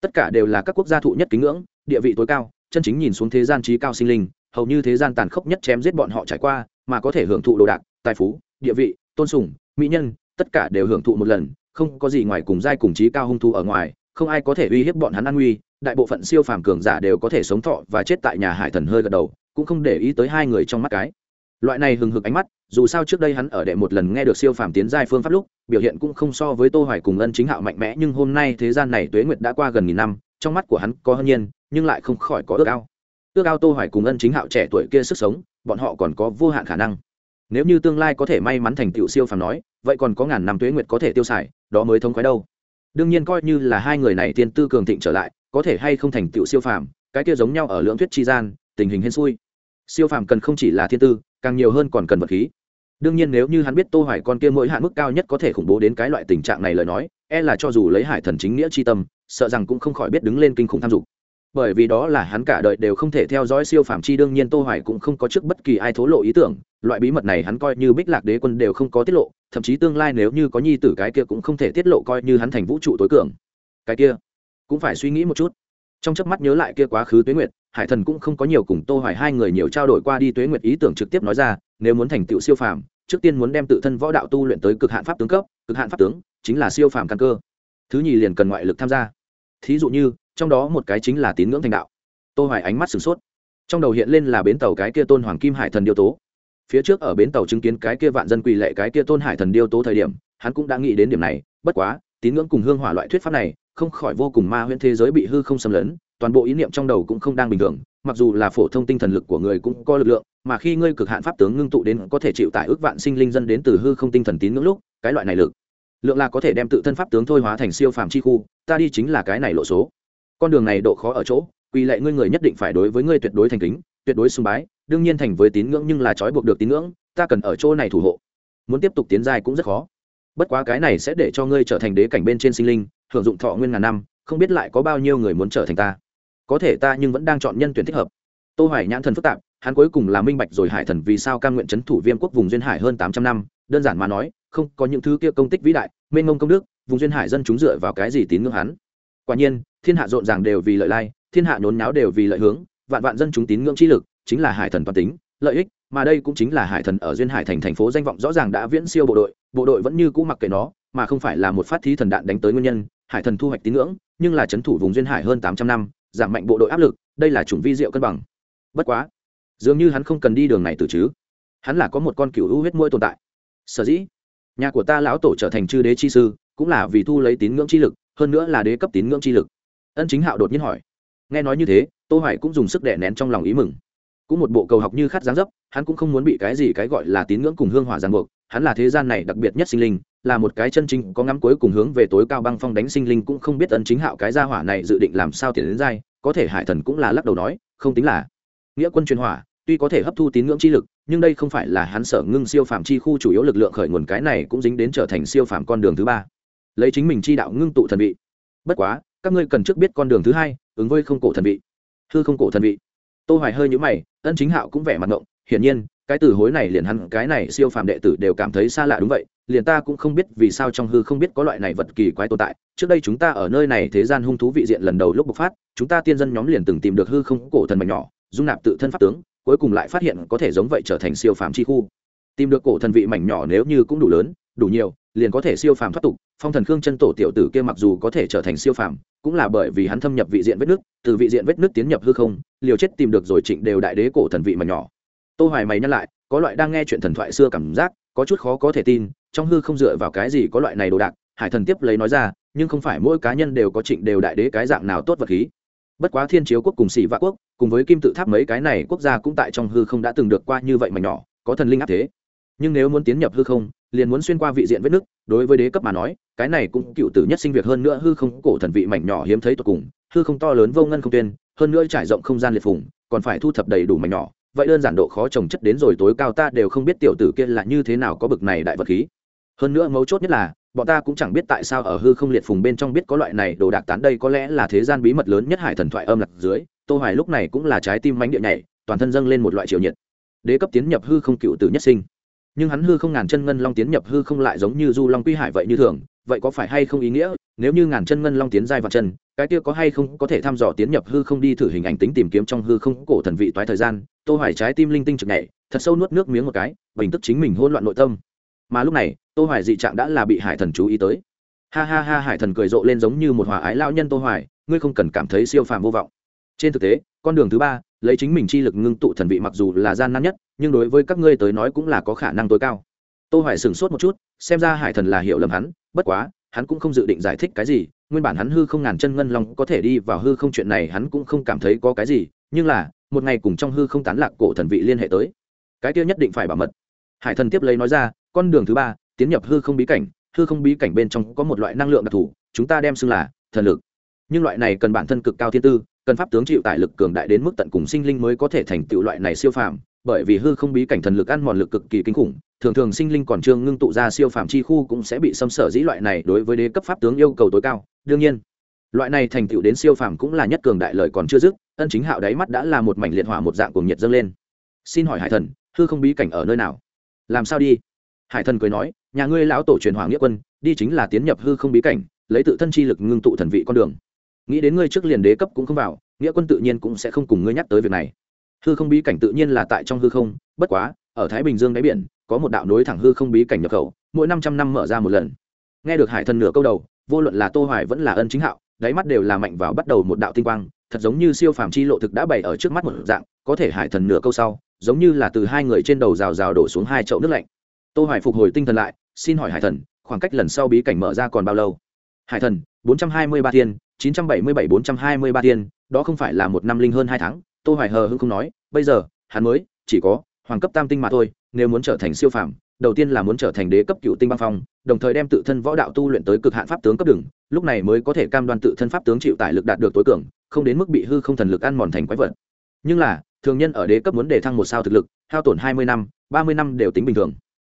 Tất cả đều là các quốc gia thụ nhất kính ngưỡng, địa vị tối cao chân chính nhìn xuống thế gian trí cao sinh linh, hầu như thế gian tàn khốc nhất chém giết bọn họ trải qua, mà có thể hưởng thụ đồ đạc, tài phú, địa vị, tôn sùng, mỹ nhân, tất cả đều hưởng thụ một lần, không có gì ngoài cùng giai cùng trí cao hung thu ở ngoài, không ai có thể uy hiếp bọn hắn an nguy, đại bộ phận siêu phàm cường giả đều có thể sống thọ và chết tại nhà hải thần hơi gật đầu, cũng không để ý tới hai người trong mắt cái. Loại này hừng hực ánh mắt, dù sao trước đây hắn ở đệ một lần nghe được siêu phàm tiến giai phương pháp lúc, biểu hiện cũng không so với tô hoài cùng ân chính hạo mạnh mẽ, nhưng hôm nay thế gian này tuế nguyệt đã qua gần nghìn năm, trong mắt của hắn có hơn nhiên nhưng lại không khỏi có ước ao. Ước ao tô hoài cùng ân chính hạo trẻ tuổi kia sức sống, bọn họ còn có vô hạn khả năng. Nếu như tương lai có thể may mắn thành tựu siêu phàm nói, vậy còn có ngàn năm tuế nguyệt có thể tiêu xài, đó mới thông khoái đâu. Đương nhiên coi như là hai người này tiên tư cường thịnh trở lại, có thể hay không thành tựu siêu phàm, cái kia giống nhau ở lưỡng thuyết chi gian, tình hình hên xui. Siêu phàm cần không chỉ là thiên tư, càng nhiều hơn còn cần vật khí. Đương nhiên nếu như hắn biết tô hoài con kia mỗi hạn mức cao nhất có thể khủng bố đến cái loại tình trạng này lời nói e là cho dù lấy hải thần chính nghĩa chi tâm, sợ rằng cũng không khỏi biết đứng lên kinh khủng tham dục bởi vì đó là hắn cả đời đều không thể theo dõi siêu phạm chi đương nhiên tô hoài cũng không có trước bất kỳ ai thố lộ ý tưởng, loại bí mật này hắn coi như bích lạc đế quân đều không có tiết lộ, thậm chí tương lai nếu như có nhi tử cái kia cũng không thể tiết lộ coi như hắn thành vũ trụ tối cường. Cái kia, cũng phải suy nghĩ một chút. Trong chớp mắt nhớ lại kia quá khứ tuế nguyệt, hải thần cũng không có nhiều cùng tô hoài hai người nhiều trao đổi qua đi tuế nguyệt ý tưởng trực tiếp nói ra, nếu muốn thành tựu siêu phàm, trước tiên muốn đem tự thân võ đạo tu luyện tới cực hạn pháp tướng cấp, cực hạn pháp tướng chính là siêu phàm căn cơ. Thứ nhì liền cần ngoại lực tham gia thí dụ như, trong đó một cái chính là tín ngưỡng thành đạo. Tô hoài ánh mắt sửng sốt. Trong đầu hiện lên là bến tàu cái kia tôn hoàng kim hải thần điêu tố. Phía trước ở bến tàu chứng kiến cái kia vạn dân quỳ lệ cái kia tôn hải thần điêu tố thời điểm, hắn cũng đã nghĩ đến điểm này, bất quá, tín ngưỡng cùng hương hỏa loại thuyết pháp này, không khỏi vô cùng ma huyễn thế giới bị hư không xâm lấn, toàn bộ ý niệm trong đầu cũng không đang bình thường, mặc dù là phổ thông tinh thần lực của người cũng có lực lượng, mà khi ngươi cực hạn pháp tướng ngưng tụ đến có thể chịu tải ước vạn sinh linh dân đến từ hư không tinh thần tín ngưỡng lúc, cái loại này lực lượng là có thể đem tự thân pháp tướng thôi hóa thành siêu phàm chi khu, ta đi chính là cái này lộ số. Con đường này độ khó ở chỗ quy lệ ngươi người nhất định phải đối với ngươi tuyệt đối thành kính, tuyệt đối sùng bái, đương nhiên thành với tín ngưỡng nhưng là trói buộc được tín ngưỡng, ta cần ở chỗ này thủ hộ. Muốn tiếp tục tiến dài cũng rất khó. Bất quá cái này sẽ để cho ngươi trở thành đế cảnh bên trên sinh linh, hưởng dụng thọ nguyên ngàn năm, không biết lại có bao nhiêu người muốn trở thành ta. Có thể ta nhưng vẫn đang chọn nhân tuyển thích hợp. Tô hoài nhãn thần phức tạp, hắn cuối cùng là minh bạch rồi hải thần vì sao cam nguyện chấn thủ viêm quốc vùng duyên hải hơn 800 năm, đơn giản mà nói không có những thứ kia công tích vĩ đại, mênh mông công đức, vùng duyên hải dân chúng dựa vào cái gì tín ngưỡng hắn? Quả nhiên, thiên hạ rộn ràng đều vì lợi lai, thiên hạ nhốn nháo đều vì lợi hướng, vạn vạn dân chúng tín ngưỡng chi lực, chính là hải thần toàn tính, lợi ích, mà đây cũng chính là hải thần ở duyên hải thành thành phố danh vọng rõ ràng đã viễn siêu bộ đội bộ đội vẫn như cũ mặc kệ nó, mà không phải là một phát thí thần đạn đánh tới nguyên nhân, hải thần thu hoạch tín ngưỡng, nhưng là c h ấ n thủ vùng duyên hải hơn tám trăm năm, giảm mạnh bộ đội áp lực, đây là chủng vi diệu cân bằng. Bất quá, dường như hắn không cần đi đường này từ chứ. Hắn là có một con cựu hữu huyết môi tồn tại. Sở dĩ nhà của ta lão tổ trở thành chư đế chi sư, cũng là vì thu lấy tín ngưỡng chi lực, hơn nữa là đế cấp tín ngưỡng chi lực. Ân chính hạo đột nhiên hỏi. Nghe nói như thế, tô hoài cũng dùng sức đè nén trong lòng ý mừng. Cũng một bộ cầu học như khát giáng dấp, hắn cũng không muốn bị cái gì cái gọi là tín ngưỡng cùng hương hỏa giang buộc, hắn là thế gian này đặc biệt nhất sinh linh, là một cái chân chính có ngắm cuối cùng hướng về tối cao băng phong đánh sinh linh cũng không biết ân chính hạo cái gia hỏa này dự định làm sao tiền đến dai có thể hải thần cũng là lắc đầu nói, không tính là. Nghĩa quân truyền hỏa, tuy có thể hấp thu tín ngưỡng chi lực nhưng đây không phải là hắn sở ngưng siêu phạm chi khu chủ yếu lực lượng khởi nguồn, cái này cũng dính đến trở thành siêu phạm con đường thứ ba. Lấy chính mình chi đạo ngưng tụ thần vị. Bất quá, các ngươi cần trước biết con đường thứ hai, ứng với không cổ thần vị. Hư không cổ thần vị. Tô hoài hơi nhíu mày, ân chính hạo cũng vẻ mặt ngộng, hiển nhiên, cái từ hối này liền hắn, cái này siêu phàm đệ tử đều cảm thấy xa lạ đúng vậy, liền ta cũng không biết vì sao trong hư không biết có loại này vật kỳ quái tồn tại. Trước đây chúng ta ở nơi này thế gian hung thú vị diện lần đầu lúc bộc phát, chúng ta tiên dân nhóm liền từng tìm được hư không cổ thần mạch nhỏ, dung nạp tự thân pháp tướng cuối cùng lại phát hiện có thể giống vậy trở thành siêu phàm chi khu. Tìm được cổ thần vị mảnh nhỏ nếu như cũng đủ lớn, đủ nhiều, liền có thể siêu phàm thoát tục. Phong thần khương chân tổ tiểu tử kia mặc dù có thể trở thành siêu phàm, cũng là bởi vì hắn thâm nhập vị diện vết nước, từ vị diện vết nước tiến nhập hư không, liều chết tìm được rồi trịnh đều đại đế cổ thần vị mà nhỏ. Tô hoài mày nhắc lại, có loại đang nghe chuyện thần thoại xưa cảm giác, có chút khó có thể tin, trong hư không dựa vào cái gì có loại này đồ đạc, hải thần tiếp lấy nói ra, nhưng không phải mỗi cá nhân đều có trịnh đều đại đế cái dạng nào tốt vật khí bất quá thiên chiếu quốc cùng xỉ vạ quốc, cùng với kim tự tháp mấy cái này quốc gia cũng tại trong hư không đã từng được qua như vậy mà nhỏ, có thần linh áp thế. Nhưng nếu muốn tiến nhập hư không, liền muốn xuyên qua vị diện vết nứt đối với đế cấp mà nói, cái này cũng cựu tử nhất sinh việc hơn nữa hư không cổ thần vị mảnh nhỏ hiếm thấy tột cùng, hư không to lớn vô ngân không tuyên, hơn nữa trải rộng không gian liệt phùng, còn phải thu thập đầy đủ mảnh nhỏ, vậy đơn giản độ khó trồng chất đến rồi tối cao ta đều không biết tiểu tử kia là như thế nào có bực này đại vật khí. Hơn nữa mấu chốt nhất là bọn ta cũng chẳng biết tại sao ở hư không liệt phùng bên trong biết có loại này đồ đạc tán đây có lẽ là thế gian bí mật lớn nhất hải thần thoại âm lạc dưới, tô hoài lúc này cũng là trái tim mánh địa nhảy, toàn thân dâng lên một loại triều nhiệt. Đế cấp tiến nhập hư không cựu tử nhất sinh. Nhưng hắn hư không ngàn chân ngân long tiến nhập hư không lại giống như du long quy hải vậy như thường, vậy có phải hay không ý nghĩa? Nếu như ngàn chân ngân long tiến giai vào chân, cái kia có hay không có thể thăm dò tiến nhập hư không đi thử hình ảnh tính tìm kiếm trong hư không cổ thần vị toái thời gian? Tô hoài trái tim linh tinh trực nhảy, thật sâu nuốt nước miếng một cái, bình tức chính mình hỗn loạn nội tâm mà lúc này, tô hoài dị trạng đã là bị hải thần chú ý tới. Ha ha ha, hải thần cười rộ lên giống như một hòa ái lão nhân tô hoài, ngươi không cần cảm thấy siêu phàm vô vọng. Trên thực tế, con đường thứ ba, lấy chính mình chi lực ngưng tụ thần vị mặc dù là gian nan nhất, nhưng đối với các ngươi tới nói cũng là có khả năng tối cao. Tô hoài sửng sốt một chút, xem ra hải thần là hiểu lầm hắn, bất quá, hắn cũng không dự định giải thích cái gì, nguyên bản hắn hư không ngàn chân ngân long có thể đi vào hư không chuyện này hắn cũng không cảm thấy có cái gì, nhưng là, một ngày cùng trong hư không tán lạc cổ thần vị liên hệ tới. Cái kia nhất định phải bảo mật. Hải thần tiếp lấy nói ra con đường thứ ba, tiến nhập hư không bí cảnh. Hư không bí cảnh bên trong có một loại năng lượng đặc thù, chúng ta đem xưng là thần lực. Nhưng loại này cần bản thân cực cao thiên tư, cần pháp tướng chịu tải lực cường đại đến mức tận cùng sinh linh mới có thể thành tựu loại này siêu phàm. Bởi vì hư không bí cảnh thần lực ăn mòn lực cực kỳ kinh khủng, thường thường sinh linh còn trương ngưng tụ ra siêu phàm chi khu cũng sẽ bị xâm sở dĩ loại này đối với đế cấp pháp tướng yêu cầu tối cao. Đương nhiên, loại này thành tựu đến siêu phàm cũng là nhất cường đại lợi còn chưa dứt, ân chính hạo đáy mắt đã là một mảnh liệt hỏa một dạng cùng nhiệt dâng lên. Xin hỏi hải thần, hư không bí cảnh ở nơi nào? Làm sao đi? Hải thần cười nói, nhà ngươi lão tổ truyền hoàng nghĩa quân, đi chính là tiến nhập hư không bí cảnh, lấy tự thân chi lực ngưng tụ thần vị con đường. Nghĩ đến ngươi trước liền đế cấp cũng không vào, nghĩa quân tự nhiên cũng sẽ không cùng ngươi nhắc tới việc này. Hư không bí cảnh tự nhiên là tại trong hư không, bất quá, ở thái bình dương đáy biển, có một đạo nối thẳng hư không bí cảnh nhập khẩu, mỗi năm trăm năm mở ra một lần. Nghe được hải thần nửa câu đầu, vô luận là tô hoài vẫn là ân chính hạo, đáy mắt đều là mạnh vào bắt đầu một đạo tinh quang, thật giống như siêu phàm chi lộ thực đã bày ở trước mắt một dạng, có thể hải thần nửa câu sau, giống như là từ hai người trên đầu rào rào đổ xuống hai chậu nước lạnh tô hoài phục hồi tinh thần lại, xin hỏi hải thần, khoảng cách lần sau bí cảnh mở ra còn bao lâu? Hải thần 423 thiên 977 423 thiên, đó không phải là một năm linh hơn hai tháng. Tô hoài hờ hững không nói, bây giờ, hắn mới, chỉ có, hoàng cấp tam tinh mà thôi, nếu muốn trở thành siêu phàm, đầu tiên là muốn trở thành đế cấp cựu tinh băng phong, đồng thời đem tự thân võ đạo tu luyện tới cực hạn pháp tướng cấp đường lúc này mới có thể cam đoan tự thân pháp tướng chịu tải lực đạt được tối cường, không đến mức bị hư không thần lực ăn mòn thành quái vật. Nhưng là, thường nhân ở đế cấp muốn đề thăng một sao thực lực, hao tổn hai mươi năm, ba mươi năm đều tính bình thường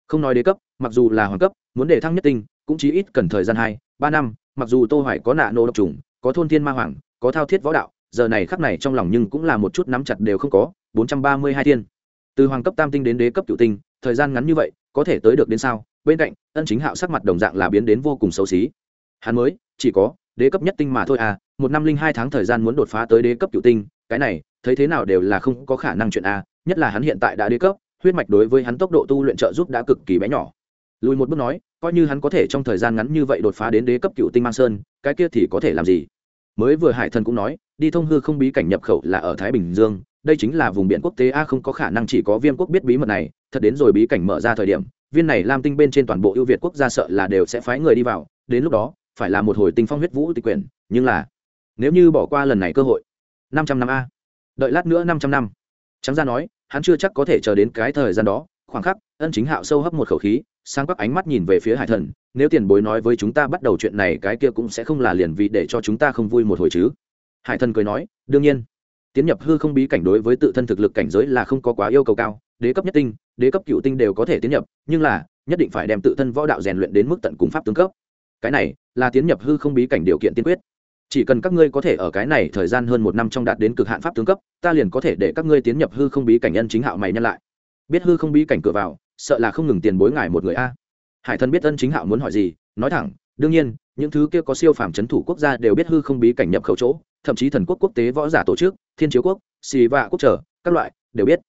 không nói đế cấp, mặc dù là hoàng cấp, muốn đề thăng nhất tinh, cũng chí ít cần thời gian hai, ba năm, mặc dù tô hoài có nạ nô độc trùng có thôn thiên ma hoàng, có thao thiết võ đạo, giờ này khắc này trong lòng nhưng cũng là một chút nắm chặt đều không có, bốn trăm ba mươi hai thiên. Từ hoàng cấp tam tinh đến đế cấp cửu tinh, thời gian ngắn như vậy, có thể tới được đến sao? Bên cạnh, ân chính hạo sắc mặt đồng dạng là biến đến vô cùng xấu xí. Hắn mới, chỉ có, đế cấp nhất tinh mà thôi à một năm linh hai tháng thời gian muốn đột phá tới đế cấp cựu tinh, cái này, thấy thế nào đều là không có khả năng chuyện a nhất là hắn hiện tại đã đế cấp huyết mạch đối với hắn tốc độ tu luyện trợ giúp đã cực kỳ bé nhỏ. Lùi một bước nói, coi như hắn có thể trong thời gian ngắn như vậy đột phá đến đế cấp cựu tinh mang sơn, cái kia thì có thể làm gì? Mới vừa hải thần cũng nói, đi thông hư không bí cảnh nhập khẩu là ở thái bình dương, đây chính là vùng biển quốc tế a không có khả năng chỉ có viêm quốc biết bí mật này, thật đến rồi bí cảnh mở ra thời điểm, viên này lam tinh bên trên toàn bộ ưu việt quốc gia sợ là đều sẽ phái người đi vào, đến lúc đó, phải là một hồi tinh phong huyết vũ tịch quyền nhưng là, nếu như bỏ qua lần này cơ hội, năm trăm năm a. Đợi lát nữa năm trăm năm trắng ra nói, hắn chưa chắc có thể chờ đến cái thời gian đó, khoảng khắc, ân chính hạo sâu hấp một khẩu khí sang các ánh mắt nhìn về phía hải thần, nếu tiền bối nói với chúng ta bắt đầu chuyện này cái kia cũng sẽ không là liền vì để cho chúng ta không vui một hồi chứ. Hải thần cười nói, đương nhiên. Tiến nhập hư không bí cảnh đối với tự thân thực lực cảnh giới là không có quá yêu cầu cao, đế cấp nhất tinh, đế cấp cựu tinh đều có thể tiến nhập, nhưng là, nhất định phải đem tự thân võ đạo rèn luyện đến mức tận cùng pháp tướng cấp. Cái này, là tiến nhập hư không bí cảnh điều kiện tiên quyết chỉ cần các ngươi có thể ở cái này thời gian hơn một năm trong đạt đến cực hạn pháp tướng cấp, ta liền có thể để các ngươi tiến nhập hư không bí cảnh nhân chính hạo mày nhân lại. Biết hư không bí cảnh cửa vào, sợ là không ngừng tiền bối ngài một người a. À. Hải thần biết ân chính hạo muốn hỏi gì, nói thẳng, đương nhiên, những thứ kia có siêu phàm c h ấ n thủ quốc gia đều biết hư không bí cảnh nhập khẩu chỗ, thậm chí thần quốc quốc tế võ giả tổ chức, thiên chiếu quốc, xì vạ quốc trở, các loại, đều biết.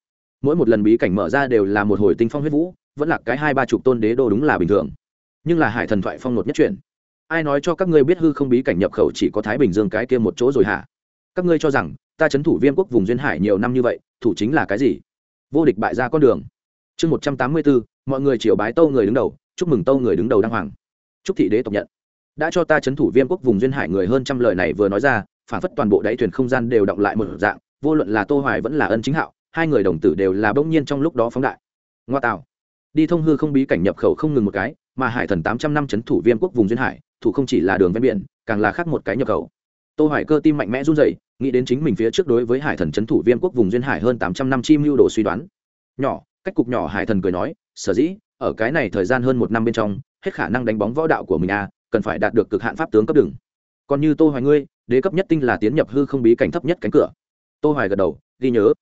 Mỗi một lần bí cảnh mở ra đều là một hồi tinh phong huyết vũ, vẫn là cái hai ba chục tôn đế đô đúng là bình thường. Nhưng là hải thần thoại phong nột nhất chuyển ai nói cho các ngươi biết hư không bí cảnh nhập khẩu chỉ có thái bình dương cái kia một chỗ rồi hả? Các ngươi cho rằng, ta c h ấ n thủ viêm quốc vùng duyên hải nhiều năm như vậy, thủ chính là cái gì? Vô địch bại ra con đường. Chương một trăm tám mươi bốn, mọi người triều bái tâu người đứng đầu, chúc mừng tâu người đứng đầu đăng hoàng. Chúc thị đế tộc nhận. Đã cho ta chấn thủ viêm quốc vùng duyên hải người hơn trăm lời này vừa nói ra, phản phất toàn bộ đáy thuyền không gian đều động lại một dạng, vô luận là tô hoài vẫn là ân chính hạo, hai người đồng tử đều là bỗng nhiên trong lúc đó phóng đại. Ngoa tạo. Đi thông hư không bí cảnh nhập khẩu không ngừng một cái, mà hải thần 800 năm chấn thủ viêm quốc vùng duyên hải thủ không chỉ là đường ven biển càng là khác một cái nhập khẩu. Tô hoài cơ tim mạnh mẽ run rẩy nghĩ đến chính mình phía trước đối với hải thần chấn thủ viêm quốc vùng duyên hải hơn 800 năm chim mưu đồ suy đoán. Nhỏ cách cục nhỏ hải thần cười nói sở dĩ ở cái này thời gian hơn một năm bên trong hết khả năng đánh bóng võ đạo của mình a à, cần phải đạt được cực hạn pháp tướng cấp đường. Còn như tô hoài ngươi đế cấp nhất tinh là tiến nhập hư không bí cảnh thấp nhất cánh cửa. Tô hoài gật đầu ghi nhớ.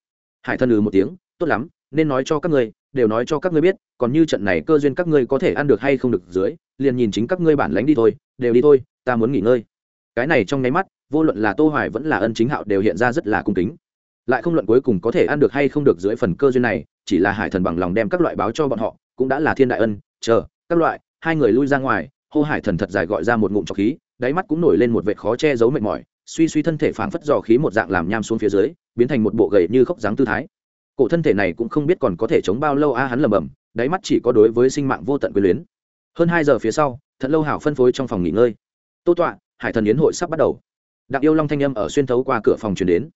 Hải thần ừ một tiếng tốt lắm nên nói cho các ngươi, đều nói cho các ngươi biết, còn như trận này cơ duyên các ngươi có thể ăn được hay không được dưới, liền nhìn chính các ngươi bản lãnh đi thôi, đều đi thôi, ta muốn nghỉ ngơi. Cái này trong nháy mắt, vô luận là tô hoài vẫn là ân chính hạo đều hiện ra rất là cung kính. Lại không luận cuối cùng có thể ăn được hay không được dưới phần cơ duyên này, chỉ là hải thần bằng lòng đem các loại báo cho bọn họ, cũng đã là thiên đại ân, chờ, các loại, hai người lui ra ngoài, hô hải thần thật dài gọi ra một ngụm trọc khí, đáy mắt cũng nổi lên một vệt khó che giấu mệt mỏi, suy suy thân thể phảng phất dò khí một dạng làm nham xuống phía dưới, biến thành một bộ gầy như khóc dáng tư thái cổ thân thể này cũng không biết còn có thể chống bao lâu a, hắn lầm bầm đáy mắt chỉ có đối với sinh mạng vô tận quyền luyến. Hơn hai giờ phía sau thật lâu hảo phân phối trong phòng nghỉ ngơi. Tô tọa, hải thần yến hội sắp bắt đầu. Đặng yêu long thanh âm ở xuyên thấu qua cửa phòng chuyển đến.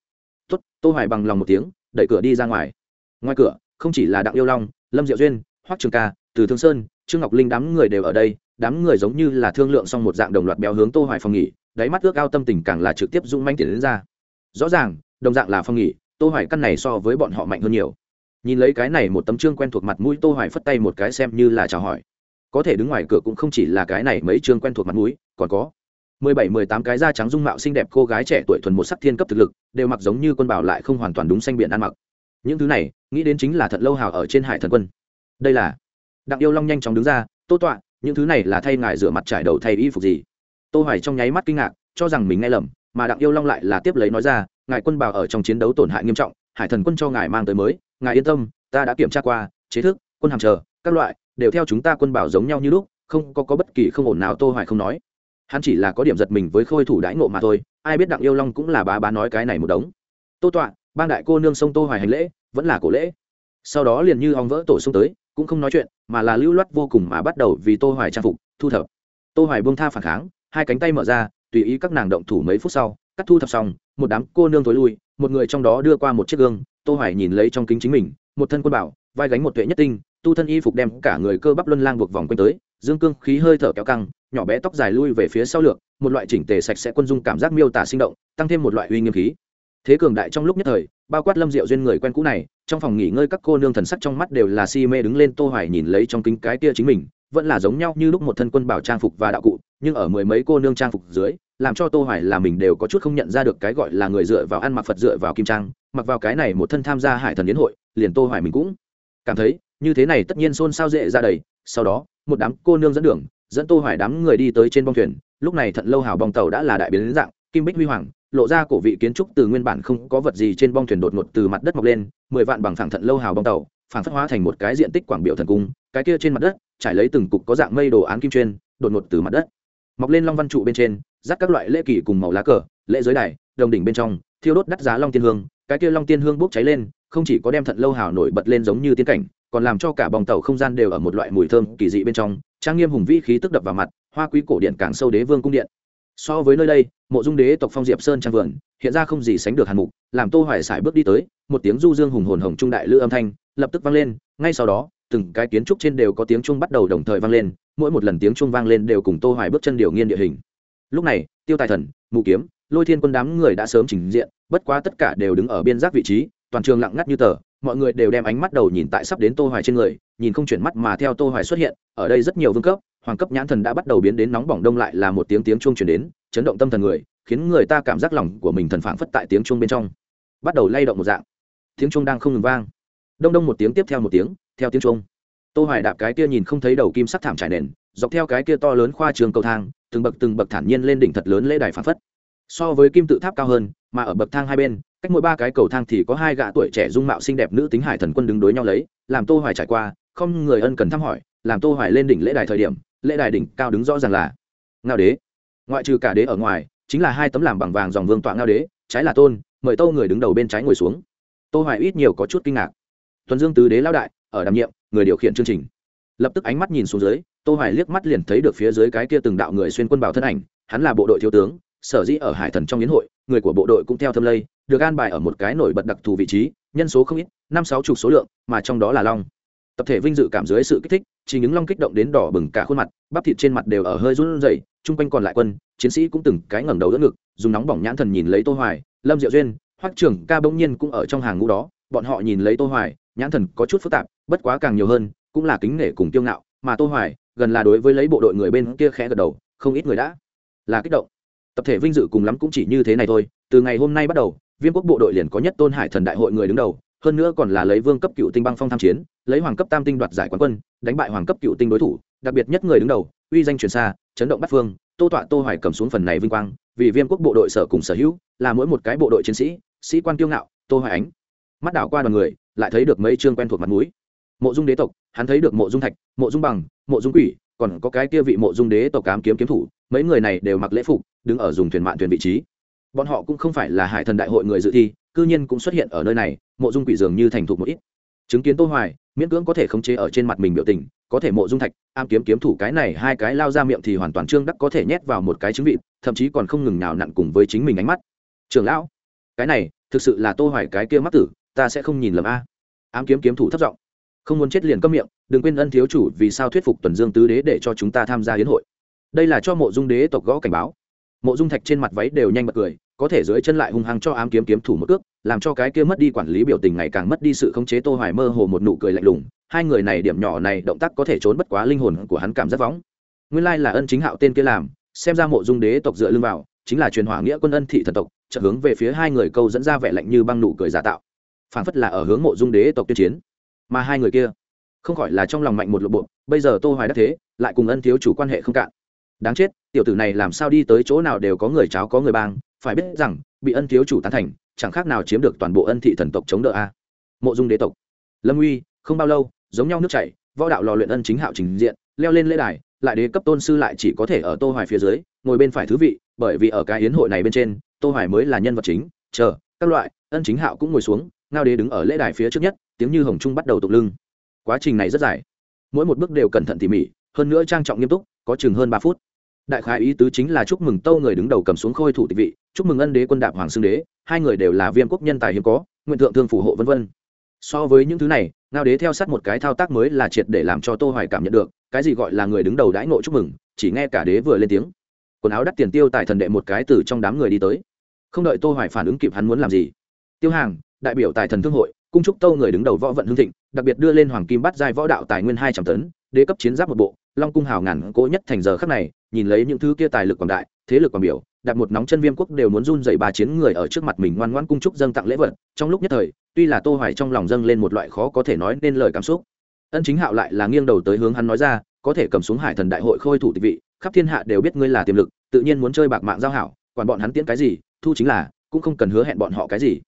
Tuất tô hoài bằng lòng một tiếng, đẩy cửa đi ra ngoài. Ngoài cửa, không chỉ là đặng yêu long, lâm diệu duyên, hoắc trường ca, từ thương sơn, trương ngọc linh đám người đều ở đây, đám người giống như là thương lượng xong một dạng đồng loạt béo hướng tô hoài phòng nghỉ, đáy mắt ước ao tâm tình càng là trực tiếp dung manh tiền đến ra. Rõ ràng, đồng dạng là phòng nghỉ tô hoài căn này so với bọn họ mạnh hơn nhiều. Nhìn lấy cái này một tấm trương quen thuộc mặt mũi, tô hoài phất tay một cái xem như là chào hỏi. Có thể đứng ngoài cửa cũng không chỉ là cái này mấy trương quen thuộc mặt mũi, còn có mười bảy, mười tám cái da trắng dung mạo xinh đẹp cô gái trẻ tuổi thuần một sắc thiên cấp thực lực, đều mặc giống như quân bảo lại không hoàn toàn đúng xanh biển ăn mặc. Những thứ này, nghĩ đến chính là thật lâu hào ở trên hải thần quân. Đây là đặng yêu long nhanh chóng đứng ra, tô tọa, những thứ này là thay ngài rửa mặt trải đầu thay y phục gì? Tô hoài trong nháy mắt kinh ngạc, cho rằng mình nghe lầm, mà đặng yêu long lại là tiếp lấy nói ra ngài quân bảo ở trong chiến đấu tổn hại nghiêm trọng hải thần quân cho ngài mang tới mới ngài yên tâm ta đã kiểm tra qua chế thức quân hàm chờ các loại đều theo chúng ta quân bảo giống nhau như lúc không có, có bất kỳ không ổn nào tô hoài không nói. Hắn chỉ là có điểm giật mình với khôi thủ đãi ngộ mà thôi ai biết đặng yêu long cũng là bá bá nói cái này một đống. Tô tọa bang đại cô nương sông tô hoài hành lễ vẫn là cổ lễ. Sau đó liền như ong vỡ tổ sông tới cũng không nói chuyện mà là lưu loát vô cùng mà bắt đầu vì tô hoài trang phục thu thập. Tô hoài buông tha phản kháng hai cánh tay mở ra tùy ý các nàng động thủ mấy phút sau cắt thu thập xong, một đám cô nương tối lui, một người trong đó đưa qua một chiếc gương, tô hoài nhìn lấy trong kính chính mình, một thân quân bảo, vai gánh một tuệ nhất tinh, tu thân y phục đem cả người cơ bắp luân lang buộc vòng quanh tới, dương cương khí hơi thở kéo căng, nhỏ bé tóc dài lui về phía sau lược, một loại chỉnh tề sạch sẽ quân dung cảm giác miêu tả sinh động, tăng thêm một loại uy nghiêm khí. Thế cường đại trong lúc nhất thời, bao quát lâm diệu duyên người quen cũ này, trong phòng nghỉ ngơi các cô nương thần sắc trong mắt đều là si mê đứng lên, tô hoài nhìn lấy trong kính cái kia chính mình, vẫn là giống nhau như lúc một thân quân bảo trang phục và đạo cụ, nhưng ở mười mấy cô nương trang phục dưới làm cho tô hoài là mình đều có chút không nhận ra được cái gọi là người dựa vào ăn mặc phật dựa vào kim trang, mặc vào cái này một thân tham gia hải thần yến hội, liền tô hoài mình cũng cảm thấy, như thế này tất nhiên xôn xao dễ ra đầy. Sau đó, một đám cô nương dẫn đường, dẫn tô hoài đám người đi tới trên bong thuyền. Lúc này thận lâu hào bong tàu đã là đại biến dạng, kim bích huy hoàng, lộ ra cổ vị kiến trúc từ nguyên bản không có vật gì trên bong thuyền đột ngột từ mặt đất mọc lên, mười vạn bằng phẳng thận lâu hào bong tàu, phản phất hóa thành một cái diện tích quảng biểu thần cung, cái kia trên mặt đất, trải lấy từng cục có dạng mây đồ án kim chuyên, đột ngột từ mặt đất mọc lên long văn trụ bên trên dắt các loại lễ kỷ cùng màu lá cờ, lễ giới đài, đồng đỉnh bên trong, thiêu đốt đắt giá long tiên hương. Cái kia long tiên hương bốc cháy lên, không chỉ có đem thận lâu hào nổi bật lên giống như tiên cảnh, còn làm cho cả bong tàu không gian đều ở một loại mùi thơm kỳ dị bên trong, trang nghiêm hùng vĩ khí tức đập vào mặt, hoa quý cổ điện càng sâu đế vương cung điện. So với nơi đây, mộ dung đế tộc phong diệp sơn trang vườn, hiện ra không gì sánh được hàn mục, làm tô hoài sải bước đi tới, một tiếng du dương hùng hồn hồng trung đại lư âm thanh, lập tức vang lên, ngay sau đó, từng cái kiến trúc trên đều có tiếng chuông bắt đầu đồng thời vang lên, mỗi một lần tiếng chuông vang lên đều cùng tô hoài bước chân điều nghiên địa hình lúc này, tiêu tài thần mù kiếm, lôi thiên quân đám người đã sớm trình diện, bất quá tất cả đều đứng ở biên giác vị trí, toàn trường lặng ngắt như tờ, mọi người đều đem ánh mắt đầu nhìn tại sắp đến tô hoài trên người, nhìn không chuyển mắt mà theo tô hoài xuất hiện, ở đây rất nhiều vương cấp, hoàng cấp nhãn thần đã bắt đầu biến đến nóng bỏng đông lại là một tiếng tiếng chuông truyền đến, chấn động tâm thần người, khiến người ta cảm giác lòng của mình thần phảng phất tại tiếng chuông bên trong. Bắt đầu lay động một dạng. Tiếng chuông đang không ngừng vang. Đông đông một tiếng tiếp theo một tiếng, theo tiếng chuông. Tô hoài đạp cái kia nhìn không thấy đầu kim sắc thảm trải nền dọc theo cái kia to lớn khoa trường cầu thang, từng bậc từng bậc thản nhiên lên đỉnh thật lớn lễ đài phảng phất. So với kim tự tháp cao hơn, mà ở bậc thang hai bên, cách mỗi ba cái cầu thang thì có hai gã tuổi trẻ dung mạo xinh đẹp nữ tính hải thần quân đứng đối nhau lấy, làm tô hoài trải qua, không người ân cần thăm hỏi, làm tô hoài lên đỉnh lễ đài thời điểm, lễ đài đỉnh cao đứng rõ ràng là ngao đế. Ngoại trừ cả đế ở ngoài, chính là hai tấm làm bằng vàng dòng vương tọa ngao đế, trái là tôn, mời tô người đứng đầu bên trái ngồi xuống. Tô hoài ít nhiều có chút kinh ngạc. Tuần dương tứ đế lao đại, ở đảm nhiệm, người điều khiển chương trình. Lập tức ánh mắt nhìn xuống dưới tô hoài liếc mắt liền thấy được phía dưới cái kia từng đạo người xuyên quân bảo thân ảnh, hắn là bộ đội thiếu tướng, sở dĩ ở hải thần trong yến hội, người của bộ đội cũng theo thâm lây, được an bài ở một cái nổi bật đặc thù vị trí, nhân số không ít, năm sáu chục số lượng, mà trong đó là long. Tập thể vinh dự cảm dưới sự kích thích, chỉ những long kích động đến đỏ bừng cả khuôn mặt, bắp thịt trên mặt đều ở hơi run rẩy, chung quanh còn lại quân, chiến sĩ cũng từng cái ngẩng đầu đỡ ngực, dùng nóng bỏng nhãn thần nhìn lấy tô hoài, lâm diệu duyên, hoắc trưởng ca bỗng nhiên cũng ở trong hàng ngũ đó, bọn họ nhìn lấy tô hoài, nhãn thần có chút phức tạp, bất quá càng nhiều hơn, cũng là kính nể cùng kiêu ngạo, mà tô hoài gần là đối với lấy bộ đội người bên kia khẽ gật đầu, không ít người đã là kích động. Tập thể vinh dự cùng lắm cũng chỉ như thế này thôi, từ ngày hôm nay bắt đầu, viêm quốc bộ đội liền có nhất tôn hải thần đại hội người đứng đầu, hơn nữa còn là lấy vương cấp cựu tinh băng phong tham chiến, lấy hoàng cấp tam tinh đoạt giải quán quân, đánh bại hoàng cấp cựu tinh đối thủ, đặc biệt nhất người đứng đầu, uy danh truyền xa, chấn động bắt phương, tô tọa tô hoài cầm xuống phần này vinh quang, vì viêm quốc bộ đội sở cùng sở hữu, là mỗi một cái bộ đội chiến sĩ sĩ quan kiêu ngạo, tô hoài ánh. Mắt đảo qua đoàn người, lại thấy được mấy chương quen thuộc mặt mũi. Mộ dung đế tộc, hắn thấy được mộ dung thạch, mộ dung bằng mộ dung quỷ, còn có cái kia vị mộ dung đế tộc cám kiếm kiếm thủ, mấy người này đều mặc lễ phục, đứng ở dùng thuyền mạn thuyền vị trí. Bọn họ cũng không phải là hải thần đại hội người dự thi, cư nhiên cũng xuất hiện ở nơi này, mộ dung quỷ dường như thành thục một ít. Chứng kiến tô hoài, miễn cưỡng có thể khống chế ở trên mặt mình biểu tình, có thể mộ dung thạch, am kiếm kiếm thủ cái này hai cái lao ra miệng thì hoàn toàn trương đắc có thể nhét vào một cái trứng vịt, thậm chí còn không ngừng nào nặn cùng với chính mình ánh mắt. Trưởng lão, cái này, thực sự là tô hoài cái kia mắc tử, ta sẽ không nhìn lầm a. Ám kiếm kiếm thủ thấp giọng không muốn chết liền câm miệng, đừng quên ân thiếu chủ vì sao thuyết phục tuần dương tứ đế để cho chúng ta tham gia hiến hội. Đây là cho mộ dung đế tộc gõ cảnh báo. Mộ dung thạch trên mặt váy đều nhanh bật cười, có thể dưới chân lại hung hăng cho ám kiếm kiếm thủ một cước, làm cho cái kia mất đi quản lý biểu tình ngày càng mất đi sự khống chế tô hoài mơ hồ một nụ cười lạnh lùng. Hai người này điểm nhỏ này động tác có thể trốn bất quá linh hồn của hắn cảm rất võng nguyên lai là ân chính hạo tên kia làm, xem ra mộ dung đế tộc dựa lưng vào, chính là truyền hỏa nghĩa quân ân thị thần tộc trợ hướng về phía hai người câu dẫn ra vẻ lạnh như băng nụ cười giả tạo. Phản phất là ở hướng mộ dung đế tộc tuyên chiến mà hai người kia không khỏi là trong lòng mạnh một lộ bộ, bây giờ tô hoài đắc thế, lại cùng ân thiếu chủ quan hệ không cạn. Đáng chết, tiểu tử này làm sao đi tới chỗ nào đều có người cháo có người bang, phải biết rằng, bị ân thiếu chủ tán thành, chẳng khác nào chiếm được toàn bộ ân thị thần tộc chống đỡ a. Mộ dung đế tộc. Lâm uy, không bao lâu, giống nhau nước chảy, võ đạo lò luyện ân chính hạo trình diện, leo lên lễ đài, lại đế cấp tôn sư lại chỉ có thể ở tô hoài phía dưới, ngồi bên phải thứ vị, bởi vì ở cái hiến hội này bên trên, tô hoài mới là nhân vật chính, chờ, các loại, ân chính hạo cũng ngồi xuống ngao đế đứng ở lễ đài phía trước nhất, tiếng như hồng trung bắt đầu tục lưng. Quá trình này rất dài. Mỗi một bước đều cẩn thận tỉ mỉ, hơn nữa trang trọng nghiêm túc, có chừng hơn ba phút. Đại khái ý tứ chính là chúc mừng tâu người đứng đầu cầm xuống khôi thủ tịch vị, chúc mừng ân đế quân đạp hoàng xương đế, hai người đều là viêm quốc nhân tài hiếm có, nguyện thượng thương phù hộ vân vân. So với những thứ này, ngao đế theo sát một cái thao tác mới là triệt để làm cho tô hoài cảm nhận được, cái gì gọi là người đứng đầu đãi ngộ chúc mừng, chỉ nghe cả đế vừa lên tiếng. Quần áo đắt tiền tiêu tài thần đệ một cái từ trong đám người đi tới. Không đợi tô hoài phản ứng kịp hắn muốn làm gì. Tiêu hàng đại biểu tài thần thương hội, cung trúc tâu người đứng đầu võ vận hương thịnh, đặc biệt đưa lên hoàng kim bắt giai võ đạo tài nguyên hai trăm tấn, đế cấp chiến giáp một bộ, long cung hào ngàn cỗ nhất thành giờ khắc này, nhìn lấy những thứ kia tài lực quảng đại, thế lực quảng biểu, đặt một nóng chân viêm quốc đều muốn run dậy ba chiến người ở trước mặt mình ngoan ngoãn cung trúc dâng tặng lễ vật, trong lúc nhất thời, tuy là tô hoài trong lòng dâng lên một loại khó có thể nói nên lời cảm xúc. Ân chính hạo lại là nghiêng đầu tới hướng hắn nói ra, có thể cầm xuống hải thần đại hội khôi thủ tịch vị, khắp thiên hạ đều biết ngươi là tiềm lực, tự nhiên muốn chơi bạc mạng giao hảo, quản bọn hắn tiễn cái gì, thu chính là, cũng không cần hứa hẹn bọn họ cái gì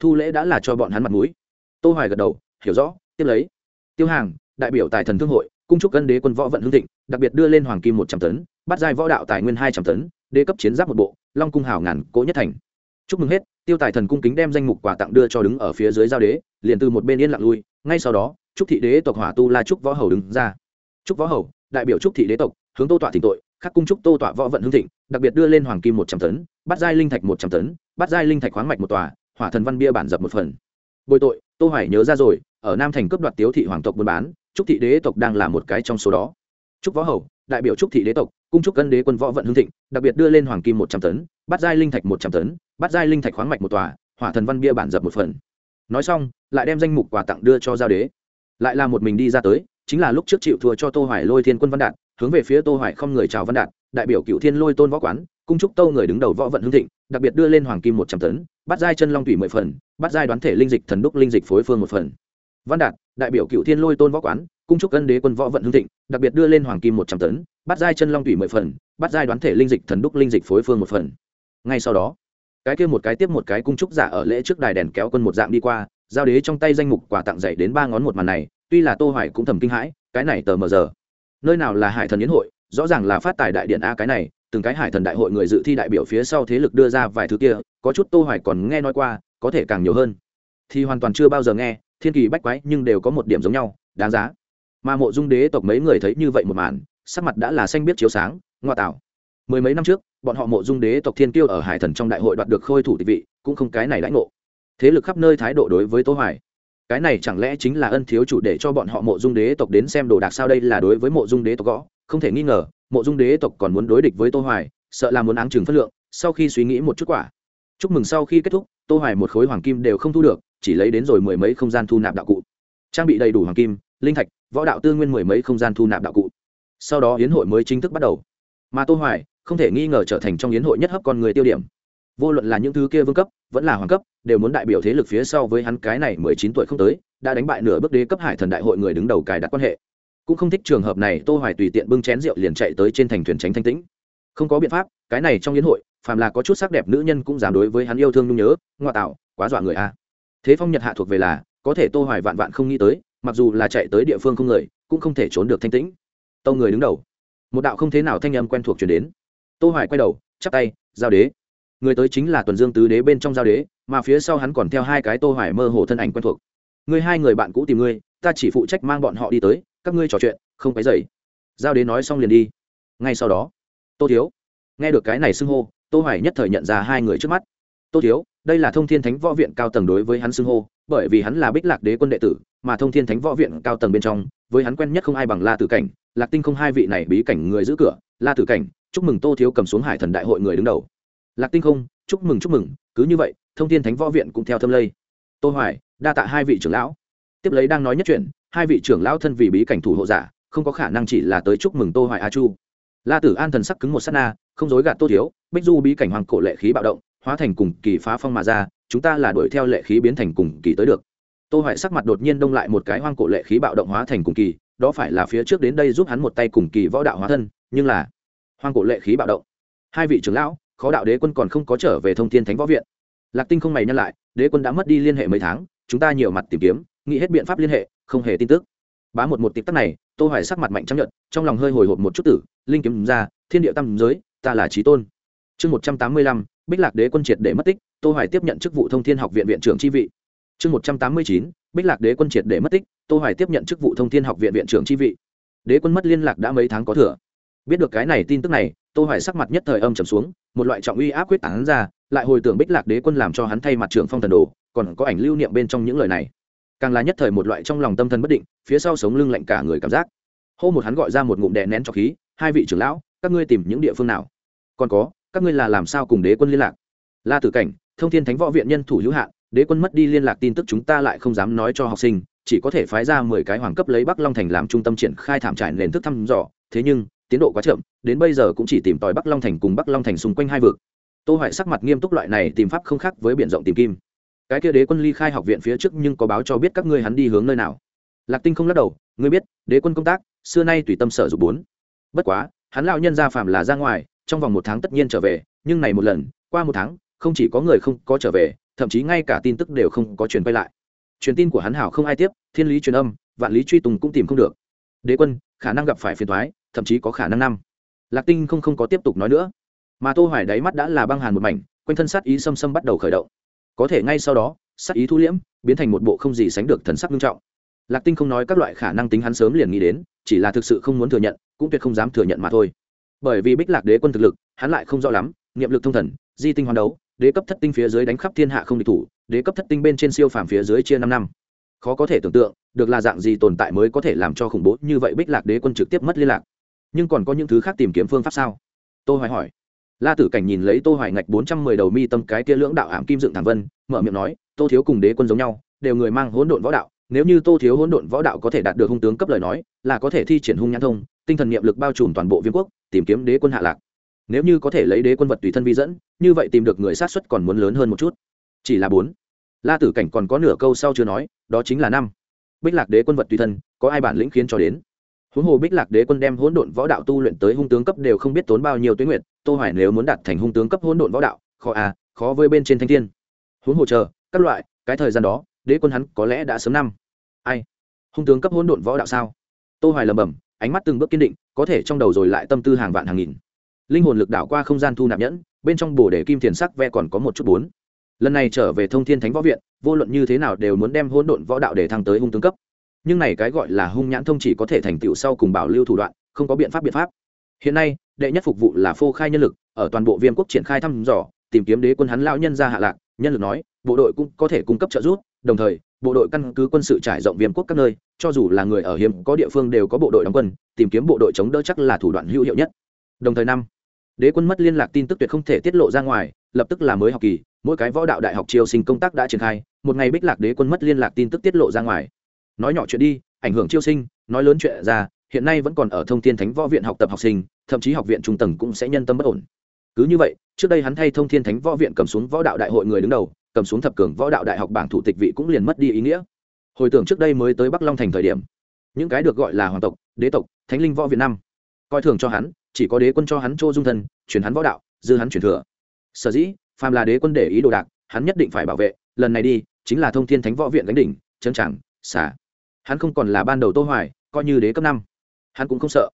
thu lễ đã là cho bọn hắn mặt mũi. Tô hoài gật đầu, hiểu rõ, tiếp lấy. Tiêu hàng, đại biểu tài thần thương hội, cung trúc cân đế quân võ vận hưng thịnh, đặc biệt đưa lên hoàng kim một trăm tấn, bắt giai võ đạo tài nguyên hai trăm tấn, đế cấp chiến giáp một bộ, long cung hào ngàn, cố nhất thành. Chúc mừng hết, tiêu tài thần cung kính đem danh mục quà tặng đưa cho đứng ở phía dưới giao đế, liền từ một bên yên lặng lui, ngay sau đó trúc thị đế tộc hỏa tu la trúc võ hầu đứng ra. Trúc võ hầu, đại biểu trúc thị đế tộc, hướng tô tọa thỉnh tội, khắc cung trúc tô tọa võ vận hưng thịnh, đặc biệt đưa lên hoàng kim một trăm tấn, bắt giai linh thạch một trăm tấn, bắt giai linh thạch khoáng mạch một tòa hỏa thần văn bia bản dập một phần. Bồi tội, tô hoài nhớ ra rồi, ở nam thành cướp đoạt tiếu thị hoàng tộc buôn bán, trúc thị đế tộc đang là một cái trong số đó. Trúc võ hầu, đại biểu trúc thị đế tộc, cung trúc cân đế quân võ vận hưng thịnh, đặc biệt đưa lên hoàng kim một trăm tấn bắt giai linh thạch một trăm tấn bắt giai linh thạch khoáng mạch một tòa, hỏa thần văn bia bản dập một phần. Nói xong, lại đem danh mục quà tặng đưa cho giao đế. Lại là một mình đi ra tới, chính là lúc trước chịu thua cho tô hoài lôi thiên quân văn đạt, hướng về phía tô hoài không người chào văn đạt, đại biểu cựu thiên lôi tôn võ quán, cung trúc Tô người đứng đầu võ vận hưng thịnh, đặc biệt đưa lên hoàng kim một trăm tấn bắt giai chân long thủy mười phần, bắt giai đoán thể linh dịch thần đúc linh dịch phối phương một phần. Văn đạt, đại biểu cựu thiên lôi tôn võ quán, cung trúc cân đế quân võ vận hưng thịnh, đặc biệt đưa lên hoàng kim một trăm tấn, bắt giai chân long thủy mười phần, bắt giai đoán thể linh dịch thần đúc linh dịch phối phương một phần. Ngay sau đó, cái kia một cái tiếp một cái cung trúc giả ở lễ trước đài đèn kéo quân một dạng đi qua, giao đế trong tay danh mục quà tặng dạy đến ba ngón một màn này, tuy là tô hoài cũng thầm kinh hãi, cái này tờ mờ giờ. Nơi nào là hải thần yến hội, rõ ràng là phát tài đại điện a cái này từng cái hải thần đại hội người dự thi đại biểu phía sau thế lực đưa ra vài thứ kia, có chút tô hoài còn nghe nói qua, có thể càng nhiều hơn. Thì hoàn toàn chưa bao giờ nghe, thiên kỳ bách quái nhưng đều có một điểm giống nhau, đáng giá. Mà mộ dung đế tộc mấy người thấy như vậy một màn, sắc mặt đã là xanh biết chiếu sáng, ngoa tạo. Mười mấy năm trước, bọn họ mộ dung đế tộc thiên kiêu ở hải thần trong đại hội đoạt được khôi thủ tịch vị, cũng không cái này lãnh ngộ. Thế lực khắp nơi thái độ đối với tô hoài. Cái này chẳng lẽ chính là ân thiếu chủ để cho bọn họ mộ dung đế tộc đến xem đồ đạc sao? Đây là đối với mộ dung đế tộc gõ, không thể nghi ngờ mộ dung đế tộc còn muốn đối địch với tô hoài, sợ là muốn áng chừng phất lượng, sau khi suy nghĩ một chút quả. Chúc mừng sau khi kết thúc, tô hoài một khối hoàng kim đều không thu được, chỉ lấy đến rồi mười mấy không gian thu nạp đạo cụ. Trang bị đầy đủ hoàng kim, linh thạch, võ đạo tư nguyên mười mấy không gian thu nạp đạo cụ. Sau đó hiến hội mới chính thức bắt đầu. Mà tô hoài, không thể nghi ngờ trở thành trong hiến hội nhất hấp con người tiêu điểm. Vô luận là những thứ kia vương cấp, vẫn là hoàng cấp, đều muốn đại biểu thế lực phía sau với hắn cái này mười chín tuổi không tới, đã đánh bại nửa bước đế cấp hải thần đại hội người đứng đầu cài đặt quan hệ cũng không thích trường hợp này, tô hoài tùy tiện bưng chén rượu liền chạy tới trên thành thuyền tránh thanh tĩnh. Không có biện pháp, cái này trong liên hội, phàm là có chút sắc đẹp nữ nhân cũng dám đối với hắn yêu thương nhung nhớ ngoại tạo, quá dọa người a. Thế phong nhật hạ thuộc về là, có thể tô hoài vạn vạn không nghĩ tới, mặc dù là chạy tới địa phương không người, cũng không thể trốn được thanh tĩnh. Tâu người đứng đầu. Một đạo không thế nào thanh âm quen thuộc truyền đến. Tô hoài quay đầu, chắp tay, giao đế. Người tới chính là tuần dương tứ đế bên trong giao đế, mà phía sau hắn còn theo hai cái tô hoài mơ hồ thân ảnh quen thuộc. Ngươi hai người bạn cũ tìm ngươi ta chỉ phụ trách mang bọn họ đi tới các ngươi trò chuyện, không phải dậy giao đến nói xong liền đi. Ngay sau đó, tô thiếu. Nghe được cái này xưng hô, tô hoài nhất thời nhận ra hai người trước mắt. Tô thiếu, đây là thông thiên thánh võ viện cao tầng đối với hắn xưng hô, bởi vì hắn là bích lạc đế quân đệ tử, mà thông thiên thánh võ viện cao tầng bên trong, với hắn quen nhất không ai bằng la tử cảnh, lạc tinh không hai vị này bí cảnh người giữ cửa, la tử cảnh, chúc mừng tô thiếu cầm xuống hải thần đại hội người đứng đầu. Lạc tinh không, chúc mừng chúc mừng, cứ như vậy, thông thiên thánh võ viện cũng theo thâm lây. Tô hoài, đa tạ hai vị trưởng lão. Tiếp lấy đang nói nhất chuyện hai vị trưởng lão thân vì bí cảnh thủ hộ giả, không có khả năng chỉ là tới chúc mừng tô hoài a chu. La tử an thần sắc cứng một sát na, không dối gạt tô thiếu, bích du bí cảnh hoàng cổ lệ khí bạo động, hóa thành cùng kỳ phá phong mà ra, chúng ta là đuổi theo lệ khí biến thành cùng kỳ tới được. Tô hoài sắc mặt đột nhiên đông lại một cái hoang cổ lệ khí bạo động hóa thành cùng kỳ, đó phải là phía trước đến đây giúp hắn một tay cùng kỳ võ đạo hóa thân, nhưng là hoang cổ lệ khí bạo động. Hai vị trưởng lão, khó đạo đế quân còn không có trở về thông thiên thánh võ viện. Lạc tinh không mày nhân lại, đế quân đã mất đi liên hệ mấy tháng, chúng ta nhiều mặt tìm kiếm, nghĩ hết biện pháp liên hệ không hề tin tức. Bá một một tịp tắc này, tô hoài sắc mặt mạnh chấp nhận trong lòng hơi hồi hộp một chút tử, linh kiếm ra, thiên địa tam giới, ta là trí tôn. Chương một trăm tám mươi lăm, bích lạc đế quân triệt để mất tích, tô hoài tiếp nhận chức vụ thông thiên học viện viện trưởng chi vị. Chương một trăm tám mươi chín, bích lạc đế quân triệt để mất tích, tô hoài tiếp nhận chức vụ thông thiên học viện viện trưởng chi vị. Đế quân mất liên lạc đã mấy tháng có thừa. Biết được cái này tin tức này, tô hoài sắc mặt nhất thời âm trầm xuống, một loại trọng uy áp quyết tán ra, lại hồi tưởng bích lạc đế quân làm cho hắn thay mặt trưởng phong thần đồ, còn có ảnh lưu niệm bên trong những lời này càng là nhất thời một loại trong lòng tâm thần bất định, phía sau sống lưng lạnh cả người cảm giác. Hô một hắn gọi ra một ngụm đè nén cho khí, hai vị trưởng lão, các ngươi tìm những địa phương nào? Còn có, các ngươi là làm sao cùng đế quân liên lạc? La tử cảnh, thông thiên thánh võ viện nhân thủ hữu hạn, đế quân mất đi liên lạc tin tức chúng ta lại không dám nói cho học sinh, chỉ có thể phái ra mười cái hoàng cấp lấy bắc long thành làm trung tâm triển khai thảm trải nền thức thăm dò. Thế nhưng, tiến độ quá chậm, đến bây giờ cũng chỉ tìm tòi bắc long thành cùng bắc long thành xung quanh hai vực. Tô hoại sắc mặt nghiêm túc loại này tìm pháp không khác với biển rộng tìm kim cái kia đế quân ly khai học viện phía trước nhưng có báo cho biết các ngươi hắn đi hướng nơi nào. Lạc tinh không lắc đầu, ngươi biết, đế quân công tác, xưa nay tùy tâm sở dục bốn. Bất quá, hắn lão nhân gia phàm là ra ngoài, trong vòng một tháng tất nhiên trở về, nhưng này một lần, qua một tháng, không chỉ có người không có trở về, thậm chí ngay cả tin tức đều không có truyền quay lại. Truyền tin của hắn hảo không ai tiếp, thiên lý truyền âm, vạn lý truy tùng cũng tìm không được. Đế quân, khả năng gặp phải phiền thoái thậm chí có khả năng năm. Lạc tinh không không có tiếp tục nói nữa. Mà tô hoài đáy mắt đã là băng hàn một mảnh, quanh thân sát ý xâm xâm bắt đầu khởi động có thể ngay sau đó, sắc ý thu liễm, biến thành một bộ không gì sánh được thần sắc nghiêm trọng. Lạc tinh không nói các loại khả năng tính hắn sớm liền nghĩ đến, chỉ là thực sự không muốn thừa nhận, cũng tuyệt không dám thừa nhận mà thôi. Bởi vì bích lạc đế quân thực lực, hắn lại không rõ lắm, niệm lực thông thần, di tinh hoán đấu, đế cấp thất tinh phía dưới đánh khắp thiên hạ không địch thủ, đế cấp thất tinh bên trên siêu phàm phía dưới chia năm năm. Khó có thể tưởng tượng, được là dạng gì tồn tại mới có thể làm cho khủng bố như vậy bích lạc đế quân trực tiếp mất liên lạc. Nhưng còn có những thứ khác tìm kiếm phương pháp sao? Tôi hoài hỏi la tử cảnh nhìn lấy tô hoài ngạch 410 đầu mi tâm cái kia lưỡng đạo ảm kim dựng thẳng vân, mở miệng nói, tô thiếu cùng đế quân giống nhau, đều người mang hỗn độn võ đạo, nếu như tô thiếu hỗn độn võ đạo có thể đạt được hung tướng cấp lời nói, là có thể thi triển hung nhãn thông, tinh thần niệm lực bao trùm toàn bộ viêm quốc, tìm kiếm đế quân hạ lạc. Nếu như có thể lấy đế quân vật tùy thân vi dẫn, như vậy tìm được người sát xuất còn muốn lớn hơn một chút. Chỉ là bốn. La tử cảnh còn có nửa câu sau chưa nói, đó chính là năm. Bích lạc đế quân vật tùy thân, có ai bản lĩnh khiến cho đến? Huống hồ bích lạc đế quân đem hỗn độn võ đạo tu luyện tới hung tướng cấp đều không biết tốn bao nhiêu tuyến nguyện tô hoài nếu muốn đạt thành hung tướng cấp hỗn độn võ đạo, khó à khó với bên trên thanh thiên. Huống hồ chờ, các loại, cái thời gian đó, đế quân hắn có lẽ đã sớm năm. Ai? Hung tướng cấp hỗn độn võ đạo sao? Tô hoài lầm bầm ánh mắt từng bước kiên định, có thể trong đầu rồi lại tâm tư hàng vạn hàng nghìn. Linh hồn lực đảo qua không gian thu nạp nhẫn, bên trong bổ để kim tiền sắc ve còn có một chút bốn. Lần này trở về thông thiên thánh võ viện, vô luận như thế nào đều muốn đem hỗn độn võ đạo để thăng tới hung tướng cấp. Nhưng này cái gọi là hung nhãn thông chỉ có thể thành tựu sau cùng bảo lưu thủ đoạn, không có biện pháp biện pháp hiện nay, đệ nhất phục vụ là phô khai nhân lực, ở toàn bộ viêm quốc triển khai thăm dò, tìm kiếm đế quân hắn lao nhân ra hạ lạc, nhân lực nói, bộ đội cũng có thể cung cấp trợ giúp, đồng thời, bộ đội căn cứ quân sự trải rộng viêm quốc các nơi, cho dù là người ở hiếm có địa phương đều có bộ đội đóng quân, tìm kiếm bộ đội chống đỡ chắc là thủ đoạn hữu hiệu nhất. Đồng thời năm, đế quân mất liên lạc tin tức tuyệt không thể tiết lộ ra ngoài, lập tức là mới học kỳ, mỗi cái võ đạo đại học triều sinh công tác đã triển khai, một ngày bích lạc đế quân mất liên lạc tin tức tiết lộ ra ngoài. Nói nhỏ chuyện đi, ảnh hưởng chiêu sinh, nói lớn chuyện ra hiện nay vẫn còn ở thông thiên thánh võ viện học tập học sinh, thậm chí học viện trung tầng cũng sẽ nhân tâm bất ổn. Cứ như vậy, trước đây hắn thay thông thiên thánh võ viện cầm xuống võ đạo đại hội người đứng đầu, cầm xuống thập cường võ đạo đại học bảng thủ tịch vị cũng liền mất đi ý nghĩa. Hồi tưởng trước đây mới tới bắc long thành thời điểm, những cái được gọi là hoàng tộc, đế tộc, thánh linh võ việt nam coi thường cho hắn, chỉ có đế quân cho hắn chỗ dung thân chuyển hắn võ đạo, dư hắn chuyển thừa. Sở dĩ, phàm là đế quân để ý đồ đạc, hắn nhất định phải bảo vệ, lần này đi, chính là thông thiên thánh võ viện gánh đỉnh trấn chẳng xả. Hắn không còn là ban đầu tô hoài, coi như đế cấp năm hắn cũng không sợ.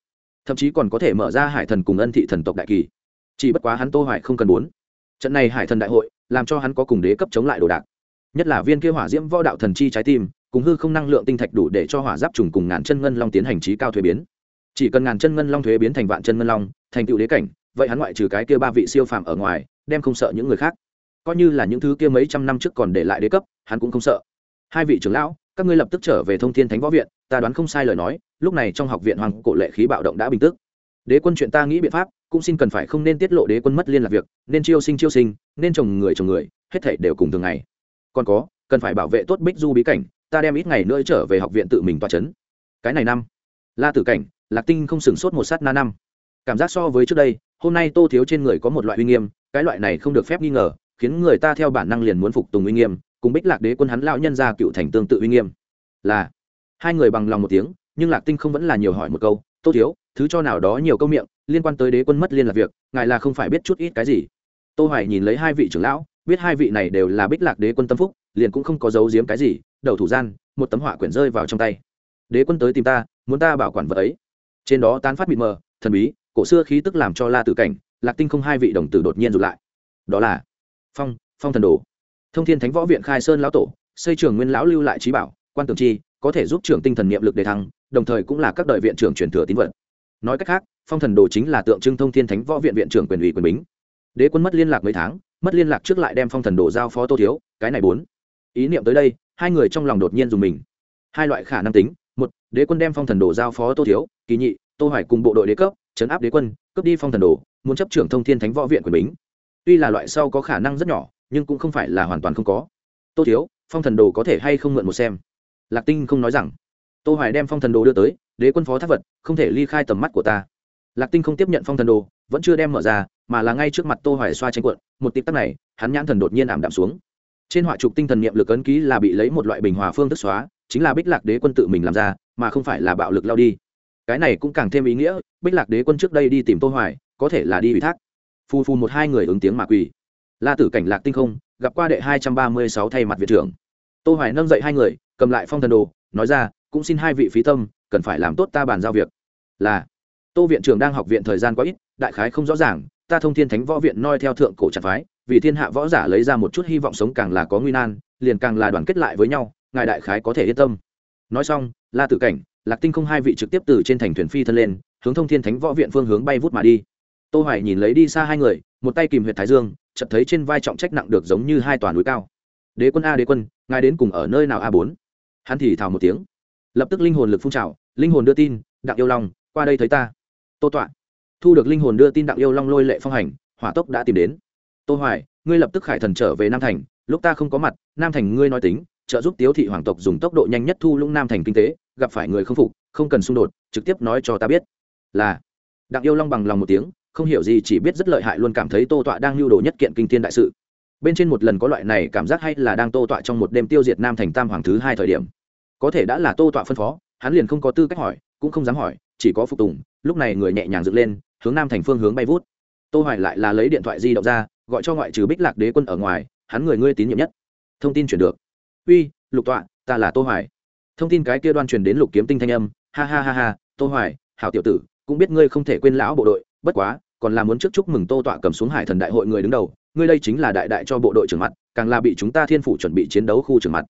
Thậm chí còn có thể mở ra hải thần cùng ân thị thần tộc đại kỳ. Chỉ bất quá hắn tô hoài không cần muốn. Trận này hải thần đại hội, làm cho hắn có cùng đế cấp chống lại đồ đạc. Nhất là viên kia hỏa diễm võ đạo thần chi trái tim, cùng hư không năng lượng tinh thạch đủ để cho hỏa giáp trùng cùng ngàn chân ngân long tiến hành trí cao thuế biến. Chỉ cần ngàn chân ngân long thuế biến thành vạn chân ngân long, thành tựu đế cảnh, vậy hắn ngoại trừ cái kia ba vị siêu phàm ở ngoài, đem không sợ những người khác. Coi như là những thứ kia mấy trăm năm trước còn để lại đế cấp, hắn cũng không sợ. Hai vị trưởng lão, các ngươi lập tức trở về thông thiên thánh võ viện ta đoán không sai lời nói, lúc này trong học viện hoàng cổ lệ khí bạo động đã bình tức. Đế quân chuyện ta nghĩ biện pháp, cũng xin cần phải không nên tiết lộ đế quân mất liên lạc việc, nên chiêu sinh chiêu sinh, nên chồng người chồng người, hết thể đều cùng thường ngày. Còn có, cần phải bảo vệ tốt bích du bí cảnh, ta đem ít ngày nữa trở về học viện tự mình toa c h ấ n cái này năm, la tử cảnh, lạc tinh không sửng sốt một sát na năm. Cảm giác so với trước đây, hôm nay tô thiếu trên người có một loại uy nghiêm, cái loại này không được phép nghi ngờ, khiến người ta theo bản năng liền muốn phục tùng uy nghiêm, cùng bích lạc đế quân hắn lão nhân ra cựu thành tương tự uy nghiêm. Là hai người bằng lòng một tiếng, nhưng lạc tinh không vẫn là nhiều hỏi một câu, tô thiếu, thứ cho nào đó nhiều câu miệng, liên quan tới đế quân mất liên lạc việc, ngài là không phải biết chút ít cái gì. Tô hoài nhìn lấy hai vị trưởng lão, biết hai vị này đều là bích lạc đế quân tâm phúc, liền cũng không có giấu giếm cái gì, đầu thủ gian, một tấm họa quyển rơi vào trong tay. Đế quân tới tìm ta, muốn ta bảo quản vật ấy. Trên đó tán phát mịt mờ, thần bí, cổ xưa khí tức làm cho la tử cảnh, lạc tinh không hai vị đồng tử đột nhiên rụt lại. Đó là phong phong thần đồ. Thông thiên thánh võ viện khai sơn lão tổ, xây trường nguyên lão lưu lại trí bảo, quan tưởng chi có thể giúp trưởng tinh thần niệm lực đề thăng, đồng thời cũng là các đời viện trưởng truyền thừa tín vật. Nói cách khác, phong thần đồ chính là tượng trưng thông thiên thánh võ viện viện trưởng quyền ủy quyền bính. Đế quân mất liên lạc mấy tháng, mất liên lạc trước lại đem phong thần đồ giao phó tô thiếu, cái này bốn. Ý niệm tới đây, hai người trong lòng đột nhiên dùng mình. Hai loại khả năng tính, một, đế quân đem phong thần đồ giao phó tô thiếu, kỳ nhị, tô hoài cùng bộ đội đế cấp, chấn áp đế quân, cướp đi phong thần đồ, muốn chấp trưởng thông thiên thánh võ viện quyền bính. Tuy là loại sau có khả năng rất nhỏ, nhưng cũng không phải là hoàn toàn không có. Tô thiếu, phong thần đồ có thể hay không mượn một xem? Lạc tinh không nói rằng, tô hoài đem phong thần đồ đưa tới, đế quân phó thác vật, không thể ly khai tầm mắt của ta. Lạc tinh không tiếp nhận phong thần đồ, vẫn chưa đem mở ra, mà là ngay trước mặt tô hoài xoa tranh cuộn, một tịp tắc này, hắn nhãn thần đột nhiên ảm đạm xuống. Trên họa trục tinh thần niệm lực ấn ký là bị lấy một loại bình hòa phương thức xóa, chính là bích lạc đế quân tự mình làm ra, mà không phải là bạo lực lao đi. Cái này cũng càng thêm ý nghĩa, bích lạc đế quân trước đây đi tìm tô hoài, có thể là đi ủy thác. Phu phu một hai người ứng tiếng mà quỳ. La tử cảnh lạc tinh không, gặp qua đệ 236 thay mặt viện trưởng. Tô hoài nâng dậy hai người cầm lại phong thần đồ, nói ra, cũng xin hai vị phí tâm, cần phải làm tốt ta bàn giao việc. Là, tô viện trưởng đang học viện thời gian quá ít, đại khái không rõ ràng, ta thông thiên thánh võ viện noi theo thượng cổ trạc phái, vì thiên hạ võ giả lấy ra một chút hy vọng sống càng là có nguy nan, liền càng là đoàn kết lại với nhau, ngài đại khái có thể yên tâm. Nói xong, la tử cảnh, lạc tinh không hai vị trực tiếp từ trên thành thuyền phi thân lên, hướng thông thiên thánh võ viện phương hướng bay vút mà đi. Tô hoài nhìn lấy đi xa hai người, một tay kìm huyệt thái dương, chợt thấy trên vai trọng trách nặng được giống như hai tòa núi cao. Đế quân a, đế quân, ngài đến cùng ở nơi nào a bốn? Hắn thì thào một tiếng. Lập tức linh hồn lực phun trào, linh hồn đưa tin, đặng yêu long, qua đây thấy ta. Tô tọa thu được linh hồn đưa tin đặng yêu long lôi lệ phong hành, hỏa tốc đã tìm đến. Tô hoài, ngươi lập tức khải thần trở về nam thành, lúc ta không có mặt, nam thành ngươi nói tính, trợ giúp tiếu thị hoàng tộc dùng tốc độ nhanh nhất thu lũng nam thành kinh tế, gặp phải người không phục, không cần xung đột, trực tiếp nói cho ta biết. Là. Đặng yêu long bằng lòng một tiếng, không hiểu gì, chỉ biết rất lợi hại luôn cảm thấy tô tọa đang lưu đồ nhất kiện kinh thiên đại sự bên trên một lần có loại này cảm giác hay là đang tô tọa trong một đêm tiêu diệt nam thành tam hoàng thứ hai thời điểm. Có thể đã là tô tọa phân phó, hắn liền không có tư cách hỏi, cũng không dám hỏi, chỉ có phục tùng, lúc này người nhẹ nhàng dựng lên, hướng nam thành phương hướng bay vút. Tô hoài lại là lấy điện thoại di động ra, gọi cho ngoại trừ bích lạc đế quân ở ngoài, hắn người ngươi tín nhiệm nhất. Thông tin chuyển được. Uy, lục tọa, ta là tô hoài. Thông tin cái kia đoan truyền đến lục kiếm tinh thanh âm. Ha ha ha ha, tô hoài, hảo tiểu tử, cũng biết ngươi không thể quên lão bộ đội, bất quá, còn là muốn trước chúc mừng tô tọa cầm xuống hải thần đại hội người đứng đầu ngươi đây chính là đại đại cho bộ đội trưởng mặt, càng là bị chúng ta thiên phủ chuẩn bị chiến đấu khu trưởng mặt.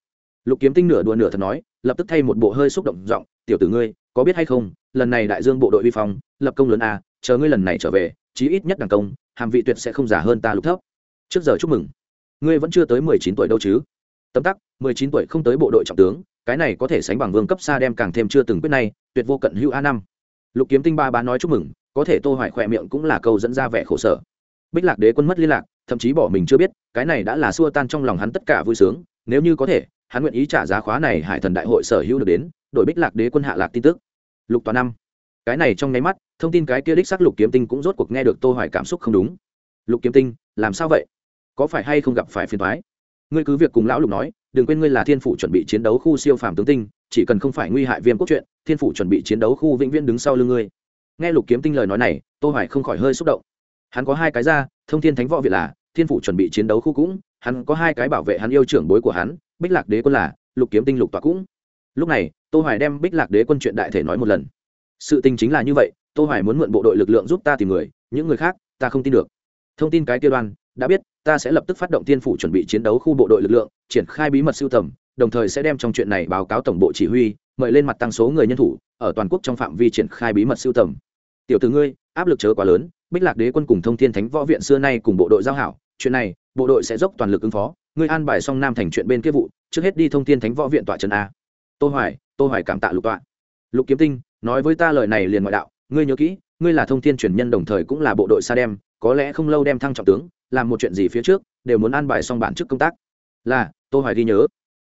Lục kiếm tinh nửa đùa nửa thật nói, lập tức thay một bộ hơi xúc động giọng, tiểu tử ngươi, có biết hay không, lần này đại dương bộ đội vi phong, lập công lớn a, chờ ngươi lần này trở về, chí ít nhất đảng công, hàm vị tuyệt sẽ không giả hơn ta lục thấp. Trước giờ chúc mừng. Ngươi vẫn chưa tới mười chín tuổi đâu chứ? Tấm tắc, mười chín tuổi không tới bộ đội trọng tướng, cái này có thể sánh bằng vương cấp xa đem càng thêm chưa từng quyết này tuyệt vô cận hữu a năm. Lục kiếm tinh ba bá nói chúc mừng, có thể tô hoài khỏe miệng cũng là câu dẫn ra vẻ khổ sở. Bích lạc đế quân mất liên lạc thậm chí bỏ mình chưa biết, cái này đã là xua tan trong lòng hắn tất cả vui sướng, nếu như có thể, hắn nguyện ý trả giá khóa này hải thần đại hội sở hữu được đến, đổi bích lạc đế quân hạ lạc tin tức. Lục toàn năm. Cái này trong nháy mắt, thông tin cái kia đích xác lục kiếm tinh cũng rốt cuộc nghe được tô hoài cảm xúc không đúng. Lục kiếm tinh, làm sao vậy? Có phải hay không gặp phải phiền toái? Ngươi cứ việc cùng lão lục nói, đừng quên ngươi là thiên phủ chuẩn bị chiến đấu khu siêu phàm tướng tinh, chỉ cần không phải nguy hại viêm quốc truyện thiên phủ chuẩn bị chiến đấu khu vĩnh viễn đứng sau lưng ngươi. Nghe lục kiếm tinh lời nói này, tô hoài không khỏi hơi xúc động hắn có hai cái ra thông thiên thánh võ viện là, thiên phủ chuẩn bị chiến đấu khu cũng, hắn có hai cái bảo vệ hắn yêu trưởng bối của hắn, bích lạc đế quân là, lục kiếm tinh lục tọa cũng. Lúc này, tô hoài đem bích lạc đế quân chuyện đại thể nói một lần. Sự tình chính là như vậy, tô hoài muốn mượn bộ đội lực lượng giúp ta tìm người, những người khác, ta không tin được. Thông tin cái tiêu đoan, đã biết, ta sẽ lập tức phát động thiên phủ chuẩn bị chiến đấu khu bộ đội lực lượng, triển khai bí mật siêu tầm, đồng thời sẽ đem trong chuyện này báo cáo tổng bộ chỉ huy, mời lên mặt tăng số người nhân thủ, ở toàn quốc trong phạm vi triển khai bí mật siêu tầm tiểu tử ngươi áp lực chớ quá lớn bích lạc đế quân cùng thông thiên thánh võ viện xưa nay cùng bộ đội giao hảo chuyện này bộ đội sẽ dốc toàn lực ứng phó ngươi an bài xong nam thành chuyện bên kia vụ trước hết đi thông thiên thánh võ viện tọa trần a. Tô hoài tô hoài cảm tạ lục tọa. Lục kiếm tinh nói với ta lời này liền ngoại đạo ngươi nhớ kỹ ngươi là thông thiên truyền nhân đồng thời cũng là bộ đội sa đem có lẽ không lâu đem thăng trọng tướng làm một chuyện gì phía trước đều muốn an bài xong bản chức công tác. Là tô hoài ghi nhớ.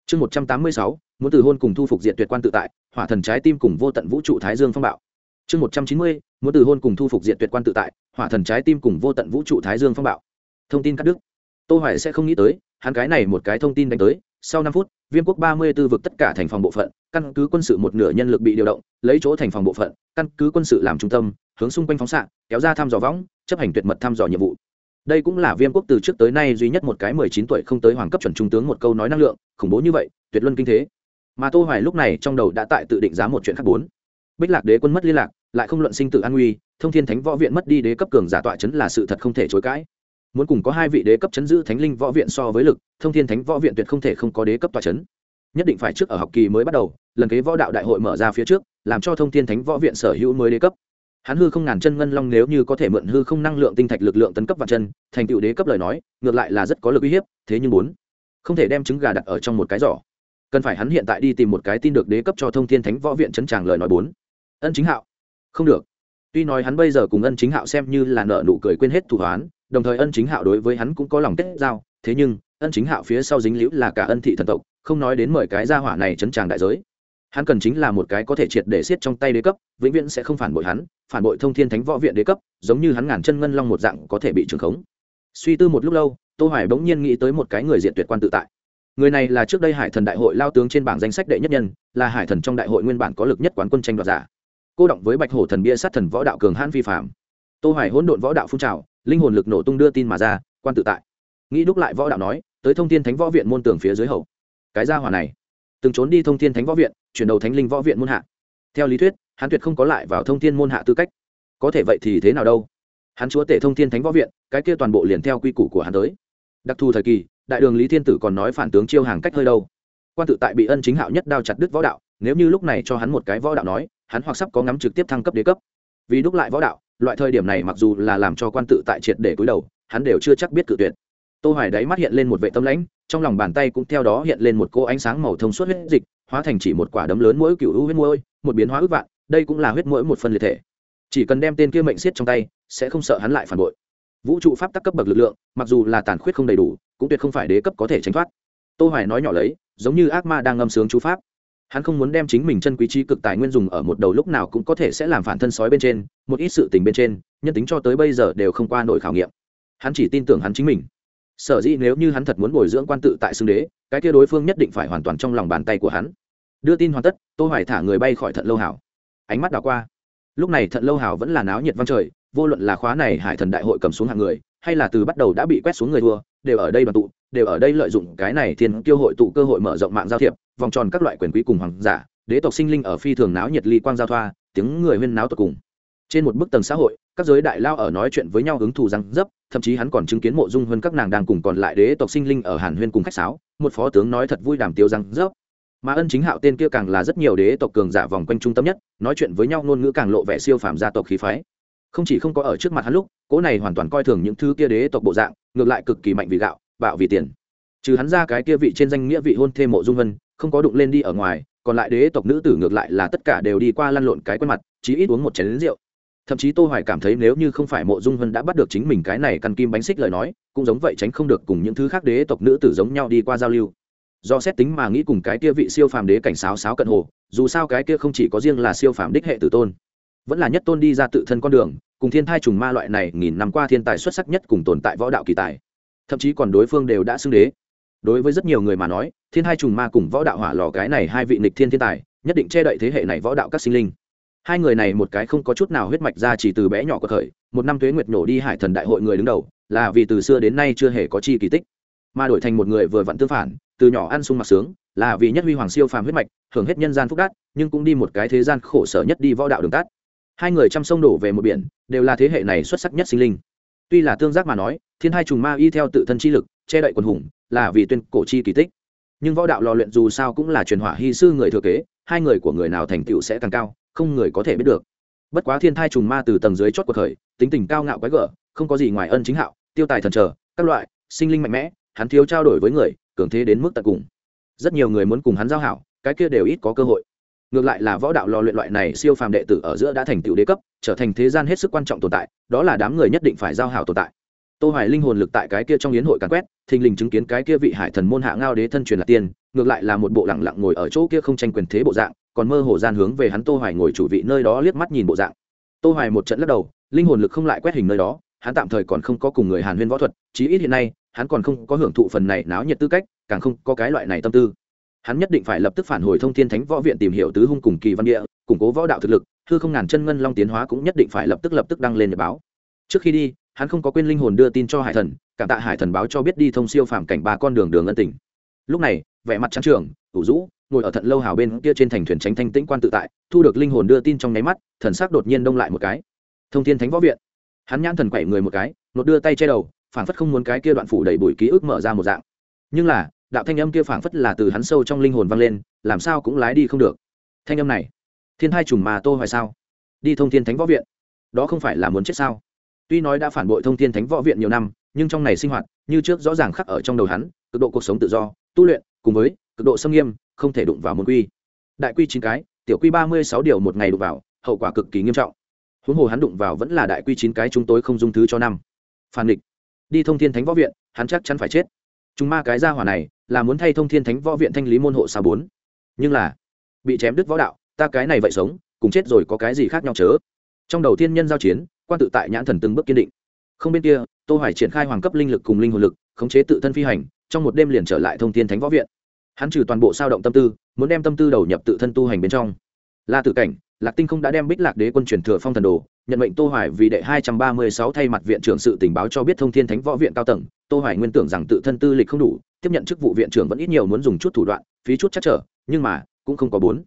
Chương 186, muốn từ hôn cùng thu phục diện tuyệt quan tự tại hỏa thần trái tim cùng vô tận vũ trụ thái dương phong bạo. Chương 190, muốn từ hôn cùng thu phục diệt tuyệt quan tự tại, hỏa thần trái tim cùng vô tận vũ trụ thái dương phong bạo. Thông tin cắt đứt. Tô hoài sẽ không nghĩ tới, hắn cái này một cái thông tin đánh tới, sau 5 phút, viêm quốc 34 vực tất cả thành phòng bộ phận, căn cứ quân sự một nửa nhân lực bị điều động, lấy chỗ thành phòng bộ phận, căn cứ quân sự làm trung tâm, hướng xung quanh phóng xạ, kéo ra thăm dò võng, chấp hành tuyệt mật thăm dò nhiệm vụ. Đây cũng là viêm quốc từ trước tới nay duy nhất một cái 19 tuổi không tới hoàng cấp chuẩn trung tướng một câu nói năng lượng, khủng bố như vậy, tuyệt luân kinh thế. Mà tô hoài lúc này trong đầu đã tại tự định giá một chuyện khác bốn. Bích lạc đế quân mất liên lạc lại không luận sinh tử an nguy, thông thiên thánh võ viện mất đi đế cấp cường giả tọa chấn là sự thật không thể chối cãi. Muốn cùng có hai vị đế cấp chấn giữ thánh linh võ viện so với lực, thông thiên thánh võ viện tuyệt không thể không có đế cấp tọa chấn. Nhất định phải trước ở học kỳ mới bắt đầu, lần kế võ đạo đại hội mở ra phía trước, làm cho thông thiên thánh võ viện sở hữu mới đế cấp. Hắn hư không ngàn chân ngân long nếu như có thể mượn hư không năng lượng tinh thạch lực lượng tấn cấp vào chân, thành tựu đế cấp lời nói, ngược lại là rất có lực uy hiếp, thế nhưng bốn không thể đem trứng gà đặt ở trong một cái giỏ. Cần phải hắn hiện tại đi tìm một cái tin được đế cấp cho thông thiên thánh võ viện chấn tràng lời nói bốn. Ân chính hạo không được. Tuy nói hắn bây giờ cùng ân chính hạo xem như là nợ nụ cười quên hết thủ hoán, đồng thời ân chính hạo đối với hắn cũng có lòng kết giao, thế nhưng, ân chính hạo phía sau dính liễu là cả ân thị thần tộc, không nói đến mời cái gia hỏa này chấn tràng đại giới. Hắn cần chính là một cái có thể triệt để siết trong tay đế cấp, vĩnh viễn sẽ không phản bội hắn, phản bội thông thiên thánh võ viện đế cấp, giống như hắn ngàn chân ngân long một dạng có thể bị trừng khống. Suy tư một lúc lâu, tô hoài bỗng nhiên nghĩ tới một cái người diện tuyệt quan tự tại. Người này là trước đây hải thần đại hội lao tướng trên bảng danh sách đệ nhất nhân, là hải thần trong đại hội nguyên bản có lực nhất quán quân tranh đoạt giả cô động với bạch hổ thần bia sát thần võ đạo cường hãn vi phạm tô hoài hỗn độn võ đạo phun trào, linh hồn lực nổ tung đưa tin mà ra, quan tự tại. Nghĩ đúc lại võ đạo nói, tới thông thiên thánh võ viện môn tưởng phía dưới hậu cái gia hỏa này, từng trốn đi thông thiên thánh võ viện, chuyển đầu thánh linh võ viện môn hạ. Theo lý thuyết, hắn tuyệt không có lại vào thông thiên môn hạ tư cách. Có thể vậy thì thế nào đâu? Hắn chúa tể thông thiên thánh võ viện, cái kia toàn bộ liền theo quy củ của hắn tới. Đặc thù thời kỳ, đại đường lý thiên tử còn nói phản tướng chiêu hàng cách hơi đâu. Quan tự tại bị ân chính hạo nhất đao chặt đứt võ đạo, nếu như lúc này cho hắn một cái võ đạo nói hắn hoặc sắp có ngắm trực tiếp thăng cấp đế cấp. Vì đúc lại võ đạo, loại thời điểm này mặc dù là làm cho quan tự tại triệt để cúi đầu, hắn đều chưa chắc biết cự tuyệt. Tô hoài đáy mắt hiện lên một vệ tâm lãnh, trong lòng bàn tay cũng theo đó hiện lên một cô ánh sáng màu thông suốt huyết dịch, hóa thành chỉ một quả đấm lớn mỗi cựu huyết mũi một biến hóa ước vạn, đây cũng là huyết mũi một phần liệt thể. Chỉ cần đem tên kia mệnh siết trong tay, sẽ không sợ hắn lại phản bội. Vũ trụ pháp tắc cấp bậc lực lượng, mặc dù là tàn khuyết không đầy đủ, cũng tuyệt không phải đế cấp có thể tránh thoát. Tô hoài nói nhỏ lấy, giống như ác ma đang ngâm sướng chú pháp hắn không muốn đem chính mình chân quý trí cực tài nguyên dùng ở một đầu lúc nào cũng có thể sẽ làm phản thân sói bên trên, một ít sự tình bên trên, nhân tính cho tới bây giờ đều không qua nổi khảo nghiệm. Hắn chỉ tin tưởng hắn chính mình. Sở dĩ nếu như hắn thật muốn bồi dưỡng quan tự tại xưng đế, cái kia đối phương nhất định phải hoàn toàn trong lòng bàn tay của hắn. Đưa tin hoàn tất, tô hoài thả người bay khỏi thận lâu hảo. Ánh mắt đảo qua. Lúc này thận lâu hảo vẫn là náo nhiệt vang trời, vô luận là khóa này hải thần đại hội cầm xuống hạng người, hay là từ bắt đầu đã bị quét xuống người thua, đều ở đây đoàn tụ, đều ở đây lợi dụng cái này thiên Kiêu hội tụ cơ hội mở rộng mạng giao thiệp vòng tròn các loại quyền quý cùng hoàng giả, đế tộc sinh linh ở phi thường náo nhiệt ly quang giao thoa, tiếng người huyên náo tột cùng. Trên một bức tầng xã hội, các giới đại lao ở nói chuyện với nhau hứng thù răng dấp, thậm chí hắn còn chứng kiến mộ dung hơn các nàng đang cùng còn lại đế tộc sinh linh ở hàn huyên cùng khách sáo, một phó tướng nói thật vui đàm tiêu răng dấp. Mà ân chính hạo tên kia càng là rất nhiều đế tộc cường giả vòng quanh trung tâm nhất, nói chuyện với nhau ngôn ngữ càng lộ vẻ siêu phàm gia tộc khí phái. Không chỉ không có ở trước mặt hắn lúc cỗ này hoàn toàn coi thường những thứ kia đế tộc bộ dạng, ngược lại cực kỳ mạnh vì gạo, bạo vì tiền. Trừ hắn ra cái kia vị trên danh nghĩa vị hôn thê mộ dung vân không có đụng lên đi ở ngoài, còn lại đế tộc nữ tử ngược lại là tất cả đều đi qua lăn lộn cái quen mặt chí ít uống một chén rượu. Thậm chí tô hoài cảm thấy nếu như không phải mộ dung vân đã bắt được chính mình cái này căn kim bánh xích lời nói, cũng giống vậy tránh không được cùng những thứ khác đế tộc nữ tử giống nhau đi qua giao lưu. Do xét tính mà nghĩ cùng cái kia vị siêu phàm đế cảnh sáo sáo cận hồ, dù sao cái kia không chỉ có riêng là siêu phàm đích hệ tử tôn, vẫn là nhất tôn đi ra tự thân con đường, cùng thiên thai trùng ma loại này nghìn năm qua thiên tài xuất sắc nhất cùng tồn tại võ đạo kỳ tài. Thậm chí còn đối phương đều đã xưng đế đối với rất nhiều người mà nói, thiên hai trùng ma cùng võ đạo hỏa lò cái này hai vị nịch thiên thiên tài, nhất định che đậy thế hệ này võ đạo các sinh linh. Hai người này một cái không có chút nào huyết mạch ra chỉ từ bé nhỏ của thời một năm thuế nguyệt nhổ đi hải thần đại hội người đứng đầu, là vì từ xưa đến nay chưa hề có chi kỳ tích. Mà đổi thành một người vừa vặn tương phản, từ nhỏ ăn sung mặc sướng, là vì nhất huy hoàng siêu phàm huyết mạch, hưởng hết nhân gian phúc đát, nhưng cũng đi một cái thế gian khổ sở nhất đi võ đạo đường tắt. Hai người chăm sông đổ về một biển, đều là thế hệ này xuất sắc nhất sinh linh. Tuy là tương giác mà nói, thiên hai trùng ma y theo tự thân chi lực, che đậy quần hùng là vì tuyên cổ chi kỳ tích. Nhưng võ đạo lò luyện dù sao cũng là truyền hỏa hy sư người thừa kế, hai người của người nào thành tựu sẽ càng cao, không người có thể biết được. Bất quá thiên thai trùng ma từ tầng dưới chót cuộc khởi, tính tình cao ngạo quái gở, không có gì ngoài ân chính hạo, tiêu tài thần trở, các loại, sinh linh mạnh mẽ, hắn thiếu trao đổi với người, cường thế đến mức tận cùng. Rất nhiều người muốn cùng hắn giao hảo, cái kia đều ít có cơ hội. Ngược lại là võ đạo lò luyện loại này siêu phàm đệ tử ở giữa đã thành tựu đế cấp, trở thành thế gian hết sức quan trọng tồn tại, đó là đám người nhất định phải giao hảo tồn tại tô hoài linh hồn lực tại cái kia trong yến hội càn quét, thình lình chứng kiến cái kia vị hải thần môn hạ ngao đế thân truyền là tiên, ngược lại là một bộ lặng lặng ngồi ở chỗ kia không tranh quyền thế bộ dạng, còn mơ hồ gian hướng về hắn tô hoài ngồi chủ vị nơi đó liếc mắt nhìn bộ dạng. Tô hoài một trận lắc đầu, linh hồn lực không lại quét hình nơi đó, hắn tạm thời còn không có cùng người hàn huyên võ thuật, chí ít hiện nay, hắn còn không có hưởng thụ phần này náo nhiệt tư cách, càng không có cái loại này tâm tư. Hắn nhất định phải lập tức phản hồi thông thiên thánh võ viện tìm hiểu tứ hung cùng kỳ văn địa, củng cố võ đạo thực lực Thưa không ngàn chân ngân long tiến hóa cũng nhất định phải lập tức lập tức đăng lên nhật báo. Trước khi đi hắn không có quên linh hồn đưa tin cho hải thần, cảm tạ hải thần báo cho biết đi thông siêu phàm cảnh ba con đường đường ân tình. Lúc này, vẻ mặt trắng trường ủ rũ, ngồi ở thận lâu hào bên kia trên thành thuyền tránh thanh tĩnh quan tự tại, thu được linh hồn đưa tin trong nháy mắt, thần sắc đột nhiên đông lại một cái. Thông tin thánh võ viện. Hắn nhãn thần quẩy người một cái, nột đưa tay che đầu, phảng phất không muốn cái kia đoạn phủ đầy bụi ký ức mở ra một dạng. Nhưng là, đạo thanh âm kia phảng phất là từ hắn sâu trong linh hồn vang lên, làm sao cũng lái đi không được. Thanh âm này, thiên hai trùng mà tô hoài sao? Đi thông thiên thánh võ viện. Đó không phải là muốn chết sao? Tuy nói đã phản bội thông thiên thánh võ viện nhiều năm, nhưng trong này sinh hoạt, như trước rõ ràng khắc ở trong đầu hắn, cực độ cuộc sống tự do, tu luyện, cùng với cực độ xâm nghiêm, không thể đụng vào môn quy. Đại quy chín cái, tiểu quy ba mươi sáu điều một ngày đụng vào, hậu quả cực kỳ nghiêm trọng. Huống hồ hắn đụng vào vẫn là đại quy chín cái chúng tôi không dung thứ cho năm. Phản địch đi thông thiên thánh võ viện, hắn chắc chắn phải chết. Chúng ma cái gia hỏa này, là muốn thay thông thiên thánh võ viện thanh lý môn hộ xa bốn. Nhưng là, bị chém đứt võ đạo, ta cái này vậy sống, cùng chết rồi có cái gì khác nhau chớ? Trong đầu thiên nhân giao chiến quan tự tại nhãn thần từng bước kiên định. Không bên kia, tô hoài triển khai hoàng cấp linh lực cùng linh hồn lực, khống chế tự thân phi hành, trong một đêm liền trở lại thông thiên thánh võ viện. Hắn trừ toàn bộ sao động tâm tư, muốn đem tâm tư đầu nhập tự thân tu hành bên trong. La tử cảnh, lạc tinh không đã đem bích lạc đế quân truyền thừa phong thần đồ, nhận mệnh tô hoài vì đệ 236 thay mặt viện trưởng sự tình báo cho biết thông thiên thánh võ viện cao tầng. Tô hoài nguyên tưởng rằng tự thân tư lịch không đủ, tiếp nhận chức vụ viện trưởng vẫn ít nhiều muốn dùng chút thủ đoạn, phí chút chắc trở, nhưng mà, cũng không có bốn.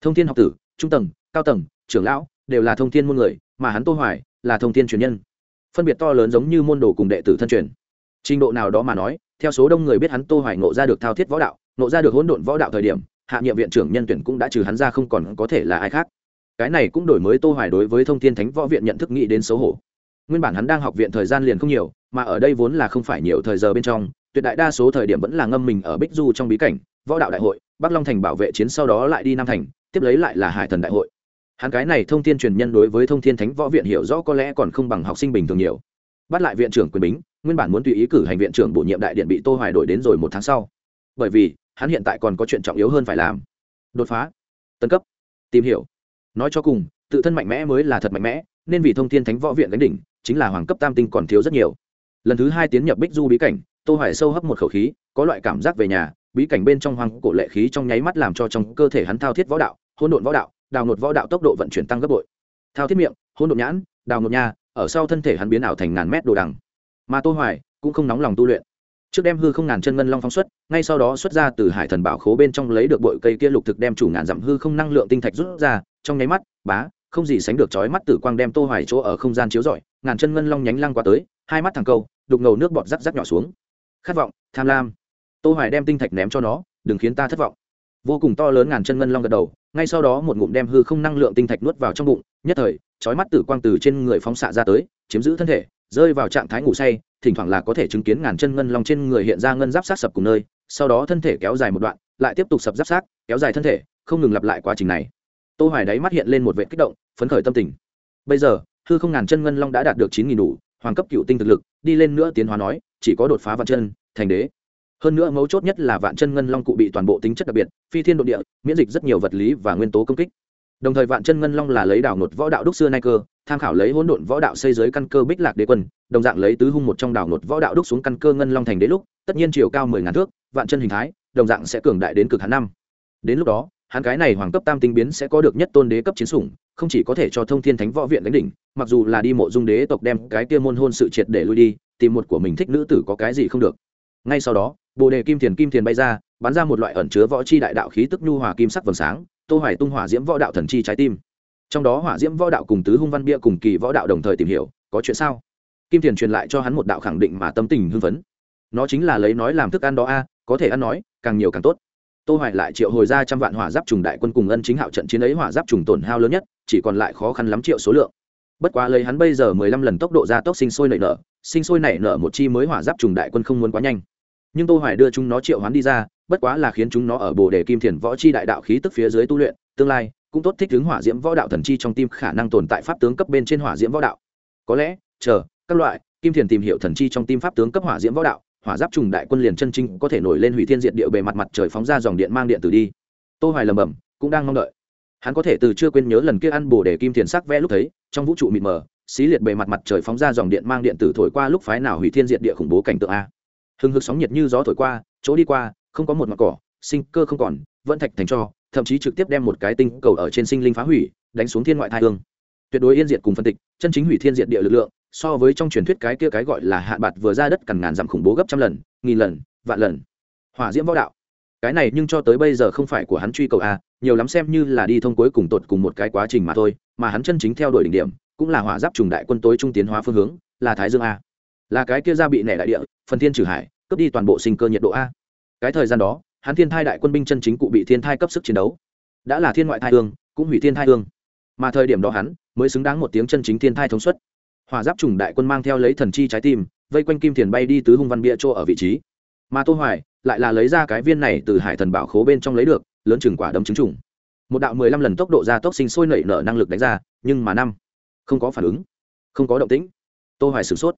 Thông thiên học tử, trung tầng, cao tầng, trưởng lão, đều là thông thiên môn người, mà hắn tô hoài là thông thiên truyền nhân. Phân biệt to lớn giống như môn đồ cùng đệ tử thân truyền. Trình độ nào đó mà nói, theo số đông người biết hắn tô hoài ngộ ra được thao thiết võ đạo, ngộ ra được hỗn độn võ đạo thời điểm, hạ nhiệm viện trưởng nhân tuyển cũng đã trừ hắn ra không còn có thể là ai khác. Cái này cũng đổi mới tô hoài đối với thông thiên thánh võ viện nhận thức nghĩ đến xấu hổ. Nguyên bản hắn đang học viện thời gian liền không nhiều, mà ở đây vốn là không phải nhiều thời giờ bên trong, tuyệt đại đa số thời điểm vẫn là ngâm mình ở bích du trong bí cảnh, võ đạo đại hội, bắc long thành bảo vệ chiến sau đó lại đi nam thành, tiếp lấy lại là hải thần đại hội hắn cái này thông thiên truyền nhân đối với thông thiên thánh võ viện hiểu rõ có lẽ còn không bằng học sinh bình thường nhiều. Bắt lại viện trưởng quyền bính, nguyên bản muốn tùy ý cử hành viện trưởng bổ nhiệm đại điện bị tô hoài đổi đến rồi một tháng sau. Bởi vì, hắn hiện tại còn có chuyện trọng yếu hơn phải làm. Đột phá. Tấn cấp. Tìm hiểu. Nói cho cùng, tự thân mạnh mẽ mới là thật mạnh mẽ, nên vì thông thiên thánh võ viện gánh đỉnh, chính là hoàng cấp tam tinh còn thiếu rất nhiều. Lần thứ hai tiến nhập bích du bí cảnh, tô hoài sâu hấp một khẩu khí, có loại cảm giác về nhà, bí cảnh bên trong hoàng cổ lệ khí trong nháy mắt làm cho trong cơ thể hắn thao thiết võ đạo, hỗn độn võ đạo đào nột võ đạo tốc độ vận chuyển tăng gấp bội. Thao thiết miệng hôn độn nhãn, đào nột nha ở sau thân thể hắn biến ảo thành ngàn mét đồ đằng. Mà tô hoài cũng không nóng lòng tu luyện. Trước đem hư không ngàn chân ngân long phóng xuất, ngay sau đó xuất ra từ hải thần bảo khố bên trong lấy được bội cây kia lục thực đem chủ ngàn dặm hư không năng lượng tinh thạch rút ra, trong nháy mắt, bá, không gì sánh được chói mắt tử quang đem tô hoài chỗ ở không gian chiếu rọi, ngàn chân ngân long nhánh lăng qua tới, hai mắt thẳng câu, đục ngầu nước bọt rắc rắc nhỏ xuống. Khát vọng, tham lam. Tô hoài đem tinh thạch ném cho nó, đừng khiến ta thất vọng. Vô cùng to lớn ngàn chân ngân long gật đầu ngay sau đó một ngụm đem hư không năng lượng tinh thạch nuốt vào trong bụng, nhất thời, chói mắt tử quang từ trên người phóng xạ ra tới, chiếm giữ thân thể, rơi vào trạng thái ngủ say, thỉnh thoảng là có thể chứng kiến ngàn chân ngân long trên người hiện ra ngân giáp sát sập cùng nơi, sau đó thân thể kéo dài một đoạn, lại tiếp tục sập giáp sát, kéo dài thân thể, không ngừng lặp lại quá trình này. Tô hoài đáy mắt hiện lên một vệ kích động, phấn khởi tâm tình. Bây giờ, hư không ngàn chân ngân long đã đạt được chín nghìn đủ, hoàng cấp cựu tinh thực lực, đi lên nữa tiến hóa nói, chỉ có đột phá vạn chân, thành đế hơn nữa mấu chốt nhất là vạn chân ngân long cụ bị toàn bộ tính chất đặc biệt, phi thiên độ địa, miễn dịch rất nhiều vật lý và nguyên tố công kích. Đồng thời vạn chân ngân long là lấy đảo nột võ đạo đúc xưa nay cơ, tham khảo lấy hỗn độn võ đạo xây giới căn cơ bích lạc đế quân, đồng dạng lấy tứ hung một trong đảo nột võ đạo đúc xuống căn cơ ngân long thành đế lúc, tất nhiên chiều cao mười ngàn thước, vạn chân hình thái, đồng dạng sẽ cường đại đến cực hắn năm. Đến lúc đó, hắn cái này hoàng cấp tam tinh biến sẽ có được nhất tôn đế cấp chiến sủng, không chỉ có thể cho thông thiên thánh võ viện đánh đỉnh, mặc dù là đi mộ dung đế tộc đem cái kia môn hôn sự triệt để lui đi, tìm một của mình thích nữ tử có cái gì không được. Ngay sau đó bồ đề kim thiền kim thiền bay ra, bắn ra một loại ẩn chứa võ chi đại đạo khí tức nhu hòa kim sắc vầng sáng, tô hoài tung hỏa diễm võ đạo thần chi trái tim. Trong đó hỏa diễm võ đạo cùng tứ hung văn bia cùng kỳ võ đạo đồng thời tìm hiểu, có chuyện sao? Kim thiền truyền lại cho hắn một đạo khẳng định mà tâm tình hưng phấn. Nó chính là lấy nói làm thức ăn đó a, có thể ăn nói, càng nhiều càng tốt. Tô hoài lại triệu hồi ra trăm vạn hỏa giáp trùng đại quân cùng ân chính hạo trận chiến ấy hỏa giáp trùng tổn hao lớn nhất, chỉ còn lại khó khăn lắm triệu số lượng. Bất quá lấy hắn bây giờ 15 lần tốc độ ra tốc sinh sôi nảy nở, sinh sôi nảy nở một chi mới hỏa giáp trùng đại quân không muốn quá nhanh nhưng tô hoài đưa chúng nó triệu hoán đi ra, bất quá là khiến chúng nó ở bồ đề kim thiền võ chi đại đạo khí tức phía dưới tu luyện, tương lai cũng tốt thích ứng hỏa diễm võ đạo thần chi trong tim khả năng tồn tại pháp tướng cấp bên trên hỏa diễm võ đạo. Có lẽ, chờ, các loại, kim thiền tìm hiểu thần chi trong tim pháp tướng cấp hỏa diễm võ đạo, hỏa giáp trùng đại quân liền chân chính có thể nổi lên hủy thiên diệt địa bề mặt mặt trời phóng ra dòng điện mang điện tử đi. Tô hoài lầm bầm cũng đang mong đợi. Hắn có thể từ chưa quên nhớ lần kia ăn bồ đề kim thiền sắc vẽ lúc thấy, trong vũ trụ mịt mờ, xí liệt bề mặt mặt trời phóng ra dòng điện mang điện tử thổi qua lúc phái nào hủy thiên diệt địa khủng bố cảnh tượng a hừng hực sóng nhiệt như gió thổi qua, chỗ đi qua, không có một mặt cỏ, sinh cơ không còn, vẫn thạch thành cho, thậm chí trực tiếp đem một cái tinh cầu ở trên sinh linh phá hủy, đánh xuống thiên ngoại thai hương. Tuyệt đối yên diệt cùng phân tịch, chân chính hủy thiên diệt địa lực lượng, so với trong truyền thuyết cái kia cái gọi là hạ bạt vừa ra đất cằn ngàn dặm khủng bố gấp trăm lần, nghìn lần, vạn lần. Hỏa diễm võ đạo. Cái này nhưng cho tới bây giờ không phải của hắn truy cầu a, nhiều lắm xem như là đi thông cuối cùng tột cùng một cái quá trình mà thôi, mà hắn chân chính theo đuổi đỉnh điểm, cũng là hỏa giáp trùng đại quân tối trung tiến hóa phương hướng, là thái dương a là cái kia ra bị nẻ đại địa, phần thiên trừ hải, cướp đi toàn bộ sinh cơ nhiệt độ a. Cái thời gian đó, hắn thiên thai đại quân binh chân chính cụ bị thiên thai cấp sức chiến đấu. Đã là thiên ngoại thai hương, cũng hủy thiên thai hương. Mà thời điểm đó hắn, mới xứng đáng một tiếng chân chính thiên thai thống suất. Hỏa giáp trùng đại quân mang theo lấy thần chi trái tim, vây quanh kim thiền bay đi tứ hung văn bia chỗ ở vị trí. Mà tô hoài, lại là lấy ra cái viên này từ hải thần bảo khố bên trong lấy được, lớn chừng quả đấm trứng trùng. Một đạo 15 lần tốc độ ra tốc sinh sôi nảy nở năng lực đánh ra, nhưng mà năm, không có phản ứng, không có động tĩnh. Tô hoài sửng sốt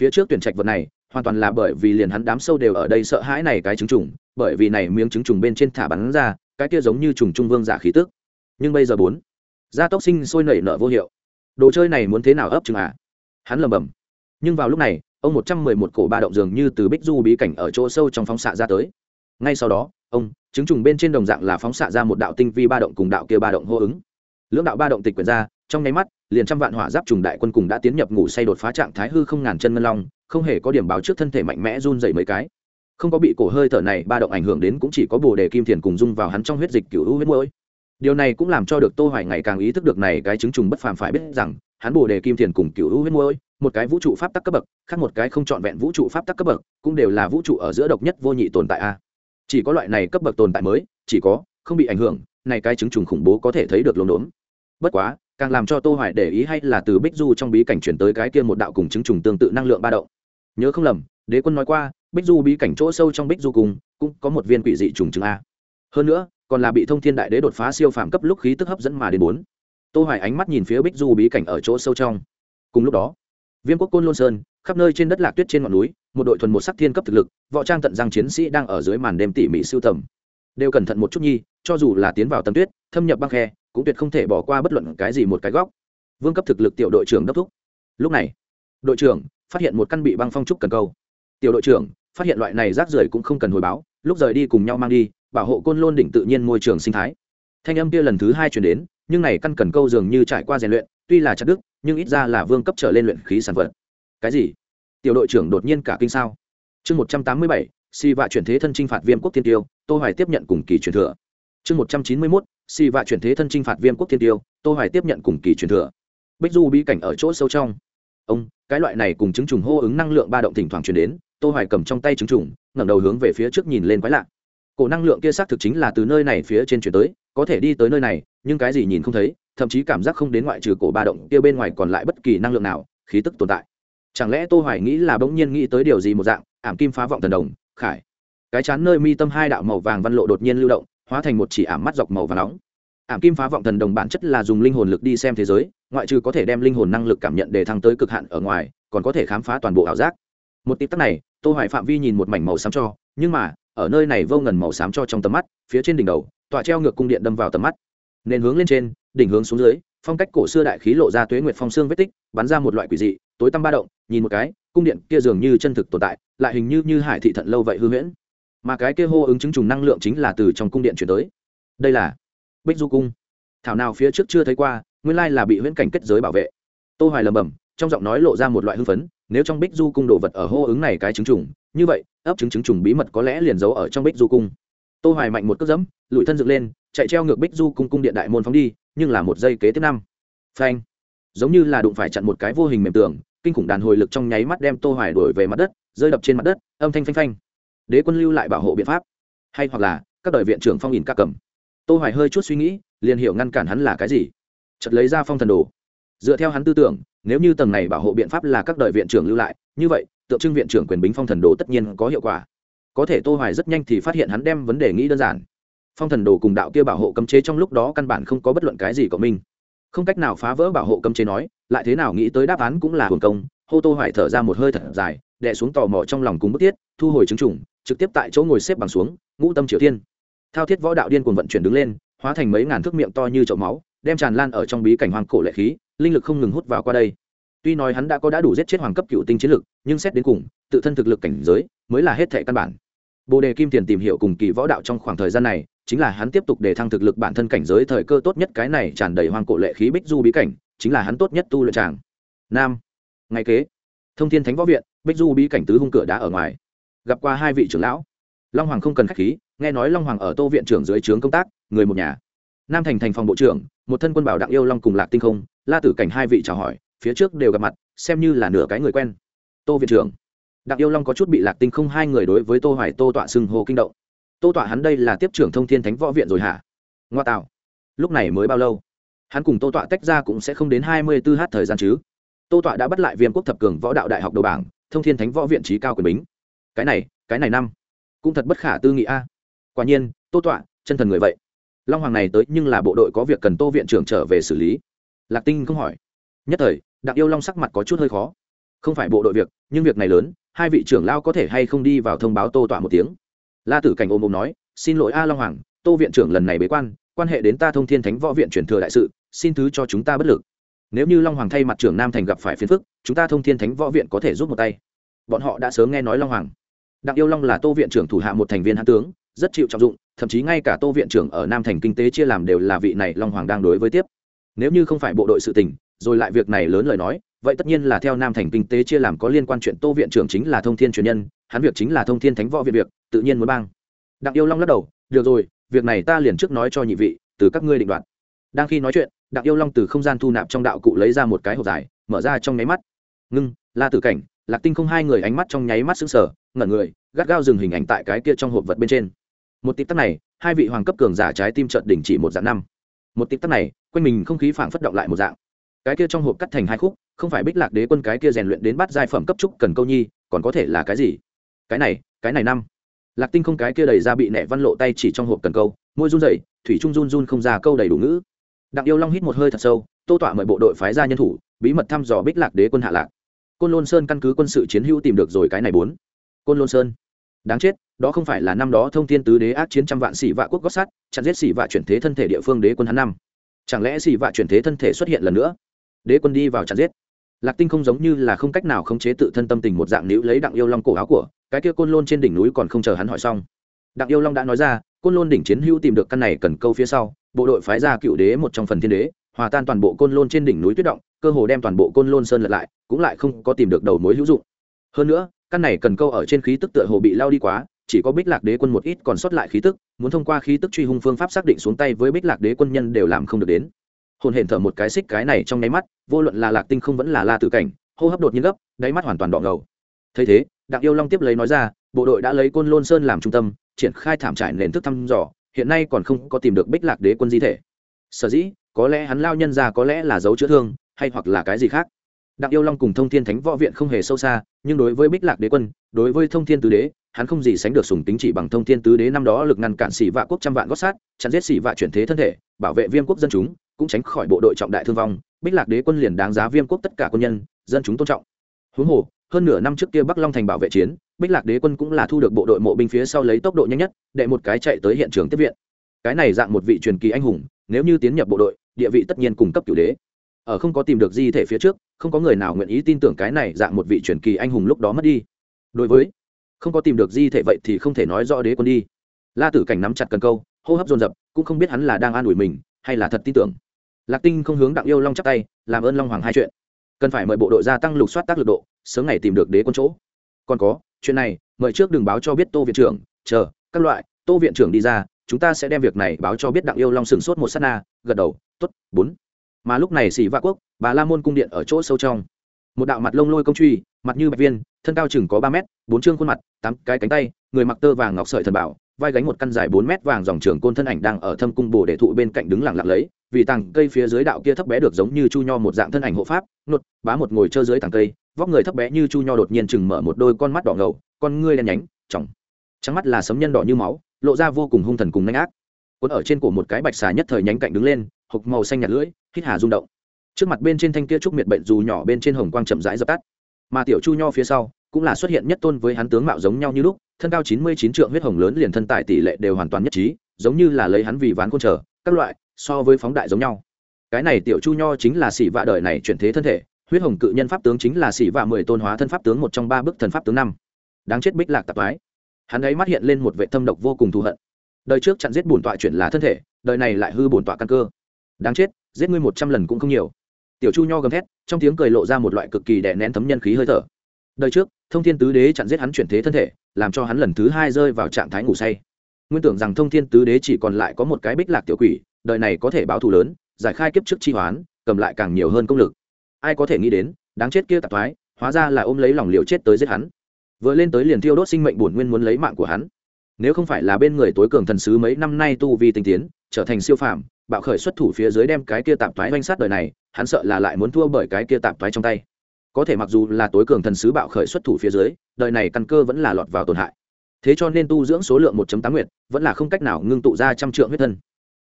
phía trước tuyển trạch vật này, hoàn toàn là bởi vì liền hắn đám sâu đều ở đây sợ hãi này cái trứng trùng, bởi vì này miếng trứng trùng bên trên thả bắn ra, cái kia giống như trùng trung vương giả khí tức. Nhưng bây giờ bốn, gia tốc sinh sôi nảy nở vô hiệu. Đồ chơi này muốn thế nào ấp trứng à? Hắn lầm bầm nhưng vào lúc này, ông một trăm mười một cổ ba động dường như từ bích du bí cảnh ở chỗ sâu trong phóng xạ ra tới. Ngay sau đó, ông chứng trùng bên trên đồng dạng là phóng xạ ra một đạo tinh vi ba động cùng đạo kia ba động hô ứng lưỡng đạo ba động tịch quyền ra, trong nháy mắt, liền trăm vạn hỏa giáp trùng đại quân cùng đã tiến nhập ngủ say đột phá trạng thái hư không ngàn chân ngân long, không hề có điểm báo trước thân thể mạnh mẽ run dậy mấy cái. Không có bị cổ hơi thở này ba động ảnh hưởng đến cũng chỉ có bồ đề kim thiền cùng dung vào hắn trong huyết dịch cựu hữu huyết mũi điều này cũng làm cho được tô hoài ngày càng ý thức được này cái chứng trùng bất phàm phải biết rằng, hắn bồ đề kim thiền cùng cựu hữu huyết mũi một cái vũ trụ pháp tắc cấp bậc, khác một cái không trọn vẹn vũ trụ pháp tắc cấp bậc, cũng đều là vũ trụ ở giữa độc nhất vô nhị tồn tại a. Chỉ có loại này cấp bậc tồn tại mới, chỉ có, không bị ảnh hưởng, này cái chứng trùng khủng bố có thể thấy được lốm đốm bất quá, càng làm cho tô hoài để ý hay là từ bích du trong bí cảnh chuyển tới cái kia một đạo cùng chứng trùng tương tự năng lượng ba động. Nhớ không lầm, đế quân nói qua, bích du bí cảnh chỗ sâu trong bích du cùng, cũng có một viên quỷ dị trùng trứng a. Hơn nữa, còn là bị thông thiên đại đế đột phá siêu phàm cấp lúc khí tức hấp dẫn mà đến bốn. Tô hoài ánh mắt nhìn phía bích du bí cảnh ở chỗ sâu trong. Cùng lúc đó, viêm quốc côn lôn sơn, khắp nơi trên đất lạc tuyết trên ngọn núi, một đội thuần một sắc thiên cấp thực lực, võ trang tận răng chiến sĩ đang ở dưới màn đêm tỉ mỉ siêu tầm. Đều cẩn thận một chút nhi, cho dù là tiến vào tầm tuyết thâm nhập băng khe, cũng tuyệt không thể bỏ qua bất luận cái gì một cái góc. Vương cấp thực lực tiểu đội trưởng đốc thúc. Lúc này, đội trưởng phát hiện một căn bị băng phong trúc cần câu. Tiểu đội trưởng phát hiện loại này rác rưởi cũng không cần hồi báo, lúc rời đi cùng nhau mang đi, bảo hộ côn lôn đỉnh tự nhiên môi trường sinh thái. Thanh âm kia lần thứ hai chuyển đến, nhưng này căn cần câu dường như trải qua rèn luyện, tuy là chặt đức nhưng ít ra là vương cấp trở lên luyện khí sản vật. Cái gì? Tiểu đội trưởng đột nhiên cả kinh sao? Chương một trăm tám mươi bảy si vạ chuyển thế thân chinh phạt viêm quốc thiên tiêu, tô hoài tiếp nhận cùng kỳ truyền thừa. Chương một trăm chín mươi mốt Xì vạ chuyển thế thân chinh phạt viêm quốc thiên tiêu, tô hoài tiếp nhận cùng kỳ truyền thừa. Bích du bí cảnh ở chỗ sâu trong. Ông, cái loại này cùng chứng trùng hô ứng năng lượng ba động thỉnh thoảng truyền đến, tô hoài cầm trong tay chứng trùng, ngẩng đầu hướng về phía trước nhìn lên quái lạ. Cổ năng lượng kia xác thực chính là từ nơi này phía trên chuyển tới, có thể đi tới nơi này, nhưng cái gì nhìn không thấy, thậm chí cảm giác không đến ngoại trừ cổ ba động kia bên ngoài còn lại bất kỳ năng lượng nào, khí tức tồn tại. Chẳng lẽ tô hoài nghĩ là bỗng nhiên nghĩ tới điều gì một dạng, ảm kim phá vọng thần đồng, khải. Cái chán nơi mi tâm hai đạo màu vàng văn lộ đột nhiên lưu động hóa thành một chỉ ảm mắt dọc màu và nóng. Ảm kim phá vọng thần đồng bản chất là dùng linh hồn lực đi xem thế giới, ngoại trừ có thể đem linh hồn năng lực cảm nhận để thăng tới cực hạn ở ngoài, còn có thể khám phá toàn bộ ảo giác. Một tịp tắc này, tô hoài phạm vi nhìn một mảnh màu xám cho, nhưng mà, ở nơi này vô ngần màu xám cho trong tầm mắt, phía trên đỉnh đầu, tọa treo ngược cung điện đâm vào tầm mắt. Nền hướng lên trên, đỉnh hướng xuống dưới, phong cách cổ xưa đại khí lộ ra tuế nguyệt phong xương vết tích, bắn ra một loại quỷ dị, tối tăm ba động, nhìn một cái, cung điện kia dường như chân thực tồn tại, lại hình như như hải thị thận lâu vậy hư huyễn mà cái kia hô ứng chứng trùng năng lượng chính là từ trong cung điện chuyển tới. Đây là bích du cung. Thảo nào phía trước chưa thấy qua, nguyên lai là bị huyễn cảnh kết giới bảo vệ. Tô hoài lầm bầm trong giọng nói lộ ra một loại hưng phấn, nếu trong bích du cung đồ vật ở hô ứng này cái chứng trùng, như vậy, ấp chứng chứng trùng bí mật có lẽ liền giấu ở trong bích du cung. Tô hoài mạnh một cước dẫm lùi thân dựng lên, chạy treo ngược bích du cung cung điện đại môn phóng đi, nhưng là một giây kế tiếp năm. Phanh. Giống như là đụng phải chặn một cái vô hình mềm tường, kinh khủng đàn hồi lực trong nháy mắt đem tô hoài đuổi về mặt đất, rơi đập trên mặt đất, âm thanh phanh phanh đế quân lưu lại bảo hộ biện pháp. Hay hoặc là, các đời viện trưởng phong ỉn ca cầm. Tô hoài hơi chút suy nghĩ, liền hiểu ngăn cản hắn là cái gì. Chợt lấy ra phong thần đồ. Dựa theo hắn tư tưởng, nếu như tầng này bảo hộ biện pháp là các đời viện trưởng lưu lại, như vậy, tượng trưng viện trưởng quyền bính phong thần đồ tất nhiên có hiệu quả. Có thể tô hoài rất nhanh thì phát hiện hắn đem vấn đề nghĩ đơn giản. Phong thần đồ cùng đạo kia bảo hộ cấm chế trong lúc đó căn bản không có bất luận cái gì của mình. Không cách nào phá vỡ bảo hộ cấm chế nói, lại thế nào nghĩ tới đáp án cũng là hưởng công hô tô hoài thở ra một hơi thật dài, đè xuống tò mò trong lòng cùng bức thiết, thu hồi chứng trùng, trực tiếp tại chỗ ngồi xếp bằng xuống, ngũ tâm triều thiên. Thao thiết võ đạo điên cuồng vận chuyển đứng lên, hóa thành mấy ngàn thước miệng to như chậu máu, đem tràn lan ở trong bí cảnh hoang cổ lệ khí, linh lực không ngừng hút vào qua đây. Tuy nói hắn đã có đã đủ giết chết hoàng cấp cựu tinh chiến lực, nhưng xét đến cùng, tự thân thực lực cảnh giới mới là hết thệ căn bản. Bồ đề kim tiền tìm hiểu cùng kỳ võ đạo trong khoảng thời gian này, chính là hắn tiếp tục để thăng thực lực bản thân cảnh giới thời cơ tốt nhất cái này tràn đầy hoang cổ lệ khí bích du bí cảnh, chính là hắn tốt nhất tu luyện tràng. Nam ngày kế, thông thiên thánh võ viện, bích du bí cảnh tứ hung cửa đã ở ngoài. Gặp qua hai vị trưởng lão. Long hoàng không cần khách khí, nghe nói long hoàng ở tô viện trưởng dưới trướng công tác, người một nhà. Nam thành thành phòng bộ trưởng, một thân quân bảo đặng yêu long cùng lạc tinh không, la tử cảnh hai vị chào hỏi, phía trước đều gặp mặt, xem như là nửa cái người quen. Tô viện trưởng. Đặng yêu long có chút bị lạc tinh không hai người đối với tô hoài tô tọa sưng hô kinh động. Tô tọa hắn đây là tiếp trưởng thông thiên thánh võ viện rồi hả? Ngoa tạo. Lúc này mới bao lâu? Hắn cùng tô tọa tách ra cũng sẽ không đến hai mươi 24 h thời gian chứ? Tô tọa đã bắt lại viêm quốc thập cường võ đạo đại học đầu bảng, thông thiên thánh võ viện trí cao quyền bính. Cái này cái này năm, cũng thật bất khả tư nghị a. Quả nhiên, tô tọa, chân thần người vậy. Long hoàng này tới nhưng là bộ đội có việc cần tô viện trưởng trở về xử lý. Lạc tinh không hỏi. Nhất thời, đặng yêu long sắc mặt có chút hơi khó. Không phải bộ đội việc, nhưng việc này lớn, hai vị trưởng lao có thể hay không đi vào thông báo tô tọa một tiếng. La tử cảnh ôm ôm nói, xin lỗi a long hoàng, tô viện trưởng lần này bế quan quan hệ đến ta thông thiên thánh võ viện truyền thừa đại sự, xin thứ cho chúng ta bất lực nếu như long hoàng thay mặt trưởng nam thành gặp phải phiền phức, chúng ta thông thiên thánh võ viện có thể giúp một tay. Bọn họ đã sớm nghe nói long hoàng. Đặng yêu long là tô viện trưởng thủ hạ một thành viên hãn tướng, rất chịu trọng dụng, thậm chí ngay cả tô viện trưởng ở nam thành kinh tế chia làm đều là vị này long hoàng đang đối với tiếp. Nếu như không phải bộ đội sự tình, rồi lại việc này lớn lời nói, vậy tất nhiên là theo nam thành kinh tế chia làm có liên quan chuyện tô viện trưởng chính là thông thiên truyền nhân, hắn việc chính là thông thiên thánh võ viện việc, tự nhiên muốn bang. Đặng yêu long lắc đầu, được rồi, việc này ta liền trước nói cho nhị vị, từ các ngươi định đoạt. Đang khi nói chuyện đặng yêu long từ không gian thu nạp trong đạo cụ lấy ra một cái hộp dài, mở ra trong nháy mắt. Ngưng, la tử cảnh, lạc tinh không hai người ánh mắt trong nháy mắt sững sờ, ngẩn người, gắt gao dừng hình ảnh tại cái kia trong hộp vật bên trên. Một tít tắc này, hai vị hoàng cấp cường giả trái tim trợn đỉnh chỉ một dạng năm. Một tít tắc này, quanh mình không khí phảng phất động lại một dạng. Cái kia trong hộp cắt thành hai khúc, không phải bích lạc đế quân cái kia rèn luyện đến bắt giai phẩm cấp trúc cần câu nhi, còn có thể là cái gì? Cái này cái này năm. Lạc tinh không cái kia đầy ra bị nẻ văn lộ tay chỉ trong hộp cần câu, môi run rẩy, thủy trung run run không ra câu đầy đủ ngữ đặng yêu long hít một hơi thật sâu, tô tọa mời bộ đội phái ra nhân thủ, bí mật thăm dò bích lạc đế quân hạ lạc. Côn lôn sơn căn cứ quân sự chiến hữu tìm được rồi cái này bốn. Côn lôn sơn. Đáng chết, đó không phải là năm đó thông thiên tứ đế ác chiến trăm vạn xỉ vạ quốc gót sát chặn giết xỉ vạ chuyển thế thân thể địa phương đế quân hắn năm. Chẳng lẽ xỉ vạ chuyển thế thân thể xuất hiện lần nữa? Đế quân đi vào chặn giết. Lạc tinh không giống như là không cách nào khống chế tự thân tâm tình một dạng nữ lấy đặng yêu long cổ áo của, cái kia côn lôn trên đỉnh núi còn không chờ hắn hỏi xong. Đặng yêu long đã nói ra côn lôn đỉnh chiến hữu tìm được căn này cần câu phía sau, bộ đội phái ra cựu đế một trong phần thiên đế, hòa tan toàn bộ côn lôn trên đỉnh núi tuyết động, cơ hồ đem toàn bộ côn lôn sơn lật lại, cũng lại không có tìm được đầu mối hữu dụng. Hơn nữa, căn này cần câu ở trên khí tức tựa hồ bị lao đi quá, chỉ có bích lạc đế quân một ít còn sót lại khí tức, muốn thông qua khí tức truy hung phương pháp xác định xuống tay với bích lạc đế quân nhân đều làm không được đến. Hồn hển thở một cái xích cái này trong nháy mắt, vô luận là lạc tinh không vẫn là la tử cảnh, hô hấp đột nhiên gấp, đáy mắt hoàn toàn đỏ ngầu. Thấy thế, đặng yêu long tiếp lấy nói ra, bộ đội đã lấy côn lôn sơn làm trung tâm triển khai thảm trải nền thức thăm dò, hiện nay còn không có tìm được bích lạc đế quân di thể. Sở dĩ, có lẽ hắn lao nhân ra có lẽ là dấu chữa thương, hay hoặc là cái gì khác. Đặng yêu long cùng thông thiên thánh võ viện không hề sâu xa, nhưng đối với bích lạc đế quân, đối với thông thiên tứ đế, hắn không gì sánh được sùng tính chỉ bằng thông thiên tứ đế năm đó lực ngăn cản xỉ vạ quốc trăm vạn gót sát, chặn giết xỉ vạ chuyển thế thân thể, bảo vệ viêm quốc dân chúng, cũng tránh khỏi bộ đội trọng đại thương vong. Bích lạc đế quân liền đáng giá viêm quốc tất cả quân nhân, dân chúng tôn trọng. Huống hồ hơn nửa năm trước kia bắc long thành bảo vệ chiến, bích lạc đế quân cũng là thu được bộ đội mộ binh phía sau lấy tốc độ nhanh nhất, đệ một cái chạy tới hiện trường tiếp viện. Cái này dạng một vị truyền kỳ anh hùng, nếu như tiến nhập bộ đội, địa vị tất nhiên cung cấp cửu đế. Ở không có tìm được di thể phía trước, không có người nào nguyện ý tin tưởng cái này dạng một vị truyền kỳ anh hùng lúc đó mất đi. Đối với, không có tìm được di thể vậy thì không thể nói rõ đế quân đi. La tử cảnh nắm chặt cần câu, hô hấp dồn dập, cũng không biết hắn là đang an ủi mình, hay là thật tin tưởng. Lạc tinh không hướng đặng yêu long chắp tay, làm ơn long hoàng hai chuyện cần phải mời bộ đội gia tăng lục soát tác lực độ, sớm ngày tìm được đế quân chỗ. Còn có, chuyện này, mời trước đừng báo cho biết tô viện trưởng, chờ, các loại, tô viện trưởng đi ra, chúng ta sẽ đem việc này báo cho biết đặng yêu long sừng sốt một s á t na, gật đầu t ố t bốn. Mà lúc này xỉ vạ quốc, bà la môn cung điện ở chỗ sâu trong. Một đạo mặt lông lôi công truy, mặt như bạch viên, thân cao chừng có ba mét, bốn chương khuôn mặt, tám cái cánh tay, người mặc tơ vàng ngọc sợi thần bảo vai gánh một căn dài bốn mét vàng dòng trường côn thân ảnh đang ở thâm cung bồ để thụ bên cạnh đứng lặng lặng lấy, vì tàng cây phía dưới đạo kia thấp bé được giống như chu nho một dạng thân ảnh hộ pháp, nột, bá một ngồi chơi dưới tàng cây, vóc người thấp bé như chu nho đột nhiên chừng mở một đôi con mắt đỏ ngầu, con ngươi đen nhánh trỏng trắng mắt là sấm nhân đỏ như máu, lộ ra vô cùng hung thần cùng nhanh ác. Cuốn ở trên cổ một cái bạch xà nhất thời nhánh cạnh đứng lên, hộc màu xanh nhạt lưỡi, hít hà rung động. Trước mặt bên trên thanh kia trúc miệt bệnh dù nhỏ bên trên hồng quang chậm rãi dập tắt. Mà tiểu chu nho phía sau, cũng là xuất hiện nhất tôn với hắn tướng mạo giống nhau như lúc thân cao chín mươi chín trượng huyết hồng lớn liền thân tại tỷ lệ đều hoàn toàn nhất trí, giống như là lấy hắn vì ván côn trở, các loại, so với phóng đại giống nhau. Cái này tiểu chu nho chính là xỉ vạ đời này chuyển thế thân thể, huyết hồng cự nhân pháp tướng chính là xỉ vạ mười tôn hóa thân pháp tướng một trong ba bức thần pháp tướng năm. Đáng chết bích lạc tạp thoái hắn ấy mắt hiện lên một vệ thâm độc vô cùng thù hận. Đời trước chặn giết bổn tọa chuyển là thân thể, đời này lại hư bổn tọa căn cơ. Đáng chết, giết ngươi một trăm lần cũng không nhiều. Tiểu chu nho gầm thét, trong tiếng cười lộ ra một loại cực kỳ đè nén thấm nhân khí hơi thở đời trước, thông thiên tứ đế chặn giết hắn chuyển thế thân thể, làm cho hắn lần thứ hai rơi vào trạng thái ngủ say. Nguyên tưởng rằng thông thiên tứ đế chỉ còn lại có một cái bích lạc tiểu quỷ, đời này có thể báo thù lớn, giải khai kiếp trước chi hoán, cầm lại càng nhiều hơn công lực. Ai có thể nghĩ đến, đáng chết kia tạp thoái, hóa ra là ôm lấy lòng liều chết tới giết hắn. Vừa lên tới liền thiêu đốt sinh mệnh bổn nguyên muốn lấy mạng của hắn. Nếu không phải là bên người tối cường thần sứ mấy năm nay tu vi tinh tiến, trở thành siêu phàm, bạo khởi xuất thủ phía dưới đem cái kia tạp thoái oanh sát đời này, hắn sợ là lại muốn thua bởi cái kia tạp thoái trong tay có thể mặc dù là tối cường thần sứ bạo khởi xuất thủ phía dưới, đời này căn cơ vẫn là lọt vào tổn hại. Thế cho nên tu dưỡng số lượng một tám nguyệt, vẫn là không cách nào ngưng tụ ra trăm trượng huyết thân.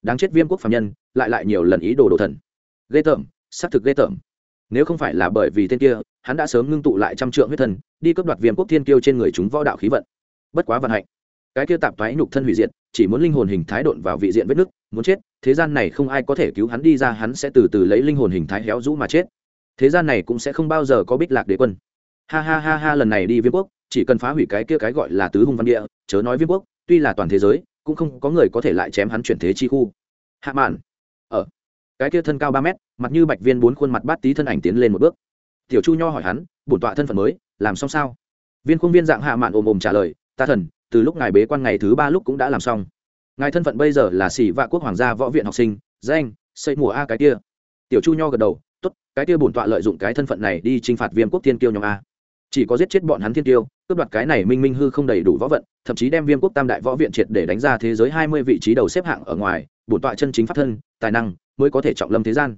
Đáng chết viêm quốc phạm nhân, lại lại nhiều lần ý đồ đồ thần. Ghê tởm, xác thực ghê tởm. Nếu không phải là bởi vì tên kia, hắn đã sớm ngưng tụ lại trăm trượng huyết thân, đi cấp đoạt viêm quốc thiên kiêu trên người chúng võ đạo khí vận. Bất quá vận hạnh. Cái kia tạp thoái nhục thân hủy diệt, chỉ muốn linh hồn hình thái độn vào vị diện vết nước muốn chết, thế gian này không ai có thể cứu hắn đi ra, hắn sẽ từ từ lấy linh hồn hình thái héo rũ mà chết thế gian này cũng sẽ không bao giờ có bích lạc đế quân. Ha ha ha ha, lần này đi viêm quốc, chỉ cần phá hủy cái kia cái gọi là tứ hung văn địa, chớ nói viêm quốc, tuy là toàn thế giới, cũng không có người có thể lại chém hắn chuyển thế chi khu. Hạ mạn, ở, cái kia thân cao ba mét, mặt như bạch viên bốn khuôn mặt bát tí thân ảnh tiến lên một bước. Tiểu chu nho hỏi hắn, bổn tọa thân phận mới, làm xong sao? Viên khuôn viên dạng hạ mạn ồm ồm trả lời, ta thần, từ lúc ngài bế quan ngày thứ ba lúc cũng đã làm xong. Ngài thân phận bây giờ là sĩ vạ quốc hoàng gia võ viện học sinh, danh, xây mùa a cái kia. Tiểu chu nho gật đầu tốt, cái kia bổn tọa lợi dụng cái thân phận này đi t r i n h phạt viêm quốc thiên kiêu nhóm a. Chỉ có giết chết bọn hắn thiên kiêu cướp đoạt cái này minh minh hư không đầy đủ võ vận thậm chí đem viêm quốc tam đại võ viện triệt để đánh ra thế giới hai mươi vị trí đầu xếp hạng ở ngoài bổn tọa chân chính pháp thân tài năng mới có thể trọng lâm thế gian.